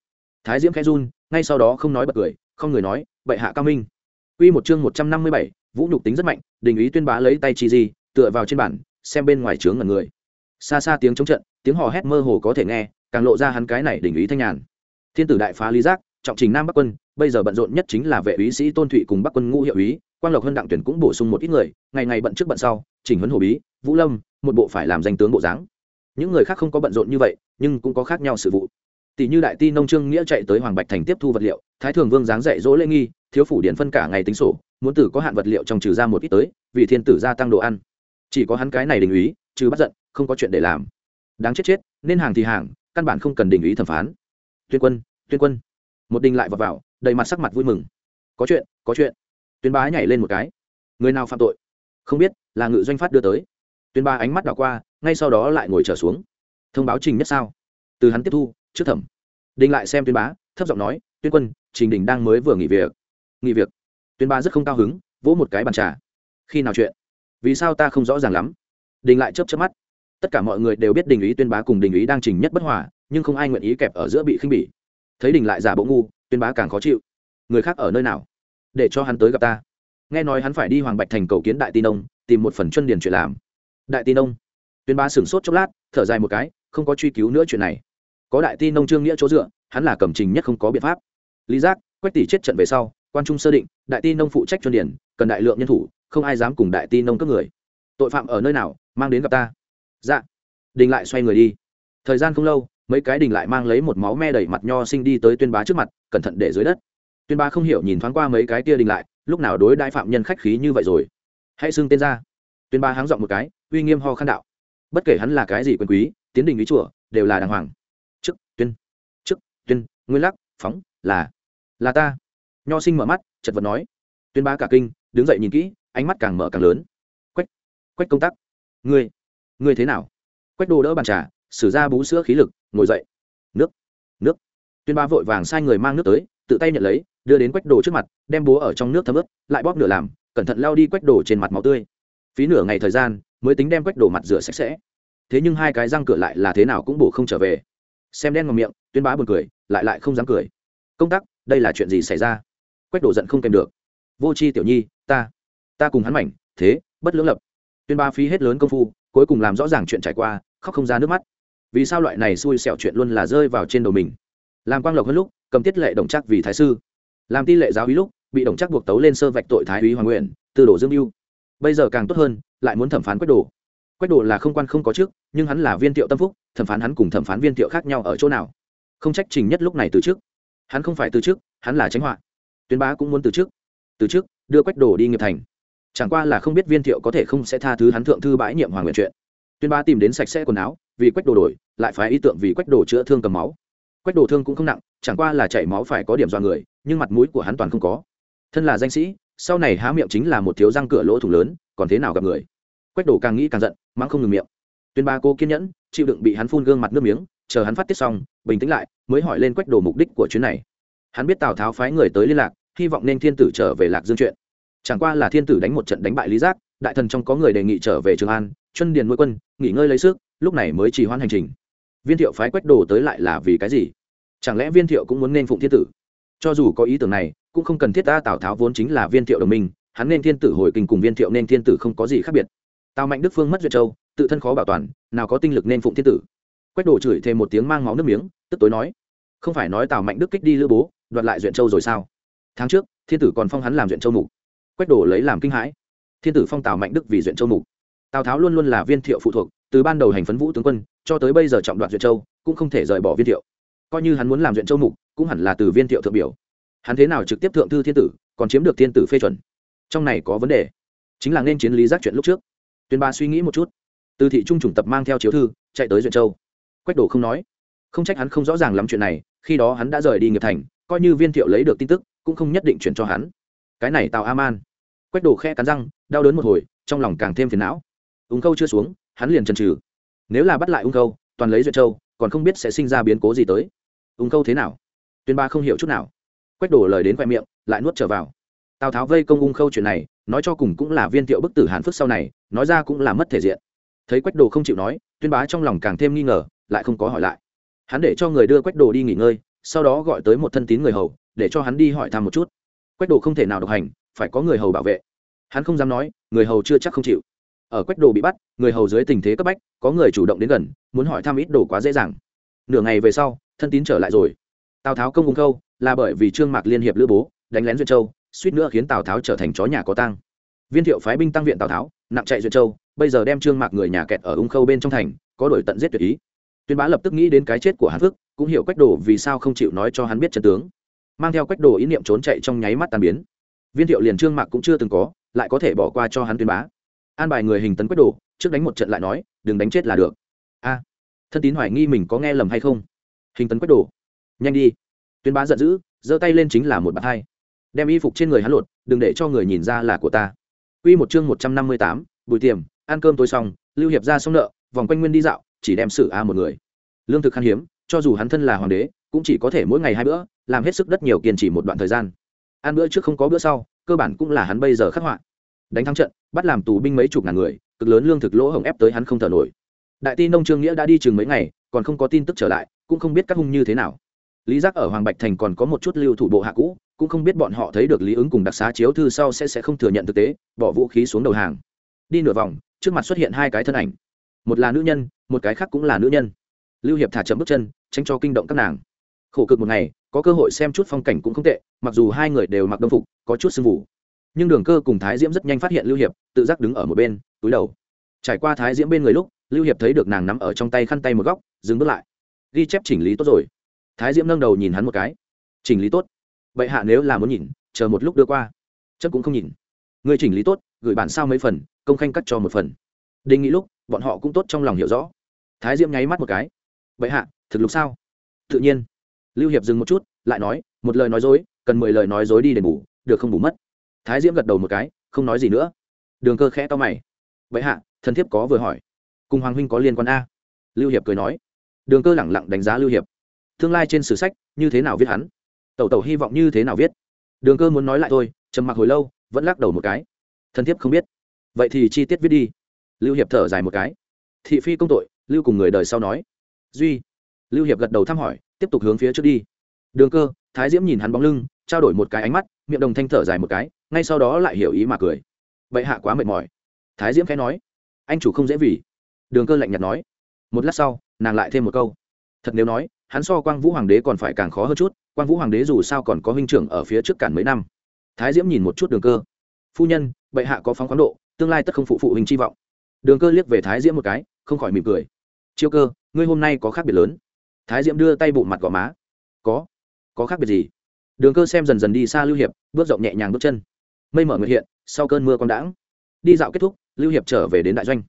[SPEAKER 1] Thái diễm khẽ run ngay sau đó không nói bật cười không người nói vậy hạ cao minh. Quy một chương một trăm năm mươi bảy, vũ nhục tính rất mạnh, đình ý tuyên bá lấy tay chi gì, tựa vào trên bàn, xem bên ngoài trướng ngẩn người. Xa xa tiếng chống trận, tiếng hò hét mơ hồ có thể nghe, càng lộ ra hắn cái này đình ý thanh nhàn. Thiên tử đại phá lý giác, trọng trình Nam Bắc quân, bây giờ bận rộn nhất chính là vệ úy sĩ Tôn Thụy cùng Bắc quân ngũ hiệu úy, Quang Lộc hơn đặng tuyển cũng bổ sung một ít người, ngày ngày bận trước bận sau, chỉnh huấn hồ bí, Vũ Lâm, một bộ phải làm danh tướng bộ dáng. Những người khác không có bận rộn như vậy, nhưng cũng có khác nhau sự vụ. Tỷ như đại ti nông trương nghĩa chạy tới Hoàng Bạch thành tiếp thu vật liệu, Thái thường vương dáng dạy dỗ lễ nghi, thiếu phủ điện phân cả ngày tính sổ muốn tử có hạn vật liệu trong trừ ra một ít tới vì thiên tử gia tăng đồ ăn chỉ có hắn cái này đình ý trừ bắt giận không có chuyện để làm đáng chết chết, nên hàng thì hàng, căn bản không cần đình ý thẩm phán. Tuyên quân tuyên quân. Một đình lại vào vào, đầy mặt sắc mặt vui mừng. Có chuyện có chuyện. Tuyên bá nhảy lên một cái. Người nào phạm tội? Không biết, là ngự doanh phát đưa tới. Tuyên bá ánh mắt đảo qua, ngay sau đó lại ngồi trở xuống. Thông báo trình nhất sao. Từ hắn tiếp thu, trước thẩm. Đình lại xem tuyên bá, thấp giọng nói, tuyên quân, trình đình đang mới vừa nghỉ việc. Nghỉ việc? Tuyên bá rất không cao hứng, vỗ một cái bàn trà. Khi nào chuyện? Vì sao ta không rõ ràng lắm? Đình lại chớp chớp mắt tất cả mọi người đều biết đình ý tuyên bá cùng đình ý đang trình nhất bất hòa, nhưng không ai nguyện ý kẹp ở giữa bị khinh bỉ. Thấy đình lại giả bộ ngu, tuyên bá càng khó chịu. Người khác ở nơi nào? Để cho hắn tới gặp ta. Nghe nói hắn phải đi hoàng bạch thành cầu kiến đại tin ông, tìm một phần chân điền chuyện làm. Đại tin ông. Tuyên bá sửng sốt chốc lát, thở dài một cái, không có truy cứu nữa chuyện này. Có đại tin ông trương nghĩa chỗ dựa, hắn là cầm trình nhất không có biện pháp. Lý giác, quách tỷ chết trận về sau, quan trung sơ định, đại tin nông phụ trách chuyên điển cần đại lượng nhân thủ, không ai dám cùng đại tin nông cướp người. Tội phạm ở nơi nào, mang đến gặp ta dạ. Đình lại xoay người đi. Thời gian không lâu, mấy cái đình lại mang lấy một máu me đẩy mặt nho sinh đi tới tuyên bá trước mặt, cẩn thận để dưới đất. Tuyên bá không hiểu nhìn thoáng qua mấy cái kia đình lại, lúc nào đối đại phạm nhân khách khí như vậy rồi. Hãy xưng tên ra. Tuyên bá háng dọn một cái, uy nghiêm ho khăn đạo. Bất kể hắn là cái gì quyền quý, tiến đình ý chùa, đều là đàng hoàng. Chức, tuyên. Chức, tuyên, nguyên lắc, phóng, là. Là ta. Nho sinh mở mắt, chật vật nói. Tuyên bá cả kinh, đứng dậy nhìn kỹ, ánh mắt càng mở càng lớn. Quách quách công tác. Ngươi ngươi thế nào? Quách đồ đỡ bàn trà, sử ra bú sữa khí lực, ngồi dậy. Nước nước. Tuyên bá vội vàng sai người mang nước tới, tự tay nhận lấy, đưa đến quách đồ trước mặt, đem búa ở trong nước thấm ướt, lại bóp nửa làm, cẩn thận lao đi quách đồ trên mặt máu tươi. Phí nửa ngày thời gian, mới tính đem quách đồ mặt rửa sạch sẽ. Thế nhưng hai cái răng cửa lại là thế nào cũng bổ không trở về. Xem đen ngầm miệng, tuyên bá buồn cười, lại lại không dám cười. Công tác, đây là chuyện gì xảy ra? Quách đổ giận không kèm được. Vô c h i tiểu nhi, ta ta cùng hắn mảnh, thế, bất lưỡng lập. Tuyên ba phí hết lớn công phu cuối cùng làm rõ ràng chuyện trải qua, khóc không ra nước mắt. Vì sao loại này xui xẻo chuyện luôn là rơi vào trên đầu mình? Làm quang lộc hơn lúc, cầm tiết lệ đồng chắc vì thái sư. Làm ti lệ giáo hí lúc, bị đồng chắc buộc tấu lên sơ vạch tội thái úy hoàng nguyện từ đổ dương mưu bây giờ càng tốt hơn, lại muốn thẩm phán quách đồ. Quách đồ là không quan không có trước, nhưng hắn là viên thiệu tâm phúc, thẩm phán hắn cùng thẩm phán viên thiệu khác nhau ở chỗ nào? Không trách trình nhất lúc này từ trước. Hắn không phải từ trước, hắn là tránh họa. Tuyên bá cũng muốn từ trước. Từ trước, đưa quách đồ đi nghiệp thành chẳng qua là không biết viên thiệu có thể không sẽ tha thứ hắn thượng thư bãi nhiệm hoàng nguyện chuyện. Tuyên ba tìm đến sạch sẽ quần áo, vì quách đồ đổi, lại phải ý tượng vì quách đồ chữa thương cầm máu. Quách đồ thương cũng không nặng, chẳng qua là chảy máu phải có điểm dọa người, nhưng mặt mũi của hắn toàn không có. Thân là danh sĩ, sau này há miệng chính là một thiếu răng cửa lỗ thủng lớn, còn thế nào gặp người? Quách đồ càng nghĩ càng giận, mắng không ngừng miệng. Tuyên ba cô kiên nhẫn, chịu đựng bị hắn phun gương mặt nước miếng, chờ hắn phát tiết xong, bình tĩnh lại, mới hỏi lên quách đồ mục đích của chuyến này. Hắn biết tào tháo phái người tới liên lạc, hy vọng nên thiên tử trở về lạc dương chuyện chẳng qua là thiên tử đánh một trận đánh bại lý giác, đại thần trong có người đề nghị trở về trường an chân điền nuôi quân, nghỉ ngơi lấy sức, lúc này mới chỉ hoãn hành trình. Viên thiệu phái quách đồ tới lại là vì cái gì? Chẳng lẽ viên thiệu cũng muốn nên phụng thiên tử? Cho dù có ý tưởng này, cũng không cần thiết ta tào tháo vốn chính là viên thiệu đồng minh, hắn nên thiên tử hồi kinh cùng viên thiệu nên thiên tử không có gì khác biệt. Tào mạnh đức phương mất duyệt châu, tự thân khó bảo toàn, nào có tinh lực nên phụng thiên tử? Quách đồ chửi thêm một tiếng mang máu nước miếng, tức tối nói, không phải nói tào mạnh đức kích đi lữ bố, đoạt lại duyện châu rồi sao? Tháng trước, thiên tử còn phong hắn làm duyện châu mục quách đồ lấy làm kinh hãi. Thiên tử phong tào mạnh đức vì duyện châu mục. Tào tháo luôn luôn là viên thiệu phụ thuộc, từ ban đầu hành phấn vũ tướng quân, cho tới bây giờ trọng đoạn duyện châu, cũng không thể rời bỏ viên thiệu. Coi như hắn muốn làm duyện châu mục, cũng hẳn là từ viên thiệu thượng biểu. Hắn thế nào trực tiếp thượng thư thiên tử, còn chiếm được thiên tử phê chuẩn. Trong này có vấn đề. Chính là nên chiến lý giác chuyện lúc trước. Tuyên ba suy nghĩ một chút. Từ thị trung chủng tập mang theo chiếu thư, chạy tới duyện châu. Quách đồ không nói. Không trách hắn không rõ ràng lắm chuyện này, khi đó hắn đã rời đi nghiệp thành, coi như viên thiệu lấy được tin tức, cũng không nhất định chuyển cho hắn. Cái này tào a man quách đồ khe cắn răng đau đớn một hồi trong lòng càng thêm phiền não. Ung Khâu chưa xuống hắn liền chần trừ nếu là bắt lại ung Khâu, toàn lấy duyệt châu còn không biết sẽ sinh ra biến cố gì tới. Ung Khâu thế nào? Tuyên ba không hiểu chút nào. Quách đổ lời đến khoe miệng lại nuốt trở vào. Tào tháo vây công ung khâu chuyện này nói cho cùng cũng là viên thiệu bức tử hàn phức sau này nói ra cũng là mất thể diện. Thấy quách đồ không chịu nói tuyên bá trong lòng càng thêm nghi ngờ lại không có hỏi lại. Hắn để cho người đưa quách đồ đi nghỉ ngơi sau đó gọi tới một thân tín người hầu để cho hắn đi hỏi thăm một chút. Quách đồ không thể nào độc hành phải có người hầu bảo vệ. Hắn không dám nói, người hầu chưa chắc không chịu. Ở quách đồ bị bắt, người hầu dưới tình thế cấp bách, có người chủ động đến gần, muốn hỏi thăm ít đồ quá dễ dàng. Nửa ngày về sau, thân tín trở lại rồi. Tào tháo công Ung khâu, là bởi vì trương mạc liên hiệp lữ bố, đánh lén duyên châu, suýt nữa khiến tào tháo trở thành chó nhà có tăng viên thiệu phái binh tăng viện tào tháo, nặng chạy duyên châu, bây giờ đem trương mạc người nhà kẹt ở ung khâu bên trong thành, có đổi tận giết tuyệt ý. Tuyên bá lập tức nghĩ đến cái chết của hàn phước, cũng hiểu quách đồ vì sao không chịu nói cho hắn biết chân tướng. Mang theo quách đồ ý niệm trốn chạy trong nháy mắt tàn biến viên thiệu liền trương mạc cũng chưa từng có lại có thể bỏ qua cho hắn tuyên bá. An bài người hình tấn quyết đồ trước đánh một trận lại nói đừng đánh chết là được. A thân tín hoài nghi mình có nghe lầm hay không? Hình tấn quyết đồ. Nhanh đi. Tuyên bá giận dữ giơ tay lên chính là một bạt hai. Đem y phục trên người hắn lột đừng để cho người nhìn ra là của ta. Quy một chương một trăm năm mươi tám, bùi tiềm, ăn cơm tối xong, Lưu Hiệp ra xong nợ, vòng quanh nguyên đi dạo, chỉ đem sự a một người. Lương thực khan hiếm, cho dù hắn thân là hoàng đế, cũng chỉ có thể mỗi ngày hai bữa, làm hết sức đất nhiều kiên trì một đoạn thời gian. Ăn bữa trước không có bữa sau, cơ bản cũng là hắn bây giờ khắc họa. Đánh thắng trận, bắt làm tù binh mấy chục ngàn người, cực lớn lương thực lỗ hổng ép tới hắn không thở nổi. Đại ti nông trương nghĩa đã đi chừng mấy ngày, còn không có tin tức trở lại, cũng không biết các hung như thế nào. Lý giác ở hoàng bạch thành còn có một chút lưu thủ bộ hạ cũ cũng không biết bọn họ thấy được lý ứng cùng đặc xá chiếu thư sau sẽ sẽ không thừa nhận thực tế bỏ vũ khí xuống đầu hàng. Đi nửa vòng trước mặt xuất hiện hai cái thân ảnh. Một là nữ nhân một cái khác cũng là nữ nhân. Lưu hiệp thả chậm bước chân tránh cho kinh động các nàng. Khổ cực một ngày có cơ hội xem chút phong cảnh cũng không tệ, mặc dù hai người đều mặc đông phục, có chút sưng vụ nhưng đường cơ cùng thái diễm rất nhanh phát hiện lưu hiệp, tự giác đứng ở một bên, túi đầu. Trải qua thái diễm bên người lúc, lưu hiệp thấy được nàng nắm ở trong tay khăn tay một góc, dừng bước lại. Ghi chép chỉnh lý tốt rồi. Thái diễm nâng đầu nhìn hắn một cái. Chỉnh lý tốt. Vậy hạ nếu là muốn nhìn, chờ một lúc đưa qua. Chất cũng không nhìn. Người chỉnh lý tốt, gửi bản sao mấy phần, công khanh cắt cho một phần. Đề nghị lúc, bọn họ cũng tốt trong lòng hiểu rõ. Thái diễm nháy mắt một cái. Vậy hạ, thực lục sao? Tự nhiên lưu hiệp dừng một chút, lại nói, một lời nói dối, cần mười lời nói dối đi đền bù, được không bù mất? Thái diễm gật đầu một cái, không nói gì nữa. Đường cơ khẽ to mày. Vậy hạ, thần thiếp có vừa hỏi. Cùng hoàng huynh có liên quan a? Lưu hiệp cười nói. Đường cơ lẳng lặng đánh giá lưu hiệp. Tương lai trên sử sách, như thế nào viết hắn? Tẩu tẩu hy vọng như thế nào viết? Đường cơ muốn nói lại thôi, trầm mặc hồi lâu, vẫn lắc đầu một cái. Thân thiếp không biết. Vậy thì chi tiết viết đi. Lưu hiệp thở dài một cái. Thị phi công tội, lưu cùng người đời sau nói. Duy. Lưu hiệp gật đầu thăm hỏi tiếp tục hướng phía trước đi. Đường cơ, thái diễm nhìn hắn bóng lưng, trao đổi một cái ánh mắt, miệng đồng thanh thở dài một cái, ngay sau đó lại hiểu ý mà cười. Vậy hạ quá mệt mỏi. Thái diễm khẽ nói. Anh chủ không dễ vì. Đường cơ lạnh nhạt nói. Một lát sau, nàng lại thêm một câu. Thật nếu nói, hắn so quang vũ hoàng đế còn phải càng khó hơn chút, quang vũ hoàng đế dù sao còn có huynh trưởng ở phía trước cản mấy năm. Thái diễm nhìn một chút đường cơ. Phu nhân, bệ hạ có phóng khoáng độ, tương lai tất không phụ phụ huynh chi vọng. Đường cơ liếc về thái diễm một cái, không khỏi mỉm cười. Chiêu cơ, ngươi hôm nay có khác biệt lớn thái diễm đưa tay bộ mặt gò má. Có có khác biệt gì? Đường cơ xem dần dần đi xa lưu hiệp, bước rộng nhẹ nhàng bước chân. Mây mở nguyệt hiện, sau cơn mưa con đãng, đi dạo kết thúc, lưu hiệp trở về đến đại doanh.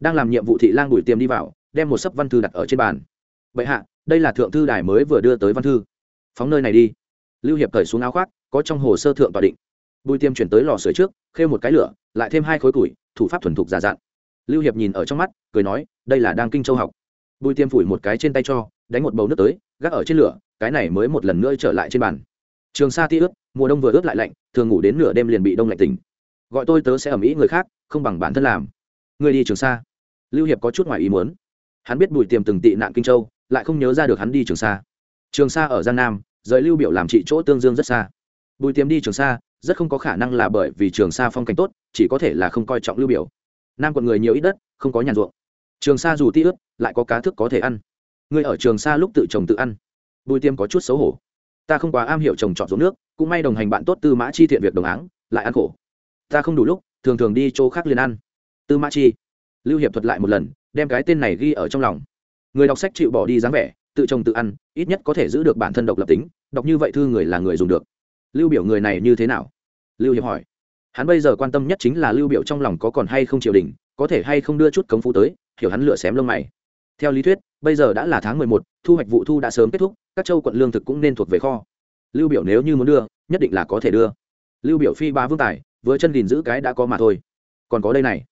[SPEAKER 1] Đang làm nhiệm vụ thị lang bùi tiêm đi vào, đem một sấp văn thư đặt ở trên bàn. Bệ hạ, đây là thượng thư đài mới vừa đưa tới văn thư. Phóng nơi này đi. Lưu hiệp cởi xuống áo khoác, có trong hồ sơ thượng tòa định. Bùi tiêm chuyển tới lò sưởi trước, khêu một cái lửa, lại thêm hai khối củi, thủ pháp thuần thục giả dặn lưu hiệp nhìn ở trong mắt, cười nói, đây là đang kinh châu học. Bùi tiêm phủi một cái trên tay cho đánh một bầu nước tới, gác ở trên lửa, cái này mới một lần nữa trở lại trên bàn. Trường sa ti ướt, mùa đông vừa ướt lại lạnh, thường ngủ đến nửa đêm liền bị đông lạnh tỉnh. Gọi tôi tớ sẽ ẩm ý người khác, không bằng bản thân làm. Người đi trường sa. Lưu hiệp có chút ngoài ý muốn. Hắn biết bùi tiềm từng tị nạn kinh châu, lại không nhớ ra được hắn đi trường sa. Trường sa ở giang nam, rời lưu biểu làm trị chỗ tương dương rất xa. Bùi tiềm đi trường sa, rất không có khả năng là bởi vì trường sa phong cảnh tốt, chỉ có thể là không coi trọng lưu biểu. Nam quận người nhiều ít đất, không có nhàn ruộng. Trường sa dù ti ướt, lại có cá thức có thể ăn người ở trường sa lúc tự trồng tự ăn. Bùi tiêm có chút xấu hổ. Ta không quá am hiểu trồng trọt ruộng nước, cũng may đồng hành bạn tốt tư mã chi thiện việc đồng áng, lại ăn khổ. Ta không đủ lúc, thường thường đi chỗ khác liền ăn. Tư mã chi, lưu hiệp thuật lại một lần, đem cái tên này ghi ở trong lòng. Người đọc sách chịu bỏ đi dáng vẻ, tự trồng tự ăn, ít nhất có thể giữ được bản thân độc lập tính, đọc như vậy thư người là người dùng được. Lưu biểu người này như thế nào? Lưu hiệp hỏi. Hắn bây giờ quan tâm nhất chính là lưu biểu trong lòng có còn hay không triều đình, có thể hay không đưa chút cống phú tới, hiểu hắn lựa xém lông mày theo lý thuyết bây giờ đã là tháng mười một, thu hoạch vụ thu đã sớm kết thúc các châu quận lương thực cũng nên thuộc về kho. Lưu biểu nếu như muốn đưa nhất định là có thể đưa. Lưu biểu phi ba vương tài vừa chân gìn giữ cái đã có mà thôi. Còn có đây này.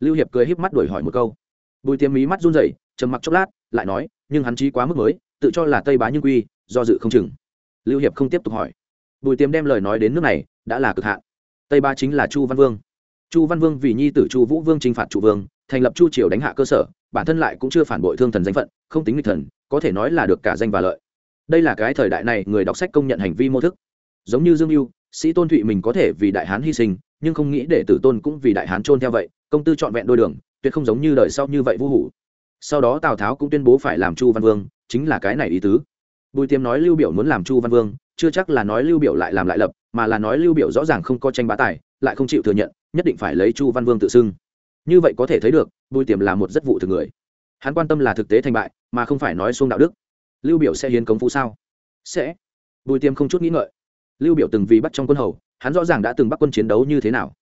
[SPEAKER 1] Lưu hiệp cười híp mắt đuổi hỏi một câu. Bùi tiêm mí mắt run rẩy trầm mặc chốc lát lại nói nhưng hắn trí quá mức mới tự cho là tây bá nhưng quy do dự không chừng. Lưu hiệp không tiếp tục hỏi. Bùi tiêm đem lời nói đến nước này đã là cực hạn. Tây bá chính là chu văn vương. Chu văn vương vì nhi tử chu vũ vương chinh phạt chủ vương thành lập chu triều đánh hạ cơ sở bản thân lại cũng chưa phản bội thương thần danh phận, không tính nghịch thần, có thể nói là được cả danh và lợi. Đây là cái thời đại này người đọc sách công nhận hành vi mô thức. Giống như dương mưu sĩ tôn thụy mình có thể vì đại hán hy sinh, nhưng không nghĩ để tử tôn cũng vì đại hán trôn theo vậy, công tư trọn vẹn đôi đường, tuyệt không giống như đời sau như vậy vũ hủ. Sau đó tào tháo cũng tuyên bố phải làm chu văn vương, chính là cái này ý tứ. Bùi tiêm nói lưu biểu muốn làm chu văn vương, chưa chắc là nói lưu biểu lại làm lại lập, mà là nói lưu biểu rõ ràng không có tranh bá tài, lại không chịu thừa nhận, nhất định phải lấy chu văn vương tự xưng như vậy có thể thấy được, bùi tiềm là một rất vụ thực người. Hắn quan tâm là thực tế thành bại, mà không phải nói xuông đạo đức. Lưu biểu sẽ hiến cống phú sao? Sẽ. Bùi tiềm không chút nghĩ ngợi. Lưu biểu từng vì bắt trong quân hầu, hắn rõ ràng đã từng bắt quân chiến đấu như thế nào.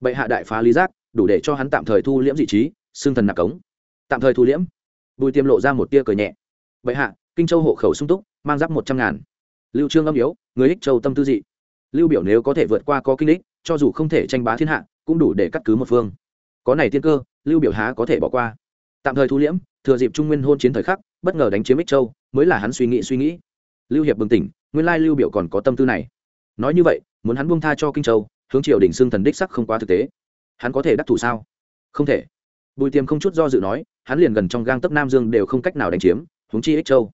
[SPEAKER 1] Bệ hạ đại phá lý giác, đủ để cho hắn tạm thời thu liễm dị trí xương thần nạp cống. Tạm thời thu liễm. Bùi tiêm lộ ra một tia cười nhẹ. Bệ hạ, kinh châu hộ khẩu sung túc, mang giáp một trăm ngàn. Lưu trương âm yếu, người ích châu tâm tư dị. Lưu biểu nếu có thể vượt qua có kinh đích, cho dù không thể tranh bá thiên hạ, cũng đủ để cắt cứ một phương có này tiên cơ, lưu biểu há có thể bỏ qua. Tạm thời thu liễm, thừa dịp trung nguyên hôn chiến thời khắc, bất ngờ đánh chiếm ích châu, mới là hắn suy nghĩ suy nghĩ. Lưu hiệp bừng tỉnh, nguyên lai lưu biểu còn có tâm tư này. Nói như vậy, muốn hắn buông tha cho kinh châu, hướng triều đình xương thần đích sắc không quá thực tế. Hắn có thể đắc thủ sao? Không thể. Bùi tiêm không chút do dự nói, hắn liền gần trong gang tấp nam dương đều không cách nào đánh chiếm, huống chi ích châu.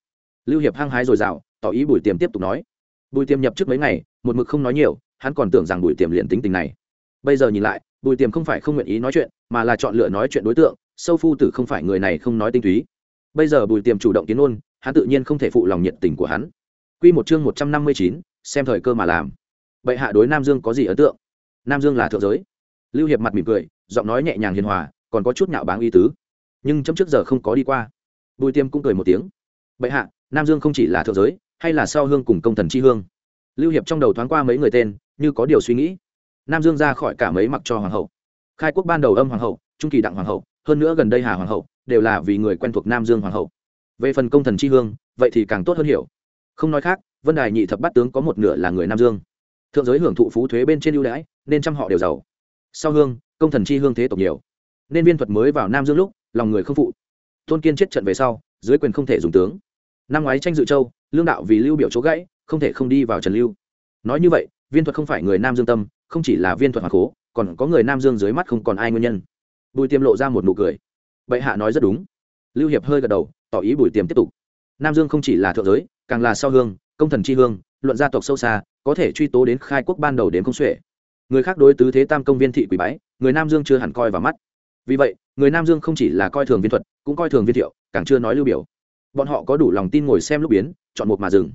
[SPEAKER 1] Lưu hiệp hăng hái rồi rào, tỏ ý bùi tiêm tiếp tục nói. Bùi tiêm nhập trước mấy ngày, một mực không nói nhiều, hắn còn tưởng rằng bùi tiêm liền tính tình này. Bây giờ nhìn lại bùi tiềm không phải không nguyện ý nói chuyện mà là chọn lựa nói chuyện đối tượng sâu phu tử không phải người này không nói tinh túy. Bây giờ bùi tiềm chủ động tiến ôn hắn tự nhiên không thể phụ lòng nhiệt tình của hắn. Quy một chương một trăm năm mươi chín, xem thời cơ mà làm. Bệ hạ đối nam dương có gì ấn tượng? Nam dương là thượng giới. Lưu hiệp mặt mỉm cười giọng nói nhẹ nhàng hiền hòa còn có chút nhạo báng y tứ. Nhưng chấm trước giờ không có đi qua. Bùi tiêm cũng cười một tiếng. Bệ hạ nam dương không chỉ là thượng giới hay là sao hương cùng công thần chi hương. Lưu hiệp trong đầu thoáng qua mấy người tên như có điều suy nghĩ nam dương ra khỏi cả mấy mặc cho hoàng hậu. Khai quốc ban đầu âm hoàng hậu, trung kỳ đặng hoàng hậu, hơn nữa gần đây hà hoàng hậu, đều là vì người quen thuộc nam dương hoàng hậu. Về phần công thần chi hương, vậy thì càng tốt hơn hiểu. Không nói khác, vân đài nhị thập bát tướng có một nửa là người nam dương. Thượng giới hưởng thụ phú thuế bên trên ưu đãi, nên trăm họ đều giàu. Sau hương, công thần chi hương thế tộc nhiều. Nên viên thuật mới vào nam dương lúc, lòng người không phụ. Tôn kiên chết trận về sau, dưới quyền không thể dùng tướng. Năm ngoái tranh dự châu, lương đạo vì lưu biểu chỗ gãy, không thể không đi vào trần lưu. Nói như vậy, viên thuật không phải người nam dương tâm không chỉ là viên thuật hoàng cố còn có người nam dương dưới mắt không còn ai nguyên nhân. Bùi tiêm lộ ra một nụ cười. Bệ hạ nói rất đúng. Lưu hiệp hơi gật đầu, tỏ ý bùi tiêm tiếp tục. Nam dương không chỉ là thượng giới, càng là sau hương, công thần chi hương, luận gia tộc sâu xa, có thể truy tố đến khai quốc ban đầu đến công xuể. Người khác đối tứ thế tam công viên thị quỷ bái, người nam dương chưa hẳn coi vào mắt. Vì vậy, người nam dương không chỉ là coi thường viên thuật, cũng coi thường viên thiệu, càng chưa nói lưu biểu. Bọn họ có đủ lòng tin ngồi xem lúc biến, chọn một mà dừng.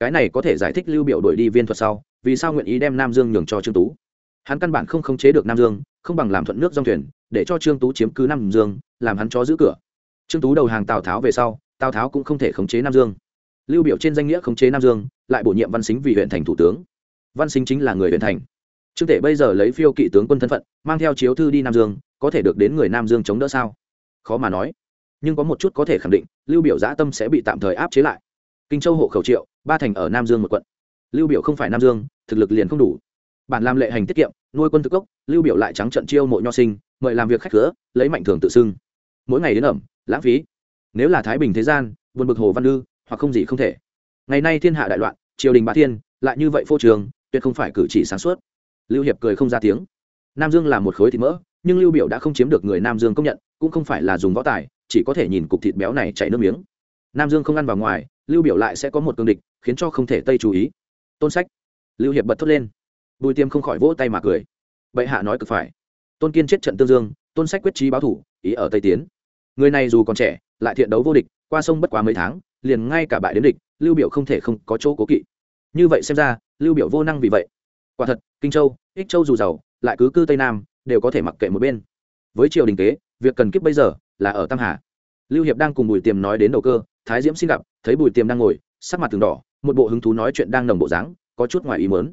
[SPEAKER 1] Cái này có thể giải thích lưu biểu đuổi đi viên thuật sau vì sao nguyện ý đem nam dương nhường cho trương tú? Hắn căn bản không khống chế được nam dương, không bằng làm thuận nước dòng thuyền, để cho trương tú chiếm cứ nam dương, làm hắn chó giữ cửa. Trương tú đầu hàng tào tháo về sau, tào tháo cũng không thể khống chế nam dương. Lưu biểu trên danh nghĩa khống chế nam dương, lại bổ nhiệm văn xính vì huyện thành thủ tướng. Văn xính chính là người huyện thành. Trương tể bây giờ lấy phiêu kỵ tướng quân thân phận, mang theo chiếu thư đi nam dương, có thể được đến người nam dương chống đỡ sao? Khó mà nói. Nhưng có một chút có thể khẳng định, lưu biểu giã tâm sẽ bị tạm thời áp chế lại. Kinh châu hộ khẩu triệu, ba thành ở nam dương một quận lưu biểu không phải nam dương, thực lực liền không đủ. Bản làm lệ hành tiết kiệm, nuôi quân thực gốc lưu biểu lại trắng trận chiêu mộ nho sinh, mời làm việc khách cửa lấy mạnh thường tự xưng. Mỗi ngày đến ẩm, lãng phí. Nếu là thái bình thế gian, buồn bực hồ văn lư, hoặc không gì không thể. Ngày nay thiên hạ đại loạn, triều đình bá thiên, lại như vậy phô trường tuyệt không phải cử chỉ sáng suốt. Lưu hiệp cười không ra tiếng. Nam dương là một khối thịt mỡ, nhưng lưu biểu đã không chiếm được người nam dương công nhận, cũng không phải là dùng võ tài, chỉ có thể nhìn cục thịt béo này chảy nước miếng. Nam dương không ăn vào ngoài, lưu biểu lại sẽ có một cương địch, khiến cho không thể tây chú ý tôn sách. Lưu hiệp bật thốt lên. Bùi tiêm không khỏi vỗ tay mà cười. Bệ hạ nói cực phải. Tôn kiên chết trận tương dương, tôn sách quyết trí báo thủ, ý ở tây tiến. Người này dù còn trẻ, lại thiện đấu vô địch, qua sông bất quá mấy tháng, liền ngay cả bại đến địch, lưu biểu không thể không có chỗ cố kỵ. Như vậy xem ra, lưu biểu vô năng vì vậy. Quả thật, kinh châu, ích châu dù giàu, lại cứ cư tây nam, đều có thể mặc kệ một bên. Với triều đình kế, việc cần kiếp bây giờ là ở tam hà. Lưu hiệp đang cùng bùi tiềm nói đến đầu cơ, thái diễm xin gặp, thấy bùi tiềm đang ngồi, sắc mặt từng đỏ một bộ hứng thú nói chuyện đang nồng bộ dáng, có chút ngoài ý mớn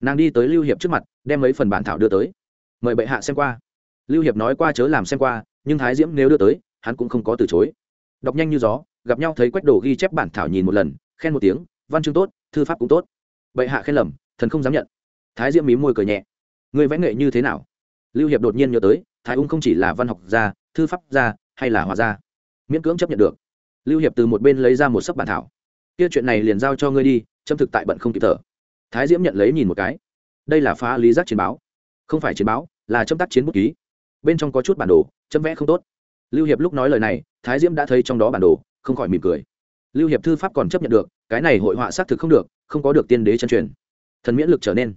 [SPEAKER 1] nàng đi tới lưu hiệp trước mặt, đem mấy phần bản thảo đưa tới. Mời bệ hạ xem qua. Lưu hiệp nói qua chớ làm xem qua, nhưng thái diễm nếu đưa tới, hắn cũng không có từ chối. Đọc nhanh như gió, gặp nhau thấy quách đồ ghi chép bản thảo nhìn một lần, khen một tiếng, văn chương tốt, thư pháp cũng tốt. Bệ hạ khen lầm, thần không dám nhận. Thái diễm mí môi cười nhẹ. Người vẽ nghệ như thế nào? Lưu hiệp đột nhiên nhớ tới, thái ung không chỉ là văn học gia, thư pháp gia, hay là hòa gia. Miễn cưỡng chấp nhận được. Lưu hiệp từ một bên lấy ra một sấp bản thảo kia chuyện này liền giao cho ngươi đi châm thực tại bận không kịp thở. Thái diễm nhận lấy nhìn một cái. Đây là phá lý giác chiến báo. Không phải chiến báo, là châm tác chiến bút ký. Bên trong có chút bản đồ châm vẽ không tốt. Lưu hiệp lúc nói lời này, thái diễm đã thấy trong đó bản đồ, không khỏi mỉm cười. Lưu hiệp thư pháp còn chấp nhận được, cái này hội họa xác thực không được, không có được tiên đế chân truyền. Thần miễn lực trở nên.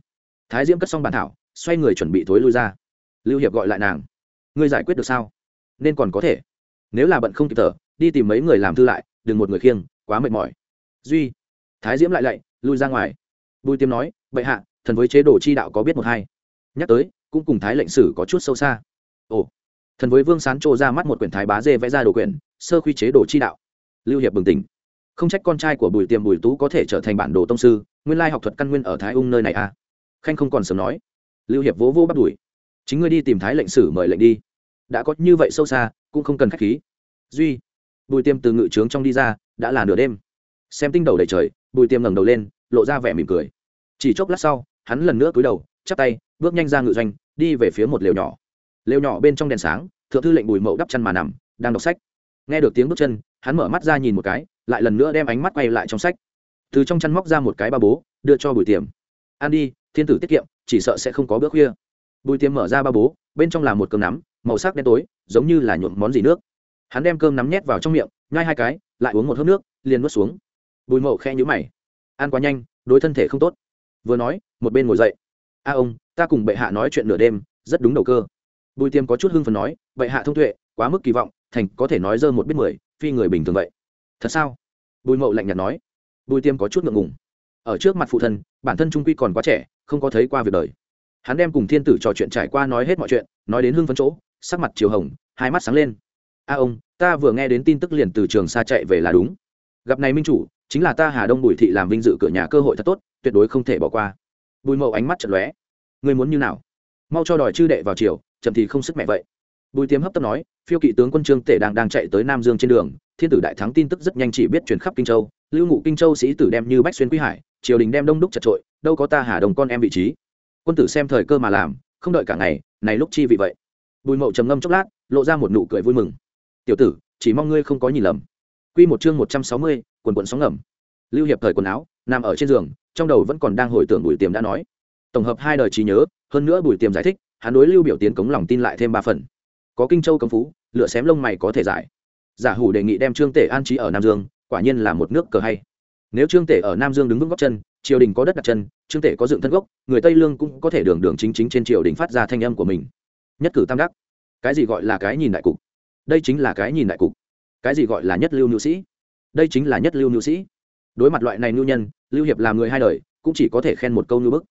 [SPEAKER 1] Thái diễm cất xong bản thảo, xoay người chuẩn bị thối lui ra. Lưu hiệp gọi lại nàng. Ngươi giải quyết được sao? Nên còn có thể. Nếu là bận không kịp thở, đi tìm mấy người làm thư lại, đừng một người khiêng, quá mệt mỏi duy. Thái diễm lại lạy, lui ra ngoài. Bùi tiêm nói, bệ hạ, thần với chế độ chi đạo có biết một hai? Nhắc tới, cũng cùng thái lệnh sử có chút sâu xa. Ồ. Thần với vương sán trô ra mắt một quyển thái bá dê vẽ ra đồ quyển, sơ quy chế độ chi đạo. Lưu hiệp bừng tỉnh. Không trách con trai của bùi tiềm bùi tú có thể trở thành bản đồ tông sư, nguyên lai học thuật căn nguyên ở thái ung nơi này à? Khanh không còn sớm nói. Lưu hiệp vỗ vỗ bắt đuổi chính ngươi đi tìm thái lệnh sử mời lệnh đi. Đã có như vậy sâu xa, cũng không cần khách khí. Duy. Bùi tiêm từ ngự trướng trong đi ra, đã là nửa đêm xem tinh đầu đầy trời, bùi tiêm ngẩng đầu lên, lộ ra vẻ mỉm cười. Chỉ chốc lát sau, hắn lần nữa cúi đầu, chắp tay, bước nhanh ra ngự doanh, đi về phía một lều nhỏ. Lều nhỏ bên trong đèn sáng, thượng thư lệnh bùi mậu đắp chăn mà nằm, đang đọc sách. Nghe được tiếng bước chân, hắn mở mắt ra nhìn một cái, lại lần nữa đem ánh mắt quay lại trong sách. Từ trong chăn móc ra một cái ba bố, đưa cho bùi tiềm. Ăn đi, thiên tử tiết kiệm, chỉ sợ sẽ không có bữa khuya. Bùi tiềm mở ra ba bố, bên trong là một cơm nắm, màu sắc đen tối, giống như là nhuộm món gì nước. Hắn đem cơm nắm nhét vào trong miệng, nhai hai cái, lại uống một hớp nước, liền nuốt xuống bùi mậu khe nhũ mày. Ăn quá nhanh, đối thân thể không tốt. Vừa nói, một bên ngồi dậy. A ông, ta cùng bệ hạ nói chuyện nửa đêm, rất đúng đầu cơ. Bùi tiêm có chút hưng phần nói, bệ hạ thông tuệ, quá mức kỳ vọng, thành có thể nói dơ một biết mười, phi người bình thường vậy. Thật sao? Bùi mậu lạnh nhạt nói. Bùi tiêm có chút ngượng ngùng. Ở trước mặt phụ thân, bản thân trung quy còn quá trẻ, không có thấy qua việc đời. Hắn đem cùng thiên tử trò chuyện trải qua nói hết mọi chuyện, nói đến hưng phấn chỗ, sắc mặt chiều hồng, hai mắt sáng lên. A ông, ta vừa nghe đến tin tức liền từ trường xa chạy về là đúng. Gặp này minh chủ chính là ta hà đông bùi thị làm vinh dự cửa nhà cơ hội thật tốt tuyệt đối không thể bỏ qua. Bùi mậu ánh mắt chật lóe. Người muốn như nào? Mau cho đòi chư đệ vào chiều chậm thì không sức mẹ vậy. Bùi tiếm hấp tấp nói phiêu kỵ tướng quân trương tể đang đang chạy tới nam dương trên đường thiên tử đại thắng tin tức rất nhanh chỉ biết truyền khắp kinh châu lưu ngụ kinh châu sĩ tử đem như bách xuyên quý hải triều đình đem đông đúc chật trội đâu có ta hà đồng con em vị trí. Quân tử xem thời cơ mà làm không đợi cả ngày này lúc chi vị vậy? Bùi mậu trầm ngâm chốc lát lộ ra một nụ cười vui mừng. Tiểu tử chỉ mong ngươi không có nhìn lầm. Quy một chương một trăm sáu mươi, quần quần sóng ngầm. Lưu Hiệp thời quần áo, nằm ở trên giường, trong đầu vẫn còn đang hồi tưởng Bùi Tiềm đã nói. Tổng hợp hai đời trí nhớ, hơn nữa Bùi Tiềm giải thích, hắn đối Lưu biểu tiến cống lòng tin lại thêm ba phần. Có Kinh Châu cống phú, lựa xém lông mày có thể giải. Giả Hủ đề nghị đem Trương Tể an trí ở Nam Dương, quả nhiên là một nước cờ hay. Nếu Trương Tể ở Nam Dương đứng vững gót chân, triều đình có đất đặt chân, Trương Tể có dựng thân gốc, người Tây Lương cũng có thể đường đường chính chính trên triều đình phát ra thanh âm của mình. Nhất cử tam đắc. Cái gì gọi là cái nhìn đại cục? Đây chính là cái nhìn đại cục cái gì gọi là nhất lưu nữ sĩ đây chính là nhất lưu nữ sĩ. Đối mặt loại này nhu nhân, lưu hiệp làm người hai đời, cũng chỉ có thể khen một câu như bức.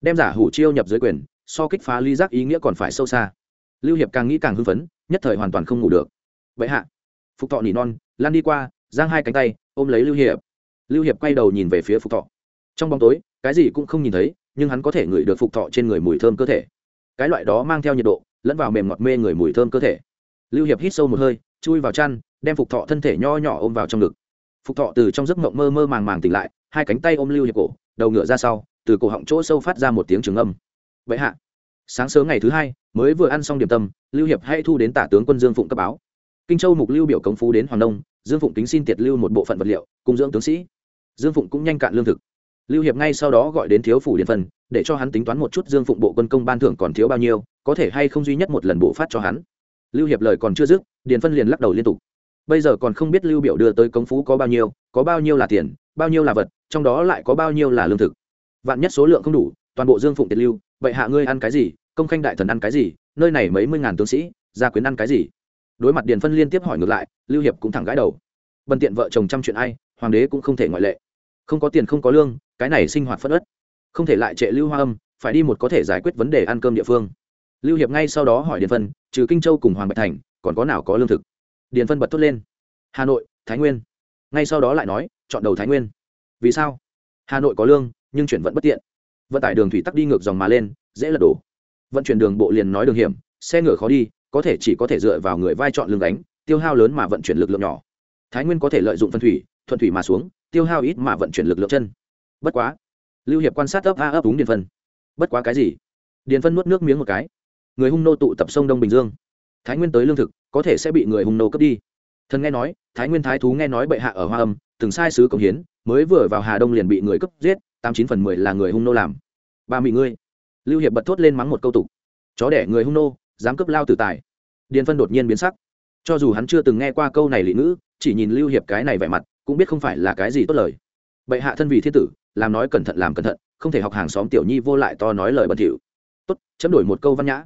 [SPEAKER 1] Đem giả hủ chiêu nhập dưới quyền, so kích phá ly giác ý nghĩa còn phải sâu xa. Lưu hiệp càng nghĩ càng hưng phấn, nhất thời hoàn toàn không ngủ được. Vậy hạ, phục thọ nỉ non, lan đi qua, giang hai cánh tay, ôm lấy lưu hiệp. Lưu hiệp quay đầu nhìn về phía phục thọ. Trong bóng tối, cái gì cũng không nhìn thấy, nhưng hắn có thể ngửi được phục thọ trên người mùi thơm cơ thể. Cái loại đó mang theo nhiệt độ, lẫn vào mềm ngọt mê người mùi thơm cơ thể. Lưu hiệp hít sâu một hơi, chui vào chăn, đem phục thọ thân thể nho nhỏ ôm vào trong ngực phục thọ từ trong giấc mộng mơ mơ màng màng tỉnh lại, hai cánh tay ôm lưu hiệp cổ, đầu ngựa ra sau, từ cổ họng chỗ sâu phát ra một tiếng trường âm. Vậy hạ. Sáng sớm ngày thứ hai, mới vừa ăn xong điểm tâm, lưu hiệp hay thu đến tả tướng quân dương phụng cấp báo. Kinh châu mục lưu biểu cống phú đến hoàng đông dương phụng tính xin tiệt lưu một bộ phận vật liệu cung dưỡng tướng sĩ. Dương phụng cũng nhanh cạn lương thực. Lưu hiệp ngay sau đó gọi đến thiếu phủ điện phần, để cho hắn tính toán một chút dương phụng bộ quân công ban thưởng còn thiếu bao nhiêu, có thể hay không duy nhất một lần bộ phát cho hắn. Lưu hiệp lời còn chưa dứt điền phân liền lắc đầu liên tục bây giờ còn không biết lưu biểu đưa tới công phú có bao nhiêu, có bao nhiêu là tiền, bao nhiêu là vật, trong đó lại có bao nhiêu là lương thực. Vạn nhất số lượng không đủ, toàn bộ dương phụng tiệt lưu, vậy hạ ngươi ăn cái gì, công khanh đại thần ăn cái gì, nơi này mấy mươi ngàn tướng sĩ, gia quyến ăn cái gì? Đối mặt điền phân liên tiếp hỏi ngược lại, lưu hiệp cũng thẳng gãi đầu. Bần tiện vợ chồng trăm chuyện ai, hoàng đế cũng không thể ngoại lệ. Không có tiền không có lương, cái này sinh hoạt phất ất không thể lại trệ lưu hoa âm, phải đi một có thể giải quyết vấn đề ăn cơm địa phương. Lưu hiệp ngay sau đó hỏi điền phân, trừ kinh châu cùng hoàng bạch thành, còn có nào có lương thực? Điền phân bật thốt lên. Hà nội, thái nguyên. Ngay sau đó lại nói, chọn đầu thái nguyên. Vì sao? Hà nội có lương, nhưng chuyển vận bất tiện. Vận tải đường thủy tắc đi ngược dòng mà lên, dễ lật đổ. Vận chuyển đường bộ liền nói đường hiểm, xe ngựa khó đi, có thể chỉ có thể dựa vào người vai chọn lương đánh tiêu hao lớn mà vận chuyển lực lượng nhỏ. Thái nguyên có thể lợi dụng phân thủy, thuận thủy mà xuống, tiêu hao ít mà vận chuyển lực lượng chân. Bất quá, lưu hiệp quan sát ấp a ấp đúng điền phân. Bất quá cái gì? Điền phân nuốt nước miếng một cái. Người hung nô tụ tập sông đông bình dương. Thái nguyên tới lương thực có thể sẽ bị người hung nô cướp đi. Thần nghe nói, thái nguyên thái thú nghe nói bệ hạ ở hoa âm, từng sai sứ công hiến, mới vừa vào hà đông liền bị người cướp giết, tám chín phần mười là người hung nô làm. Ba mị ngươi. Lưu hiệp bật thốt lên mắng một câu tục. Chó đẻ người hung nô, dám cướp lao tử tài. Điền phân đột nhiên biến sắc. Cho dù hắn chưa từng nghe qua câu này lý ngữ, chỉ nhìn lưu hiệp cái này vẻ mặt, cũng biết không phải là cái gì tốt lời. Bệ hạ thân vì thiên tử, làm nói cẩn thận làm cẩn thận, không thể học hàng xóm tiểu nhi vô lại to nói lời bẩn thỉu. Tốt, chấm đổi một câu văn nhã.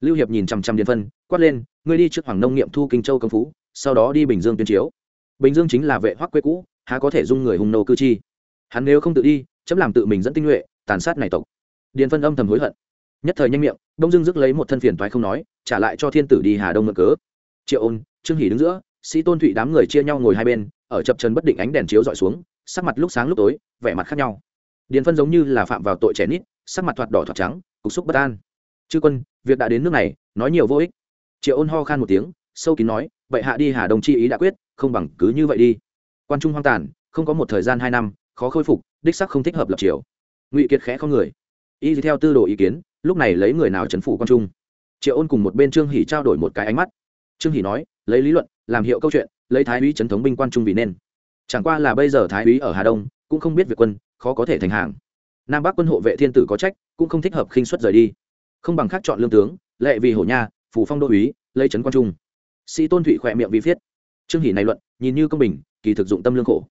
[SPEAKER 1] Lưu hiệp nhìn chằm chằm điền phân, quát lên ngươi đi trước hoàng nông nghiệm thu kinh châu công phú, sau đó đi bình dương tuyên chiếu. Bình dương chính là vệ hoắc quê cũ, há có thể dung người hung nô cư chi? Hắn nếu không tự đi, chấm làm tự mình dẫn tinh nhuệ, tàn sát này tộc. Điền phân âm thầm hối hận. Nhất thời nhanh miệng, đông dương dứt lấy một thân phiền toái không nói, trả lại cho thiên tử đi hà đông mượn cớ. Triệu ôn, trương hỷ đứng giữa, sĩ tôn thụy đám người chia nhau ngồi hai bên, ở chập chân bất định ánh đèn chiếu dọi xuống, sắc mặt lúc sáng lúc tối, vẻ mặt khác nhau. Điền phân giống như là phạm vào tội trẻ nít, sắc mặt thoạt đỏ thoạt trắng, cục xúc bất an. Chư quân, việc đã đến nước này, nói nhiều vô ích triệu ôn ho khan một tiếng, sâu kín nói vậy hạ đi hà đông chi ý đã quyết, không bằng cứ như vậy đi. Quan trung hoang tàn, không có một thời gian hai năm, khó khôi phục, đích sắc không thích hợp lập triều. Ngụy kiệt khẽ không người. Y theo tư đồ ý kiến, lúc này lấy người nào trấn phủ quan trung? Triệu ôn cùng một bên trương hỷ trao đổi một cái ánh mắt. Trương hỷ nói, lấy lý luận, làm hiệu câu chuyện, lấy thái úy trấn thống binh quan trung vì nên. Chẳng qua là bây giờ thái úy ở hà đông, cũng không biết việc quân, khó có thể thành hàng. Nam bắc quân hộ vệ thiên tử có trách, cũng không thích hợp khinh xuất rời đi. Không bằng khác chọn lương tướng, lệ vì hổ nha phủ phong đô úy Lây trấn quan trung. Sĩ tôn thụy khỏe miệng vi viết trương hỷ này luận, nhìn như công bình, kỳ thực dụng tâm lương khổ.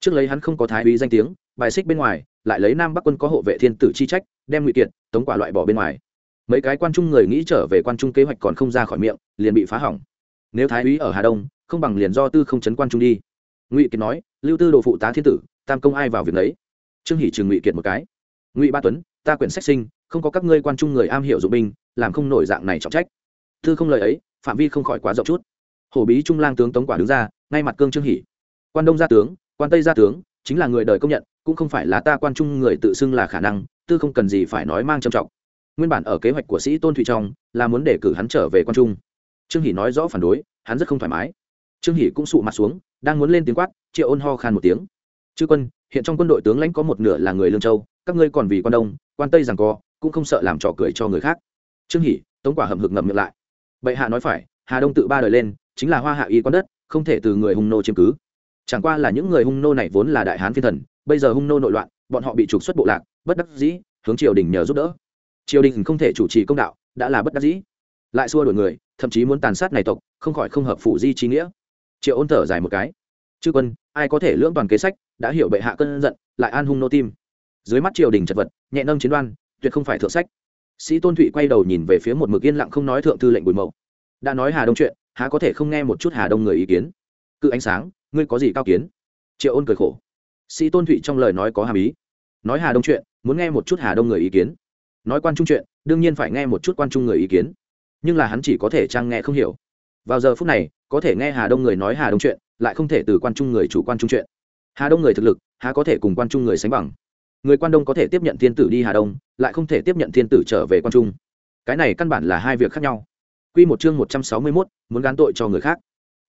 [SPEAKER 1] Trước lấy hắn không có thái úy danh tiếng, bài xích bên ngoài, lại lấy nam bắc quân có hộ vệ thiên tử chi trách, đem ngụy kiệt, tống quả loại bỏ bên ngoài. Mấy cái quan trung người nghĩ trở về quan trung kế hoạch còn không ra khỏi miệng, liền bị phá hỏng. Nếu thái úy ở hà đông, không bằng liền do tư không chấn quan trung đi. Ngụy kiệt nói, lưu tư đồ phụ tá thiên tử, tam công ai vào việc đấy trương hỷ trừng ngụy kiệt một cái. Ngụy ba tuấn, ta quyển sách sinh, không có các ngươi quan trung người am hiểu dụng binh, làm không nổi dạng này trọng trách thư không lời ấy, phạm vi không khỏi quá rộng chút. Hổ bí trung lang tướng tống quả đứng ra, ngay mặt cương trương hỷ quan đông gia tướng, quan tây gia tướng, chính là người đời công nhận, cũng không phải là ta quan trung người tự xưng là khả năng, tư không cần gì phải nói mang trầm trọng. Nguyên bản ở kế hoạch của sĩ tôn thụy trong, là muốn để cử hắn trở về quan trung. Trương hỷ nói rõ phản đối, hắn rất không thoải mái. Trương hỷ cũng sụ mặt xuống, đang muốn lên tiếng quát, triệu ôn ho khan một tiếng. Chư quân, hiện trong quân đội tướng lãnh có một nửa là người lương châu, các ngươi còn vì quan đông, quan tây rằng co, cũng không sợ làm trò cười cho người khác. Trương hỷ tống quả hầm hực ngậm miệng lại bệ hạ nói phải, hà đông tự ba đời lên, chính là hoa hạ y quan đất, không thể từ người hung nô chiếm cứ. Chẳng qua là những người hung nô này vốn là đại hán phiên thần, bây giờ hung nô nội loạn, bọn họ bị trục xuất bộ lạc, bất đắc dĩ, hướng triều đình nhờ giúp đỡ. Triều đình không thể chủ trì công đạo, đã là bất đắc dĩ. Lại xua đuổi người, thậm chí muốn tàn sát này tộc, không khỏi không hợp phủ di trí nghĩa. Triệu ôn thở dài một cái. Chư quân, ai có thể lưỡng toàn kế sách, đã hiểu bệ hạ cơn giận, lại an hung nô tim. Dưới mắt triều đình chật vật, nhẹ nâng chiến đoan, tuyệt không phải thượng sách sĩ tôn thụy quay đầu nhìn về phía một mực yên lặng không nói thượng thư lệnh bùi mậu. Đã nói hà đông chuyện, há có thể không nghe một chút hà đông người ý kiến? Cự ánh sáng, ngươi có gì cao kiến? Triệu ôn cười khổ. Sĩ tôn thụy trong lời nói có hàm ý. Nói hà đông chuyện, muốn nghe một chút hà đông người ý kiến. Nói quan trung chuyện, đương nhiên phải nghe một chút quan trung người ý kiến. Nhưng là hắn chỉ có thể trang nghe không hiểu. Vào giờ phút này, có thể nghe hà đông người nói hà đông chuyện, lại không thể từ quan trung người chủ quan trung chuyện. Hà đông người thực lực, há có thể cùng quan trung người sánh bằng? Người quan đông có thể tiếp nhận thiên tử đi hà đông, lại không thể tiếp nhận thiên tử trở về quan trung. Cái này căn bản là hai việc khác nhau. Q một chương một trăm sáu mươi mốt, muốn gán tội cho người khác.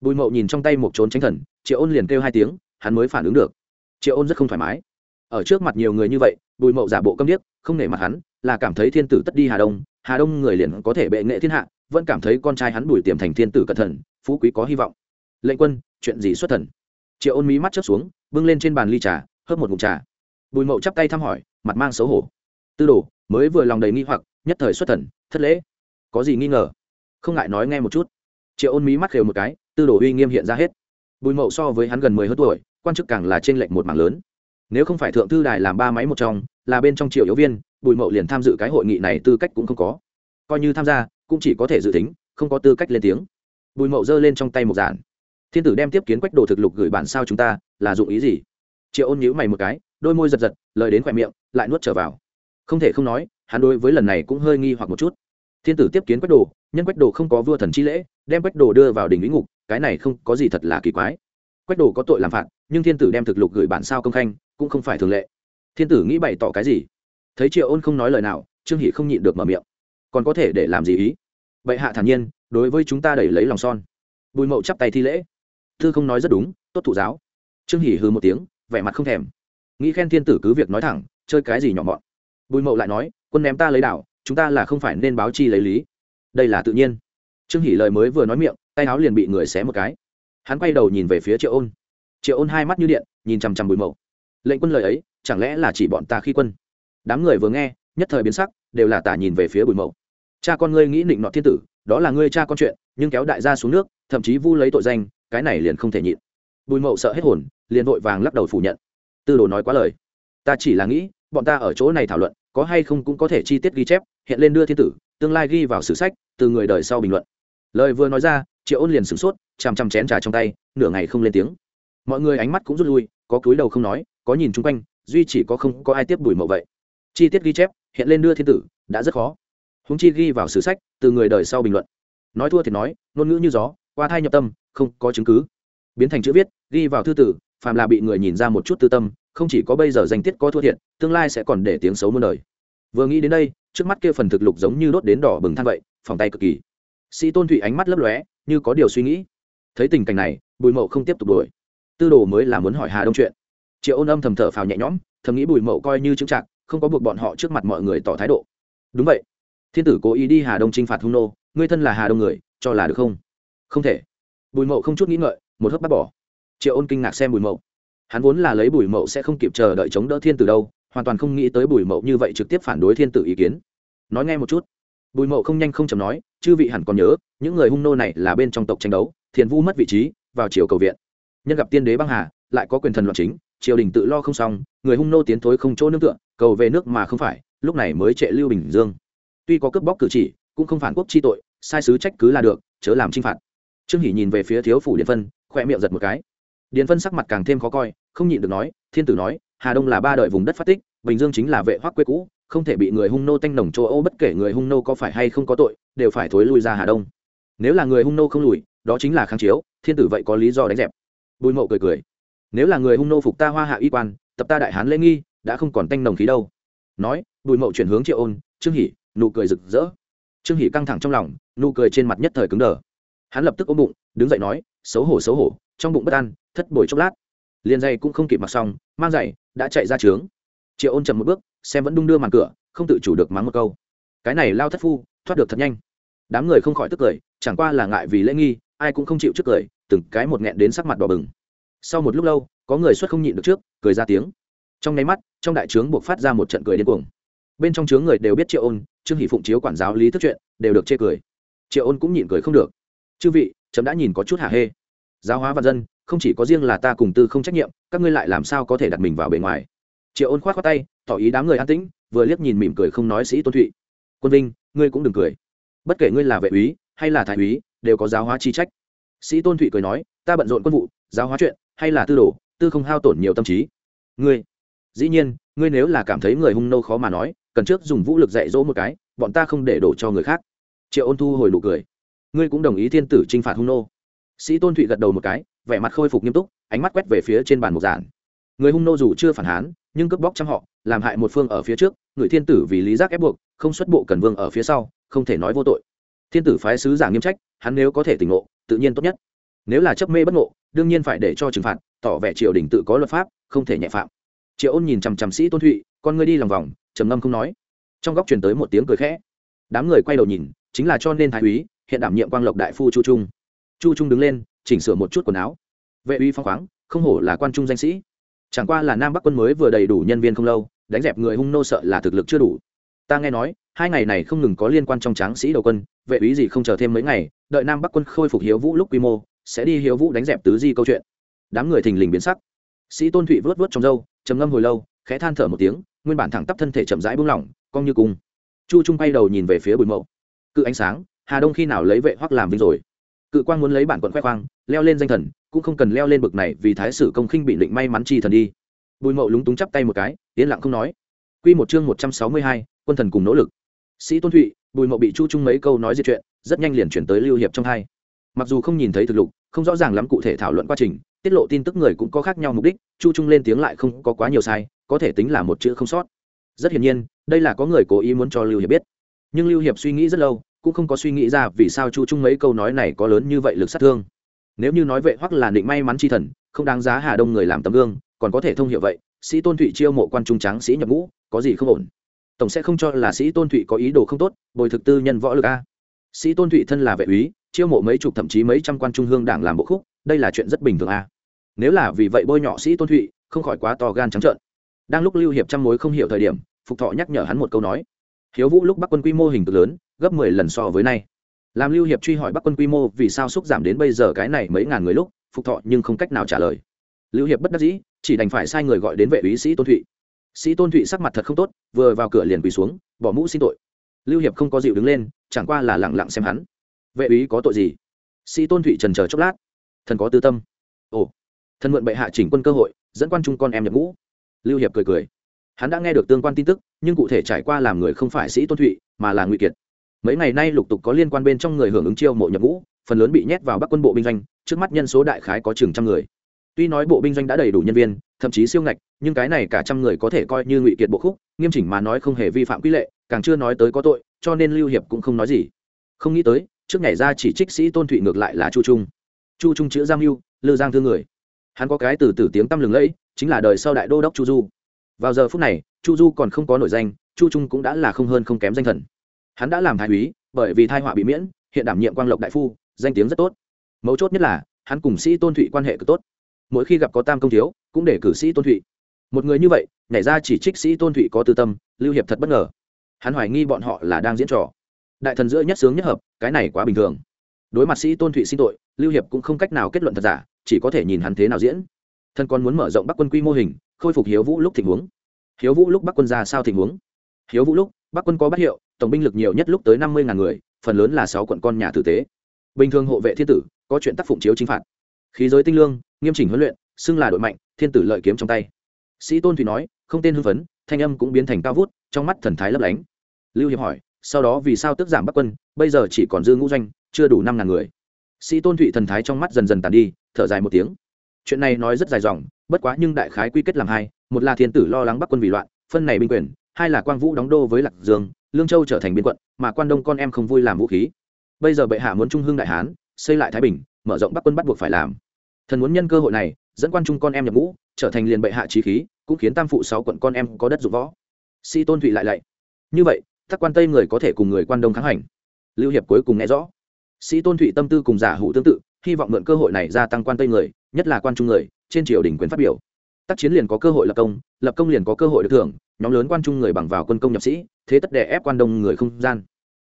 [SPEAKER 1] Bùi mậu nhìn trong tay một trốn tránh thần, triệu ôn liền kêu hai tiếng, hắn mới phản ứng được. Triệu ôn rất không thoải mái. Ở trước mặt nhiều người như vậy, bùi mậu giả bộ câm điếc, không nể mặt hắn, là cảm thấy thiên tử tất đi hà đông hà đông người liền có thể bệ nghệ thiên hạ, vẫn cảm thấy con trai hắn bùi tiềm thành thiên tử cẩn thận, phú quý có hy vọng. Lệnh quân, chuyện gì xuất thần? Triệu ôn mí mắt chớp xuống, bưng lên trên bàn ly trà, hớp một ngụm trà bùi mậu chắp tay thăm hỏi, mặt mang xấu hổ. Tư đồ, mới vừa lòng đầy nghi hoặc, nhất thời xuất thần, thất lễ. Có gì nghi ngờ? Không ngại nói nghe một chút. Triệu ôn mí mắt khều một cái, tư đồ uy nghiêm hiện ra hết. Bùi mậu so với hắn gần mười hơn tuổi, quan chức càng là trên lệnh một mảng lớn. Nếu không phải thượng thư đài làm ba máy một trong, là bên trong triệu yếu viên, bùi mậu liền tham dự cái hội nghị này tư cách cũng không có. Coi như tham gia, cũng chỉ có thể dự tính, không có tư cách lên tiếng. Bùi mậu giơ lên trong tay một giản. Thiên tử đem tiếp kiến quách đồ thực lục gửi bản sao chúng ta, là dụng ý gì? Triệu ôn nhíu mày một cái đôi môi giật giật, lời đến khỏe miệng, lại nuốt trở vào. Không thể không nói, hắn đối với lần này cũng hơi nghi hoặc một chút. Thiên tử tiếp kiến quách đồ, nhân quách đồ không có vua thần chi lễ, đem quách đồ đưa vào đình lý ngục, cái này không có gì thật là kỳ quái. Quách đồ có tội làm phạt, nhưng thiên tử đem thực lục gửi bản sao công khanh, cũng không phải thường lệ. Thiên tử nghĩ bày tỏ cái gì? Thấy triệu ôn không nói lời nào, trương hỷ không nhịn được mở miệng. Còn có thể để làm gì ý? Bệ hạ thản nhiên, đối với chúng ta đẩy lấy lòng son. Bùi mậu chắp tay thi lễ. Thư không nói rất đúng, tốt thụ giáo. Trương hỷ hư một tiếng, vẻ mặt không thèm nghĩ khen thiên tử cứ việc nói thẳng, chơi cái gì nhỏ mọn. Bùi mậu lại nói, quân ném ta lấy đảo, chúng ta là không phải nên báo chi lấy lý. Đây là tự nhiên. Trương hỷ lời mới vừa nói miệng, tay áo liền bị người xé một cái. Hắn quay đầu nhìn về phía triệu ôn. Triệu ôn hai mắt như điện, nhìn chằm chằm bùi mậu. Lệnh quân lời ấy, chẳng lẽ là chỉ bọn ta khi quân? Đám người vừa nghe, nhất thời biến sắc, đều là tả nhìn về phía bùi mậu. Cha con ngươi nghĩ định nọ thiên tử, đó là ngươi cha con chuyện, nhưng kéo đại gia xuống nước, thậm chí vu lấy tội danh, cái này liền không thể nhịn. Bùi mậu sợ hết hồn, liền vội vàng lắc đầu phủ nhận tư đồ nói quá lời. Ta chỉ là nghĩ, bọn ta ở chỗ này thảo luận, có hay không cũng có thể chi tiết ghi chép, hiện lên đưa thiên tử, tương lai ghi vào sử sách, từ người đời sau bình luận. Lời vừa nói ra, triệu ôn liền sửng sốt, chằm chằm chén trà trong tay, nửa ngày không lên tiếng. Mọi người ánh mắt cũng rút lui, có cúi đầu không nói, có nhìn chung quanh, duy chỉ có không có ai tiếp bùi mậu vậy. Chi tiết ghi chép, hiện lên đưa thiên tử, đã rất khó. Húng chi ghi vào sử sách, từ người đời sau bình luận. Nói thua thì nói, ngôn ngữ như gió, qua thai nhập tâm, không có chứng cứ. Biến thành chữ viết, ghi vào thư tử phàm là bị người nhìn ra một chút tư tâm, không chỉ có bây giờ danh tiết có thua thiệt, tương lai sẽ còn để tiếng xấu muôn đời. Vừa nghĩ đến đây, trước mắt kia phần thực lục giống như đốt đến đỏ bừng than vậy, phòng tay cực kỳ. Sĩ tôn thụy ánh mắt lấp lóe, như có điều suy nghĩ. Thấy tình cảnh này, bùi mậu không tiếp tục đuổi. Tư đồ mới là muốn hỏi hà đông chuyện. Triệu ôn âm thầm thở phào nhẹ nhõm, thầm nghĩ bùi mậu coi như chứng trạng không có buộc bọn họ trước mặt mọi người tỏ thái độ. Đúng vậy. Thiên tử cố ý đi hà đông t r i n h phạt hung nô, ngươi thân là hà đông người, cho là được không? Không thể. Bùi mậu không chút nghĩ ngợi, một hớp bắt bỏ triệu ôn kinh ngạc xem bùi mậu. Hắn vốn là lấy bùi mậu sẽ không kịp chờ đợi chống đỡ thiên tử đâu, hoàn toàn không nghĩ tới bùi mậu như vậy trực tiếp phản đối thiên tử ý kiến. Nói nghe một chút. Bùi mậu không nhanh không chầm nói, chư vị hẳn còn nhớ, những người hung nô này là bên trong tộc tranh đấu, thiền vu mất vị trí, vào chiều cầu viện. Nhân gặp tiên đế băng hà, lại có quyền thần loạn chính, triều đình tự lo không xong, người hung nô tiến thối không chỗ nương tựa, cầu về nước mà không phải, lúc này mới trệ lưu bình dương. Tuy có cướp bóc cử chỉ, cũng không phản quốc chi tội, sai sứ trách cứ là được, chớ làm chinh phạt. Trương hỷ nhìn về phía thiếu phủ điện phân khoe miệng giật một cái. Điền phân sắc mặt càng thêm khó coi, không nhịn được nói, thiên tử nói, hà đông là ba đời vùng đất phát tích, bình dương chính là vệ hoác quê cũ, không thể bị người hung nô tanh nồng châu âu bất kể người hung nô có phải hay không có tội, đều phải thối lui ra hà đông. Nếu là người hung nô không lùi, đó chính là kháng chiếu, thiên tử vậy có lý do đánh dẹp. Bùi mậu cười cười, nếu là người hung nô phục ta hoa hạ y quan, tập ta đại hán lễ nghi, đã không còn tanh nồng khí đâu. Nói, bùi mậu chuyển hướng triệu ôn, trương hỉ nụ cười rực rỡ. Trương hỉ căng thẳng trong lòng, nụ cười trên mặt nhất thời cứng đờ. Hắn lập tức ôm bụng, đứng dậy nói xấu hổ xấu hổ, trong bụng bất an, thất bồi chốc lát. Liền dây cũng không kịp mặc xong, mang giày, đã chạy ra trướng. Triệu ôn chậm một bước, xem vẫn đung đưa màn cửa, không tự chủ được mắng một câu. Cái này lao thất phu, thoát được thật nhanh. Đám người không khỏi tức cười, chẳng qua là ngại vì lễ nghi, ai cũng không chịu trước cười, từng cái một nghẹn đến sắc mặt đỏ bừng. Sau một lúc lâu, có người xuất không nhịn được trước, cười ra tiếng. Trong nháy mắt, trong đại trướng buộc phát ra một trận cười điên cuồng. Bên trong trướng người đều biết triệu ôn, trương hỷ phụng chiếu quản giáo lý thức chuyện, đều được chê cười. Triệu ôn cũng nhịn cười không được. Chư vị chấm đã nhìn có chút hả hê. Giáo hóa và dân, không chỉ có riêng là ta cùng tư không trách nhiệm, các ngươi lại làm sao có thể đặt mình vào bề ngoài? Triệu ôn khoát khoát tay, tỏ ý đám người an tĩnh, vừa liếc nhìn mỉm cười không nói sĩ tôn thụy. Quân vinh, ngươi cũng đừng cười. Bất kể ngươi là vệ úy hay là thái úy, đều có giáo hóa chi trách. Sĩ tôn thụy cười nói, ta bận rộn quân vụ, giáo hóa chuyện, hay là tư đồ, tư không hao tổn nhiều tâm trí. Ngươi? Dĩ nhiên, ngươi nếu là cảm thấy người hung nô khó mà nói, cần trước dùng vũ lực dạy dỗ một cái, bọn ta không để đổ cho người khác. Triệu ôn thu hồi nụ cười ngươi cũng đồng ý thiên tử t r i n h phạt hung nô. Sĩ tôn thụy gật đầu một cái, vẻ mặt khôi phục nghiêm túc, ánh mắt quét về phía trên bàn mục giản người hung nô dù chưa phản hán, nhưng cướp bóc trăm họ, làm hại một phương ở phía trước, người thiên tử vì lý giác ép buộc, không xuất bộ cần vương ở phía sau, không thể nói vô tội. Thiên tử phái sứ giả nghiêm trách, hắn nếu có thể tỉnh ngộ, tự nhiên tốt nhất. Nếu là chấp mê bất ngộ, đương nhiên phải để cho trừng phạt, tỏ vẻ triều đình tự có luật pháp, không thể nhẹ phạm. Triệu ôn nhìn chằm chằm sĩ tôn thụy, con ngươi đi lòng vòng, trầm ngâm không nói. Trong góc truyền tới một tiếng cười khẽ. Đám người quay đầu nhìn, chính là cho nên thái úy hiện đảm nhiệm quang lộc đại phu chu trung. Chu trung đứng lên, chỉnh sửa một chút quần áo. Vệ uy phong khoáng, không hổ là quan trung danh sĩ. Chẳng qua là nam bắc quân mới vừa đầy đủ nhân viên không lâu, đánh dẹp người hung nô sợ là thực lực chưa đủ. Ta nghe nói, hai ngày này không ngừng có liên quan trong tráng sĩ đầu quân, vệ úy gì không chờ thêm mấy ngày, đợi nam bắc quân khôi phục hiếu vũ lúc quy mô, sẽ đi hiếu vũ đánh dẹp tứ di câu chuyện. Đám người thình lình biến sắc. Sĩ tôn thụy vớt vớt trong râu, trầm ngâm hồi lâu, khẽ than thở một tiếng, nguyên bản thẳng tắp thân thể chậm rãi buông lỏng, cong như cung. Chu trung bay đầu nhìn về phía bùi mậu. Cự ánh sáng hà đông khi nào lấy vệ hoắc làm vinh rồi? Cự quang muốn lấy bản quận khoe khoang leo lên danh thần cũng không cần leo lên bực này vì thái sử công khinh bị định may mắn chi thần đi. Bùi mậu lúng túng chắp tay một cái yên lặng không nói. Quy một chương một trăm sáu mươi hai, quân thần cùng nỗ lực. Sĩ tôn thụy bùi mậu bị chu trung mấy câu nói diệt chuyện rất nhanh liền chuyển tới lưu hiệp trong hai. Mặc dù không nhìn thấy thực lục không rõ ràng lắm cụ thể thảo luận quá trình tiết lộ tin tức người cũng có khác nhau mục đích chu trung lên tiếng lại không có quá nhiều sai có thể tính là một chữ không sót. Rất hiển nhiên đây là có người cố ý muốn cho lưu hiệp biết. Nhưng lưu hiệp suy nghĩ rất lâu cũng không có suy nghĩ ra vì sao chu trung mấy câu nói này có lớn như vậy lực sát thương. Nếu như nói vệ hoặc là định may mắn chi thần, không đáng giá hà đông người làm tấm gương, còn có thể thông hiệu vậy, sĩ tôn thụy chiêu mộ quan trung tráng sĩ nhập ngũ, có gì không ổn? Tổng sẽ không cho là sĩ tôn thụy có ý đồ không tốt, bồi thực tư nhân võ lực a. Sĩ tôn thụy thân là vệ úy, chiêu mộ mấy chục thậm chí mấy trăm quan trung hương đảng làm bộ khúc, đây là chuyện rất bình thường a. Nếu là vì vậy bôi nhọ sĩ tôn thụy, không khỏi quá to gan trắng trợn. Đang lúc lưu hiệp trăm mối không hiểu thời điểm, phục thọ nhắc nhở hắn một câu nói hiếu vũ lúc bắc quân quy mô hình cực lớn, gấp mười lần so với nay. Làm lưu hiệp truy hỏi bắc quân quy mô vì sao xúc giảm đến bây giờ cái này mấy ngàn người lúc, phục thọ nhưng không cách nào trả lời. Lưu hiệp bất đắc dĩ, chỉ đành phải sai người gọi đến vệ úy sĩ tôn thụy. Sĩ tôn thụy sắc mặt thật không tốt, vừa vào cửa liền quỳ xuống, bỏ mũ xin tội. Lưu hiệp không có dịu đứng lên, chẳng qua là lẳng lặng xem hắn. Vệ úy có tội gì? Sĩ tôn thụy trần chờ chốc lát. Thần có tư tâm. Ồ, thần mượn bệ hạ chỉnh quân cơ hội, dẫn quan trung con em nhập ngũ. Lưu hiệp cười cười hắn đã nghe được tương quan tin tức, nhưng cụ thể trải qua làm người không phải sĩ tôn thụy, mà là ngụy kiệt. Mấy ngày nay lục tục có liên quan bên trong người hưởng ứng chiêu mộ nhập ngũ, phần lớn bị nhét vào bắc quân bộ binh doanh, trước mắt nhân số đại khái có chừng trăm người. Tuy nói bộ binh doanh đã đầy đủ nhân viên, thậm chí siêu ngạch, nhưng cái này cả trăm người có thể coi như ngụy kiệt bộ khúc, nghiêm chỉnh mà nói không hề vi phạm quy lệ, càng chưa nói tới có tội, cho nên lưu hiệp cũng không nói gì. Không nghĩ tới, trước ngày ra chỉ trích sĩ tôn thụy ngược lại là chu trung. Chu trung chữ giang mưu lư giang thương người. Hắn có cái từ từ tiếng tăm lừng lẫy, chính là đời sau đại đô đốc chu du vào giờ phút này, chu du còn không có nổi danh, chu trung cũng đã là không hơn không kém danh thần. Hắn đã làm thái úy, bởi vì thai họa bị miễn, hiện đảm nhiệm quang lộc đại phu, danh tiếng rất tốt. Mấu chốt nhất là, hắn cùng sĩ tôn thụy quan hệ cực tốt. Mỗi khi gặp có tam công thiếu, cũng để cử sĩ tôn thụy. Một người như vậy, nhảy ra chỉ trích sĩ tôn thụy có tư tâm, lưu hiệp thật bất ngờ. Hắn hoài nghi bọn họ là đang diễn trò. Đại thần giữa nhất sướng nhất hợp, cái này quá bình thường. Đối mặt sĩ tôn thụy xin tội, lưu hiệp cũng không cách nào kết luận thật giả, chỉ có thể nhìn hắn thế nào diễn. Thân còn muốn mở rộng bắc quân quy mô hình khôi phục hiếu vũ lúc tình huống. Hiếu vũ lúc bắc quân ra sao tình huống? Hiếu vũ lúc bắc quân có bắt hiệu, tổng binh lực nhiều nhất lúc tới năm mươi ngàn người, phần lớn là sáu quận con nhà tử tế. Bình thường hộ vệ thiên tử, có chuyện tác phụng chiếu chính phạt. Khí giới tinh lương, nghiêm chỉnh huấn luyện, xưng là đội mạnh, thiên tử lợi kiếm trong tay. Sĩ tôn thủy nói, không tên hưng phấn, thanh âm cũng biến thành cao vút, trong mắt thần thái lấp lánh. Lưu hiệp hỏi, sau đó vì sao tức giảm bắc quân, bây giờ chỉ còn dư ngũ doanh, chưa đủ năm ngàn người? Sĩ tôn thụy thần thái trong mắt dần dần tàn đi, thở dài một tiếng. Chuyện này nói rất dài dòng bất quá nhưng đại khái quy kết làm hai, một là thiên tử lo lắng bắc quân vì loạn, phân này binh quyền, hai là quang vũ đóng đô với lạc dương, lương châu trở thành biên quận, mà quan đông con em không vui làm vũ khí. Bây giờ bệ hạ muốn trung hưng đại hán, xây lại thái bình, mở rộng bắc quân bắt buộc phải làm. Thần muốn nhân cơ hội này, dẫn quan trung con em nhập ngũ, trở thành liền bệ hạ trí khí, cũng khiến tam phụ sáu quận con em có đất dụng võ. Sĩ tôn thụy lại lạy. Như vậy các quan tây người có thể cùng người quan đông kháng hành. Lưu hiệp cuối cùng nghe rõ. Sĩ tôn thụy tâm tư cùng giả hủ tương tự, hy vọng mượn cơ hội này gia tăng quan tây người, nhất là quan trung người trên triều đình quyền phát biểu. Tác chiến liền có cơ hội lập công lập công liền có cơ hội được thưởng, nhóm lớn quan trung người bằng vào quân công nhập sĩ, thế tất đè ép quan đông người không gian.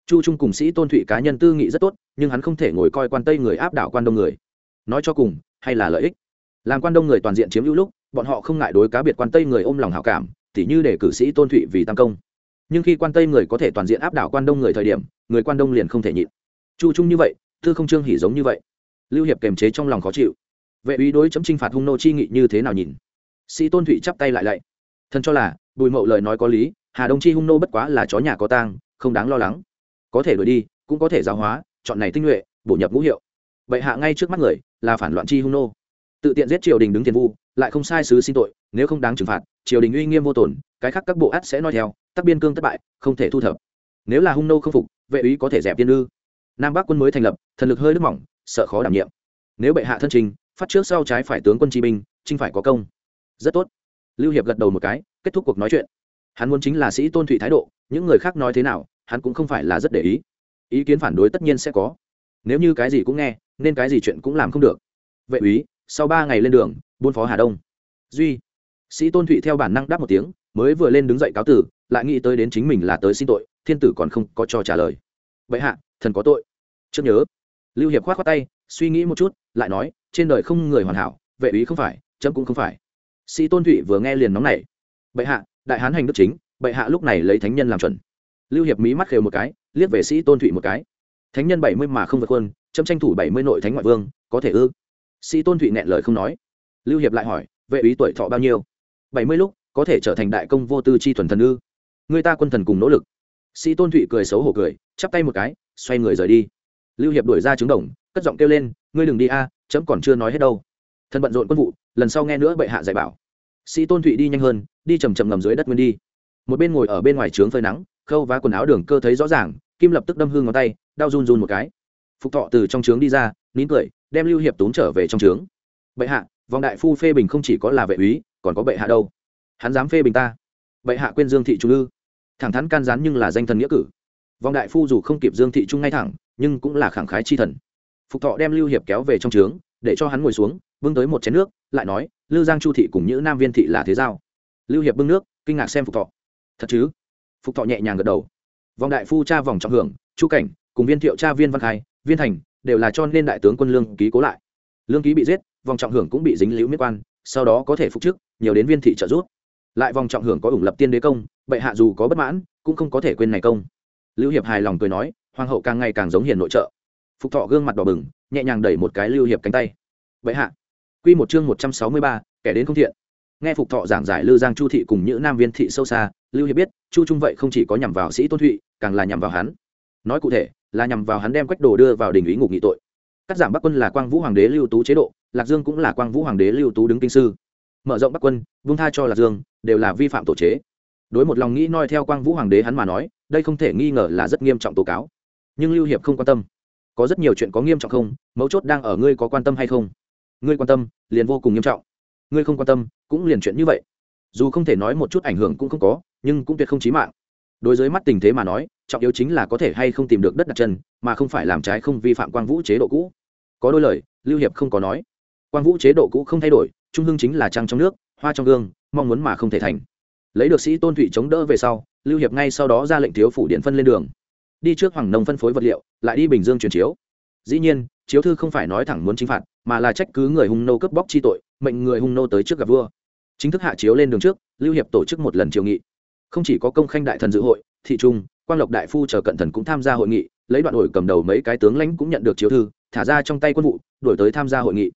[SPEAKER 1] Chu trung cùng sĩ tôn thụy cá nhân tư nghị rất tốt, nhưng hắn không thể ngồi coi quan tây người áp đảo quan đông người. Nói cho cùng, hay là lợi ích? Làm quan đông người toàn diện chiếm hữu lúc, bọn họ không ngại đối cá biệt quan tây người ôm lòng hảo cảm, tỉ như để cử sĩ tôn thụy vì tam công. Nhưng khi quan tây người có thể toàn diện áp đảo quan đông người thời điểm, người quan đông liền không thể nhịn. Chu trung như vậy thư không trương hỉ giống như vậy. Lưu hiệp kềm chế trong lòng khó chịu vệ úy đối chấm trinh phạt hung nô chi nghị như thế nào nhìn? Sĩ tôn thụy chắp tay lại lạy. Thần cho là, bùi mậu lời nói có lý, hà đông chi hung nô bất quá là chó nhà có tang, không đáng lo lắng. Có thể đuổi đi, cũng có thể giáo hóa, chọn này tinh nhuệ, bổ nhập ngũ hiệu. Bệ hạ ngay trước mắt người, là phản loạn chi hung nô. Tự tiện giết triều đình đứng tiền vu, lại không sai sứ xin tội, nếu không đáng trừng phạt, triều đình uy nghiêm vô tổn, cái khác các bộ át sẽ nói theo, tắc biên cương thất bại, không thể thu thập. Nếu là hung nô không phục, vệ úy có thể dẹp tiên ư. Nam bắc quân mới thành lập, thần lực hơi nước mỏng, sợ khó đảm nhiệm nếu bệ hạ thân trình, phát trước sau trái phải tướng quân chi binh, chinh phải có công. Rất tốt. Lưu hiệp gật đầu một cái, kết thúc cuộc nói chuyện. Hắn muốn chính là sĩ tôn thụy thái độ, những người khác nói thế nào, hắn cũng không phải là rất để ý. Ý kiến phản đối tất nhiên sẽ có. Nếu như cái gì cũng nghe, nên cái gì chuyện cũng làm không được. Vệ úy, sau ba ngày lên đường, buôn phó hà đông. Duy. Sĩ tôn thụy theo bản năng đáp một tiếng, mới vừa lên đứng dậy cáo tử, lại nghĩ tới đến chính mình là tới xin tội, thiên tử còn không có cho trả lời. Vậy hạ, thần có tội. Trước nhớ. Lưu hiệp k h o á t tay suy nghĩ một chút, lại nói, trên đời không người hoàn hảo, vệ ý không phải, chấm cũng không phải. Sĩ tôn thụy vừa nghe liền nóng này bệ hạ, đại hán hành đức chính, bệ hạ lúc này lấy thánh nhân làm chuẩn. Lưu hiệp mỹ mắt khều một cái, liếc về sĩ tôn thụy một cái. Thánh nhân bảy mươi mà không vượt quân chấm tranh thủ bảy mươi nội thánh ngoại vương, có thể ư? Sĩ tôn thụy nẹn lời không nói. Lưu hiệp lại hỏi, vệ ý tuổi thọ bao nhiêu? Bảy mươi lúc, có thể trở thành đại công vô tư chi thuần thần ư? Người ta quân thần cùng nỗ lực. Sĩ tôn thụy cười xấu hổ cười, chắp tay một cái, xoay người rời đi. Lưu hiệp đuổi ra trứng đồng cất giọng kêu lên, ngươi đừng đi a, chấm còn chưa nói hết đâu. Thần bận rộn quân vụ, lần sau nghe nữa bệ hạ dạy bảo. Sĩ tôn thụy đi nhanh hơn, đi chầm chầm ngầm dưới đất nguyên đi. Một bên ngồi ở bên ngoài trướng phơi nắng, khâu vá quần áo đường cơ thấy rõ ràng, kim lập tức đâm hương ngón tay, đau run run một cái. Phục thọ từ trong trướng đi ra, nín cười, đem lưu hiệp tốn trở về trong trướng. Bệ hạ, vòng đại phu phê bình không chỉ có là vệ úy, còn có bệ hạ đâu. Hắn dám phê bình ta. Bệ hạ quên dương thị trung ư? Thẳng thắn can gián nhưng là danh thần nghĩa cử. Vòng đại phu dù không kịp dương thị trung ngay thẳng, nhưng cũng là khẳng khái chi thần phục thọ đem lưu hiệp kéo về trong trướng, để cho hắn ngồi xuống, bưng tới một chén nước, lại nói, lưu giang chu thị cùng những nam viên thị là thế giao? Lưu hiệp bưng nước, kinh ngạc xem phục thọ. Thật chứ? Phục thọ nhẹ nhàng gật đầu. Vòng đại phu cha vòng trọng hưởng, chu cảnh, cùng viên thiệu cha viên văn khai, viên thành, đều là cho nên đại tướng quân lương ký cố lại. Lương ký bị giết, vòng trọng hưởng cũng bị dính liễu miết quan, sau đó có thể phục chức, nhiều đến viên thị trợ giúp. Lại vòng trọng hưởng có ủng lập tiên đế công, bệ hạ dù có bất mãn, cũng không có thể quên này công. Lưu hiệp hài lòng cười nói, hoàng hậu càng ngày càng giống hiền nội trợ phục thọ gương mặt đỏ bừng, nhẹ nhàng đẩy một cái lưu hiệp cánh tay. Vậy hạ. Quy một chương một trăm sáu mươi ba, kẻ đến không thiện. Nghe phục thọ giảng giải lư giang chu thị cùng những nam viên thị sâu xa, lưu hiệp biết, chu trung vậy không chỉ có nhằm vào sĩ tôn thụy, càng là nhằm vào hắn. Nói cụ thể, là nhằm vào hắn đem quách đồ đưa vào đình ý ngục nghị tội. Cắt giảm bắc quân là quang vũ hoàng đế lưu tú chế độ, lạc dương cũng là quang vũ hoàng đế lưu tú đứng kinh sư. Mở rộng bắc quân, vung tha cho lạc dương, đều là vi phạm tổ chế. Đối một lòng nghĩ noi theo quang vũ hoàng đế hắn mà nói, đây không thể nghi ngờ là rất nghiêm trọng tố cáo. Nhưng lưu hiệp không quan tâm có rất nhiều chuyện có nghiêm trọng không? Mấu chốt đang ở ngươi có quan tâm hay không? Ngươi quan tâm, liền vô cùng nghiêm trọng. Ngươi không quan tâm, cũng liền chuyện như vậy. Dù không thể nói một chút ảnh hưởng cũng không có, nhưng cũng tuyệt không chí mạng. Đối với mắt tình thế mà nói, trọng yếu chính là có thể hay không tìm được đất đặt chân, mà không phải làm trái không vi phạm quang vũ chế độ cũ. Có đôi lời, lưu hiệp không có nói. Quang vũ chế độ cũ không thay đổi, trung hưng chính là trăng trong nước, hoa trong gương, mong muốn mà không thể thành. Lấy được sĩ tôn thụy chống đỡ về sau, lưu hiệp ngay sau đó ra lệnh thiếu phủ điện phân lên đường đi trước hoàng nông phân phối vật liệu, lại đi bình dương truyền chiếu. Dĩ nhiên, chiếu thư không phải nói thẳng muốn chính phạt, mà là trách cứ người hung nô cướp bóc chi tội, mệnh người hung nô tới trước gặp vua. Chính thức hạ chiếu lên đường trước, lưu hiệp tổ chức một lần triều nghị. Không chỉ có công khanh đại thần dự hội, thị trung, quang lộc đại phu chờ cận thần cũng tham gia hội nghị, lấy đoạn đổi cầm đầu mấy cái tướng lãnh cũng nhận được chiếu thư, thả ra trong tay quân vụ, đổi tới tham gia hội nghị.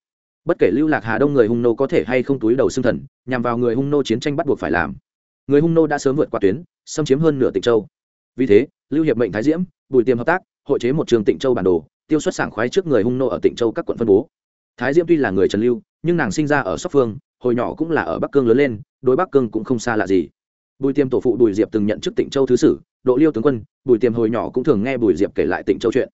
[SPEAKER 1] Bất kể lưu lạc hà đông người hung nô có thể hay không túi đầu xương thần, nhằm vào người hung nô chiến tranh bắt buộc phải làm. Người hung nô đã sớm vượt qua tuyến, xâm chiếm hơn nửa tịnh châu vì thế, lưu hiệp mệnh thái diễm, bùi tiềm hợp tác, hội chế một trường tịnh châu bản đồ, tiêu xuất sảng khoái trước người hung nô ở tịnh châu các quận phân bố. Thái diễm tuy là người trần lưu, nhưng nàng sinh ra ở sóc phương, hồi nhỏ cũng là ở bắc cương lớn lên, đối bắc cương cũng không xa lạ gì. Bùi tiềm tổ phụ bùi diệp từng nhận chức tịnh châu thứ sử, độ liêu tướng quân, bùi tiềm hồi nhỏ cũng thường nghe bùi diệp kể lại tịnh châu chuyện.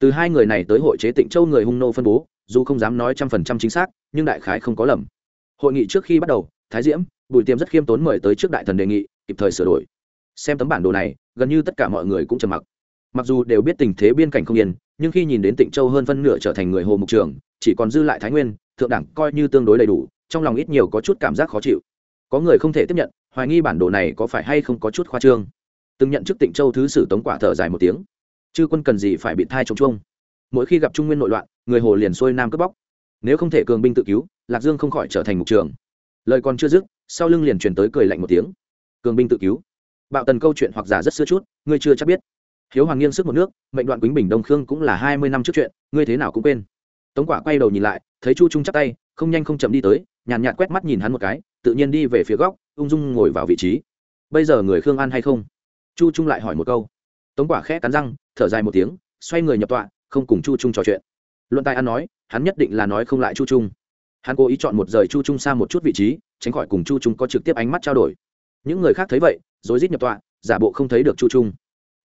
[SPEAKER 1] Từ hai người này tới hội chế tịnh châu người hung nô phân bố, dù không dám nói trăm phần trăm chính xác, nhưng đại khái không có lầm. Hội nghị trước khi bắt đầu, thái diễm, bùi tiềm rất khiêm tốn mời tới trước đại thần đề nghị, kịp thời sửa đổi. Xem tấm bản đồ này gần như tất cả mọi người cũng trầm mặc. Mặc dù đều biết tình thế biên cảnh không yên, nhưng khi nhìn đến tịnh châu hơn phân nửa trở thành người hồ mục trường, chỉ còn dư lại thái nguyên, thượng đẳng coi như tương đối đầy đủ, trong lòng ít nhiều có chút cảm giác khó chịu. Có người không thể tiếp nhận, hoài nghi bản đồ này có phải hay không có chút khoa trương. Từng nhận chức tịnh châu thứ sử tống quả thở dài một tiếng. Chư quân cần gì phải bị thai trống chuông? Mỗi khi gặp trung nguyên nội loạn, người hồ liền xuôi nam cướp bóc. Nếu không thể cường binh tự cứu, lạc dương không khỏi trở thành mục trường. Lời còn chưa dứt, sau lưng liền truyền tới cười lạnh một tiếng. Cường binh tự cứu bạo tần câu chuyện hoặc giả rất xưa chút, ngươi chưa chắc biết. Hiếu hoàng nghiêng sức một nước, mệnh đoạn quýnh bình đông khương cũng là hai mươi năm trước chuyện, ngươi thế nào cũng quên. Tống quả quay đầu nhìn lại, thấy chu trung chắc tay, không nhanh không chậm đi tới, nhàn nhạt quét mắt nhìn hắn một cái, tự nhiên đi về phía góc, ung dung ngồi vào vị trí. Bây giờ người khương ăn hay không? Chu trung lại hỏi một câu. Tống quả khẽ cắn răng, thở dài một tiếng, xoay người nhập tọa, không cùng chu trung trò chuyện. Luận tài ăn nói, hắn nhất định là nói không lại chu trung. Hắn cố ý chọn một rời chu trung xa một chút vị trí, tránh khỏi cùng chu trung có trực tiếp ánh mắt trao đổi những người khác thấy vậy rồi rít nhập tọa, giả bộ không thấy được chu trung.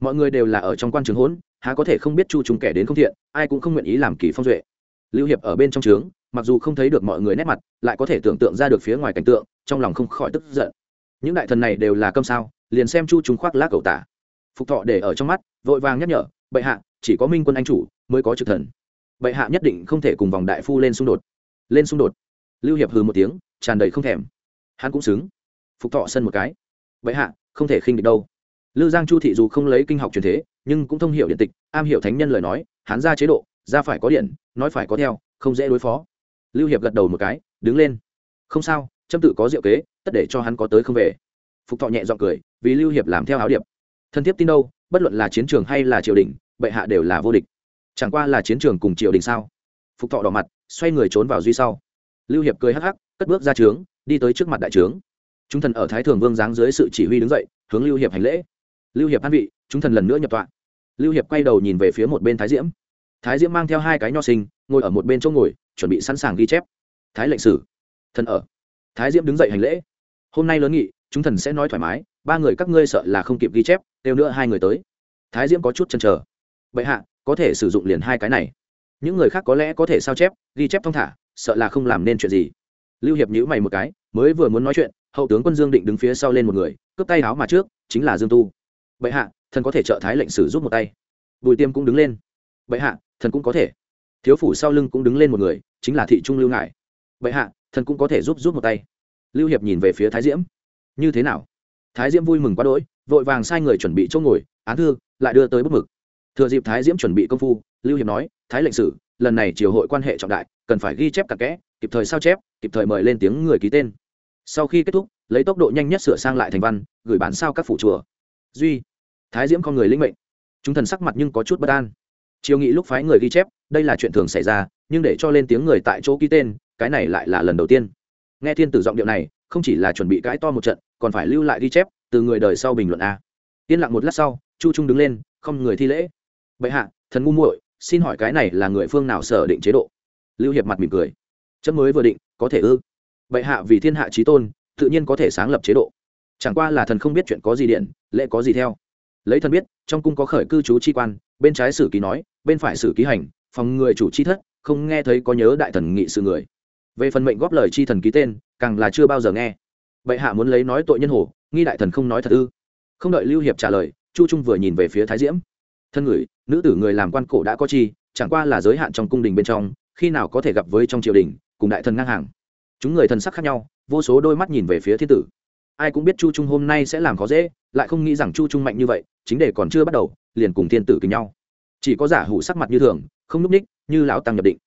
[SPEAKER 1] Mọi người đều là ở trong quan trường hỗn, há có thể không biết chu trung kẻ đến không thiện, ai cũng không nguyện ý làm kỳ phong duệ. Lưu hiệp ở bên trong trướng, mặc dù không thấy được mọi người nét mặt, lại có thể tưởng tượng ra được phía ngoài cảnh tượng, trong lòng không khỏi tức giận. Những đại thần này đều là câm sao, liền xem chu Trung khoác lá cầu tả. Phục thọ để ở trong mắt, vội vàng nhắc nhở, bệ hạ, chỉ có minh quân anh chủ mới có trực thần. Bệ hạ nhất định không thể cùng vòng đại phu lên xung đột. Lên xung đột. Lưu hiệp hừ một tiếng, tràn đầy không thèm. Hắn cũng xứng phục thọ sân một cái. Bệ hạ, không thể khinh địch đâu. Lư giang chu thị dù không lấy kinh học truyền thế, nhưng cũng thông hiểu điện tịch, am hiểu thánh nhân lời nói, Hán ra chế độ ra phải có điện, nói phải có theo, không dễ đối phó. Lưu hiệp gật đầu một cái, đứng lên. Không sao trâm tự có diệu kế, tất để cho hắn có tới không về. Phục thọ nhẹ g i ọ n g cười, vì lưu hiệp làm theo áo điệp. Thân thiết tin đâu, bất luận là chiến trường hay là triều đình, bệ hạ đều là vô địch. Chẳng qua là chiến trường cùng triều đình sao? Phục thọ đỏ mặt, xoay người trốn vào duy sau. Lưu hiệp cười hắc hắc, cất bước ra trướng, đi tới trước mặt đại trướng chúng thần ở thái thường vương giáng dưới sự chỉ huy đứng dậy, hướng lưu hiệp hành lễ. Lưu hiệp an vị, chúng thần lần nữa nhập tọa. Lưu hiệp quay đầu nhìn về phía một bên thái diễm. Thái diễm mang theo hai cái nho sinh, ngồi ở một bên chỗ ngồi, chuẩn bị sẵn sàng ghi chép. Thái lệnh sử. Thần ở. Thái diễm đứng dậy hành lễ. Hôm nay lớn nghị, chúng thần sẽ nói thoải mái, ba người các ngươi sợ là không kịp ghi chép đều nữa hai người tới. Thái diễm có chút chăn trở Bệ hạ, có thể sử dụng liền hai cái này. Những người khác có lẽ có thể sao chép, ghi chép thong thả, sợ là không làm nên chuyện gì. Lưu hiệp nhữ mày một cái, mới vừa muốn nói chuyện hậu tướng quân dương định đứng phía sau lên một người, cướp tay áo mà trước, chính là dương tu. Bệ hạ, thần có thể trợ thái lệnh sử giúp một tay. Bùi tiêm cũng đứng lên. Bệ hạ, thần cũng có thể. Thiếu phủ sau lưng cũng đứng lên một người, chính là thị trung lưu ngại Bệ hạ, thần cũng có thể giúp giúp một tay. Lưu hiệp nhìn về phía thái diễm. Như thế nào? Thái diễm vui mừng quá đỗi, vội vàng sai người chuẩn bị chỗ ngồi, án thư, lại đưa tới bút mực. Thừa dịp thái diễm chuẩn bị công phu, lưu hiệp nói, thái lệnh sử, lần này triều hội quan hệ trọng đại, cần phải ghi chép cặn kẽ, kịp thời sao chép, kịp thời mời lên tiếng người ký tên sau khi kết thúc, lấy tốc độ nhanh nhất sửa sang lại thành văn, gửi bản sao các phủ chùa. Duy, thái diễm con người linh mệnh. Chúng thần sắc mặt nhưng có chút bất an. Triều nghị lúc phái người ghi chép, đây là chuyện thường xảy ra, nhưng để cho lên tiếng người tại chỗ ký tên, cái này lại là lần đầu tiên. Nghe thiên tử giọng điệu này, không chỉ là chuẩn bị cãi to một trận, còn phải lưu lại ghi chép, từ người đời sau bình luận a. Yên lặng một lát sau, chu trung đứng lên, không người thi lễ. Bệ hạ, thần ngu muội, xin hỏi cái này là người phương nào sở định chế độ? Lưu hiệp mặt mỉm cười. Chấm mới vừa định, có thể ư? Bệ hạ vì thiên hạ trí tôn, tự nhiên có thể sáng lập chế độ. Chẳng qua là thần không biết chuyện có gì điện, lễ có gì theo. Lấy thần biết, trong cung có khởi cư trú chi quan, bên trái sử ký nói, bên phải sử ký hành, phòng người chủ chi thất, không nghe thấy có nhớ đại thần nghị sự người. Về phần mệnh góp lời chi thần ký tên, càng là chưa bao giờ nghe. Bệ hạ muốn lấy nói tội nhân hồ nghi đại thần không nói thật ư. Không đợi lưu hiệp trả lời, chu trung vừa nhìn về phía thái diễm. Thân người, nữ tử người làm quan cổ đã có chi, chẳng qua là giới hạn trong cung đình bên trong, khi nào có thể gặp với trong triều đình, cùng đại thần ngang hàng chúng người thần sắc khác nhau, vô số đôi mắt nhìn về phía thiên tử. Ai cũng biết chu trung hôm nay sẽ làm khó dễ, lại không nghĩ rằng chu trung mạnh như vậy, chính để còn chưa bắt đầu, liền cùng thiên tử kính nhau. Chỉ có giả hủ sắc mặt như thường, không núp ních, như lão tăng nhập định.